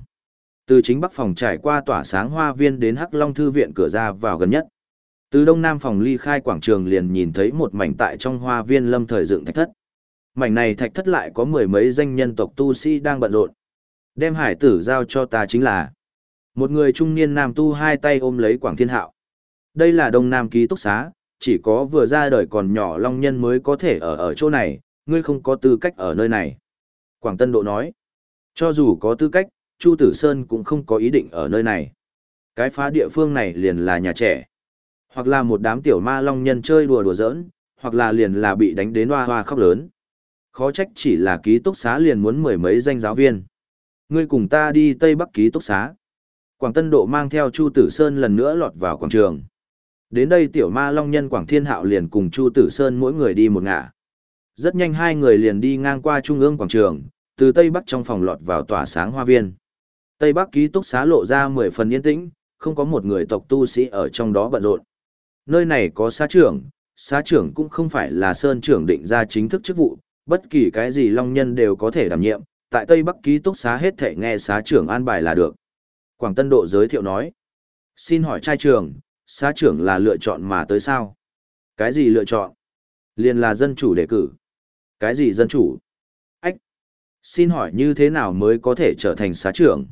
Từ chính bắc phòng trải qua tỏa sáng hoa viên đến Hắc Long Thư viện cửa ra vào gần nhất. Từ đông nam phòng ly khai quảng trường liền nhìn thấy một mảnh tại trong hoa viên lâm thời dựng thạch thất. Mảnh này thạch thất lại có mười mấy danh nhân tộc tu sĩ đang bận rộn. Đem hải tử giao cho ta chính là một người trung niên nam tu hai tay ôm lấy quảng thiên hạo. Đây là đông nam ký túc xá, chỉ có vừa ra đời còn nhỏ long nhân mới có thể ở ở chỗ này, ngươi không có tư cách ở nơi này. Quảng Tân Độ nói, cho dù có tư cách, Chu Tử Sơn cũng không có ý định ở nơi này. Cái phá địa phương này liền là nhà trẻ, hoặc là một đám tiểu ma long nhân chơi đùa đùa giỡn, hoặc là liền là bị đánh đến hoa hoa khóc lớn. Khó trách chỉ là ký túc xá liền muốn mười mấy danh giáo viên. Ngươi cùng ta đi Tây Bắc ký túc xá. Quảng Tân Độ mang theo Chu Tử Sơn lần nữa lọt vào quảng trường. Đến đây tiểu ma long nhân Quảng Thiên Hạo liền cùng Chu Tử Sơn mỗi người đi một ngả. Rất nhanh hai người liền đi ngang qua trung ương quảng trường, từ Tây Bắc trong phòng lọt vào tỏa sáng hoa viên. Tây Bắc ký túc xá lộ ra mười phần yên tĩnh, không có một người tộc tu sĩ ở trong đó bận rộn. Nơi này có xá trưởng, xá trưởng cũng không phải là sơn trưởng định ra chính thức chức vụ, bất kỳ cái gì long nhân đều có thể đảm nhiệm, tại Tây Bắc ký túc xá hết thể nghe xá trưởng an bài là được. Quảng Tân Độ giới thiệu nói, xin hỏi trai trưởng, xã trưởng là lựa chọn mà tới sao? Cái gì lựa chọn? Liền là dân chủ đề cử. Cái gì dân chủ? Ách! Xin hỏi như thế nào mới có thể trở thành xã trưởng?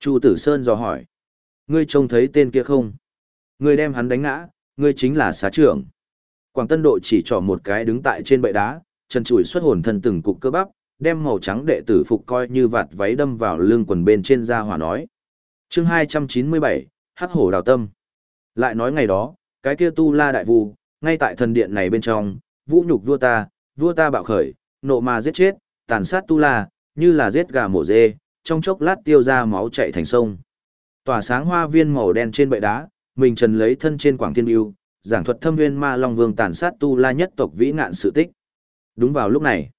Chu Tử Sơn dò hỏi. Ngươi trông thấy tên kia không? Ngươi đem hắn đánh ngã, ngươi chính là xã trưởng. Quảng Tân Độ chỉ trỏ một cái đứng tại trên bệ đá, chân chùi xuất hồn thân từng cục cơ bắp, đem màu trắng đệ tử phục coi như vạt váy đâm vào lưng quần bên trên da hỏa nói. chương 297, Hắc Hổ Đào Tâm. Lại nói ngày đó, cái kia tu la đại vu, ngay tại thần điện này bên trong, vũ nhục vua ta, vua ta bạo khởi, nộ mà giết chết, tàn sát tu la, như là giết gà mổ dê, trong chốc lát tiêu ra máu chạy thành sông. Tỏa sáng hoa viên màu đen trên bệ đá, mình trần lấy thân trên quảng thiên yêu, giảng thuật thâm viên ma long vương tàn sát tu la nhất tộc vĩ ngạn sự tích. Đúng vào lúc này,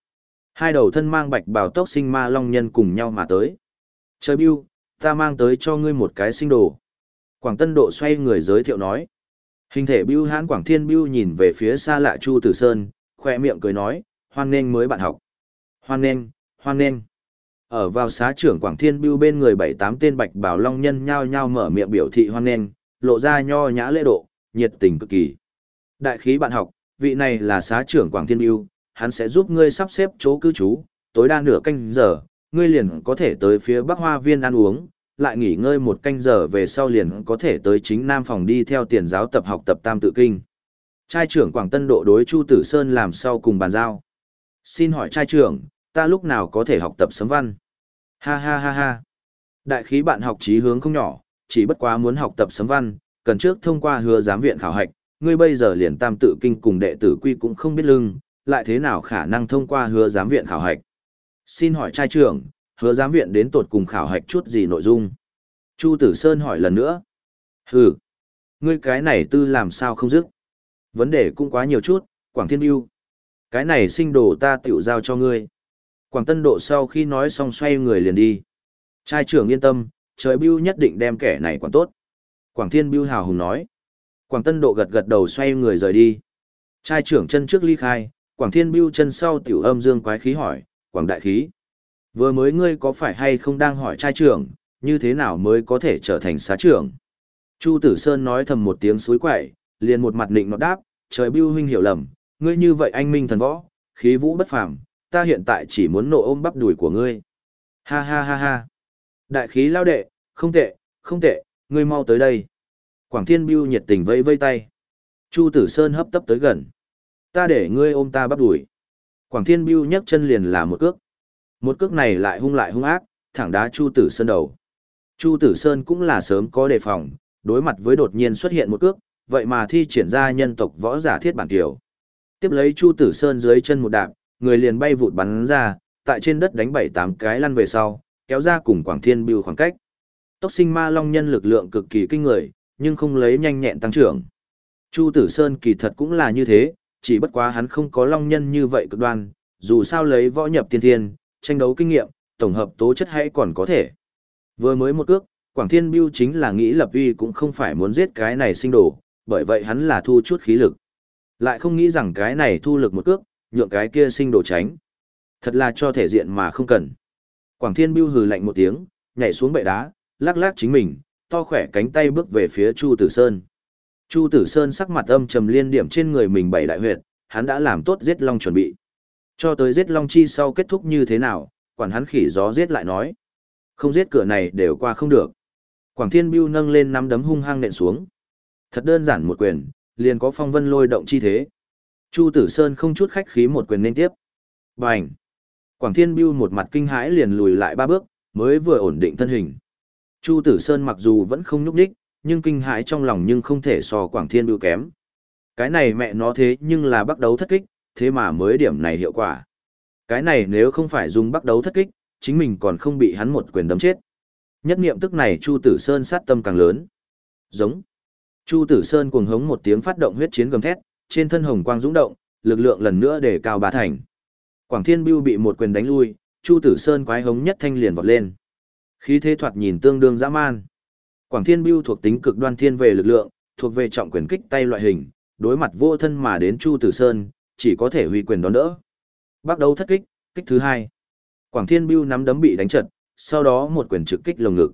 hai đầu thân mang bạch bào tốc sinh ma long nhân cùng nhau mà tới. Trời biêu, ta mang tới cho ngươi một cái sinh đồ. Quảng Tân Độ xoay người giới thiệu nói. Hình thể biêu hãn Quảng Thiên biêu nhìn về phía xa lạ Chu Tử Sơn, khoe miệng cười nói, hoan nghênh mới bạn học. Hoan nghênh, hoan nghênh. Ở vào xá trưởng Quảng Thiên biêu bên người bảy tám tên bạch bảo long nhân nhao nhao mở miệng biểu thị hoan nghênh, lộ ra nho nhã lễ độ, nhiệt tình cực kỳ. Đại khí bạn học, vị này là xá trưởng Quảng Thiên biêu, hắn sẽ giúp ngươi sắp xếp chỗ cư trú, tối đa nửa canh giờ, ngươi liền có thể tới phía Bắc Hoa Viên ăn uống, lại nghỉ ngơi một canh giờ về sau liền có thể tới chính Nam phòng đi theo tiền giáo tập học tập Tam Tự Kinh. Trai trưởng Quảng Tân độ đối Chu Tử Sơn làm sau cùng bàn giao. Xin hỏi trai trưởng, ta lúc nào có thể học tập sấm văn? Ha ha ha ha. Đại khí bạn học trí hướng không nhỏ, chỉ bất quá muốn học tập sấm văn, cần trước thông qua hứa giám viện khảo hạch, ngươi bây giờ liền Tam Tự Kinh cùng đệ tử quy cũng không biết lưng, lại thế nào khả năng thông qua hứa giám viện khảo hạch. Xin hỏi trai trưởng, hứa giám viện đến tột cùng khảo hạch chút gì nội dung? Chu Tử Sơn hỏi lần nữa. Hừ, ngươi cái này tư làm sao không dứt? Vấn đề cũng quá nhiều chút, Quảng Thiên Biêu. Cái này sinh đồ ta tiểu giao cho ngươi. Quảng Tân Độ sau khi nói xong xoay người liền đi. Trai trưởng yên tâm, trời Biêu nhất định đem kẻ này quản tốt. Quảng Thiên Biêu hào hùng nói. Quảng Tân Độ gật gật đầu xoay người rời đi. Trai trưởng chân trước ly khai, Quảng Thiên Biêu chân sau tiểu âm dương quái khí hỏi, Quảng Đại Khí. Vừa mới ngươi có phải hay không đang hỏi trai trưởng, như thế nào mới có thể trở thành xá trưởng? Chu Tử Sơn nói thầm một tiếng suối quậy, liền một mặt định nọt đáp, trời bưu huynh hiểu lầm, ngươi như vậy anh minh thần võ, khí vũ bất phàm, ta hiện tại chỉ muốn nộ ôm bắp đùi của ngươi. Ha ha ha ha. Đại khí lao đệ, không tệ, không tệ, ngươi mau tới đây. Quảng Thiên bưu nhiệt tình vẫy vây tay. Chu Tử Sơn hấp tấp tới gần ta để ngươi ôm ta bắp đuổi. Quảng Thiên bưu nhấc chân liền là một cước. Một cước này lại hung lại hung ác, thẳng đá Chu Tử Sơn đầu. Chu Tử Sơn cũng là sớm có đề phòng, đối mặt với đột nhiên xuất hiện một cước, vậy mà thi triển ra nhân tộc võ giả thiết bản tiểu. Tiếp lấy Chu Tử Sơn dưới chân một đạp, người liền bay vụt bắn ra, tại trên đất đánh bảy tám cái lăn về sau, kéo ra cùng Quảng Thiên bưu khoảng cách. Tốc sinh ma long nhân lực lượng cực kỳ kinh người, nhưng không lấy nhanh nhẹn tăng trưởng. Chu Tử Sơn kỳ thật cũng là như thế, chỉ bất quá hắn không có long nhân như vậy cực đoan, dù sao lấy võ nhập tiên thiên, tranh đấu kinh nghiệm, tổng hợp tố chất hay còn có thể. Vừa mới một cước, Quảng Thiên Biêu chính là nghĩ lập uy cũng không phải muốn giết cái này sinh đồ, bởi vậy hắn là thu chút khí lực. Lại không nghĩ rằng cái này thu lực một cước, nhượng cái kia sinh đồ tránh. Thật là cho thể diện mà không cần. Quảng Thiên Biêu hừ lạnh một tiếng, nhảy xuống bệ đá, lắc lắc chính mình, to khỏe cánh tay bước về phía Chu Tử Sơn. Chu Tử Sơn sắc mặt âm trầm liên điểm trên người mình bảy đại huyệt, hắn đã làm tốt giết long chuẩn bị. Cho tới giết long chi sau kết thúc như thế nào, quản hắn khỉ gió giết lại nói. Không giết cửa này đều qua không được. Quảng Thiên Biêu nâng lên nắm đấm hung hăng nện xuống. Thật đơn giản một quyền, liền có phong vân lôi động chi thế. Chu Tử Sơn không chút khách khí một quyền nên tiếp. Bành! Quảng Thiên Biêu một mặt kinh hãi liền lùi lại ba bước, mới vừa ổn định thân hình. Chu Tử Sơn mặc dù vẫn không nhúc đích, nhưng kinh hãi trong lòng nhưng không thể so Quảng Thiên Biêu kém. Cái này mẹ nó thế nhưng là bắt đầu thất kích, thế mà mới điểm này hiệu quả. Cái này nếu không phải dùng bắt đấu thất kích, chính mình còn không bị hắn một quyền đấm chết. Nhất niệm tức này Chu Tử Sơn sát tâm càng lớn. Giống. Chu Tử Sơn cuồng hống một tiếng phát động huyết chiến gầm thét, trên thân hồng quang dũng động, lực lượng lần nữa để cao ba thành. Quảng Thiên Bưu bị một quyền đánh lui, Chu Tử Sơn quái hống nhất thanh liền vọt lên. Khí thế thoạt nhìn tương đương dã man. Quảng Thiên Bưu thuộc tính cực đoan thiên về lực lượng, thuộc về trọng quyền kích tay loại hình, đối mặt vô thân mà đến Chu Tử Sơn, chỉ có thể huy quyền đón đỡ. Bắt đầu thất kích, kích thứ hai. Quảng Thiên Bưu nắm đấm bị đánh trật, sau đó một quyền trực kích lồng ngực.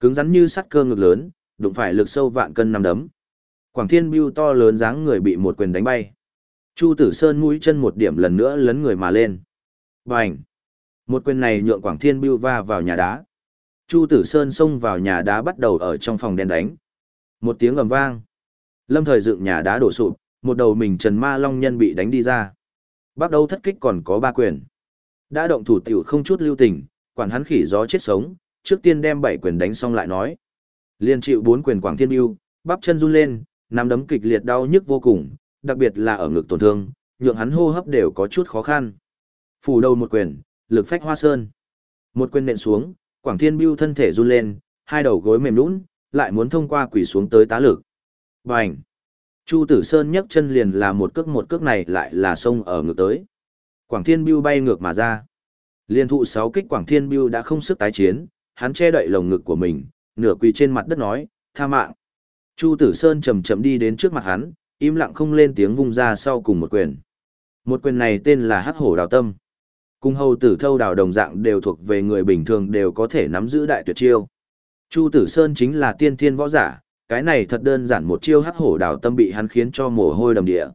Cứng rắn như sắt cơ ngực lớn, đụng phải lực sâu vạn cân nắm đấm. Quảng Thiên Bưu to lớn dáng người bị một quyền đánh bay. Chu Tử Sơn mũi chân một điểm lần nữa lấn người mà lên. Bành! Một quyền này nhượng Quảng Thiên Bưu va vào nhà đá. Chu Tử Sơn xông vào nhà đá bắt đầu ở trong phòng đen đánh. Một tiếng ầm vang. Lâm thời dựng nhà đá đổ sụp, một đầu mình Trần Ma Long Nhân bị đánh đi ra. Bắt đầu thất kích còn có ba quyền. Đã động thủ tiểu không chút lưu tình, quản hắn khỉ gió chết sống, trước tiên đem bảy quyền đánh xong lại nói. Liên chịu bốn quyền Quảng Thiên Biêu, bắp chân run lên, nắm đấm kịch liệt đau nhức vô cùng, đặc biệt là ở ngực tổn thương, nhượng hắn hô hấp đều có chút khó khăn. Phủ đầu một quyền, lực phách hoa sơn. Một quyền nện xuống, Quảng Thiên Biêu thân thể run lên, hai đầu gối mềm nhũn, lại muốn thông qua quỷ xuống tới tá lực. Bành! Chu Tử Sơn nhấc chân liền là một cước một cước này lại là sông ở ngược tới. Quảng Thiên Bưu bay ngược mà ra. Liên thụ sáu kích Quảng Thiên Bưu đã không sức tái chiến, hắn che đậy lồng ngực của mình, nửa quỳ trên mặt đất nói, tha mạng. Chu Tử Sơn chậm chậm đi đến trước mặt hắn, im lặng không lên tiếng vung ra sau cùng một quyền. Một quyền này tên là Hắc Hổ Đào Tâm. Cung hầu tử thâu đào đồng dạng đều thuộc về người bình thường đều có thể nắm giữ đại tuyệt chiêu. Chu Tử Sơn chính là tiên thiên võ giả, cái này thật đơn giản một chiêu Hắc Hổ Đào Tâm bị hắn khiến cho mồ hôi đầm địa.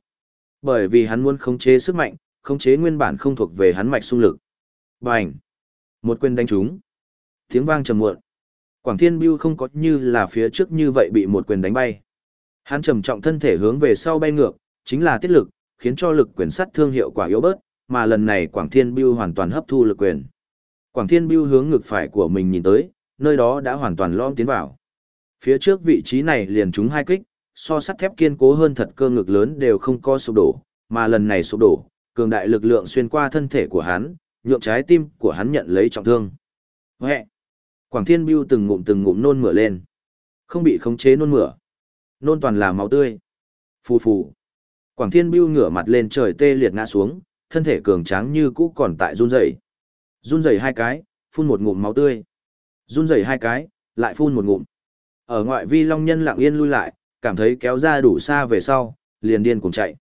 Bởi vì hắn muốn khống chế sức mạnh, khống chế nguyên bản không thuộc về hắn mạch xung lực. Bành! Một quyền đánh trúng. Tiếng vang trầm muộn. Quảng Thiên bưu không có như là phía trước như vậy bị một quyền đánh bay. Hắn trầm trọng thân thể hướng về sau bay ngược, chính là tiết lực, khiến cho lực quyền sắt thương hiệu quả yếu bớt, mà lần này Quảng Thiên bưu hoàn toàn hấp thu lực quyền. Quảng Thiên bưu hướng ngực phải của mình nhìn tới, nơi đó đã hoàn toàn lõm tiến vào. Phía trước vị trí này liền trúng hai kích, so sắt thép kiên cố hơn thật cơ ngực lớn đều không có sụp đổ, mà lần này sụp đổ, cường đại lực lượng xuyên qua thân thể của hắn, nhượng trái tim của hắn nhận lấy trọng thương. Huệ! Quảng Thiên Biêu từng ngụm từng ngụm nôn mửa lên. Không bị khống chế nôn mửa. Nôn toàn là máu tươi. Phù phù. Quảng Thiên Biêu ngửa mặt lên trời tê liệt ngã xuống, thân thể cường tráng như cũ còn tại run rẩy. Run rẩy hai cái, phun một ngụm máu tươi. Run rẩy hai cái, lại phun một ngụm. Ở ngoại vi Long Nhân lặng yên lui lại, cảm thấy kéo ra đủ xa về sau, liền điên cùng chạy.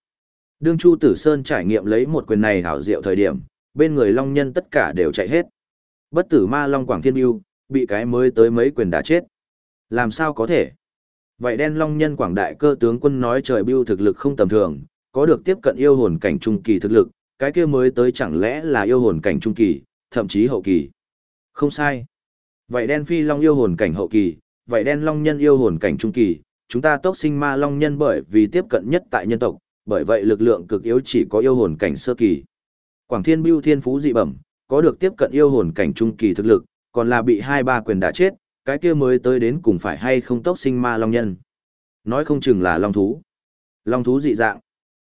Đương Chu Tử Sơn trải nghiệm lấy một quyền này hảo diệu thời điểm, bên người Long Nhân tất cả đều chạy hết. Bất tử ma Long Quảng Thiên Biêu, bị cái mới tới mấy quyền đã chết. Làm sao có thể? Vậy đen long nhân quảng đại cơ tướng quân nói trời biêu thực lực không tầm thường, có được tiếp cận yêu hồn cảnh trung kỳ thực lực, cái kia mới tới chẳng lẽ là yêu hồn cảnh trung kỳ, thậm chí hậu kỳ. Không sai. Vậy đen phi long yêu hồn cảnh hậu kỳ, vậy đen long nhân yêu hồn cảnh trung kỳ, chúng ta tốc sinh ma long nhân bởi vì tiếp cận nhất tại nhân tộc, bởi vậy lực lượng cực yếu chỉ có yêu hồn cảnh sơ kỳ. Quảng Thiên Bưu Thiên Phú dị bẩm, có được tiếp cận yêu hồn cảnh trung kỳ thực lực, còn là bị hai ba quyền đã chết, cái kia mới tới đến cùng phải hay không tốc sinh ma long nhân. Nói không chừng là long thú. Long thú dị dạng.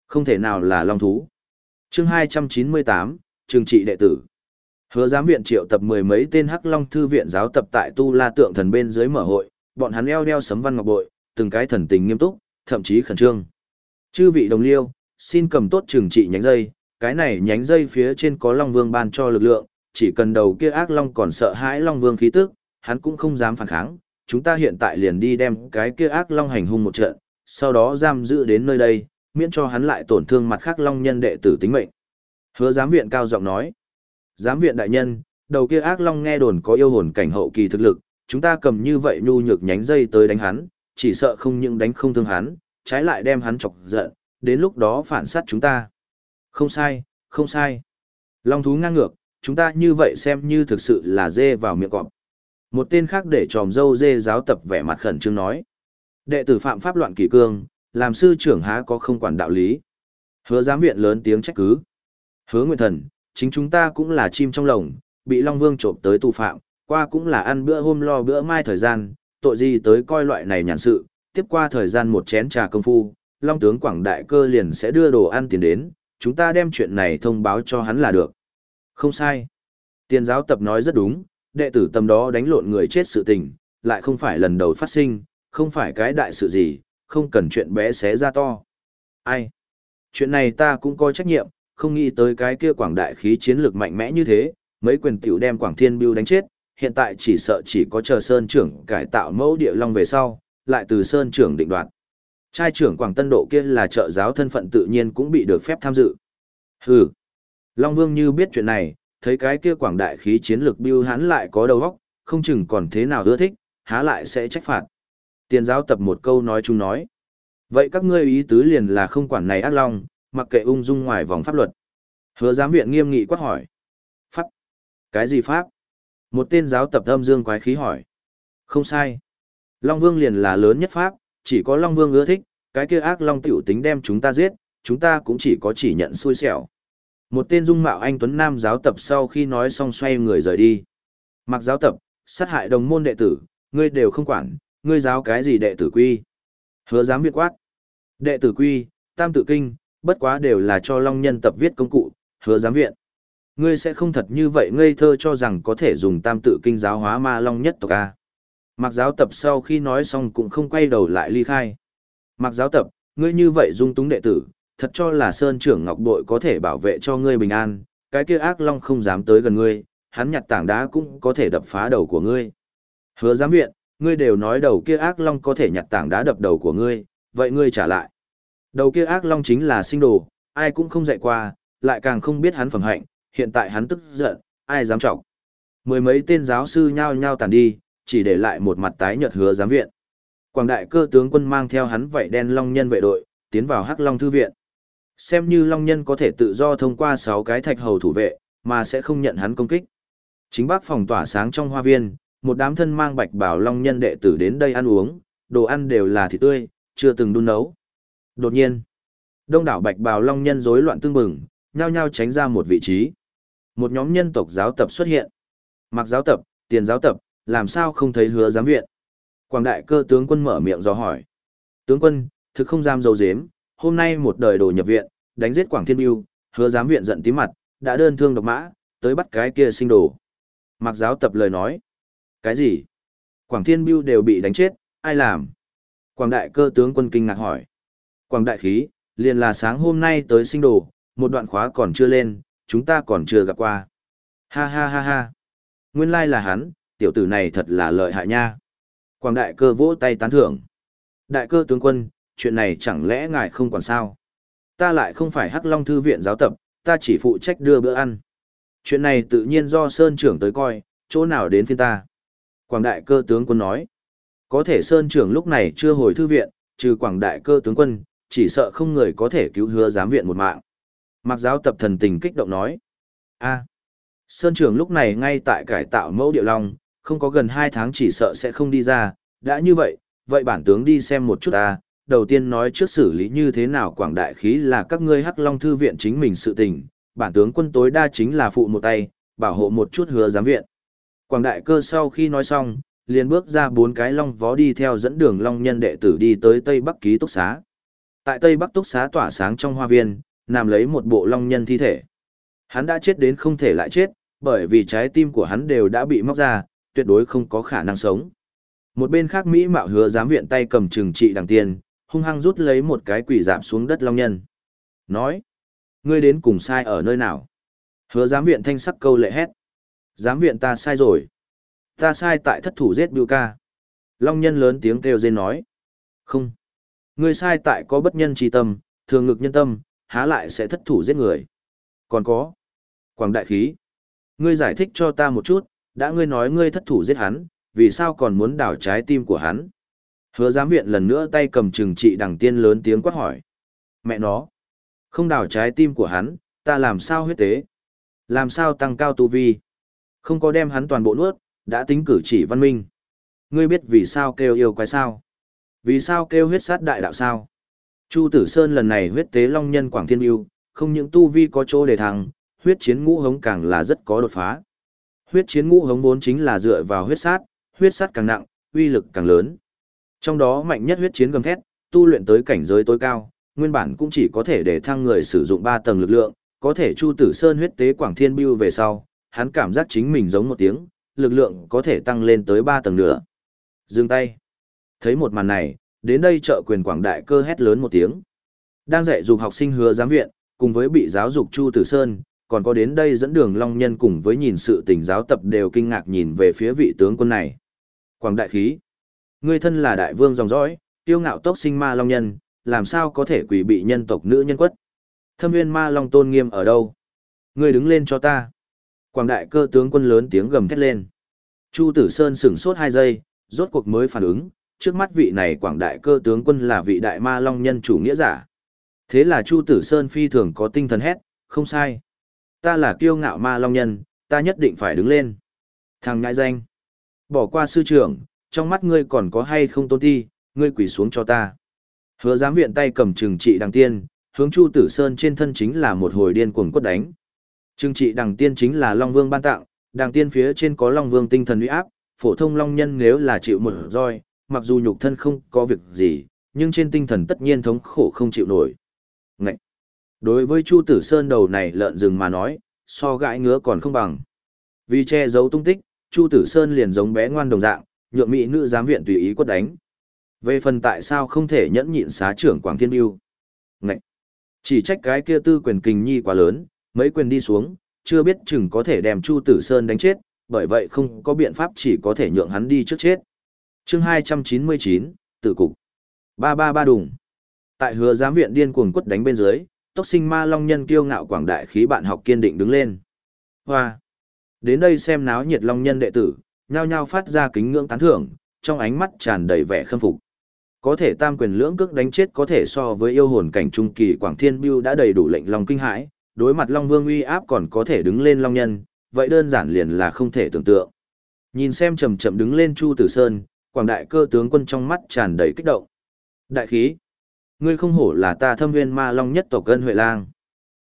Không thể nào là long thú. chương 298, trường trị đệ tử. Hứa giám viện triệu tập mười mấy tên hắc long thư viện giáo tập tại tu la tượng thần bên dưới mở hội, bọn hắn eo đeo sấm văn ngọc bội, từng cái thần tình nghiêm túc, thậm chí khẩn trương. Chư vị đồng liêu, xin cầm tốt trường trị nhánh dây, cái này nhánh dây phía trên có long vương ban cho lực lượng, chỉ cần đầu kia ác long còn sợ hãi long vương khí tức, hắn cũng không dám phản kháng, chúng ta hiện tại liền đi đem cái kia ác long hành hung một trận, sau đó giam giữ đến nơi đây, miễn cho hắn lại tổn thương mặt khác long nhân đệ tử tính mệnh. Hứa giám viện cao giọng nói, giám viện đại nhân, đầu kia ác long nghe đồn có yêu hồn cảnh hậu kỳ thực lực, chúng ta cầm như vậy nhu nhược nhánh dây tới đánh hắn, chỉ sợ không những đánh không thương hắn, trái lại đem hắn chọc giận, đến lúc đó phản sát chúng ta. Không sai, không sai. Long thú ngang ngược, chúng ta như vậy xem như thực sự là dê vào miệng cọp. Một tên khác để tròm dâu dê giáo tập vẻ mặt khẩn trương nói. Đệ tử phạm pháp loạn kỷ cương, làm sư trưởng há có không quản đạo lý. Hứa giám viện lớn tiếng trách cứ. Hứa nguyện thần, chính chúng ta cũng là chim trong lồng, bị Long Vương trộm tới tù phạm, qua cũng là ăn bữa hôm lo bữa mai thời gian, tội gì tới coi loại này nhàn sự, tiếp qua thời gian một chén trà công phu, Long tướng Quảng Đại Cơ liền sẽ đưa đồ ăn tiền đến, chúng ta đem chuyện này thông báo cho hắn là được. Không sai. Tiền giáo tập nói rất đúng, đệ tử tâm đó đánh lộn người chết sự tình, lại không phải lần đầu phát sinh, không phải cái đại sự gì, không cần chuyện bé xé ra to. Ai? Chuyện này ta cũng có trách nhiệm, không nghĩ tới cái kia quảng đại khí chiến lược mạnh mẽ như thế, mấy quyền tiểu đem quảng thiên biêu đánh chết, hiện tại chỉ sợ chỉ có chờ sơn trưởng cải tạo mẫu địa long về sau, lại từ sơn trưởng định đoạt. Trai trưởng quảng tân độ kia là trợ giáo thân phận tự nhiên cũng bị được phép tham dự. Hừ. Long Vương như biết chuyện này, thấy cái kia quảng đại khí chiến lược biêu hắn lại có đầu óc, không chừng còn thế nào ưa thích, há lại sẽ trách phạt. Tiền giáo tập một câu nói chung nói. Vậy các ngươi ý tứ liền là không quản này ác long, mặc kệ ung dung ngoài vòng pháp luật. Hứa giám viện nghiêm nghị quát hỏi. Pháp? Cái gì pháp? Một tên giáo tập âm dương quái khí hỏi. Không sai. Long Vương liền là lớn nhất pháp, chỉ có Long Vương ưa thích, cái kia ác Long tiểu tính đem chúng ta giết, chúng ta cũng chỉ có chỉ nhận xui xẻo. Một tên dung mạo anh Tuấn Nam giáo tập sau khi nói xong xoay người rời đi. Mặc giáo tập, sát hại đồng môn đệ tử, ngươi đều không quản, ngươi giáo cái gì đệ tử quy. Hứa giám viện quát. Đệ tử quy, tam tự kinh, bất quá đều là cho long nhân tập viết công cụ, hứa giám viện. Ngươi sẽ không thật như vậy ngây thơ cho rằng có thể dùng tam tự kinh giáo hóa ma long nhất tộc A. Mặc giáo tập sau khi nói xong cũng không quay đầu lại ly khai. Mặc giáo tập, ngươi như vậy dung túng đệ tử, thật cho là Sơn trưởng Ngọc Bội có thể bảo vệ cho ngươi bình an, cái kia ác long không dám tới gần ngươi, hắn nhặt tảng đá cũng có thể đập phá đầu của ngươi. Hứa giám viện, ngươi đều nói đầu kia ác long có thể nhặt tảng đá đập đầu của ngươi, vậy ngươi trả lại. Đầu kia ác long chính là sinh đồ, ai cũng không dạy qua, lại càng không biết hắn phẩm hạnh, hiện tại hắn tức giận, ai dám trọng. Mười mấy tên giáo sư nhao nhao tàn đi, chỉ để lại một mặt tái nhợt hứa giám viện. Quảng đại cơ tướng quân mang theo hắn vậy đen long nhân vệ đội, tiến vào Hắc Long thư viện. Xem như long nhân có thể tự do thông qua 6 cái thạch hầu thủ vệ, mà sẽ không nhận hắn công kích. Chính bác phòng tỏa sáng trong hoa viên, một đám thân mang bạch bảo long nhân đệ tử đến đây ăn uống, đồ ăn đều là thịt tươi, chưa từng đun nấu. Đột nhiên, đông đảo bạch bào long nhân rối loạn tương bừng, nhao nhao tránh ra một vị trí. Một nhóm nhân tộc giáo tập xuất hiện. Mặc giáo tập, tiền giáo tập, làm sao không thấy hứa giám viện? Quảng đại cơ tướng quân mở miệng do hỏi. Tướng quân, thực không dám dấu dếm, hôm nay một đời đồ nhập viện, đánh giết Quảng Thiên Biêu, hứa giám viện giận tím mặt, đã đơn thương độc mã, tới bắt cái kia sinh đồ. Mặc giáo tập lời nói. Cái gì? Quảng Thiên Biêu đều bị đánh chết, ai làm? Quảng đại cơ tướng quân kinh ngạc hỏi. Quảng đại khí, liền là sáng hôm nay tới sinh đồ, một đoạn khóa còn chưa lên, chúng ta còn chưa gặp qua. Ha ha ha ha. Nguyên lai là hắn, tiểu tử này thật là lợi hại nha. Quảng đại cơ vỗ tay tán thưởng. Đại cơ tướng quân, chuyện này chẳng lẽ ngài không còn sao? Ta lại không phải Hắc Long Thư viện giáo tập, ta chỉ phụ trách đưa bữa ăn. Chuyện này tự nhiên do Sơn trưởng tới coi, chỗ nào đến phiên ta. Quảng đại cơ tướng quân nói. Có thể Sơn trưởng lúc này chưa hồi thư viện, trừ quảng đại cơ tướng quân, chỉ sợ không người có thể cứu hứa giám viện một mạng. Mặc giáo tập thần tình kích động nói. a Sơn trưởng lúc này ngay tại cải tạo mẫu địa long, không có gần 2 tháng chỉ sợ sẽ không đi ra, đã như vậy, vậy bản tướng đi xem một chút ta, đầu tiên nói trước xử lý như thế nào quảng đại khí là các ngươi hắc long thư viện chính mình sự tình, bản tướng quân tối đa chính là phụ một tay, bảo hộ một chút hứa giám viện. Quảng đại cơ sau khi nói xong, liền bước ra bốn cái long vó đi theo dẫn đường long nhân đệ tử đi tới Tây Bắc ký túc xá. Tại Tây Bắc túc xá tỏa sáng trong hoa viên, nằm lấy một bộ long nhân thi thể. Hắn đã chết đến không thể lại chết, bởi vì trái tim của hắn đều đã bị móc ra, tuyệt đối không có khả năng sống. Một bên khác Mỹ mạo hứa giám viện tay cầm trừng trị đằng tiền, hung hăng rút lấy một cái quỷ giảm xuống đất long nhân. Nói, ngươi đến cùng sai ở nơi nào? Hứa giám viện thanh sắc câu lệ hét. Giám viện ta sai rồi. Ta sai tại thất thủ giết Biu ca. Long nhân lớn tiếng kêu rên nói. Không. Ngươi sai tại có bất nhân tri tâm, thường ngực nhân tâm, há lại sẽ thất thủ giết người. Còn có. Quảng đại khí. Ngươi giải thích cho ta một chút, đã ngươi nói ngươi thất thủ giết hắn, vì sao còn muốn đảo trái tim của hắn? Hứa giám viện lần nữa tay cầm trừng trị đằng tiên lớn tiếng quát hỏi. Mẹ nó. Không đảo trái tim của hắn, ta làm sao huyết tế? Làm sao tăng cao tu vi? Không có đem hắn toàn bộ nuốt, đã tính cử chỉ văn minh. Ngươi biết vì sao kêu yêu quái sao? Vì sao kêu huyết sát đại đạo sao? Chu Tử Sơn lần này huyết tế long nhân Quảng Thiên Yêu, không những tu vi có chỗ để thăng, huyết chiến ngũ hống càng là rất có đột phá. Huyết chiến ngũ hống vốn chính là dựa vào huyết sát, huyết sát càng nặng, uy lực càng lớn. Trong đó mạnh nhất huyết chiến gầm thét, tu luyện tới cảnh giới tối cao, nguyên bản cũng chỉ có thể để thăng người sử dụng 3 tầng lực lượng, có thể Chu Tử Sơn huyết tế Quảng Thiên Biêu về sau, hắn cảm giác chính mình giống một tiếng, lực lượng có thể tăng lên tới 3 tầng nữa. Dừng tay. Thấy một màn này, đến đây trợ quyền quảng đại cơ hét lớn một tiếng. Đang dạy dục học sinh hứa giám viện, cùng với bị giáo dục Chu Tử Sơn, còn có đến đây dẫn đường Long Nhân cùng với nhìn sự tình giáo tập đều kinh ngạc nhìn về phía vị tướng quân này. Quảng đại khí. Ngươi thân là đại vương dòng dõi, tiêu ngạo tốc sinh ma Long Nhân, làm sao có thể quỷ bị nhân tộc nữ nhân quất. Thâm viên ma Long tôn nghiêm ở đâu? Ngươi đứng lên cho ta. Quảng đại cơ tướng quân lớn tiếng gầm thét lên. Chu Tử Sơn sửng sốt hai giây, rốt cuộc mới phản ứng, trước mắt vị này quảng đại cơ tướng quân là vị đại ma long nhân chủ nghĩa giả. Thế là Chu Tử Sơn phi thường có tinh thần hét, không sai. Ta là kiêu ngạo ma long nhân, ta nhất định phải đứng lên. Thằng ngại danh. Bỏ qua sư trưởng, trong mắt ngươi còn có hay không tôn thi, ngươi quỳ xuống cho ta. Hứa giám viện tay cầm trừng trị đằng tiên, hướng Chu Tử Sơn trên thân chính là một hồi điên cuồng quất đánh. Trừng trị đằng tiên chính là Long Vương ban tặng, đằng tiên phía trên có Long Vương tinh thần uy áp, phổ thông Long nhân nếu là chịu một roi, mặc dù nhục thân không có việc gì, nhưng trên tinh thần tất nhiên thống khổ không chịu nổi. Ngậy! Đối với Chu Tử Sơn đầu này lợn rừng mà nói, so gãi ngứa còn không bằng. Vì che giấu tung tích, Chu Tử Sơn liền giống bé ngoan đồng dạng, nhượng mỹ nữ giám viện tùy ý quất đánh. Về phần tại sao không thể nhẫn nhịn xá trưởng Quảng Thiên Biêu. Ngậy! Chỉ trách cái kia tư quyền kình nhi quá lớn, mấy quyền đi xuống, chưa biết chừng có thể đem Chu Tử Sơn đánh chết, bởi vậy không có biện pháp chỉ có thể nhượng hắn đi trước chết chương 299, tử cục. Ba ba ba đùng. Tại hứa giám viện điên cuồng quất đánh bên dưới, tốc sinh ma long nhân kiêu ngạo quảng đại khí bạn học kiên định đứng lên. Hoa. Đến đây xem náo nhiệt long nhân đệ tử, nhao nhao phát ra kính ngưỡng tán thưởng, trong ánh mắt tràn đầy vẻ khâm phục. Có thể tam quyền lưỡng cước đánh chết có thể so với yêu hồn cảnh trung kỳ Quảng Thiên Bưu đã đầy đủ lệnh long kinh hãi, đối mặt Long Vương uy áp còn có thể đứng lên long nhân, vậy đơn giản liền là không thể tưởng tượng. Nhìn xem chậm chậm đứng lên Chu Tử Sơn, quảng đại cơ tướng quân trong mắt tràn đầy kích động. Đại khí, ngươi không hổ là ta thâm viên ma long nhất tộc gân huệ lang.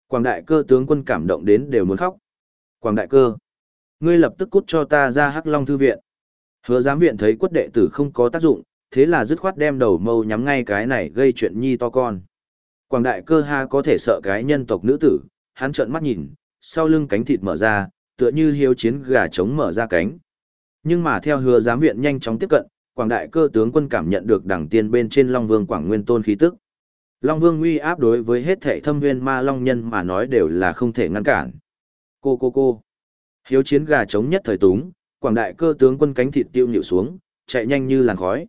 Quảng đại cơ tướng quân cảm động đến đều muốn khóc. Quảng đại cơ, ngươi lập tức cút cho ta ra hắc long thư viện. Hứa giám viện thấy quất đệ tử không có tác dụng, thế là dứt khoát đem đầu mâu nhắm ngay cái này gây chuyện nhi to con. Quảng đại cơ ha có thể sợ cái nhân tộc nữ tử, hắn trợn mắt nhìn, sau lưng cánh thịt mở ra, tựa như hiếu chiến gà trống mở ra cánh. Nhưng mà theo hứa giám viện nhanh chóng tiếp cận, quảng đại cơ tướng quân cảm nhận được đẳng tiên bên trên Long Vương Quảng Nguyên Tôn khí tức. Long Vương uy áp đối với hết thảy thâm nguyên ma long nhân mà nói đều là không thể ngăn cản. Cô cô cô. Hiếu chiến gà chống nhất thời túng, quảng đại cơ tướng quân cánh thịt tiêu nhịu xuống, chạy nhanh như làn khói.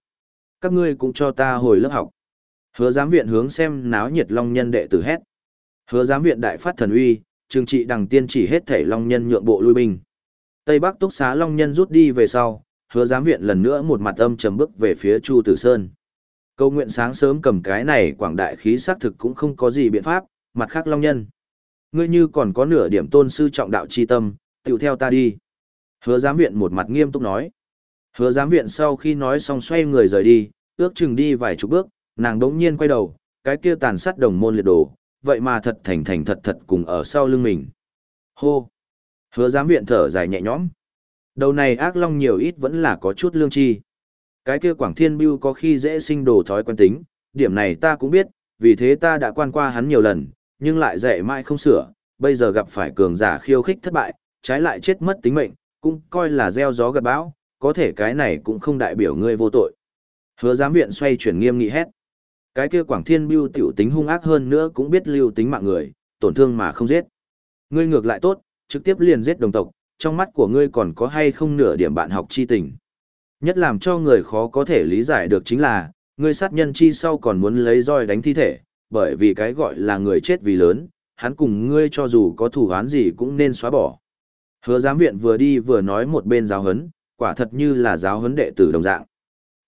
Các ngươi cũng cho ta hồi lớp học. Hứa giám viện hướng xem náo nhiệt long nhân đệ tử hét. Hứa giám viện đại phát thần uy, trừng trị đằng tiên chỉ hết thảy long nhân nhượng bộ lui binh. Tây Bắc túc xá long nhân rút đi về sau, hứa giám viện lần nữa một mặt âm trầm bước về phía Chu Tử Sơn. Câu nguyện sáng sớm cầm cái này quảng đại khí xác thực cũng không có gì biện pháp, mặt khác long nhân. Ngươi như còn có nửa điểm tôn sư trọng đạo chi tâm, tiểu theo ta đi. Hứa giám viện một mặt nghiêm túc nói. Hứa giám viện sau khi nói xong xoay người rời đi, ước chừng đi vài chục bước, nàng đống nhiên quay đầu, cái kia tàn sát đồng môn liệt đồ, vậy mà thật thành thành thật thật cùng ở sau lưng mình. Hô! Hứa giám viện thở dài nhẹ nhõm. Đầu này ác long nhiều ít vẫn là có chút lương chi. Cái kia Quảng Thiên Bưu có khi dễ sinh đồ thói quen tính, điểm này ta cũng biết, vì thế ta đã quan qua hắn nhiều lần, nhưng lại dạy mãi không sửa, bây giờ gặp phải cường giả khiêu khích thất bại, trái lại chết mất tính mệnh, cũng coi là gieo gió gặt bão, có thể cái này cũng không đại biểu ngươi vô tội. Hứa giám viện xoay chuyển nghiêm nghị hét. Cái kia Quảng Thiên Bưu tiểu tính hung ác hơn nữa cũng biết lưu tính mạng người, tổn thương mà không giết. Ngươi ngược lại tốt, trực tiếp liền giết đồng tộc, trong mắt của ngươi còn có hay không nửa điểm bạn học chi tình. Nhất làm cho người khó có thể lý giải được chính là, ngươi sát nhân chi sau còn muốn lấy roi đánh thi thể, bởi vì cái gọi là người chết vì lớn, hắn cùng ngươi cho dù có thủ án gì cũng nên xóa bỏ. Hứa giám viện vừa đi vừa nói một bên giáo huấn, quả thật như là giáo huấn đệ tử đồng dạng.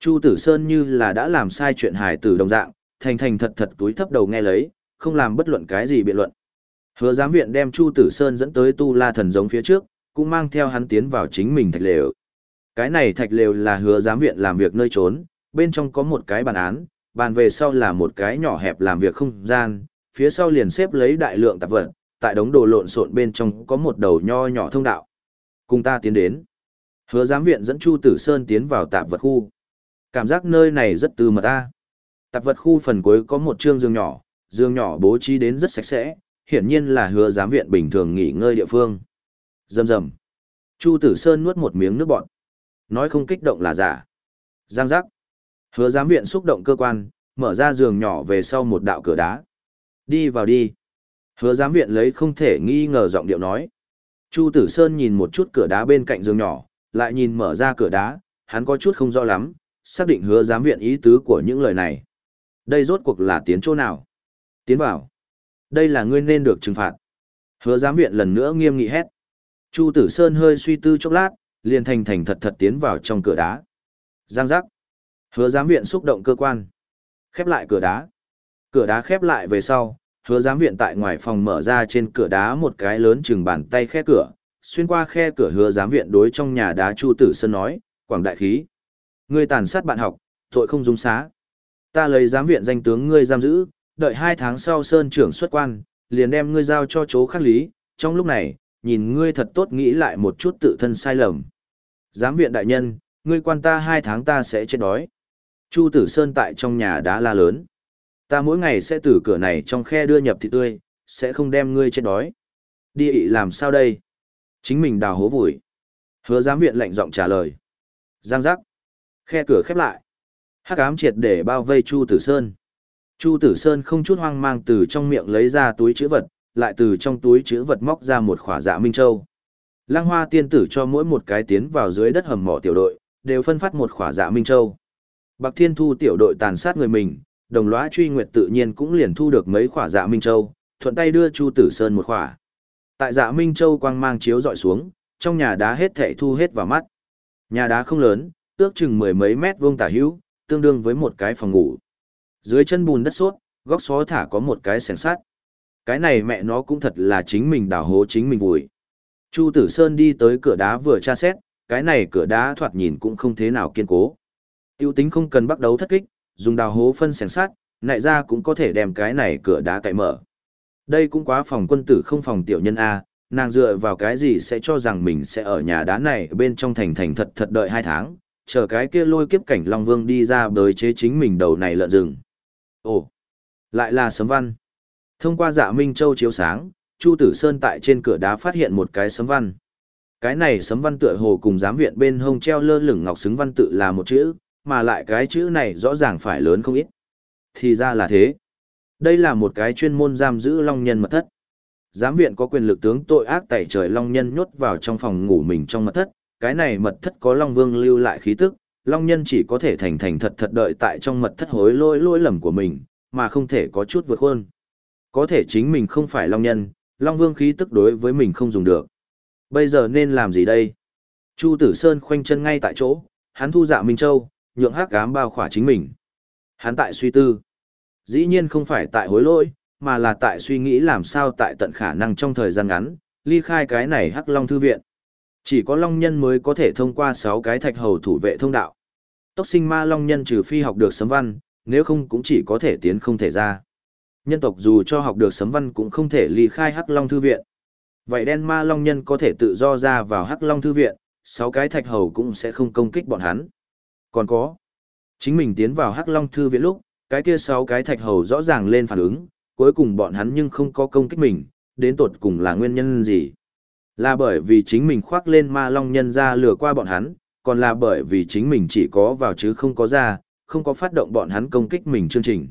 Chu Tử Sơn như là đã làm sai chuyện hài tử đồng dạng, thành thành thật thật túi thấp đầu nghe lấy, không làm bất luận cái gì biện luận. Hứa giám viện đem Chu Tử Sơn dẫn tới Tu La Thần giống phía trước, cũng mang theo hắn tiến vào chính mình thạch lều. Cái này thạch lều là hứa giám viện làm việc nơi trốn, bên trong có một cái bàn án, bàn về sau là một cái nhỏ hẹp làm việc không gian, phía sau liền xếp lấy đại lượng tạp vật, tại đống đồ lộn xộn bên trong có một đầu nho nhỏ thông đạo. Cùng ta tiến đến. Hứa giám viện dẫn Chu Tử Sơn tiến vào tạp vật khu. Cảm giác nơi này rất tư mật ta. Tạp vật khu phần cuối có một trương giường nhỏ, giường nhỏ bố trí đến rất sạch sẽ, hiển nhiên là hứa giám viện bình thường nghỉ ngơi địa phương. Rầm rầm. Chu Tử Sơn nuốt một miếng nước bọt. Nói không kích động là giả. Giang giác. Hứa giám viện xúc động cơ quan, mở ra giường nhỏ về sau một đạo cửa đá. Đi vào đi. Hứa giám viện lấy không thể nghi ngờ giọng điệu nói. Chu Tử Sơn nhìn một chút cửa đá bên cạnh giường nhỏ, lại nhìn mở ra cửa đá, hắn có chút không rõ lắm, xác định hứa giám viện ý tứ của những lời này. Đây rốt cuộc là tiến chỗ nào? Tiến vào. Đây là ngươi nên được trừng phạt. Hứa giám viện lần nữa nghiêm nghị hét. Chu Tử Sơn hơi suy tư chốc lát, liền thành thành thật thật tiến vào trong cửa đá. Giang giác. Hứa giám viện xúc động cơ quan. Khép lại cửa đá. Cửa đá khép lại về sau, hứa giám viện tại ngoài phòng mở ra trên cửa đá một cái lớn chừng bàn tay khe cửa. Xuyên qua khe cửa hứa giám viện đối trong nhà đá Chu Tử Sơn nói, quảng đại khí. Ngươi tàn sát bạn học, tội không dung xá. Ta lấy giám viện danh tướng ngươi giam giữ, đợi hai tháng sau Sơn trưởng xuất quan, liền đem ngươi giao cho chỗ khắc lý. Trong lúc này, nhìn ngươi thật tốt nghĩ lại một chút tự thân sai lầm. Giám viện đại nhân, ngươi quan ta hai tháng ta sẽ chết đói. Chu Tử Sơn tại trong nhà đã la lớn. Ta mỗi ngày sẽ từ cửa này trong khe đưa nhập thịt tươi, sẽ không đem ngươi chết đói. Đi ị làm sao đây? Chính mình đào hố vùi. Hứa giám viện lệnh giọng trả lời. Giang giác. Khe cửa khép lại. Hắc ám triệt để bao vây Chu Tử Sơn. Chu Tử Sơn không chút hoang mang từ trong miệng lấy ra túi chữ vật, lại từ trong túi chữ vật móc ra một khỏa dạ minh châu. Lăng Hoa tiên tử cho mỗi một cái tiến vào dưới đất hầm mỏ tiểu đội, đều phân phát một khỏa dạ minh châu. Bạc Thiên Thu tiểu đội tàn sát người mình, đồng lõa truy nguyệt tự nhiên cũng liền thu được mấy khỏa dạ minh châu, thuận tay đưa Chu Tử Sơn một khỏa. Tại dạ minh châu quang mang chiếu dọi xuống, trong nhà đá hết thảy thu hết vào mắt. Nhà đá không lớn, ước chừng mười mấy mét vuông tả hữu, tương đương với một cái phòng ngủ. Dưới chân bùn đất sốt, góc xó thả có một cái sèn sắt. Cái này mẹ nó cũng thật là chính mình đào hố chính mình vùi. Chu Tử Sơn đi tới cửa đá vừa tra xét, cái này cửa đá thoạt nhìn cũng không thế nào kiên cố. Tiêu tính không cần bắt đầu thất kích, dùng đào hố phân sẻng sát, nại ra cũng có thể đem cái này cửa đá cậy mở. Đây cũng quá phòng quân tử không phòng tiểu nhân A, nàng dựa vào cái gì sẽ cho rằng mình sẽ ở nhà đá này bên trong thành thành thật thật đợi hai tháng, chờ cái kia lôi kiếp cảnh Long Vương đi ra bới chế chính mình đầu này lợn rừng. Ồ, lại là sấm văn. Thông qua dạ Minh Châu chiếu sáng, Chu Tử Sơn tại trên cửa đá phát hiện một cái sấm văn. Cái này sấm văn tựa hồ cùng giám viện bên hông treo lơ lửng ngọc xứng văn tự là một chữ, mà lại cái chữ này rõ ràng phải lớn không ít. Thì ra là thế. Đây là một cái chuyên môn giam giữ long nhân mật thất. Giám viện có quyền lực tướng tội ác tẩy trời long nhân nhốt vào trong phòng ngủ mình trong mật thất, cái này mật thất có long vương lưu lại khí tức, long nhân chỉ có thể thành thành thật thật đợi tại trong mật thất hối lỗi lỗi lầm của mình, mà không thể có chút vượt khuôn. Có thể chính mình không phải long nhân, long vương khí tức đối với mình không dùng được. Bây giờ nên làm gì đây? Chu Tử Sơn khoanh chân ngay tại chỗ, hắn thu dạ Minh Châu, nhượng hắc ám bao khỏa chính mình. Hắn tại suy tư. Dĩ nhiên không phải tại hối lỗi, mà là tại suy nghĩ làm sao tại tận khả năng trong thời gian ngắn, ly khai cái này hắc long thư viện. Chỉ có long nhân mới có thể thông qua 6 cái thạch hầu thủ vệ thông đạo. Tốc sinh ma long nhân trừ phi học được sấm văn, nếu không cũng chỉ có thể tiến không thể ra. Nhân tộc dù cho học được sấm văn cũng không thể ly khai hắc long thư viện. Vậy đen ma long nhân có thể tự do ra vào hắc long thư viện, sáu cái thạch hầu cũng sẽ không công kích bọn hắn. Còn có, chính mình tiến vào hắc long thư viện lúc, cái kia sáu cái thạch hầu rõ ràng lên phản ứng, cuối cùng bọn hắn nhưng không có công kích mình, đến tột cùng là nguyên nhân gì. Là bởi vì chính mình khoác lên ma long nhân ra lừa qua bọn hắn, còn là bởi vì chính mình chỉ có vào chứ không có ra, không có phát động bọn hắn công kích mình chương trình.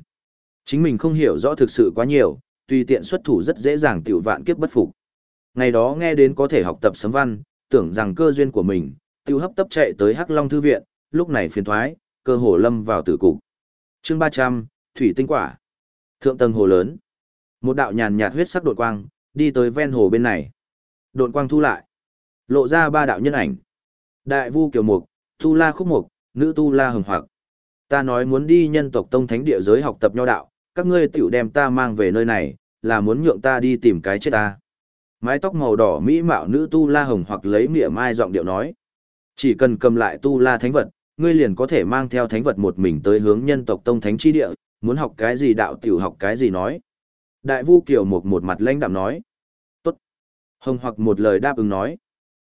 Chính mình không hiểu rõ thực sự quá nhiều, tùy tiện xuất thủ rất dễ dàng tiểu vạn kiếp bất phục. Ngày đó nghe đến có thể học tập sấm văn, tưởng rằng cơ duyên của mình, tiêu hấp tấp chạy tới Hắc Long Thư Viện, lúc này phiền thoái, cơ hồ lâm vào tử cục. chương 300, Thủy Tinh Quả. Thượng tầng hồ lớn. Một đạo nhàn nhạt huyết sắc đột quang, đi tới ven hồ bên này. Đột quang thu lại. Lộ ra ba đạo nhân ảnh. Đại vu kiều mục, tu la khúc mục, nữ tu la hồng hoặc. Ta nói muốn đi nhân tộc tông thánh địa giới học tập nho đạo, các ngươi tiểu đem ta mang về nơi này, là muốn nhượng ta đi tìm cái chết ta. Mái tóc màu đỏ mỹ mạo nữ tu la hồng hoặc lấy mỉa mai giọng điệu nói. Chỉ cần cầm lại tu la thánh vật, ngươi liền có thể mang theo thánh vật một mình tới hướng nhân tộc tông thánh chi địa, muốn học cái gì đạo tiểu học cái gì nói. Đại vu Kiều Mục một mặt lãnh đạm nói. Tốt. Hồng hoặc một lời đáp ứng nói.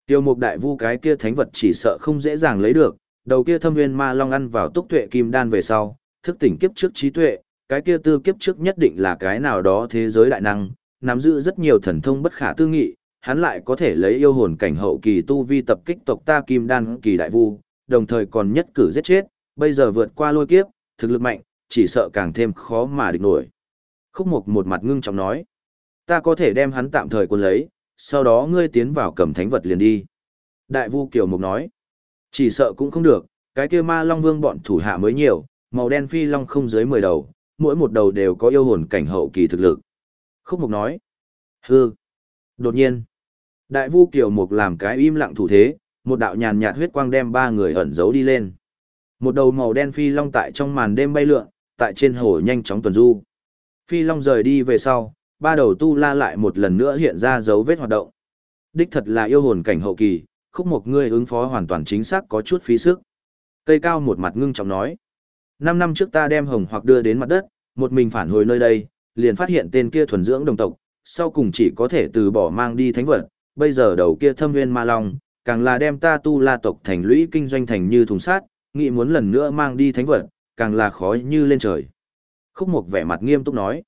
Tiêu Mục đại vu cái kia thánh vật chỉ sợ không dễ dàng lấy được, đầu kia thâm nguyên ma long ăn vào túc tuệ kim đan về sau, thức tỉnh kiếp trước trí tuệ, cái kia tư kiếp trước nhất định là cái nào đó thế giới đại năng, nắm giữ rất nhiều thần thông bất khả tư nghị, hắn lại có thể lấy yêu hồn cảnh hậu kỳ tu vi tập kích tộc ta kim đan kỳ đại vu, đồng thời còn nhất cử giết chết, bây giờ vượt qua lôi kiếp, thực lực mạnh, chỉ sợ càng thêm khó mà địch nổi. Khúc Mục một mặt ngưng trọng nói, ta có thể đem hắn tạm thời cuốn lấy, sau đó ngươi tiến vào cầm thánh vật liền đi. Đại Vu Kiều Mục nói, chỉ sợ cũng không được, cái kia ma long vương bọn thủ hạ mới nhiều, màu đen phi long không dưới 10 đầu, mỗi một đầu đều có yêu hồn cảnh hậu kỳ thực lực. Khúc Mục nói, hư. Đột nhiên, Đại Vu Kiều Mục làm cái im lặng thủ thế, một đạo nhàn nhạt huyết quang đem ba người ẩn giấu đi lên. Một đầu màu đen phi long tại trong màn đêm bay lượn, tại trên hồ nhanh chóng tuần du. Phi long rời đi về sau, ba đầu tu la lại một lần nữa hiện ra dấu vết hoạt động. Đích thật là yêu hồn cảnh hậu kỳ, khúc một ngươi ứng phó hoàn toàn chính xác có chút phí sức. Cây cao một mặt ngưng trọng nói. Năm năm trước ta đem hồng hoặc đưa đến mặt đất, một mình phản hồi nơi đây, liền phát hiện tên kia thuần dưỡng đồng tộc, sau cùng chỉ có thể từ bỏ mang đi thánh vật, bây giờ đầu kia thâm nguyên ma long, càng là đem ta tu la tộc thành lũy kinh doanh thành như thùng sát, nghĩ muốn lần nữa mang đi thánh vật, càng là khó như lên trời. Khúc Mục vẻ mặt nghiêm túc nói,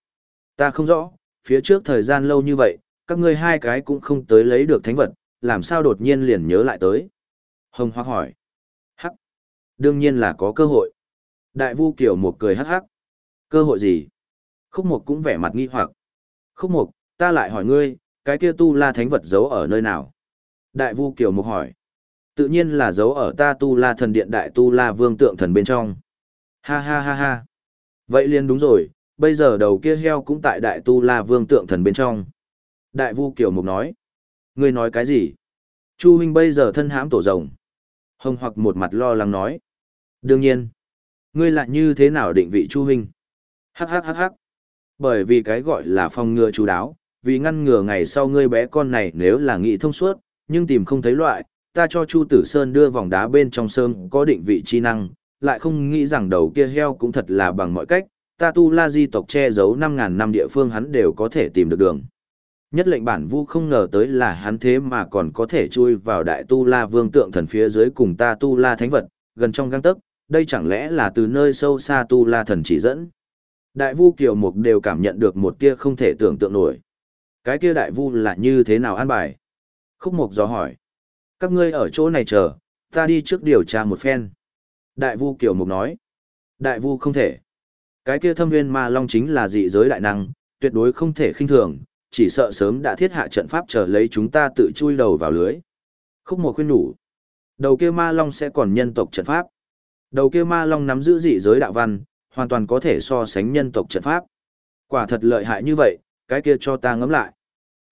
ta không rõ, phía trước thời gian lâu như vậy, các ngươi hai cái cũng không tới lấy được thánh vật, làm sao đột nhiên liền nhớ lại tới. Hồng Hoác hỏi, hắc, đương nhiên là có cơ hội. Đại Vu Kiều một cười hắc hắc, cơ hội gì? Khúc Mục cũng vẻ mặt nghi hoặc. Khúc Mục, ta lại hỏi ngươi, cái kia tu la thánh vật giấu ở nơi nào? Đại Vu Kiều Mục hỏi. Tự nhiên là giấu ở ta tu la thần điện đại tu la vương tượng thần bên trong. Ha ha ha ha. Vậy liền đúng rồi, bây giờ đầu kia heo cũng tại đại tu la vương tượng thần bên trong. Đại Vu Kiều Mục nói. Ngươi nói cái gì? Chu huynh bây giờ thân hãm tổ rồng. Hồng hoặc một mặt lo lắng nói. Đương nhiên. Ngươi lại như thế nào định vị Chu huynh? Hắc hắc hắc hắc. Bởi vì cái gọi là phòng ngừa chú đáo, vì ngăn ngừa ngày sau ngươi bé con này nếu là nghị thông suốt, nhưng tìm không thấy loại, ta cho Chu Tử Sơn đưa vòng đá bên trong sơn có định vị chi năng, lại không nghĩ rằng đầu kia heo cũng thật là bằng mọi cách, ta tu la di tộc che giấu 5.000 năm địa phương hắn đều có thể tìm được đường. Nhất lệnh bản vu không ngờ tới là hắn thế mà còn có thể chui vào đại tu la vương tượng thần phía dưới cùng ta tu la thánh vật, gần trong găng tấc, đây chẳng lẽ là từ nơi sâu xa tu la thần chỉ dẫn. Đại vu kiều mục đều cảm nhận được một tia không thể tưởng tượng nổi. Cái kia đại vu là như thế nào an bài? Khúc mục dò hỏi. Các ngươi ở chỗ này chờ, ta đi trước điều tra một phen. Đại Vu Kiều Mục nói. Đại Vu không thể. Cái kia thâm nguyên ma long chính là dị giới đại năng, tuyệt đối không thể khinh thường, chỉ sợ sớm đã thiết hạ trận pháp chờ lấy chúng ta tự chui đầu vào lưới. Khúc mục khuyên nhủ. Đầu kia ma long sẽ còn nhân tộc trận pháp. Đầu kia ma long nắm giữ dị giới đạo văn, hoàn toàn có thể so sánh nhân tộc trận pháp. Quả thật lợi hại như vậy, cái kia cho ta ngẫm lại.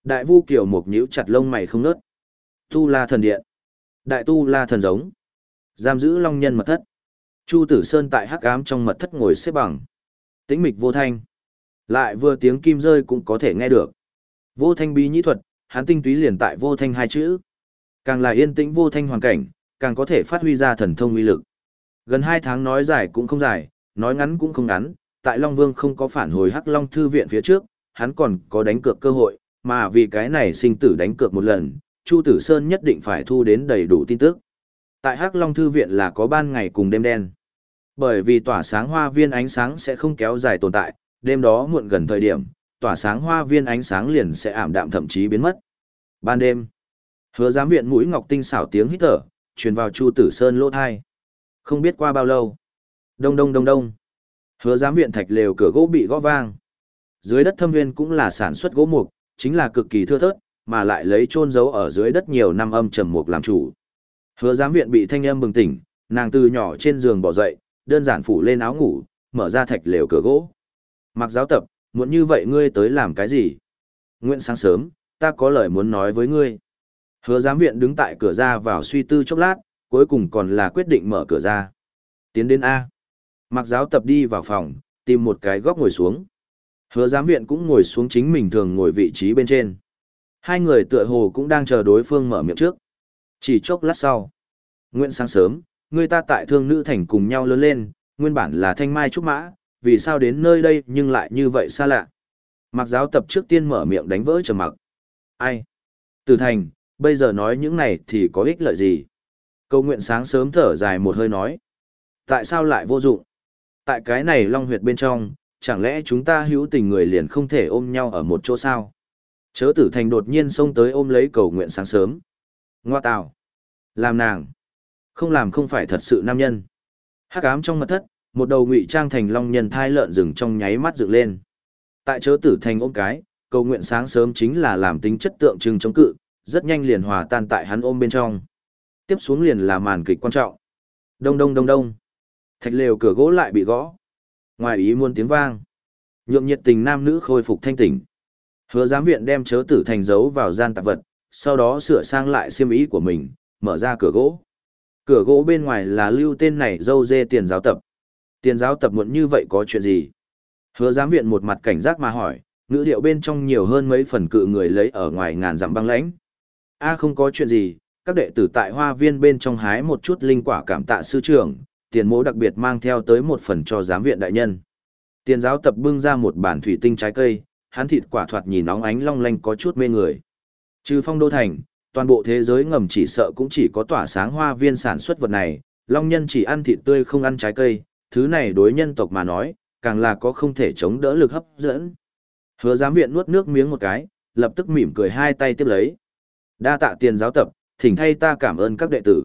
Đại vu kiều một nhíu chặt lông mày không nớt. Tu la thần điện. Đại tu la thần giống. Giam giữ long nhân mật thất. Chu tử sơn tại hắc ám trong mật thất ngồi xếp bằng. Tĩnh mịch vô thanh. Lại vừa tiếng kim rơi cũng có thể nghe được. Vô thanh bí nhĩ thuật, hắn tinh túy liền tại vô thanh hai chữ. Càng là yên tĩnh vô thanh hoàn cảnh, càng có thể phát huy ra thần thông uy lực. Gần hai tháng nói dài cũng không dài, nói ngắn cũng không ngắn, tại Long Vương không có phản hồi Hắc Long Thư viện phía trước, hắn còn có đánh cược cơ hội, mà vì cái này sinh tử đánh cược một lần, Chu Tử Sơn nhất định phải thu đến đầy đủ tin tức. Tại Hắc Long Thư Viện là có ban ngày cùng đêm đen. Bởi vì tỏa sáng hoa viên ánh sáng sẽ không kéo dài tồn tại, đêm đó muộn gần thời điểm, tỏa sáng hoa viên ánh sáng liền sẽ ảm đạm thậm chí biến mất. Ban đêm, hứa giám viện mũi ngọc tinh xảo tiếng hít thở, truyền vào Chu Tử Sơn lỗ thai. Không biết qua bao lâu. Đông đông đông đông. Hứa giám viện thạch lều cửa gỗ bị gõ vang. Dưới đất thâm nguyên cũng là sản xuất gỗ mục, chính là cực kỳ thưa thớt, mà lại lấy chôn giấu ở dưới đất nhiều năm âm trầm mục làm chủ. Hứa giám viện bị thanh âm bừng tỉnh, nàng từ nhỏ trên giường bỏ dậy, đơn giản phủ lên áo ngủ, mở ra thạch lều cửa gỗ. Mặc giáo tập, muốn như vậy ngươi tới làm cái gì? Nguyện sáng sớm, ta có lời muốn nói với ngươi. Hứa giám viện đứng tại cửa ra vào suy tư chốc lát, cuối cùng còn là quyết định mở cửa ra. Tiến đến A. Mặc giáo tập đi vào phòng, tìm một cái góc ngồi xuống. Hứa giám viện cũng ngồi xuống chính mình thường ngồi vị trí bên trên. Hai người tựa hồ cũng đang chờ đối phương mở miệng trước. Chỉ chốc lát sau. Nguyễn sáng sớm, người ta tại thương nữ thành cùng nhau lớn lên, nguyên bản là thanh mai trúc mã, vì sao đến nơi đây nhưng lại như vậy xa lạ. Mặc giáo tập trước tiên mở miệng đánh vỡ trầm mặc. Ai? Từ thành, bây giờ nói những này thì có ích lợi gì? Câu nguyện sáng sớm thở dài một hơi nói. Tại sao lại vô dụng? Tại cái này long huyệt bên trong, chẳng lẽ chúng ta hữu tình người liền không thể ôm nhau ở một chỗ sao? Chớ tử thành đột nhiên xông tới ôm lấy cầu nguyện sáng sớm. Ngoa tào. Làm nàng. Không làm không phải thật sự nam nhân. Hắc ám trong mật thất, một đầu ngụy trang thành long nhân thai lợn rừng trong nháy mắt dựng lên. Tại chớ tử thành ôm cái, cầu nguyện sáng sớm chính là làm tính chất tượng trưng chống cự, rất nhanh liền hòa tan tại hắn ôm bên trong. Tiếp xuống liền là màn kịch quan trọng. Đông đông đông đông. Thạch lều cửa gỗ lại bị gõ. Ngoài ý muôn tiếng vang. Nhượng nhiệt tình nam nữ khôi phục thanh tỉnh. Hứa giám viện đem chớ tử thành giấu vào gian tạp vật, sau đó sửa sang lại xiêm ý của mình, mở ra cửa gỗ. Cửa gỗ bên ngoài là lưu tên này dâu dê tiền giáo tập. Tiền giáo tập muộn như vậy có chuyện gì? Hứa giám viện một mặt cảnh giác mà hỏi, ngữ điệu bên trong nhiều hơn mấy phần cự người lấy ở ngoài ngàn dặm băng lãnh. A không có chuyện gì, các đệ tử tại hoa viên bên trong hái một chút linh quả cảm tạ sư trưởng, tiền mỗ đặc biệt mang theo tới một phần cho giám viện đại nhân. Tiền giáo tập bưng ra một bản thủy tinh trái cây, hắn thịt quả thoạt nhìn nóng ánh long lanh có chút mê người. Trừ phong đô thành, toàn bộ thế giới ngầm chỉ sợ cũng chỉ có tỏa sáng hoa viên sản xuất vật này, long nhân chỉ ăn thịt tươi không ăn trái cây, thứ này đối nhân tộc mà nói, càng là có không thể chống đỡ lực hấp dẫn. Hứa giám viện nuốt nước miếng một cái, lập tức mỉm cười hai tay tiếp lấy. Đa tạ tiền giáo tập, thỉnh thay ta cảm ơn các đệ tử.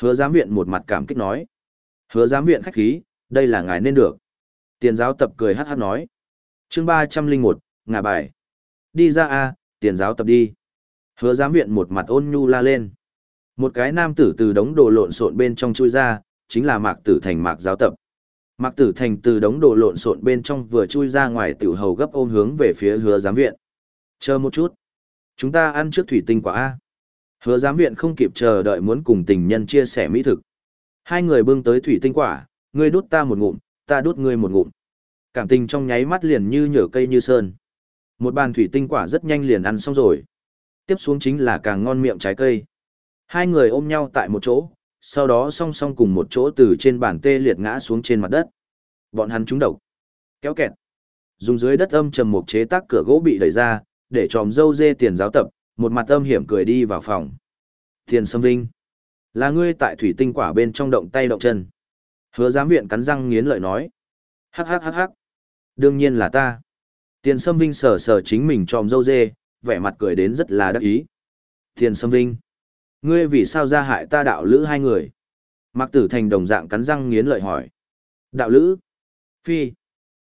Hứa giám viện một mặt cảm kích nói. Hứa giám viện khách khí, đây là ngài nên được. Tiền giáo tập cười hát hát nói. chương ba trăm linh một, ngà bài. Đi ra a tiền giáo tập đi. Hứa giám viện một mặt ôn nhu la lên. Một cái nam tử từ đống đồ lộn xộn bên trong chui ra, chính là mạc tử thành mạc giáo tập. Mạc tử thành từ đống đồ lộn xộn bên trong vừa chui ra ngoài tiểu hầu gấp ôm hướng về phía hứa giám viện. Chờ một chút. Chúng ta ăn trước thủy tinh quả A. Hứa giám viện không kịp chờ đợi muốn cùng tình nhân chia sẻ mỹ thực. Hai người bưng tới thủy tinh quả, ngươi đút ta một ngụm, ta đút ngươi một ngụm. Cảm tình trong nháy mắt liền như nhở cây như sơn. Một bàn thủy tinh quả rất nhanh liền ăn xong rồi. Tiếp xuống chính là càng ngon miệng trái cây. Hai người ôm nhau tại một chỗ, sau đó song song cùng một chỗ từ trên bàn tê liệt ngã xuống trên mặt đất. Bọn hắn trúng độc. Kéo kẹt. Dùng dưới đất âm trầm một chế tác cửa gỗ bị đẩy ra, để tròm dâu dê tiền giáo tập, một mặt âm hiểm cười đi vào phòng. Thiền Sâm Vinh. Là ngươi tại thủy tinh quả bên trong động tay động chân. Hứa giám viện cắn răng nghiến lợi nói. Hắc hắc hắc hắc. Đương nhiên là ta. Tiền Sâm Vinh sờ sờ chính mình tròm dâu dê, vẻ mặt cười đến rất là đắc ý. Tiền Sâm Vinh. Ngươi vì sao ra hại ta đạo lữ hai người? Mạc Tử Thành đồng dạng cắn răng nghiến lợi hỏi. Đạo lữ? Phi.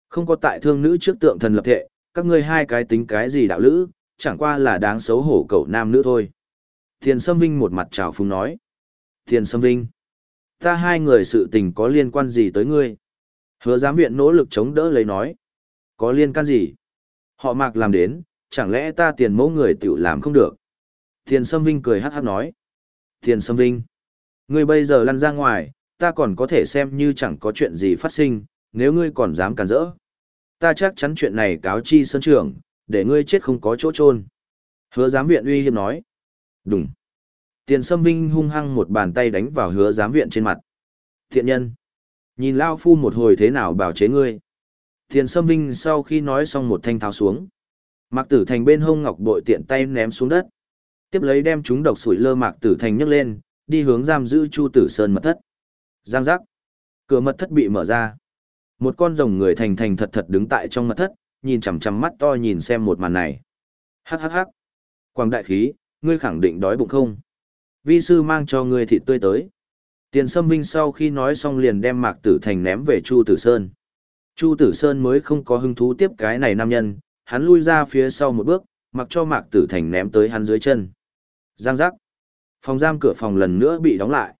Không có tại thương nữ trước tượng thần lập thệ, các ngươi hai cái tính cái gì đạo lữ, chẳng qua là đáng xấu hổ cậu nam nữ thôi. Thiền Sâm Vinh một mặt trào phúng nói. Thiền Sâm Vinh. Ta hai người sự tình có liên quan gì tới ngươi? Hứa giám viện nỗ lực chống đỡ lấy nói. Có liên can gì? Họ mạc làm đến, chẳng lẽ ta tiền mẫu người tiểu làm không được? Thiền Sâm Vinh cười hát hát nói. Thiền Sâm Vinh. Ngươi bây giờ lăn ra ngoài, ta còn có thể xem như chẳng có chuyện gì phát sinh, nếu ngươi còn dám cản rỡ. Ta chắc chắn chuyện này cáo chi sân trưởng, để ngươi chết không có chỗ trôn, Hứa giám viện uy hiếp nói. Đúng. Tiền Sâm Vinh hung hăng một bàn tay đánh vào hứa giám viện trên mặt. Thiện nhân. Nhìn Lao Phu một hồi thế nào bảo chế ngươi. Tiền Sâm Vinh sau khi nói xong một thanh tháo xuống. Mạc Tử Thành bên hông ngọc bội tiện tay ném xuống đất. Tiếp lấy đem chúng độc sủi lơ Mạc Tử Thành nhấc lên, đi hướng giam giữ Chu Tử Sơn mật thất. Giang giác. Cửa mật thất bị mở ra. Một con rồng người thành thành thật thật đứng tại trong mật thất, nhìn chằm chằm mắt to nhìn xem một màn này. Hắc hắc hắc. Quang đại khí, ngươi khẳng định đói bụng không? Vi sư mang cho ngươi thịt tươi tới. Tiền Sâm Vinh sau khi nói xong liền đem Mạc Tử Thành ném về Chu Tử Sơn. Chu Tử Sơn mới không có hứng thú tiếp cái này nam nhân, hắn lui ra phía sau một bước, mặc cho Mạc Tử Thành ném tới hắn dưới chân. Giang giác. Phòng giam cửa phòng lần nữa bị đóng lại.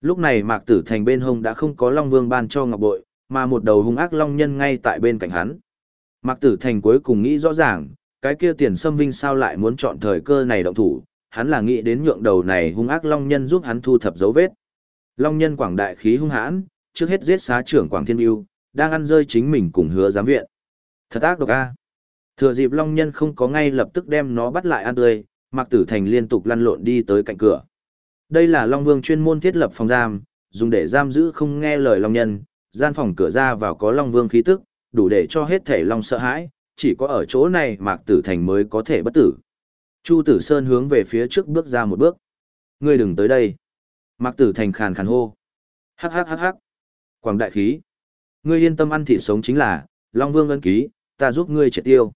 Lúc này Mạc Tử Thành bên hông đã không có Long Vương ban cho ngọc bội, mà một đầu hung ác long nhân ngay tại bên cạnh hắn. Mạc Tử Thành cuối cùng nghĩ rõ ràng, cái kia tiền xâm vinh sao lại muốn chọn thời cơ này động thủ, hắn là nghĩ đến nhượng đầu này hung ác long nhân giúp hắn thu thập dấu vết. Long nhân quảng đại khí hung hãn, trước hết giết xá trưởng Quảng Thiên Yêu, đang ăn rơi chính mình cùng hứa giám viện. Thật ác độc a. Thừa dịp long nhân không có ngay lập tức đem nó bắt lại ăn tươi, Mạc Tử Thành liên tục lăn lộn đi tới cạnh cửa. Đây là Long Vương chuyên môn thiết lập phòng giam, dùng để giam giữ không nghe lời long nhân, gian phòng cửa ra vào có long vương khí tức, đủ để cho hết thể long sợ hãi, chỉ có ở chỗ này Mạc Tử Thành mới có thể bất tử. Chu Tử Sơn hướng về phía trước bước ra một bước. Ngươi đừng tới đây. Mạc Tử Thành khàn khàn hô. Hắc hắc hắc hắc. Quảng đại khí. Ngươi yên tâm ăn thịt sống chính là, Long Vương ân ký, ta giúp ngươi triệt tiêu.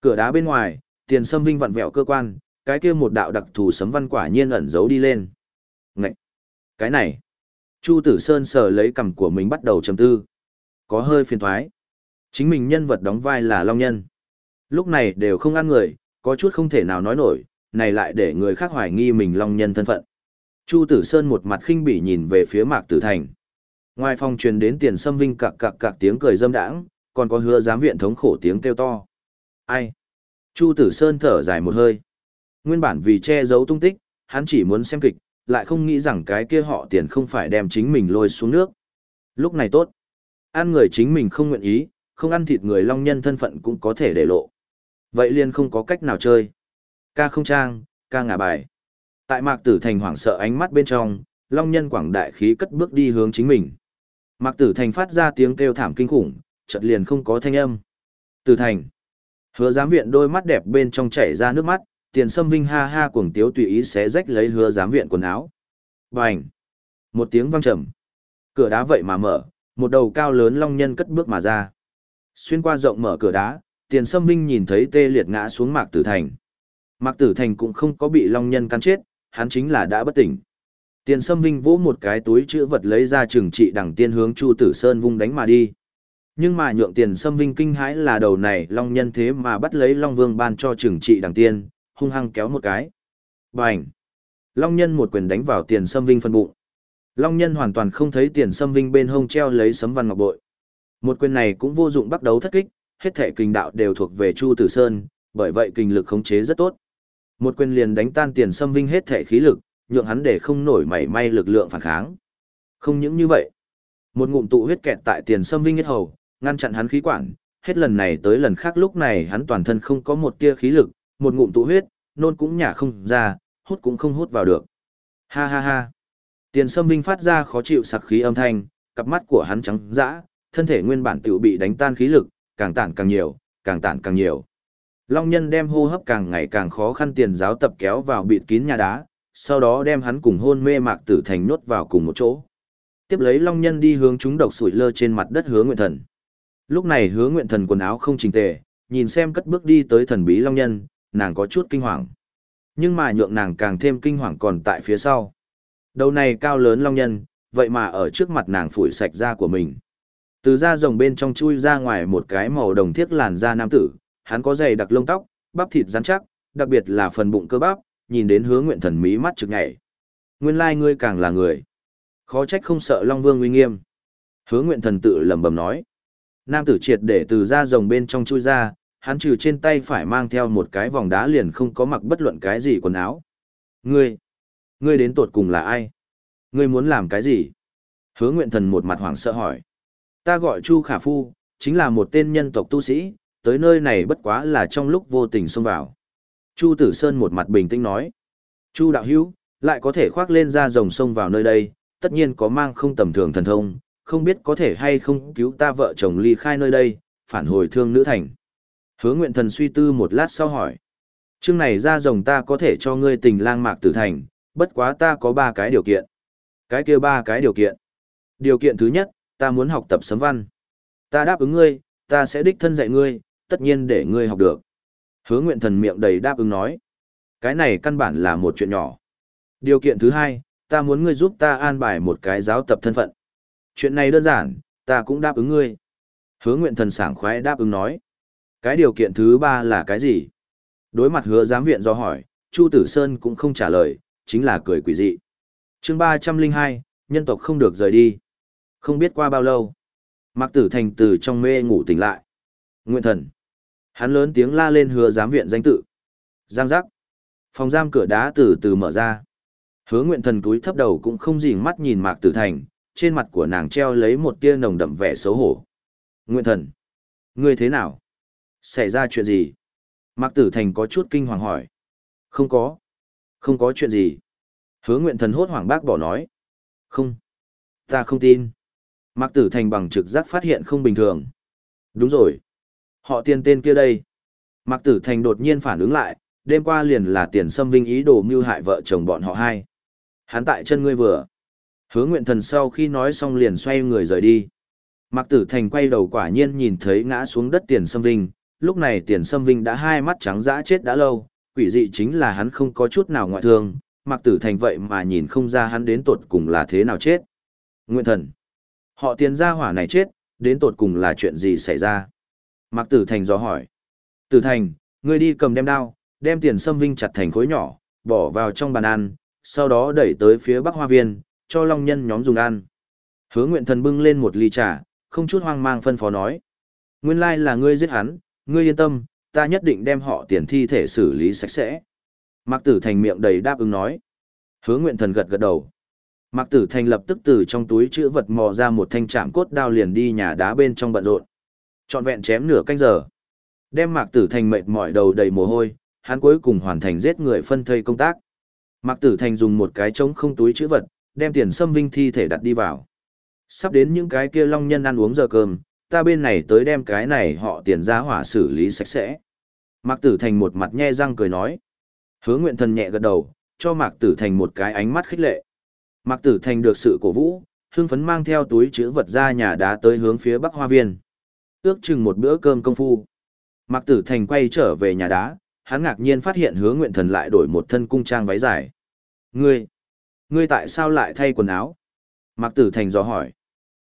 Cửa đá bên ngoài, tiền sâm vinh vặn vẹo cơ quan, cái kia một đạo đặc thù sấm văn quả nhiên ẩn giấu đi lên. Ngậy! Cái này! Chu Tử Sơn sờ lấy cằm của mình bắt đầu trầm tư. Có hơi phiền thoái. Chính mình nhân vật đóng vai là Long Nhân. Lúc này đều không ăn người, có chút không thể nào nói nổi, này lại để người khác hoài nghi mình Long Nhân thân phận. Chu Tử Sơn một mặt khinh bỉ nhìn về phía Mạc Tử Thành. Ngoài phòng truyền đến tiền sâm vinh cặc cặc cặc tiếng cười dâm đãng, còn có hứa giám viện thống khổ tiếng kêu to. Ai? Chu Tử Sơn thở dài một hơi. Nguyên bản vì che giấu tung tích, hắn chỉ muốn xem kịch, lại không nghĩ rằng cái kia họ tiền không phải đem chính mình lôi xuống nước. Lúc này tốt. Ăn người chính mình không nguyện ý, không ăn thịt người long nhân thân phận cũng có thể để lộ. Vậy liền không có cách nào chơi. Ca không trang, ca ngả bài. Tại mạc tử thành hoảng sợ ánh mắt bên trong, long nhân quảng đại khí cất bước đi hướng chính mình. Mạc tử thành phát ra tiếng kêu thảm kinh khủng, chợt liền không có thanh âm. Tử thành. Hứa giám viện đôi mắt đẹp bên trong chảy ra nước mắt, tiền sâm vinh ha ha cuồng tiếu tùy ý xé rách lấy hứa giám viện quần áo. Bành! Một tiếng vang trầm. Cửa đá vậy mà mở, một đầu cao lớn long nhân cất bước mà ra. Xuyên qua rộng mở cửa đá, tiền sâm vinh nhìn thấy tê liệt ngã xuống mạc tử thành. Mạc tử thành cũng không có bị long nhân cắn chết, hắn chính là đã bất tỉnh. Tiền sâm vinh vỗ một cái túi chữ vật lấy ra trừng trị đẳng tiên hướng Chu Tử Sơn vung đánh mà đi. Nhưng mà nhượng tiền sâm vinh kinh hãi là đầu này long nhân thế mà bắt lấy long vương ban cho trừng trị đẳng tiên, hung hăng kéo một cái. Bành! Long nhân một quyền đánh vào tiền sâm vinh phân bụng. Long nhân hoàn toàn không thấy tiền sâm vinh bên hông treo lấy sấm văn ngọc bội. Một quyền này cũng vô dụng bắt đấu thất kích, hết thể kinh đạo đều thuộc về Chu Tử Sơn, bởi vậy kinh lực khống chế rất tốt. Một quyền liền đánh tan tiền sâm vinh hết thể khí lực, nhượng hắn để không nổi mảy may lực lượng phản kháng. Không những như vậy, một ngụm tụ huyết kẹt tại tiền sâm vinh hết hầu, ngăn chặn hắn khí quản, hết lần này tới lần khác lúc này hắn toàn thân không có một tia khí lực, một ngụm tụ huyết, nôn cũng nhả không ra, hút cũng không hút vào được. Ha ha ha. Tiền Sâm Vinh phát ra khó chịu sặc khí âm thanh, cặp mắt của hắn trắng dã, thân thể nguyên bản tự bị đánh tan khí lực, càng tản càng nhiều, càng tản càng nhiều. Long nhân đem hô hấp càng ngày càng khó khăn tiền giáo tập kéo vào bịt kín nhà đá, sau đó đem hắn cùng hôn mê mạc tử thành nhốt vào cùng một chỗ. Tiếp lấy Long nhân đi hướng chúng độc sủi lơ trên mặt đất hứa nguyện thần. Lúc này hứa nguyện thần quần áo không chỉnh tề, nhìn xem cất bước đi tới thần bí Long nhân, nàng có chút kinh hoàng. Nhưng mà nhượng nàng càng thêm kinh hoàng còn tại phía sau. Đầu này cao lớn long nhân, vậy mà ở trước mặt nàng phủi sạch da của mình. Từ da rồng bên trong chui ra ngoài một cái màu đồng thiết làn da nam tử, hắn có dày đặc lông tóc, bắp thịt rắn chắc, đặc biệt là phần bụng cơ bắp, nhìn đến hứa nguyện thần mỹ mắt trực nhảy. Nguyên lai ngươi càng là người. Khó trách không sợ Long Vương uy nghiêm. hứa nguyện thần tự lẩm bẩm nói. Nam tử triệt để từ da rồng bên trong chui ra, hắn trừ trên tay phải mang theo một cái vòng đá liền không có mặc bất luận cái gì quần áo. Ngươi, ngươi đến tột cùng là ai? Ngươi muốn làm cái gì? Hứa nguyện thần một mặt hoảng sợ hỏi. Ta gọi Chu Khả Phu, chính là một tên nhân tộc tu sĩ, tới nơi này bất quá là trong lúc vô tình xông vào. Chu Tử Sơn một mặt bình tĩnh nói. Chu đạo hữu, lại có thể khoác lên ra rồng sông vào nơi đây, tất nhiên có mang không tầm thường thần thông, không biết có thể hay không cứu ta vợ chồng ly khai nơi đây, phản hồi thương nữ thành. Hứa nguyện thần suy tư một lát sau hỏi. Chương này ra rồng ta có thể cho ngươi tình lang mạc tử thành, bất quá ta có ba cái điều kiện. Cái kia ba cái điều kiện. Điều kiện thứ nhất, ta muốn học tập sấm văn. Ta đáp ứng ngươi, ta sẽ đích thân dạy ngươi, tất nhiên để ngươi học được. Hứa nguyện thần miệng đầy đáp ứng nói. Cái này căn bản là một chuyện nhỏ. Điều kiện thứ hai, ta muốn ngươi giúp ta an bài một cái giáo tập thân phận. Chuyện này đơn giản, ta cũng đáp ứng ngươi. Hứa nguyện thần sảng khoái đáp ứng nói. Cái điều kiện thứ ba là cái gì? Đối mặt hứa giám viện do hỏi, Chu Tử Sơn cũng không trả lời, chính là cười quỷ dị. chương ba trăm linh hai, nhân tộc không được rời đi. Không biết qua bao lâu. Mạc Tử Thành từ trong mê ngủ tỉnh lại. Nguyện thần. Hắn lớn tiếng la lên hứa giám viện danh tự. Giang giác. Phòng giam cửa đá từ từ mở ra. Hứa nguyện thần túi thấp đầu cũng không dìm mắt nhìn Mạc Tử Thành, trên mặt của nàng treo lấy một tia nồng đậm vẻ xấu hổ. Nguyện thần. Ngươi thế nào? Xảy ra chuyện gì? Mạc Tử Thành có chút kinh hoàng hỏi. Không có. Không có chuyện gì. Hứa nguyện thần hốt hoảng bác bỏ nói. Không. Ta không tin. Mạc Tử Thành bằng trực giác phát hiện không bình thường. Đúng rồi. Họ tiền tên kia đây. Mạc Tử Thành đột nhiên phản ứng lại, đêm qua liền là tiền xâm vinh ý đồ mưu hại vợ chồng bọn họ hai. Hắn tại chân ngươi vừa. Hứa nguyện thần sau khi nói xong liền xoay người rời đi. Mạc Tử Thành quay đầu quả nhiên nhìn thấy ngã xuống đất tiền xâm vinh, lúc này tiền xâm vinh đã hai mắt trắng dã chết đã lâu, quỷ dị chính là hắn không có chút nào ngoại thương, Mạc Tử Thành vậy mà nhìn không ra hắn đến tột cùng là thế nào chết. Nguyện thần. Họ tiền gia hỏa này chết, đến tột cùng là chuyện gì xảy ra? Mạc Tử Thành dò hỏi. Tử Thành, ngươi đi cầm đem đao, đem tiền xâm vinh chặt thành khối nhỏ, bỏ vào trong bàn ăn, sau đó đẩy tới phía bắc hoa viên, cho long nhân nhóm dùng ăn. Hứa nguyện thần bưng lên một ly trà, không chút hoang mang phân phó nói. Nguyên lai là ngươi giết hắn, ngươi yên tâm, ta nhất định đem họ tiền thi thể xử lý sạch sẽ. Mạc Tử Thành miệng đầy đáp ứng nói. Hứa nguyện thần gật gật đầu. Mạc Tử Thành lập tức từ trong túi chữ vật mò ra một thanh trạm cốt đao liền đi nhà đá bên trong bận rộn. Trọn vẹn chém nửa canh giờ. Đem Mạc Tử Thành mệt mỏi đầu đầy mồ hôi, hắn cuối cùng hoàn thành giết người phân thây công tác. Mạc Tử Thành dùng một cái trống không túi chữ vật, đem tiền xâm vinh thi thể đặt đi vào. Sắp đến những cái kia long nhân ăn uống giờ cơm, ta bên này tới đem cái này họ tiền ra hỏa xử lý sạch sẽ. Mạc Tử Thành một mặt nhe răng cười nói. Hứa nguyện thần nhẹ gật đầu, cho Mạc Tử Thành một cái ánh mắt khích lệ. Mạc Tử Thành được sự cổ vũ, hưng phấn mang theo túi chữ vật ra nhà đá tới hướng phía Bắc Hoa Viên. Ước chừng một bữa cơm công phu. Mạc Tử Thành quay trở về nhà đá, hắn ngạc nhiên phát hiện hứa nguyện thần lại đổi một thân cung trang váy dài. Ngươi, ngươi tại sao lại thay quần áo? Mạc Tử Thành dò hỏi.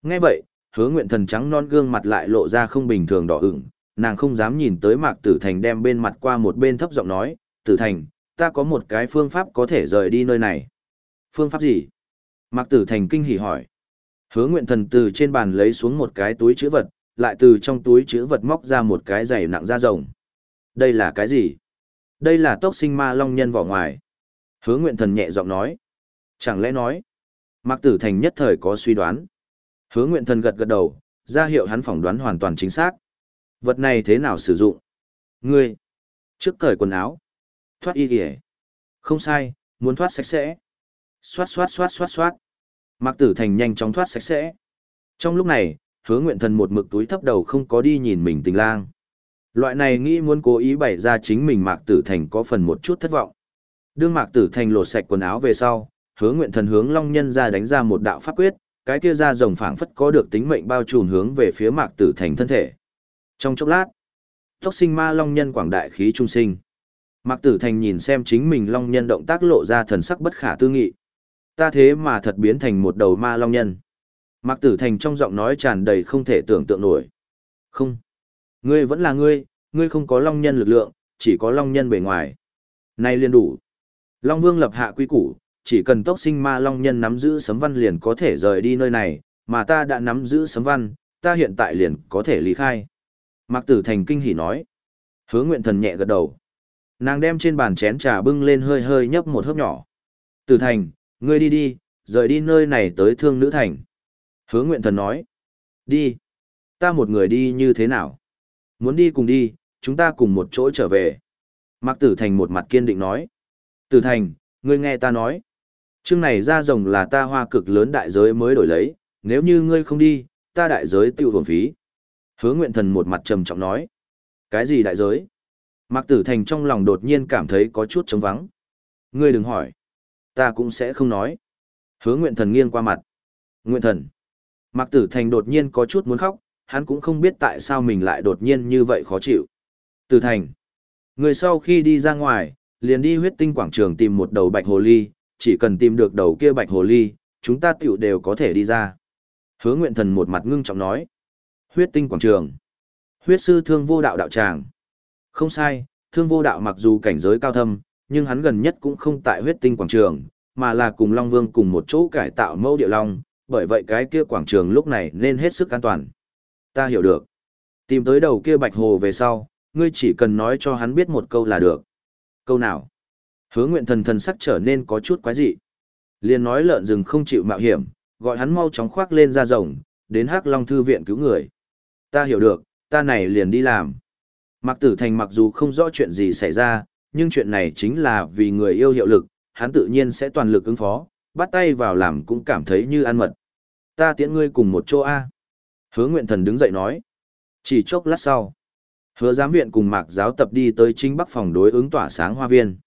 Nghe vậy, hứa nguyện thần trắng non gương mặt lại lộ ra không bình thường đỏ ửng, nàng không dám nhìn tới Mạc Tử Thành đem bên mặt qua một bên thấp giọng nói, Tử Thành, ta có một cái phương pháp có thể rời đi nơi này. Phương pháp gì? Mạc Tử Thành kinh hỉ hỏi. Hứa nguyện thần từ trên bàn lấy xuống một cái túi chữ vật, lại từ trong túi chữ vật móc ra một cái giày nặng da rồng. Đây là cái gì? Đây là tốc sinh ma long nhân vỏ ngoài. Hứa nguyện thần nhẹ giọng nói. Chẳng lẽ nói? Mạc Tử Thành nhất thời có suy đoán. Hứa nguyện thần gật gật đầu, ra hiệu hắn phỏng đoán hoàn toàn chính xác. Vật này thế nào sử dụng? Ngươi. Trước cởi quần áo. Thoát y kìa. Không sai, muốn thoát sạch sẽ. Xoát xoát xoát xoát xoát. Mạc Tử Thành nhanh chóng thoát sạch sẽ. Trong lúc này, hứa nguyện thần một mực túi thấp đầu không có đi nhìn mình tình lang. Loại này nghĩ muốn cố ý bày ra chính mình Mạc Tử Thành có phần một chút thất vọng. Đương Mạc Tử Thành lột sạch quần áo về sau, hứa nguyện thần hướng Long Nhân ra đánh ra một đạo pháp quyết, cái kia ra rồng phảng phất có được tính mệnh bao trùm hướng về phía Mạc Tử Thành thân thể. Trong chốc lát, tốc sinh ma Long Nhân quảng đại khí trung sinh. Mạc Tử Thành nhìn xem chính mình Long Nhân động tác lộ ra thần sắc bất khả tư nghị. Ta thế mà thật biến thành một đầu ma Long Nhân. Mạc Tử Thành trong giọng nói tràn đầy không thể tưởng tượng nổi. Không. Ngươi vẫn là ngươi, ngươi không có Long Nhân lực lượng, chỉ có Long Nhân bề ngoài. Nay liên đủ. Long Vương lập hạ quy củ, chỉ cần tốc sinh ma Long Nhân nắm giữ sấm văn liền có thể rời đi nơi này, mà ta đã nắm giữ sấm văn, ta hiện tại liền có thể lý khai. Mạc Tử Thành kinh hỉ nói. Hứa nguyện thần nhẹ gật đầu. Nàng đem trên bàn chén trà bưng lên hơi hơi nhấp một hớp nhỏ. Tử Thành, ngươi đi đi, rời đi nơi này tới thương nữ thành. Hứa nguyện thần nói. Đi. Ta một người đi như thế nào? Muốn đi cùng đi, chúng ta cùng một chỗ trở về. Mạc Tử Thành một mặt kiên định nói. Tử Thành, ngươi nghe ta nói. Chương này ra rồng là ta hoa cực lớn đại giới mới đổi lấy, nếu như ngươi không đi, ta đại giới tiêu hồn phí. Hứa nguyện thần một mặt trầm trọng nói. Cái gì đại giới? Mạc Tử Thành trong lòng đột nhiên cảm thấy có chút trống vắng. Ngươi đừng hỏi. Ta cũng sẽ không nói. Hứa nguyện thần nghiêng qua mặt. Nguyện thần. Mạc Tử Thành đột nhiên có chút muốn khóc, hắn cũng không biết tại sao mình lại đột nhiên như vậy khó chịu. Tử Thành. Người sau khi đi ra ngoài, liền đi huyết tinh quảng trường tìm một đầu bạch hồ ly, chỉ cần tìm được đầu kia bạch hồ ly, chúng ta tiểu đều có thể đi ra. Hứa nguyện thần một mặt ngưng trọng nói. Huyết tinh quảng trường. Huyết sư thương vô đạo đạo tràng. Không sai, thương vô đạo mặc dù cảnh giới cao thâm, nhưng hắn gần nhất cũng không tại huyết tinh quảng trường, mà là cùng Long Vương cùng một chỗ cải tạo mẫu địa long, bởi vậy cái kia quảng trường lúc này nên hết sức an toàn. Ta hiểu được. Tìm tới đầu kia bạch hồ về sau, ngươi chỉ cần nói cho hắn biết một câu là được. Câu nào? Hứa nguyện thần thần sắc trở nên có chút quái dị. Liên nói lợn rừng không chịu mạo hiểm, gọi hắn mau chóng khoác lên ra rồng, đến hắc long thư viện cứu người. Ta hiểu được, ta này liền đi làm. Mạc Tử Thành mặc dù không rõ chuyện gì xảy ra, nhưng chuyện này chính là vì người yêu hiệu lực, hắn tự nhiên sẽ toàn lực ứng phó, bắt tay vào làm cũng cảm thấy như ăn mật. Ta tiễn ngươi cùng một chỗ A. Hứa nguyện thần đứng dậy nói. Chỉ chốc lát sau. Hứa giám viện cùng mạc giáo tập đi tới chính bắc phòng đối ứng tỏa sáng hoa viên.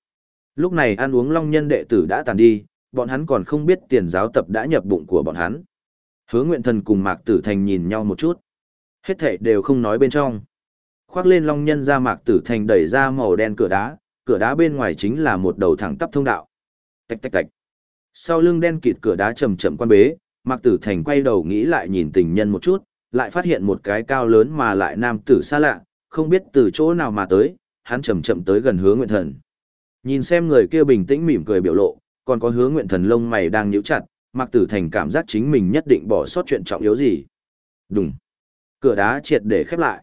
Lúc này ăn uống long nhân đệ tử đã tàn đi, bọn hắn còn không biết tiền giáo tập đã nhập bụng của bọn hắn. Hứa nguyện thần cùng mạc tử thành nhìn nhau một chút. Hết thảy đều không nói bên trong. Khoác lên long nhân ra mạc tử thành đẩy ra màu đen cửa đá, cửa đá bên ngoài chính là một đầu thẳng tắp thông đạo. Tạch tạch tạch. Sau lưng đen kịt cửa đá chậm chậm quan bế, mạc tử thành quay đầu nghĩ lại nhìn tình nhân một chút, lại phát hiện một cái cao lớn mà lại nam tử xa lạ, không biết từ chỗ nào mà tới, hắn chậm chậm tới gần hứa nguyện thần. Nhìn xem người kia bình tĩnh mỉm cười biểu lộ, còn có hứa nguyện thần lông mày đang nhíu chặt, Mạc Tử Thành cảm giác chính mình nhất định bỏ sót chuyện trọng yếu gì. Đùng. Cửa đá triệt để khép lại.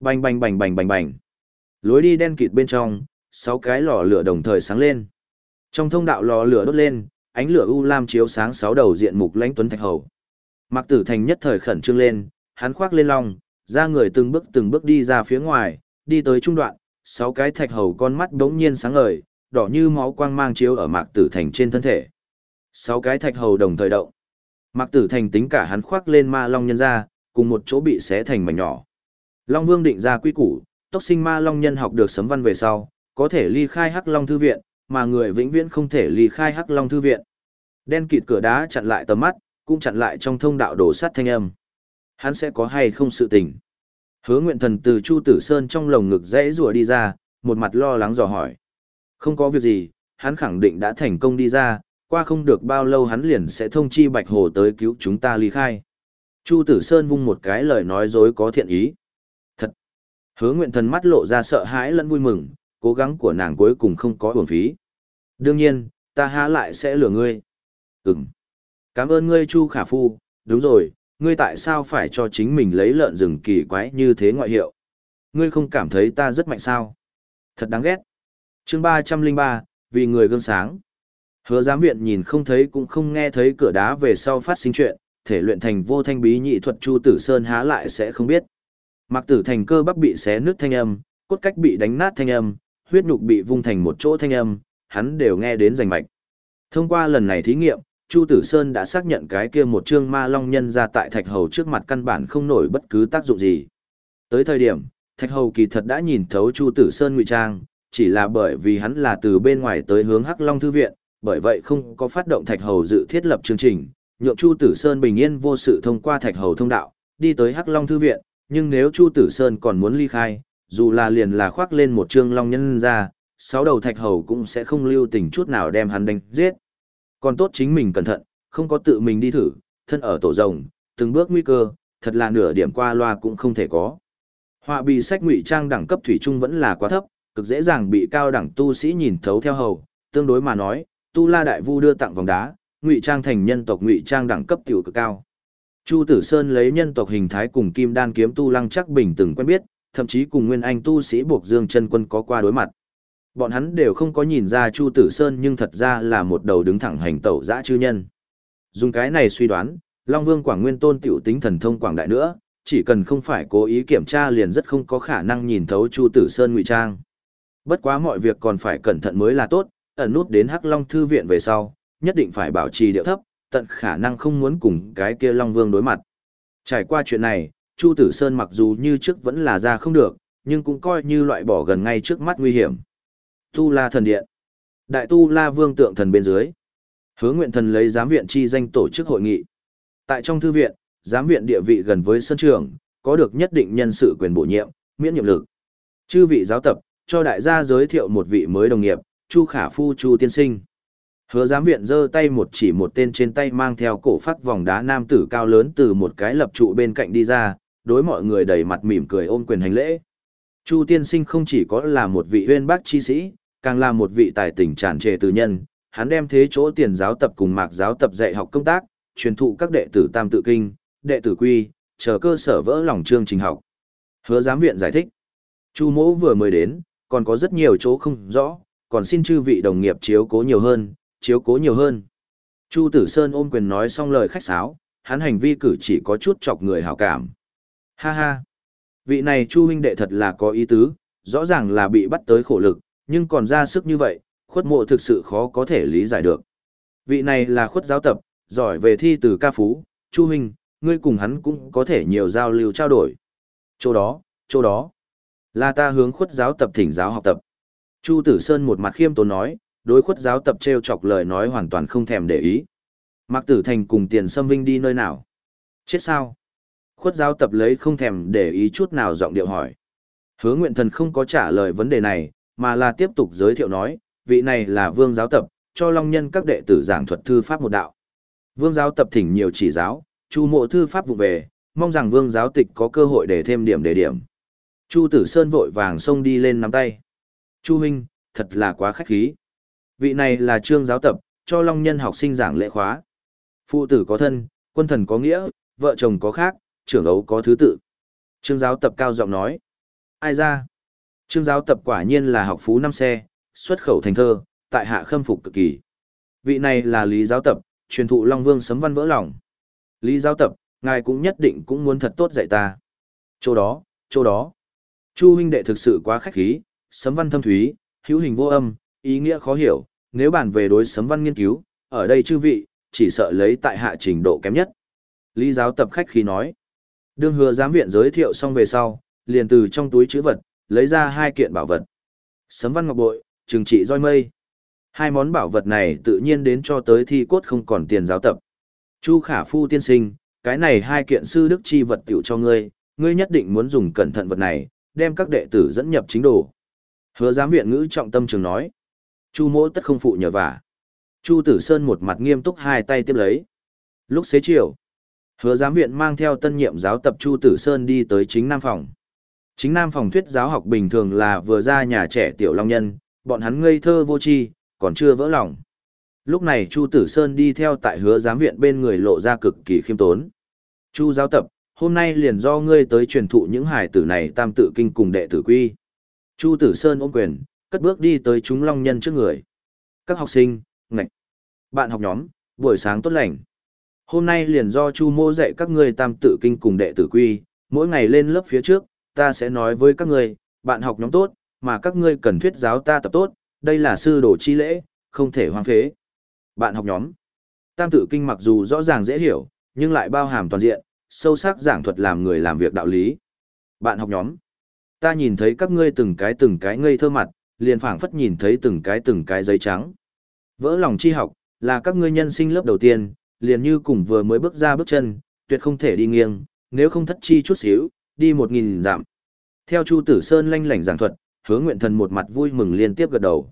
Bành bành bành bành bành bành. Lối đi đen kịt bên trong, sáu cái lò lửa đồng thời sáng lên. Trong thông đạo lò lửa đốt lên, ánh lửa u lam chiếu sáng sáu đầu diện mục lãnh tuấn thạch hầu. Mạc Tử Thành nhất thời khẩn trương lên, hắn khoác lên long, ra người từng bước từng bước đi ra phía ngoài, đi tới trung đoạn, sáu cái thạch hầu con mắt đống nhiên sáng ngời, đỏ như máu quang mang chiếu ở Mạc Tử Thành trên thân thể. Sáu cái thạch hầu đồng thời động. Mạc Tử Thành tính cả hắn khoác lên ma long nhân ra, cùng một chỗ bị xé thành mảnh nhỏ. Long Vương định ra quy củ, tốc sinh ma long nhân học được sấm văn về sau, có thể ly khai Hắc Long thư viện, mà người vĩnh viễn không thể ly khai Hắc Long thư viện. Đen kịt cửa đá chặn lại tầm mắt, cũng chặn lại trong thông đạo đổ sát thanh âm. Hắn sẽ có hay không sự tình. Hứa nguyện thần từ Chu Tử Sơn trong lồng ngực rẽ rùa đi ra, một mặt lo lắng dò hỏi. Không có việc gì, hắn khẳng định đã thành công đi ra, qua không được bao lâu hắn liền sẽ thông chi Bạch Hồ tới cứu chúng ta ly khai. Chu Tử Sơn vung một cái lời nói dối có thiện ý. Thật! Hứa nguyện thần mắt lộ ra sợ hãi lẫn vui mừng, cố gắng của nàng cuối cùng không có uổng phí. Đương nhiên, ta há lại sẽ lừa ngươi. Ừm. Cảm ơn ngươi Chu Khả Phu, đúng rồi, ngươi tại sao phải cho chính mình lấy lợn rừng kỳ quái như thế ngoại hiệu? Ngươi không cảm thấy ta rất mạnh sao? Thật đáng ghét. chương ba trăm linh ba, vì người gương sáng. Hứa giám viện nhìn không thấy cũng không nghe thấy cửa đá về sau phát sinh chuyện, thể luyện thành vô thanh bí nhị thuật Chu Tử Sơn há lại sẽ không biết. Mặc tử thành cơ bắp bị xé nứt thanh âm, cốt cách bị đánh nát thanh âm, huyết nhục bị vung thành một chỗ thanh âm, hắn đều nghe đến rành mạch. Thông qua lần này thí nghiệm, Chu Tử Sơn đã xác nhận cái kia một chương ma long nhân ra tại Thạch Hầu trước mặt căn bản không nổi bất cứ tác dụng gì. Tới thời điểm, Thạch Hầu kỳ thật đã nhìn thấu Chu Tử Sơn ngụy trang, chỉ là bởi vì hắn là từ bên ngoài tới hướng Hắc Long Thư Viện, bởi vậy không có phát động Thạch Hầu dự thiết lập chương trình, nhượng Chu Tử Sơn bình yên vô sự thông qua Thạch Hầu thông đạo, đi tới Hắc Long Thư Viện, nhưng nếu Chu Tử Sơn còn muốn ly khai, dù là liền là khoác lên một trương long nhân ra, sáu đầu Thạch Hầu cũng sẽ không lưu tình chút nào đem hắn đánh giết. Còn tốt chính mình cẩn thận, không có tự mình đi thử, thân ở tổ rồng, từng bước nguy cơ, thật là nửa điểm qua loa cũng không thể có. Họa bị sách ngụy trang đẳng cấp thủy trung vẫn là quá thấp, cực dễ dàng bị cao đẳng tu sĩ nhìn thấu theo hầu, tương đối mà nói, tu la đại vu đưa tặng vòng đá, ngụy trang thành nhân tộc ngụy trang đẳng cấp tiểu cực cao. Chu Tử Sơn lấy nhân tộc hình thái cùng Kim Đan kiếm tu Lăng Chắc Bình từng quen biết, thậm chí cùng Nguyên Anh tu sĩ buộc Dương chân quân có qua đối mặt. Bọn hắn đều không có nhìn ra Chu Tử Sơn nhưng thật ra là một đầu đứng thẳng hành tẩu dã chư nhân. Dùng cái này suy đoán, Long Vương Quảng Nguyên Tôn tiểu tính thần thông quảng đại nữa, chỉ cần không phải cố ý kiểm tra liền rất không có khả năng nhìn thấu Chu Tử Sơn ngụy trang. Bất quá mọi việc còn phải cẩn thận mới là tốt, ẩn nút đến Hắc Long thư viện về sau, nhất định phải bảo trì điệu thấp, tận khả năng không muốn cùng cái kia Long Vương đối mặt. Trải qua chuyện này, Chu Tử Sơn mặc dù như trước vẫn là ra không được, nhưng cũng coi như loại bỏ gần ngay trước mắt nguy hiểm. Tu La Thần Điện. Đại Tu La Vương tượng thần bên dưới. Hứa Nguyện Thần lấy giám viện chi danh tổ chức hội nghị. Tại trong thư viện, giám viện địa vị gần với sân trường, có được nhất định nhân sự quyền bổ nhiệm, miễn nhiệm lực. Chư vị giáo tập, cho đại gia giới thiệu một vị mới đồng nghiệp, Chu Khả Phu Chu Tiên Sinh. Hứa giám viện giơ tay một chỉ một tên trên tay mang theo cổ phát vòng đá nam tử cao lớn từ một cái lập trụ bên cạnh đi ra, đối mọi người đầy mặt mỉm cười ôm quyền hành lễ. Chu Tiên Sinh không chỉ có là một vị huyên bác chi sĩ, càng là một vị tài tình tràn trề từ nhân, hắn đem thế chỗ tiền giáo tập cùng mạc giáo tập dạy học công tác, truyền thụ các đệ tử tam tự kinh, đệ tử quy, chờ cơ sở vỡ lòng chương trình học. Hứa giám viện giải thích. Chu mỗ vừa mới đến, còn có rất nhiều chỗ không rõ, còn xin chư vị đồng nghiệp chiếu cố nhiều hơn, chiếu cố nhiều hơn. Chu Tử Sơn ôm quyền nói xong lời khách sáo, hắn hành vi cử chỉ có chút chọc người hảo cảm. Ha ha! Vị này Chu huynh đệ thật là có ý tứ, rõ ràng là bị bắt tới khổ lực, nhưng còn ra sức như vậy, khuất mộ thực sự khó có thể lý giải được. Vị này là khuất giáo tập, giỏi về thi từ ca phú, Chu huynh, ngươi cùng hắn cũng có thể nhiều giao lưu trao đổi. Chỗ đó, chỗ đó, là ta hướng khuất giáo tập thỉnh giáo học tập. Chu Tử Sơn một mặt khiêm tốn nói, đối khuất giáo tập treo chọc lời nói hoàn toàn không thèm để ý. Mạc Tử Thành cùng tiền xâm vinh đi nơi nào? Chết sao? Khuất giáo tập lấy không thèm để ý chút nào giọng điệu hỏi. Hứa nguyện thần không có trả lời vấn đề này, mà là tiếp tục giới thiệu nói, vị này là vương giáo tập, cho long nhân các đệ tử giảng thuật thư pháp một đạo. Vương giáo tập thỉnh nhiều chỉ giáo, chu mộ thư pháp vụ về, mong rằng vương giáo tịch có cơ hội để thêm điểm để điểm. Chu tử sơn vội vàng xông đi lên nắm tay. Chu huynh, thật là quá khách khí. Vị này là trương giáo tập, cho long nhân học sinh giảng lễ khóa. Phụ tử có thân, quân thần có nghĩa, vợ chồng có khác, trưởng ấu có thứ tự. Trương giáo tập cao giọng nói. Ai ra? Trương giáo tập quả nhiên là học phú năm xe, xuất khẩu thành thơ, tại hạ khâm phục cực kỳ. Vị này là Lý giáo tập, truyền thụ Long Vương sấm văn vỡ lòng. Lý giáo tập, ngài cũng nhất định cũng muốn thật tốt dạy ta. Chỗ đó, chỗ đó. Chu huynh đệ thực sự quá khách khí, sấm văn thâm thúy, hữu hình vô âm, ý nghĩa khó hiểu, nếu bàn về đối sấm văn nghiên cứu, ở đây chư vị, chỉ sợ lấy tại hạ trình độ kém nhất. Lý giáo tập khách khí nói. Đương hứa giám viện giới thiệu xong về sau, liền từ trong túi chữ vật, lấy ra hai kiện bảo vật. Sấm văn ngọc bội, trừng trị roi mây. Hai món bảo vật này tự nhiên đến cho tới thi cốt không còn tiền giáo tập. Chu khả phu tiên sinh, cái này hai kiện sư đức chi vật tiểu cho ngươi, ngươi nhất định muốn dùng cẩn thận vật này, đem các đệ tử dẫn nhập chính đồ. Hứa giám viện ngữ trọng tâm trường nói. Chu mỗ tất không phụ nhờ vả. Chu tử sơn một mặt nghiêm túc hai tay tiếp lấy. Lúc xế chiều, hứa giám viện mang theo tân nhiệm giáo tập Chu tử sơn đi tới chính nam phòng. Chính nam phòng thuyết giáo học bình thường là vừa ra nhà trẻ tiểu long nhân, bọn hắn ngây thơ vô tri, còn chưa vỡ lòng. Lúc này Chu Tử Sơn đi theo tại hứa giám viện bên người lộ ra cực kỳ khiêm tốn. Chu giáo tập, hôm nay liền do ngươi tới truyền thụ những hải tử này tam tự kinh cùng đệ tử quy. Chu Tử Sơn ôm quyền, cất bước đi tới chúng long nhân trước người. Các học sinh, ngạch, bạn học nhóm, buổi sáng tốt lành. Hôm nay liền do Chu mô dạy các ngươi tam tự kinh cùng đệ tử quy, mỗi ngày lên lớp phía trước, ta sẽ nói với các ngươi, bạn học nhóm tốt, mà các ngươi cần thuyết giáo ta tập tốt, đây là sư đồ chi lễ, không thể hoang phế. Bạn học nhóm. Tam tự kinh mặc dù rõ ràng dễ hiểu, nhưng lại bao hàm toàn diện, sâu sắc giảng thuật làm người làm việc đạo lý. Bạn học nhóm. Ta nhìn thấy các ngươi từng cái từng cái ngây thơ mặt, liền phảng phất nhìn thấy từng cái từng cái giấy trắng. Vỡ lòng chi học, là các ngươi nhân sinh lớp đầu tiên, liền như cùng vừa mới bước ra bước chân, tuyệt không thể đi nghiêng, nếu không thất chi chút xíu, đi một nghìn giảm. Theo Chu Tử Sơn lanh lảnh giảng thuật, hứa nguyện thần một mặt vui mừng liên tiếp gật đầu.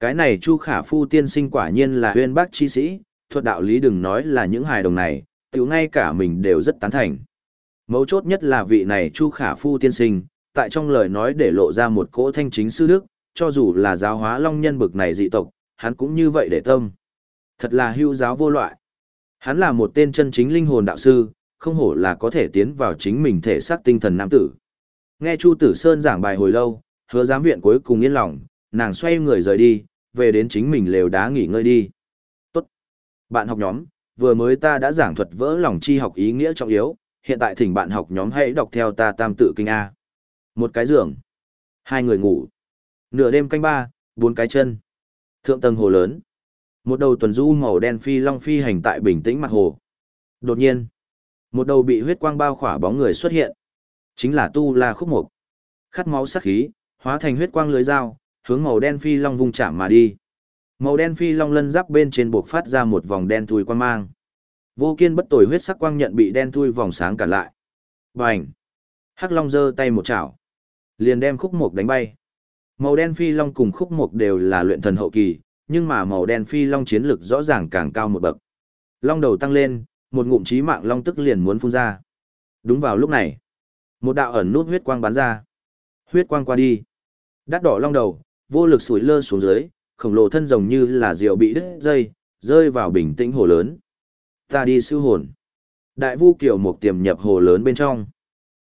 Cái này Chu Khả Phu tiên sinh quả nhiên là huyên bác chi sĩ, thuật đạo lý đừng nói là những hài đồng này, tiểu ngay cả mình đều rất tán thành. Mấu chốt nhất là vị này Chu Khả Phu tiên sinh, tại trong lời nói để lộ ra một cỗ thanh chính sư đức, cho dù là giáo hóa long nhân bực này dị tộc, hắn cũng như vậy để tâm. Thật là hưu giáo vô loại. Hắn là một tên chân chính linh hồn đạo sư, không hổ là có thể tiến vào chính mình thể xác tinh thần nam tử. Nghe Chu Tử Sơn giảng bài hồi lâu, hứa giám viện cuối cùng yên lòng, nàng xoay người rời đi, về đến chính mình lều đá nghỉ ngơi đi. Tốt. Bạn học nhóm, vừa mới ta đã giảng thuật vỡ lòng chi học ý nghĩa trọng yếu, hiện tại thỉnh bạn học nhóm hãy đọc theo ta tam tự kinh A. Một cái giường. Hai người ngủ. Nửa đêm canh ba, bốn cái chân. Thượng tầng hồ lớn. Một đầu tuần du màu đen phi long phi hành tại bình tĩnh mặt hồ. Đột nhiên, một đầu bị huyết quang bao khỏa bóng người xuất hiện. Chính là Tu La Khúc Mục. Khát máu sắc khí, hóa thành huyết quang lưới dao, hướng màu đen phi long vung chạm mà đi. Màu đen phi long lân giáp bên trên buộc phát ra một vòng đen thui quang mang. Vô kiên bất tồi huyết sắc quang nhận bị đen thui vòng sáng cản lại. Bành! Hắc long giơ tay một chảo. Liền đem khúc mục đánh bay. Màu đen phi long cùng khúc mục đều là luyện thần hậu kỳ, nhưng mà màu đen phi long chiến lực rõ ràng càng cao một bậc. Long đầu tăng lên, một ngụm chí mạng long tức liền muốn phun ra. Đúng vào lúc này, một đạo ẩn nút huyết quang bắn ra. Huyết quang qua đi. Đắt đỏ long đầu, vô lực sủi lơ xuống dưới, khổng lồ thân rồng như là diều bị đứt dây, rơi vào bình tĩnh hồ lớn. Ta đi siêu hồn. Đại vu kiều một tiềm nhập hồ lớn bên trong.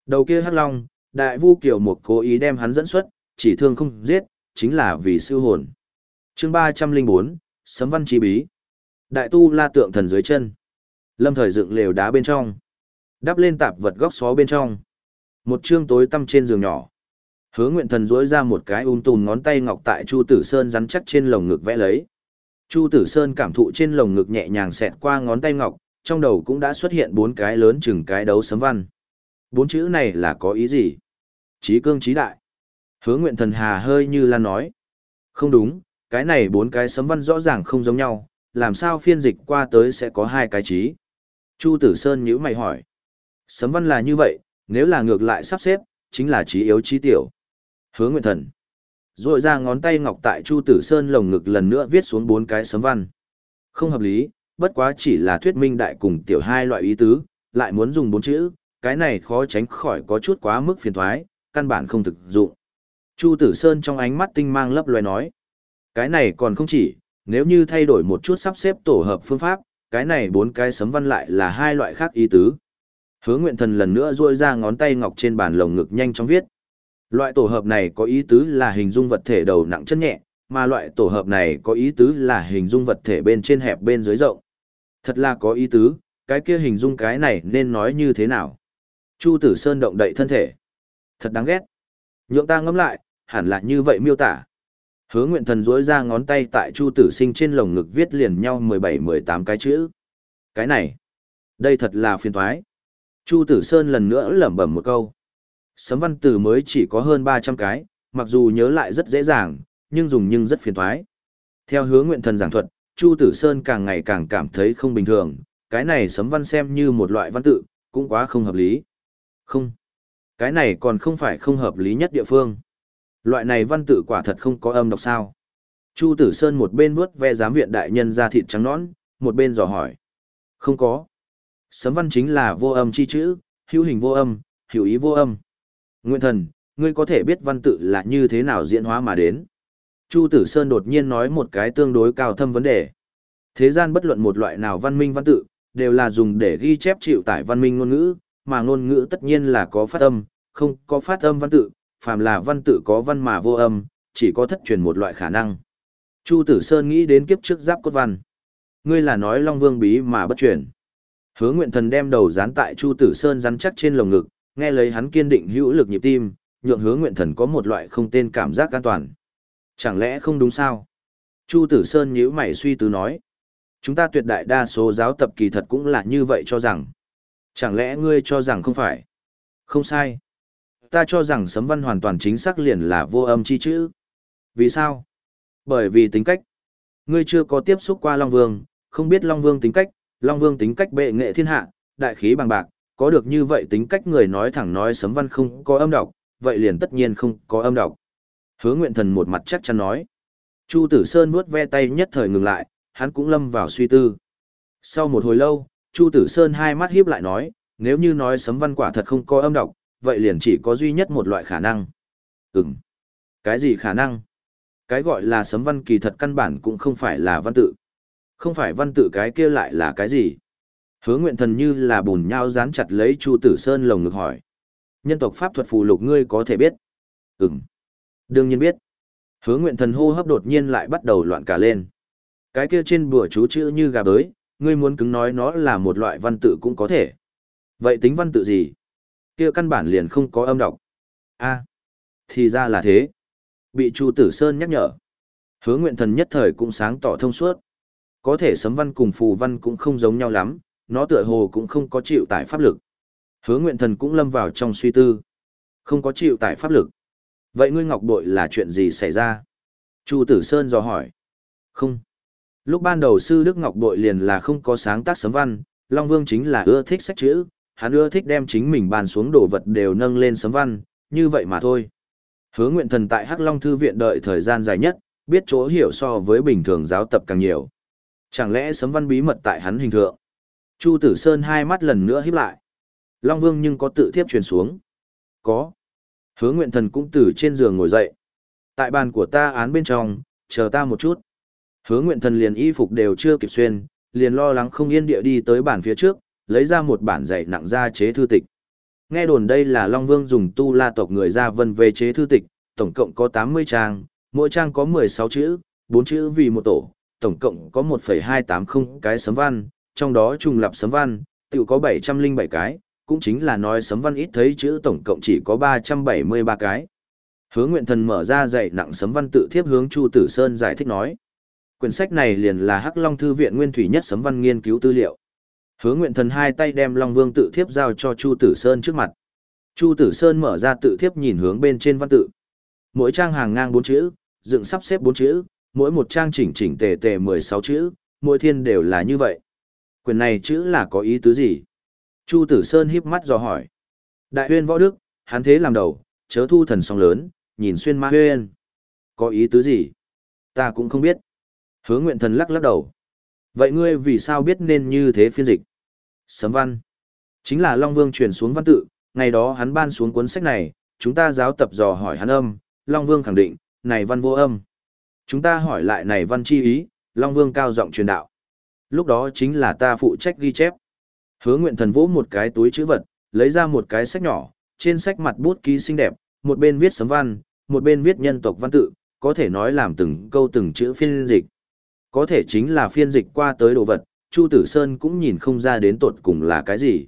Đầu kia hắc long, đại vu kiều một cố ý đem hắn dẫn xuất, chỉ thương không giết, chính là vì siêu hồn chương ba trăm linh bốn Sấm văn chi bí. Đại tu la tượng thần dưới chân. Lâm thời dựng lều đá bên trong. Đắp lên tạp vật góc xó bên trong. Một chương tối tăm trên giường nhỏ. Hứa nguyện thần duỗi ra một cái um tùm ngón tay ngọc tại Chu Tử Sơn rắn chắc trên lồng ngực vẽ lấy. Chu Tử Sơn cảm thụ trên lồng ngực nhẹ nhàng xẹt qua ngón tay ngọc, trong đầu cũng đã xuất hiện bốn cái lớn chừng cái đấu sấm văn. Bốn chữ này là có ý gì? Chí cương chí đại. Hứa nguyện thần hà hơi như lan nói. Không đúng, cái này bốn cái sấm văn rõ ràng không giống nhau, làm sao phiên dịch qua tới sẽ có hai cái trí? Chu Tử Sơn nhíu mày hỏi. Sấm văn là như vậy, nếu là ngược lại sắp xếp, chính là trí yếu trí tiểu. Hứa nguyện thần. Rồi ra ngón tay ngọc tại Chu Tử Sơn lồng ngực lần nữa viết xuống bốn cái sấm văn. Không hợp lý, bất quá chỉ là thuyết minh đại cùng tiểu hai loại ý tứ, lại muốn dùng bốn chữ, cái này khó tránh khỏi có chút quá mức phiền thoái, căn bản không thực dụng. Chu Tử Sơn trong ánh mắt tinh mang lấp loé nói, cái này còn không chỉ, nếu như thay đổi một chút sắp xếp tổ hợp phương pháp, cái này bốn cái sấm văn lại là hai loại khác ý tứ. Hứa nguyện thần lần nữa duỗi ra ngón tay ngọc trên bàn lồng ngực nhanh chóng viết. Loại tổ hợp này có ý tứ là hình dung vật thể đầu nặng chân nhẹ, mà loại tổ hợp này có ý tứ là hình dung vật thể bên trên hẹp bên dưới rộng. Thật là có ý tứ, cái kia hình dung cái này nên nói như thế nào? Chu Tử Sơn động đậy thân thể. Thật đáng ghét. Nhượng ta ngẫm lại, hẳn là như vậy miêu tả. Hứa nguyện thần duỗi ra ngón tay tại Chu Tử Sinh trên lồng ngực viết liền nhau 17-18 cái chữ. Cái này, đây thật là phiền toái. Chu Tử Sơn lần nữa lẩm bẩm một câu. Sấm văn từ mới chỉ có hơn 300 cái, mặc dù nhớ lại rất dễ dàng, nhưng dùng nhưng rất phiền toái. Theo hứa nguyện thần giảng thuật, Chu Tử Sơn càng ngày càng cảm thấy không bình thường, cái này sấm văn xem như một loại văn tự, cũng quá không hợp lý. Không, cái này còn không phải không hợp lý nhất địa phương. Loại này văn tự quả thật không có âm đọc sao. Chu Tử Sơn một bên vuốt ve giám viện đại nhân ra thịt trắng nõn, một bên dò hỏi. Không có. Sấm văn chính là vô âm chi chữ, hữu hình vô âm, hữu ý vô âm. Nguyên thần, ngươi có thể biết văn tự là như thế nào diễn hóa mà đến. Chu Tử Sơn đột nhiên nói một cái tương đối cao thâm vấn đề. Thế gian bất luận một loại nào văn minh văn tự, đều là dùng để ghi chép chịu tải văn minh ngôn ngữ, mà ngôn ngữ tất nhiên là có phát âm, không có phát âm văn tự, phàm là văn tự có văn mà vô âm, chỉ có thất truyền một loại khả năng. Chu Tử Sơn nghĩ đến kiếp trước giáp cốt văn. Ngươi là nói Long Vương bí mà bất truyền. Hứa Nguyện Thần đem đầu dán tại Chu Tử Sơn rắn chắc trên lồng ngực, nghe lấy hắn kiên định hữu lực nhịp tim, nhượng Hứa Nguyện Thần có một loại không tên cảm giác an toàn. Chẳng lẽ không đúng sao? Chu Tử Sơn nhíu mày suy tư nói. Chúng ta tuyệt đại đa số giáo tập kỳ thật cũng là như vậy cho rằng. Chẳng lẽ ngươi cho rằng không phải? Không sai. Ta cho rằng sấm văn hoàn toàn chính xác liền là vô âm chi chữ. Vì sao? Bởi vì tính cách. Ngươi chưa có tiếp xúc qua Long Vương, không biết Long Vương tính cách, Long Vương tính cách bệ nghệ thiên hạ, đại khí bằng bạc, có được như vậy tính cách người nói thẳng nói sấm văn không có âm đọc, vậy liền tất nhiên không có âm đọc. Hứa nguyện thần một mặt chắc chắn nói. Chu tử sơn vuốt ve tay nhất thời ngừng lại, hắn cũng lâm vào suy tư. Sau một hồi lâu, Chu tử sơn hai mắt híp lại nói, nếu như nói sấm văn quả thật không có âm đọc, vậy liền chỉ có duy nhất một loại khả năng. Ừm. Cái gì khả năng? Cái gọi là sấm văn kỳ thật căn bản cũng không phải là văn tự. Không phải văn tự cái kia lại là cái gì? Hứa nguyện thần như là bùn nhau dán chặt lấy Chu Tử Sơn lồng ngực hỏi. Nhân tộc pháp thuật phù lục ngươi có thể biết. Ừm. Đương nhiên biết. Hứa nguyện thần hô hấp đột nhiên lại bắt đầu loạn cả lên. Cái kia trên bùa chú chữ như gà bới, ngươi muốn cứng nói nó là một loại văn tự cũng có thể. Vậy tính văn tự gì? Kia căn bản liền không có âm đọc. a thì ra là thế. Bị Chu Tử Sơn nhắc nhở. Hứa nguyện thần nhất thời cũng sáng tỏ thông suốt. Có thể sấm văn cùng phù văn cũng không giống nhau lắm, nó tựa hồ cũng không có chịu tải pháp lực. Hứa nguyện thần cũng lâm vào trong suy tư. Không có chịu tải pháp lực. Vậy ngươi ngọc bội là chuyện gì xảy ra? Chu Tử Sơn dò hỏi. Không. Lúc ban đầu sư Đức Ngọc Bội liền là không có sáng tác sấm văn, Long Vương chính là ưa thích sách chữ, hắn ưa thích đem chính mình bàn xuống đồ vật đều nâng lên sấm văn, như vậy mà thôi. Hứa nguyện thần tại Hắc Long Thư Viện đợi thời gian dài nhất, biết chỗ hiểu so với bình thường giáo tập càng nhiều. Chẳng lẽ sấm văn bí mật tại hắn hình thượng? Chu Tử Sơn hai mắt lần nữa híp lại. Long Vương nhưng có tự thiếp truyền xuống. Có. Hứa nguyện thần cũng từ trên giường ngồi dậy. Tại bàn của ta án bên trong, chờ ta một chút. Hứa nguyện thần liền y phục đều chưa kịp xuyên, liền lo lắng không yên địa đi tới bàn phía trước, lấy ra một bản dạy nặng ra chế thư tịch. Nghe đồn đây là Long Vương dùng tu la tộc người ra vân về chế thư tịch, tổng cộng có 80 trang, mỗi trang có 16 chữ, 4 chữ vì một tổ, tổng cộng có 1,280 cái sấm văn, trong đó trùng lập sấm văn, tự có 707 cái, cũng chính là nói sấm văn ít thấy chữ tổng cộng chỉ có 373 cái. Hứa nguyện thần mở ra dạy nặng sấm văn tự thiếp hướng Chu Tử Sơn giải thích nói. Quyển sách này liền là Hắc Long Thư viện nguyên thủy nhất sấm văn nghiên cứu tư liệu. Hứa nguyện thần hai tay đem Long Vương tự thiếp giao cho Chu Tử Sơn trước mặt. Chu Tử Sơn mở ra tự thiếp nhìn hướng bên trên văn tự. Mỗi trang hàng ngang bốn chữ, dựng sắp xếp bốn chữ, mỗi một trang chỉnh chỉnh tề tề 16 chữ, mỗi thiên đều là như vậy. Quyền này chữ là có ý tứ gì? Chu Tử Sơn híp mắt dò hỏi. Đại huyên võ đức, hắn thế làm đầu, chớ thu thần song lớn, nhìn xuyên ma huyên. Có ý tứ gì? Ta cũng không biết. Hứa nguyện thần lắc lắc đầu. Vậy ngươi vì sao biết nên như thế phiên dịch? Sấm văn. Chính là Long Vương truyền xuống văn tự, ngày đó hắn ban xuống cuốn sách này, chúng ta giáo tập dò hỏi hắn âm, Long Vương khẳng định, này văn vô âm. Chúng ta hỏi lại này văn chi ý, Long Vương cao giọng truyền đạo. Lúc đó chính là ta phụ trách ghi chép. Hứa nguyện thần vỗ một cái túi chữ vật, lấy ra một cái sách nhỏ, trên sách mặt bút ký xinh đẹp, một bên viết sấm văn, một bên viết nhân tộc văn tự, có thể nói làm từng câu từng chữ phiên dịch. Có thể chính là phiên dịch qua tới đồ vật, Chu Tử Sơn cũng nhìn không ra đến tột cùng là cái gì.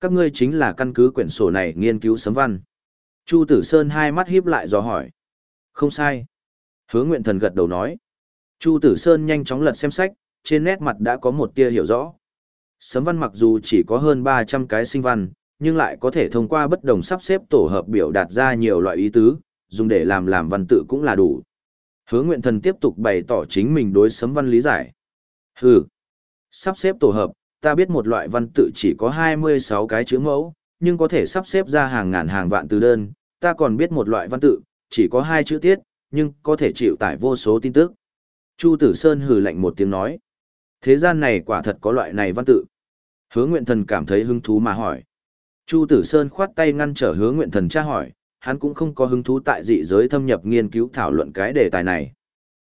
Các ngươi chính là căn cứ quyển sổ này nghiên cứu sấm văn. Chu Tử Sơn hai mắt híp lại dò hỏi. Không sai. Hứa nguyện thần gật đầu nói. Chu Tử Sơn nhanh chóng lật xem sách, trên nét mặt đã có một tia hiểu rõ. Sấm văn mặc dù chỉ có hơn 300 cái sinh văn, nhưng lại có thể thông qua bất đồng sắp xếp tổ hợp biểu đạt ra nhiều loại ý tứ, dùng để làm làm văn tự cũng là đủ. Hứa nguyện thần tiếp tục bày tỏ chính mình đối sấm văn lý giải. Hừ, sắp xếp tổ hợp, ta biết một loại văn tự chỉ có 26 cái chữ mẫu, nhưng có thể sắp xếp ra hàng ngàn hàng vạn từ đơn, ta còn biết một loại văn tự, chỉ có hai chữ tiết, nhưng có thể chịu tải vô số tin tức. Chu Tử Sơn hừ lạnh một tiếng nói. Thế gian này quả thật có loại này văn tự. Hứa nguyện thần cảm thấy hứng thú mà hỏi. Chu Tử Sơn khoát tay ngăn trở hứa nguyện thần tra hỏi, hắn cũng không có hứng thú tại dị giới thâm nhập nghiên cứu thảo luận cái đề tài này.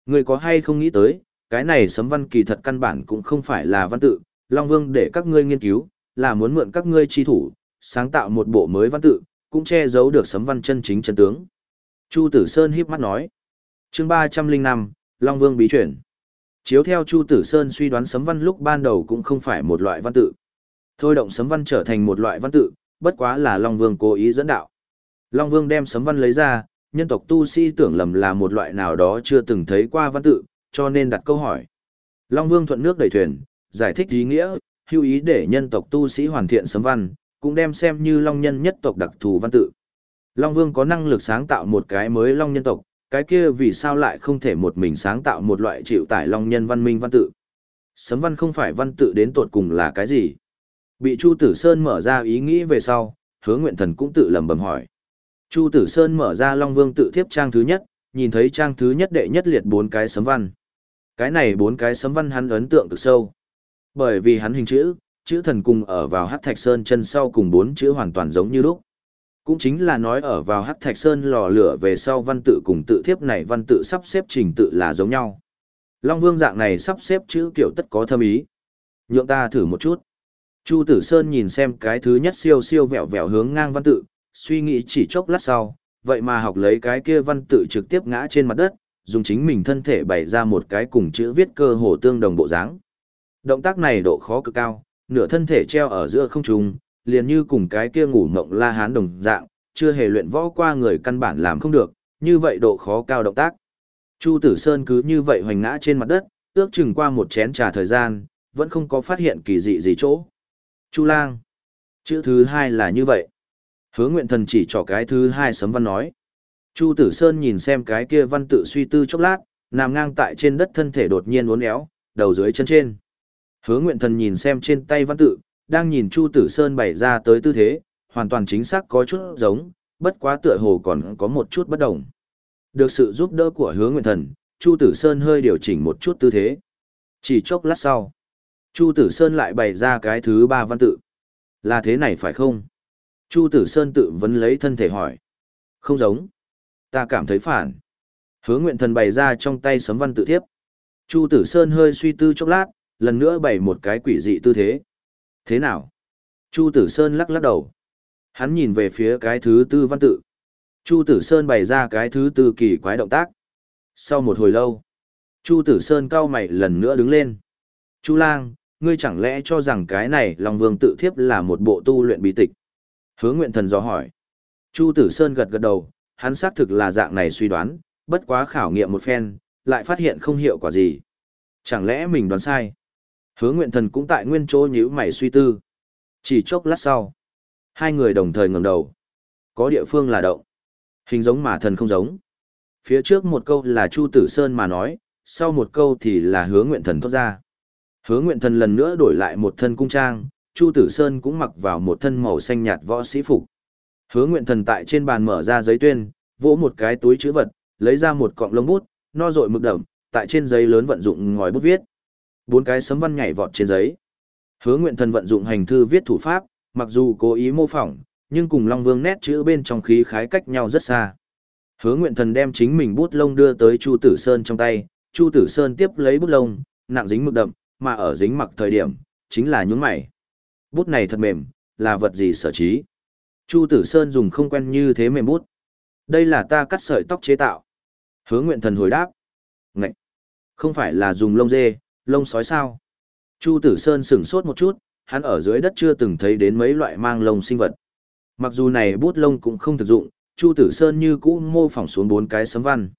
Người có hay không nghĩ tới, cái này sấm văn kỳ thật căn bản cũng không phải là văn tự, Long Vương để các ngươi nghiên cứu, là muốn mượn các ngươi chi thủ, sáng tạo một bộ mới văn tự, cũng che giấu được sấm văn chân chính chân tướng. Chu Tử Sơn híp mắt nói. chương 305, Long Vương bí chuyển. Chiếu theo Chu Tử Sơn suy đoán sấm văn lúc ban đầu cũng không phải một loại văn tự. Thôi động sấm văn trở thành một loại văn tự, bất quá là Long Vương cố ý dẫn đạo. Long Vương đem sấm văn lấy ra, nhân tộc tu sĩ tưởng lầm là một loại nào đó chưa từng thấy qua văn tự, cho nên đặt câu hỏi. Long Vương thuận nước đẩy thuyền, giải thích ý nghĩa, hưu ý để nhân tộc tu sĩ hoàn thiện sấm văn, cũng đem xem như Long nhân nhất tộc đặc thù văn tự. Long Vương có năng lực sáng tạo một cái mới Long nhân tộc, cái kia vì sao lại không thể một mình sáng tạo một loại chịu tải Long nhân văn minh văn tự. Sấm văn không phải văn tự đến tột cùng là cái gì? Bị Chu Tử Sơn mở ra ý nghĩ về sau, hứa nguyện thần cũng tự lầm bầm hỏi. Chu Tử Sơn mở ra Long Vương tự thiếp trang thứ nhất, nhìn thấy trang thứ nhất đệ nhất liệt bốn cái sấm văn. Cái này bốn cái sấm văn hắn ấn tượng cực sâu. Bởi vì hắn hình chữ, chữ thần cùng ở vào Hắc Thạch Sơn chân sau cùng bốn chữ hoàn toàn giống như lúc. Cũng chính là nói ở vào Hắc Thạch Sơn lò lửa về sau văn tự cùng tự thiếp này văn tự sắp xếp trình tự là giống nhau. Long Vương dạng này sắp xếp chữ kiểu tất có thâm ý. Nhượng ta thử một chút. Chu Tử Sơn nhìn xem cái thứ nhất siêu siêu vẹo vẹo hướng ngang văn tự, suy nghĩ chỉ chốc lát sau, vậy mà học lấy cái kia văn tự trực tiếp ngã trên mặt đất, dùng chính mình thân thể bày ra một cái cùng chữ viết cơ hồ tương đồng bộ dáng. Động tác này độ khó cực cao, nửa thân thể treo ở giữa không trung, liền như cùng cái kia ngủ mộng la hán đồng dạng, chưa hề luyện võ qua người căn bản làm không được, như vậy độ khó cao động tác. Chu Tử Sơn cứ như vậy hoành ngã trên mặt đất, ước chừng qua một chén trà thời gian, vẫn không có phát hiện kỳ dị gì chỗ. Chu lang. Chữ thứ hai là như vậy. Hứa nguyện thần chỉ cho cái thứ hai sấm văn nói. Chu Tử Sơn nhìn xem cái kia văn tự suy tư chốc lát, nằm ngang tại trên đất thân thể đột nhiên uốn éo, đầu dưới chân trên. Hứa nguyện thần nhìn xem trên tay văn tự, đang nhìn Chu Tử Sơn bày ra tới tư thế, hoàn toàn chính xác có chút giống, bất quá tựa hồ còn có một chút bất đồng. Được sự giúp đỡ của hứa nguyện thần, Chu Tử Sơn hơi điều chỉnh một chút tư thế. Chỉ chốc lát sau, Chu Tử Sơn lại bày ra cái thứ ba văn tự. Là thế này phải không? Chu Tử Sơn tự vấn lấy thân thể hỏi. Không giống. Ta cảm thấy phản. Hứa nguyện thần bày ra trong tay sấm văn tự thiếp. Chu Tử Sơn hơi suy tư chốc lát, lần nữa bày một cái quỷ dị tư thế. Thế nào? Chu Tử Sơn lắc lắc đầu. Hắn nhìn về phía cái thứ tư văn tự. Chu Tử Sơn bày ra cái thứ tư kỳ quái động tác. Sau một hồi lâu, Chu Tử Sơn cau mày lần nữa đứng lên. Chu Lang, ngươi chẳng lẽ cho rằng cái này Long Vương tự thiếp là một bộ tu luyện bí tịch? Hứa nguyện thần dò hỏi. Chu Tử Sơn gật gật đầu, hắn xác thực là dạng này suy đoán, bất quá khảo nghiệm một phen, lại phát hiện không hiệu quả gì. Chẳng lẽ mình đoán sai? Hứa nguyện thần cũng tại nguyên chỗ nhíu mày suy tư. Chỉ chốc lát sau, hai người đồng thời ngẩng đầu. Có địa phương là động. Hình giống mà thần không giống. Phía trước một câu là Chu Tử Sơn mà nói, sau một câu thì là hứa nguyện thần thoát ra. Hứa nguyện thần lần nữa đổi lại một thân cung trang, Chu Tử Sơn cũng mặc vào một thân màu xanh nhạt võ sĩ phục. Hứa nguyện thần tại trên bàn mở ra giấy tuyên, vỗ một cái túi chữ vật, lấy ra một cọng lông bút, no rội mực đậm, tại trên giấy lớn vận dụng ngòi bút viết. Bốn cái sấm văn nhảy vọt trên giấy. Hứa nguyện thần vận dụng hành thư viết thủ pháp, mặc dù cố ý mô phỏng, nhưng cùng Long Vương nét chữ bên trong khí khái cách nhau rất xa. Hứa nguyện thần đem chính mình bút lông đưa tới Chu Tử Sơn trong tay, Chu Tử Sơn tiếp lấy bút lông, nặng dính mực đậm, mà ở dính mặc thời điểm, chính là nhúng mày. Bút này thật mềm, là vật gì sở trí? Chu Tử Sơn dùng không quen như thế mềm bút. Đây là ta cắt sợi tóc chế tạo. Hứa nguyện thần hồi đáp. Ngậy! Không phải là dùng lông dê, lông sói sao? Chu Tử Sơn sửng sốt một chút, hắn ở dưới đất chưa từng thấy đến mấy loại mang lông sinh vật. Mặc dù này bút lông cũng không thực dụng, Chu Tử Sơn như cũ mô phỏng xuống bốn cái sấm văn.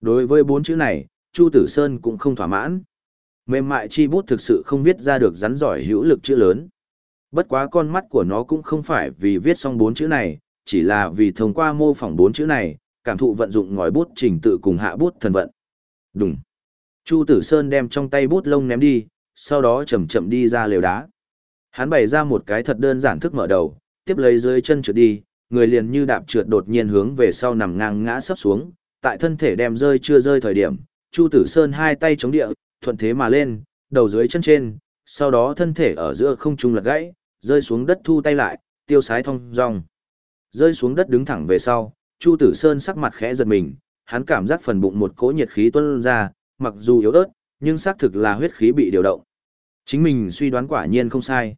Đối với bốn chữ này, Chu Tử Sơn cũng không thỏa mãn. Mềm mại chi bút thực sự không viết ra được rắn giỏi hữu lực chữ lớn. Bất quá con mắt của nó cũng không phải vì viết xong bốn chữ này, chỉ là vì thông qua mô phỏng bốn chữ này, cảm thụ vận dụng ngòi bút trình tự cùng hạ bút thần vận. Đúng. Chu Tử Sơn đem trong tay bút lông ném đi, sau đó chậm chậm đi ra lều đá. Hắn bày ra một cái thật đơn giản thức mở đầu, tiếp lấy dưới chân trượt đi, người liền như đạp trượt đột nhiên hướng về sau nằm ngang ngã sấp xuống, tại thân thể đem rơi chưa rơi thời điểm, Chu Tử Sơn hai tay chống địa, thuận thế mà lên, đầu dưới chân trên, sau đó thân thể ở giữa không trung lật gãy, rơi xuống đất thu tay lại, tiêu sái thong dong. Rơi xuống đất đứng thẳng về sau, Chu Tử Sơn sắc mặt khẽ giật mình, hắn cảm giác phần bụng một cỗ nhiệt khí tuôn ra, mặc dù yếu ớt, nhưng xác thực là huyết khí bị điều động. Chính mình suy đoán quả nhiên không sai.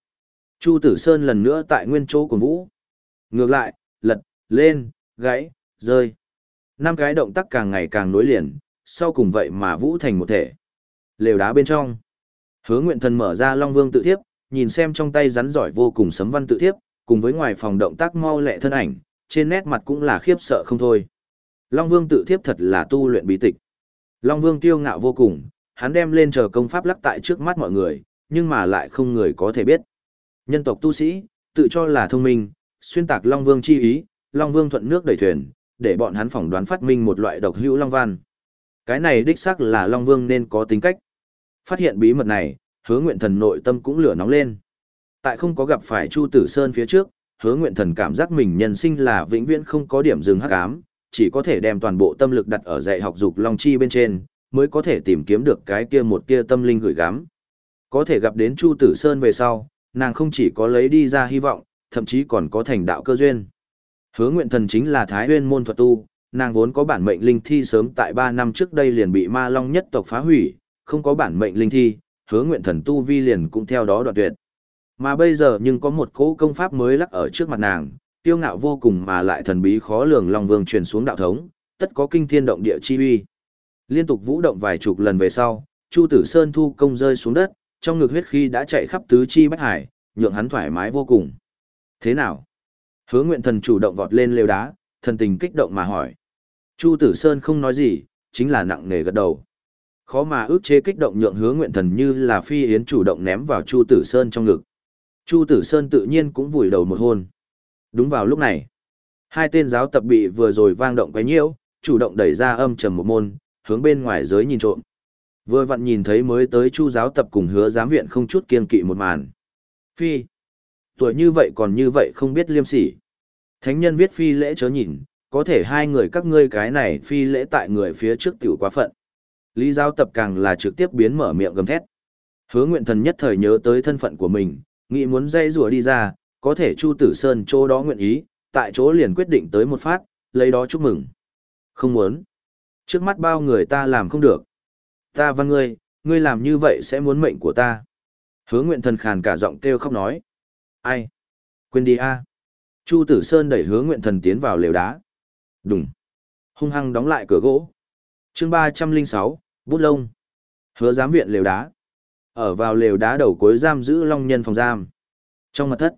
Chu Tử Sơn lần nữa tại nguyên chỗ của Vũ. Ngược lại, lật, lên, gãy, rơi. Năm cái động tác càng ngày càng nối liền, sau cùng vậy mà Vũ thành một thể. Lều đá bên trong. Hứa nguyện thần mở ra Long Vương tự thiếp, nhìn xem trong tay rắn giỏi vô cùng sấm văn tự thiếp, cùng với ngoài phòng động tác mau lẹ thân ảnh, trên nét mặt cũng là khiếp sợ không thôi. Long Vương tự thiếp thật là tu luyện bí tịch. Long Vương kiêu ngạo vô cùng, hắn đem lên chờ công pháp lắc tại trước mắt mọi người, nhưng mà lại không người có thể biết. Nhân tộc tu sĩ, tự cho là thông minh, xuyên tạc Long Vương chi ý, Long Vương thuận nước đẩy thuyền, để bọn hắn phỏng đoán phát minh một loại độc hữu Long Văn. Cái này đích xác là Long Vương nên có tính cách. Phát hiện bí mật này, hứa nguyện thần nội tâm cũng lửa nóng lên. Tại không có gặp phải Chu Tử Sơn phía trước, hứa nguyện thần cảm giác mình nhân sinh là vĩnh viễn không có điểm dừng hắc ám, chỉ có thể đem toàn bộ tâm lực đặt ở dạy học dục Long Chi bên trên, mới có thể tìm kiếm được cái kia một kia tâm linh gửi gắm. Có thể gặp đến Chu Tử Sơn về sau, nàng không chỉ có lấy đi ra hy vọng, thậm chí còn có thành đạo cơ duyên. Hứa nguyện thần chính là Thái Uyên môn thuật tu, nàng vốn có bản mệnh linh thi sớm tại 3 năm trước đây liền bị ma long nhất tộc phá hủy, không có bản mệnh linh thi, hứa nguyện thần tu vi liền cũng theo đó đoạn tuyệt. Mà bây giờ nhưng có một cỗ công pháp mới lắc ở trước mặt nàng, tiêu ngạo vô cùng mà lại thần bí khó lường Long Vương truyền xuống đạo thống, tất có kinh thiên động địa chi uy. Liên tục vũ động vài chục lần về sau, Chu Tử Sơn thu công rơi xuống đất, trong ngực huyết khí đã chạy khắp tứ chi bách hải, nhượng hắn thoải mái vô cùng. Thế nào? Hứa nguyện thần chủ động vọt lên lều đá, thần tình kích động mà hỏi. Chu Tử Sơn không nói gì, chính là nặng nề gật đầu. Khó mà ước chế kích động nhượng hứa nguyện thần như là phi yến chủ động ném vào Chu Tử Sơn trong ngực. Chu Tử Sơn tự nhiên cũng vùi đầu một hôn. Đúng vào lúc này, hai tên giáo tập bị vừa rồi vang động quấy nhiễu, chủ động đẩy ra âm trầm một môn, hướng bên ngoài giới nhìn trộm. Vừa vặn nhìn thấy mới tới Chu giáo tập cùng hứa giám viện không chút kiên kỵ một màn. Phi, tuổi như vậy còn như vậy không biết liêm sỉ. Thánh nhân viết phi lễ chớ nhìn, có thể hai người các ngươi cái này phi lễ tại người phía trước tiểu quá phận. Lý giáo tập càng là trực tiếp biến mở miệng gầm thét. Hứa nguyện thần nhất thời nhớ tới thân phận của mình, nghĩ muốn dây rùa đi ra, có thể Chu Tử Sơn chỗ đó nguyện ý, tại chỗ liền quyết định tới một phát, lấy đó chúc mừng. Không muốn. Trước mắt bao người ta làm không được. Ta văn ngươi, ngươi làm như vậy sẽ muốn mệnh của ta. Hứa nguyện thần khàn cả giọng kêu khóc nói. Ai? Quên đi a. Chu Tử Sơn đẩy hứa nguyện thần tiến vào lều đá. Đùng. Hung hăng đóng lại cửa gỗ. chương ba trăm linh sáu, bút lông. Hứa giám viện lều đá. Ở vào lều đá đầu cuối giam giữ long nhân phòng giam. Trong mặt thất,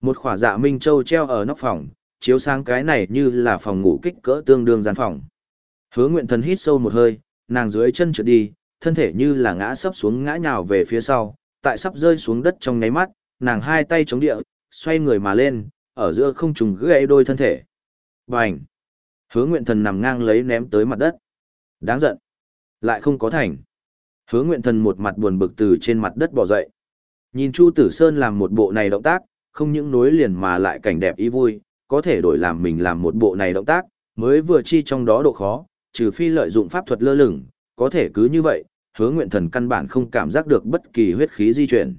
một khỏa dạ minh châu treo ở nóc phòng, chiếu sáng cái này như là phòng ngủ kích cỡ tương đương gian phòng. Hứa nguyện thần hít sâu một hơi, nàng dưới chân trượt đi, thân thể như là ngã sấp xuống ngã nhào về phía sau, tại sắp rơi xuống đất trong nháy mắt, nàng hai tay chống địa, xoay người mà lên, ở giữa không trùng gãy đôi thân thể. Bành! Hứa nguyện thần nằm ngang lấy ném tới mặt đất. Đáng giận! Lại không có thành. Hứa nguyện thần một mặt buồn bực từ trên mặt đất bò dậy. Nhìn Chu Tử Sơn làm một bộ này động tác, không những nối liền mà lại cảnh đẹp ý vui, có thể đổi làm mình làm một bộ này động tác, mới vừa chi trong đó độ khó, trừ phi lợi dụng pháp thuật lơ lửng, có thể cứ như vậy, hứa nguyện thần căn bản không cảm giác được bất kỳ huyết khí di chuyển.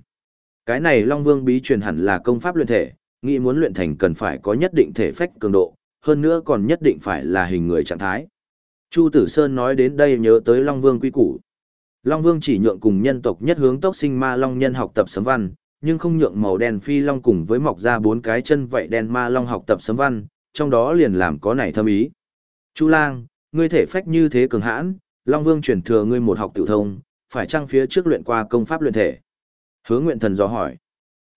Cái này Long Vương bí truyền hẳn là công pháp luyện thể, nghĩ muốn luyện thành cần phải có nhất định thể phách cường độ, hơn nữa còn nhất định phải là hình người trạng thái. Chu Tử Sơn nói đến đây nhớ tới Long Vương quy củ. Long Vương chỉ nhượng cùng nhân tộc nhất hướng tốc sinh ma long nhân học tập sấm văn, nhưng không nhượng màu đen phi long cùng với mọc ra bốn cái chân vậy đen ma long học tập sấm văn, trong đó liền làm có nảy thâm ý. Chu Lang, ngươi thể phách như thế cường hãn, Long Vương truyền thừa ngươi một học tiểu thông, phải chăng phía trước luyện qua công pháp luyện thể? Hứa Nguyện Thần dò hỏi.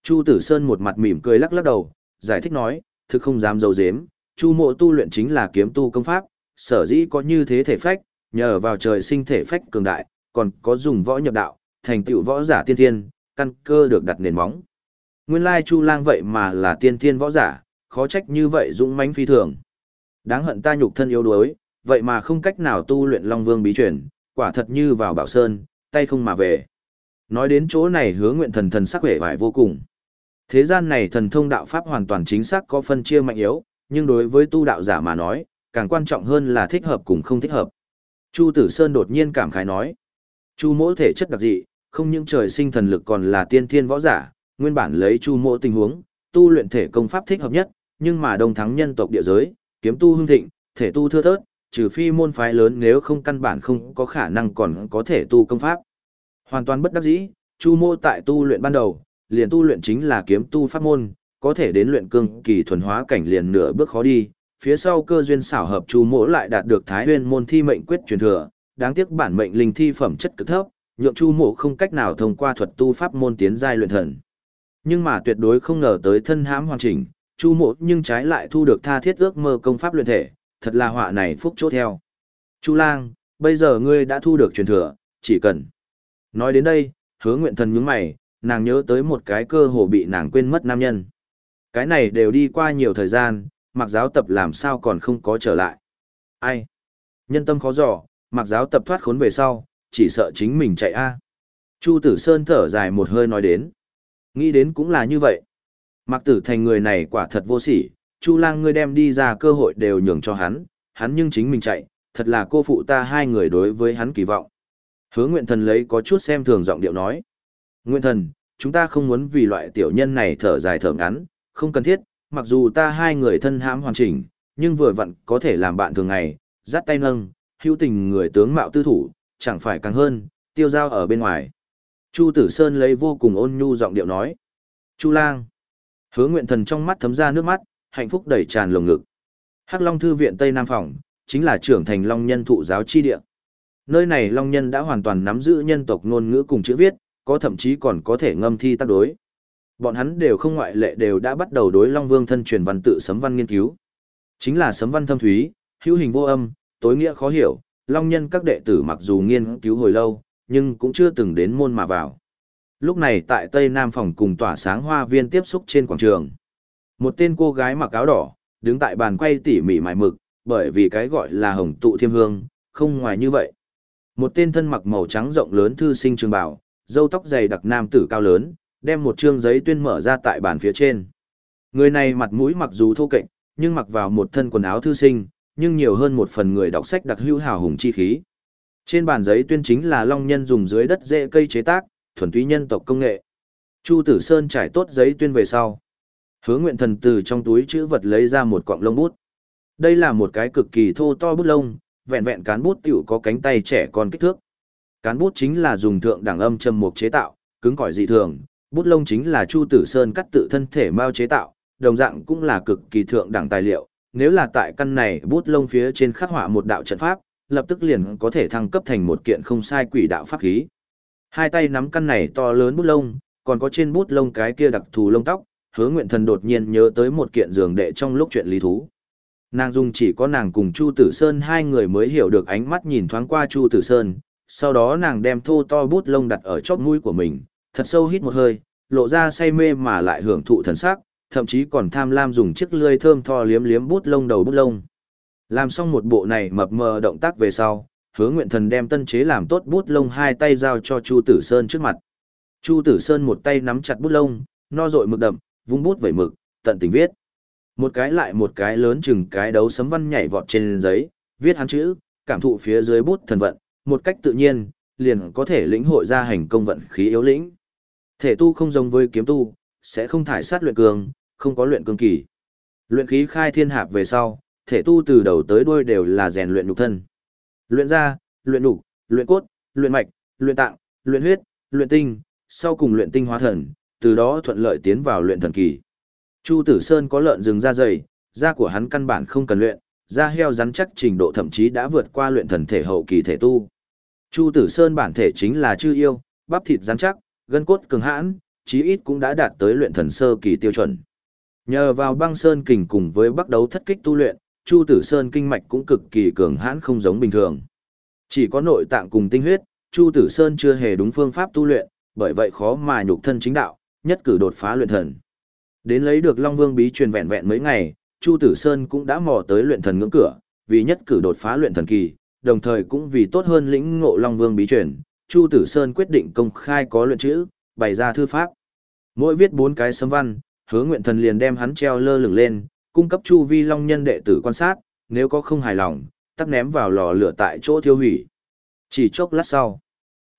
Chu Tử Sơn một mặt mỉm cười lắc lắc đầu, giải thích nói, thực không dám dấu dếm, Chu Mộ tu luyện chính là kiếm tu công pháp, sở dĩ có như thế thể phách, nhờ vào trời sinh thể phách cường đại, còn có dùng võ nhập đạo, thành tựu võ giả tiên thiên, căn cơ được đặt nền móng. Nguyên lai Chu Lang vậy mà là tiên thiên võ giả, khó trách như vậy dũng mãnh phi thường. Đáng hận ta nhục thân yếu đuối, vậy mà không cách nào tu luyện Long Vương bí truyền, quả thật như vào bảo sơn, tay không mà về. Nói đến chỗ này hứa nguyện thần thần sắc vẻ vải vô cùng. Thế gian này thần thông đạo pháp hoàn toàn chính xác có phân chia mạnh yếu, nhưng đối với tu đạo giả mà nói, càng quan trọng hơn là thích hợp cùng không thích hợp. Chu Tử Sơn đột nhiên cảm khái nói. Chu mỗ thể chất đặc dị, không những trời sinh thần lực còn là tiên thiên võ giả, nguyên bản lấy chu mỗ tình huống, tu luyện thể công pháp thích hợp nhất, nhưng mà đông thắng nhân tộc địa giới, kiếm tu hưng thịnh, thể tu thưa thớt, trừ phi môn phái lớn nếu không căn bản không có khả năng còn có thể tu công pháp. Hoàn toàn bất đắc dĩ, chu mô tại tu luyện ban đầu, liền tu luyện chính là kiếm tu pháp môn, có thể đến luyện cương kỳ thuần hóa cảnh liền nửa bước khó đi, phía sau cơ duyên xảo hợp chu mỗ lại đạt được thái nguyên môn thi mệnh quyết truyền thừa, đáng tiếc bản mệnh linh thi phẩm chất cực thấp, nhượng chu mỗ không cách nào thông qua thuật tu pháp môn tiến giai luyện thần. Nhưng mà tuyệt đối không ngờ tới thân hãm hoàn chỉnh, chu mỗ nhưng trái lại thu được tha thiết ước mơ công pháp luyện thể, thật là họa này phúc chốt theo. Chu lang, bây giờ ngươi đã thu được truyền thừa, chỉ cần. Nói đến đây, hứa nguyện thần nhướng mày, nàng nhớ tới một cái cơ hồ bị nàng quên mất nam nhân. Cái này đều đi qua nhiều thời gian, mặc giáo tập làm sao còn không có trở lại. Ai? Nhân tâm khó dò, mặc giáo tập thoát khốn về sau, chỉ sợ chính mình chạy a. Chu Tử Sơn thở dài một hơi nói đến. Nghĩ đến cũng là như vậy. Mặc tử thành người này quả thật vô sỉ, Chu lang ngươi đem đi ra cơ hội đều nhường cho hắn, hắn nhưng chính mình chạy, thật là cô phụ ta hai người đối với hắn kỳ vọng. Hứa nguyện thần lấy có chút xem thường giọng điệu nói. Nguyện thần, chúng ta không muốn vì loại tiểu nhân này thở dài thở ngắn, không cần thiết, mặc dù ta hai người thân hãm hoàn chỉnh, nhưng vừa vặn có thể làm bạn thường ngày, dắt tay nâng, hữu tình người tướng mạo tư thủ, chẳng phải càng hơn, tiêu giao ở bên ngoài. Chu Tử Sơn lấy vô cùng ôn nhu giọng điệu nói. Chu lang. Hứa nguyện thần trong mắt thấm ra nước mắt, hạnh phúc đầy tràn lồng ngực. Hắc Long Thư viện Tây Nam Phòng, chính là trưởng thành Long Nhân thụ giáo chi địa. Nơi này Long Nhân đã hoàn toàn nắm giữ nhân tộc ngôn ngữ cùng chữ viết, có thậm chí còn có thể ngâm thi tác đối. Bọn hắn đều không ngoại lệ đều đã bắt đầu đối Long Vương thân truyền văn tự sấm văn nghiên cứu. Chính là sấm văn thâm thúy, hữu hình vô âm, tối nghĩa khó hiểu, Long Nhân các đệ tử mặc dù nghiên cứu hồi lâu, nhưng cũng chưa từng đến môn mà vào. Lúc này tại Tây Nam phòng cùng tỏa sáng hoa viên tiếp xúc trên quảng trường. Một tên cô gái mặc áo đỏ, đứng tại bàn quay tỉ mỉ mài mực, bởi vì cái gọi là hồng tụ thiêm hương, không ngoài như vậy. Một tên thân mặc màu trắng rộng lớn thư sinh trường bảo, dâu tóc dày đặc nam tử cao lớn, đem một trương giấy tuyên mở ra tại bàn phía trên. Người này mặt mũi mặc dù thô kệch, nhưng mặc vào một thân quần áo thư sinh, nhưng nhiều hơn một phần người đọc sách đặc hữu hào hùng chi khí. Trên bàn giấy tuyên chính là long nhân dùng dưới đất rễ cây chế tác, thuần túy nhân tộc công nghệ. Chu Tử Sơn trải tốt giấy tuyên về sau. Hứa nguyện thần từ trong túi chữ vật lấy ra một quặng lông bút. Đây là một cái cực kỳ thô to bút lông, vẹn vẹn cán bút tiểu có cánh tay trẻ con kích thước. Cán bút chính là dùng thượng đẳng âm châm mục chế tạo, cứng cỏi dị thường, bút lông chính là Chu Tử Sơn cắt tự thân thể mao chế tạo, đồng dạng cũng là cực kỳ thượng đẳng tài liệu. Nếu là tại căn này bút lông phía trên khắc họa một đạo trận pháp, lập tức liền có thể thăng cấp thành một kiện không sai quỷ đạo pháp khí. Hai tay nắm căn này to lớn bút lông, còn có trên bút lông cái kia đặc thù lông tóc, hứa nguyện thần đột nhiên nhớ tới một kiện giường đệ trong lúc chuyện lý thú. Nàng dùng chỉ có nàng cùng Chu Tử Sơn hai người mới hiểu được ánh mắt nhìn thoáng qua Chu Tử Sơn, sau đó nàng đem thô to bút lông đặt ở chóp mũi của mình, thật sâu hít một hơi, lộ ra say mê mà lại hưởng thụ thần sắc, thậm chí còn tham lam dùng chiếc lưỡi thơm tho liếm liếm bút lông đầu bút lông. Làm xong một bộ này mập mờ động tác về sau, hứa nguyện thần đem tân chế làm tốt bút lông hai tay giao cho Chu Tử Sơn trước mặt. Chu Tử Sơn một tay nắm chặt bút lông, no dội mực đậm, vung bút vẩy mực, tận tình viết. Một cái lại một cái lớn chừng cái đấu sấm văn nhảy vọt trên giấy, viết hắn chữ, cảm thụ phía dưới bút thần vận, một cách tự nhiên, liền có thể lĩnh hội ra hành công vận khí yếu lĩnh. Thể tu không giống với kiếm tu, sẽ không thải sát luyện cường, không có luyện cường kỳ. Luyện khí khai thiên hạp về sau, thể tu từ đầu tới đuôi đều là rèn luyện nhục thân. Luyện da, luyện nhục, luyện cốt, luyện mạch, luyện tạng, luyện huyết, luyện tinh, sau cùng luyện tinh hóa thần, từ đó thuận lợi tiến vào luyện thần kỳ. Chu Tử Sơn có lợn rừng da dày, da của hắn căn bản không cần luyện, da heo rắn chắc trình độ thậm chí đã vượt qua luyện thần thể hậu kỳ thể tu. Chu Tử Sơn bản thể chính là chư yêu, bắp thịt rắn chắc, gân cốt cường hãn, chí ít cũng đã đạt tới luyện thần sơ kỳ tiêu chuẩn. Nhờ vào băng sơn kình cùng với bắt đấu thất kích tu luyện, Chu Tử Sơn kinh mạch cũng cực kỳ cường hãn không giống bình thường. Chỉ có nội tạng cùng tinh huyết, Chu Tử Sơn chưa hề đúng phương pháp tu luyện, bởi vậy khó mà nhục thân chính đạo, nhất cử đột phá luyện thần. Đến lấy được Long Vương bí truyền vẹn vẹn mấy ngày, Chu Tử Sơn cũng đã mò tới luyện thần ngưỡng cửa, vì nhất cử đột phá luyện thần kỳ, đồng thời cũng vì tốt hơn lĩnh ngộ Long Vương bí truyền, Chu Tử Sơn quyết định công khai có luyện chữ, bày ra thư pháp. Mỗi viết bốn cái sấm văn, hứa nguyện thần liền đem hắn treo lơ lửng lên, cung cấp Chu Vi Long nhân đệ tử quan sát, nếu có không hài lòng, tắt ném vào lò lửa tại chỗ thiêu hủy. Chỉ chốc lát sau,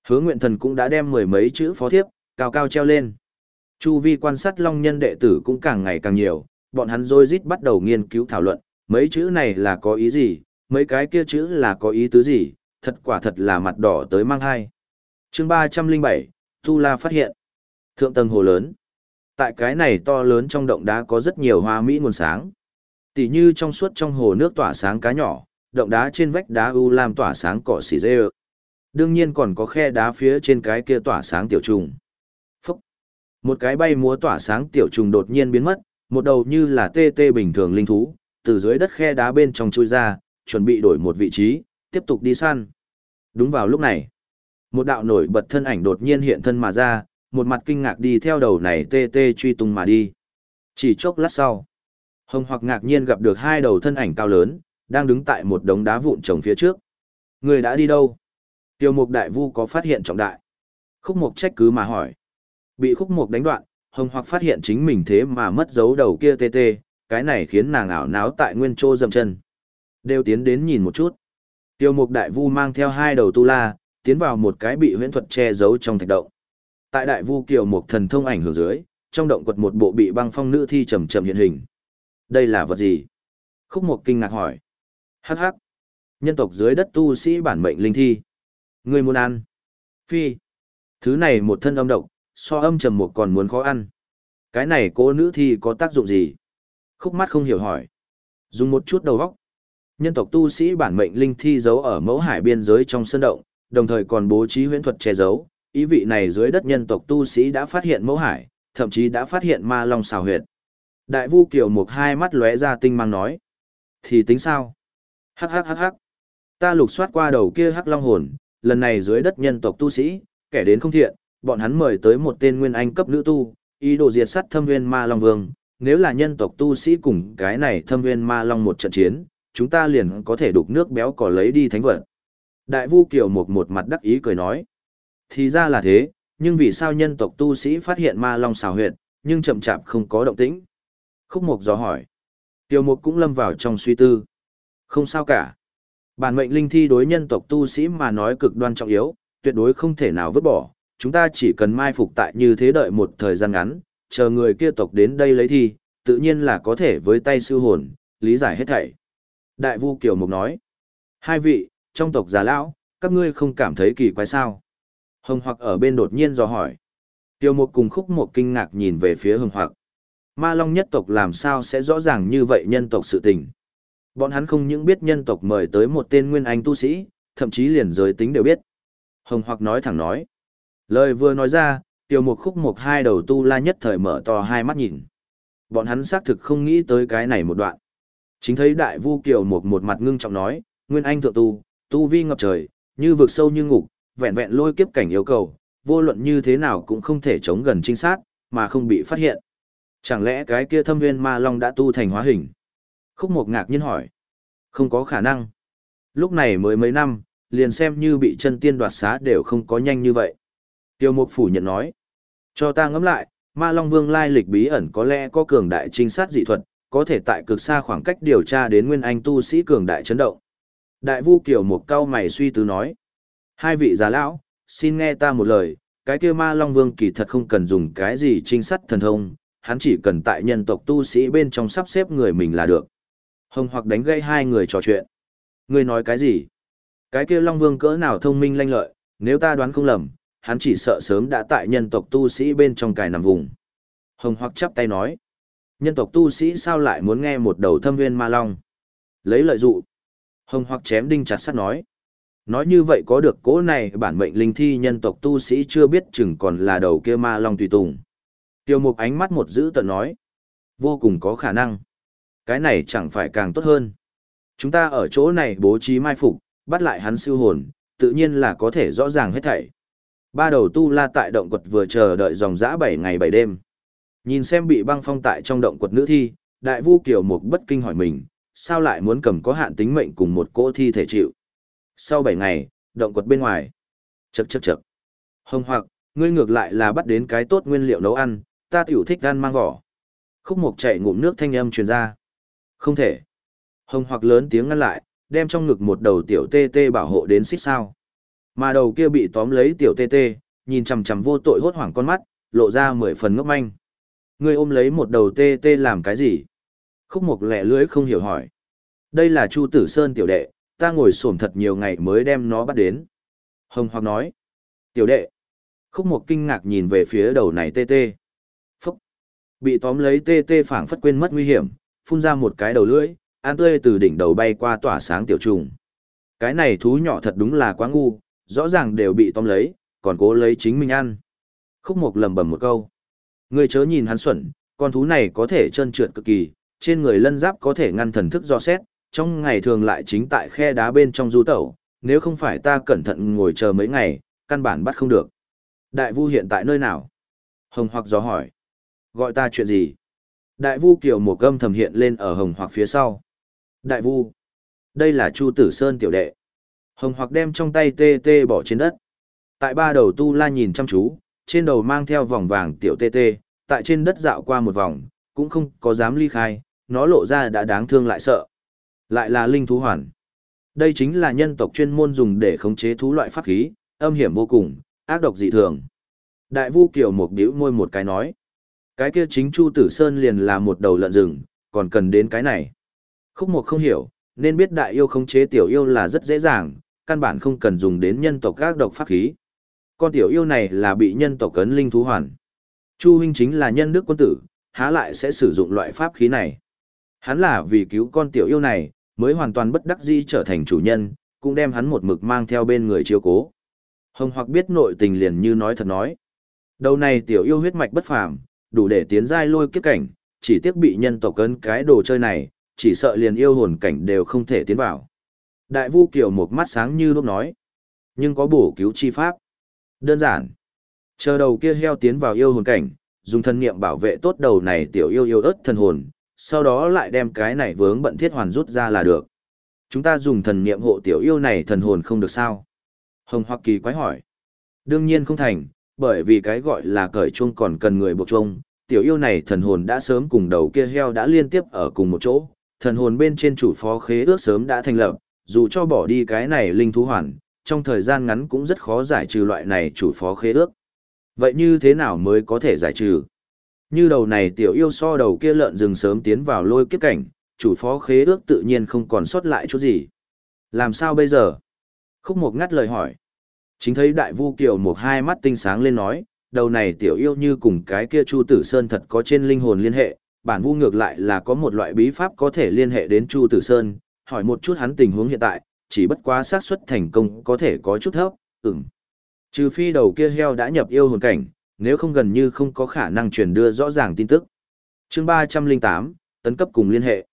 hứa nguyện thần cũng đã đem mười mấy chữ phó thiếp, cao cao treo lên. Chu vi quan sát long nhân đệ tử cũng càng ngày càng nhiều, bọn hắn rôi rít bắt đầu nghiên cứu thảo luận, mấy chữ này là có ý gì, mấy cái kia chữ là có ý tứ gì, thật quả thật là mặt đỏ tới mang hai chương 307, Tu La phát hiện. Thượng tầng hồ lớn. Tại cái này to lớn trong động đá có rất nhiều hoa mỹ nguồn sáng. Tỉ như trong suốt trong hồ nước tỏa sáng cá nhỏ, động đá trên vách đá u lam tỏa sáng cỏ xỉ dê Đương nhiên còn có khe đá phía trên cái kia tỏa sáng tiểu trùng. Một cái bay múa tỏa sáng tiểu trùng đột nhiên biến mất, một đầu như là tê tê bình thường linh thú, từ dưới đất khe đá bên trong chui ra, chuẩn bị đổi một vị trí, tiếp tục đi săn. Đúng vào lúc này, một đạo nổi bật thân ảnh đột nhiên hiện thân mà ra, một mặt kinh ngạc đi theo đầu này tê tê truy tung mà đi. Chỉ chốc lát sau, Hồng hoặc ngạc nhiên gặp được hai đầu thân ảnh cao lớn, đang đứng tại một đống đá vụn trồng phía trước. Người đã đi đâu? Tiêu mục đại vu có phát hiện trọng đại. Khúc mục trách cứ mà hỏi. Bị khúc mục đánh đoạn, hồng hoặc phát hiện chính mình thế mà mất dấu đầu kia tê tê, cái này khiến nàng ảo náo tại nguyên trô dậm chân. Đều tiến đến nhìn một chút. Tiêu mục đại vu mang theo hai đầu tu la, tiến vào một cái bị huyễn thuật che giấu trong thạch động. Tại đại vu kiều một thần thông ảnh hưởng dưới, trong động quật một bộ bị băng phong nữ thi chậm chậm hiện hình. Đây là vật gì? Khúc mục kinh ngạc hỏi. Hắc hắc. Nhân tộc dưới đất tu sĩ bản mệnh linh thi. Người muốn ăn. Phi. Thứ này một thân âm độc, so âm trầm một còn muốn khó ăn. Cái này cô nữ thi có tác dụng gì? Khúc mắt không hiểu hỏi. Dùng một chút đầu vóc. Nhân tộc tu sĩ bản mệnh linh thi giấu ở mẫu hải biên giới trong sân động, đồng thời còn bố trí huyễn thuật che giấu. Ý vị này dưới đất nhân tộc tu sĩ đã phát hiện mẫu hải, thậm chí đã phát hiện ma long xào huyệt. Đại vu kiều một hai mắt lóe ra tinh mang nói. Thì tính sao? Hắc hắc hắc hắc. Ta lục soát qua đầu kia hắc long hồn, lần này dưới đất nhân tộc tu sĩ, kẻ đến không thiện, bọn hắn mời tới một tên nguyên anh cấp nữ tu, ý đồ diệt sát thâm nguyên ma long vương. Nếu là nhân tộc tu sĩ cùng cái này thâm nguyên ma long một trận chiến, chúng ta liền có thể đục nước béo cỏ lấy đi thánh vật. Đại vu kiều một một mặt đắc ý cười nói. Thì ra là thế, nhưng vì sao nhân tộc tu sĩ phát hiện ma long xào huyệt, nhưng chậm chạp không có động tĩnh? Khúc mục dò hỏi. Kiều mục cũng lâm vào trong suy tư. Không sao cả. Bản mệnh linh thi đối nhân tộc tu sĩ mà nói cực đoan trọng yếu, tuyệt đối không thể nào vứt bỏ, chúng ta chỉ cần mai phục tại như thế đợi một thời gian ngắn, chờ người kia tộc đến đây lấy thi, tự nhiên là có thể với tay sư hồn, lý giải hết thảy. Đại vu Kiều Mục nói, hai vị, trong tộc già lão, các ngươi không cảm thấy kỳ quái sao? Hồng hoặc ở bên đột nhiên dò hỏi. Tiêu Mục cùng khúc một kinh ngạc nhìn về phía hồng hoặc. Ma Long nhất tộc làm sao sẽ rõ ràng như vậy nhân tộc sự tình. Bọn hắn không những biết nhân tộc mời tới một tên nguyên anh tu sĩ, thậm chí liền giới tính đều biết. Hồng hoặc nói thẳng nói. Lời vừa nói ra, tiêu mục khúc một hai đầu tu la nhất thời mở to hai mắt nhìn. Bọn hắn xác thực không nghĩ tới cái này một đoạn. Chính thấy đại vu kiều một một mặt ngưng trọng nói, nguyên anh thượng tu, tu vi ngập trời, như vực sâu như ngục, vẹn vẹn lôi kiếp cảnh yêu cầu, vô luận như thế nào cũng không thể chống gần trinh sát, mà không bị phát hiện. Chẳng lẽ cái kia thâm viên ma long đã tu thành hóa hình? Khúc Mộc ngạc nhiên hỏi. Không có khả năng. Lúc này mới mấy năm, liền xem như bị chân tiên đoạt xá đều không có nhanh như vậy. Tiêu Mục phủ nhận nói. Cho ta ngẫm lại, ma long vương lai lịch bí ẩn có lẽ có cường đại trinh sát dị thuật, có thể tại cực xa khoảng cách điều tra đến nguyên anh tu sĩ cường đại chấn động. Đại vu kiểu một cao mày suy tư nói. Hai vị già lão, xin nghe ta một lời, cái kia ma long vương kỳ thật không cần dùng cái gì trinh sát thần thông, hắn chỉ cần tại nhân tộc tu sĩ bên trong sắp xếp người mình là được. Hồng hoặc đánh gây hai người trò chuyện. Người nói cái gì? Cái kia long vương cỡ nào thông minh lanh lợi, nếu ta đoán không lầm, hắn chỉ sợ sớm đã tại nhân tộc tu sĩ bên trong cài nằm vùng. Hồng hoặc chắp tay nói. Nhân tộc tu sĩ sao lại muốn nghe một đầu thâm viên ma long? Lấy lợi dụ. Hồng hoặc chém đinh chặt sắt nói. Nói như vậy có được cố này bản mệnh linh thi nhân tộc tu sĩ chưa biết chừng còn là đầu kia ma long tùy tùng. Tiêu mục ánh mắt một giữ tận nói. Vô cùng có khả năng. Cái này chẳng phải càng tốt hơn. Chúng ta ở chỗ này bố trí mai phục, bắt lại hắn siêu hồn, tự nhiên là có thể rõ ràng hết thảy. Ba đầu tu la tại động quật vừa chờ đợi dòng dã 7 ngày 7 đêm. Nhìn xem bị băng phong tại trong động quật nữ thi, đại vu kiểu mục bất kinh hỏi mình, sao lại muốn cầm có hạn tính mệnh cùng một cỗ thi thể chịu. Sau 7 ngày, động quật bên ngoài. Chậc chậc chậc. Hồng hoặc, ngươi ngược lại là bắt đến cái tốt nguyên liệu nấu ăn, ta tiểu thích ăn mang vỏ. Khúc mục chạy ngụm nước thanh âm truyền ra. Không thể. Hồng hoặc lớn tiếng ngăn lại, đem trong ngực một đầu tiểu tê tê bảo hộ đến xích sao. Mà đầu kia bị tóm lấy tiểu tê tê, nhìn chằm chằm vô tội hốt hoảng con mắt, lộ ra mười phần ngốc manh. Ngươi ôm lấy một đầu tê tê làm cái gì? Khúc mục lẹ lưới không hiểu hỏi. Đây là Chu Tử Sơn tiểu đệ, ta ngồi xổm thật nhiều ngày mới đem nó bắt đến. Hồng hoặc nói. Tiểu đệ. Khúc mục kinh ngạc nhìn về phía đầu này tê tê. Phúc. Bị tóm lấy tê tê phảng phất quên mất nguy hiểm, phun ra một cái đầu lưỡi, an tươi từ đỉnh đầu bay qua tỏa sáng tiểu trùng. Cái này thú nhỏ thật đúng là quá ngu, rõ ràng đều bị tóm lấy, còn cố lấy chính mình ăn. Khúc mục lầm bầm một câu. Ngươi chớ nhìn hắn xuẩn, con thú này có thể trơn trượt cực kỳ, trên người lân giáp có thể ngăn thần thức do xét, trong ngày thường lại chính tại khe đá bên trong du tẩu, nếu không phải ta cẩn thận ngồi chờ mấy ngày, căn bản bắt không được. Đại vu hiện tại nơi nào? Hồng hoặc gió hỏi. Gọi ta chuyện gì? Đại vu kiểu một gâm thầm hiện lên ở hồng hoặc phía sau. Đại vu. Đây là Chu Tử Sơn tiểu đệ. Hồng hoặc đem trong tay tê tê bỏ trên đất. Tại ba đầu tu la nhìn chăm chú, trên đầu mang theo vòng vàng tiểu tê tê, tại trên đất dạo qua một vòng, cũng không có dám ly khai, nó lộ ra đã đáng thương lại sợ. Lại là linh thú hoàn. Đây chính là nhân tộc chuyên môn dùng để khống chế thú loại pháp khí, âm hiểm vô cùng, ác độc dị thường. Đại vu kiều một bĩu môi một cái nói. Cái kia chính Chu Tử Sơn liền là một đầu lợn rừng, còn cần đến cái này. Khúc một không hiểu, nên biết đại yêu khống chế tiểu yêu là rất dễ dàng, căn bản không cần dùng đến nhân tộc ác độc pháp khí. Con tiểu yêu này là bị nhân tộc cấn linh thú hoàn. Chu huynh chính là nhân đức quân tử, há lại sẽ sử dụng loại pháp khí này. Hắn là vì cứu con tiểu yêu này, mới hoàn toàn bất đắc dĩ trở thành chủ nhân, cũng đem hắn một mực mang theo bên người chiếu cố. Hồng hoặc biết nội tình liền như nói thật nói. Đầu này tiểu yêu huyết mạch bất phàm, đủ để tiến giai lôi kiếp cảnh, chỉ tiếc bị nhân tộc cấn cái đồ chơi này, chỉ sợ liền yêu hồn cảnh đều không thể tiến vào. Đại vu kiều một mắt sáng như lúc nói. Nhưng có bổ cứu chi pháp. Đơn giản. Chờ đầu kia heo tiến vào yêu hồn cảnh, dùng thân niệm bảo vệ tốt đầu này tiểu yêu yêu ớt thần hồn, sau đó lại đem cái này vướng bận thiết hoàn rút ra là được. Chúng ta dùng thần niệm hộ tiểu yêu này thần hồn không được sao? Hồng Hoặc Kỳ quái hỏi. Đương nhiên không thành, bởi vì cái gọi là cởi chuông còn cần người buộc chuông, tiểu yêu này thần hồn đã sớm cùng đầu kia heo đã liên tiếp ở cùng một chỗ, thần hồn bên trên chủ phó khế ước sớm đã thành lập, dù cho bỏ đi cái này linh thú hoàn, trong thời gian ngắn cũng rất khó giải trừ loại này chủ phó khế ước. Vậy như thế nào mới có thể giải trừ? Như đầu này tiểu yêu so đầu kia lợn rừng sớm tiến vào lôi kiếp cảnh, chủ phó khế ước tự nhiên không còn sót lại chút gì. Làm sao bây giờ? Khúc Mộc ngắt lời hỏi. Chính thấy đại vu kiều một hai mắt tinh sáng lên nói, đầu này tiểu yêu như cùng cái kia Chu Tử Sơn thật có trên linh hồn liên hệ, bản vu ngược lại là có một loại bí pháp có thể liên hệ đến Chu Tử Sơn, hỏi một chút hắn tình huống hiện tại, chỉ bất quá xác suất thành công có thể có chút thấp, ừm. Trừ phi đầu kia heo đã nhập yêu hồn cảnh, nếu không gần như không có khả năng truyền đưa rõ ràng tin tức. Chương 308, tấn cấp cùng liên hệ.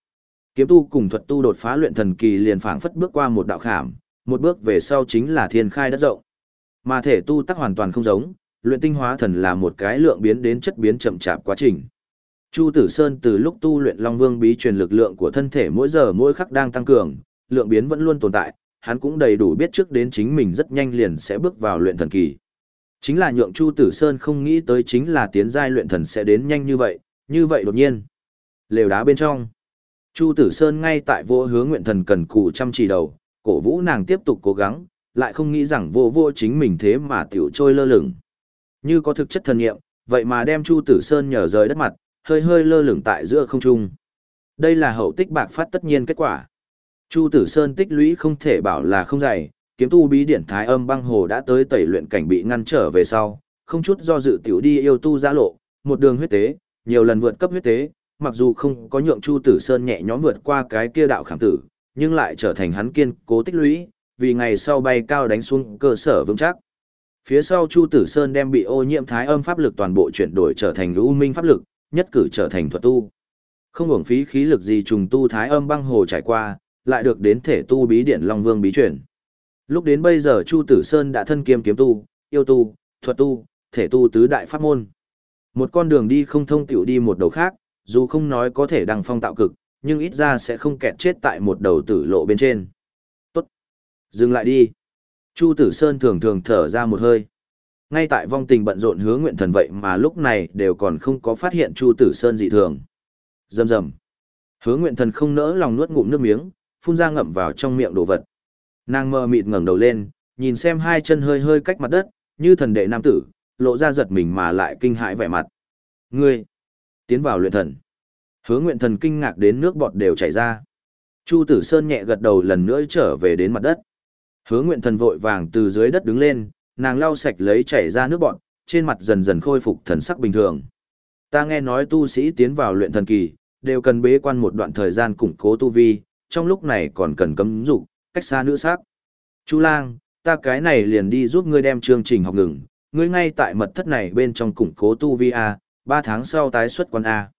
Kiếm tu cùng thuật tu đột phá luyện thần kỳ liền phảng phất bước qua một đạo khảm, một bước về sau chính là thiên khai đất rộng. Mà thể tu tắc hoàn toàn không giống, luyện tinh hóa thần là một cái lượng biến đến chất biến chậm chạp quá trình. Chu Tử Sơn từ lúc tu luyện Long Vương bí truyền lực lượng của thân thể mỗi giờ mỗi khắc đang tăng cường, lượng biến vẫn luôn tồn tại, hắn cũng đầy đủ biết trước đến chính mình rất nhanh liền sẽ bước vào luyện thần kỳ. Chính là nhượng Chu Tử Sơn không nghĩ tới chính là tiến giai luyện thần sẽ đến nhanh như vậy, như vậy đột nhiên. Lều đá bên trong. Chu Tử Sơn ngay tại vô hướng nguyện thần cần cù chăm chỉ đầu, cổ vũ nàng tiếp tục cố gắng, lại không nghĩ rằng vô vô chính mình thế mà tiểu trôi lơ lửng. Như có thực chất thần nghiệm, vậy mà đem Chu Tử Sơn nhờ rời đất mặt, hơi hơi lơ lửng tại giữa không trung. Đây là hậu tích bạc phát tất nhiên kết quả. Chu Tử Sơn tích lũy không thể bảo là không dày, kiếm tu bí điển thái âm băng hồ đã tới tẩy luyện cảnh bị ngăn trở về sau, không chút do dự tiểu đi yêu tu giã lộ, một đường huyết tế, nhiều lần vượt cấp huyết tế, mặc dù không có nhượng Chu Tử Sơn nhẹ nhõm vượt qua cái kia đạo khảm tử, nhưng lại trở thành hắn kiên cố tích lũy, vì ngày sau bay cao đánh xuống cơ sở vững chắc. Phía sau Chu Tử Sơn đem bị ô nhiễm thái âm pháp lực toàn bộ chuyển đổi trở thành u minh pháp lực, nhất cử trở thành thuật tu. Không hưởng phí khí lực gì trùng tu thái âm băng hồ trải qua, lại được đến thể tu bí điển Long Vương bí truyền. Lúc đến bây giờ Chu Tử Sơn đã thân kiêm kiếm tu, yêu tu, thuật tu, thể tu tứ đại pháp môn. Một con đường đi không thông tiểu đi một đầu khác, dù không nói có thể đăng phong tạo cực, nhưng ít ra sẽ không kẹt chết tại một đầu tử lộ bên trên. Tốt. Dừng lại đi. Chu Tử Sơn thường thường thở ra một hơi. Ngay tại vong tình bận rộn hứa nguyện thần vậy mà lúc này đều còn không có phát hiện Chu Tử Sơn dị thường. Dầm dầm, Hứa nguyện thần không nỡ lòng nuốt ngụm nước miếng, phun ra ngậm vào trong miệng đồ vật. Nàng mơ mịt ngẩng đầu lên, nhìn xem hai chân hơi hơi cách mặt đất, như thần đệ nam tử, lộ ra giật mình mà lại kinh hãi vẻ mặt. Ngươi, tiến vào luyện thần. Hứa nguyện thần kinh ngạc đến nước bọt đều chảy ra. Chu tử sơn nhẹ gật đầu lần nữa trở về đến mặt đất. Hứa nguyện thần vội vàng từ dưới đất đứng lên, nàng lau sạch lấy chảy ra nước bọt, trên mặt dần dần khôi phục thần sắc bình thường. Ta nghe nói tu sĩ tiến vào luyện thần kỳ, đều cần bế quan một đoạn thời gian củng cố tu vi, trong lúc này còn cần cấm dục, cách xa nữ sắc. Chu lang, ta cái này liền đi giúp ngươi đem chương trình học ngừng, ngươi ngay tại mật thất này bên trong củng cố tu vi A, ba tháng sau tái xuất quan A.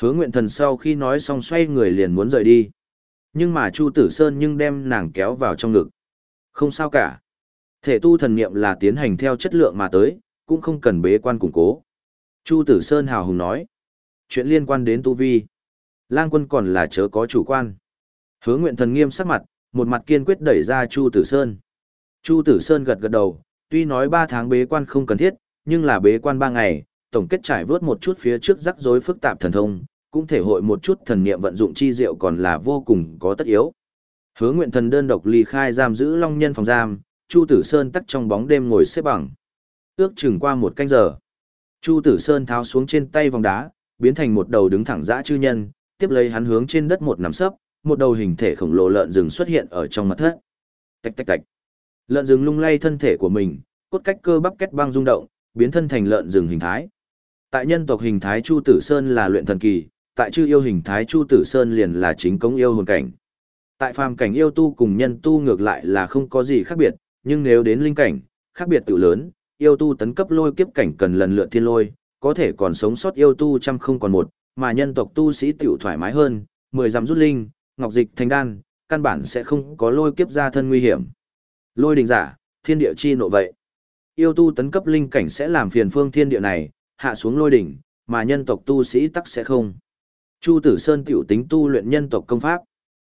Hứa nguyện thần sau khi nói xong xoay người liền muốn rời đi. Nhưng mà Chu Tử Sơn nhưng đem nàng kéo vào trong ngực. Không sao cả. Thể tu thần niệm là tiến hành theo chất lượng mà tới, cũng không cần bế quan củng cố. Chu Tử Sơn hào hùng nói. Chuyện liên quan đến tu vi. Lang quân còn là chớ có chủ quan. Hứa nguyện thần nghiêm sắc mặt, một mặt kiên quyết đẩy ra Chu Tử Sơn. Chu Tử Sơn gật gật đầu, tuy nói 3 tháng bế quan không cần thiết, nhưng là bế quan 3 ngày, tổng kết trải vớt một chút phía trước rắc rối phức tạp thần thông, cũng thể hội một chút thần niệm vận dụng chi diệu còn là vô cùng có tất yếu. Hứa nguyện thần đơn độc ly khai giam giữ long nhân phòng giam, Chu Tử Sơn tắt trong bóng đêm ngồi xếp bằng. Ước chừng qua một canh giờ. Chu Tử Sơn tháo xuống trên tay vòng đá, biến thành một đầu đứng thẳng dã chư nhân, tiếp lấy hắn hướng trên đất một nằm sấp, một đầu hình thể khổng lồ lợn rừng xuất hiện ở trong mặt thất. Tạch tạch tạch. Lợn rừng lung lay thân thể của mình, cốt cách cơ bắp kết băng rung động, biến thân thành lợn rừng hình thái. Tại nhân tộc hình thái Chu Tử Sơn là luyện thần kỳ, tại chư yêu hình thái Chu Tử Sơn liền là chính công yêu hồn cảnh. Tại phàm cảnh yêu tu cùng nhân tu ngược lại là không có gì khác biệt, nhưng nếu đến linh cảnh, khác biệt tự lớn, yêu tu tấn cấp lôi kiếp cảnh cần lần lượt thiên lôi, có thể còn sống sót yêu tu trăm không còn một, mà nhân tộc tu sĩ tiểu thoải mái hơn, mười dặm rút linh, ngọc dịch thành đan, căn bản sẽ không có lôi kiếp ra thân nguy hiểm. Lôi đình giả, thiên địa chi nộ vậy. Yêu tu tấn cấp linh cảnh sẽ làm phiền phương thiên địa này, hạ xuống lôi đỉnh, mà nhân tộc tu sĩ tắc sẽ không. Chu Tử Sơn tiểu tính tu luyện nhân tộc công pháp,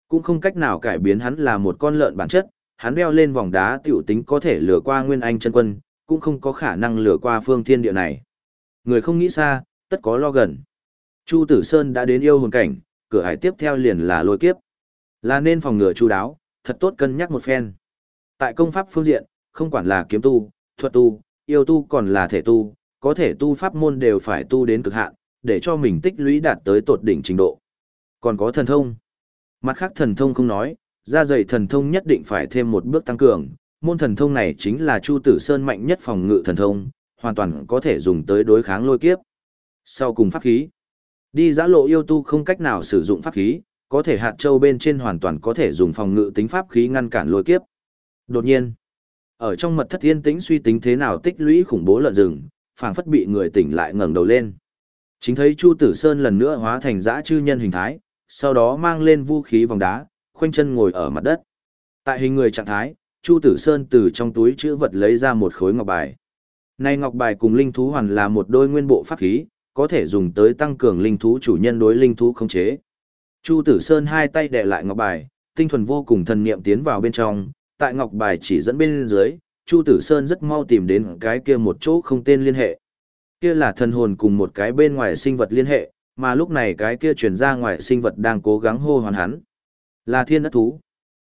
cũng không cách nào cải biến hắn là một con lợn bản chất, hắn đeo lên vòng đá tiểu tính có thể lừa qua Nguyên Anh chân quân, cũng không có khả năng lừa qua phương thiên địa này. Người không nghĩ xa, tất có lo gần. Chu Tử Sơn đã đến yêu hồn cảnh, cửa hải tiếp theo liền là lôi kiếp. Là nên phòng ngừa chu đáo, thật tốt cân nhắc một phen. Tại công pháp phương diện, không quản là kiếm tu, thuật tu, yêu tu còn là thể tu, có thể tu pháp môn đều phải tu đến cực hạn, để cho mình tích lũy đạt tới tột đỉnh trình độ. Còn có thần thông. Mặt khác thần thông không nói, ra dày thần thông nhất định phải thêm một bước tăng cường, môn thần thông này chính là Chu Tử Sơn mạnh nhất phòng ngự thần thông, hoàn toàn có thể dùng tới đối kháng lôi kiếp. Sau cùng pháp khí. Đi giã lộ yêu tu không cách nào sử dụng pháp khí, có thể hạt châu bên trên hoàn toàn có thể dùng phòng ngự tính pháp khí ngăn cản lôi kiếp. Đột nhiên, ở trong mật thất thiên tĩnh suy tính thế nào tích lũy khủng bố lợn rừng, phảng phất bị người tỉnh lại ngẩng đầu lên. Chính thấy Chu Tử Sơn lần nữa hóa thành dã chư nhân hình thái, sau đó mang lên vũ khí vòng đá, khoanh chân ngồi ở mặt đất. Tại hình người trạng thái, Chu Tử Sơn từ trong túi chữ vật lấy ra một khối ngọc bài. nay ngọc bài cùng linh thú hoàn là một đôi nguyên bộ pháp khí, có thể dùng tới tăng cường linh thú chủ nhân đối linh thú khống chế. Chu Tử Sơn hai tay đè lại ngọc bài, tinh thuần vô cùng thần niệm tiến vào bên trong, tại ngọc bài chỉ dẫn bên dưới, Chu Tử Sơn rất mau tìm đến cái kia một chỗ không tên liên hệ. Kia là thần hồn cùng một cái bên ngoài sinh vật liên hệ, mà lúc này cái kia truyền ra ngoài sinh vật đang cố gắng hô hoán hắn. Là thiên ất thú.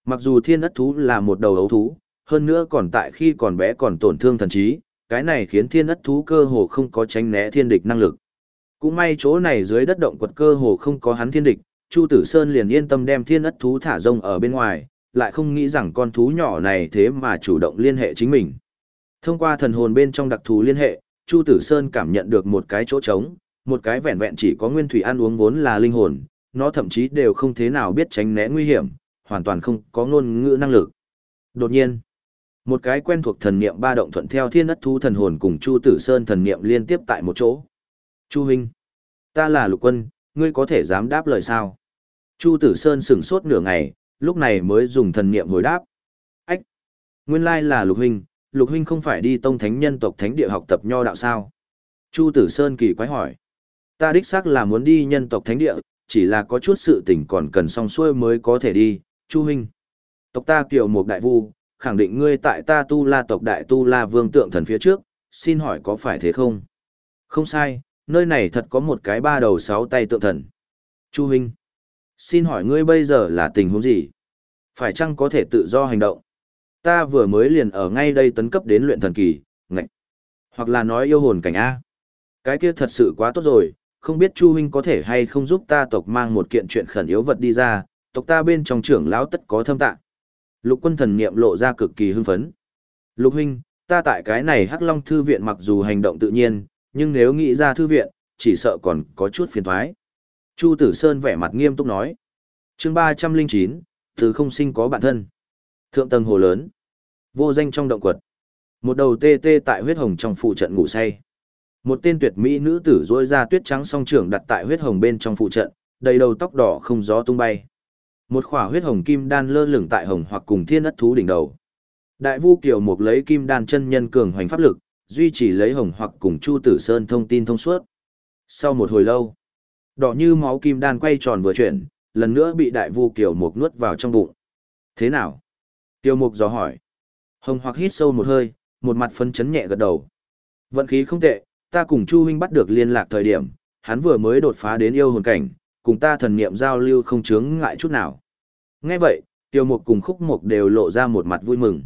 Mặc dù thiên ất thú là một đầu ấu thú, hơn nữa còn tại khi còn bé còn tổn thương thần trí, cái này khiến thiên ất thú cơ hồ không có tránh né thiên địch năng lực. Cũng may chỗ này dưới đất động quật cơ hồ không có hắn thiên địch, Chu Tử Sơn liền yên tâm đem thiên ất thú thả rông ở bên ngoài, lại không nghĩ rằng con thú nhỏ này thế mà chủ động liên hệ chính mình. Thông qua thần hồn bên trong đặc thù liên hệ, Chu Tử Sơn cảm nhận được một cái chỗ trống, một cái vẹn vẹn chỉ có nguyên thủy ăn uống vốn là linh hồn, nó thậm chí đều không thế nào biết tránh né nguy hiểm, hoàn toàn không có ngôn ngữ năng lực. Đột nhiên, một cái quen thuộc thần niệm ba động thuận theo thiên ất thú thần hồn cùng Chu Tử Sơn thần niệm liên tiếp tại một chỗ. Chu huynh, ta là lục quân, ngươi có thể dám đáp lời sao? Chu Tử Sơn sửng sốt nửa ngày, lúc này mới dùng thần niệm hồi đáp. Ách! Nguyên lai là lục huynh, lục huynh không phải đi tông thánh nhân tộc thánh địa học tập nho đạo sao? Chu Tử Sơn kỳ quái hỏi. Ta đích xác là muốn đi nhân tộc thánh địa, chỉ là có chút sự tình còn cần xong xuôi mới có thể đi, Chu huynh. Tộc ta kiều một đại vu, khẳng định ngươi tại ta tu la tộc đại tu la vương tượng thần phía trước, xin hỏi có phải thế không? Không sai, nơi này thật có một cái ba đầu sáu tay tượng thần. Chu Hinh, xin hỏi ngươi bây giờ là tình huống gì? Phải chăng có thể tự do hành động? Ta vừa mới liền ở ngay đây tấn cấp đến luyện thần kỳ, ngạch. Hoặc là nói yêu hồn cảnh A. Cái kia thật sự quá tốt rồi, không biết Chu Hinh có thể hay không giúp ta tộc mang một kiện chuyện khẩn yếu vật đi ra, tộc ta bên trong trưởng lão tất có thâm tạng. Lục quân thần niệm lộ ra cực kỳ hưng phấn. Lục huynh, ta tại cái này Hắc Long thư viện mặc dù hành động tự nhiên, nhưng nếu nghĩ ra thư viện, chỉ sợ còn có chút phiền toái. Chu Tử Sơn vẻ mặt nghiêm túc nói. chương ba trăm linh chín, từ không sinh có bản thân. Thượng tầng hồ lớn. Vô danh trong động quật. Một đầu tê tê tại huyết hồng trong phụ trận ngủ say. Một tên tuyệt mỹ nữ tử rôi ra tuyết trắng song trưởng đặt tại huyết hồng bên trong phụ trận, đầy đầu tóc đỏ không gió tung bay. Một khỏa huyết hồng kim đan lơ lửng tại hồng hoặc cùng thiên ất thú đỉnh đầu. Đại vu kiều một lấy kim đan chân nhân cường hoành pháp lực, duy trì lấy hồng hoặc cùng Chu Tử Sơn thông tin thông suốt. Sau một hồi lâu, đỏ như máu kim đan quay tròn vừa chuyển, lần nữa bị đại vu kiều mục nuốt vào trong bụng. Thế nào? Kiều mục dò hỏi. Hồng hoặc hít sâu một hơi, một mặt phân chấn nhẹ gật đầu. Vận khí không tệ, ta cùng Chu huynh bắt được liên lạc thời điểm, hắn vừa mới đột phá đến yêu hồn cảnh, cùng ta thần niệm giao lưu không chướng ngại chút nào. Nghe vậy, tiêu mục cùng khúc mục đều lộ ra một mặt vui mừng.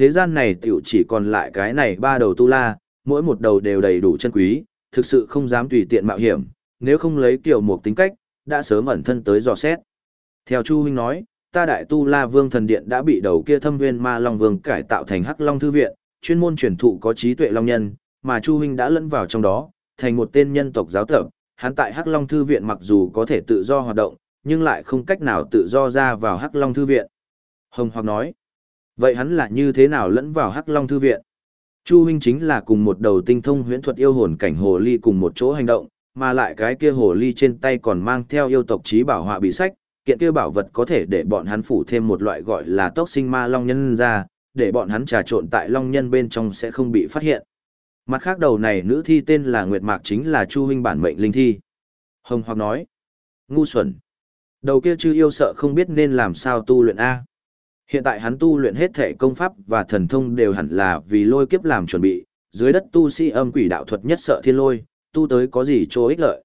Thế gian này tiểu chỉ còn lại cái này ba đầu tu la, mỗi một đầu đều đầy đủ chân quý, thực sự không dám tùy tiện mạo hiểm, nếu không lấy kiểu một tính cách, đã sớm ẩn thân tới dò xét. Theo Chu huynh nói, ta đại tu la vương thần điện đã bị đầu kia thâm nguyên ma long vương cải tạo thành hắc long thư viện, chuyên môn truyền thụ có trí tuệ long nhân, mà Chu huynh đã lẫn vào trong đó, thành một tên nhân tộc giáo tập, hắn tại Hắc Long Thư Viện mặc dù có thể tự do hoạt động, nhưng lại không cách nào tự do ra vào Hắc Long Thư Viện. Hồng Hoặc nói, vậy hắn là như thế nào lẫn vào Hắc Long Thư Viện? Chu huynh chính là cùng một đầu tinh thông huyễn thuật yêu hồn cảnh hồ ly cùng một chỗ hành động, mà lại cái kia hồ ly trên tay còn mang theo yêu tộc trí bảo họa bị sách, kiện kia bảo vật có thể để bọn hắn phủ thêm một loại gọi là tốc sinh ma long nhân ra, để bọn hắn trà trộn tại long nhân bên trong sẽ không bị phát hiện. Mặt khác đầu này nữ thi tên là Nguyệt Mạc chính là Chu huynh bản mệnh linh thi. Hồng Hoặc nói, ngu xuẩn. Đầu kia chư yêu sợ không biết nên làm sao tu luyện A. Hiện tại hắn tu luyện hết thể công pháp và thần thông đều hẳn là vì lôi kiếp làm chuẩn bị, dưới đất tu sĩ âm quỷ đạo thuật nhất sợ thiên lôi, tu tới có gì chỗ ích lợi.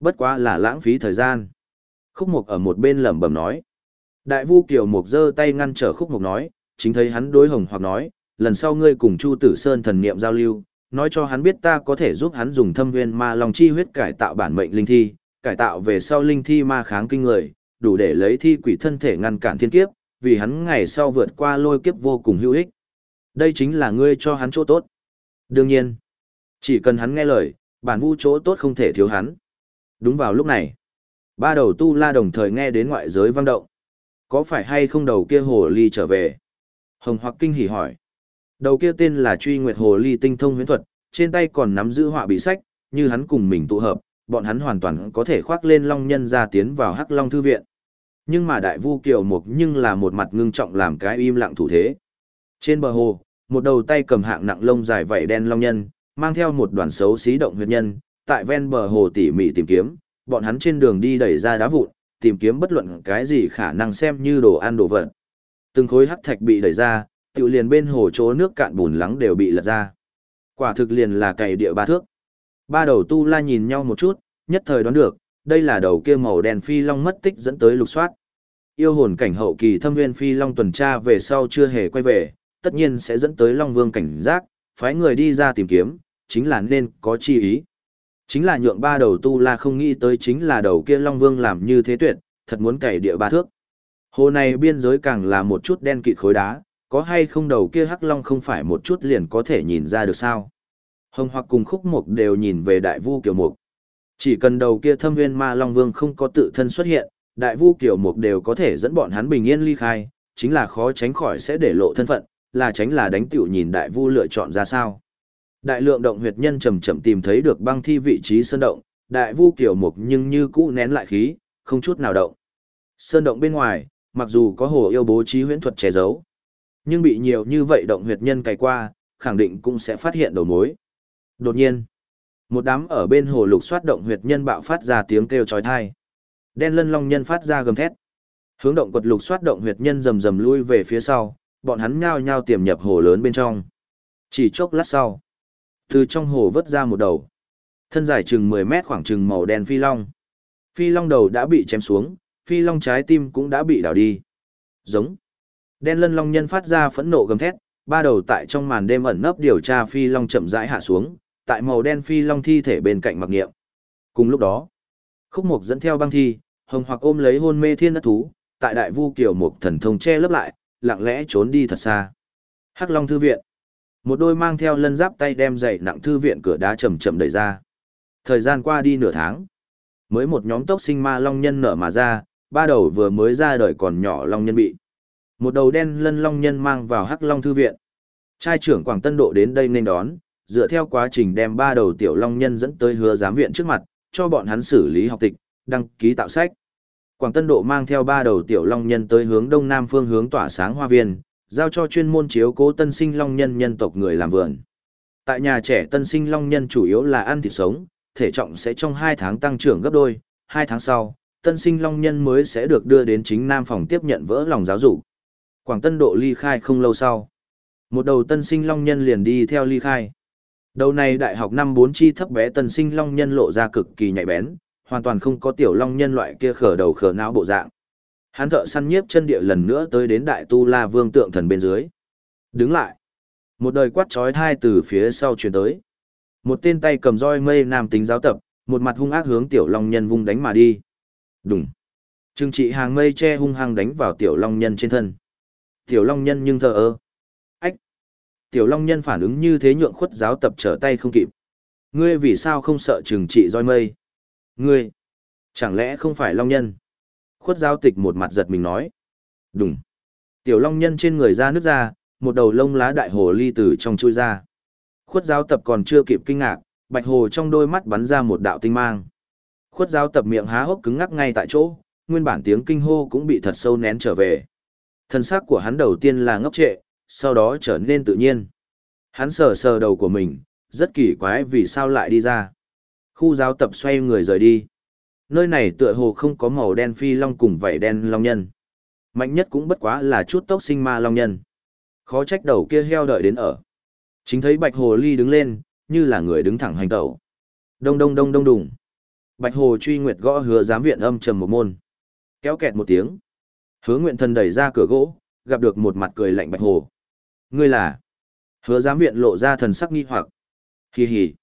Bất quá là lãng phí thời gian. Khúc Mục ở một bên lẩm bẩm nói. Đại Vu Kiều Mục giơ tay ngăn trở Khúc Mục nói, chính thấy hắn đối Hồng Hoặc nói, lần sau ngươi cùng Chu Tử Sơn thần niệm giao lưu, nói cho hắn biết ta có thể giúp hắn dùng thâm nguyên ma long chi huyết cải tạo bản mệnh linh thi, cải tạo về sau linh thi ma kháng kinh người, đủ để lấy thi quỷ thân thể ngăn cản thiên kiếp, vì hắn ngày sau vượt qua lôi kiếp vô cùng hữu ích. Đây chính là ngươi cho hắn chỗ tốt. Đương nhiên, chỉ cần hắn nghe lời, bản vu chỗ tốt không thể thiếu hắn. Đúng vào lúc này, ba đầu tu la đồng thời nghe đến ngoại giới vang động. Có phải hay không đầu kia hồ ly trở về? Hồng hoặc kinh hỉ hỏi. Đầu kia tên là truy nguyệt hồ ly tinh thông huyễn thuật, trên tay còn nắm giữ họa bị sách, như hắn cùng mình tụ hợp, bọn hắn hoàn toàn có thể khoác lên long nhân ra tiến vào hắc long thư viện. Nhưng mà đại vu kiều mục nhưng là một mặt ngưng trọng làm cái im lặng thủ thế. Trên bờ hồ, một đầu tay cầm hạng nặng lông dài vảy đen long nhân, mang theo một đoàn xấu xí động huyệt nhân, tại ven bờ hồ tỉ mỉ tìm kiếm, bọn hắn trên đường đi đẩy ra đá vụn, tìm kiếm bất luận cái gì khả năng xem như đồ ăn đồ vật. Từng khối hắc thạch bị đẩy ra, tiểu liền bên hồ chỗ nước cạn bùn lắng đều bị lật ra. Quả thực liền là cày địa ba thước. Ba đầu tu la nhìn nhau một chút, nhất thời đoán được, đây là đầu kia màu đen phi long mất tích dẫn tới lục soát. Yêu hồn cảnh hậu kỳ thâm nguyên phi long tuần tra về sau chưa hề quay về, tất nhiên sẽ dẫn tới long vương cảnh giác, phái người đi ra tìm kiếm, chính là nên có chi ý. Chính là nhượng ba đầu tu la không nghĩ tới chính là đầu kia long vương làm như thế tuyệt, thật muốn cày địa ba thước. Hồ này biên giới càng là một chút đen kịt khối đá, có hay không đầu kia hắc long không phải một chút liền có thể nhìn ra được sao. Hồng hoặc cùng khúc mục đều nhìn về đại vu kiểu mục. Chỉ cần đầu kia thâm nguyên ma long vương không có tự thân xuất hiện, đại vu kiểu mục đều có thể dẫn bọn hắn bình yên ly khai, chính là khó tránh khỏi sẽ để lộ thân phận, là tránh là đánh tiểu nhìn đại vu lựa chọn ra sao. Đại lượng động huyệt nhân chậm chậm tìm thấy được băng thi vị trí sơn động, đại vu kiểu mục nhưng như cũ nén lại khí, không chút nào động. Sơn động bên ngoài, mặc dù có hồ yêu bố trí huyễn thuật che giấu, nhưng bị nhiều như vậy động huyệt nhân cày qua, khẳng định cũng sẽ phát hiện đầu mối. Đột nhiên, một đám ở bên hồ lục xoát động huyệt nhân bạo phát ra tiếng kêu chói tai. Đen lân long nhân phát ra gầm thét. Hướng động quật lục xoát động huyệt nhân rầm rầm lui về phía sau, bọn hắn nhao nhao tiềm nhập hồ lớn bên trong. Chỉ chốc lát sau, từ trong hồ vớt ra một đầu. Thân dài chừng 10 mét khoảng chừng màu đen phi long. Phi long đầu đã bị chém xuống, phi long trái tim cũng đã bị đảo đi. Giống. Đen lân long nhân phát ra phẫn nộ gầm thét, ba đầu tại trong màn đêm ẩn nấp điều tra phi long chậm rãi hạ xuống, tại màu đen phi long thi thể bên cạnh mặc nghiệm. Cùng lúc đó, khúc mục dẫn theo băng thi, hồng hoặc ôm lấy hôn mê thiên đất thú, tại đại vu kiểu mục thần thông che lấp lại, lặng lẽ trốn đi thật xa. Hắc Long thư viện. Một đôi mang theo lân giáp tay đem dậy nặng thư viện cửa đá chậm chậm đẩy ra. Thời gian qua đi nửa tháng, mới một nhóm tốc sinh ma long nhân nở mà ra, ba đầu vừa mới ra đời còn nhỏ long nhân bị. Một đầu đen lân long nhân mang vào Hắc Long thư viện. Trai trưởng Quảng Tân Độ đến đây nên đón, dựa theo quá trình đem ba đầu tiểu long nhân dẫn tới hứa giám viện trước mặt, cho bọn hắn xử lý học tịch, đăng ký tạo sách. Quảng Tân Độ mang theo ba đầu tiểu long nhân tới hướng đông nam phương hướng tỏa sáng hoa viên, giao cho chuyên môn chiếu cố tân sinh long nhân nhân tộc người làm vườn. Tại nhà trẻ tân sinh long nhân chủ yếu là ăn thịt sống, thể trọng sẽ trong 2 tháng tăng trưởng gấp đôi, 2 tháng sau, tân sinh long nhân mới sẽ được đưa đến chính nam phòng tiếp nhận vỡ lòng giáo dục. Quảng Tân Độ ly khai không lâu sau. Một đầu tân sinh long nhân liền đi theo ly khai. Đầu này đại học năm 4 chi thấp bé tân sinh long nhân lộ ra cực kỳ nhạy bén, hoàn toàn không có tiểu long nhân loại kia khở đầu khở não bộ dạng. Hắn thợ săn nhiếp chân địa lần nữa tới đến đại tu la vương tượng thần bên dưới. Đứng lại. Một đời quát trói thai từ phía sau truyền tới. Một tên tay cầm roi mây nam tính giáo tập, một mặt hung ác hướng tiểu long nhân vung đánh mà đi. Đúng. Trừng trị hàng mây che hung hăng đánh vào tiểu long nhân trên thân. Tiểu long nhân nhưng thờ ơ. Tiểu long nhân phản ứng như thế nhượng khuất giáo tập trở tay không kịp. Ngươi vì sao không sợ trừng trị roi mây? Ngươi. Chẳng lẽ không phải long nhân? Khuất giáo tịch một mặt giật mình nói. Đúng. Tiểu long nhân trên người ra nước ra, một đầu lông lá đại hồ ly từ trong chui ra. Khuất giáo tập còn chưa kịp kinh ngạc, bạch hồ trong đôi mắt bắn ra một đạo tinh mang. Khuất giáo tập miệng há hốc cứng ngắc ngay tại chỗ, nguyên bản tiếng kinh hô cũng bị thật sâu nén trở về. Thân xác của hắn đầu tiên là ngốc trệ, sau đó trở nên tự nhiên. Hắn sờ sờ đầu của mình, rất kỳ quái vì sao lại đi ra. Khu giáo tập xoay người rời đi. Nơi này tựa hồ không có màu đen phi long cùng vảy đen long nhân. Mạnh nhất cũng bất quá là chút tốc sinh ma long nhân. Khó trách đầu kia heo đợi đến ở. Chính thấy bạch hồ ly đứng lên, như là người đứng thẳng hành tẩu. Đông đông đông đông đùng. Bạch hồ truy nguyệt gõ hứa giám viện âm trầm một môn. Kéo kẹt một tiếng. Hứa nguyện thần đẩy ra cửa gỗ, gặp được một mặt cười lạnh bạch hồ. Ngươi là? Hứa giám viện lộ ra thần sắc nghi hoặc. Kỳ hỉ.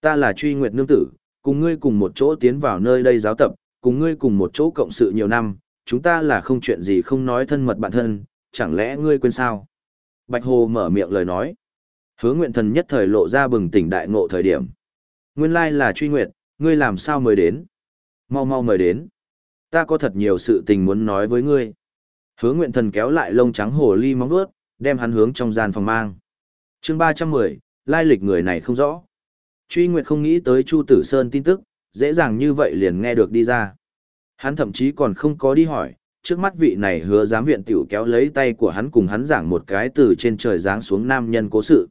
Ta là truy nguyệt nương tử, cùng ngươi cùng một chỗ tiến vào nơi đây giáo tập, cùng ngươi cùng một chỗ cộng sự nhiều năm, chúng ta là không chuyện gì không nói thân mật bạn thân, chẳng lẽ ngươi quên sao? Bạch Hồ mở miệng lời nói. Hứa nguyện thần nhất thời lộ ra bừng tỉnh đại ngộ thời điểm. Nguyên lai là truy nguyệt, ngươi làm sao mới đến? Mau mau mời đến. Ta có thật nhiều sự tình muốn nói với ngươi. Hứa nguyện thần kéo lại lông trắng hồ ly móng vuốt, đem hắn hướng trong gian phòng mang. chương 310, lai lịch người này không rõ. Truy Nguyệt không nghĩ tới Chu Tử Sơn tin tức, dễ dàng như vậy liền nghe được đi ra. Hắn thậm chí còn không có đi hỏi, trước mắt vị này hứa giám viện tiểu kéo lấy tay của hắn cùng hắn giảng một cái từ trên trời giáng xuống nam nhân cố sự.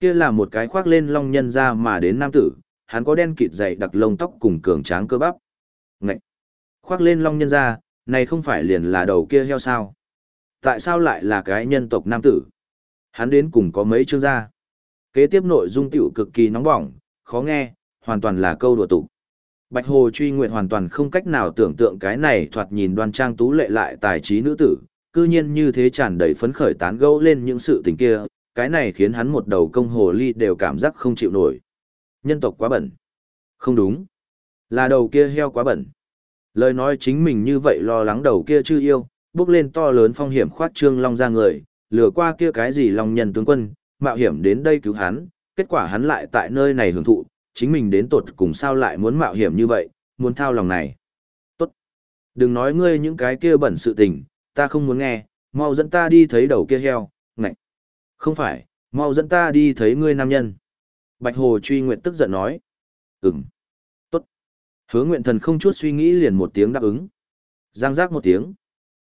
Kia là một cái khoác lên long nhân ra mà đến nam tử, hắn có đen kịt dày đặc lông tóc cùng cường tráng cơ bắp. Ngậy! Khoác lên long nhân ra, này không phải liền là đầu kia heo sao? Tại sao lại là cái nhân tộc nam tử? Hắn đến cùng có mấy chương gia. Kế tiếp nội dung tiểu cực kỳ nóng bỏng, khó nghe, hoàn toàn là câu đùa tục. Bạch Hồ truy nguyện hoàn toàn không cách nào tưởng tượng cái này thoạt nhìn đoan trang tú lệ lại tài trí nữ tử, cư nhiên như thế tràn đầy phấn khởi tán gẫu lên những sự tình kia, cái này khiến hắn một đầu công hồ ly đều cảm giác không chịu nổi. Nhân tộc quá bẩn. Không đúng. Là đầu kia heo quá bẩn. Lời nói chính mình như vậy lo lắng đầu kia chưa yêu, bước lên to lớn phong hiểm khoát trương long ra người, lừa qua kia cái gì long nhân tướng quân, mạo hiểm đến đây cứu hắn, kết quả hắn lại tại nơi này hưởng thụ, chính mình đến tột cùng sao lại muốn mạo hiểm như vậy, muốn thao lòng này. Tốt. Đừng nói ngươi những cái kia bẩn sự tình, ta không muốn nghe, mau dẫn ta đi thấy đầu kia heo, ngạch. Không phải, mau dẫn ta đi thấy ngươi nam nhân. Bạch Hồ truy nguyện tức giận nói. Ừm. Tốt. Hứa nguyện thần không chút suy nghĩ liền một tiếng đáp ứng. Giang giác một tiếng.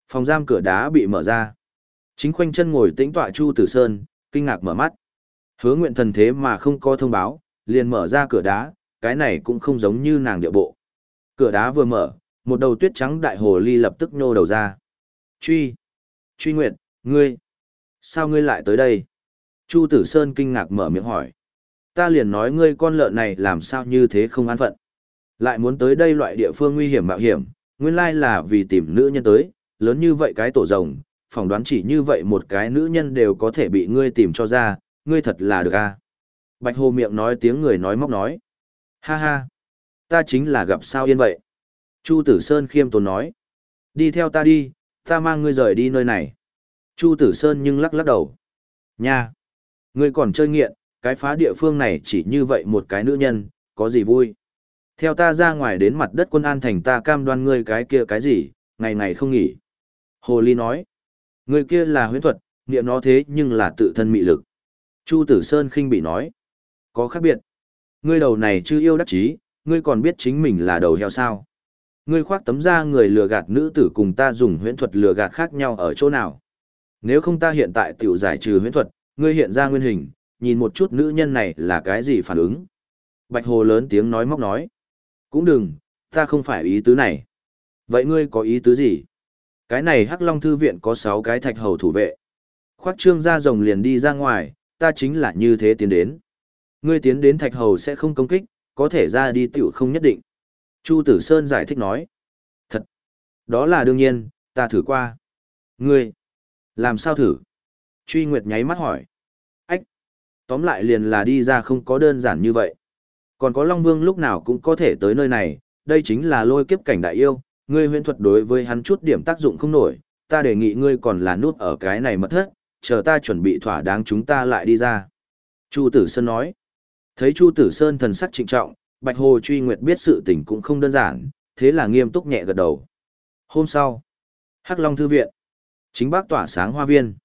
Phòng giam cửa đá bị mở ra. Chính khoanh chân ngồi tĩnh tọa Chu Tử Sơn, kinh ngạc mở mắt. Hứa nguyện thần thế mà không có thông báo, liền mở ra cửa đá, cái này cũng không giống như nàng địa bộ. Cửa đá vừa mở, một đầu tuyết trắng đại hồ ly lập tức nhô đầu ra. Truy! Truy Nguyệt, ngươi! Sao ngươi lại tới đây? Chu Tử Sơn kinh ngạc mở miệng hỏi. Ta liền nói ngươi con lợn này làm sao như thế không an phận. Lại muốn tới đây loại địa phương nguy hiểm mạo hiểm, nguyên lai là vì tìm nữ nhân tới, lớn như vậy cái tổ rồng, phỏng đoán chỉ như vậy một cái nữ nhân đều có thể bị ngươi tìm cho ra, ngươi thật là được a. Bạch Hồ miệng nói tiếng người nói móc nói. Ha ha, ta chính là gặp sao yên vậy. Chu Tử Sơn khiêm tốn nói. Đi theo ta đi, ta mang ngươi rời đi nơi này. Chu Tử Sơn nhưng lắc lắc đầu. Nha, ngươi còn chơi nghiện, cái phá địa phương này chỉ như vậy một cái nữ nhân, có gì vui. Theo ta ra ngoài đến mặt đất quân an thành ta cam đoan ngươi cái kia cái gì, ngày ngày không nghỉ. Hồ Ly nói. Người kia là huyễn thuật, niệm nó thế nhưng là tự thân mị lực. Chu Tử Sơn khinh bị nói. Có khác biệt. Ngươi đầu này chưa yêu đắc chí, ngươi còn biết chính mình là đầu heo sao. Ngươi khoác tấm da người lừa gạt nữ tử cùng ta dùng huyễn thuật lừa gạt khác nhau ở chỗ nào. Nếu không ta hiện tại tiểu giải trừ huyễn thuật, ngươi hiện ra nguyên hình, nhìn một chút nữ nhân này là cái gì phản ứng. Bạch Hồ lớn tiếng nói móc nói. Cũng đừng, ta không phải ý tứ này. Vậy ngươi có ý tứ gì? Cái này Hắc Long Thư Viện có 6 cái thạch hầu thủ vệ. Khoác trương ra rồng liền đi ra ngoài, ta chính là như thế tiến đến. Ngươi tiến đến thạch hầu sẽ không công kích, có thể ra đi tiểu không nhất định. Chu Tử Sơn giải thích nói. Thật. Đó là đương nhiên, ta thử qua. Ngươi. Làm sao thử? Truy Nguyệt nháy mắt hỏi. Ách. Tóm lại liền là đi ra không có đơn giản như vậy. Còn có Long Vương lúc nào cũng có thể tới nơi này, đây chính là lôi kiếp cảnh đại yêu, ngươi huyễn thuật đối với hắn chút điểm tác dụng không nổi, ta đề nghị ngươi còn là nút ở cái này mất thất, chờ ta chuẩn bị thỏa đáng chúng ta lại đi ra. Chu Tử Sơn nói. Thấy Chu Tử Sơn thần sắc trịnh trọng, Bạch Hồ Truy Nguyệt biết sự tình cũng không đơn giản, thế là nghiêm túc nhẹ gật đầu. Hôm sau, Hắc Long Thư Viện, chính bác tỏa sáng hoa viên.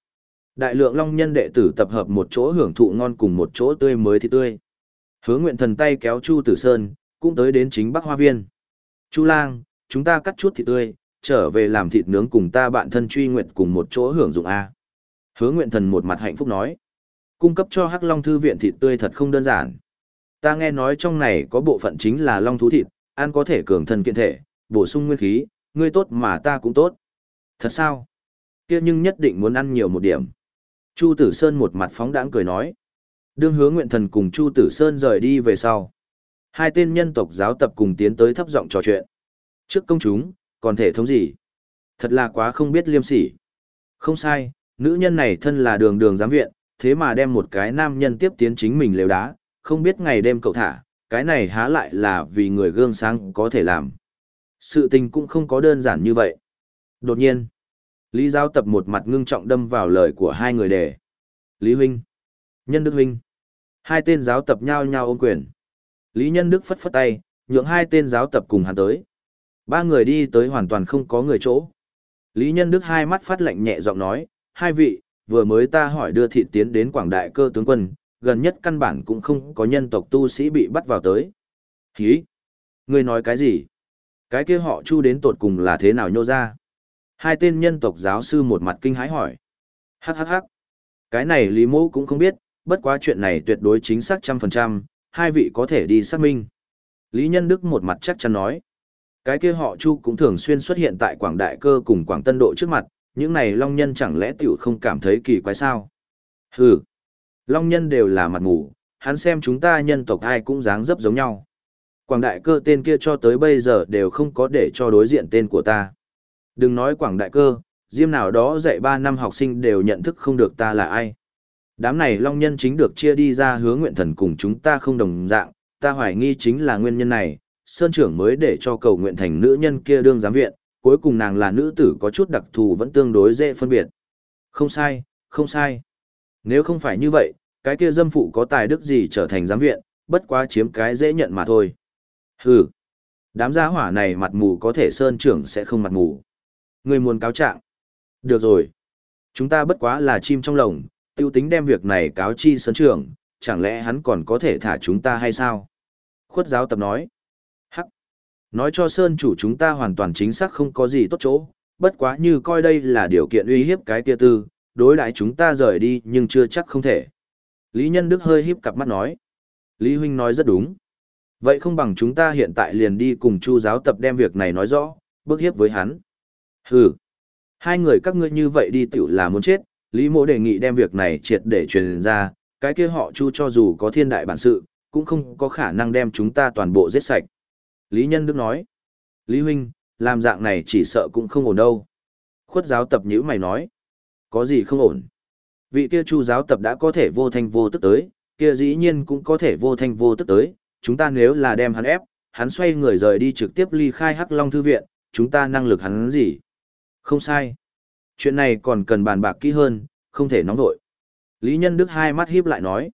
Đại lượng Long nhân đệ tử tập hợp một chỗ hưởng thụ ngon cùng một chỗ tươi mới thì tươi. Hứa nguyện thần tay kéo Chu Tử Sơn, cũng tới đến chính bắc hoa viên. Chu lang, chúng ta cắt chút thịt tươi, trở về làm thịt nướng cùng ta bạn thân truy nguyện cùng một chỗ hưởng dụng A. Hứa nguyện thần một mặt hạnh phúc nói. Cung cấp cho Hắc Long Thư viện thịt tươi thật không đơn giản. Ta nghe nói trong này có bộ phận chính là long thú thịt, ăn có thể cường thân kiện thể, bổ sung nguyên khí, ngươi tốt mà ta cũng tốt. Thật sao? kia nhưng nhất định muốn ăn nhiều một điểm. Chu Tử Sơn một mặt phóng đãng cười nói. Đương hứa nguyện thần cùng Chu Tử Sơn rời đi về sau. Hai tên nhân tộc giáo tập cùng tiến tới thấp giọng trò chuyện. Trước công chúng, còn thể thống gì? Thật là quá không biết liêm sỉ. Không sai, nữ nhân này thân là đường đường giám viện, thế mà đem một cái nam nhân tiếp tiến chính mình lều đá, không biết ngày đêm cậu thả, cái này há lại là vì người gương sáng có thể làm. Sự tình cũng không có đơn giản như vậy. Đột nhiên, Lý Giao tập một mặt ngưng trọng đâm vào lời của hai người đề. Lý Huynh, Nhân Đức Huynh. Hai tên giáo tập nhau nhau ôm quyền. Lý Nhân Đức phất phất tay, nhượng hai tên giáo tập cùng hắn tới. Ba người đi tới hoàn toàn không có người chỗ. Lý Nhân Đức hai mắt phát lạnh nhẹ giọng nói, hai vị, vừa mới ta hỏi đưa thị tiến đến quảng đại cơ tướng quân, gần nhất căn bản cũng không có nhân tộc tu sĩ bị bắt vào tới. Hí! Ngươi nói cái gì? Cái kia họ chu đến tột cùng là thế nào nhô ra? Hai tên nhân tộc giáo sư một mặt kinh hãi hỏi. Hắc hắc hắc. Cái này Lý Mô cũng không biết, bất quá chuyện này tuyệt đối chính xác trăm phần trăm, hai vị có thể đi xác minh. Lý Nhân Đức một mặt chắc chắn nói. Cái kia họ Chu cũng thường xuyên xuất hiện tại Quảng Đại Cơ cùng Quảng Tân Độ trước mặt, những này Long Nhân chẳng lẽ tiểu không cảm thấy kỳ quái sao? Hừ, Long Nhân đều là mặt mù, hắn xem chúng ta nhân tộc ai cũng dáng dấp giống nhau. Quảng Đại Cơ tên kia cho tới bây giờ đều không có để cho đối diện tên của ta. Đừng nói Quảng Đại Cơ, Diêm nào đó dạy 3 năm học sinh đều nhận thức không được ta là ai. Đám này Long Nhân chính được chia đi ra hướng nguyện thần cùng chúng ta không đồng dạng, ta hoài nghi chính là nguyên nhân này, Sơn trưởng mới để cho cầu nguyện thành nữ nhân kia đương giám viện, cuối cùng nàng là nữ tử có chút đặc thù vẫn tương đối dễ phân biệt. Không sai, không sai. Nếu không phải như vậy, cái kia dâm phụ có tài đức gì trở thành giám viện, bất quá chiếm cái dễ nhận mà thôi. Hừ, đám gia hỏa này mặt mù có thể Sơn trưởng sẽ không mặt mù. Người muốn cáo trạng. Được rồi. Chúng ta bất quá là chim trong lồng, tiêu tính đem việc này cáo chi Sơn trưởng, chẳng lẽ hắn còn có thể thả chúng ta hay sao? Khuất giáo tập nói. Nói cho Sơn chủ chúng ta hoàn toàn chính xác không có gì tốt chỗ, bất quá như coi đây là điều kiện uy hiếp cái tia tư, đối đãi chúng ta rời đi nhưng chưa chắc không thể. Lý Nhân Đức hơi hiếp cặp mắt nói. Lý Huynh nói rất đúng. Vậy không bằng chúng ta hiện tại liền đi cùng Chu giáo tập đem việc này nói rõ, bức hiếp với hắn. Hừ. Hai người các ngươi như vậy đi tiểu là muốn chết, Lý Mộ đề nghị đem việc này triệt để truyền ra, cái kia họ Chu cho dù có thiên đại bản sự, cũng không có khả năng đem chúng ta toàn bộ giết sạch. Lý Nhân Đức nói, Lý Huynh, làm dạng này chỉ sợ cũng không ổn đâu. Khuất giáo tập nhữ mày nói, có gì không ổn. Vị kia chu giáo tập đã có thể vô thanh vô tức tới, kia dĩ nhiên cũng có thể vô thanh vô tức tới, chúng ta nếu là đem hắn ép, hắn xoay người rời đi trực tiếp ly khai Hắc Long Thư Viện, chúng ta năng lực hắn gì? Không sai. Chuyện này còn cần bàn bạc kỹ hơn, không thể nóng vội. Lý Nhân Đức hai mắt híp lại nói,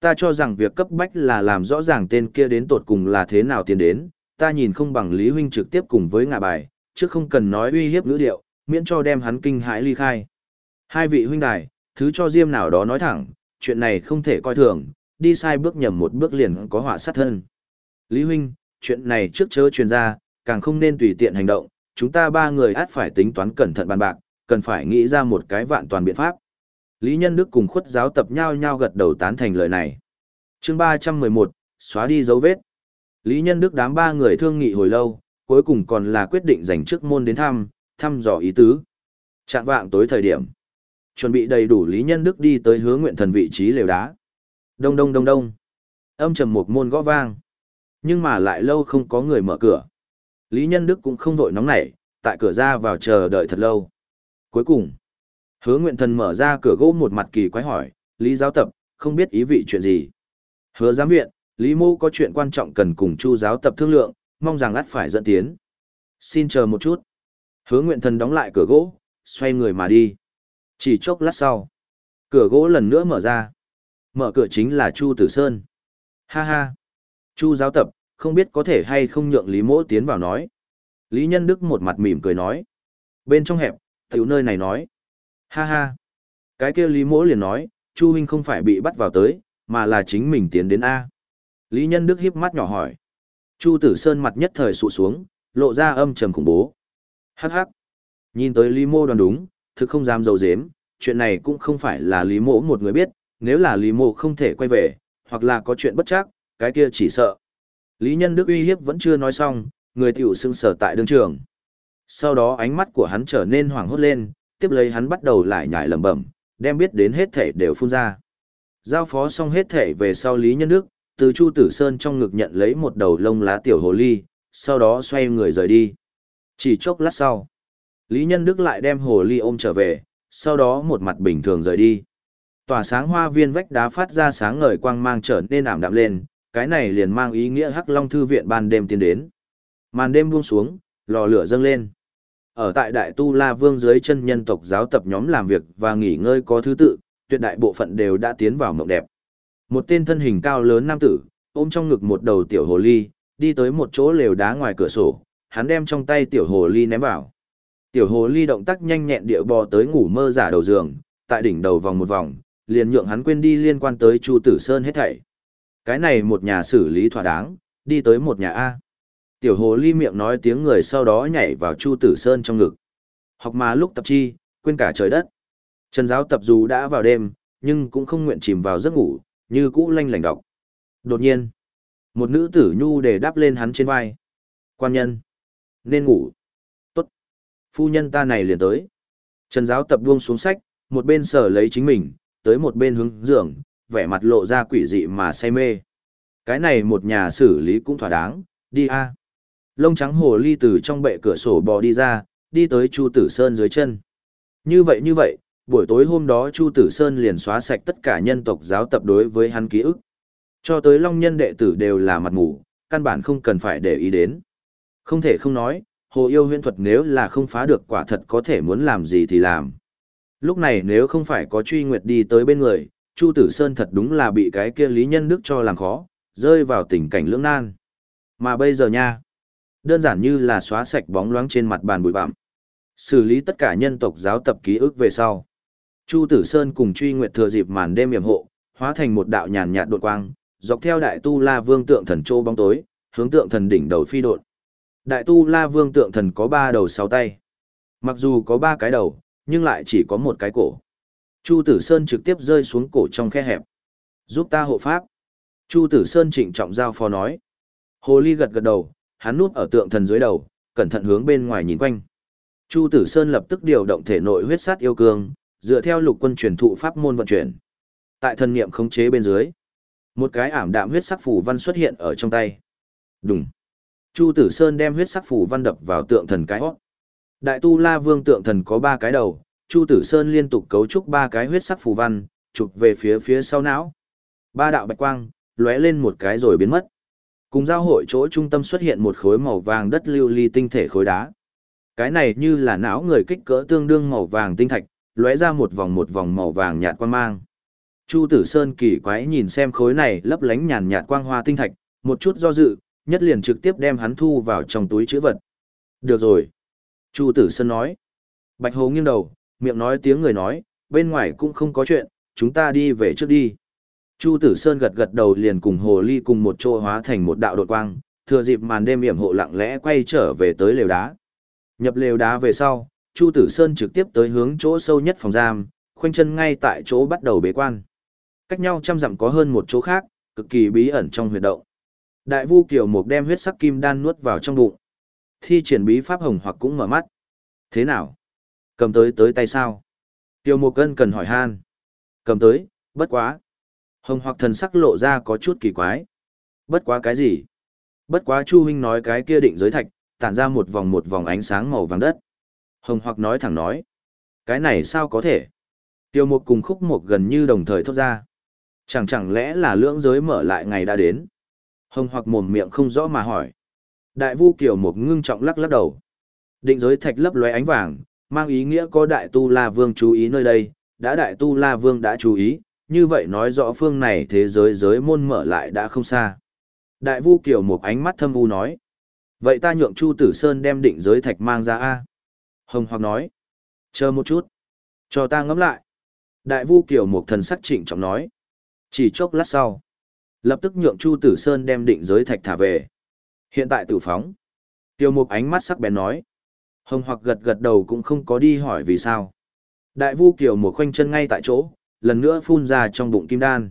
ta cho rằng việc cấp bách là làm rõ ràng tên kia đến tột cùng là thế nào tiến đến, ta nhìn không bằng Lý Huynh trực tiếp cùng với ngạ bài, chứ không cần nói uy hiếp ngữ điệu, miễn cho đem hắn kinh hãi ly khai. Hai vị huynh đài, thứ cho Diêm nào đó nói thẳng, chuyện này không thể coi thường, đi sai bước nhầm một bước liền có họa sát thân. Lý Huynh, chuyện này trước chớ truyền ra, càng không nên tùy tiện hành động, chúng ta ba người át phải tính toán cẩn thận bàn bạc, cần phải nghĩ ra một cái vạn toàn biện pháp. Lý Nhân Đức cùng khuất giáo tập nhau nhau gật đầu tán thành lời này. chương 311, xóa đi dấu vết. Lý Nhân Đức đám ba người thương nghị hồi lâu, cuối cùng còn là quyết định dành trước môn đến thăm, thăm dò ý tứ. Trạng vạng tối thời điểm. Chuẩn bị đầy đủ Lý Nhân Đức đi tới hướng nguyện thần vị trí lều đá. Đông đông đông đông. Âm trầm một môn gõ vang. Nhưng mà lại lâu không có người mở cửa. Lý Nhân Đức cũng không vội nóng nảy, tại cửa ra vào chờ đợi thật lâu. Cuối cùng, Hứa nguyện thần mở ra cửa gỗ một mặt kỳ quái hỏi, Lý giáo tập, không biết ý vị chuyện gì. Hứa giám viện, Lý mô có chuyện quan trọng cần cùng chu giáo tập thương lượng, mong rằng ắt phải dẫn tiến. Xin chờ một chút. Hứa nguyện thần đóng lại cửa gỗ, xoay người mà đi. Chỉ chốc lát sau, cửa gỗ lần nữa mở ra. Mở cửa chính là Chu Tử Sơn. Ha ha. Chu giáo tập, không biết có thể hay không nhượng Lý mỗ tiến vào nói. Lý Nhân Đức một mặt mỉm cười nói. Bên trong hẹp, tiểu nơi này nói. Ha ha. Cái kia Lý Mỗ liền nói, Chu huynh không phải bị bắt vào tới, mà là chính mình tiến đến A. Lý Nhân Đức hiếp mắt nhỏ hỏi. Chu Tử Sơn mặt nhất thời sụ xuống, lộ ra âm trầm khủng bố. Hắc hắc. Nhìn tới Lý Mô đoán đúng, thực không dám dầu dếm, chuyện này cũng không phải là Lý Mô một người biết, nếu là Lý Mô không thể quay về, hoặc là có chuyện bất chắc, cái kia chỉ sợ. Lý Nhân Đức uy hiếp vẫn chưa nói xong, người tiểu sưng sở tại đường trường. Sau đó ánh mắt của hắn trở nên hoảng hốt lên, tiếp lấy hắn bắt đầu lại nhải lẩm bẩm, đem biết đến hết thể đều phun ra. Giao phó xong hết thể về sau Lý Nhân Đức, từ Chu Tử Sơn trong ngực nhận lấy một đầu lông lá tiểu hồ ly, sau đó xoay người rời đi. Chỉ chốc lát sau, Lý Nhân Đức lại đem hồ ly ôm trở về, sau đó một mặt bình thường rời đi. Tỏa sáng hoa viên vách đá phát ra sáng ngời quang mang trở nên ảm đạm lên, cái này liền mang ý nghĩa Hắc Long thư viện ban đêm tiến đến. Màn đêm buông xuống, lò lửa dâng lên. Ở tại Đại Tu La Vương dưới chân nhân tộc giáo tập nhóm làm việc và nghỉ ngơi có thứ tự, tuyệt đại bộ phận đều đã tiến vào mộng đẹp. Một tên thân hình cao lớn nam tử, ôm trong ngực một đầu tiểu hồ ly, đi tới một chỗ lều đá ngoài cửa sổ, hắn đem trong tay tiểu hồ ly ném vào. Tiểu hồ ly động tác nhanh nhẹn địa bò tới ngủ mơ giả đầu giường, tại đỉnh đầu vòng một vòng, liền nhượng hắn quên đi liên quan tới Chu Tử Sơn hết thảy. Cái này một nhà xử lý thỏa đáng, đi tới một nhà A. Tiểu hồ ly miệng nói tiếng người sau đó nhảy vào Chu Tử Sơn trong ngực. Học mà lúc tập chi, quên cả trời đất. Trần giáo tập dù đã vào đêm, nhưng cũng không nguyện chìm vào giấc ngủ, như cũ lanh lảnh đọc. Đột nhiên, một nữ tử nhu để đáp lên hắn trên vai. Quan nhân, nên ngủ. Tốt. Phu nhân ta này liền tới. Trần giáo tập buông xuống sách, một bên sở lấy chính mình, tới một bên hướng giường, vẻ mặt lộ ra quỷ dị mà say mê. Cái này một nhà xử lý cũng thỏa đáng, đi a. Lông trắng hồ ly từ trong bệ cửa sổ bò đi ra, đi tới Chu Tử Sơn dưới chân. Như vậy như vậy, buổi tối hôm đó Chu Tử Sơn liền xóa sạch tất cả nhân tộc giáo tập đối với hắn ký ức. Cho tới long nhân đệ tử đều là mặt ngủ, căn bản không cần phải để ý đến. Không thể không nói, hồ yêu huyễn thuật nếu là không phá được quả thật có thể muốn làm gì thì làm. Lúc này nếu không phải có truy nguyệt đi tới bên người, Chu Tử Sơn thật đúng là bị cái kia Lý Nhân Đức cho làm khó, rơi vào tình cảnh lưỡng nan. Mà bây giờ nha, đơn giản như là xóa sạch bóng loáng trên mặt bàn bụi bặm. Xử lý tất cả nhân tộc giáo tập ký ức về sau. Chu Tử Sơn cùng truy nguyệt thừa dịp màn đêm yểm hộ, hóa thành một đạo nhàn nhạt đột quang, dọc theo đại tu la vương tượng thần châu bóng tối, hướng tượng thần đỉnh đầu phi đột. Đại tu la vương tượng thần có ba đầu sáu tay. Mặc dù có ba cái đầu, nhưng lại chỉ có một cái cổ. Chu Tử Sơn trực tiếp rơi xuống cổ trong khe hẹp. Giúp ta hộ pháp. Chu Tử Sơn trịnh trọng giao phó nói. Hồ Ly gật gật đầu, hắn núp ở tượng thần dưới đầu, cẩn thận hướng bên ngoài nhìn quanh. Chu Tử Sơn lập tức điều động thể nội huyết sát yêu cương, dựa theo lục quân truyền thụ pháp môn vận chuyển. Tại thần niệm khống chế bên dưới, một cái ảm đạm huyết sắc phù văn xuất hiện ở trong tay. Đùng. Chu Tử Sơn đem huyết sắc phù văn đập vào tượng thần cái hót. Đại tu La Vương tượng thần có ba cái đầu, Chu Tử Sơn liên tục cấu trúc ba cái huyết sắc phù văn, chụp về phía phía sau não. Ba đạo bạch quang, lóe lên một cái rồi biến mất. Cùng giao hội chỗ trung tâm xuất hiện một khối màu vàng đất lưu ly tinh thể khối đá. Cái này như là não người kích cỡ tương đương màu vàng tinh thạch, lóe ra một vòng một vòng màu vàng nhạt quang mang. Chu Tử Sơn kỳ quái nhìn xem khối này lấp lánh nhàn nhạt quang hoa tinh thạch, một chút do dự, nhất liền trực tiếp đem hắn thu vào trong túi chữ vật. Được rồi. Chu Tử Sơn nói. Bạch Hồ nghiêng đầu, miệng nói tiếng người nói, bên ngoài cũng không có chuyện, chúng ta đi về trước đi. Chu Tử Sơn gật gật đầu liền cùng Hồ Ly cùng một chỗ hóa thành một đạo đột quang, thừa dịp màn đêm yểm hộ lặng lẽ quay trở về tới lều đá. Nhập lều đá về sau, Chu Tử Sơn trực tiếp tới hướng chỗ sâu nhất phòng giam, khoanh chân ngay tại chỗ bắt đầu bế quan. Cách nhau trăm dặm có hơn một chỗ khác, cực kỳ bí ẩn trong huyệt động. Đại Vu Kiều Mục đem huyết sắc kim đan nuốt vào trong bụng. Thi triển bí pháp hồng hoặc cũng mở mắt. Thế nào? Cầm tới tới tay sao? Kiều Mục cân cần hỏi han. Cầm tới, bất quá. Hồng hoặc thần sắc lộ ra có chút kỳ quái. Bất quá cái gì? Bất quá Chu huynh nói cái kia định giới thạch, tản ra một vòng một vòng ánh sáng màu vàng đất. Hồng hoặc nói thẳng nói. Cái này sao có thể? Tiêu Mục cùng khúc Mục gần như đồng thời thốt ra. Chẳng chẳng lẽ là lưỡng giới mở lại ngày đã đến? Hồng hoặc mồm miệng không rõ mà hỏi. Đại vu Kiều Mục ngưng trọng lắc lắc đầu. Định giới thạch lấp lóe ánh vàng, mang ý nghĩa có đại tu La Vương chú ý nơi đây, đã đại tu La Vương đã chú ý, như vậy nói rõ phương này thế giới giới môn mở lại đã không xa. Đại vu Kiều Mục ánh mắt thâm u nói. Vậy ta nhượng Chu Tử Sơn đem định giới thạch mang ra a Hồng hoặc nói. Chờ một chút. Cho ta ngẫm lại. Đại vu Kiều Mục thần sắc trịnh trọng nói. Chỉ chốc lát sau. Lập tức nhượng Chu Tử Sơn đem định giới thạch thả về. Hiện tại tử phóng. Tiêu Mục ánh mắt sắc bén nói. Hồng hoặc gật gật đầu cũng không có đi hỏi vì sao. Đại vu Kiều một khoanh chân ngay tại chỗ, lần nữa phun ra trong bụng kim đan.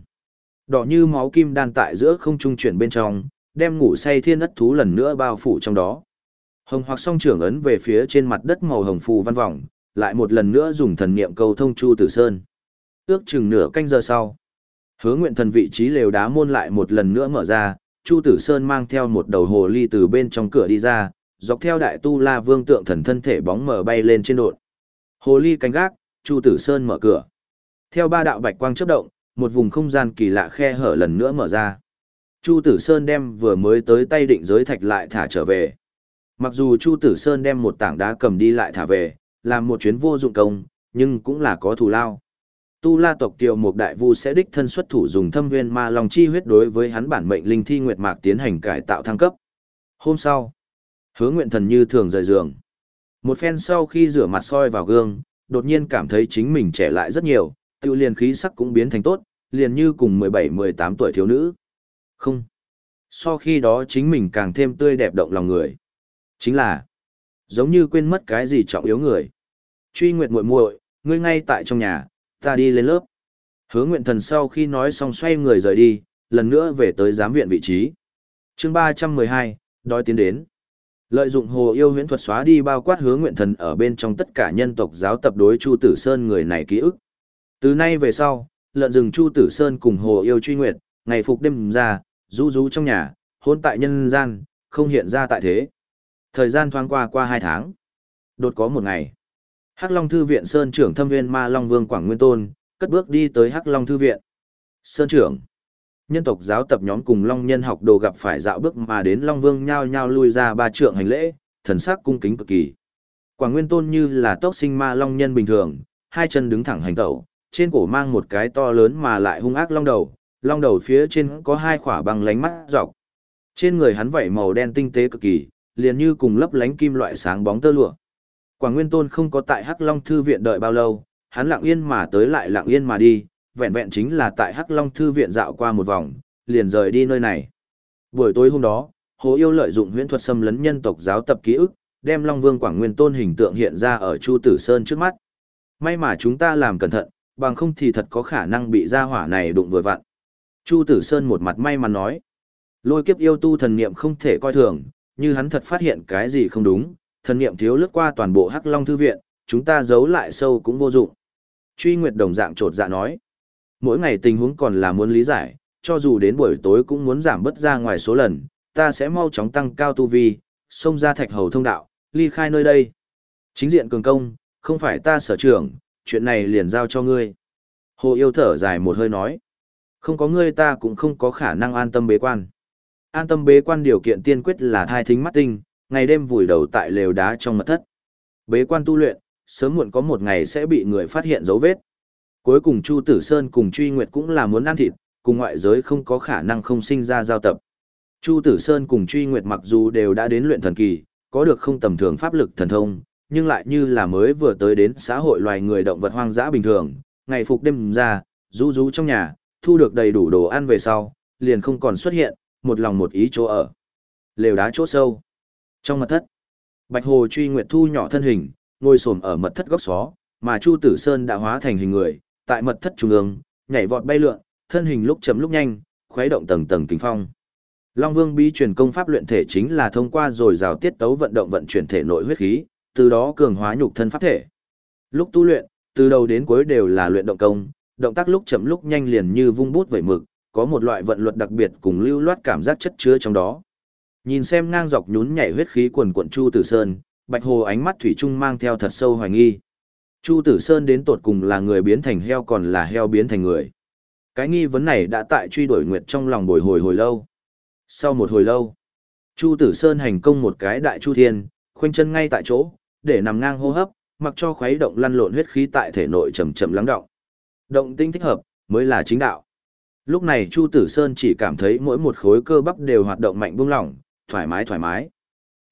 Đỏ như máu kim đan tại giữa không trung chuyển bên trong, đem ngủ say thiên ất thú lần nữa bao phủ trong đó. Hồng hoặc song trưởng ấn về phía trên mặt đất màu hồng phù văn vòng, lại một lần nữa dùng thần niệm cầu thông Chu Tử Sơn. Ước chừng nửa canh giờ sau, hứa nguyện thần vị trí lều đá môn lại một lần nữa mở ra, Chu Tử Sơn mang theo một đầu hồ ly từ bên trong cửa đi ra, dọc theo đại tu la vương tượng thần thân thể bóng mở bay lên trên đột. Hồ ly canh gác, Chu Tử Sơn mở cửa. Theo ba đạo bạch quang chớp động, một vùng không gian kỳ lạ khe hở lần nữa mở ra. Chu Tử Sơn đem vừa mới tới tay định giới thạch lại thả trở về. Mặc dù Chu Tử Sơn đem một tảng đá cầm đi lại thả về, làm một chuyến vô dụng công, nhưng cũng là có thù lao. Tu La tộc Kiều Mục đại vu sẽ đích thân xuất thủ dùng thâm nguyên ma long chi huyết đối với hắn bản mệnh linh thi nguyệt mạc tiến hành cải tạo thăng cấp. Hôm sau, Hứa Nguyện Thần như thường rời giường. Một phen sau khi rửa mặt soi vào gương, đột nhiên cảm thấy chính mình trẻ lại rất nhiều, tiêu liền khí sắc cũng biến thành tốt, liền như cùng 17-18 tuổi thiếu nữ. Không. So khi đó chính mình càng thêm tươi đẹp động lòng người. Chính là, giống như quên mất cái gì trọng yếu người. Truy nguyện muội muội, ngươi ngay tại trong nhà, ta đi lên lớp. Hứa Nguyện Thần sau khi nói xong xoay người rời đi, lần nữa về tới giám viện vị trí. Chương 312, đói tiến đến. Lợi dụng hồ yêu huyễn thuật xóa đi bao quát Hứa Nguyện Thần ở bên trong tất cả nhân tộc giáo tập đối Chu Tử Sơn người này ký ức. Từ nay về sau, lợn rừng Chu Tử Sơn cùng hồ yêu truy nguyệt, ngày phục đêm ra, du du trong nhà, hôn tại nhân gian, không hiện ra tại thế. Thời gian thoáng qua qua hai tháng. Đột có một ngày. Hắc Long Thư viện Sơn trưởng thâm viên ma Long Vương Quảng Nguyên Tôn, cất bước đi tới Hắc Long Thư viện. Sơn trưởng. Nhân tộc giáo tập nhóm cùng Long nhân học đồ gặp phải dạo bước mà đến Long Vương nhao nhao lui ra ba trượng hành lễ, thần sắc cung kính cực kỳ. Quảng Nguyên Tôn như là tốc sinh ma Long nhân bình thường, hai chân đứng thẳng hành tẩu, trên cổ mang một cái to lớn mà lại hung ác long đầu, long đầu phía trên có hai khỏa bằng lánh mắt dọc. Trên người hắn vảy màu đen tinh tế cực kỳ, liền như cùng lấp lánh kim loại sáng bóng tơ lụa. Quảng Nguyên Tôn không có tại Hắc Long thư viện đợi bao lâu, hắn lặng yên mà tới lại lặng yên mà đi, vẹn vẹn chính là tại Hắc Long thư viện dạo qua một vòng, liền rời đi nơi này. Buổi tối hôm đó, Hồ Yêu lợi dụng huyễn thuật xâm lấn nhân tộc giáo tập ký ức, đem Long Vương Quảng Nguyên Tôn hình tượng hiện ra ở Chu Tử Sơn trước mắt. May mà chúng ta làm cẩn thận, bằng không thì thật có khả năng bị gia hỏa này đụng vừa vặn. Chu Tử Sơn một mặt may mắn nói. Lôi kiếp yêu tu thần niệm không thể coi thường, như hắn thật phát hiện cái gì không đúng, thần niệm thiếu lướt qua toàn bộ Hắc Long thư viện, chúng ta giấu lại sâu cũng vô dụng. Truy Nguyệt đồng dạng trột dạ nói. Mỗi ngày tình huống còn là muốn lý giải, cho dù đến buổi tối cũng muốn giảm bớt ra ngoài số lần, ta sẽ mau chóng tăng cao tu vi, xông ra thạch hầu thông đạo, ly khai nơi đây. Chính diện cường công, không phải ta sở trưởng, chuyện này liền giao cho ngươi. Hồ yêu thở dài một hơi nói. Không có ngươi ta cũng không có khả năng an tâm bế quan. An tâm bế quan điều kiện tiên quyết là thai thính mắt tinh, ngày đêm vùi đầu tại lều đá trong mật thất. Bế quan tu luyện, sớm muộn có một ngày sẽ bị người phát hiện dấu vết. Cuối cùng Chu Tử Sơn cùng Truy Nguyệt cũng là muốn ăn thịt, cùng ngoại giới không có khả năng không sinh ra giao tập. Chu Tử Sơn cùng Truy Nguyệt mặc dù đều đã đến luyện thần kỳ, có được không tầm thường pháp lực thần thông, nhưng lại như là mới vừa tới đến xã hội loài người động vật hoang dã bình thường, ngày phục đêm ra, rú rú trong nhà, thu được đầy đủ đồ ăn về sau, liền không còn xuất hiện, một lòng một ý chỗ ở. Lều đá chỗ sâu. Trong mật thất, Bạch Hồ truy nguyệt thu nhỏ thân hình, ngồi xổm ở mật thất góc xó, mà Chu Tử Sơn đã hóa thành hình người, tại mật thất trung ương, nhảy vọt bay lượn, thân hình lúc chậm lúc nhanh, khuấy động tầng tầng kinh phong. Long Vương bí truyền công pháp luyện thể chính là thông qua rồi rào tiết tấu vận động vận chuyển thể nội huyết khí, từ đó cường hóa nhục thân pháp thể. Lúc tu luyện, từ đầu đến cuối đều là luyện động công, động tác lúc chậm lúc nhanh liền như vung bút vẩy mực, có một loại vận luật đặc biệt cùng lưu loát cảm giác chất chứa trong đó. Nhìn xem ngang dọc nhún nhảy huyết khí quần quận Chu Tử Sơn, Bạch Hồ ánh mắt thủy chung mang theo thật sâu hoài nghi. Chu Tử Sơn đến tột cùng là người biến thành heo còn là heo biến thành người. Cái nghi vấn này đã tại truy đuổi nguyệt trong lòng bồi hồi hồi lâu. Sau một hồi lâu, Chu Tử Sơn hành công một cái đại chu thiên, khoanh chân ngay tại chỗ, để nằm ngang hô hấp, mặc cho khuấy động lăn lộn huyết khí tại thể nội chậm chậm lắng động. Động tinh thích hợp mới là chính đạo. Lúc này Chu Tử Sơn chỉ cảm thấy mỗi một khối cơ bắp đều hoạt động mạnh buông lỏng, thoải mái thoải mái.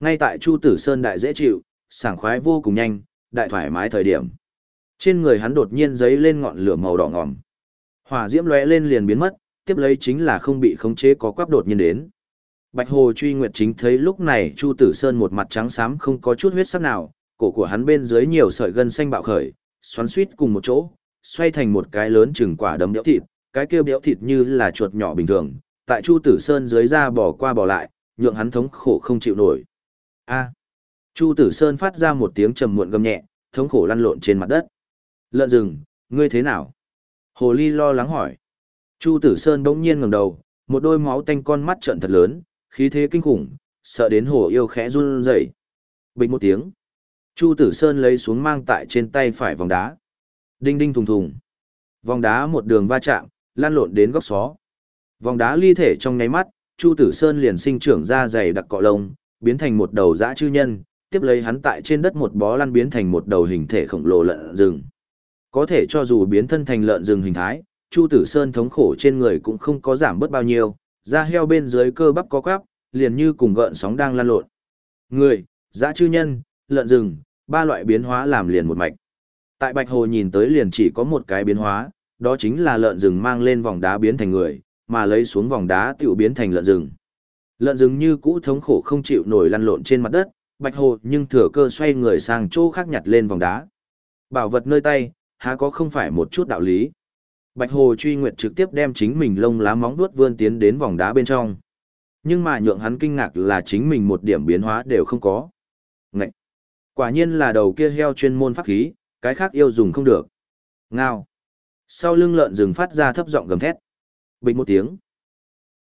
Ngay tại Chu Tử Sơn đại dễ chịu, sảng khoái vô cùng nhanh, đại thoải mái thời điểm. Trên người hắn đột nhiên giấy lên ngọn lửa màu đỏ ngòm. Hỏa diễm lóe lên liền biến mất, tiếp lấy chính là không bị khống chế có quắp đột nhiên đến. Bạch Hồ Truy Nguyệt chính thấy lúc này Chu Tử Sơn một mặt trắng xám không có chút huyết sắc nào, cổ của hắn bên dưới nhiều sợi gân xanh bạo khởi, xoắn suýt cùng một chỗ, xoay thành một cái lớn chừng quả đấm đẽo thịt, cái kia béo thịt như là chuột nhỏ bình thường, tại Chu Tử Sơn dưới da bỏ qua bỏ lại, nhượng hắn thống khổ không chịu nổi. A. Chu Tử Sơn phát ra một tiếng trầm muộn gầm nhẹ, thống khổ lăn lộn trên mặt đất. Lợn rừng, ngươi thế nào? Hồ Ly lo lắng hỏi. Chu Tử Sơn bỗng nhiên ngẩng đầu, một đôi máu tanh con mắt trợn thật lớn, khí thế kinh khủng, sợ đến hồ yêu khẽ run rẩy. Bình một tiếng. Chu Tử Sơn lấy xuống mang tại trên tay phải vòng đá. Đinh đinh thùng thùng. Vòng đá một đường va chạm, lan lộn đến góc xó. Vòng đá ly thể trong nháy mắt, Chu Tử Sơn liền sinh trưởng ra dày đặc cọ lông, biến thành một đầu dã chư nhân, tiếp lấy hắn tại trên đất một bó lăn biến thành một đầu hình thể khổng lồ lợn rừng. Có thể cho dù biến thân thành lợn rừng hình thái, Chu Tử Sơn thống khổ trên người cũng không có giảm bớt bao nhiêu, da heo bên dưới cơ bắp có quắp, liền như cùng gợn sóng đang lan lộn. Người, dã chư nhân, lợn rừng, ba loại biến hóa làm liền một mạch. Tại Bạch Hồ nhìn tới liền chỉ có một cái biến hóa, đó chính là lợn rừng mang lên vòng đá biến thành người, mà lấy xuống vòng đá tiểu biến thành lợn rừng. Lợn rừng như cũ thống khổ không chịu nổi lăn lộn trên mặt đất, Bạch Hồ nhưng thừa cơ xoay người sang chỗ khác nhặt lên vòng đá. Bảo vật nơi tay, há có không phải một chút đạo lý. Bạch Hồ truy nguyệt trực tiếp đem chính mình lông lá móng vuốt vươn tiến đến vòng đá bên trong. Nhưng mà nhượng hắn kinh ngạc là chính mình một điểm biến hóa đều không có. Ngậy! Quả nhiên là đầu kia heo chuyên môn pháp khí, cái khác yêu dùng không được. Ngao! Sau lưng lợn rừng phát ra thấp giọng gầm thét. Bình một tiếng.